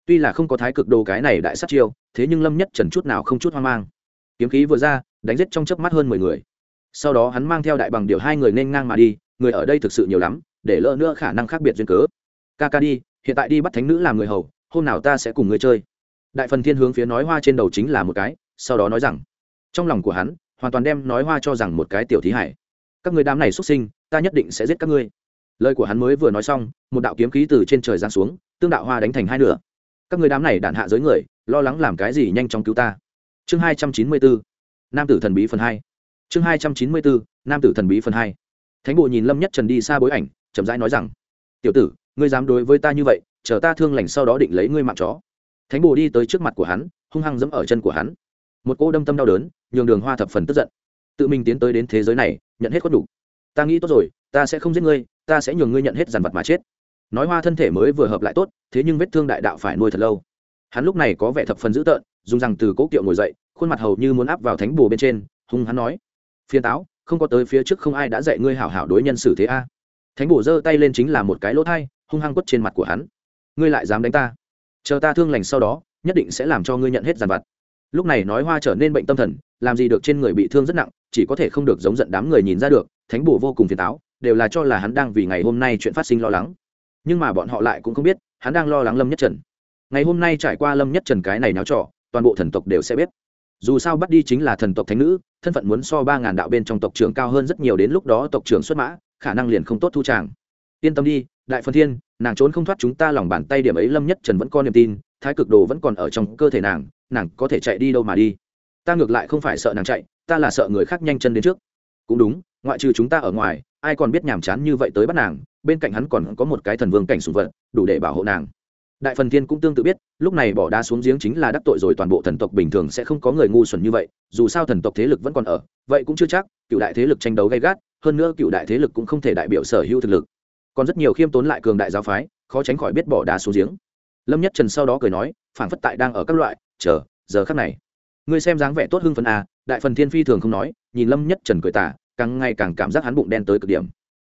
tuy là không có thái cực đồ cái này đại sát chiêu, thế nhưng lâm nhất trần chút nào không chút hoang mang. Kiếm khí vừa ra, đánh giết trong chớp mắt hơn mười người. Sau đó hắn mang theo đại bằng điều hai người nên ngang mà đi, người ở đây thực sự nhiều lắm, để lỡ nữa khả năng khác biệt duyên cớ. Ca ca đi, hiện tại đi bắt thánh nữ làm người hầu, hôm nào ta sẽ cùng người chơi. Đại phần thiên hướng phía nói hoa trên đầu chính là một cái, sau đó nói rằng, trong lòng của hắn, hoàn toàn đem nói hoa cho rằng một cái tiểu thí hải. Các người đám này xuất sinh, ta nhất định sẽ giết các ngươi. Lời của hắn mới vừa nói xong, một đạo kiếm khí từ trên trời giáng xuống, tương đạo hoa đánh thành hai nửa các người đám này đạn hạ giới người, lo lắng làm cái gì nhanh chóng cứu ta. Chương hai trăm chín mươi bốn, nam tử thần bí phần hai. Chương hai trăm chín mươi bốn, nam tử thần bí phần hai. Thánh bộ nhìn lâm nhất trần đi xa bối ảnh, chậm rãi nói rằng, tiểu tử, ngươi dám đối với ta như vậy, chờ ta thương lành sau đó định lấy ngươi mạng chó. Thánh bồ đi tới trước mặt của hắn, hung hăng dẫm ở chân của hắn. Một cô đâm tâm đau đớn, nhường đường hoa thập phần tức giận. Tự mình tiến tới đến thế giới này, nhận hết khuất đủ. Ta nghĩ tốt rồi, ta sẽ không giết ngươi, ta sẽ nhường ngươi nhận hết dàn vật mà chết nói hoa thân thể mới vừa hợp lại tốt, thế nhưng vết thương đại đạo phải nuôi thật lâu. Hắn lúc này có vẻ thập phần dữ tợn, dùng rằng từ cố kiệu ngồi dậy, khuôn mặt hầu như muốn áp vào thánh bùa bên trên, hung hắn nói phiên táo, không có tới phía trước không ai đã dạy ngươi hảo hảo đối nhân xử thế a. Thánh bùa giơ tay lên chính là một cái lỗ thai, hung hăng quất trên mặt của hắn, ngươi lại dám đánh ta? Chờ ta thương lành sau đó, nhất định sẽ làm cho ngươi nhận hết giàn vặt. Lúc này nói hoa trở nên bệnh tâm thần, làm gì được trên người bị thương rất nặng, chỉ có thể không được giống giận đám người nhìn ra được, thánh bùa vô cùng phiền táo, đều là cho là hắn đang vì ngày hôm nay chuyện phát sinh lo lắng nhưng mà bọn họ lại cũng không biết, hắn đang lo lắng lâm nhất trần. Ngày hôm nay trải qua lâm nhất trần cái này náo trọ toàn bộ thần tộc đều sẽ biết. Dù sao bắt đi chính là thần tộc thánh nữ, thân phận muốn so ba ngàn đạo bên trong tộc trưởng cao hơn rất nhiều đến lúc đó tộc trưởng xuất mã, khả năng liền không tốt thu tràng. Yên tâm đi, đại phần thiên, nàng trốn không thoát chúng ta lòng bàn tay điểm ấy lâm nhất trần vẫn có niềm tin, thái cực đồ vẫn còn ở trong cơ thể nàng nàng có thể chạy đi đâu mà đi. Ta ngược lại không phải sợ nàng chạy, ta là sợ người khác nhanh chân đến trước. Cũng đúng, ngoại trừ chúng ta ở ngoài, ai còn biết nhàm chán như vậy tới bắt nàng bên cạnh hắn còn có một cái thần vương cảnh sùng vật, đủ để bảo hộ nàng. Đại phần thiên cũng tương tự biết, lúc này bỏ đá xuống giếng chính là đắc tội rồi toàn bộ thần tộc bình thường sẽ không có người ngu xuẩn như vậy, dù sao thần tộc thế lực vẫn còn ở, vậy cũng chưa chắc, cựu đại thế lực tranh đấu gay gắt, hơn nữa cựu đại thế lực cũng không thể đại biểu sở hữu thực lực. Còn rất nhiều khiêm tốn lại cường đại giáo phái, khó tránh khỏi biết bỏ đá xuống giếng. Lâm nhất trần sau đó cười nói phản phất tại đang ở các loại, chờ, giờ khắc này, ngươi xem dáng vẻ tốt hưng phần a à, đại phần thiên phi thường không nói, nhìn lâm nhất trần cười tả càng ngày càng cảm giác hắn bụng đen tới cực điểm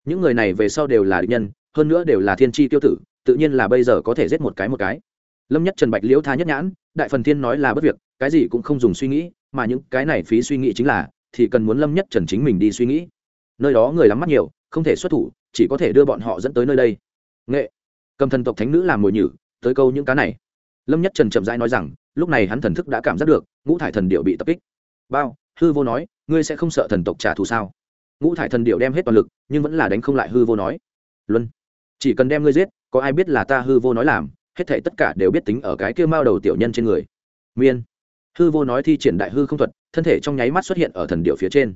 những người này về sau đều là địch nhân, hơn nữa đều là thiên tri tiêu tử, tự nhiên là bây giờ có thể giết một cái một cái. Lâm nhất trần bạch liễu tha nhất nhãn, đại phần thiên nói là bất việc, cái gì cũng không dùng suy nghĩ, mà những cái này phí suy nghĩ chính là, thì cần muốn lâm nhất trần chính mình đi suy nghĩ. Nơi đó người lắm mắt nhiều, không thể xuất thủ, chỉ có thể đưa bọn họ dẫn tới nơi đây. Nghệ. Cầm thần tộc thánh nữ làm mồi nhử, tới câu những cá này. Lâm nhất trần chậm rãi nói rằng, lúc này hắn thần thức đã cảm giác được, ngũ thải thần điệu bị tập kích. Bao, hư vô nói, ngươi sẽ không sợ thần tộc trả thù sao? ngũ thải thần điệu đem hết toàn lực, nhưng vẫn là đánh không lại hư vô nói. Luân, chỉ cần đem ngươi giết, có ai biết là ta hư vô nói làm, hết thể tất cả đều biết tính ở cái kia mao đầu tiểu nhân trên người. Miên, hư vô nói thi triển đại hư không thuật, thân thể trong nháy mắt xuất hiện ở thần điệu phía trên.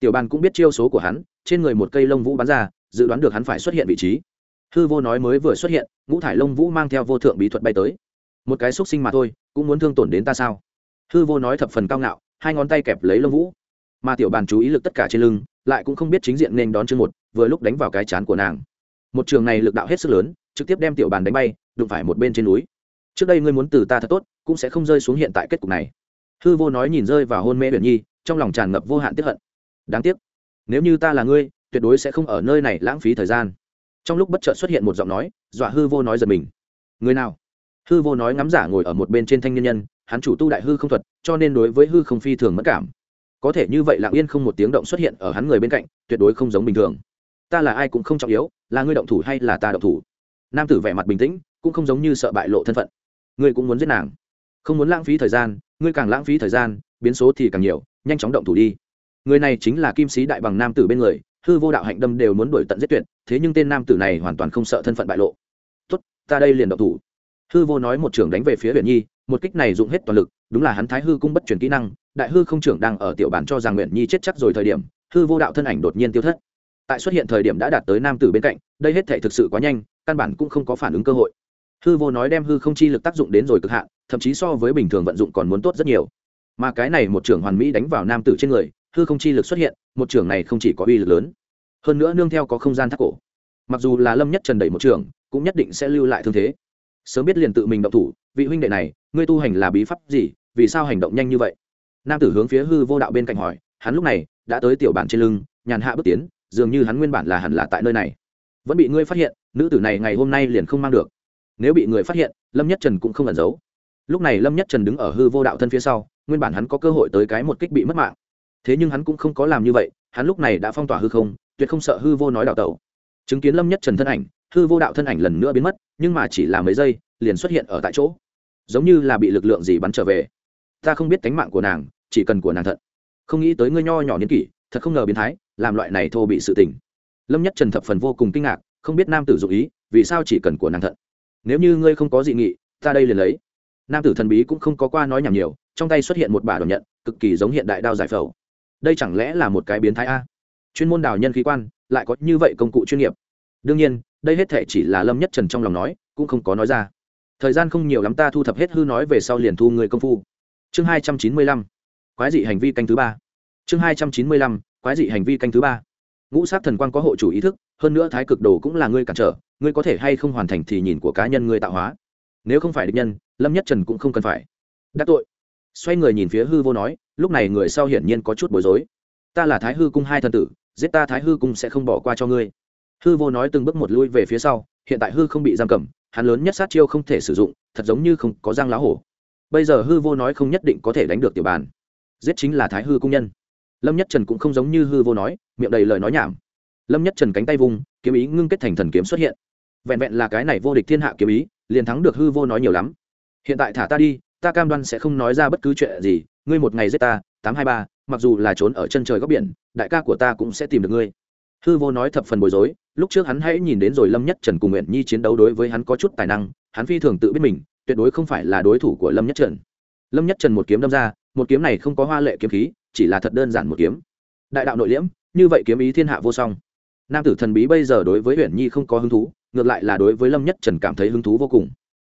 Tiểu bàn cũng biết chiêu số của hắn, trên người một cây lông vũ bắn ra, dự đoán được hắn phải xuất hiện vị trí. Hư vô nói mới vừa xuất hiện, ngũ thải lông vũ mang theo vô thượng bí thuật bay tới. Một cái xúc sinh mà thôi, cũng muốn thương tổn đến ta sao? Hư vô nói thập phần cao ngạo, hai ngón tay kẹp lấy lông vũ. Mà tiểu bàn chú ý lực tất cả trên lưng lại cũng không biết chính diện nên đón chương một, vừa lúc đánh vào cái chán của nàng. Một trường này lực đạo hết sức lớn, trực tiếp đem tiểu bàn đánh bay, đụng phải một bên trên núi. Trước đây ngươi muốn từ ta thật tốt, cũng sẽ không rơi xuống hiện tại kết cục này. Hư vô nói nhìn rơi vào hôn mê huyền nhi, trong lòng tràn ngập vô hạn tiếp hận. Đáng tiếc. Nếu như ta là ngươi, tuyệt đối sẽ không ở nơi này lãng phí thời gian. Trong lúc bất chợt xuất hiện một giọng nói, dọa hư vô nói giật mình. Người nào? Hư vô nói ngắm giả ngồi ở một bên trên thanh niên nhân, hắn chủ tu đại hư không thuật, cho nên đối với hư không phi thường mất cảm có thể như vậy lặng yên không một tiếng động xuất hiện ở hắn người bên cạnh, tuyệt đối không giống bình thường. Ta là ai cũng không trọng yếu, là ngươi động thủ hay là ta động thủ. Nam tử vẻ mặt bình tĩnh, cũng không giống như sợ bại lộ thân phận. Ngươi cũng muốn giết nàng. Không muốn lãng phí thời gian, ngươi càng lãng phí thời gian, biến số thì càng nhiều, nhanh chóng động thủ đi. Người này chính là kim sĩ đại bằng nam tử bên người, hư vô đạo hạnh đâm đều muốn đuổi tận giết tuyệt, thế nhưng tên nam tử này hoàn toàn không sợ thân phận bại lộ. Tốt, ta đây liền động thủ. Hư vô nói một trường đánh về phía huyền nhi, một kích này dụng hết toàn lực, đúng là hắn thái hư cung bất chuyển kỹ năng đại hư không trưởng đang ở tiểu bản cho rằng nguyện nhi chết chắc rồi thời điểm, hư vô đạo thân ảnh đột nhiên tiêu thất. Tại xuất hiện thời điểm đã đạt tới nam tử bên cạnh, đây hết thể thực sự quá nhanh, căn bản cũng không có phản ứng cơ hội. Hư vô nói đem hư không chi lực tác dụng đến rồi cực hạn, thậm chí so với bình thường vận dụng còn muốn tốt rất nhiều. Mà cái này một trưởng hoàn mỹ đánh vào nam tử trên người, hư không chi lực xuất hiện, một trưởng này không chỉ có uy lực lớn, hơn nữa nương theo có không gian thác cổ. Mặc dù là lâm nhất trần đẩy một trưởng, cũng nhất định sẽ lưu lại thương thế. Sớm biết liền tự mình động thủ, vị huynh đệ này, ngươi tu hành là bí pháp gì, vì sao hành động nhanh như vậy? nam tử hướng phía hư vô đạo bên cạnh hỏi, hắn lúc này đã tới tiểu bản trên lưng, nhàn hạ bước tiến, dường như hắn nguyên bản là hẳn là tại nơi này. Vẫn bị ngươi phát hiện, nữ tử này ngày hôm nay liền không mang được. Nếu bị người phát hiện, lâm nhất trần cũng không ẩn giấu. Lúc này lâm nhất trần đứng ở hư vô đạo thân phía sau, nguyên bản hắn có cơ hội tới cái một kích bị mất mạng. Thế nhưng hắn cũng không có làm như vậy, hắn lúc này đã phong tỏa hư không, tuyệt không sợ hư vô nói đạo tẩu. Chứng kiến lâm nhất trần thân ảnh, hư vô đạo thân ảnh lần nữa biến mất, nhưng mà chỉ là mấy giây, liền xuất hiện ở tại chỗ. Giống như là bị lực lượng gì bắn trở về ta không biết cánh mạng của nàng, chỉ cần của nàng thận không nghĩ tới ngươi nho nhỏ niên kỷ, thật không ngờ biến thái, làm loại này thô bị sự tình. Lâm nhất trần thập phần vô cùng kinh ngạc, không biết nam tử dụ ý, vì sao chỉ cần của nàng thận nếu như ngươi không có dị nghị, ta đây liền lấy. Nam tử thần bí cũng không có qua nói nhảm nhiều, trong tay xuất hiện một bả đòn nhận, cực kỳ giống hiện đại đao giải phẫu. Đây chẳng lẽ là một cái biến thái a? Chuyên môn đào nhân khí quan, lại có như vậy công cụ chuyên nghiệp. Đương nhiên, đây hết thể chỉ là lâm nhất trần trong lòng nói, cũng không có nói ra. Thời gian không nhiều lắm ta thu thập hết hư nói về sau liền thu người công phu chương hai trăm chín mươi lăm, quái dị hành vi canh thứ ba. Chương hai trăm chín mươi lăm, quái dị hành vi canh thứ ba. Ngũ sát thần quang có hộ chủ ý thức, hơn nữa thái cực đồ cũng là ngươi cản trở, ngươi có thể hay không hoàn thành thì nhìn của cá nhân ngươi tạo hóa. Nếu không phải định nhân, lâm nhất trần cũng không cần phải. Đắc tội. Xoay người nhìn phía hư vô nói, lúc này người sau hiển nhiên có chút bối rối. Ta là thái hư cung hai thần tử, giết ta thái hư cung sẽ không bỏ qua cho ngươi. Hư vô nói từng bước một lui về phía sau, hiện tại hư không bị giam cầm, hắn lớn nhất sát chiêu không thể sử dụng, thật giống như không có răng lá hổ bây giờ hư vô nói không nhất định có thể đánh được tiểu bàn. Giết chính là thái hư cung nhân. Lâm nhất trần cũng không giống như hư vô nói, miệng đầy lời nói nhảm. Lâm nhất trần cánh tay vung, kiếm ý ngưng kết thành thần kiếm xuất hiện. Vẹn vẹn là cái này vô địch thiên hạ kiếm ý, liền thắng được hư vô nói nhiều lắm. Hiện tại thả ta đi, ta cam đoan sẽ không nói ra bất cứ chuyện gì, ngươi một ngày giết ta, tám hai ba, mặc dù là trốn ở chân trời góc biển, đại ca của ta cũng sẽ tìm được ngươi. Hư vô nói thập phần bối rối, lúc trước hắn hãy nhìn đến rồi lâm nhất trần cùng nguyện nhi chiến đấu đối với hắn có chút tài năng, hắn phi thường tự biết mình tuyệt đối không phải là đối thủ của lâm nhất trần. Lâm nhất trần một kiếm đâm ra, một kiếm này không có hoa lệ kiếm khí, chỉ là thật đơn giản một kiếm. Đại đạo nội liễm, như vậy kiếm ý thiên hạ vô song. Nam tử thần bí bây giờ đối với huyền nhi không có hứng thú, ngược lại là đối với lâm nhất trần cảm thấy hứng thú vô cùng.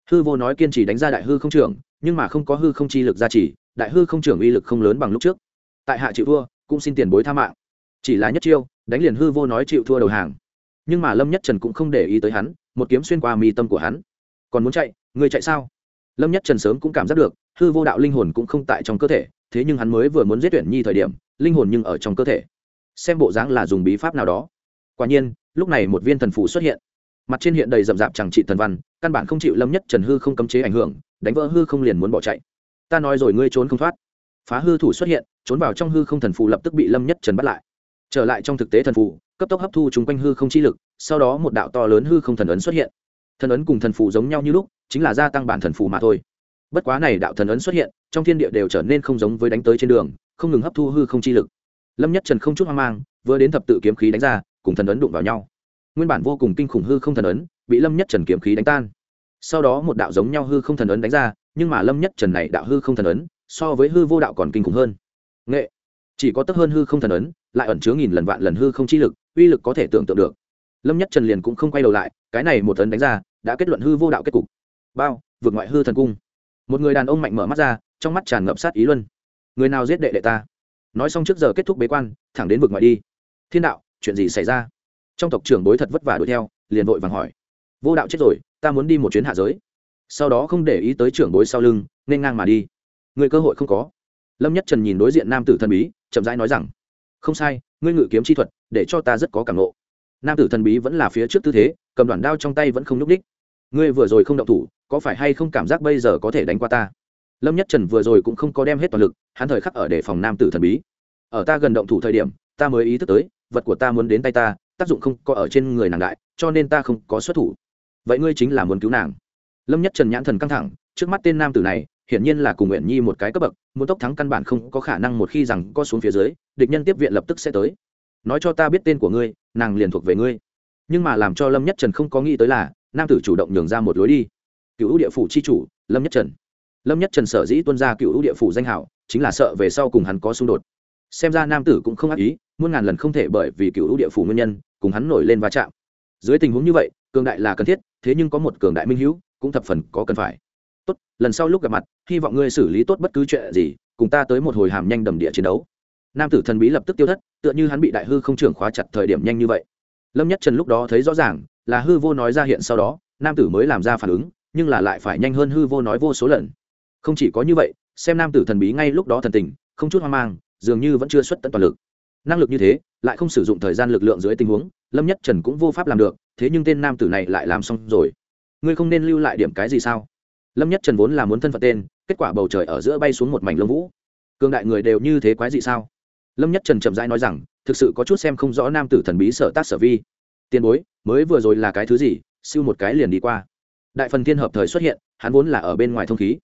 Hư vô nói kiên trì đánh ra đại hư không trưởng, nhưng mà không có hư không chi lực gia trì, đại hư không trưởng uy lực không lớn bằng lúc trước. Tại hạ chịu thua, cũng xin tiền bối tha mạng. Chỉ là nhất chiêu, đánh liền hư vô nói chịu thua đầu hàng. Nhưng mà lâm nhất trần cũng không để ý tới hắn, một kiếm xuyên qua mi tâm của hắn. Còn muốn chạy người chạy sao? Lâm nhất trần sớm cũng cảm giác được, hư vô đạo linh hồn cũng không tại trong cơ thể, thế nhưng hắn mới vừa muốn giết tuyển nhi thời điểm, linh hồn nhưng ở trong cơ thể. Xem bộ dáng là dùng bí pháp nào đó. Quả nhiên, lúc này một viên thần phù xuất hiện. Mặt trên hiện đầy rậm rạp chẳng trị thần văn, căn bản không chịu lâm nhất trần hư không cấm chế ảnh hưởng, đánh vỡ hư không liền muốn bỏ chạy. Ta nói rồi ngươi trốn không thoát. Phá hư thủ xuất hiện, trốn vào trong hư không thần phù lập tức bị lâm nhất trần bắt lại. Trở lại trong thực tế thần phù, cấp tốc hấp thu chúng quanh hư không chi lực, sau đó một đạo to lớn hư không thần ấn xuất hiện thần ấn cùng thần phù giống nhau như lúc, chính là gia tăng bản thần phù mà thôi. Bất quá này đạo thần ấn xuất hiện, trong thiên địa đều trở nên không giống với đánh tới trên đường, không ngừng hấp thu hư không chi lực. Lâm nhất trần không chút hoang mang, vừa đến thập tự kiếm khí đánh ra, cùng thần ấn đụng vào nhau. Nguyên bản vô cùng kinh khủng hư không thần ấn, bị lâm nhất trần kiếm khí đánh tan. Sau đó một đạo giống nhau hư không thần ấn đánh ra, nhưng mà lâm nhất trần này đạo hư không thần ấn, so với hư vô đạo còn kinh khủng hơn. Nghệ, chỉ có tấp hơn hư không thần ấn, lại ẩn chứa nghìn lần vạn lần hư không chi lực, uy lực có thể tưởng tượng được lâm nhất trần liền cũng không quay đầu lại, cái này một tấn đánh ra, đã kết luận hư vô đạo kết cục. Bao, vượt ngoại hư thần cung. Một người đàn ông mạnh mở mắt ra, trong mắt tràn ngập sát ý luân. Người nào giết đệ đệ ta? Nói xong trước giờ kết thúc bế quan, thẳng đến vực ngoại đi. Thiên đạo, chuyện gì xảy ra? Trong tộc trưởng bối thật vất vả đuổi theo, liền vội vàng hỏi. Vô đạo chết rồi, ta muốn đi một chuyến hạ giới. Sau đó không để ý tới trưởng bối sau lưng, nên ngang mà đi. Người cơ hội không có. Lâm nhất trần nhìn đối diện nam tử thần bí, chậm rãi nói rằng, không sai, ngươi ngự kiếm chi thuật, để cho ta rất có cảm lộ nam tử thần bí vẫn là phía trước tư thế, cầm đoạn đao trong tay vẫn không n ú c đích ngươi vừa rồi không động thủ, có phải hay không cảm giác bây giờ có thể đánh qua ta? Lâm nhất trần vừa rồi cũng không có đem hết toàn lực, hắn thời khắc ở để phòng nam tử thần bí. Ở ta gần động thủ thời điểm, ta mới ý thức tới, vật của ta muốn đến tay ta, tác dụng không có ở trên người nàng đại, cho nên ta không có xuất thủ. Vậy ngươi chính là muốn cứu nàng. Lâm nhất trần nhãn thần căng thẳng, trước mắt tên nam tử này, hiển nhiên là cùng nguyện nhi một cái cấp bậc, muốn tốc thắng căn bản không có khả năng một khi rằng có xuống phía dưới, địch nhân tiếp viện lập tức sẽ tới nói cho ta biết tên của ngươi, nàng liền thuộc về ngươi. Nhưng mà làm cho lâm nhất trần không có nghĩ tới là, nam tử chủ động nhường ra một lối đi. Cựu ưu địa phủ c h i chủ, lâm nhất trần. Lâm nhất trần sở dĩ tuân ra cựu ưu địa phủ danh hảo, chính là sợ về sau cùng hắn có xung đột. Xem ra nam tử cũng không ác ý, muôn ngàn lần không thể bởi vì cựu ưu địa phủ nguyên nhân, cùng hắn nổi lên va chạm. Dưới tình huống như vậy, cường đại là cần thiết, thế nhưng có một cường đại minh hữu, cũng thập phần có cần phải. Tốt, lần sau lúc gặp mặt, hy vọng ngươi xử lý tốt bất cứ chuyện gì, cùng ta tới một hồi hàm nhanh đầm địa chiến đấu nam tử thần bí lập tức tiêu thất, tựa như hắn bị đại hư không trưởng khóa chặt thời điểm nhanh như vậy. Lâm nhất trần lúc đó thấy rõ ràng, là hư vô nói ra hiện sau đó, nam tử mới làm ra phản ứng, nhưng là lại phải nhanh hơn hư vô nói vô số lần. Không chỉ có như vậy, xem nam tử thần bí ngay lúc đó thần tình, không chút hoang mang, dường như vẫn chưa xuất tận toàn lực. Năng lực như thế, lại không sử dụng thời gian lực lượng dưới tình huống, lâm nhất trần cũng vô pháp làm được, thế nhưng tên nam tử này lại làm xong rồi. Ngươi không nên lưu lại điểm cái gì sao? Lâm nhất trần vốn là muốn thân phận tên, kết quả bầu trời ở giữa bay xuống một mảnh lông vũ. Cường đại người đều như thế quái gì sao? lâm nhất trần chậm rãi nói rằng, thực sự có chút xem không rõ nam tử thần bí sở tác sở vi. Tiền bối, mới vừa rồi là cái thứ gì? Siêu một cái liền đi qua. Đại phần thiên hợp thời xuất hiện, hắn vốn là ở bên ngoài thông khí.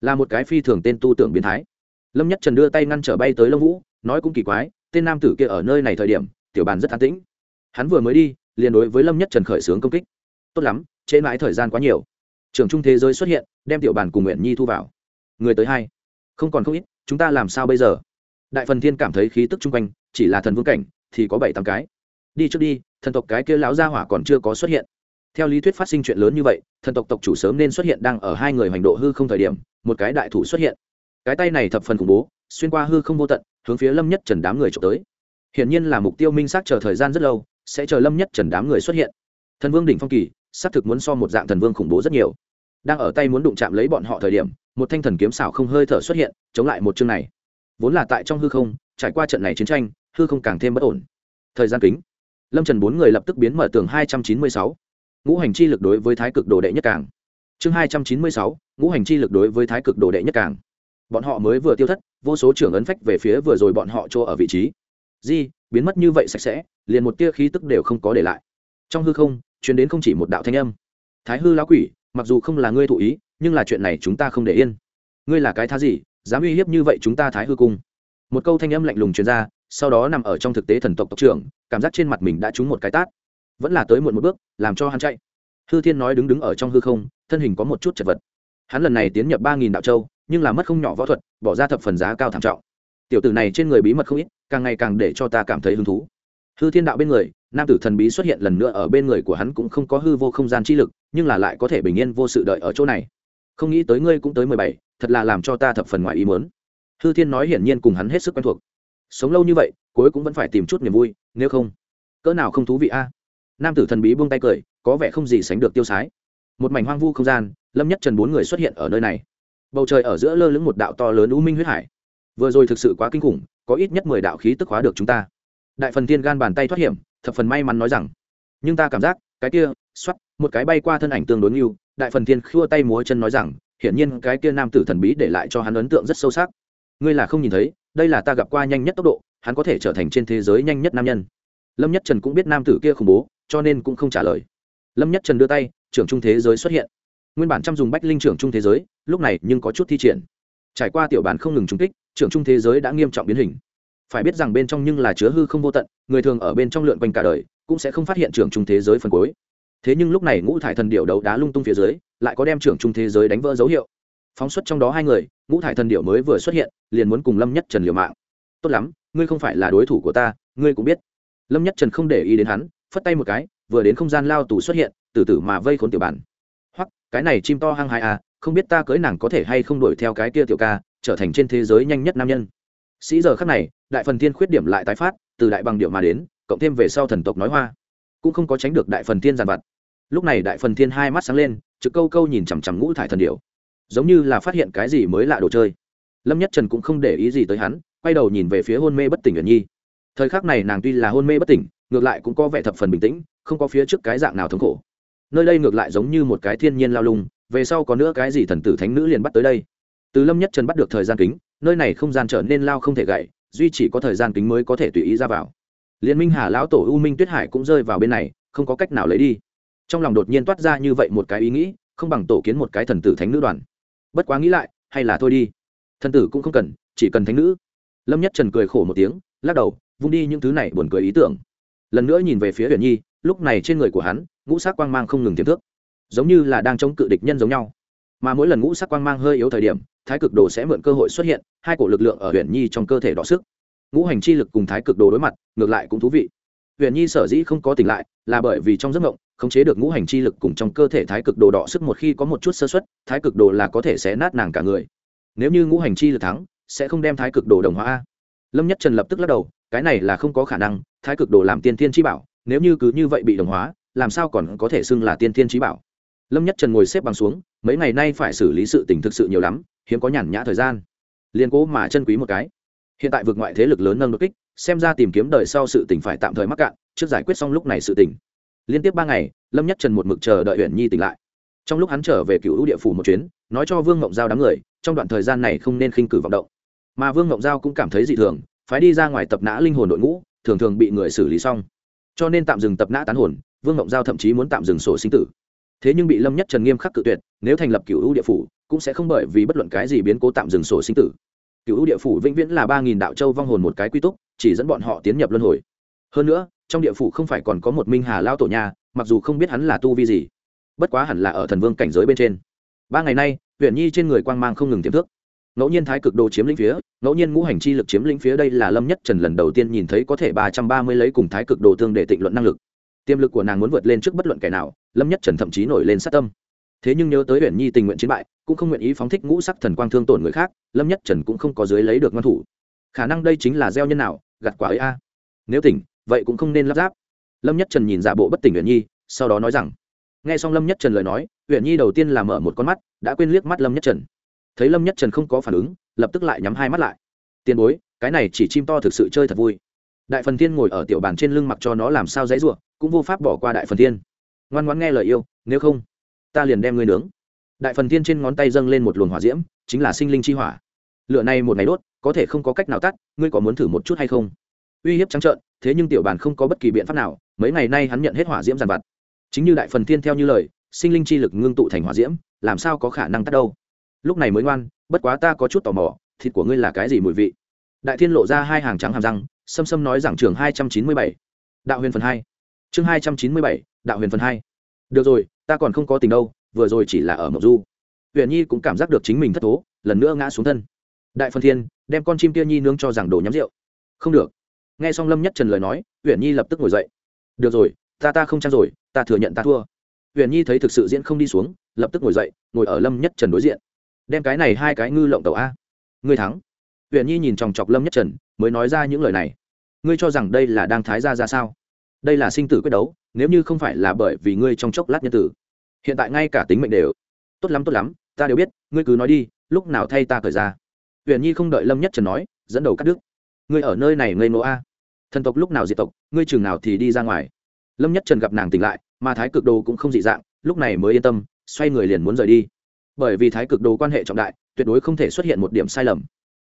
Là một cái phi thường tên tu tưởng biến thái. Lâm nhất trần đưa tay ngăn trở bay tới lông vũ, nói cũng kỳ quái, tên nam tử kia ở nơi này thời điểm, tiểu bàn rất an tĩnh. Hắn vừa mới đi, liền đối với lâm nhất trần khởi xướng công kích. Tốt lắm chế mãi thời gian quá nhiều. Trường trung thế giới xuất hiện, đem tiểu bàn cùng nguyện nhi thu vào. Người tới hai. Không còn không ít, chúng ta làm sao bây giờ? đại phần thiên cảm thấy khí tức chung quanh, chỉ là thần vương cảnh, thì có bảy tám cái. Đi trước đi, thần tộc cái kia lão gia hỏa còn chưa có xuất hiện. Theo lý thuyết phát sinh chuyện lớn như vậy, thần tộc tộc chủ sớm nên xuất hiện đang ở hai người hành độ hư không thời điểm, một cái đại thủ xuất hiện. Cái tay này thập phần khủng bố, xuyên qua hư không vô tận, hướng phía lâm nhất trần đám người trộm tới. Hiển nhiên là mục tiêu minh xác chờ thời gian rất lâu, sẽ chờ lâm nhất trần đám người xuất hiện. Thần vương đỉnh phong kỳ, xác thực muốn so một dạng thần vương khủng bố rất nhiều. Đang ở tay muốn đụng chạm lấy bọn họ thời điểm, một thanh thần kiếm xảo không hơi thở xuất hiện, chống lại một chương này vốn là tại trong hư không, trải qua trận này chiến tranh, hư không càng thêm bất ổn. Thời gian kính. Lâm trần bốn người lập tức biến mở tường hai trăm chín mươi sáu. Ngũ hành chi lực đối với thái cực đồ đệ nhất càng. Chương hai trăm chín mươi sáu, ngũ hành chi lực đối với thái cực đồ đệ nhất càng. Bọn họ mới vừa tiêu thất, vô số trưởng ấn phách về phía vừa rồi bọn họ chỗ ở vị trí. Di, biến mất như vậy sạch sẽ, liền một tia khí tức đều không có để lại. Trong hư không chuyến đến không chỉ một đạo thanh âm. Thái hư lão quỷ, mặc dù không là ngươi thụ ý, nhưng là chuyện này chúng ta không để yên. Ngươi là cái thá gì dám uy hiếp như vậy chúng ta thái hư cung. Một câu thanh âm lạnh lùng truyền ra, sau đó nằm ở trong thực tế thần tộc tộc trưởng, cảm giác trên mặt mình đã trúng một cái tát. Vẫn là tới muộn một bước, làm cho hắn chạy. Hư thiên nói đứng đứng ở trong hư không, thân hình có một chút chật vật. Hắn lần này tiến nhập ba nghìn đạo châu, nhưng là mất không nhỏ võ thuật, bỏ ra thập phần giá cao thảm trọng. Tiểu tử này trên người bí mật không ít, càng ngày càng để cho ta cảm thấy hứng thú. Hư thiên đạo bên người, nam tử thần bí xuất hiện lần nữa ở bên người của hắn cũng không có hư vô không gian chi lực, nhưng là lại có thể bình yên vô sự đợi ở chỗ này không nghĩ tới ngươi cũng tới mười bảy, thật là làm cho ta thập phần ngoài ý muốn. hư thiên nói hiển nhiên cùng hắn hết sức quen thuộc. Sống lâu như vậy, cuối cũng vẫn phải tìm chút niềm vui, nếu không, cỡ nào không thú vị a. Nam tử thần bí buông tay cười, có vẻ không gì sánh được tiêu sái. Một mảnh hoang vu không gian, lâm nhất trần bốn người xuất hiện ở nơi này. Bầu trời ở giữa lơ lửng một đạo to lớn u minh huyết hải. Vừa rồi thực sự quá kinh khủng, có ít nhất mười đạo khí tức hóa được chúng ta. Đại phần Thiên gan bàn tay thoát hiểm, thập phần may mắn nói rằng, nhưng ta cảm giác, cái kia xoắt một cái bay qua thân ảnh tương đối nghiêu đại phần thiên khua tay múa chân nói rằng, hiển nhiên cái kia nam tử thần bí để lại cho hắn ấn tượng rất sâu sắc. Ngươi là không nhìn thấy, đây là ta gặp qua nhanh nhất tốc độ, hắn có thể trở thành trên thế giới nhanh nhất nam nhân. Lâm nhất trần cũng biết nam tử kia khủng bố, cho nên cũng không trả lời. Lâm nhất trần đưa tay, trưởng trung thế giới xuất hiện. Nguyên bản chăm dùng bách linh trưởng trung thế giới, lúc này nhưng có chút thi triển. Trải qua tiểu bản không ngừng trung kích, trưởng trung thế giới đã nghiêm trọng biến hình. Phải biết rằng bên trong nhưng là chứa hư không vô tận, người thường ở bên trong lượn quanh cả đời, cũng sẽ không phát hiện trưởng trung thế giới phần cuối thế nhưng lúc này ngũ thải thần điệu đấu đá lung tung phía dưới, lại có đem trưởng trung thế giới đánh vỡ dấu hiệu. Phóng xuất trong đó hai người, ngũ thải thần điệu mới vừa xuất hiện, liền muốn cùng lâm nhất trần liều mạng. Tốt lắm, ngươi không phải là đối thủ của ta, ngươi cũng biết. Lâm nhất trần không để ý đến hắn, phất tay một cái, vừa đến không gian lao tù xuất hiện, từ từ mà vây khốn tiểu bản. Hoặc cái này chim to hăng hai à không biết ta cưới nàng có thể hay không đuổi theo cái kia tiểu ca, trở thành trên thế giới nhanh nhất nam nhân. Sĩ giờ khắc này, đại phần thiên khuyết điểm lại tái phát, từ đại bằng điệu mà đến, cộng thêm về sau thần tộc nói hoa cũng không có tránh được đại phần thiên giàn vặt. Lúc này đại phần thiên hai mắt sáng lên, trực câu câu nhìn chằm chằm ngũ thải thần điểu. Giống như là phát hiện cái gì mới lạ đồ chơi. Lâm nhất trần cũng không để ý gì tới hắn, quay đầu nhìn về phía hôn mê bất tỉnh uyển nhi. Thời khắc này nàng tuy là hôn mê bất tỉnh, ngược lại cũng có vẻ thập phần bình tĩnh, không có phía trước cái dạng nào thống khổ. Nơi đây ngược lại giống như một cái thiên nhiên lao lung, về sau có nữa cái gì thần tử thánh nữ liền bắt tới đây. Từ lâm nhất trần bắt được thời gian kính, nơi này không gian trở nên lao không thể gậy, duy chỉ có thời gian kính mới có thể tùy ý ra vào liên minh hà lão tổ u minh tuyết hải cũng rơi vào bên này, không có cách nào lấy đi. Trong lòng đột nhiên toát ra như vậy một cái ý nghĩ, không bằng tổ kiến một cái thần tử thánh nữ đoàn. Bất quá nghĩ lại, hay là thôi đi. Thần tử cũng không cần, chỉ cần thánh nữ. Lâm nhất trần cười khổ một tiếng, lắc đầu, vung đi những thứ này buồn cười ý tưởng. Lần nữa nhìn về phía huyền nhi, lúc này trên người của hắn, ngũ sắc quang mang không ngừng tiềm thước giống như là đang chống cự địch nhân giống nhau. Mà mỗi lần ngũ sắc quang mang hơi yếu thời điểm, thái cực đồ sẽ mượn cơ hội xuất hiện, hai cổ lực lượng ở huyền nhi trong cơ thể đỏ sức ngũ hành chi lực cùng thái cực đồ đối mặt, ngược lại cũng thú vị. Huyền nhi sở dĩ không có tỉnh lại, là bởi vì trong giấc mộng, khống chế được ngũ hành chi lực cùng trong cơ thể thái cực đồ đỏ sức một khi có một chút sơ xuất thái cực đồ là có thể sẽ nát nàng cả người. Nếu như ngũ hành chi lực thắng, sẽ không đem thái cực đồ đồng hóa a. Lâm nhất trần lập tức lắc đầu, cái này là không có khả năng, thái cực đồ làm tiên thiên chi bảo, nếu như cứ như vậy bị đồng hóa, làm sao còn có thể xưng là tiên thiên Chi bảo? Lâm nhất trần ngồi xếp bằng xuống, mấy ngày nay phải xử lý sự tình thực sự nhiều lắm, hiếm có nhàn nhã thời gian. Liên cố mà chân quý một cái hiện tại vượt ngoại thế lực lớn nâng đột kích, xem ra tìm kiếm đời sau sự tỉnh phải tạm thời mắc cạn, trước giải quyết xong lúc này sự tỉnh liên tiếp ba ngày, lâm nhất trần một mực chờ đợi huyện nhi tỉnh lại. Trong lúc hắn trở về cựu địa phủ một chuyến, nói cho vương ngộng giao đám người, trong đoạn thời gian này không nên khinh cử vọng động. Mà vương ngộng giao cũng cảm thấy dị thường phải đi ra ngoài tập nã linh hồn đội ngũ, thường thường bị người xử lý xong. Cho nên tạm dừng tập nã tán hồn, vương ngộng giao thậm chí muốn tạm dừng sổ sinh tử. Thế nhưng bị lâm nhất trần nghiêm khắc cự tuyệt, nếu thành lập cựu địa phủ, cũng sẽ không bởi vì bất luận cái gì biến cố tạm dừng sổ sinh tử cựu địa phủ vĩnh viễn là ba nghìn đạo châu vong hồn một cái quy túc, chỉ dẫn bọn họ tiến nhập luân hồi. Hơn nữa, trong địa phủ không phải còn có một minh hà lao tổ nhà mặc dù không biết hắn là tu vi gì, bất quá hẳn là ở thần vương cảnh giới bên trên. Ba ngày nay huyện nhi trên người quang mang không ngừng tiềm thức. Ngẫu nhiên thái cực đồ chiếm lĩnh phía, ngẫu nhiên ngũ hành chi lực chiếm lĩnh phía đây là lâm nhất trần lần đầu tiên nhìn thấy có thể ba trăm ba mươi lấy cùng thái cực đồ tương để tịnh luận năng lực. Tiềm lực của nàng muốn vượt lên trước bất luận kẻ nào, lâm nhất trần thậm chí nổi lên sát tâm thế nhưng nhớ tới huyện nhi tình nguyện chiến bại, cũng không nguyện ý phóng thích ngũ sắc thần quang thương tổn người khác, lâm nhất trần cũng không có dưới lấy được ngăn thủ. Khả năng đây chính là gieo nhân nào, gặt quả ấy a. Nếu tỉnh, vậy cũng không nên lắp ráp. Lâm nhất trần nhìn giả bộ bất tỉnh huyện nhi, sau đó nói rằng, nghe xong lâm nhất trần lời nói huyện nhi đầu tiên là mở một con mắt, đã quên liếc mắt lâm nhất trần. Thấy lâm nhất trần không có phản ứng, lập tức lại nhắm hai mắt lại. Tiền bối, cái này chỉ chim to thực sự chơi thật vui. Đại phần thiên ngồi ở tiểu bàn trên lưng mặc cho nó làm sao dễ ruộng cũng vô pháp bỏ qua đại phần thiên. Ngoan ngoãn nghe lời yêu, nếu không ta liền đem ngươi nướng. Đại phần thiên trên ngón tay dâng lên một luồng hỏa diễm, chính là sinh linh chi hỏa. Lửa này một ngày đốt, có thể không có cách nào tắt, ngươi có muốn thử một chút hay không? Uy hiếp trắng trợn, thế nhưng tiểu bản không có bất kỳ biện pháp nào, mấy ngày nay hắn nhận hết hỏa diễm giàn vặt. Chính như đại phần thiên theo như lời, sinh linh chi lực ngưng tụ thành hỏa diễm, làm sao có khả năng tắt đâu? Lúc này mới ngoan, bất quá ta có chút tò mò, thịt của ngươi là cái gì mùi vị? Đại thiên lộ ra hai hàng trắng hàm răng, xâm xâm nói rằng trường hai trăm chín mươi bảy. Đạo huyền phần hai. Chương hai trăm chín mươi bảy, đạo huyền phần hai. Được rồi ta còn không có tình đâu, vừa rồi chỉ là ở mộng du. Huyền nhi cũng cảm giác được chính mình thất thố, lần nữa ngã xuống thân. Đại phân thiên, đem con chim kia nhi nướng cho rằng đồ nhắm rượu. Không được. Nghe xong lâm nhất trần lời nói, huyền nhi lập tức ngồi dậy. Được rồi, ta ta không trang rồi, ta thừa nhận ta thua. Huyền nhi thấy thực sự diễn không đi xuống, lập tức ngồi dậy, ngồi ở lâm nhất trần đối diện. Đem cái này hai cái ngư lộng tàu a. Ngươi thắng. Huyền nhi nhìn chòng chọc lâm nhất trần, mới nói ra những lời này. Ngươi cho rằng đây là đang thái gia ra sao? đây là sinh tử quyết đấu, nếu như không phải là bởi vì ngươi trong chốc lát nhân tử. Hiện tại ngay cả tính mệnh đều. Tốt lắm tốt lắm, ta đều biết, ngươi cứ nói đi, lúc nào thay ta cởi ra huyền nhi không đợi lâm nhất trần nói, dẫn đầu cắt đứt. Ngươi ở nơi này ngây nô a. Thần tộc lúc nào diệt tộc, ngươi chừng nào thì đi ra ngoài. Lâm nhất trần gặp nàng tỉnh lại, mà thái cực đồ cũng không dị dạng, lúc này mới yên tâm, xoay người liền muốn rời đi. Bởi vì thái cực đồ quan hệ trọng đại, tuyệt đối không thể xuất hiện một điểm sai lầm.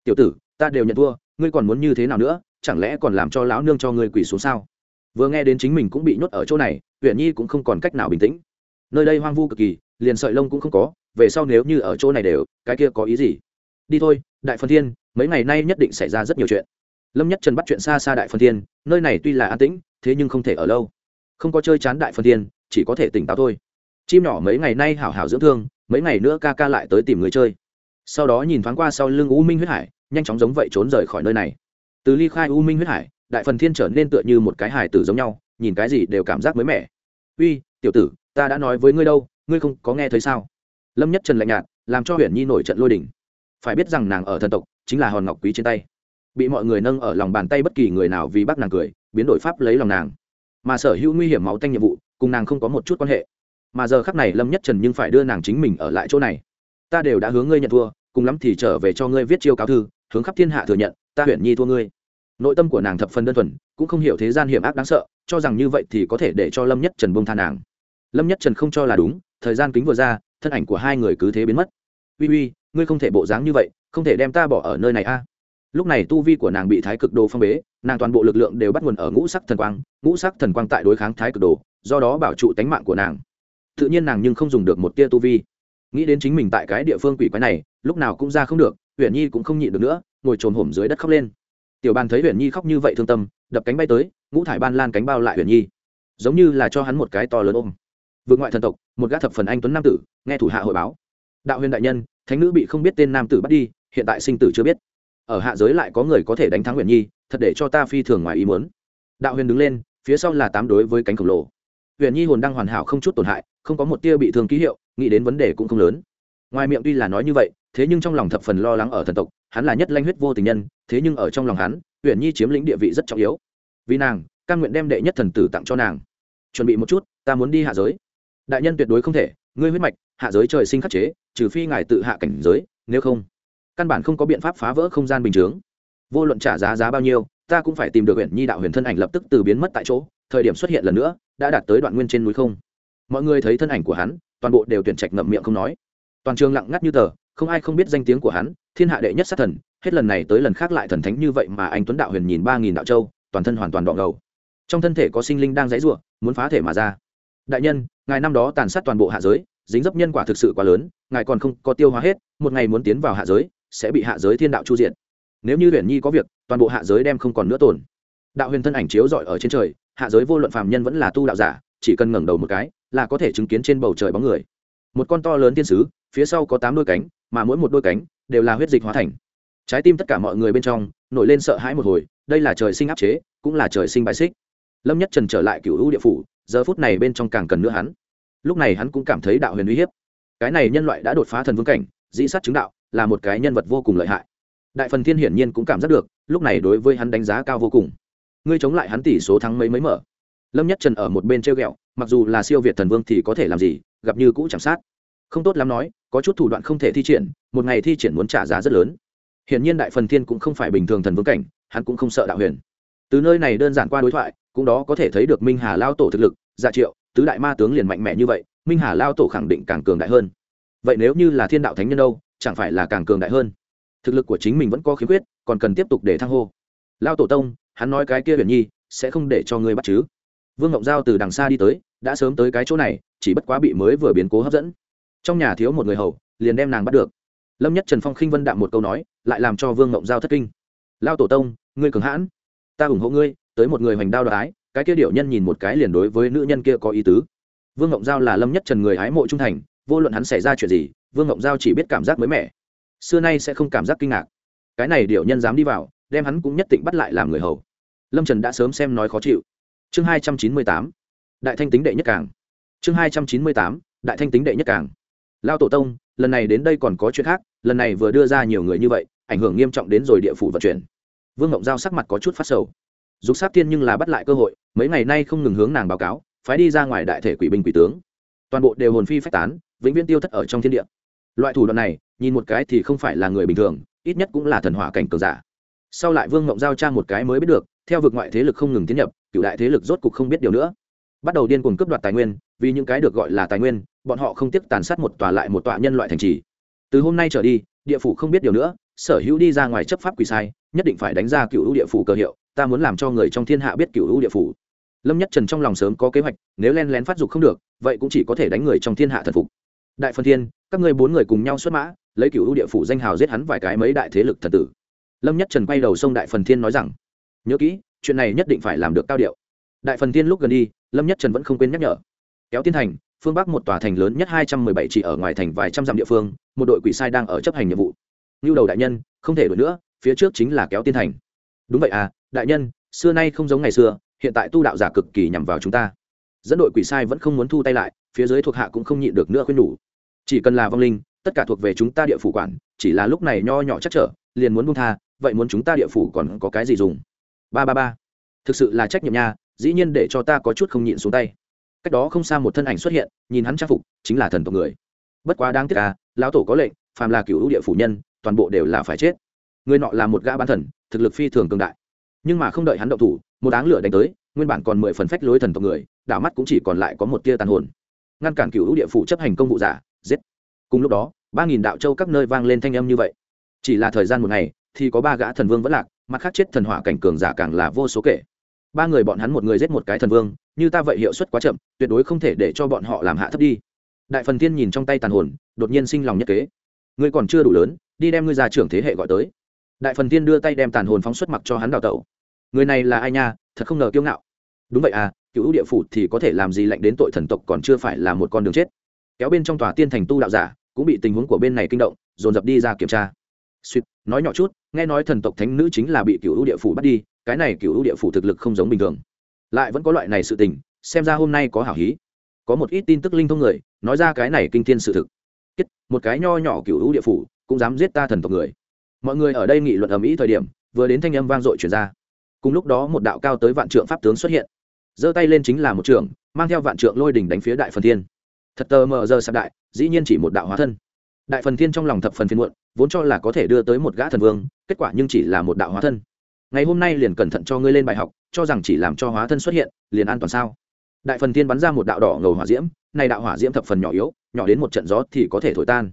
Tiểu tử, ta đều nhận thua, ngươi còn muốn như thế nào nữa? Chẳng lẽ còn làm cho lão nương cho ngươi quỳ xuống sao? vừa nghe đến chính mình cũng bị nhốt ở chỗ này huyện nhi cũng không còn cách nào bình tĩnh. Nơi đây hoang vu cực kỳ, liền sợi lông cũng không có, về sau nếu như ở chỗ này đều, cái kia có ý gì? Đi thôi, đại phần thiên, mấy ngày nay nhất định xảy ra rất nhiều chuyện. Lâm nhất trần bắt chuyện xa xa đại phần thiên, nơi này tuy là an tĩnh, thế nhưng không thể ở lâu. Không có chơi chán đại phần thiên, chỉ có thể tỉnh táo thôi. Chim nhỏ mấy ngày nay hảo hảo dưỡng thương, mấy ngày nữa ca ca lại tới tìm người chơi. Sau đó nhìn thoáng qua sau lưng u minh huyết hải, nhanh chóng giống vậy trốn rời khỏi nơi này. Từ ly khai u minh huyết hải đại phần thiên trở nên tựa như một cái hài tử giống nhau, nhìn cái gì đều cảm giác mới mẻ. Uy, tiểu tử, ta đã nói với ngươi đâu, ngươi không có nghe thấy sao? Lâm nhất trần lạnh nhạt, làm cho huyền nhi nổi trận lôi đình. Phải biết rằng nàng ở thần tộc, chính là hòn ngọc quý trên tay. Bị mọi người nâng ở lòng bàn tay bất kỳ người nào vì bắt nàng cười, biến đổi pháp lấy lòng nàng. Mà sở hữu nguy hiểm máu tanh nhiệm vụ, cùng nàng không có một chút quan hệ. Mà giờ khắc này lâm nhất trần nhưng phải đưa nàng chính mình ở lại chỗ này. Ta đều đã hướng ngươi nhận thua, cùng lắm thì trở về cho ngươi viết chiêu cáo thư, hướng khắp thiên hạ thừa nhận, ta huyền nhi thua ngươi nội tâm của nàng thập phần đơn thuần, cũng không hiểu thế gian hiểm ác đáng sợ, cho rằng như vậy thì có thể để cho lâm nhất trần bông tha nàng. Lâm nhất trần không cho là đúng, thời gian kính vừa ra, thân ảnh của hai người cứ thế biến mất. Uy uy, ngươi không thể bộ dáng như vậy, không thể đem ta bỏ ở nơi này a. Lúc này tu vi của nàng bị thái cực đồ phong bế, nàng toàn bộ lực lượng đều bắt nguồn ở ngũ sắc thần quang, ngũ sắc thần quang tại đối kháng thái cực đồ, do đó bảo trụ tánh mạng của nàng. Tự nhiên nàng nhưng không dùng được một tia tu vi. Nghĩ đến chính mình tại cái địa phương quỷ quái này, lúc nào cũng ra không được huyện nhi cũng không nhịn được nữa, ngồi trồm hổm dưới đất khóc lên tiểu bàn thấy huyền nhi khóc như vậy thương tâm, đập cánh bay tới, ngũ thải ban lan cánh bao lại huyền nhi. Giống như là cho hắn một cái to lớn ôm. Vượt ngoại thần tộc, một gã thập phần anh tuấn nam tử, nghe thủ hạ hội báo. Đạo huyền đại nhân, thánh nữ bị không biết tên nam tử bắt đi, hiện tại sinh tử chưa biết. Ở hạ giới lại có người có thể đánh thắng huyền nhi, thật để cho ta phi thường ngoài ý muốn. Đạo huyền đứng lên, phía sau là tám đối với cánh khổng lồ. Huyền nhi hồn đang hoàn hảo không chút tổn hại, không có một tia bị thương ký hiệu, nghĩ đến vấn đề cũng không lớn. Ngoài miệng tuy là nói như vậy, thế nhưng trong lòng thập phần lo lắng ở thần tộc hắn là nhất lanh huyết vô tình nhân, thế nhưng ở trong lòng hắn huyền nhi chiếm lĩnh địa vị rất trọng yếu. Vì nàng căn nguyện đem đệ nhất thần tử tặng cho nàng. Chuẩn bị một chút, ta muốn đi hạ giới. Đại nhân tuyệt đối không thể, ngươi huyết mạch, hạ giới trời sinh khắc chế, trừ phi ngài tự hạ cảnh giới, nếu không, căn bản không có biện pháp phá vỡ không gian bình chướng. Vô luận trả giá giá bao nhiêu, ta cũng phải tìm được huyện nhi đạo huyền thân ảnh lập tức từ biến mất tại chỗ, thời điểm xuất hiện lần nữa, đã đạt tới đoạn nguyên trên núi không. Mọi người thấy thân ảnh của hắn, toàn bộ đều tuyển trạch ngậm miệng không nói. Toàn trường lặng ngắt như tờ, không ai không biết danh tiếng của hắn thiên hạ đệ nhất sát thần, hết lần này tới lần khác lại thần thánh như vậy mà anh tuấn đạo huyền nhìn ba nghìn đạo châu, toàn thân hoàn toàn đỏ ngầu. Trong thân thể có sinh linh đang dãy ruộng muốn phá thể mà ra. Đại nhân, ngài năm đó tàn sát toàn bộ hạ giới, dính dấp nhân quả thực sự quá lớn, ngài còn không có tiêu hóa hết, một ngày muốn tiến vào hạ giới, sẽ bị hạ giới thiên đạo chu diện nếu như huyền nhi có việc, toàn bộ hạ giới đem không còn nữa tồn. Đạo huyền thân ảnh chiếu rọi ở trên trời, hạ giới vô luận phàm nhân vẫn là tu đạo giả, chỉ cần ngẩng đầu một cái, là có thể chứng kiến trên bầu trời bóng người. Một con to lớn thiên sứ, phía sau có tám đôi cánh, mà mỗi một đôi cánh đều là huyết dịch hóa thành. Trái tim tất cả mọi người bên trong, nổi lên sợ hãi một hồi, đây là trời sinh áp chế, cũng là trời sinh bài xích. Lâm nhất trần trở lại cửu hữu địa phủ, giờ phút này bên trong càng cần nữa hắn. Lúc này hắn cũng cảm thấy đạo huyền uy hiếp. Cái này nhân loại đã đột phá thần vương cảnh, dĩ sát chứng đạo, là một cái nhân vật vô cùng lợi hại. Đại phần thiên hiển nhiên cũng cảm giác được, lúc này đối với hắn đánh giá cao vô cùng. Ngươi chống lại hắn tỷ số thắng mấy mấy mở. Lâm nhất trần ở một bên treo ghẹo, mặc dù là siêu việt thần vương thì có thể làm gì, gặp như cũ chạm sát. Không tốt lắm nói có chút thủ đoạn không thể thi triển, một ngày thi triển muốn trả giá rất lớn. Hiển nhiên đại phần thiên cũng không phải bình thường thần vương cảnh, hắn cũng không sợ đạo huyền. Từ nơi này đơn giản qua đối thoại, cũng đó có thể thấy được minh hà lao tổ thực lực dạ triệu, tứ đại ma tướng liền mạnh mẽ như vậy, minh hà lao tổ khẳng định càng cường đại hơn. Vậy nếu như là thiên đạo thánh nhân đâu, chẳng phải là càng cường đại hơn? Thực lực của chính mình vẫn có khiếm khuyết, còn cần tiếp tục để thăng hô. Lao tổ tông, hắn nói cái kia huyền nhi, sẽ không để cho ngươi bắt chứ vương ngọc giao từ đằng xa đi tới, đã sớm tới cái chỗ này, chỉ bất quá bị mới vừa biến cố hấp dẫn trong nhà thiếu một người hầu, liền đem nàng bắt được. Lâm nhất trần phong khinh vân đạm một câu nói, lại làm cho vương ngộng giao thất kinh. Lao tổ tông, ngươi cường hãn. Ta ủng hộ ngươi, tới một người hoành đao đoái cái kia điệu nhân nhìn một cái liền đối với nữ nhân kia có ý tứ. Vương ngộng giao là lâm nhất trần người hái mộ trung thành, vô luận hắn xảy ra chuyện gì, vương ngộng giao chỉ biết cảm giác mới mẻ. Xưa nay sẽ không cảm giác kinh ngạc. Cái này điệu nhân dám đi vào, đem hắn cũng nhất định bắt lại làm người hầu. Lâm trần đã sớm xem nói khó chịu. Chương hai trăm chín mươi tám, đại thanh tính đệ nhất càng. Chương hai trăm chín mươi tám, đại thanh tính đệ nhất càng lao tổ tông, lần này đến đây còn có chuyện khác, lần này vừa đưa ra nhiều người như vậy, ảnh hưởng nghiêm trọng đến rồi địa phủ vận chuyển. Vương ngộng giao sắc mặt có chút phát sầu. Dục sát tiên nhưng là bắt lại cơ hội, mấy ngày nay không ngừng hướng nàng báo cáo, phái đi ra ngoài đại thể quỷ binh quỷ tướng. Toàn bộ đều hồn phi phách tán, vĩnh viễn tiêu thất ở trong thiên địa. Loại thủ đoạn này, nhìn một cái thì không phải là người bình thường, ít nhất cũng là thần hỏa cảnh cường giả. Sau lại vương ngộng giao trang một cái mới biết được, theo vực ngoại thế lực không ngừng tiến nhập, cựu đại thế lực rốt cục không biết điều nữa bắt đầu điên cuồng cướp đoạt tài nguyên, vì những cái được gọi là tài nguyên, bọn họ không tiếc tàn sát một tòa lại một tòa nhân loại thành trì. Từ hôm nay trở đi, địa phủ không biết điều nữa, sở hữu đi ra ngoài chấp pháp quỷ sai, nhất định phải đánh ra cựu hữu địa phủ cơ hiệu, ta muốn làm cho người trong thiên hạ biết cựu hữu địa phủ. Lâm nhất trần trong lòng sớm có kế hoạch, nếu len lén phát dục không được, vậy cũng chỉ có thể đánh người trong thiên hạ thần phục. Đại phân thiên, các ngươi bốn người cùng nhau xuất mã, lấy cựu hữu địa phủ danh hào giết hắn vài cái mấy đại thế lực thần tử. Lâm nhất trần quay đầu sông đại phần thiên nói rằng, nhớ kỹ, chuyện này nhất định phải làm được cao điệu đại phần tiên lúc gần đi, lâm nhất trần vẫn không quên nhắc nhở. Kéo tiên thành, phương bắc một tòa thành lớn nhất hai trăm mười bảy chỉ ở ngoài thành vài trăm dặm địa phương, một đội quỷ sai đang ở chấp hành nhiệm vụ. Như đầu đại nhân, không thể đổi nữa, phía trước chính là kéo tiên thành. Đúng vậy à đại nhân, xưa nay không giống ngày xưa, hiện tại tu đạo giả cực kỳ nhằm vào chúng ta. Dẫn đội quỷ sai vẫn không muốn thu tay lại, phía dưới thuộc hạ cũng không nhịn được nữa khuyên đủ. chỉ cần là vong linh, tất cả thuộc về chúng ta địa phủ quản, chỉ là lúc này nho nhỏ chắc trở, liền muốn buông tha, vậy muốn chúng ta địa phủ còn có cái gì dùng? Ba ba ba. Thực sự là trách nhiệm nha dĩ nhiên để cho ta có chút không nhịn xuống tay. Cách đó không xa một thân ảnh xuất hiện, nhìn hắn trang phục, chính là thần tộc người. Bất quá đáng tiếc à lão tổ có lệnh, phàm là cựu địa phủ nhân, toàn bộ đều là phải chết. Người nọ là một gã bán thần, thực lực phi thường cường đại. Nhưng mà không đợi hắn động thủ, một áng lửa đánh tới, nguyên bản còn mười phần phách lối thần tộc người, đảo mắt cũng chỉ còn lại có một tia tàn hồn. Ngăn cản cựu địa phủ chấp hành công vụ giả, giết. Cùng lúc đó, ba nghìn đạo châu các nơi vang lên thanh âm như vậy. Chỉ là thời gian một ngày, thì có ba gã thần vương vẫn lạc, mặt khác chết thần hỏa cảnh cường giả càng là vô số kể ba người bọn hắn một người giết một cái thần vương, như ta vậy hiệu suất quá chậm, tuyệt đối không thể để cho bọn họ làm hạ thấp đi. Đại phần thiên nhìn trong tay tàn hồn, đột nhiên sinh lòng nhất kế. Ngươi còn chưa đủ lớn, đi đem ngươi ra trưởng thế hệ gọi tới. Đại phần thiên đưa tay đem tàn hồn phóng xuất mặc cho hắn đào tẩu. Người này là ai nha, thật không ngờ kiêu ngạo. Đúng vậy à cựu ưu địa phủ thì có thể làm gì lạnh đến tội thần tộc còn chưa phải là một con đường chết. Kéo bên trong tòa tiên thành tu đạo giả, cũng bị tình huống của bên này kinh động, dồn dập đi ra kiểm tra. Suýt, nói nhỏ chút, nghe nói thần tộc thánh nữ chính là bị cựu ưu địa phủ bắt đi cái này cựu ưu địa phủ thực lực không giống bình thường. Lại vẫn có loại này sự tình, xem ra hôm nay có hảo hí. Có một ít tin tức linh thông người, nói ra cái này kinh thiên sự thực. Kết một cái nho nhỏ cựu ưu địa phủ cũng dám giết ta thần tộc người. Mọi người ở đây nghị luận ầm ĩ thời điểm, vừa đến thanh âm vang dội chuyển ra. Cùng lúc đó một đạo cao tới vạn trượng pháp tướng xuất hiện. Giơ tay lên chính là một trường mang theo vạn trượng lôi đỉnh đánh phía đại phần thiên. Thật tờ mờ giờ sạp đại, dĩ nhiên chỉ một đạo hóa thân. Đại phần thiên trong lòng thập phần phiên muộn, vốn cho là có thể đưa tới một gã thần vương, kết quả nhưng chỉ là một đạo hóa thân ngày hôm nay liền cẩn thận cho ngươi lên bài học, cho rằng chỉ làm cho hóa thân xuất hiện, liền an toàn sao? Đại phần tiên bắn ra một đạo đỏ ngầu hỏa diễm, này đạo hỏa diễm thập phần nhỏ yếu, nhỏ đến một trận gió thì có thể thổi tan.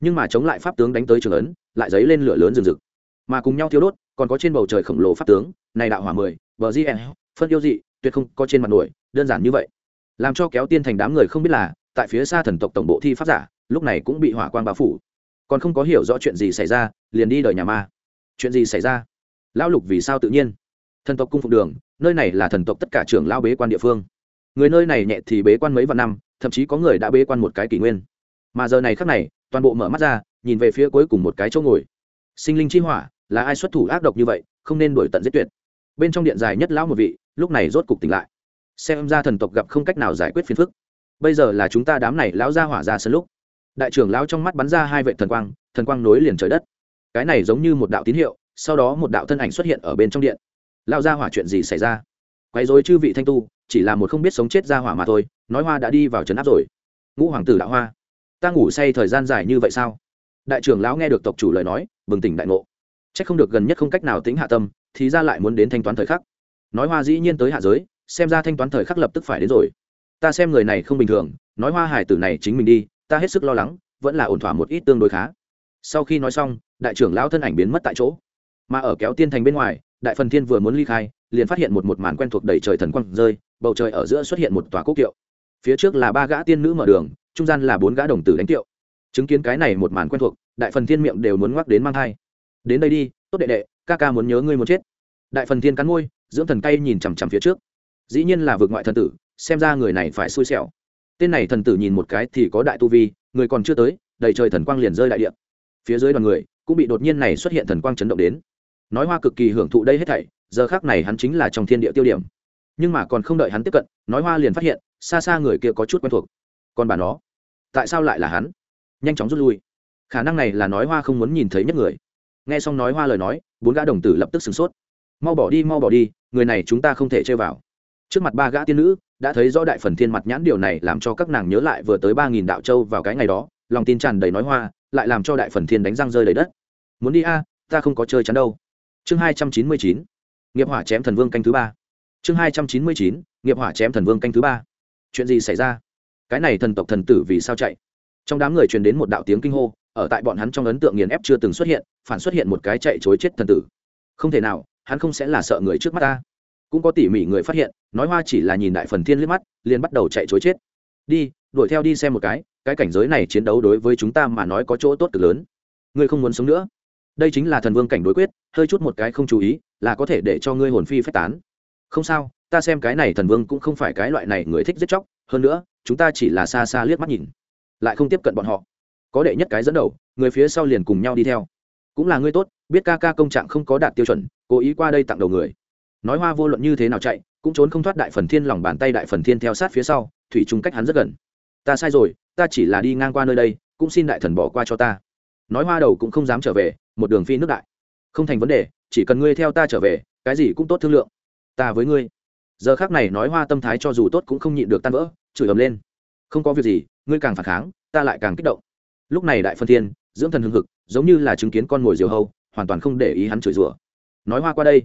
Nhưng mà chống lại pháp tướng đánh tới trường ấn, lại dấy lên lửa lớn rừng rực. Mà cùng nhau thiếu đốt, còn có trên bầu trời khổng lồ pháp tướng, này đạo hỏa mười, bờ gn phân yêu dị, tuyệt không có trên mặt nổi, đơn giản như vậy. Làm cho kéo tiên thành đám người không biết là, tại phía xa thần tộc tổng bộ thi pháp giả, lúc này cũng bị hỏa quang bao phủ. Còn không có hiểu rõ chuyện gì xảy ra, liền đi đời nhà ma. Chuyện gì xảy ra? lão lục vì sao tự nhiên? Thần tộc cung phục đường, nơi này là thần tộc tất cả trưởng lao bế quan địa phương. Người nơi này nhẹ thì bế quan mấy vạn năm, thậm chí có người đã bế quan một cái kỷ nguyên. Mà giờ này khác này, toàn bộ mở mắt ra, nhìn về phía cuối cùng một cái chỗ ngồi. Sinh linh chi hỏa, là ai xuất thủ ác độc như vậy, không nên đuổi tận giết tuyệt. Bên trong điện dài nhất lão một vị, lúc này rốt cục tỉnh lại. Xem ra thần tộc gặp không cách nào giải quyết phiền phức. Bây giờ là chúng ta đám này lão ra hỏa ra sân lúc. Đại trưởng lão trong mắt bắn ra hai vệ thần quang thần quang nối liền trời đất. Cái này giống như một đạo tín hiệu sau đó một đạo thân ảnh xuất hiện ở bên trong điện. Lao ra hỏa chuyện gì xảy ra? Quấy dối chư vị thanh tu, chỉ là một không biết sống chết ra hỏa mà thôi, nói hoa đã đi vào trấn áp rồi. Ngũ hoàng tử đạo hoa, ta ngủ say thời gian dài như vậy sao? Đại trưởng lão nghe được tộc chủ lời nói, bừng tỉnh đại ngộ. C h ắ c không được gần nhất không cách nào tính hạ tâm, thì ra lại muốn đến thanh toán thời khắc. Nói hoa dĩ nhiên tới hạ giới, xem ra thanh toán thời khắc lập tức phải đến rồi. Ta xem người này không bình thường, nói hoa hải tử này chính mình đi, ta hết sức lo lắng, vẫn là ổn thỏa một ít tương đối khá. Sau khi nói xong, đại trưởng lão thân ảnh biến mất tại chỗ mà ở kéo tiên thành bên ngoài, đại phần thiên vừa muốn ly khai, liền phát hiện một một màn quen thuộc đầy trời thần quang rơi, bầu trời ở giữa xuất hiện một tòa quốc kiệu. Phía trước là ba gã tiên nữ mở đường, trung gian là bốn gã đồng tử đánh kiệu. Chứng kiến cái này một màn quen thuộc, đại phần thiên miệng đều muốn ngoắc đến mang thai. Đến đây đi, tốt đệ đệ, ca ca muốn nhớ ngươi muốn chết. Đại phần thiên cắn môi, dưỡng thần cay nhìn chằm chằm phía trước. Dĩ nhiên là vượt ngoại thần tử, xem ra người này phải xui xẻo. Tên này thần tử nhìn một cái thì có đại tu vi, người còn chưa tới, đầy trời thần quang liền rơi đại điện phía dưới đoàn người cũng bị đột nhiên này xuất hiện thần quang chấn động đến nói hoa cực kỳ hưởng thụ đây hết thảy, giờ khác này hắn chính là trong thiên địa tiêu điểm. Nhưng mà còn không đợi hắn tiếp cận, nói hoa liền phát hiện, xa xa người kia có chút quen thuộc. Còn bà nó, tại sao lại là hắn? Nhanh chóng rút lui. Khả năng này là nói hoa không muốn nhìn thấy nhất người. Nghe xong nói hoa lời nói, bốn gã đồng tử lập tức sửng sốt. Mau bỏ đi, mau bỏ đi, người này chúng ta không thể chơi vào. Trước mặt ba gã tiên nữ, đã thấy rõ đại phần thiên mặt nhãn điều này làm cho các nàng nhớ lại vừa tới ba nghìn đạo châu vào cái ngày đó, lòng tin tràn đầy nói hoa, lại làm cho đại phần thiên đánh răng rơi đầy đất. Muốn đi a, ta không có chơi chắn đâu chương hai trăm chín mươi chín, nghiệp hỏa chém thần vương canh thứ ba. Chương hai trăm chín mươi chín, nghiệp hỏa chém thần vương canh thứ ba. Chuyện gì xảy ra? Cái này thần tộc thần tử vì sao chạy? Trong đám người truyền đến một đạo tiếng kinh hô, ở tại bọn hắn trong ấn tượng nghiền ép chưa từng xuất hiện, phản xuất hiện một cái chạy chối chết thần tử. Không thể nào, hắn không sẽ là sợ người trước mắt ta. Cũng có tỉ mỉ người phát hiện, nói hoa chỉ là nhìn đại phần thiên liếc mắt, liền bắt đầu chạy chối chết. Đi, đuổi theo đi xem một cái cái cảnh giới này chiến đấu đối với chúng ta mà nói có chỗ tốt cực lớn. Ngươi không muốn sống nữa đây chính là thần vương cảnh đối quyết, hơi chút một cái không chú ý, là có thể để cho ngươi hồn phi phách tán. Không sao, ta xem cái này thần vương cũng không phải cái loại này người thích giết chóc, hơn nữa, chúng ta chỉ là xa xa liếc mắt nhìn, lại không tiếp cận bọn họ. Có đệ nhất cái dẫn đầu, người phía sau liền cùng nhau đi theo. Cũng là ngươi tốt, biết ca ca công trạng không có đạt tiêu chuẩn, cố ý qua đây tặng đầu người. Nói hoa vô luận như thế nào chạy, cũng trốn không thoát đại phần thiên lòng bàn tay đại phần thiên theo sát phía sau, thủy chung cách hắn rất gần. Ta sai rồi, ta chỉ là đi ngang qua nơi đây, cũng xin đại thần bỏ qua cho ta nói hoa đầu cũng không dám trở về, một đường phi nước đại. Không thành vấn đề, chỉ cần ngươi theo ta trở về, cái gì cũng tốt thương lượng. Ta với ngươi. Giờ khác này nói hoa tâm thái cho dù tốt cũng không nhịn được tan vỡ, chửi ầm lên. Không có việc gì, ngươi càng phản kháng, ta lại càng kích động. Lúc này đại phân thiên, dưỡng thần hưng hực, giống như là chứng kiến con ngồi diều hâu, hoàn toàn không để ý hắn chửi rủa. Nói hoa qua đây,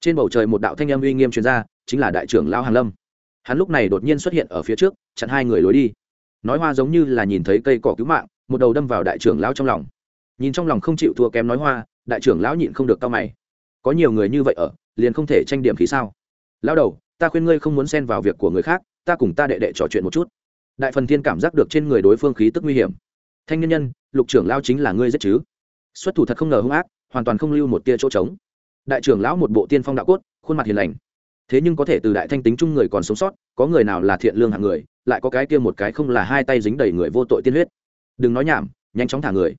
trên bầu trời một đạo thanh âm uy nghiêm chuyên gia chính là đại trưởng lao hàn lâm. Hắn lúc này đột nhiên xuất hiện ở phía trước, chặn hai người lối đi. Nói hoa giống như là nhìn thấy cây cỏ cứu mạng, một đầu đâm vào đại trưởng lao trong lòng nhìn trong lòng không chịu thua kém nói hoa, đại trưởng lão nhịn không được tao mày. Có nhiều người như vậy ở, liền không thể tranh điểm khí sao? Lão đầu, ta khuyên ngươi không muốn xen vào việc của người khác, ta cùng ta đệ đệ trò chuyện một chút. Đại phần thiên cảm giác được trên người đối phương khí tức nguy hiểm. Thanh nhân nhân, lục trưởng lao chính là ngươi giết chứ? Xuất thủ thật không ngờ hung ác, hoàn toàn không lưu một tia chỗ trống. Đại trưởng lão một bộ tiên phong đạo cốt, khuôn mặt hiền lành. Thế nhưng có thể từ đại thanh tính chung người còn sống sót, có người nào là thiện lương hạng người, lại có cái kia một cái không là hai tay dính đầy người vô tội tiên huyết. Đừng nói nhảm, nhanh chóng thả người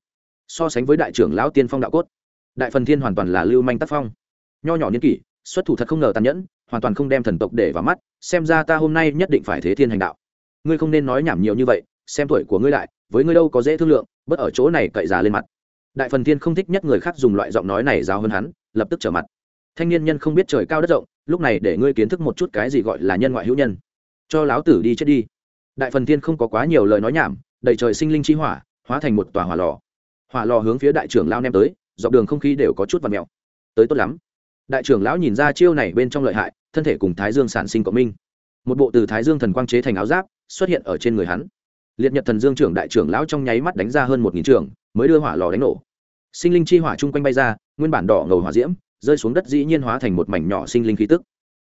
so sánh với đại trưởng lão tiên phong đạo cốt. Đại phần thiên hoàn toàn là lưu manh tác phong. Nho nhỏ niên kỷ, xuất thủ thật không ngờ tàn nhẫn, hoàn toàn không đem thần tộc để vào mắt, xem ra ta hôm nay nhất định phải thế thiên hành đạo. Ngươi không nên nói nhảm nhiều như vậy, xem tuổi của ngươi lại với ngươi đâu có dễ thương lượng bất ở chỗ này cậy già lên mặt. Đại phần thiên không thích nhất người khác dùng loại giọng nói này giáo hơn hắn, lập tức trở mặt. Thanh niên nhân không biết trời cao đất rộng, lúc này để ngươi kiến thức một chút cái gì gọi là nhân ngoại hữu nhân. Cho láo tử đi chết đi. Đại phần thiên không có quá nhiều lời nói nhảm, đầy trời sinh linh chi hỏa, hóa thành một tòa hỏa lò hỏa lò hướng phía đại trưởng lão ném tới dọc đường không khí đều có chút và mèo. Tới tốt lắm. Đại trưởng lão nhìn ra chiêu này bên trong lợi hại thân thể cùng thái dương sản sinh cộng minh. Một bộ từ thái dương thần quang chế thành áo giáp xuất hiện ở trên người hắn. Liệt nhật thần dương trưởng đại trưởng lão trong nháy mắt đánh ra hơn một nghìn trường, mới đưa hỏa lò đánh nổ. Sinh linh chi hỏa chung quanh bay ra nguyên bản đỏ ngầu hỏa diễm rơi xuống đất dĩ nhiên hóa thành một mảnh nhỏ sinh linh khí tức.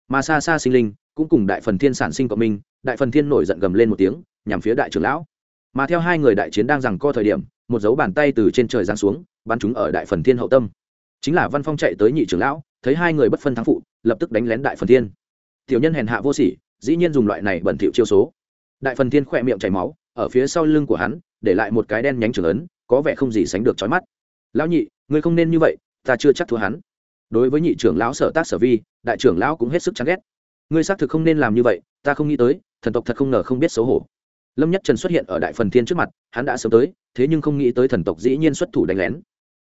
Mà xa xa sinh linh cũng cùng đại phần thiên sản sinh cộng minh đại phần thiên nổi giận gầm lên một tiếng nhằm phía đại trưởng lão mà theo hai người đại chiến đang rằng co thời điểm, một dấu bàn tay từ trên trời giáng xuống, bắn chúng ở đại phần thiên hậu tâm. Chính là văn phong chạy tới nhị trưởng lão, thấy hai người bất phân thắng phụ, lập tức đánh lén đại phần thiên. Tiểu nhân hèn hạ vô sỉ, dĩ nhiên dùng loại này bẩn thỉu chiêu số. Đại phần thiên khỏe miệng chảy máu, ở phía sau lưng của hắn, để lại một cái đen nhánh trưởng ấn, có vẻ không gì sánh được trói mắt. Lão nhị, ngươi không nên như vậy, ta chưa chắc thua hắn. Đối với nhị trưởng lão sở tác sở vi, đại trưởng lão cũng hết sức chán ghét. Ngươi xác thực không nên làm như vậy, ta không nghĩ tới, thần tộc thật không ngờ không biết xấu hổ lâm nhất trần xuất hiện ở đại phần thiên trước mặt, hắn đã sớm tới, thế nhưng không nghĩ tới thần tộc dĩ nhiên xuất thủ đánh lén.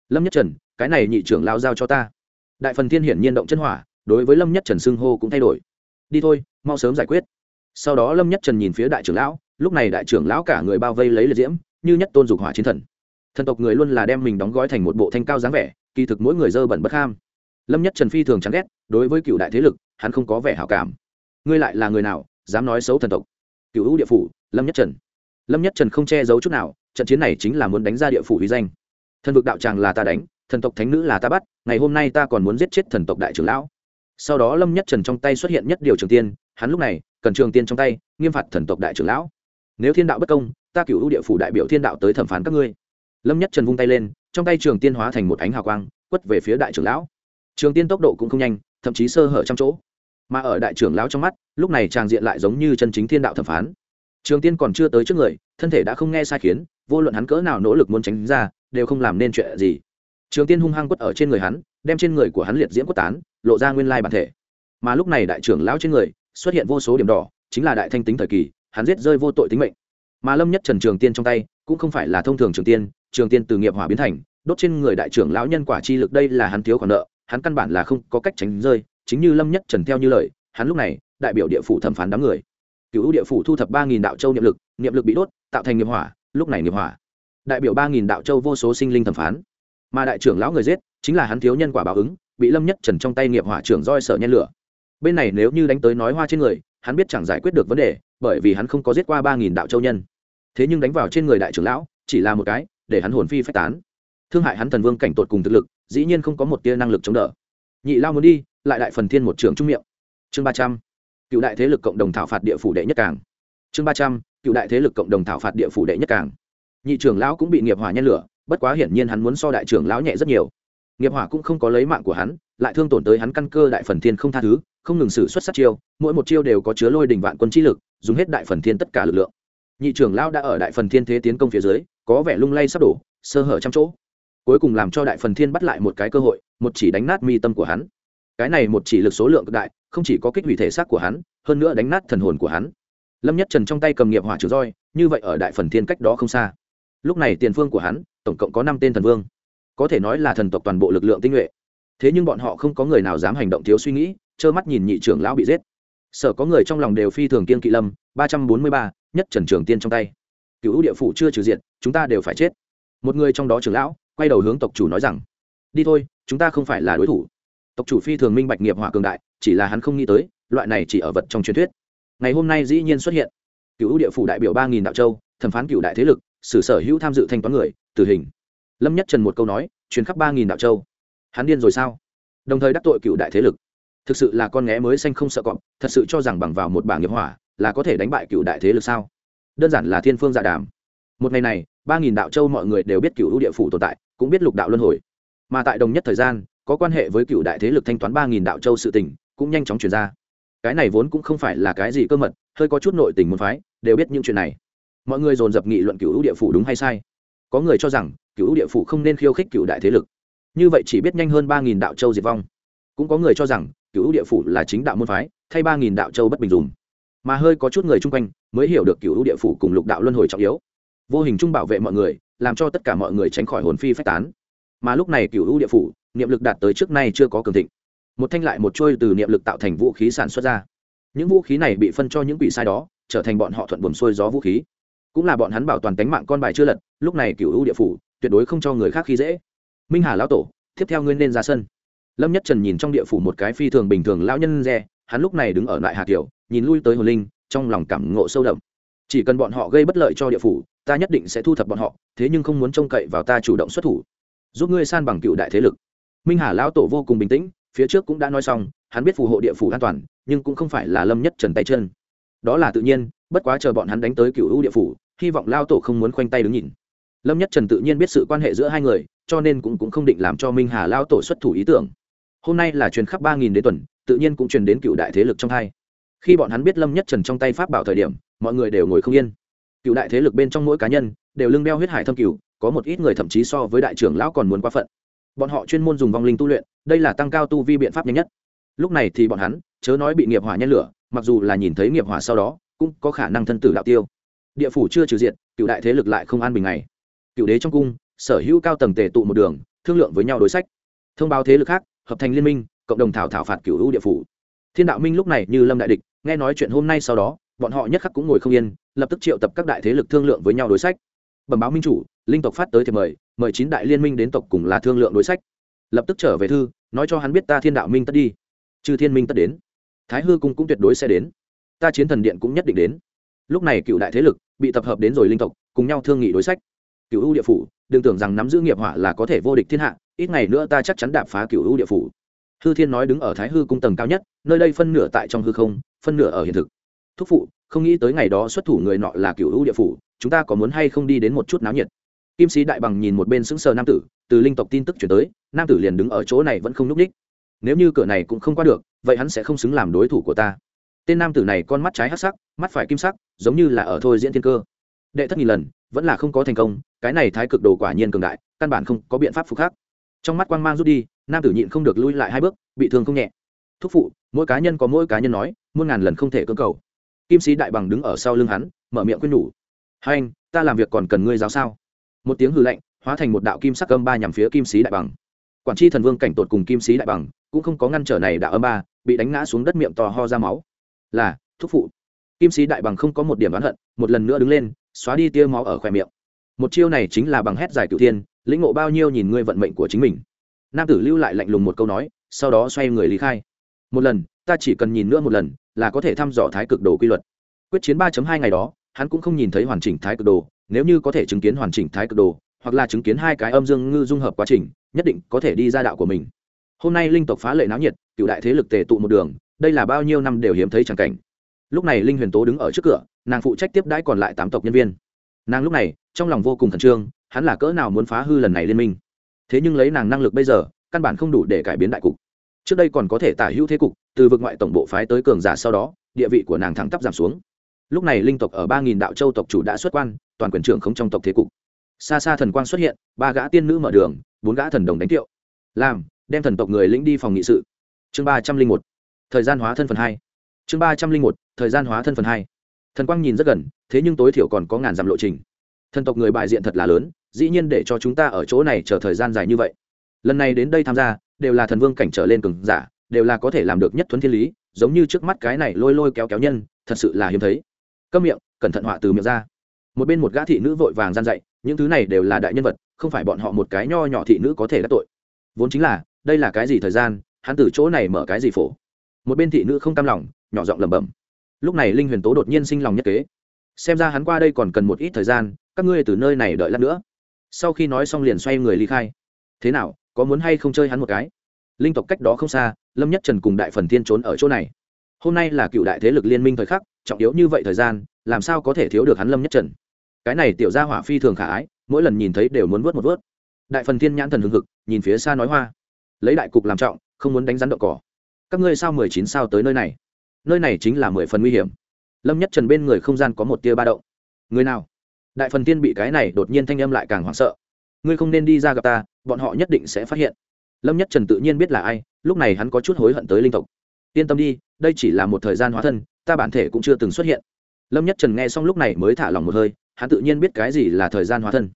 Lâm nhất trần, cái này nhị trưởng lao giao cho ta. Đại phần thiên hiển nhiên động chân hỏa, đối với lâm nhất trần xưng hô cũng thay đổi. Đi thôi, mau sớm giải quyết. Sau đó lâm nhất trần nhìn phía đại trưởng lão, lúc này đại trưởng lão cả người bao vây lấy liệt diễm, như nhất tôn dục hỏa chiến thần. Thần tộc người luôn là đem mình đóng gói thành một bộ thanh cao dáng vẻ, kỳ thực mỗi người dơ bẩn bất ham. Lâm nhất trần phi thường chán ghét, đối với cựu đại thế lực, hắn không có vẻ hảo cảm. Ngươi lại là người nào, dám nói xấu thần tộc? Cựu hữu địa phủ lâm nhất trần lâm nhất trần không che giấu chút nào trận chiến này chính là muốn đánh ra địa phủ uy danh thần vực đạo tràng là ta đánh thần tộc thánh nữ là ta bắt ngày hôm nay ta còn muốn giết chết thần tộc đại trưởng lão sau đó lâm nhất trần trong tay xuất hiện nhất điều trường tiên hắn lúc này cần trường tiên trong tay nghiêm phạt thần tộc đại trưởng lão nếu thiên đạo bất công ta cựu u địa phủ đại biểu thiên đạo tới thẩm phán các ngươi lâm nhất trần vung tay lên trong tay trường tiên hóa thành một ánh hào quang quất về phía đại trưởng lão trường tiên tốc độ cũng không nhanh thậm chí sơ hở trong chỗ mà ở đại trưởng lão trong mắt lúc này tràng diện lại giống như chân chính thiên đạo thẩm phán trường tiên còn chưa tới trước người, thân thể đã không nghe sai khiến, vô luận hắn cỡ nào nỗ lực muốn tránh ra, đều không làm nên chuyện gì. Trường tiên hung hăng quất ở trên người hắn, đem trên người của hắn liệt diễm quất tán, lộ ra nguyên lai bản thể. Mà lúc này đại trưởng lão trên người, xuất hiện vô số điểm đỏ, chính là đại thanh tính thời kỳ, hắn giết rơi vô tội tính mệnh. Mà lâm nhất trần trường tiên trong tay, cũng không phải là thông thường trường tiên trường tiên từ nghiệp hỏa biến thành, đốt trên người đại trưởng lão nhân quả chi lực đây là hắn thiếu khoản nợ, hắn căn bản là không có cách tránh rơi, chính như lâm nhất trần theo như lời, hắn lúc này, đại biểu địa phủ thẩm phán đám người cựu địa phủ thu thập ba nghìn đạo châu niệm lực niệm lực bị đốt, tạo thành nghiệp hỏa, lúc này nghiệp hỏa. Đại biểu ba nghìn đạo châu vô số sinh linh thẩm phán. Mà đại trưởng lão người giết, chính là hắn thiếu nhân quả báo ứng, bị lâm nhất trần trong tay nghiệp hỏa trưởng roi sợ nhen lửa. Bên này nếu như đánh tới nói hoa trên người, hắn biết chẳng giải quyết được vấn đề, bởi vì hắn không có giết qua ba nghìn đạo châu nhân. Thế nhưng đánh vào trên người đại trưởng lão, chỉ là một cái, để hắn hồn phi phách tán. Thương hại hắn thần vương cảnh tột cùng thực lực, dĩ nhiên không có một tia năng lực chống đỡ. Nhị lao muốn đi, lại đại phần thiên một trưởng trung miệng. Chương ba trăm cựu đại thế lực cộng đồng thảo phạt địa phủ đệ nhất càng. chương ba trăm, cựu đại thế lực cộng đồng thảo phạt địa phủ đệ nhất càng. nhị trưởng lão cũng bị nghiệp hỏa nhen lửa, bất quá hiển nhiên hắn muốn so đại trưởng lão nhẹ rất nhiều nghiệp hỏa cũng không có lấy mạng của hắn, lại thương tổn tới hắn căn cơ đại phần thiên không tha thứ, không ngừng xử xuất sát chiêu, mỗi một chiêu đều có chứa lôi đình vạn quân trí lực, dùng hết đại phần thiên tất cả lực lượng nhị trưởng lão đã ở đại phần thiên thế tiến công phía dưới, có vẻ lung lay sắp đổ, sơ hở trăm chỗ cuối cùng làm cho đại phần thiên bắt lại một cái cơ hội, một chỉ đánh nát mi tâm của hắn cái này một chỉ lực số lượng cực đại không chỉ có kích hủy thể xác của hắn, hơn nữa đánh nát thần hồn của hắn. Lâm nhất trần trong tay cầm nghiệp hỏa trừ roi, như vậy ở đại phần thiên cách đó không xa. Lúc này tiền phương của hắn, tổng cộng có năm tên thần vương. Có thể nói là thần tộc toàn bộ lực lượng tinh nhuệ. Thế nhưng bọn họ không có người nào dám hành động thiếu suy nghĩ, trơ mắt nhìn nhị trưởng lão bị giết. Sở có người trong lòng đều phi thường kiên kỵ lâm, ba trăm bốn mươi ba, nhất trần trường tiên trong tay. Cựu ưu địa phủ chưa trừ diện chúng ta đều phải chết. Một người trong đó trưởng lão, quay đầu hướng tộc chủ nói rằng, đi thôi, chúng ta không phải là đối thủ tộc chủ phi thường minh bạch nghiệp hỏa cường đại, chỉ là hắn không nghĩ tới, loại này chỉ ở vật trong truyền thuyết. Ngày hôm nay dĩ nhiên xuất hiện. Cựu địa phủ đại biểu ba nghìn đạo châu, thẩm phán cựu đại thế lực xử sở hữu tham dự thanh toán người, tử hình. Lâm nhất trần một câu nói chuyến khắp ba nghìn đạo châu. Hắn điên rồi sao? Đồng thời đắc tội cựu đại thế lực. Thực sự là con nghé mới xanh không sợ cọp, thật sự cho rằng bằng vào một bảng nghiệp hỏa là có thể đánh bại cựu đại thế lực sao? Đơn giản là thiên phương dạ đàm. Một ngày này, ba nghìn đạo châu mọi người đều biết cựu địa phủ tồn tại, cũng biết lục đạo luân hồi. Mà tại đồng nhất thời gian có quan hệ với cựu đại thế lực thanh toán ba nghìn đạo châu sự tình, cũng nhanh chóng chuyển ra. Cái này vốn cũng không phải là cái gì cơ mật, hơi có chút nội tình môn phái, đều biết những chuyện này. Mọi người dồn dập nghị luận cựu u địa phủ đúng hay sai. Có người cho rằng, cựu u địa phủ không nên khiêu khích cựu đại thế lực. Như vậy chỉ biết nhanh hơn ba nghìn đạo châu diệt vong. Cũng có người cho rằng, cựu u địa phủ là chính đạo môn phái, thay ba nghìn đạo châu bất bình dùng. Mà hơi có chút người chung quanh, mới hiểu được cựu u địa phủ cùng lục đạo luân hồi trọng yếu. Vô hình chung bảo vệ mọi người, làm cho tất cả mọi người tránh khỏi hồn phi phách tán. Mà lúc này cựu u địa phủ niệm lực đạt tới trước nay chưa có cường thịnh. Một thanh lại một trôi từ niệm lực tạo thành vũ khí sản xuất ra. Những vũ khí này bị phân cho những quỷ sai đó trở thành bọn họ thuận buồm xuôi gió vũ khí. Cũng là bọn hắn bảo toàn tính mạng con bài chưa lật lúc này cựu hữu địa phủ tuyệt đối không cho người khác khi dễ. Minh hà lão tổ tiếp theo ngươi nên ra sân. Lâm nhất trần nhìn trong địa phủ một cái phi thường bình thường lão nhân re hắn lúc này đứng ở lại hà Tiểu, nhìn lui tới hồ linh trong lòng cảm ngộ sâu đậm. Chỉ cần bọn họ gây bất lợi cho địa phủ ta nhất định sẽ thu thập bọn họ thế nhưng không muốn trông cậy vào ta chủ động xuất thủ. Giúp ngươi san bằng cựu đại thế lực minh hà lão tổ vô cùng bình tĩnh phía trước cũng đã nói xong hắn biết phù hộ địa phủ an toàn nhưng cũng không phải là lâm nhất trần tay chân. Đó là tự nhiên bất quá chờ bọn hắn đánh tới cựu U địa phủ hy vọng lao tổ không muốn khoanh tay đứng nhìn. Lâm nhất trần tự nhiên biết sự quan hệ giữa hai người cho nên cũng, cũng không định làm cho minh hà lao tổ xuất thủ ý tưởng. Hôm nay là truyền khắp ba nghìn đế tuần tự nhiên cũng truyền đến cựu đại thế lực trong hai. Khi bọn hắn biết lâm nhất trần trong tay pháp bảo thời điểm mọi người đều ngồi không yên. Cựu đại thế lực bên trong mỗi cá nhân đều lưng đeo huyết hải thâm cựu có một ít người thậm chí so với đại trưởng lão còn muốn quá phận bọn họ chuyên môn dùng vong linh tu luyện, đây là tăng cao tu vi biện pháp nhanh nhất. Lúc này thì bọn hắn, chớ nói bị nghiệp hỏa nhen lửa, mặc dù là nhìn thấy nghiệp hỏa sau đó, cũng có khả năng thân tử đạo tiêu. Địa phủ chưa trừ diện cựu đại thế lực lại không an bình này cựu đế trong cung, sở hữu cao tầng tề tụ một đường, thương lượng với nhau đối sách. Thông báo thế lực khác, hợp thành liên minh, cộng đồng thảo thảo phạt cựu hữu địa phủ. Thiên đạo minh lúc này như lâm đại địch, nghe nói chuyện hôm nay sau đó, bọn họ nhất khắc cũng ngồi không yên, lập tức triệu tập các đại thế lực thương lượng với nhau đối sách bẩm báo minh chủ, linh tộc phát tới thì mời mời chín đại liên minh đến tộc cùng là thương lượng đối sách. Lập tức trở về thư, nói cho hắn biết ta thiên đạo minh tất đi. Chư thiên minh tất đến. Thái hư cung cũng tuyệt đối sẽ đến. Ta chiến thần điện cũng nhất định đến. Lúc này cựu đại thế lực bị tập hợp đến rồi linh tộc, cùng nhau thương nghị đối sách. Cựu ưu địa phủ, đừng tưởng rằng nắm giữ nghiệp hỏa là có thể vô địch thiên hạ, ít ngày nữa ta chắc chắn đạp phá cựu ưu địa phủ. Hư thiên nói đứng ở thái hư cung tầng cao nhất, nơi đây phân nửa tại trong hư không, phân nửa ở hiện thực. Thúc phụ, không nghĩ tới ngày đó xuất thủ người nọ là cựu ưu địa phủ chúng ta có muốn hay không đi đến một chút náo nhiệt? Kim sĩ đại bằng nhìn một bên sững sờ nam tử, từ linh tộc tin tức chuyển tới, nam tử liền đứng ở chỗ này vẫn không núp ních. Nếu như cửa này cũng không qua được, vậy hắn sẽ không xứng làm đối thủ của ta. Tên nam tử này con mắt trái hát sắc, mắt phải kim sắc, giống như là ở thôi diễn thiên cơ. Đệ thất nghìn lần, vẫn là không có thành công, cái này thái cực đồ quả nhiên cường đại, căn bản không có biện pháp phục khác trong mắt quang mang rút đi, nam tử nhịn không được lui lại hai bước, bị thương không nhẹ. Thúc phụ, mỗi cá nhân có mỗi cá nhân nói, muôn ngàn lần không thể cưỡng cầu. Kim sĩ đại bằng đứng ở sau lưng hắn, mở miệng quên nhủ. Hành, ta làm việc còn cần ngươi giáo sao? Một tiếng hư lệnh, hóa thành một đạo kim sắc âm ba nhằm phía kim sĩ đại bằng. Quản tri thần vương cảnh tột cùng kim sĩ đại bằng cũng không có ngăn trở này đạo âm ba bị đánh ngã xuống đất miệng to ho ra máu. Là thúc phụ. Kim sĩ đại bằng không có một điểm oán hận một lần nữa đứng lên xóa đi tia máu ở khoe miệng. Một chiêu này chính là bằng hét giải cựu thiên lĩnh ngộ bao nhiêu nhìn ngươi vận mệnh của chính mình. Nam tử lưu lại lạnh lùng một câu nói sau đó xoay người lý khai. Một lần ta chỉ cần nhìn nữa một lần là có thể thăm dò thái cực đồ quy luật. Quyết chiến ba hai ngày đó hắn cũng không nhìn thấy hoàn chỉnh thái cực đồ, nếu như có thể chứng kiến hoàn chỉnh thái cực đồ, hoặc là chứng kiến hai cái âm dương ngư dung hợp quá trình, nhất định có thể đi ra đạo của mình. Hôm nay linh tộc phá lệ náo nhiệt, cựu đại thế lực tề tụ một đường, đây là bao nhiêu năm đều hiếm thấy tràng cảnh. Lúc này linh huyền tố đứng ở trước cửa, nàng phụ trách tiếp đãi còn lại tám tộc nhân viên. Nàng lúc này, trong lòng vô cùng khẩn trương, hắn là cỡ nào muốn phá hư lần này liên minh. Thế nhưng lấy nàng năng lực bây giờ, căn bản không đủ để cải biến đại cục. Trước đây còn có thể tả hữu thế cục, từ vực ngoại tổng bộ phái tới cường giả sau đó, địa vị của nàng thẳng tắp giảm xuống lúc này linh tộc ở ba nghìn đạo châu tộc chủ đã xuất quan, toàn quyền trưởng không trong tộc thế cục. Xa xa thần quang xuất hiện, ba gã tiên nữ mở đường, bốn gã thần đồng đánh tiệu làm, đem thần tộc người lĩnh đi phòng nghị sự. Chương ba trăm linh một, thời gian hóa thân phần hai. Chương ba trăm linh một, thời gian hóa thân phần hai. Thần quang nhìn rất gần, thế nhưng tối thiểu còn có ngàn dặm lộ trình. Thần tộc người bại diện thật là lớn, dĩ nhiên để cho chúng ta ở chỗ này chờ thời gian dài như vậy. Lần này đến đây tham gia, đều là thần vương cảnh trở lên cường giả, đều là có thể làm được nhất thuấn thiên lý, giống như trước mắt cái này lôi lôi kéo kéo nhân, thật sự là hiếm thấy câm miệng, cẩn thận họa từ miệng ra. Một bên một gã thị nữ vội vàng gian dạy, những thứ này đều là đại nhân vật, không phải bọn họ một cái nho nhỏ thị nữ có thể đắc tội. Vốn chính là, đây là cái gì thời gian, hắn từ chỗ này mở cái gì phổ? Một bên thị nữ không cam lòng, nhỏ giọng lẩm bẩm. Lúc này linh huyền tố đột nhiên sinh lòng nhất kế. Xem ra hắn qua đây còn cần một ít thời gian, các ngươi từ nơi này đợi lát nữa. Sau khi nói xong liền xoay người ly khai. Thế nào, có muốn hay không chơi hắn một cái? Linh tộc cách đó không xa, lâm nhất trần cùng đại phần thiên trốn ở chỗ này. Hôm nay là cựu đại thế lực liên minh thời khắc trọng yếu như vậy thời gian, làm sao có thể thiếu được hắn lâm nhất trần? Cái này tiểu gia hỏa phi thường khả ái, mỗi lần nhìn thấy đều muốn vớt một vớt. Đại phần thiên nhãn thần hưng hực, nhìn phía xa nói hoa. Lấy đại cục làm trọng, không muốn đánh rắn đậu cỏ. Các ngươi sao mười chín sao tới nơi này? Nơi này chính là mười phần nguy hiểm. Lâm nhất trần bên người không gian có một tia ba động. Người nào? Đại phần tiên bị cái này đột nhiên thanh âm lại càng hoảng sợ. Ngươi không nên đi ra gặp ta, bọn họ nhất định sẽ phát hiện. Lâm nhất trần tự nhiên biết là ai, lúc này hắn có chút hối hận tới linh tộc. Yên tâm đi, đây chỉ là một thời gian hóa thân ta bản thể cũng chưa từng xuất hiện. Lâm nhất trần nghe xong lúc này mới thả lòng một hơi, hắn tự nhiên biết cái gì là thời gian hóa thân.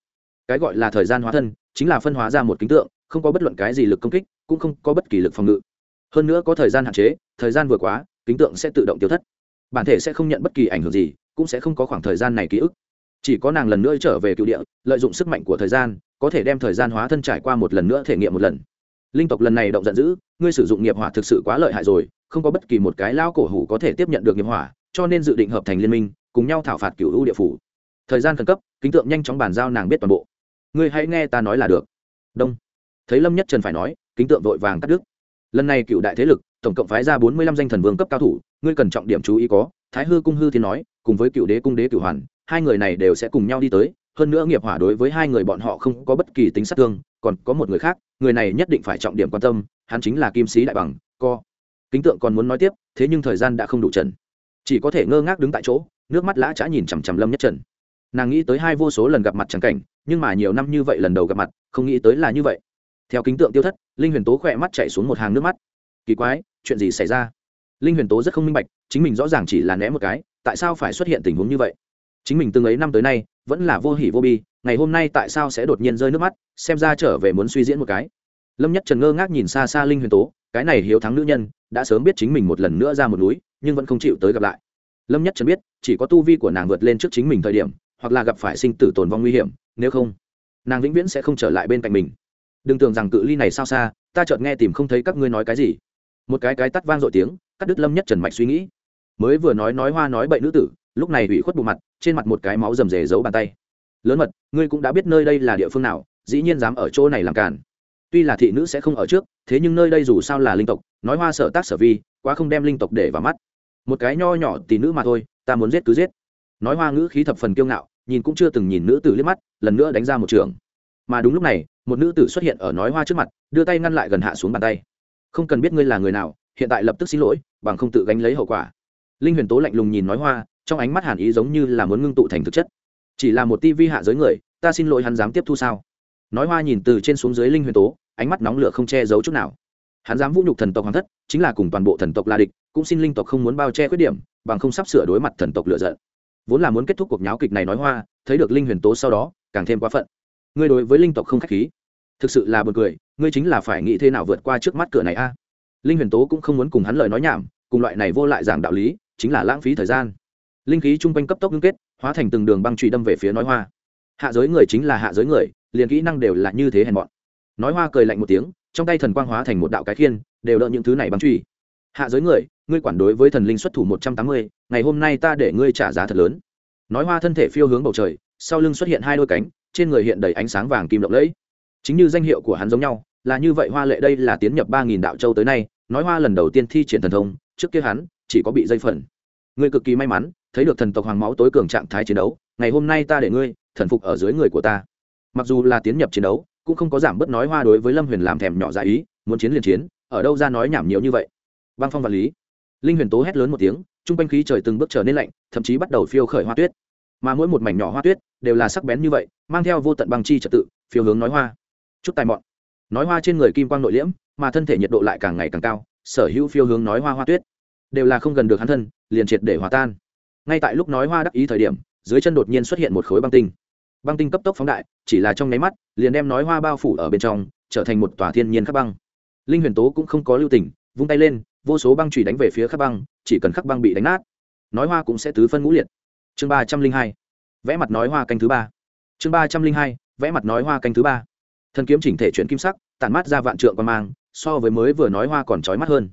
Cái gọi là thời gian hóa thân, chính là phân hóa ra một kính tượng, không có bất luận cái gì lực công kích, cũng không có bất kỳ lực phòng ngự. Hơn nữa có thời gian hạn chế, thời gian vừa quá, kính tượng sẽ tự động tiêu thất. Bản thể sẽ không nhận bất kỳ ảnh hưởng gì, cũng sẽ không có khoảng thời gian này ký ức. Chỉ có nàng lần nữa trở về cựu địa, lợi dụng sức mạnh của thời gian, có thể đem thời gian hóa thân trải qua một lần nữa thể nghiệm một lần linh tộc lần này động giận dữ, ngươi sử dụng nghiệp hỏa thực sự quá lợi hại rồi, không có bất kỳ một cái lao cổ hủ có thể tiếp nhận được nghiệp hỏa, cho nên dự định hợp thành liên minh, cùng nhau thảo phạt cựu u địa phủ. Thời gian khẩn cấp, kính tượng nhanh chóng bàn giao nàng biết toàn bộ. Ngươi hãy nghe ta nói là được. Đông. Thấy lâm nhất trần phải nói, kính tượng vội vàng cắt đứt. Lần này cựu đại thế lực, tổng cộng phái ra bốn mươi lăm danh thần vương cấp cao thủ, ngươi cần trọng điểm chú ý có, thái hư cung hư thì nói, cùng với cựu đế cung đế cửu hoàn, hai người này đều sẽ cùng nhau đi tới, hơn nữa nghiệp hỏa đối với hai người bọn họ không có bất kỳ tính sát thương còn có một người khác, người này nhất định phải trọng điểm quan tâm, hắn chính là kim sĩ đại bằng, co. Kính tượng còn muốn nói tiếp, thế nhưng thời gian đã không đủ trần. Chỉ có thể ngơ ngác đứng tại chỗ, nước mắt lã chã nhìn chằm chằm lâm nhất trần. Nàng nghĩ tới hai vô số lần gặp mặt trắng cảnh, nhưng mà nhiều năm như vậy lần đầu gặp mặt, không nghĩ tới là như vậy. Theo kính tượng tiêu thất, linh huyền tố khỏe mắt chạy xuống một hàng nước mắt. Kỳ quái, chuyện gì xảy ra? Linh huyền tố rất không minh bạch, chính mình rõ ràng chỉ là né một cái, tại sao phải xuất hiện tình huống như vậy? Chính mình từng ấy năm tới nay vẫn là vô hỉ vô bi, ngày hôm nay tại sao sẽ đột nhiên rơi nước mắt, xem ra trở về muốn suy diễn một cái. Lâm nhất trần ngơ ngác nhìn xa xa linh huyền tố, cái này hiếu thắng nữ nhân, đã sớm biết chính mình một lần nữa ra một núi, nhưng vẫn không chịu tới gặp lại. Lâm nhất trần biết, chỉ có tu vi của nàng vượt lên trước chính mình thời điểm, hoặc là gặp phải sinh tử tồn vong nguy hiểm, nếu không, nàng vĩnh viễn sẽ không trở lại bên cạnh mình. Đừng tưởng rằng cự ly này sao xa, ta chợt nghe tìm không thấy các ngươi nói cái gì. Một cái cái tắt vang dội tiếng, cắt đứt lâm nhất trần mạch suy nghĩ. Mới vừa nói nói hoa nói bậy nữ tử, lúc này ủy khuất bù mặt trên mặt một cái máu rầm rề giấu bàn tay. Lớn mật, ngươi cũng đã biết nơi đây là địa phương nào, dĩ nhiên dám ở chỗ này làm cản. Tuy là thị nữ sẽ không ở trước, thế nhưng nơi đây dù sao là linh tộc, nói hoa sở tác sở vi, quá không đem linh tộc để vào mắt. Một cái nho nhỏ tỷ nữ mà thôi, ta muốn giết cứ giết. Nói hoa ngữ khí thập phần kiêu ngạo, nhìn cũng chưa từng nhìn nữ tử liếc mắt, lần nữa đánh ra một trường. Mà đúng lúc này, một nữ tử xuất hiện ở nói hoa trước mặt, đưa tay ngăn lại gần hạ xuống bàn tay. Không cần biết ngươi là người nào, hiện tại lập tức xin lỗi, bằng không tự gánh lấy hậu quả. Linh huyền tố lạnh lùng nhìn nói hoa trong ánh mắt hàn ý giống như là muốn ngưng tụ thành thực chất. Chỉ là một ti vi hạ giới người, ta xin lỗi hắn dám tiếp thu sao? Nói hoa nhìn từ trên xuống dưới linh huyền tố, ánh mắt nóng lửa không che giấu chút nào. Hắn dám vũ nhục thần tộc hoàng thất, chính là cùng toàn bộ thần tộc la địch, cũng xin linh tộc không muốn bao che khuyết điểm, bằng không sắp sửa đối mặt thần tộc lựa giận. Vốn là muốn kết thúc cuộc nháo kịch này nói hoa, thấy được linh huyền tố sau đó, càng thêm quá phận. Ngươi đối với linh tộc không k h á c h khí. Thực sự là b u ồ n cười, ngươi chính là phải nghĩ thế nào vượt qua trước mắt cửa này a? Linh huyền tố cũng không muốn cùng hắn lời nói nhảm, cùng loại này vô lại giảng đạo lý, chính là lãng phí thời gian linh khí chung quanh cấp tốc ngưng kết, hóa thành từng đường băng trụy đâm về phía nói hoa. Hạ giới người chính là hạ giới người, liền kỹ năng đều là như thế hèn bọn nói hoa cười lạnh một tiếng, trong tay thần quang hóa thành một đạo cái khiên, đều đỡ những thứ này băng trụy. Hạ giới người, ngươi quản đối với thần linh xuất thủ một trăm tám mươi, ngày hôm nay ta để ngươi trả giá thật lớn. Nói hoa thân thể phiêu hướng bầu trời, sau lưng xuất hiện hai đôi cánh, trên người hiện đầy ánh sáng vàng kim lộng lẫy. Chính như danh hiệu của hắn giống nhau, là như vậy hoa lệ đây là tiến nhập ba nghìn đạo châu tới nay, nói hoa lần đầu tiên thi triển thần thông, trước kia hắn chỉ có bị dây phần. Người cực kỳ may mắn thấy được thần tộc hoàng máu tối cường trạng thái chiến đấu, ngày hôm nay ta để ngươi thần phục ở dưới người của ta. Mặc dù là tiến nhập chiến đấu, cũng không có giảm bớt nói hoa đối với lâm huyền làm thèm nhỏ dại ý, muốn chiến liền chiến, ở đâu ra nói nhảm nhiều như vậy. Băng phong vật lý. Linh huyền tố hét lớn một tiếng chung quanh khí trời từng bước trở nên lạnh, thậm chí bắt đầu phiêu khởi hoa tuyết. Mà mỗi một mảnh nhỏ hoa tuyết đều là sắc bén như vậy, mang theo vô tận băng chi trật tự, phiêu hướng nói hoa. Chút tài mọn. Nói hoa trên người kim quang nội liễm, mà thân thể nhiệt độ lại càng ngày càng cao, sở hữu phiêu hướng nói hoa hoa tuyết đều là không gần được hắn thân, liền triệt để hòa tan ngay tại lúc nói hoa đắc ý thời điểm, dưới chân đột nhiên xuất hiện một khối băng tinh. Băng tinh cấp tốc phóng đại, chỉ là trong nháy mắt, liền đem nói hoa bao phủ ở bên trong, trở thành một tòa thiên nhiên khắc băng. Linh huyền tố cũng không có lưu tình, vung tay lên, vô số băng chùy đánh về phía khắc băng, chỉ cần khắc băng bị đánh nát, nói hoa cũng sẽ tứ phân ngũ liệt. Chương ba trăm linh hai, vẽ mặt nói hoa canh thứ ba. Chương ba trăm linh hai, vẽ mặt nói hoa canh thứ ba. Thần kiếm chỉnh thể chuyển kim sắc, tản mắt ra vạn trượng và mang, so với mới vừa nói hoa còn trói mắt hơn.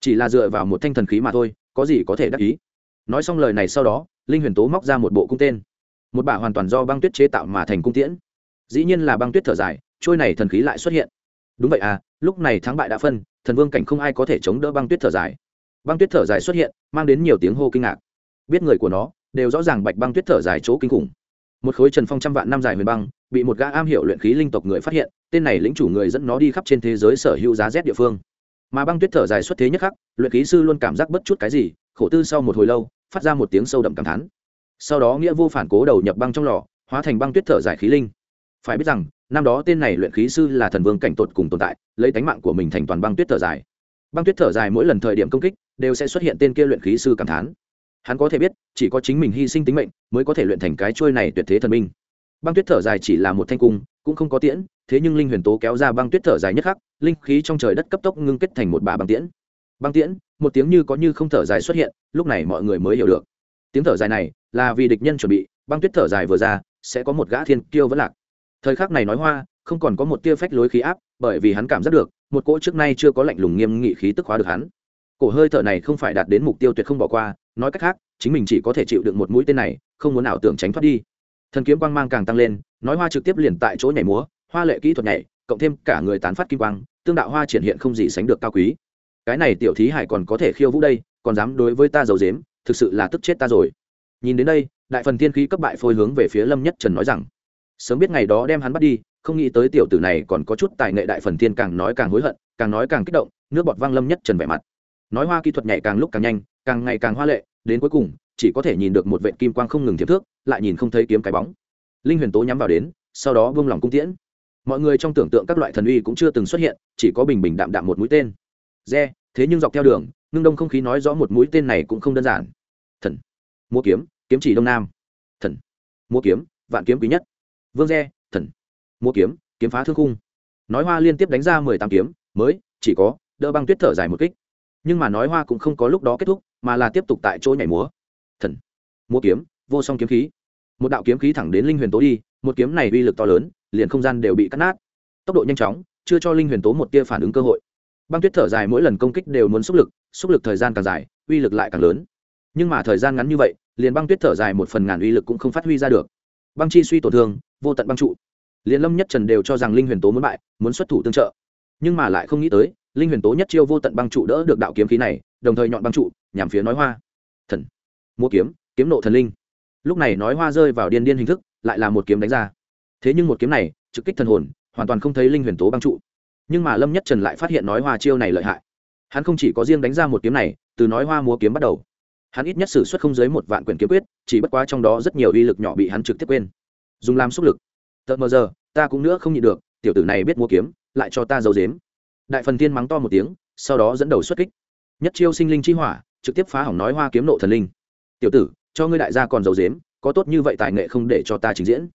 Chỉ là dựa vào một thanh thần khí mà thôi, có gì có thể đắc ý? nói xong lời này sau đó, linh huyền tố móc ra một bộ cung tên. Một bả hoàn toàn do băng tuyết chế tạo mà thành cung tiễn. Dĩ nhiên là băng tuyết thở dài, trôi này thần khí lại xuất hiện. Đúng vậy à lúc này thắng bại đã phân, thần vương cảnh không ai có thể chống đỡ băng tuyết thở dài. Băng tuyết thở dài xuất hiện, mang đến nhiều tiếng hô kinh ngạc. Biết người của nó, đều rõ ràng bạch băng tuyết thở dài chỗ kinh khủng. Một khối trần phong trăm vạn năm dài huyền băng, bị một gã am hiệu luyện khí linh tộc người phát hiện, tên này lĩnh chủ người dẫn nó đi khắp trên thế giới sở hữu giá rét địa phương. Mà băng tuyết thở dài xuất thế nhất khắc, luyện khí sư luôn cảm giác bất chút cái gì, khổ tư sau một hồi lâu phát ra một tiếng sâu đậm cảm thán. Sau đó nghĩa vô phản cố đầu nhập băng trong lò, hóa thành băng tuyết thở giải khí linh. Phải biết rằng, năm đó tên này luyện khí sư là thần vương cảnh tột cùng tồn tại, lấy tánh mạng của mình thành toàn băng tuyết thở dài. Băng tuyết thở dài mỗi lần thời điểm công kích, đều sẽ xuất hiện tên kia luyện khí sư cảm thán. Hắn có thể biết, chỉ có chính mình hy sinh tính mệnh, mới có thể luyện thành cái chuôi này tuyệt thế thần minh. Băng tuyết thở dài chỉ là một thanh cung, cũng không có tiễn, thế nhưng linh huyền tố kéo ra băng tuyết thở dài nhất khắc, linh khí trong trời đất cấp tốc ngưng kết thành một bà băng tiễn. Băng tiễn một tiếng như có như không thở dài xuất hiện, lúc này mọi người mới hiểu được. Tiếng thở dài này là vì địch nhân chuẩn bị, băng tuyết thở dài vừa ra, sẽ có một gã thiên kiêu vẫn lạc. Thời khắc này nói hoa, không còn có một tia phách lối khí áp, bởi vì hắn cảm giác được, một cỗ trước nay chưa có lạnh lùng nghiêm nghị khí tức hóa được hắn. Cổ hơi thở này không phải đạt đến mục tiêu tuyệt không bỏ qua, nói cách khác, chính mình chỉ có thể chịu được một mũi tên này, không muốn ảo tưởng tránh thoát đi. Thần kiếm quang mang càng tăng lên, nói hoa trực tiếp liền tại chỗ nhảy múa, hoa lệ kỹ thuật nhảy, cộng thêm cả người tán phát kim quang, tương đạo hoa triển hiện không gì sánh được cao quý cái này tiểu thí hải còn có thể khiêu vũ đây, còn dám đối với ta giàu dếm thực sự là tức chết ta rồi. Nhìn đến đây, đại phần thiên khí cấp bại phôi hướng về phía lâm nhất trần nói rằng, sớm biết ngày đó đem hắn bắt đi, không nghĩ tới tiểu tử này còn có chút tài nghệ đại phần thiên càng nói càng hối hận, càng nói càng kích động, nước bọt văng lâm nhất trần vẻ mặt. Nói hoa kỹ thuật nhảy càng lúc càng nhanh, càng ngày càng hoa lệ, đến cuối cùng, chỉ có thể nhìn được một vệt kim quang không ngừng thiệp thước, lại nhìn không thấy kiếm cái bóng. Linh huyền tố nhắm vào đến, sau đó vung lòng cung tiễn. Mọi người trong tưởng tượng các loại thần uy cũng chưa từng xuất hiện, chỉ có bình bình đạm đạm một mũi tên re, thế nhưng dọc theo đường, ngưng đông không khí nói rõ một mũi tên này cũng không đơn giản. Thần, múa kiếm kiếm chỉ đông nam. Thần, múa kiếm, vạn kiếm quý nhất. Vương re, thần, múa kiếm kiếm phá thương khung. Nói hoa liên tiếp đánh ra mười tám kiếm, mới, chỉ có, đỡ băng tuyết thở dài một kích. Nhưng mà nói hoa cũng không có lúc đó kết thúc, mà là tiếp tục tại chỗ nhảy múa. Thần, múa kiếm, vô song kiếm khí. Một đạo kiếm khí thẳng đến linh huyền tố đi, một kiếm này uy lực to lớn, liền không gian đều bị cắt nát. Tốc độ nhanh chóng, chưa cho linh huyền tố một tia phản ứng cơ hội băng tuyết thở dài mỗi lần công kích đều muốn xúc lực xúc lực thời gian càng dài, uy lực lại càng lớn. Nhưng mà thời gian ngắn như vậy, liền băng tuyết thở dài một phần ngàn uy lực cũng không phát huy ra được. Băng chi suy tổn thương, vô tận băng trụ. Liền lâm nhất trần đều cho rằng linh huyền tố muốn bại, muốn xuất thủ tương trợ. Nhưng mà lại không nghĩ tới, linh huyền tố nhất chiêu vô tận băng trụ đỡ được đạo kiếm khí này, đồng thời nhọn băng trụ, nhằm phía nói hoa. Thần. Mua kiếm kiếm nộ thần linh. Lúc này nói hoa rơi vào điên điên hình thức, lại là một kiếm đánh ra. Thế nhưng một kiếm này, trực kích thần hồn, hoàn toàn không thấy linh huyền tố băng trụ nhưng mà lâm nhất trần lại phát hiện nói hoa chiêu này lợi hại hắn không chỉ có riêng đánh ra một kiếm này từ nói hoa múa kiếm bắt đầu hắn ít nhất xử suất không dưới một vạn quyển kiếm quyết chỉ bất quá trong đó rất nhiều uy lực nhỏ bị hắn trực tiếp quên dùng làm xúc lực tợn mờ giờ ta cũng nữa không nhịn được tiểu tử này biết múa kiếm lại cho ta giấu dếm đại phần tiên mắng to một tiếng sau đó dẫn đầu xuất kích nhất chiêu sinh linh chi hỏa trực tiếp phá hỏng nói hoa kiếm nộ thần linh tiểu tử cho ngươi đại gia còn giấu dếm có tốt như vậy tài nghệ không để cho ta trình diễn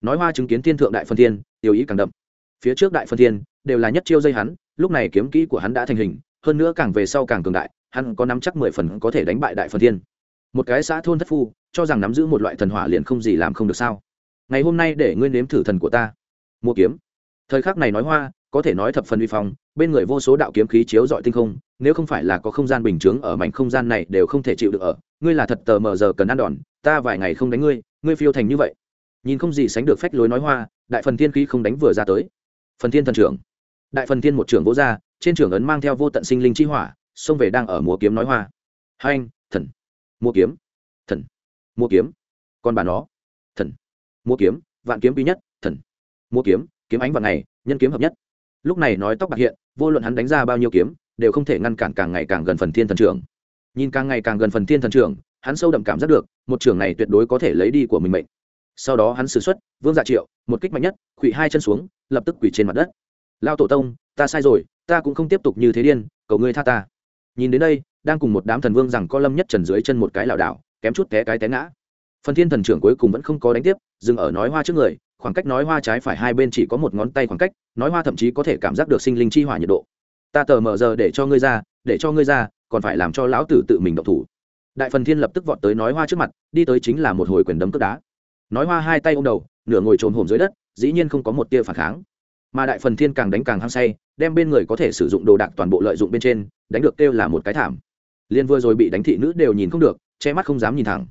nói hoa chứng kiến thiên thượng đại phân thiên tiểu ý càng đậm. Phía trước đại phân thiên đều là nhất chiêu dây hắn, lúc này kiếm kỹ của hắn đã thành hình, hơn nữa càng về sau càng cường đại, hắn có nắm chắc mười phần có thể đánh bại đại phần thiên. Một cái xã thôn thất phu, cho rằng nắm giữ một loại thần hỏa liền không gì làm không được sao? Ngày hôm nay để ngươi nếm thử thần của ta. Mua kiếm. Thời khắc này nói hoa, có thể nói thập phần uy phong, bên người vô số đạo kiếm khí chiếu dọi tinh không, nếu không phải là có không gian bình chướng ở mảnh không gian này đều không thể chịu được ở, ngươi là thật tờ mờ giờ cần ăn đòn, ta vài ngày không đánh ngươi ngươi phiêu thành như vậy. Nhìn không gì sánh được phách lối nói hoa, đại phần thiên khí không đánh vừa ra tới. Phần thiên thần trưởng đại phần thiên một trưởng vỗ ra trên trưởng ấn mang theo vô tận sinh linh chi hỏa, xông về đang ở Mùa kiếm nói hoa. Hai anh, thần. Múa kiếm. Thần. Mùa kiếm. Còn bà nó. Thần. Mùa kiếm, vạn kiếm quý nhất, thần. Mùa kiếm kiếm ánh vạn ngày, nhân kiếm hợp nhất. Lúc này nói tóc bạc hiện, vô luận hắn đánh ra bao nhiêu kiếm, đều không thể ngăn cản càng ngày càng gần phần thiên thần trưởng. Nhìn càng ngày càng gần phần thiên thần trưởng, hắn sâu đậm cảm giác được, một trưởng này tuyệt đối có thể lấy đi của mình mệnh. Sau đó hắn xử x vương dạ triệu, một kích mạnh nhất, quỵ hai chân xuống, lập tức quỳ trên mặt đất lao tổ tông, ta sai rồi, ta cũng không tiếp tục như thế điên, cầu ngươi tha ta. Nhìn đến đây, đang cùng một đám thần vương rằng co lâm nhất trần dưới chân một cái lảo đảo, kém chút té cái té ngã. Phần thiên thần trưởng cuối cùng vẫn không có đánh tiếp, dừng ở nói hoa trước người, khoảng cách nói hoa trái phải hai bên chỉ có một ngón tay khoảng cách, nói hoa thậm chí có thể cảm giác được sinh linh chi hỏa nhiệt độ. Ta tờ mở giờ để cho ngươi ra, để cho ngươi ra, còn phải làm cho lão tử tự mình động thủ. Đại phần thiên lập tức vọt tới nói hoa trước mặt, đi tới chính là một hồi quyền đấm cướp đá. Nói hoa hai tay ô m đầu, nửa ngồi trồn hồm dưới đất, dĩ nhiên không có một tia phản kháng mà đại phần thiên càng đánh càng hăng say, đem bên người có thể sử dụng đồ đạc toàn bộ lợi dụng bên trên, đánh được kêu là một cái thảm. Liên vừa rồi bị đánh thị nữ đều nhìn không được, che mắt không dám nhìn thẳng.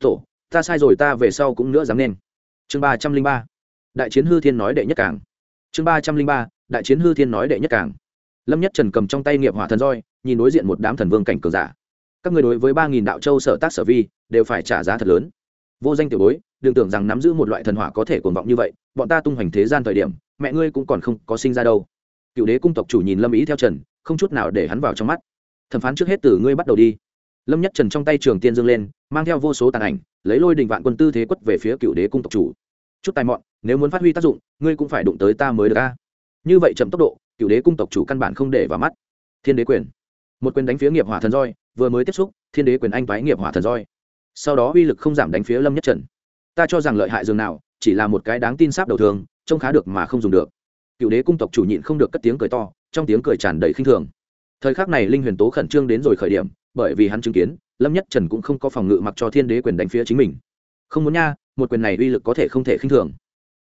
Tổ, ta sai rồi, ta về sau cũng nữa dám nên. Chương ba trăm linh ba. Đại chiến hư thiên nói đệ nhất càng. Chương ba trăm linh ba, đại chiến hư thiên nói đệ nhất càng. Lâm nhất trần cầm trong tay nghiệp hỏa thần roi, nhìn đối diện một đám thần vương cảnh cường giả. Các người đối với ba nghìn đạo châu sở tác sở vi, đều phải trả giá thật lớn. Vô danh tiểu bối đừng tưởng rằng nắm giữ một loại thần hỏa có thể cuồng vọng như vậy, bọn ta tung hoành thế gian thời điểm, mẹ ngươi cũng còn không có sinh ra đâu. Cựu đế cung tộc chủ nhìn lâm ý theo trần, không chút nào để hắn vào trong mắt. Thẩm phán trước hết từ ngươi bắt đầu đi. Lâm nhất trần trong tay trường tiên dương lên, mang theo vô số tàn ảnh, lấy lôi đỉnh vạn quân tư thế quất về phía cựu đế cung tộc chủ. Chút tài mọn, nếu muốn phát huy tác dụng, ngươi cũng phải đụng tới ta mới được a. Như vậy chậm tốc độ, cựu đế cung tộc chủ căn bản không để vào mắt. Thiên đế quyền. Một quyền đánh phía nghiệp hỏa thần roi, vừa mới tiếp xúc, thiên đế quyền anh toái nghiệp hỏa thần roi. Sau đó uy lực không giảm đánh phía lâm nhất trần ta cho rằng lợi hại dường nào, chỉ là một cái đáng tin sáp đầu thường, trông khá được mà không dùng được. Cựu đế cung tộc chủ nhịn không được cất tiếng cười to, trong tiếng cười tràn đầy khinh thường. Thời khắc này linh huyền tố khẩn trương đến rồi khởi điểm, bởi vì hắn chứng kiến, lâm nhất trần cũng không có phòng ngự mặc cho thiên đế quyền đánh phía chính mình. Không muốn nha, một quyền này uy lực có thể không thể khinh thường.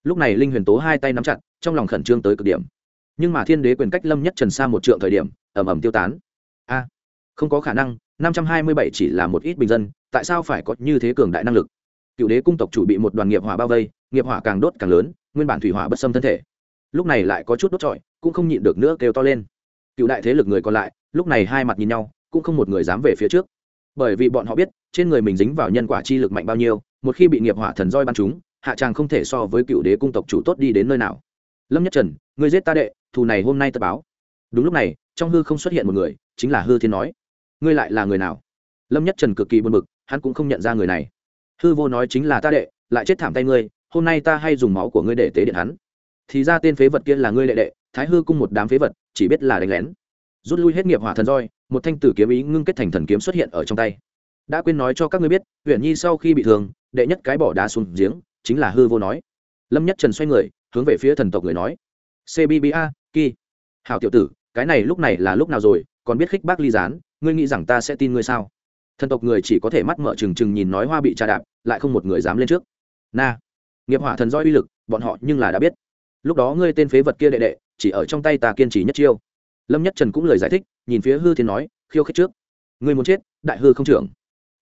Lúc này linh huyền tố hai tay nắm chặt, trong lòng khẩn trương tới cực điểm. Nhưng mà thiên đế quyền cách lâm nhất trần xa một trượng thời điểm ẩm ẩm tiêu tán. A, không có khả năng, năm trăm hai mươi bảy chỉ là một ít bình dân, tại sao phải có như thế cường đại năng lực? cựu đế cung tộc chủ bị một đoàn nghiệp hỏa bao vây, nghiệp hỏa càng đốt càng lớn, nguyên bản thủy hỏa bất xâm thân thể. Lúc này lại có chút đốt trọi, cũng không nhịn được nữa kêu to lên. Cựu đại thế lực người còn lại, lúc này hai mặt nhìn nhau, cũng không một người dám về phía trước. Bởi vì bọn họ biết, trên người mình dính vào nhân quả chi lực mạnh bao nhiêu, một khi bị nghiệp hỏa thần roi bắn chúng hạ tràng không thể so với cựu đế cung tộc chủ tốt đi đến nơi nào. Lâm nhất trần người giết ta đệ, thù này hôm nay tập báo. Đúng lúc này, trong hư không xuất hiện một người, chính là hư thiên nói. Ngươi lại là người nào? Lâm nhất trần cực kỳ buồn bực, hắn cũng không nhận ra người này hư vô nói chính là ta đệ, lại chết thảm tay ngươi, hôm nay ta hay dùng máu của ngươi để tế điện hắn. Thì ra tên phế vật kia là ngươi đệ đệ, thái hư cung một đám phế vật, chỉ biết là đánh lén. Rút lui hết nghiệp hỏa thần roi, một thanh tử kiếm ý ngưng kết thành thần kiếm xuất hiện ở trong tay. Đã quên nói cho các ngươi biết huyện nhi sau khi bị thương, đệ nhất cái bỏ đá xuống giếng, chính là hư vô nói. Lâm nhất trần xoay người, hướng về phía thần tộc người nói. Cbba ki. Hảo tiểu tử, cái này lúc này là lúc nào rồi, còn biết khích bác ly gián, ngươi nghĩ rằng ta sẽ tin ngươi sao? thần tộc người chỉ có thể mắt mở trừng trừng nhìn nói hoa bị trà đạp, lại không một người dám lên trước. Na, nghiệp hỏa thần roi uy lực, bọn họ nhưng là đã biết. Lúc đó ngươi tên phế vật kia đệ đệ, chỉ ở trong tay ta kiên trì nhất chiêu. Lâm nhất trần cũng lời giải thích, nhìn phía hư thiên nói, khiêu khích trước. Ngươi muốn chết, đại hư không trưởng.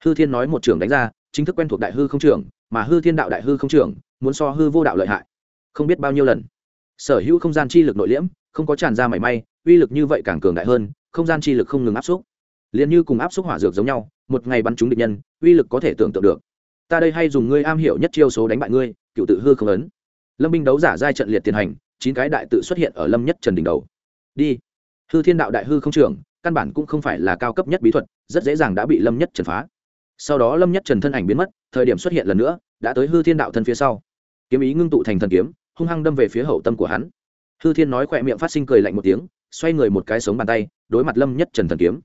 Hư thiên nói một trưởng đánh ra, chính thức quen thuộc đại hư không trưởng, mà hư thiên đạo đại hư không trưởng, muốn so hư vô đạo lợi hại. Không biết bao nhiêu lần. Sở hữu không gian chi lực nội liễm, không có tràn ra mảy may, uy lực như vậy càng cường đại hơn, không gian chi lực không ngừng áp xúc liền như cùng áp xúc hỏa dược giống nhau, một ngày bắn trúng địch nhân, uy lực có thể tưởng tượng được. Ta đây hay dùng ngươi am hiểu nhất chiêu số đánh bại ngươi, cựu tự hư không ấn. Lâm binh đấu giả giai trận liệt tiến hành, chín cái đại tự xuất hiện ở lâm nhất trần đỉnh đầu. Đi. Hư thiên đạo đại hư không trường căn bản cũng không phải là cao cấp nhất bí thuật, rất dễ dàng đã bị lâm nhất trần phá. Sau đó lâm nhất trần thân ảnh biến mất, thời điểm xuất hiện lần nữa, đã tới hư thiên đạo thân phía sau. Kiếm ý ngưng tụ thành thần kiếm, hung hăng đâm về phía hậu tâm của hắn. Hư thiên nói khỏe miệng phát sinh cười lạnh một tiếng, xoay người một cái sống bàn tay, đối mặt lâm nhất trần thần kiếm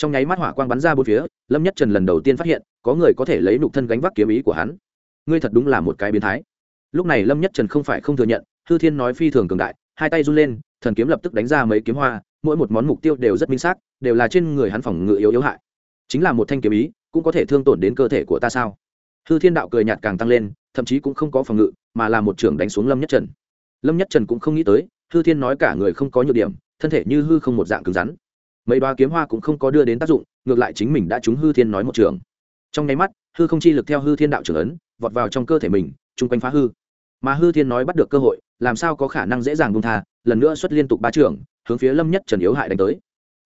trong nháy mắt hỏa quang bắn ra bốn phía, lâm nhất trần lần đầu tiên phát hiện, có người có thể lấy nục thân gánh vác kiếm ý của hắn. Ngươi thật đúng là một cái biến thái. Lúc này lâm nhất trần không phải không thừa nhận, hư thiên nói phi thường cường đại, hai tay run lên, thần kiếm lập tức đánh ra mấy kiếm hoa, mỗi một món mục tiêu đều rất minh xác, đều là trên người hắn phòng ngự yếu yếu hại. Chính là một thanh kiếm ý, cũng có thể thương tổn đến cơ thể của ta sao? Hư thiên đạo cười nhạt càng tăng lên, thậm chí cũng không có phòng ngự, mà là một trưởng đánh xuống lâm nhất trần. Lâm nhất trần cũng không nghĩ tới, hư thiên nói cả người không có nhược điểm, thân thể như hư không một dạng cứng rắn mấy đoá kiếm hoa cũng không có đưa đến tác dụng, ngược lại chính mình đã trúng hư thiên nói một trường. Trong nháy mắt, hư không chi lực theo hư thiên đạo trưởng ấn, vọt vào trong cơ thể mình, chung quanh phá hư. Mà hư thiên nói bắt được cơ hội, làm sao có khả năng dễ dàng bung tha, lần nữa xuất liên tục ba trường, hướng phía lâm nhất trần yếu hại đánh tới.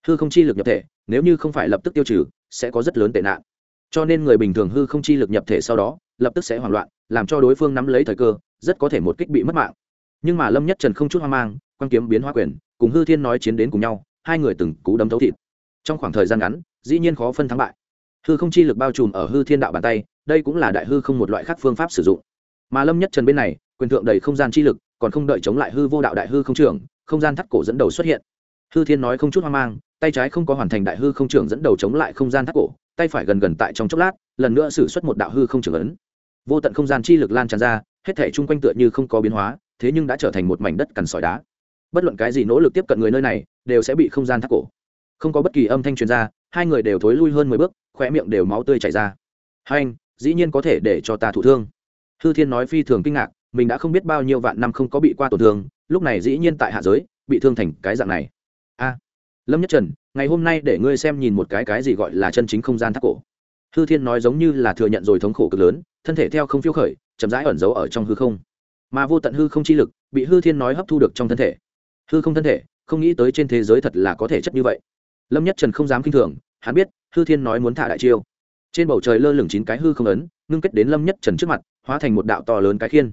Hư không chi lực nhập thể, nếu như không phải lập tức tiêu trừ, sẽ có rất lớn tệ nạn. Cho nên người bình thường hư không chi lực nhập thể sau đó, lập tức sẽ hoảng loạn, làm cho đối phương nắm lấy thời cơ, rất có thể một kích bị mất mạng. Nhưng mà lâm nhất trần không chút hoang mang quan kiếm biến hóa quyền, cùng hư thiên nói chiến đến cùng nhau hai người từng cú đấm thấu thịt. Trong khoảng thời gian ngắn, dĩ nhiên khó phân thắng bại. Hư không chi lực bao trùm ở hư thiên đạo bàn tay, đây cũng là đại hư không một loại khác phương pháp sử dụng. Mà lâm nhất trần bên này, quyền thượng đầy không gian chi lực, còn không đợi chống lại hư vô đạo đại hư không trưởng, không gian thắt cổ dẫn đầu xuất hiện. Hư thiên nói không chút hoang mang, tay trái không có hoàn thành đại hư không trưởng dẫn đầu chống lại không gian thắt cổ, tay phải gần gần tại trong chốc lát, lần nữa xử xuất một đạo hư không trưởng ấn. Vô tận không gian chi lực lan tràn ra, hết thể chung quanh tựa như không có biến hóa, thế nhưng đã trở thành một mảnh đất cằn sỏi đá bất luận cái gì nỗ lực tiếp cận người nơi này, đều sẽ bị không gian thắt cổ. Không có bất kỳ âm thanh truyền ra, hai người đều thối lui hơn mười bước khoe miệng đều máu tươi chảy ra. Hai anh, dĩ nhiên có thể để cho ta thụ thương. Hư thiên nói phi thường kinh ngạc, mình đã không biết bao nhiêu vạn năm không có bị qua tổn thương, lúc này dĩ nhiên tại hạ giới, bị thương thành cái dạng này. A, lâm nhất trần, ngày hôm nay để ngươi xem nhìn một cái cái gì gọi là chân chính không gian thắt cổ. Hư thiên nói giống như là thừa nhận rồi thống khổ cực lớn, thân thể theo không phiêu khởi, chậm rãi ẩn giấu ở trong hư không. Mà vô tận hư không chi lực, bị hư thiên nói hấp thu được trong thân thể hư không thân thể, không nghĩ tới trên thế giới thật là có thể chất như vậy. Lâm nhất trần không dám k i n h thường, hắn biết, hư thiên nói muốn thả đại chiêu. Trên bầu trời lơ lửng chín cái hư không ấn, ngưng kết đến lâm nhất trần trước mặt, hóa thành một đạo to lớn cái khiên.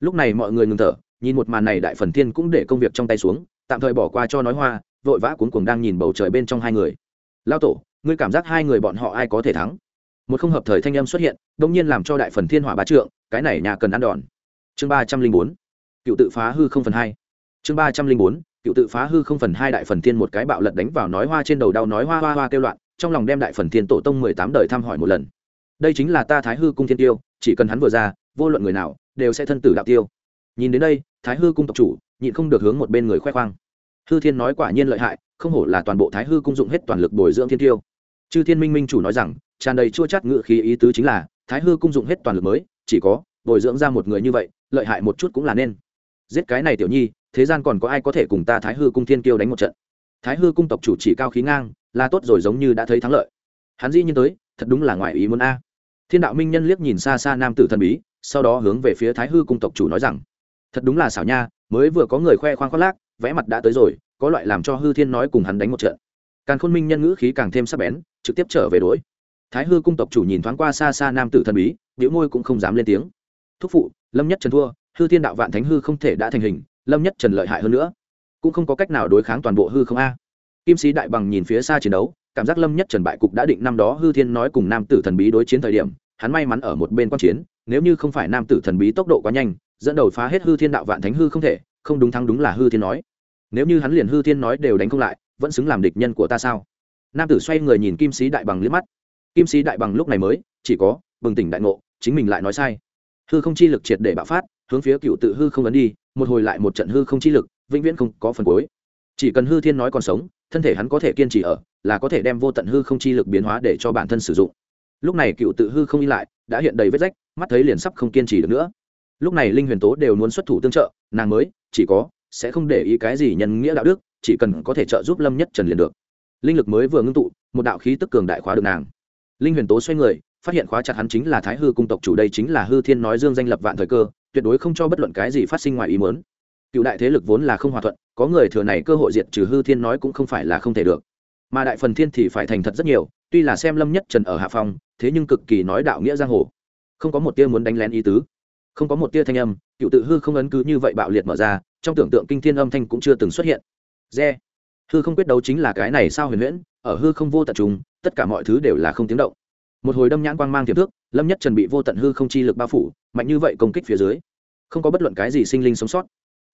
Lúc này mọi người ngừng thở, nhìn một màn này đại phần thiên cũng để công việc trong tay xuống, tạm thời bỏ qua cho nói hoa, vội vã cuống cuồng đang nhìn bầu trời bên trong hai người. Lao tổ, ngươi cảm giác hai người bọn họ ai có thể thắng? Một không hợp thời thanh âm xuất hiện đông nhiên làm cho đại phần thiên hỏa bá trượng, cái này nhà cần ăn đòn. Chương ba trăm linh bốn, cựu tự phá hư không phần hai chương ba trăm linh bốn, cựu tự phá hư không phần hai đại phần thiên một cái bạo lật đánh vào nói hoa trên đầu đau nói hoa hoa hoa kêu loạn, trong lòng đem đại phần thiên tổ tông mười tám đời thăm hỏi một lần. Đây chính là ta thái hư cung thiên tiêu, chỉ cần hắn vừa ra, vô luận người nào, đều sẽ thân tử đạo tiêu. Nhìn đến đây, thái hư cung tộc chủ, nhịn không được hướng một bên người khoe khoang. Hư thiên nói quả nhiên lợi hại, không hổ là toàn bộ thái hư cung dụng hết toàn lực bồi dưỡng thiên tiêu. Chư thiên minh minh chủ nói rằng, tràn đầy chua chát ngự khí ý tứ chính là, thái hư cung dụng hết toàn lực mới, chỉ có bồi dưỡng ra một người như vậy, lợi hại một chút cũng là nên. Giết cái này tiểu nhi thế gian còn có ai có thể cùng ta thái hư cung thiên kiêu đánh một trận? Thái hư cung tộc chủ chỉ cao khí ngang, là tốt rồi giống như đã thấy thắng lợi. Hắn dĩ nhiên tới, thật đúng là ngoài ý muốn a. Thiên đạo minh nhân liếc nhìn xa xa nam tử thần bí, sau đó hướng về phía thái hư cung tộc chủ nói rằng, thật đúng là xảo nha, mới vừa có người khoe khoang khoác lác vẽ mặt đã tới rồi, có loại làm cho hư thiên nói cùng hắn đánh một trận. Càng khôn minh nhân ngữ khí càng thêm sắc bén, trực tiếp trở về đuổi thái hư cung tộc chủ nhìn thoáng qua xa xa nam tử thần bí biểu môi cũng không dám lên tiếng. Thúc phụ, lâm nhất trần thua, hư thiên đạo vạn thánh hư không thể đã thành hình lâm nhất trần lợi hại hơn nữa cũng không có cách nào đối kháng toàn bộ hư không a kim sĩ đại bằng nhìn phía xa chiến đấu cảm giác lâm nhất trần bại cục đã định năm đó hư thiên nói cùng nam tử thần bí đối chiến thời điểm hắn may mắn ở một bên quan chiến nếu như không phải nam tử thần bí tốc độ quá nhanh dẫn đầu phá hết hư thiên đạo vạn thánh hư không thể không đúng thắng đúng là hư thiên nói nếu như hắn liền hư thiên nói đều đánh không lại vẫn xứng làm địch nhân của ta sao nam tử xoay người nhìn kim sĩ đại bằng liếc mắt kim sĩ đại bằng lúc này mới chỉ có bừng tỉnh đại ngộ chính mình lại nói sai hư không chi lực triệt để bạo phát hướng phía cựu tự hư không ấn đi, một hồi lại một trận hư không chi lực, vĩnh viễn không có phần cuối. Chỉ cần hư thiên nói còn sống, thân thể hắn có thể kiên trì ở, là có thể đem vô tận hư không chi lực biến hóa để cho bản thân sử dụng. Lúc này cựu tự hư không y lại, đã hiện đầy vết rách, mắt thấy liền sắp không kiên trì được nữa. Lúc này linh huyền tố đều muốn xuất thủ tương trợ, nàng mới, chỉ có, sẽ không để ý cái gì nhân nghĩa đạo đức, chỉ cần có thể trợ giúp lâm nhất trần liền được. Linh lực mới vừa ngưng tụ, một đạo khí tức cường đại khóa được nàng. Linh huyền tố xoay người, phát hiện khóa chặt hắn chính là thái hư cung tộc chủ, đây chính là hư thiên nói dương danh lập vạn thời cơ tuyệt đối không cho bất luận cái gì phát sinh ngoài ý muốn. Cựu đại thế lực vốn là không hòa thuận có người thừa này cơ hội diệt trừ hư thiên nói cũng không phải là không thể được. Mà đại phần thiên thì phải thành thật rất nhiều tuy là xem lâm nhất trần ở hạ phong, thế nhưng cực kỳ nói đạo nghĩa giang hồ. Không có một tia muốn đánh lén ý tứ không có một tia thanh âm cựu tự hư không ấn cứ như vậy bạo liệt mở ra trong tưởng tượng kinh thiên âm thanh cũng chưa từng xuất hiện. Re hư không quyết đấu chính là cái này sao huyền huyễn ở hư không vô tận trùng tất cả mọi thứ đều là không tiếng động một hồi đâm nhãn quang mang tiềm thức, lâm nhất chuẩn bị vô tận hư không chi lực bao phủ mạnh như vậy công kích phía dưới không có bất luận cái gì sinh linh sống sót.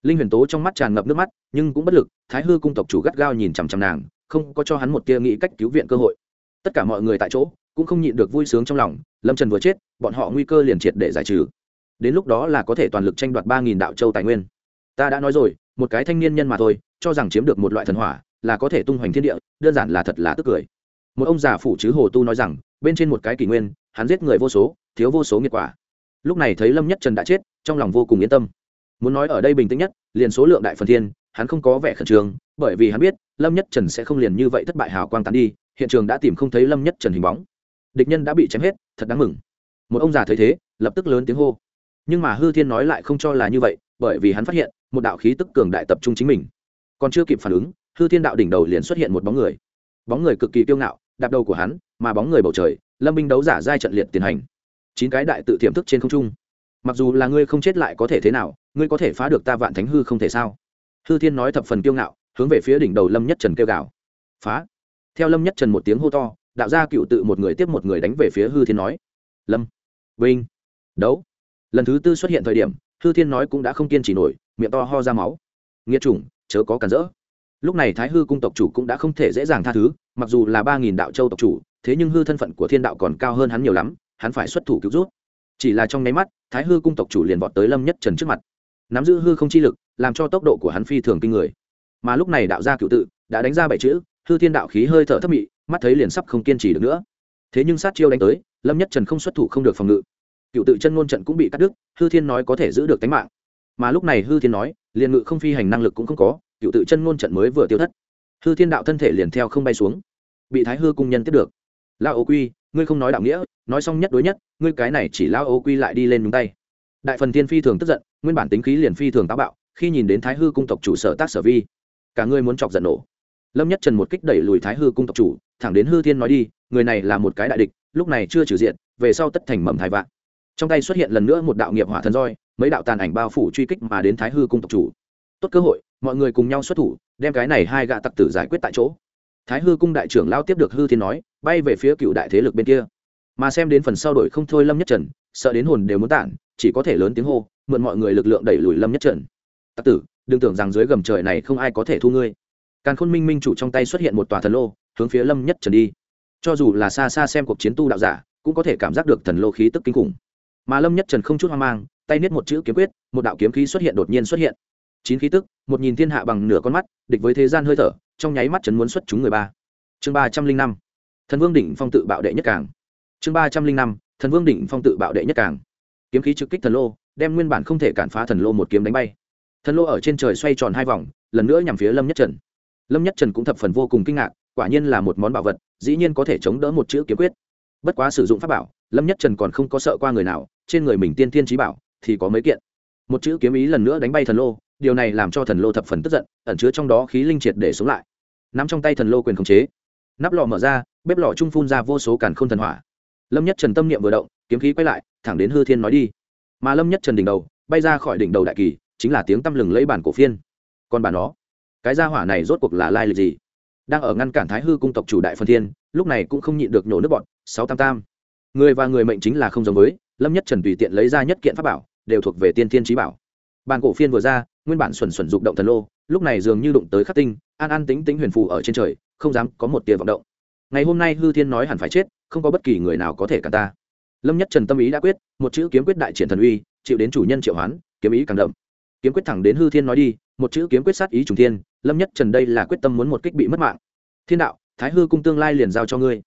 Linh huyền tố trong mắt tràn ngập nước mắt nhưng cũng bất lực thái hư cung tộc chủ gắt gao nhìn chằm chằm nàng không có cho hắn một tia nghĩ cách cứu viện cơ hội. Tất cả mọi người tại chỗ cũng không nhịn được vui sướng trong lòng lâm trần vừa chết bọn họ nguy cơ liền triệt để giải trừ. Đến lúc đó là có thể toàn lực tranh đoạt ba nghìn đạo châu tài nguyên. Ta đã nói rồi một cái thanh niên nhân mà thôi cho rằng chiếm được một loại thần hỏa là có thể tung hoành thiên địa đơn giản là thật là tức cười. Một ông già phủ chứ hồ tu nói rằng bên trên một cái kỷ nguyên, hắn giết người vô số, thiếu vô số nghiệt quả. Lúc này thấy lâm nhất trần đã chết, trong lòng vô cùng yên tâm. Muốn nói ở đây bình tĩnh nhất, liền số lượng đại phần thiên, hắn không có vẻ khẩn trương, bởi vì hắn biết, lâm nhất trần sẽ không liền như vậy thất bại hào quang tán đi, hiện trường đã tìm không thấy lâm nhất trần hình bóng. Địch nhân đã bị chém hết, thật đáng mừng. Một ông già thấy thế, lập tức lớn tiếng hô. Nhưng mà hư thiên nói lại không cho là như vậy, bởi vì hắn phát hiện, một đạo khí tức cường đại tập trung chính mình. Còn chưa kịp phản ứng, hư thiên đạo đỉnh đầu liền xuất hiện một bóng người. Bóng người cực kỳ kiêu ngạo đạp đầu của hắn, mà bóng người bầu trời, lâm binh đấu giả giai trận liệt tiến hành. Chín cái đại tự tiềm thức trên không trung. Mặc dù là ngươi không chết lại có thể thế nào, ngươi có thể phá được ta vạn thánh hư không thể sao? Hư thiên nói thập phần kiêu ngạo, hướng về phía đỉnh đầu lâm nhất trần kêu gào. Phá. Theo lâm nhất trần một tiếng hô to, đạo gia cựu tự một người tiếp một người đánh về phía hư thiên nói. Lâm. Vinh. Đấu. Lần thứ tư xuất hiện thời điểm, hư thiên nói cũng đã không kiên trì nổi, miệng to ho ra máu. Nghiệt chủng, chớ có cản rỡ lúc này thái hư cung tộc chủ cũng đã không thể dễ dàng tha thứ, mặc dù là ba nghìn đạo châu tộc chủ, thế nhưng hư thân phận của thiên đạo còn cao hơn hắn nhiều lắm, hắn phải xuất thủ cứu rút. Chỉ là trong nháy mắt, thái hư cung tộc chủ liền vọt tới lâm nhất trần trước mặt. Nắm giữ hư không chi lực, làm cho tốc độ của hắn phi thường kinh người. Mà lúc này đạo gia cựu tự đã đánh ra bảy chữ, hư thiên đạo khí hơi thở thấp mị, mắt thấy liền sắp không kiên trì được nữa. Thế nhưng sát chiêu đánh tới, lâm nhất trần không xuất thủ không được phòng ngự. Cựu tự chân ngôn trận cũng bị cắt đứt, hư thiên nói có thể giữ được tính mạng. Mà lúc này hư thiên nói, liền ngự không phi hành năng lực cũng không có cựu tự chân ngôn trận mới vừa tiêu thất. Hư thiên đạo thân thể liền theo không bay xuống. Bị thái hư cung nhân tiếp được. Lao ô quy, ngươi không nói đạo nghĩa, nói xong nhất đối nhất, ngươi cái này chỉ lao ô quy lại đi lên đúng tay. Đại phần thiên phi thường tức giận, nguyên bản tính khí liền phi thường táo bạo, khi nhìn đến thái hư cung tộc chủ sở tác sở vi, cả ngươi muốn chọc giận nổ. Lâm nhất trần một kích đẩy lùi thái hư cung tộc chủ, thẳng đến hư thiên nói đi, người này là một cái đại địch, lúc này chưa trừ diện, về sau tất thành mầm thái vạn. Trong tay xuất hiện lần nữa một đạo nghiệp hỏa thần roi, mấy đạo tàn ảnh bao phủ truy kích mà đến thái hư cung tộc chủ tốt cơ hội, mọi người cùng nhau xuất thủ, đem cái này hai gạ tặc tử giải quyết tại chỗ. Thái hư cung đại trưởng lao tiếp được hư thiên nói, bay về phía cựu đại thế lực bên kia. Mà xem đến phần sau đổi không thôi lâm nhất trần, sợ đến hồn đều muốn tản, chỉ có thể lớn tiếng hô, mượn mọi người lực lượng đẩy lùi lâm nhất trần. Tặc tử, đừng tưởng rằng dưới gầm trời này không ai có thể thu ngươi. Càn khôn minh minh chủ trong tay xuất hiện một tòa thần lô, hướng phía lâm nhất trần đi. Cho dù là xa xa xem cuộc chiến tu đạo giả, cũng có thể cảm giác được thần lô khí tức kinh khủng. Mà lâm nhất trần không chút hoang mang, tay niết một chữ kiếm quyết, một đạo kiếm khí xuất hiện đột nhiên xuất hiện chín khí tức, một nhìn thiên hạ bằng nửa con mắt, địch với thế gian hơi thở, trong nháy mắt chấn muốn xuất chúng người ba. Chương ba trăm linh năm, thần vương đỉnh phong tự bạo đệ nhất càng. Chương ba trăm linh năm, thần vương đỉnh phong tự bạo đệ nhất càng. Kiếm khí trực kích thần lô, đem nguyên bản không thể cản phá thần lô một kiếm đánh bay. Thần lô ở trên trời xoay tròn hai vòng, lần nữa nhằm phía lâm nhất trần. Lâm nhất trần cũng thập phần vô cùng kinh ngạc, quả nhiên là một món bảo vật, dĩ nhiên có thể chống đỡ một chữ kiếm quyết. Bất quá sử dụng pháp bảo, lâm nhất trần còn không có sợ qua người nào, trên người mình tiên tiên trí bảo thì có mấy kiện. Một chữ kiếm ý lần nữa đánh bay thần lô điều này làm cho thần lô thập phần tức giận, ẩn chứa trong đó khí linh triệt để sống lại. Nắm trong tay thần lô quyền khống chế, nắp lò mở ra, bếp lò trung phun ra vô số càn k h ô n thần hỏa. Lâm nhất trần tâm niệm vừa động, kiếm khí quay lại, thẳng đến hư thiên nói đi. Mà lâm nhất trần đỉnh đầu, bay ra khỏi đỉnh đầu đại kỳ, chính là tiếng tăm lừng lấy bản cổ phiên. Còn bản đó cái gia hỏa này rốt cuộc là lai lịch gì? Đang ở ngăn cản thái hư cung tộc chủ đại phần thiên, lúc này cũng không nhịn được nhổ nước bọn, sáu tam tam. Người và người mệnh chính là không giống với, lâm nhất trần tùy tiện lấy ra nhất kiện pháp bảo, đều thuộc về tiên thiên trí bảo. Bản cổ phiên vừa ra nguyên bản xuẩn xuẩn dục động thần lô, lúc này dường như đụng tới khắc tinh, an an tính tính huyền phù ở trên trời, không dám có một tia vọng động. Ngày hôm nay hư thiên nói hẳn phải chết, không có bất kỳ người nào có thể cản ta. Lâm nhất trần tâm ý đã quyết, một chữ kiếm quyết đại triển thần uy, chịu đến chủ nhân triệu hoán, kiếm ý càng đậm. Kiếm quyết thẳng đến hư thiên nói đi, một chữ kiếm quyết sát ý trùng thiên, lâm nhất trần đây là quyết tâm muốn một kích bị mất mạng. Thiên đạo, thái hư cung tương lai liền giao cho ngươi.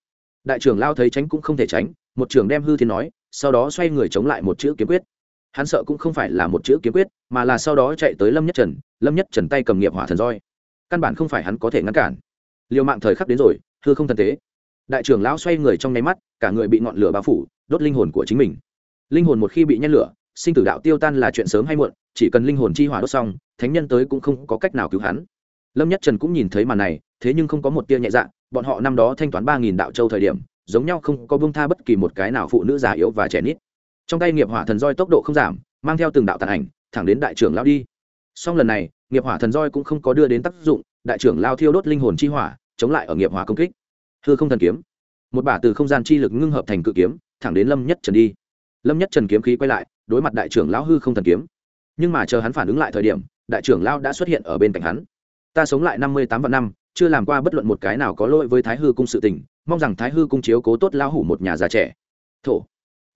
Đại trưởng lao thấy tránh cũng không thể tránh, một trưởng đem hư thiên nói, sau đó xoay người chống lại một chữ kiếm quyết hắn sợ cũng không phải là một chữ kiếm quyết, mà là sau đó chạy tới lâm nhất trần, lâm nhất trần tay cầm nghiệp hỏa thần roi. Căn bản không phải hắn có thể ngăn cản. Liều mạng thời khắc đến rồi thưa không thần tế. Đại trưởng lão xoay người trong nháy mắt, cả người bị ngọn lửa bao phủ, đốt linh hồn của chính mình. Linh hồn một khi bị nhen lửa, sinh tử đạo tiêu tan là chuyện sớm hay muộn, chỉ cần linh hồn chi hỏa đốt xong, thánh nhân tới cũng không có cách nào cứu hắn. Lâm nhất trần cũng nhìn thấy màn này, thế nhưng không có một tia nhẹ dạ bọn họ năm đó thanh toán ba nghìn đạo châu thời điểm, giống nhau không có buông tha bất kỳ một cái nào phụ nữ già yếu và trẻ nít trong tay nghiệp hỏa thần roi tốc độ không giảm, mang theo từng đạo tàn ảnh, thẳng đến đại trưởng lao đi. Song lần này, nghiệp hỏa thần roi cũng không có đưa đến tác dụng, đại trưởng lao thiêu đốt linh hồn chi hỏa, chống lại ở nghiệp hỏa công kích. Hư không thần kiếm. Một bả từ không gian chi lực ngưng hợp thành cự kiếm, thẳng đến lâm nhất trần đi. Lâm nhất trần kiếm khí quay lại, đối mặt đại trưởng lao hư không thần kiếm. Nhưng mà chờ hắn phản ứng lại thời điểm, đại trưởng lao đã xuất hiện ở bên cạnh hắn. Ta sống lại năm mươi tám vạn năm, chưa làm qua bất luận một cái nào có lỗi với thái hư cung sự tình, mong rằng thái hư cung chiếu cố tốt lao hủ một nhà già trẻ. Thổ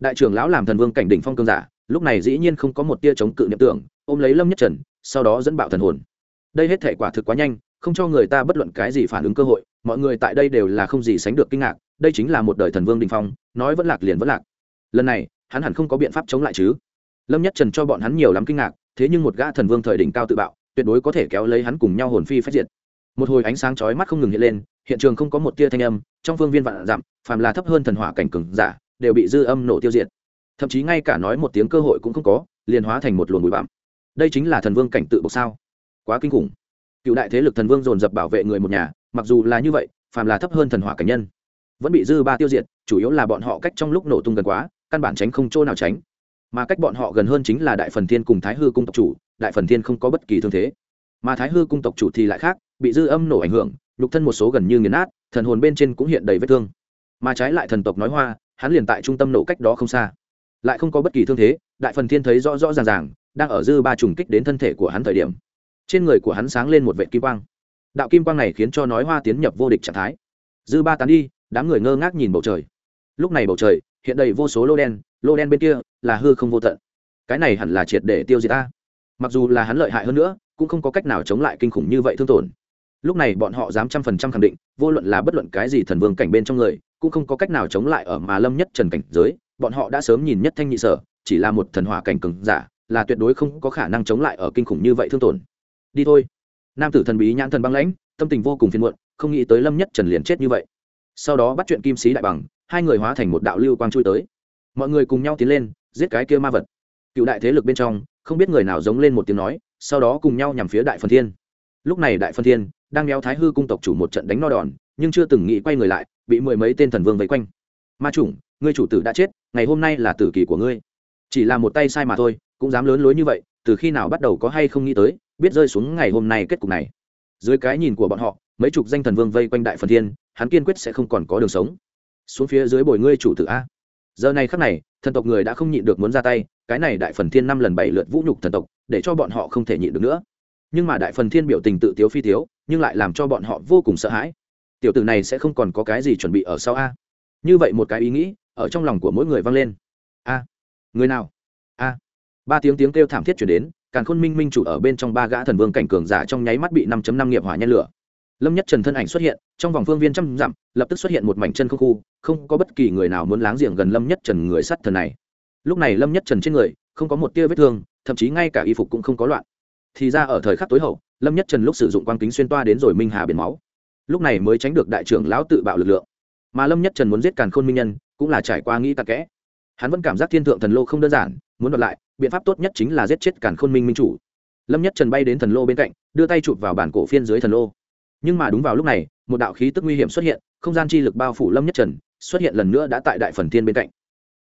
đại trưởng lão làm thần vương cảnh đỉnh phong cương giả, lúc này dĩ nhiên không có một tia chống cự niệm tưởng, ôm lấy lâm nhất trần, sau đó dẫn bạo thần hồn. Đây hết thể quả thực quá nhanh, không cho người ta bất luận cái gì phản ứng cơ hội, mọi người tại đây đều là không gì sánh được kinh ngạc, đây chính là một đời thần vương đình phong, nói vẫn lạc liền vẫn lạc. Lần này, hắn hẳn không có biện pháp chống lại chứ. Lâm nhất trần cho bọn hắn nhiều lắm kinh ngạc, thế nhưng một gã thần vương thời đỉnh cao tự bạo, tuyệt đối có thể kéo lấy hắn cùng nhau hồn phi phát diệt. Một hồi ánh sáng chói mắt không ngừng hiện lên, hiện trường không có một tia thanh âm, trong phương viên vạn giảm phàm là thấp hơn thần hỏa cảnh cường giả đều bị dư âm nổ tiêu diệt. Thậm chí ngay cả nói một tiếng cơ hội cũng không có, liền hóa thành một luồng bụi bặm. Đây chính là thần vương cảnh tự bộc sao? Quá kinh khủng. Cựu đại thế lực thần vương dồn dập bảo vệ người một nhà, mặc dù là như vậy, phàm là thấp hơn thần hỏa cảnh nhân, vẫn bị dư ba tiêu diệt, chủ yếu là bọn họ cách trong lúc nổ tung gần quá, căn bản tránh không chỗ nào tránh. Mà cách bọn họ gần hơn chính là đại phần thiên cùng thái hư cung tộc chủ, đại phần thiên không có bất kỳ thương thế. Mà thái hư cung tộc chủ thì lại khác, bị dư âm nổ ảnh hưởng lục thân một số gần như nghiền nát, thần hồn bên trên cũng hiện đầy vết thương. Mà trái lại thần tộc nói hoa hắn liền tại trung tâm nổ cách đó không xa. Lại không có bất kỳ thương thế, đại phần thiên thấy rõ rõ ràng ràng, đang ở dư ba trùng kích đến thân thể của hắn thời điểm, trên người của hắn sáng lên một vệ kim quang. Đạo kim quang này khiến cho nói hoa tiến nhập vô địch trạng thái. Dư ba tán đi, đám người ngơ ngác nhìn bầu trời. Lúc này bầu trời, hiện đầy vô số lô đen lô đen bên kia là hư không vô tận. Cái này hẳn là triệt để tiêu diệt ta. Mặc dù là hắn lợi hại hơn nữa, cũng không có cách nào chống lại kinh khủng như vậy thương tổn. Lúc này bọn họ dám trăm phần trăm khẳng định, vô luận là bất luận cái gì thần vương cảnh bên trong người cũng không có cách nào chống lại ở mà lâm nhất trần cảnh giới, bọn họ đã sớm nhìn nhất thanh nhị sở, chỉ là một thần hỏa cảnh cường giả, là tuyệt đối không có khả năng chống lại ở kinh khủng như vậy thương tổn. Đi thôi. Nam tử thần bí nhãn thần băng lãnh, tâm tình vô cùng phiền muộn, không nghĩ tới lâm nhất trần liền chết như vậy. Sau đó bắt chuyện kim sĩ đại bằng, hai người hóa thành một đạo lưu quang chui tới. Mọi người cùng nhau tiến lên, giết cái kia ma vật. Cựu đại thế lực bên trong, không biết người nào giống lên một tiếng nói, sau đó cùng nhau nhằm phía đại phần thiên. Lúc này đại phần thiên đang đeo thái hư cung tộc chủ một trận đánh no đòn nhưng chưa từng nghĩ quay người lại, bị mười mấy tên thần vương vây quanh. Ma chủng, ngươi chủ tử đã chết, ngày hôm nay là tử kỳ của ngươi. Chỉ là một tay sai mà thôi, cũng dám lớn lối như vậy, từ khi nào bắt đầu có hay không nghĩ tới, biết rơi xuống ngày hôm nay kết cục này. Dưới cái nhìn của bọn họ, mấy chục danh thần vương vây quanh đại phần thiên, hắn kiên quyết sẽ không còn có đường sống. Xuống phía dưới bồi ngươi chủ tử a. Giờ này khắc này, thần tộc người đã không nhịn được muốn ra tay, cái này đại phần thiên năm lần bảy lượt vũ nhục thần tộc, để cho bọn họ không thể nhịn được nữa. Nhưng mà đại phần thiên biểu tình tự tiếu phi thiếu nhưng lại làm cho bọn họ vô cùng sợ hãi tiểu tử này sẽ không còn có cái gì chuẩn bị ở sau a. Như vậy một cái ý nghĩ ở trong lòng của mỗi người vang lên. A. Người nào? A. Ba tiếng tiếng kêu thảm thiết chuyển đến, càn khôn minh minh chủ ở bên trong ba gã thần vương cảnh cường giả trong nháy mắt bị năm chấm năm nghiệp hỏa nhen lửa. Lâm nhất trần thân ảnh xuất hiện, trong vòng phương viên trăm dặm, lập tức xuất hiện một mảnh chân không khu, không có bất kỳ người nào muốn láng giềng gần lâm nhất trần người sắt thần này. Lúc này lâm nhất trần trên người, không có một tia vết thương, thậm chí ngay cả y phục cũng không có loạn. Thì ra ở thời khắc tối hậu, lâm nhất trần lúc sử dụng quang kính xuyên toa đến rồi minh hà biển máu lúc này mới tránh được đại trưởng lão tự bạo lực lượng. Mà lâm nhất trần muốn giết càn khôn minh nhân, cũng là trải qua nghĩ tặc kẽ. Hắn vẫn cảm giác thiên thượng thần lô không đơn giản, muốn đoạt lại, biện pháp tốt nhất chính là giết chết càn khôn minh minh chủ. Lâm nhất trần bay đến thần lô bên cạnh, đưa tay chụp vào bản cổ phiên dưới thần lô. Nhưng mà đúng vào lúc này, một đạo khí tức nguy hiểm xuất hiện, không gian chi lực bao phủ lâm nhất trần, xuất hiện lần nữa đã tại đại phần thiên bên cạnh.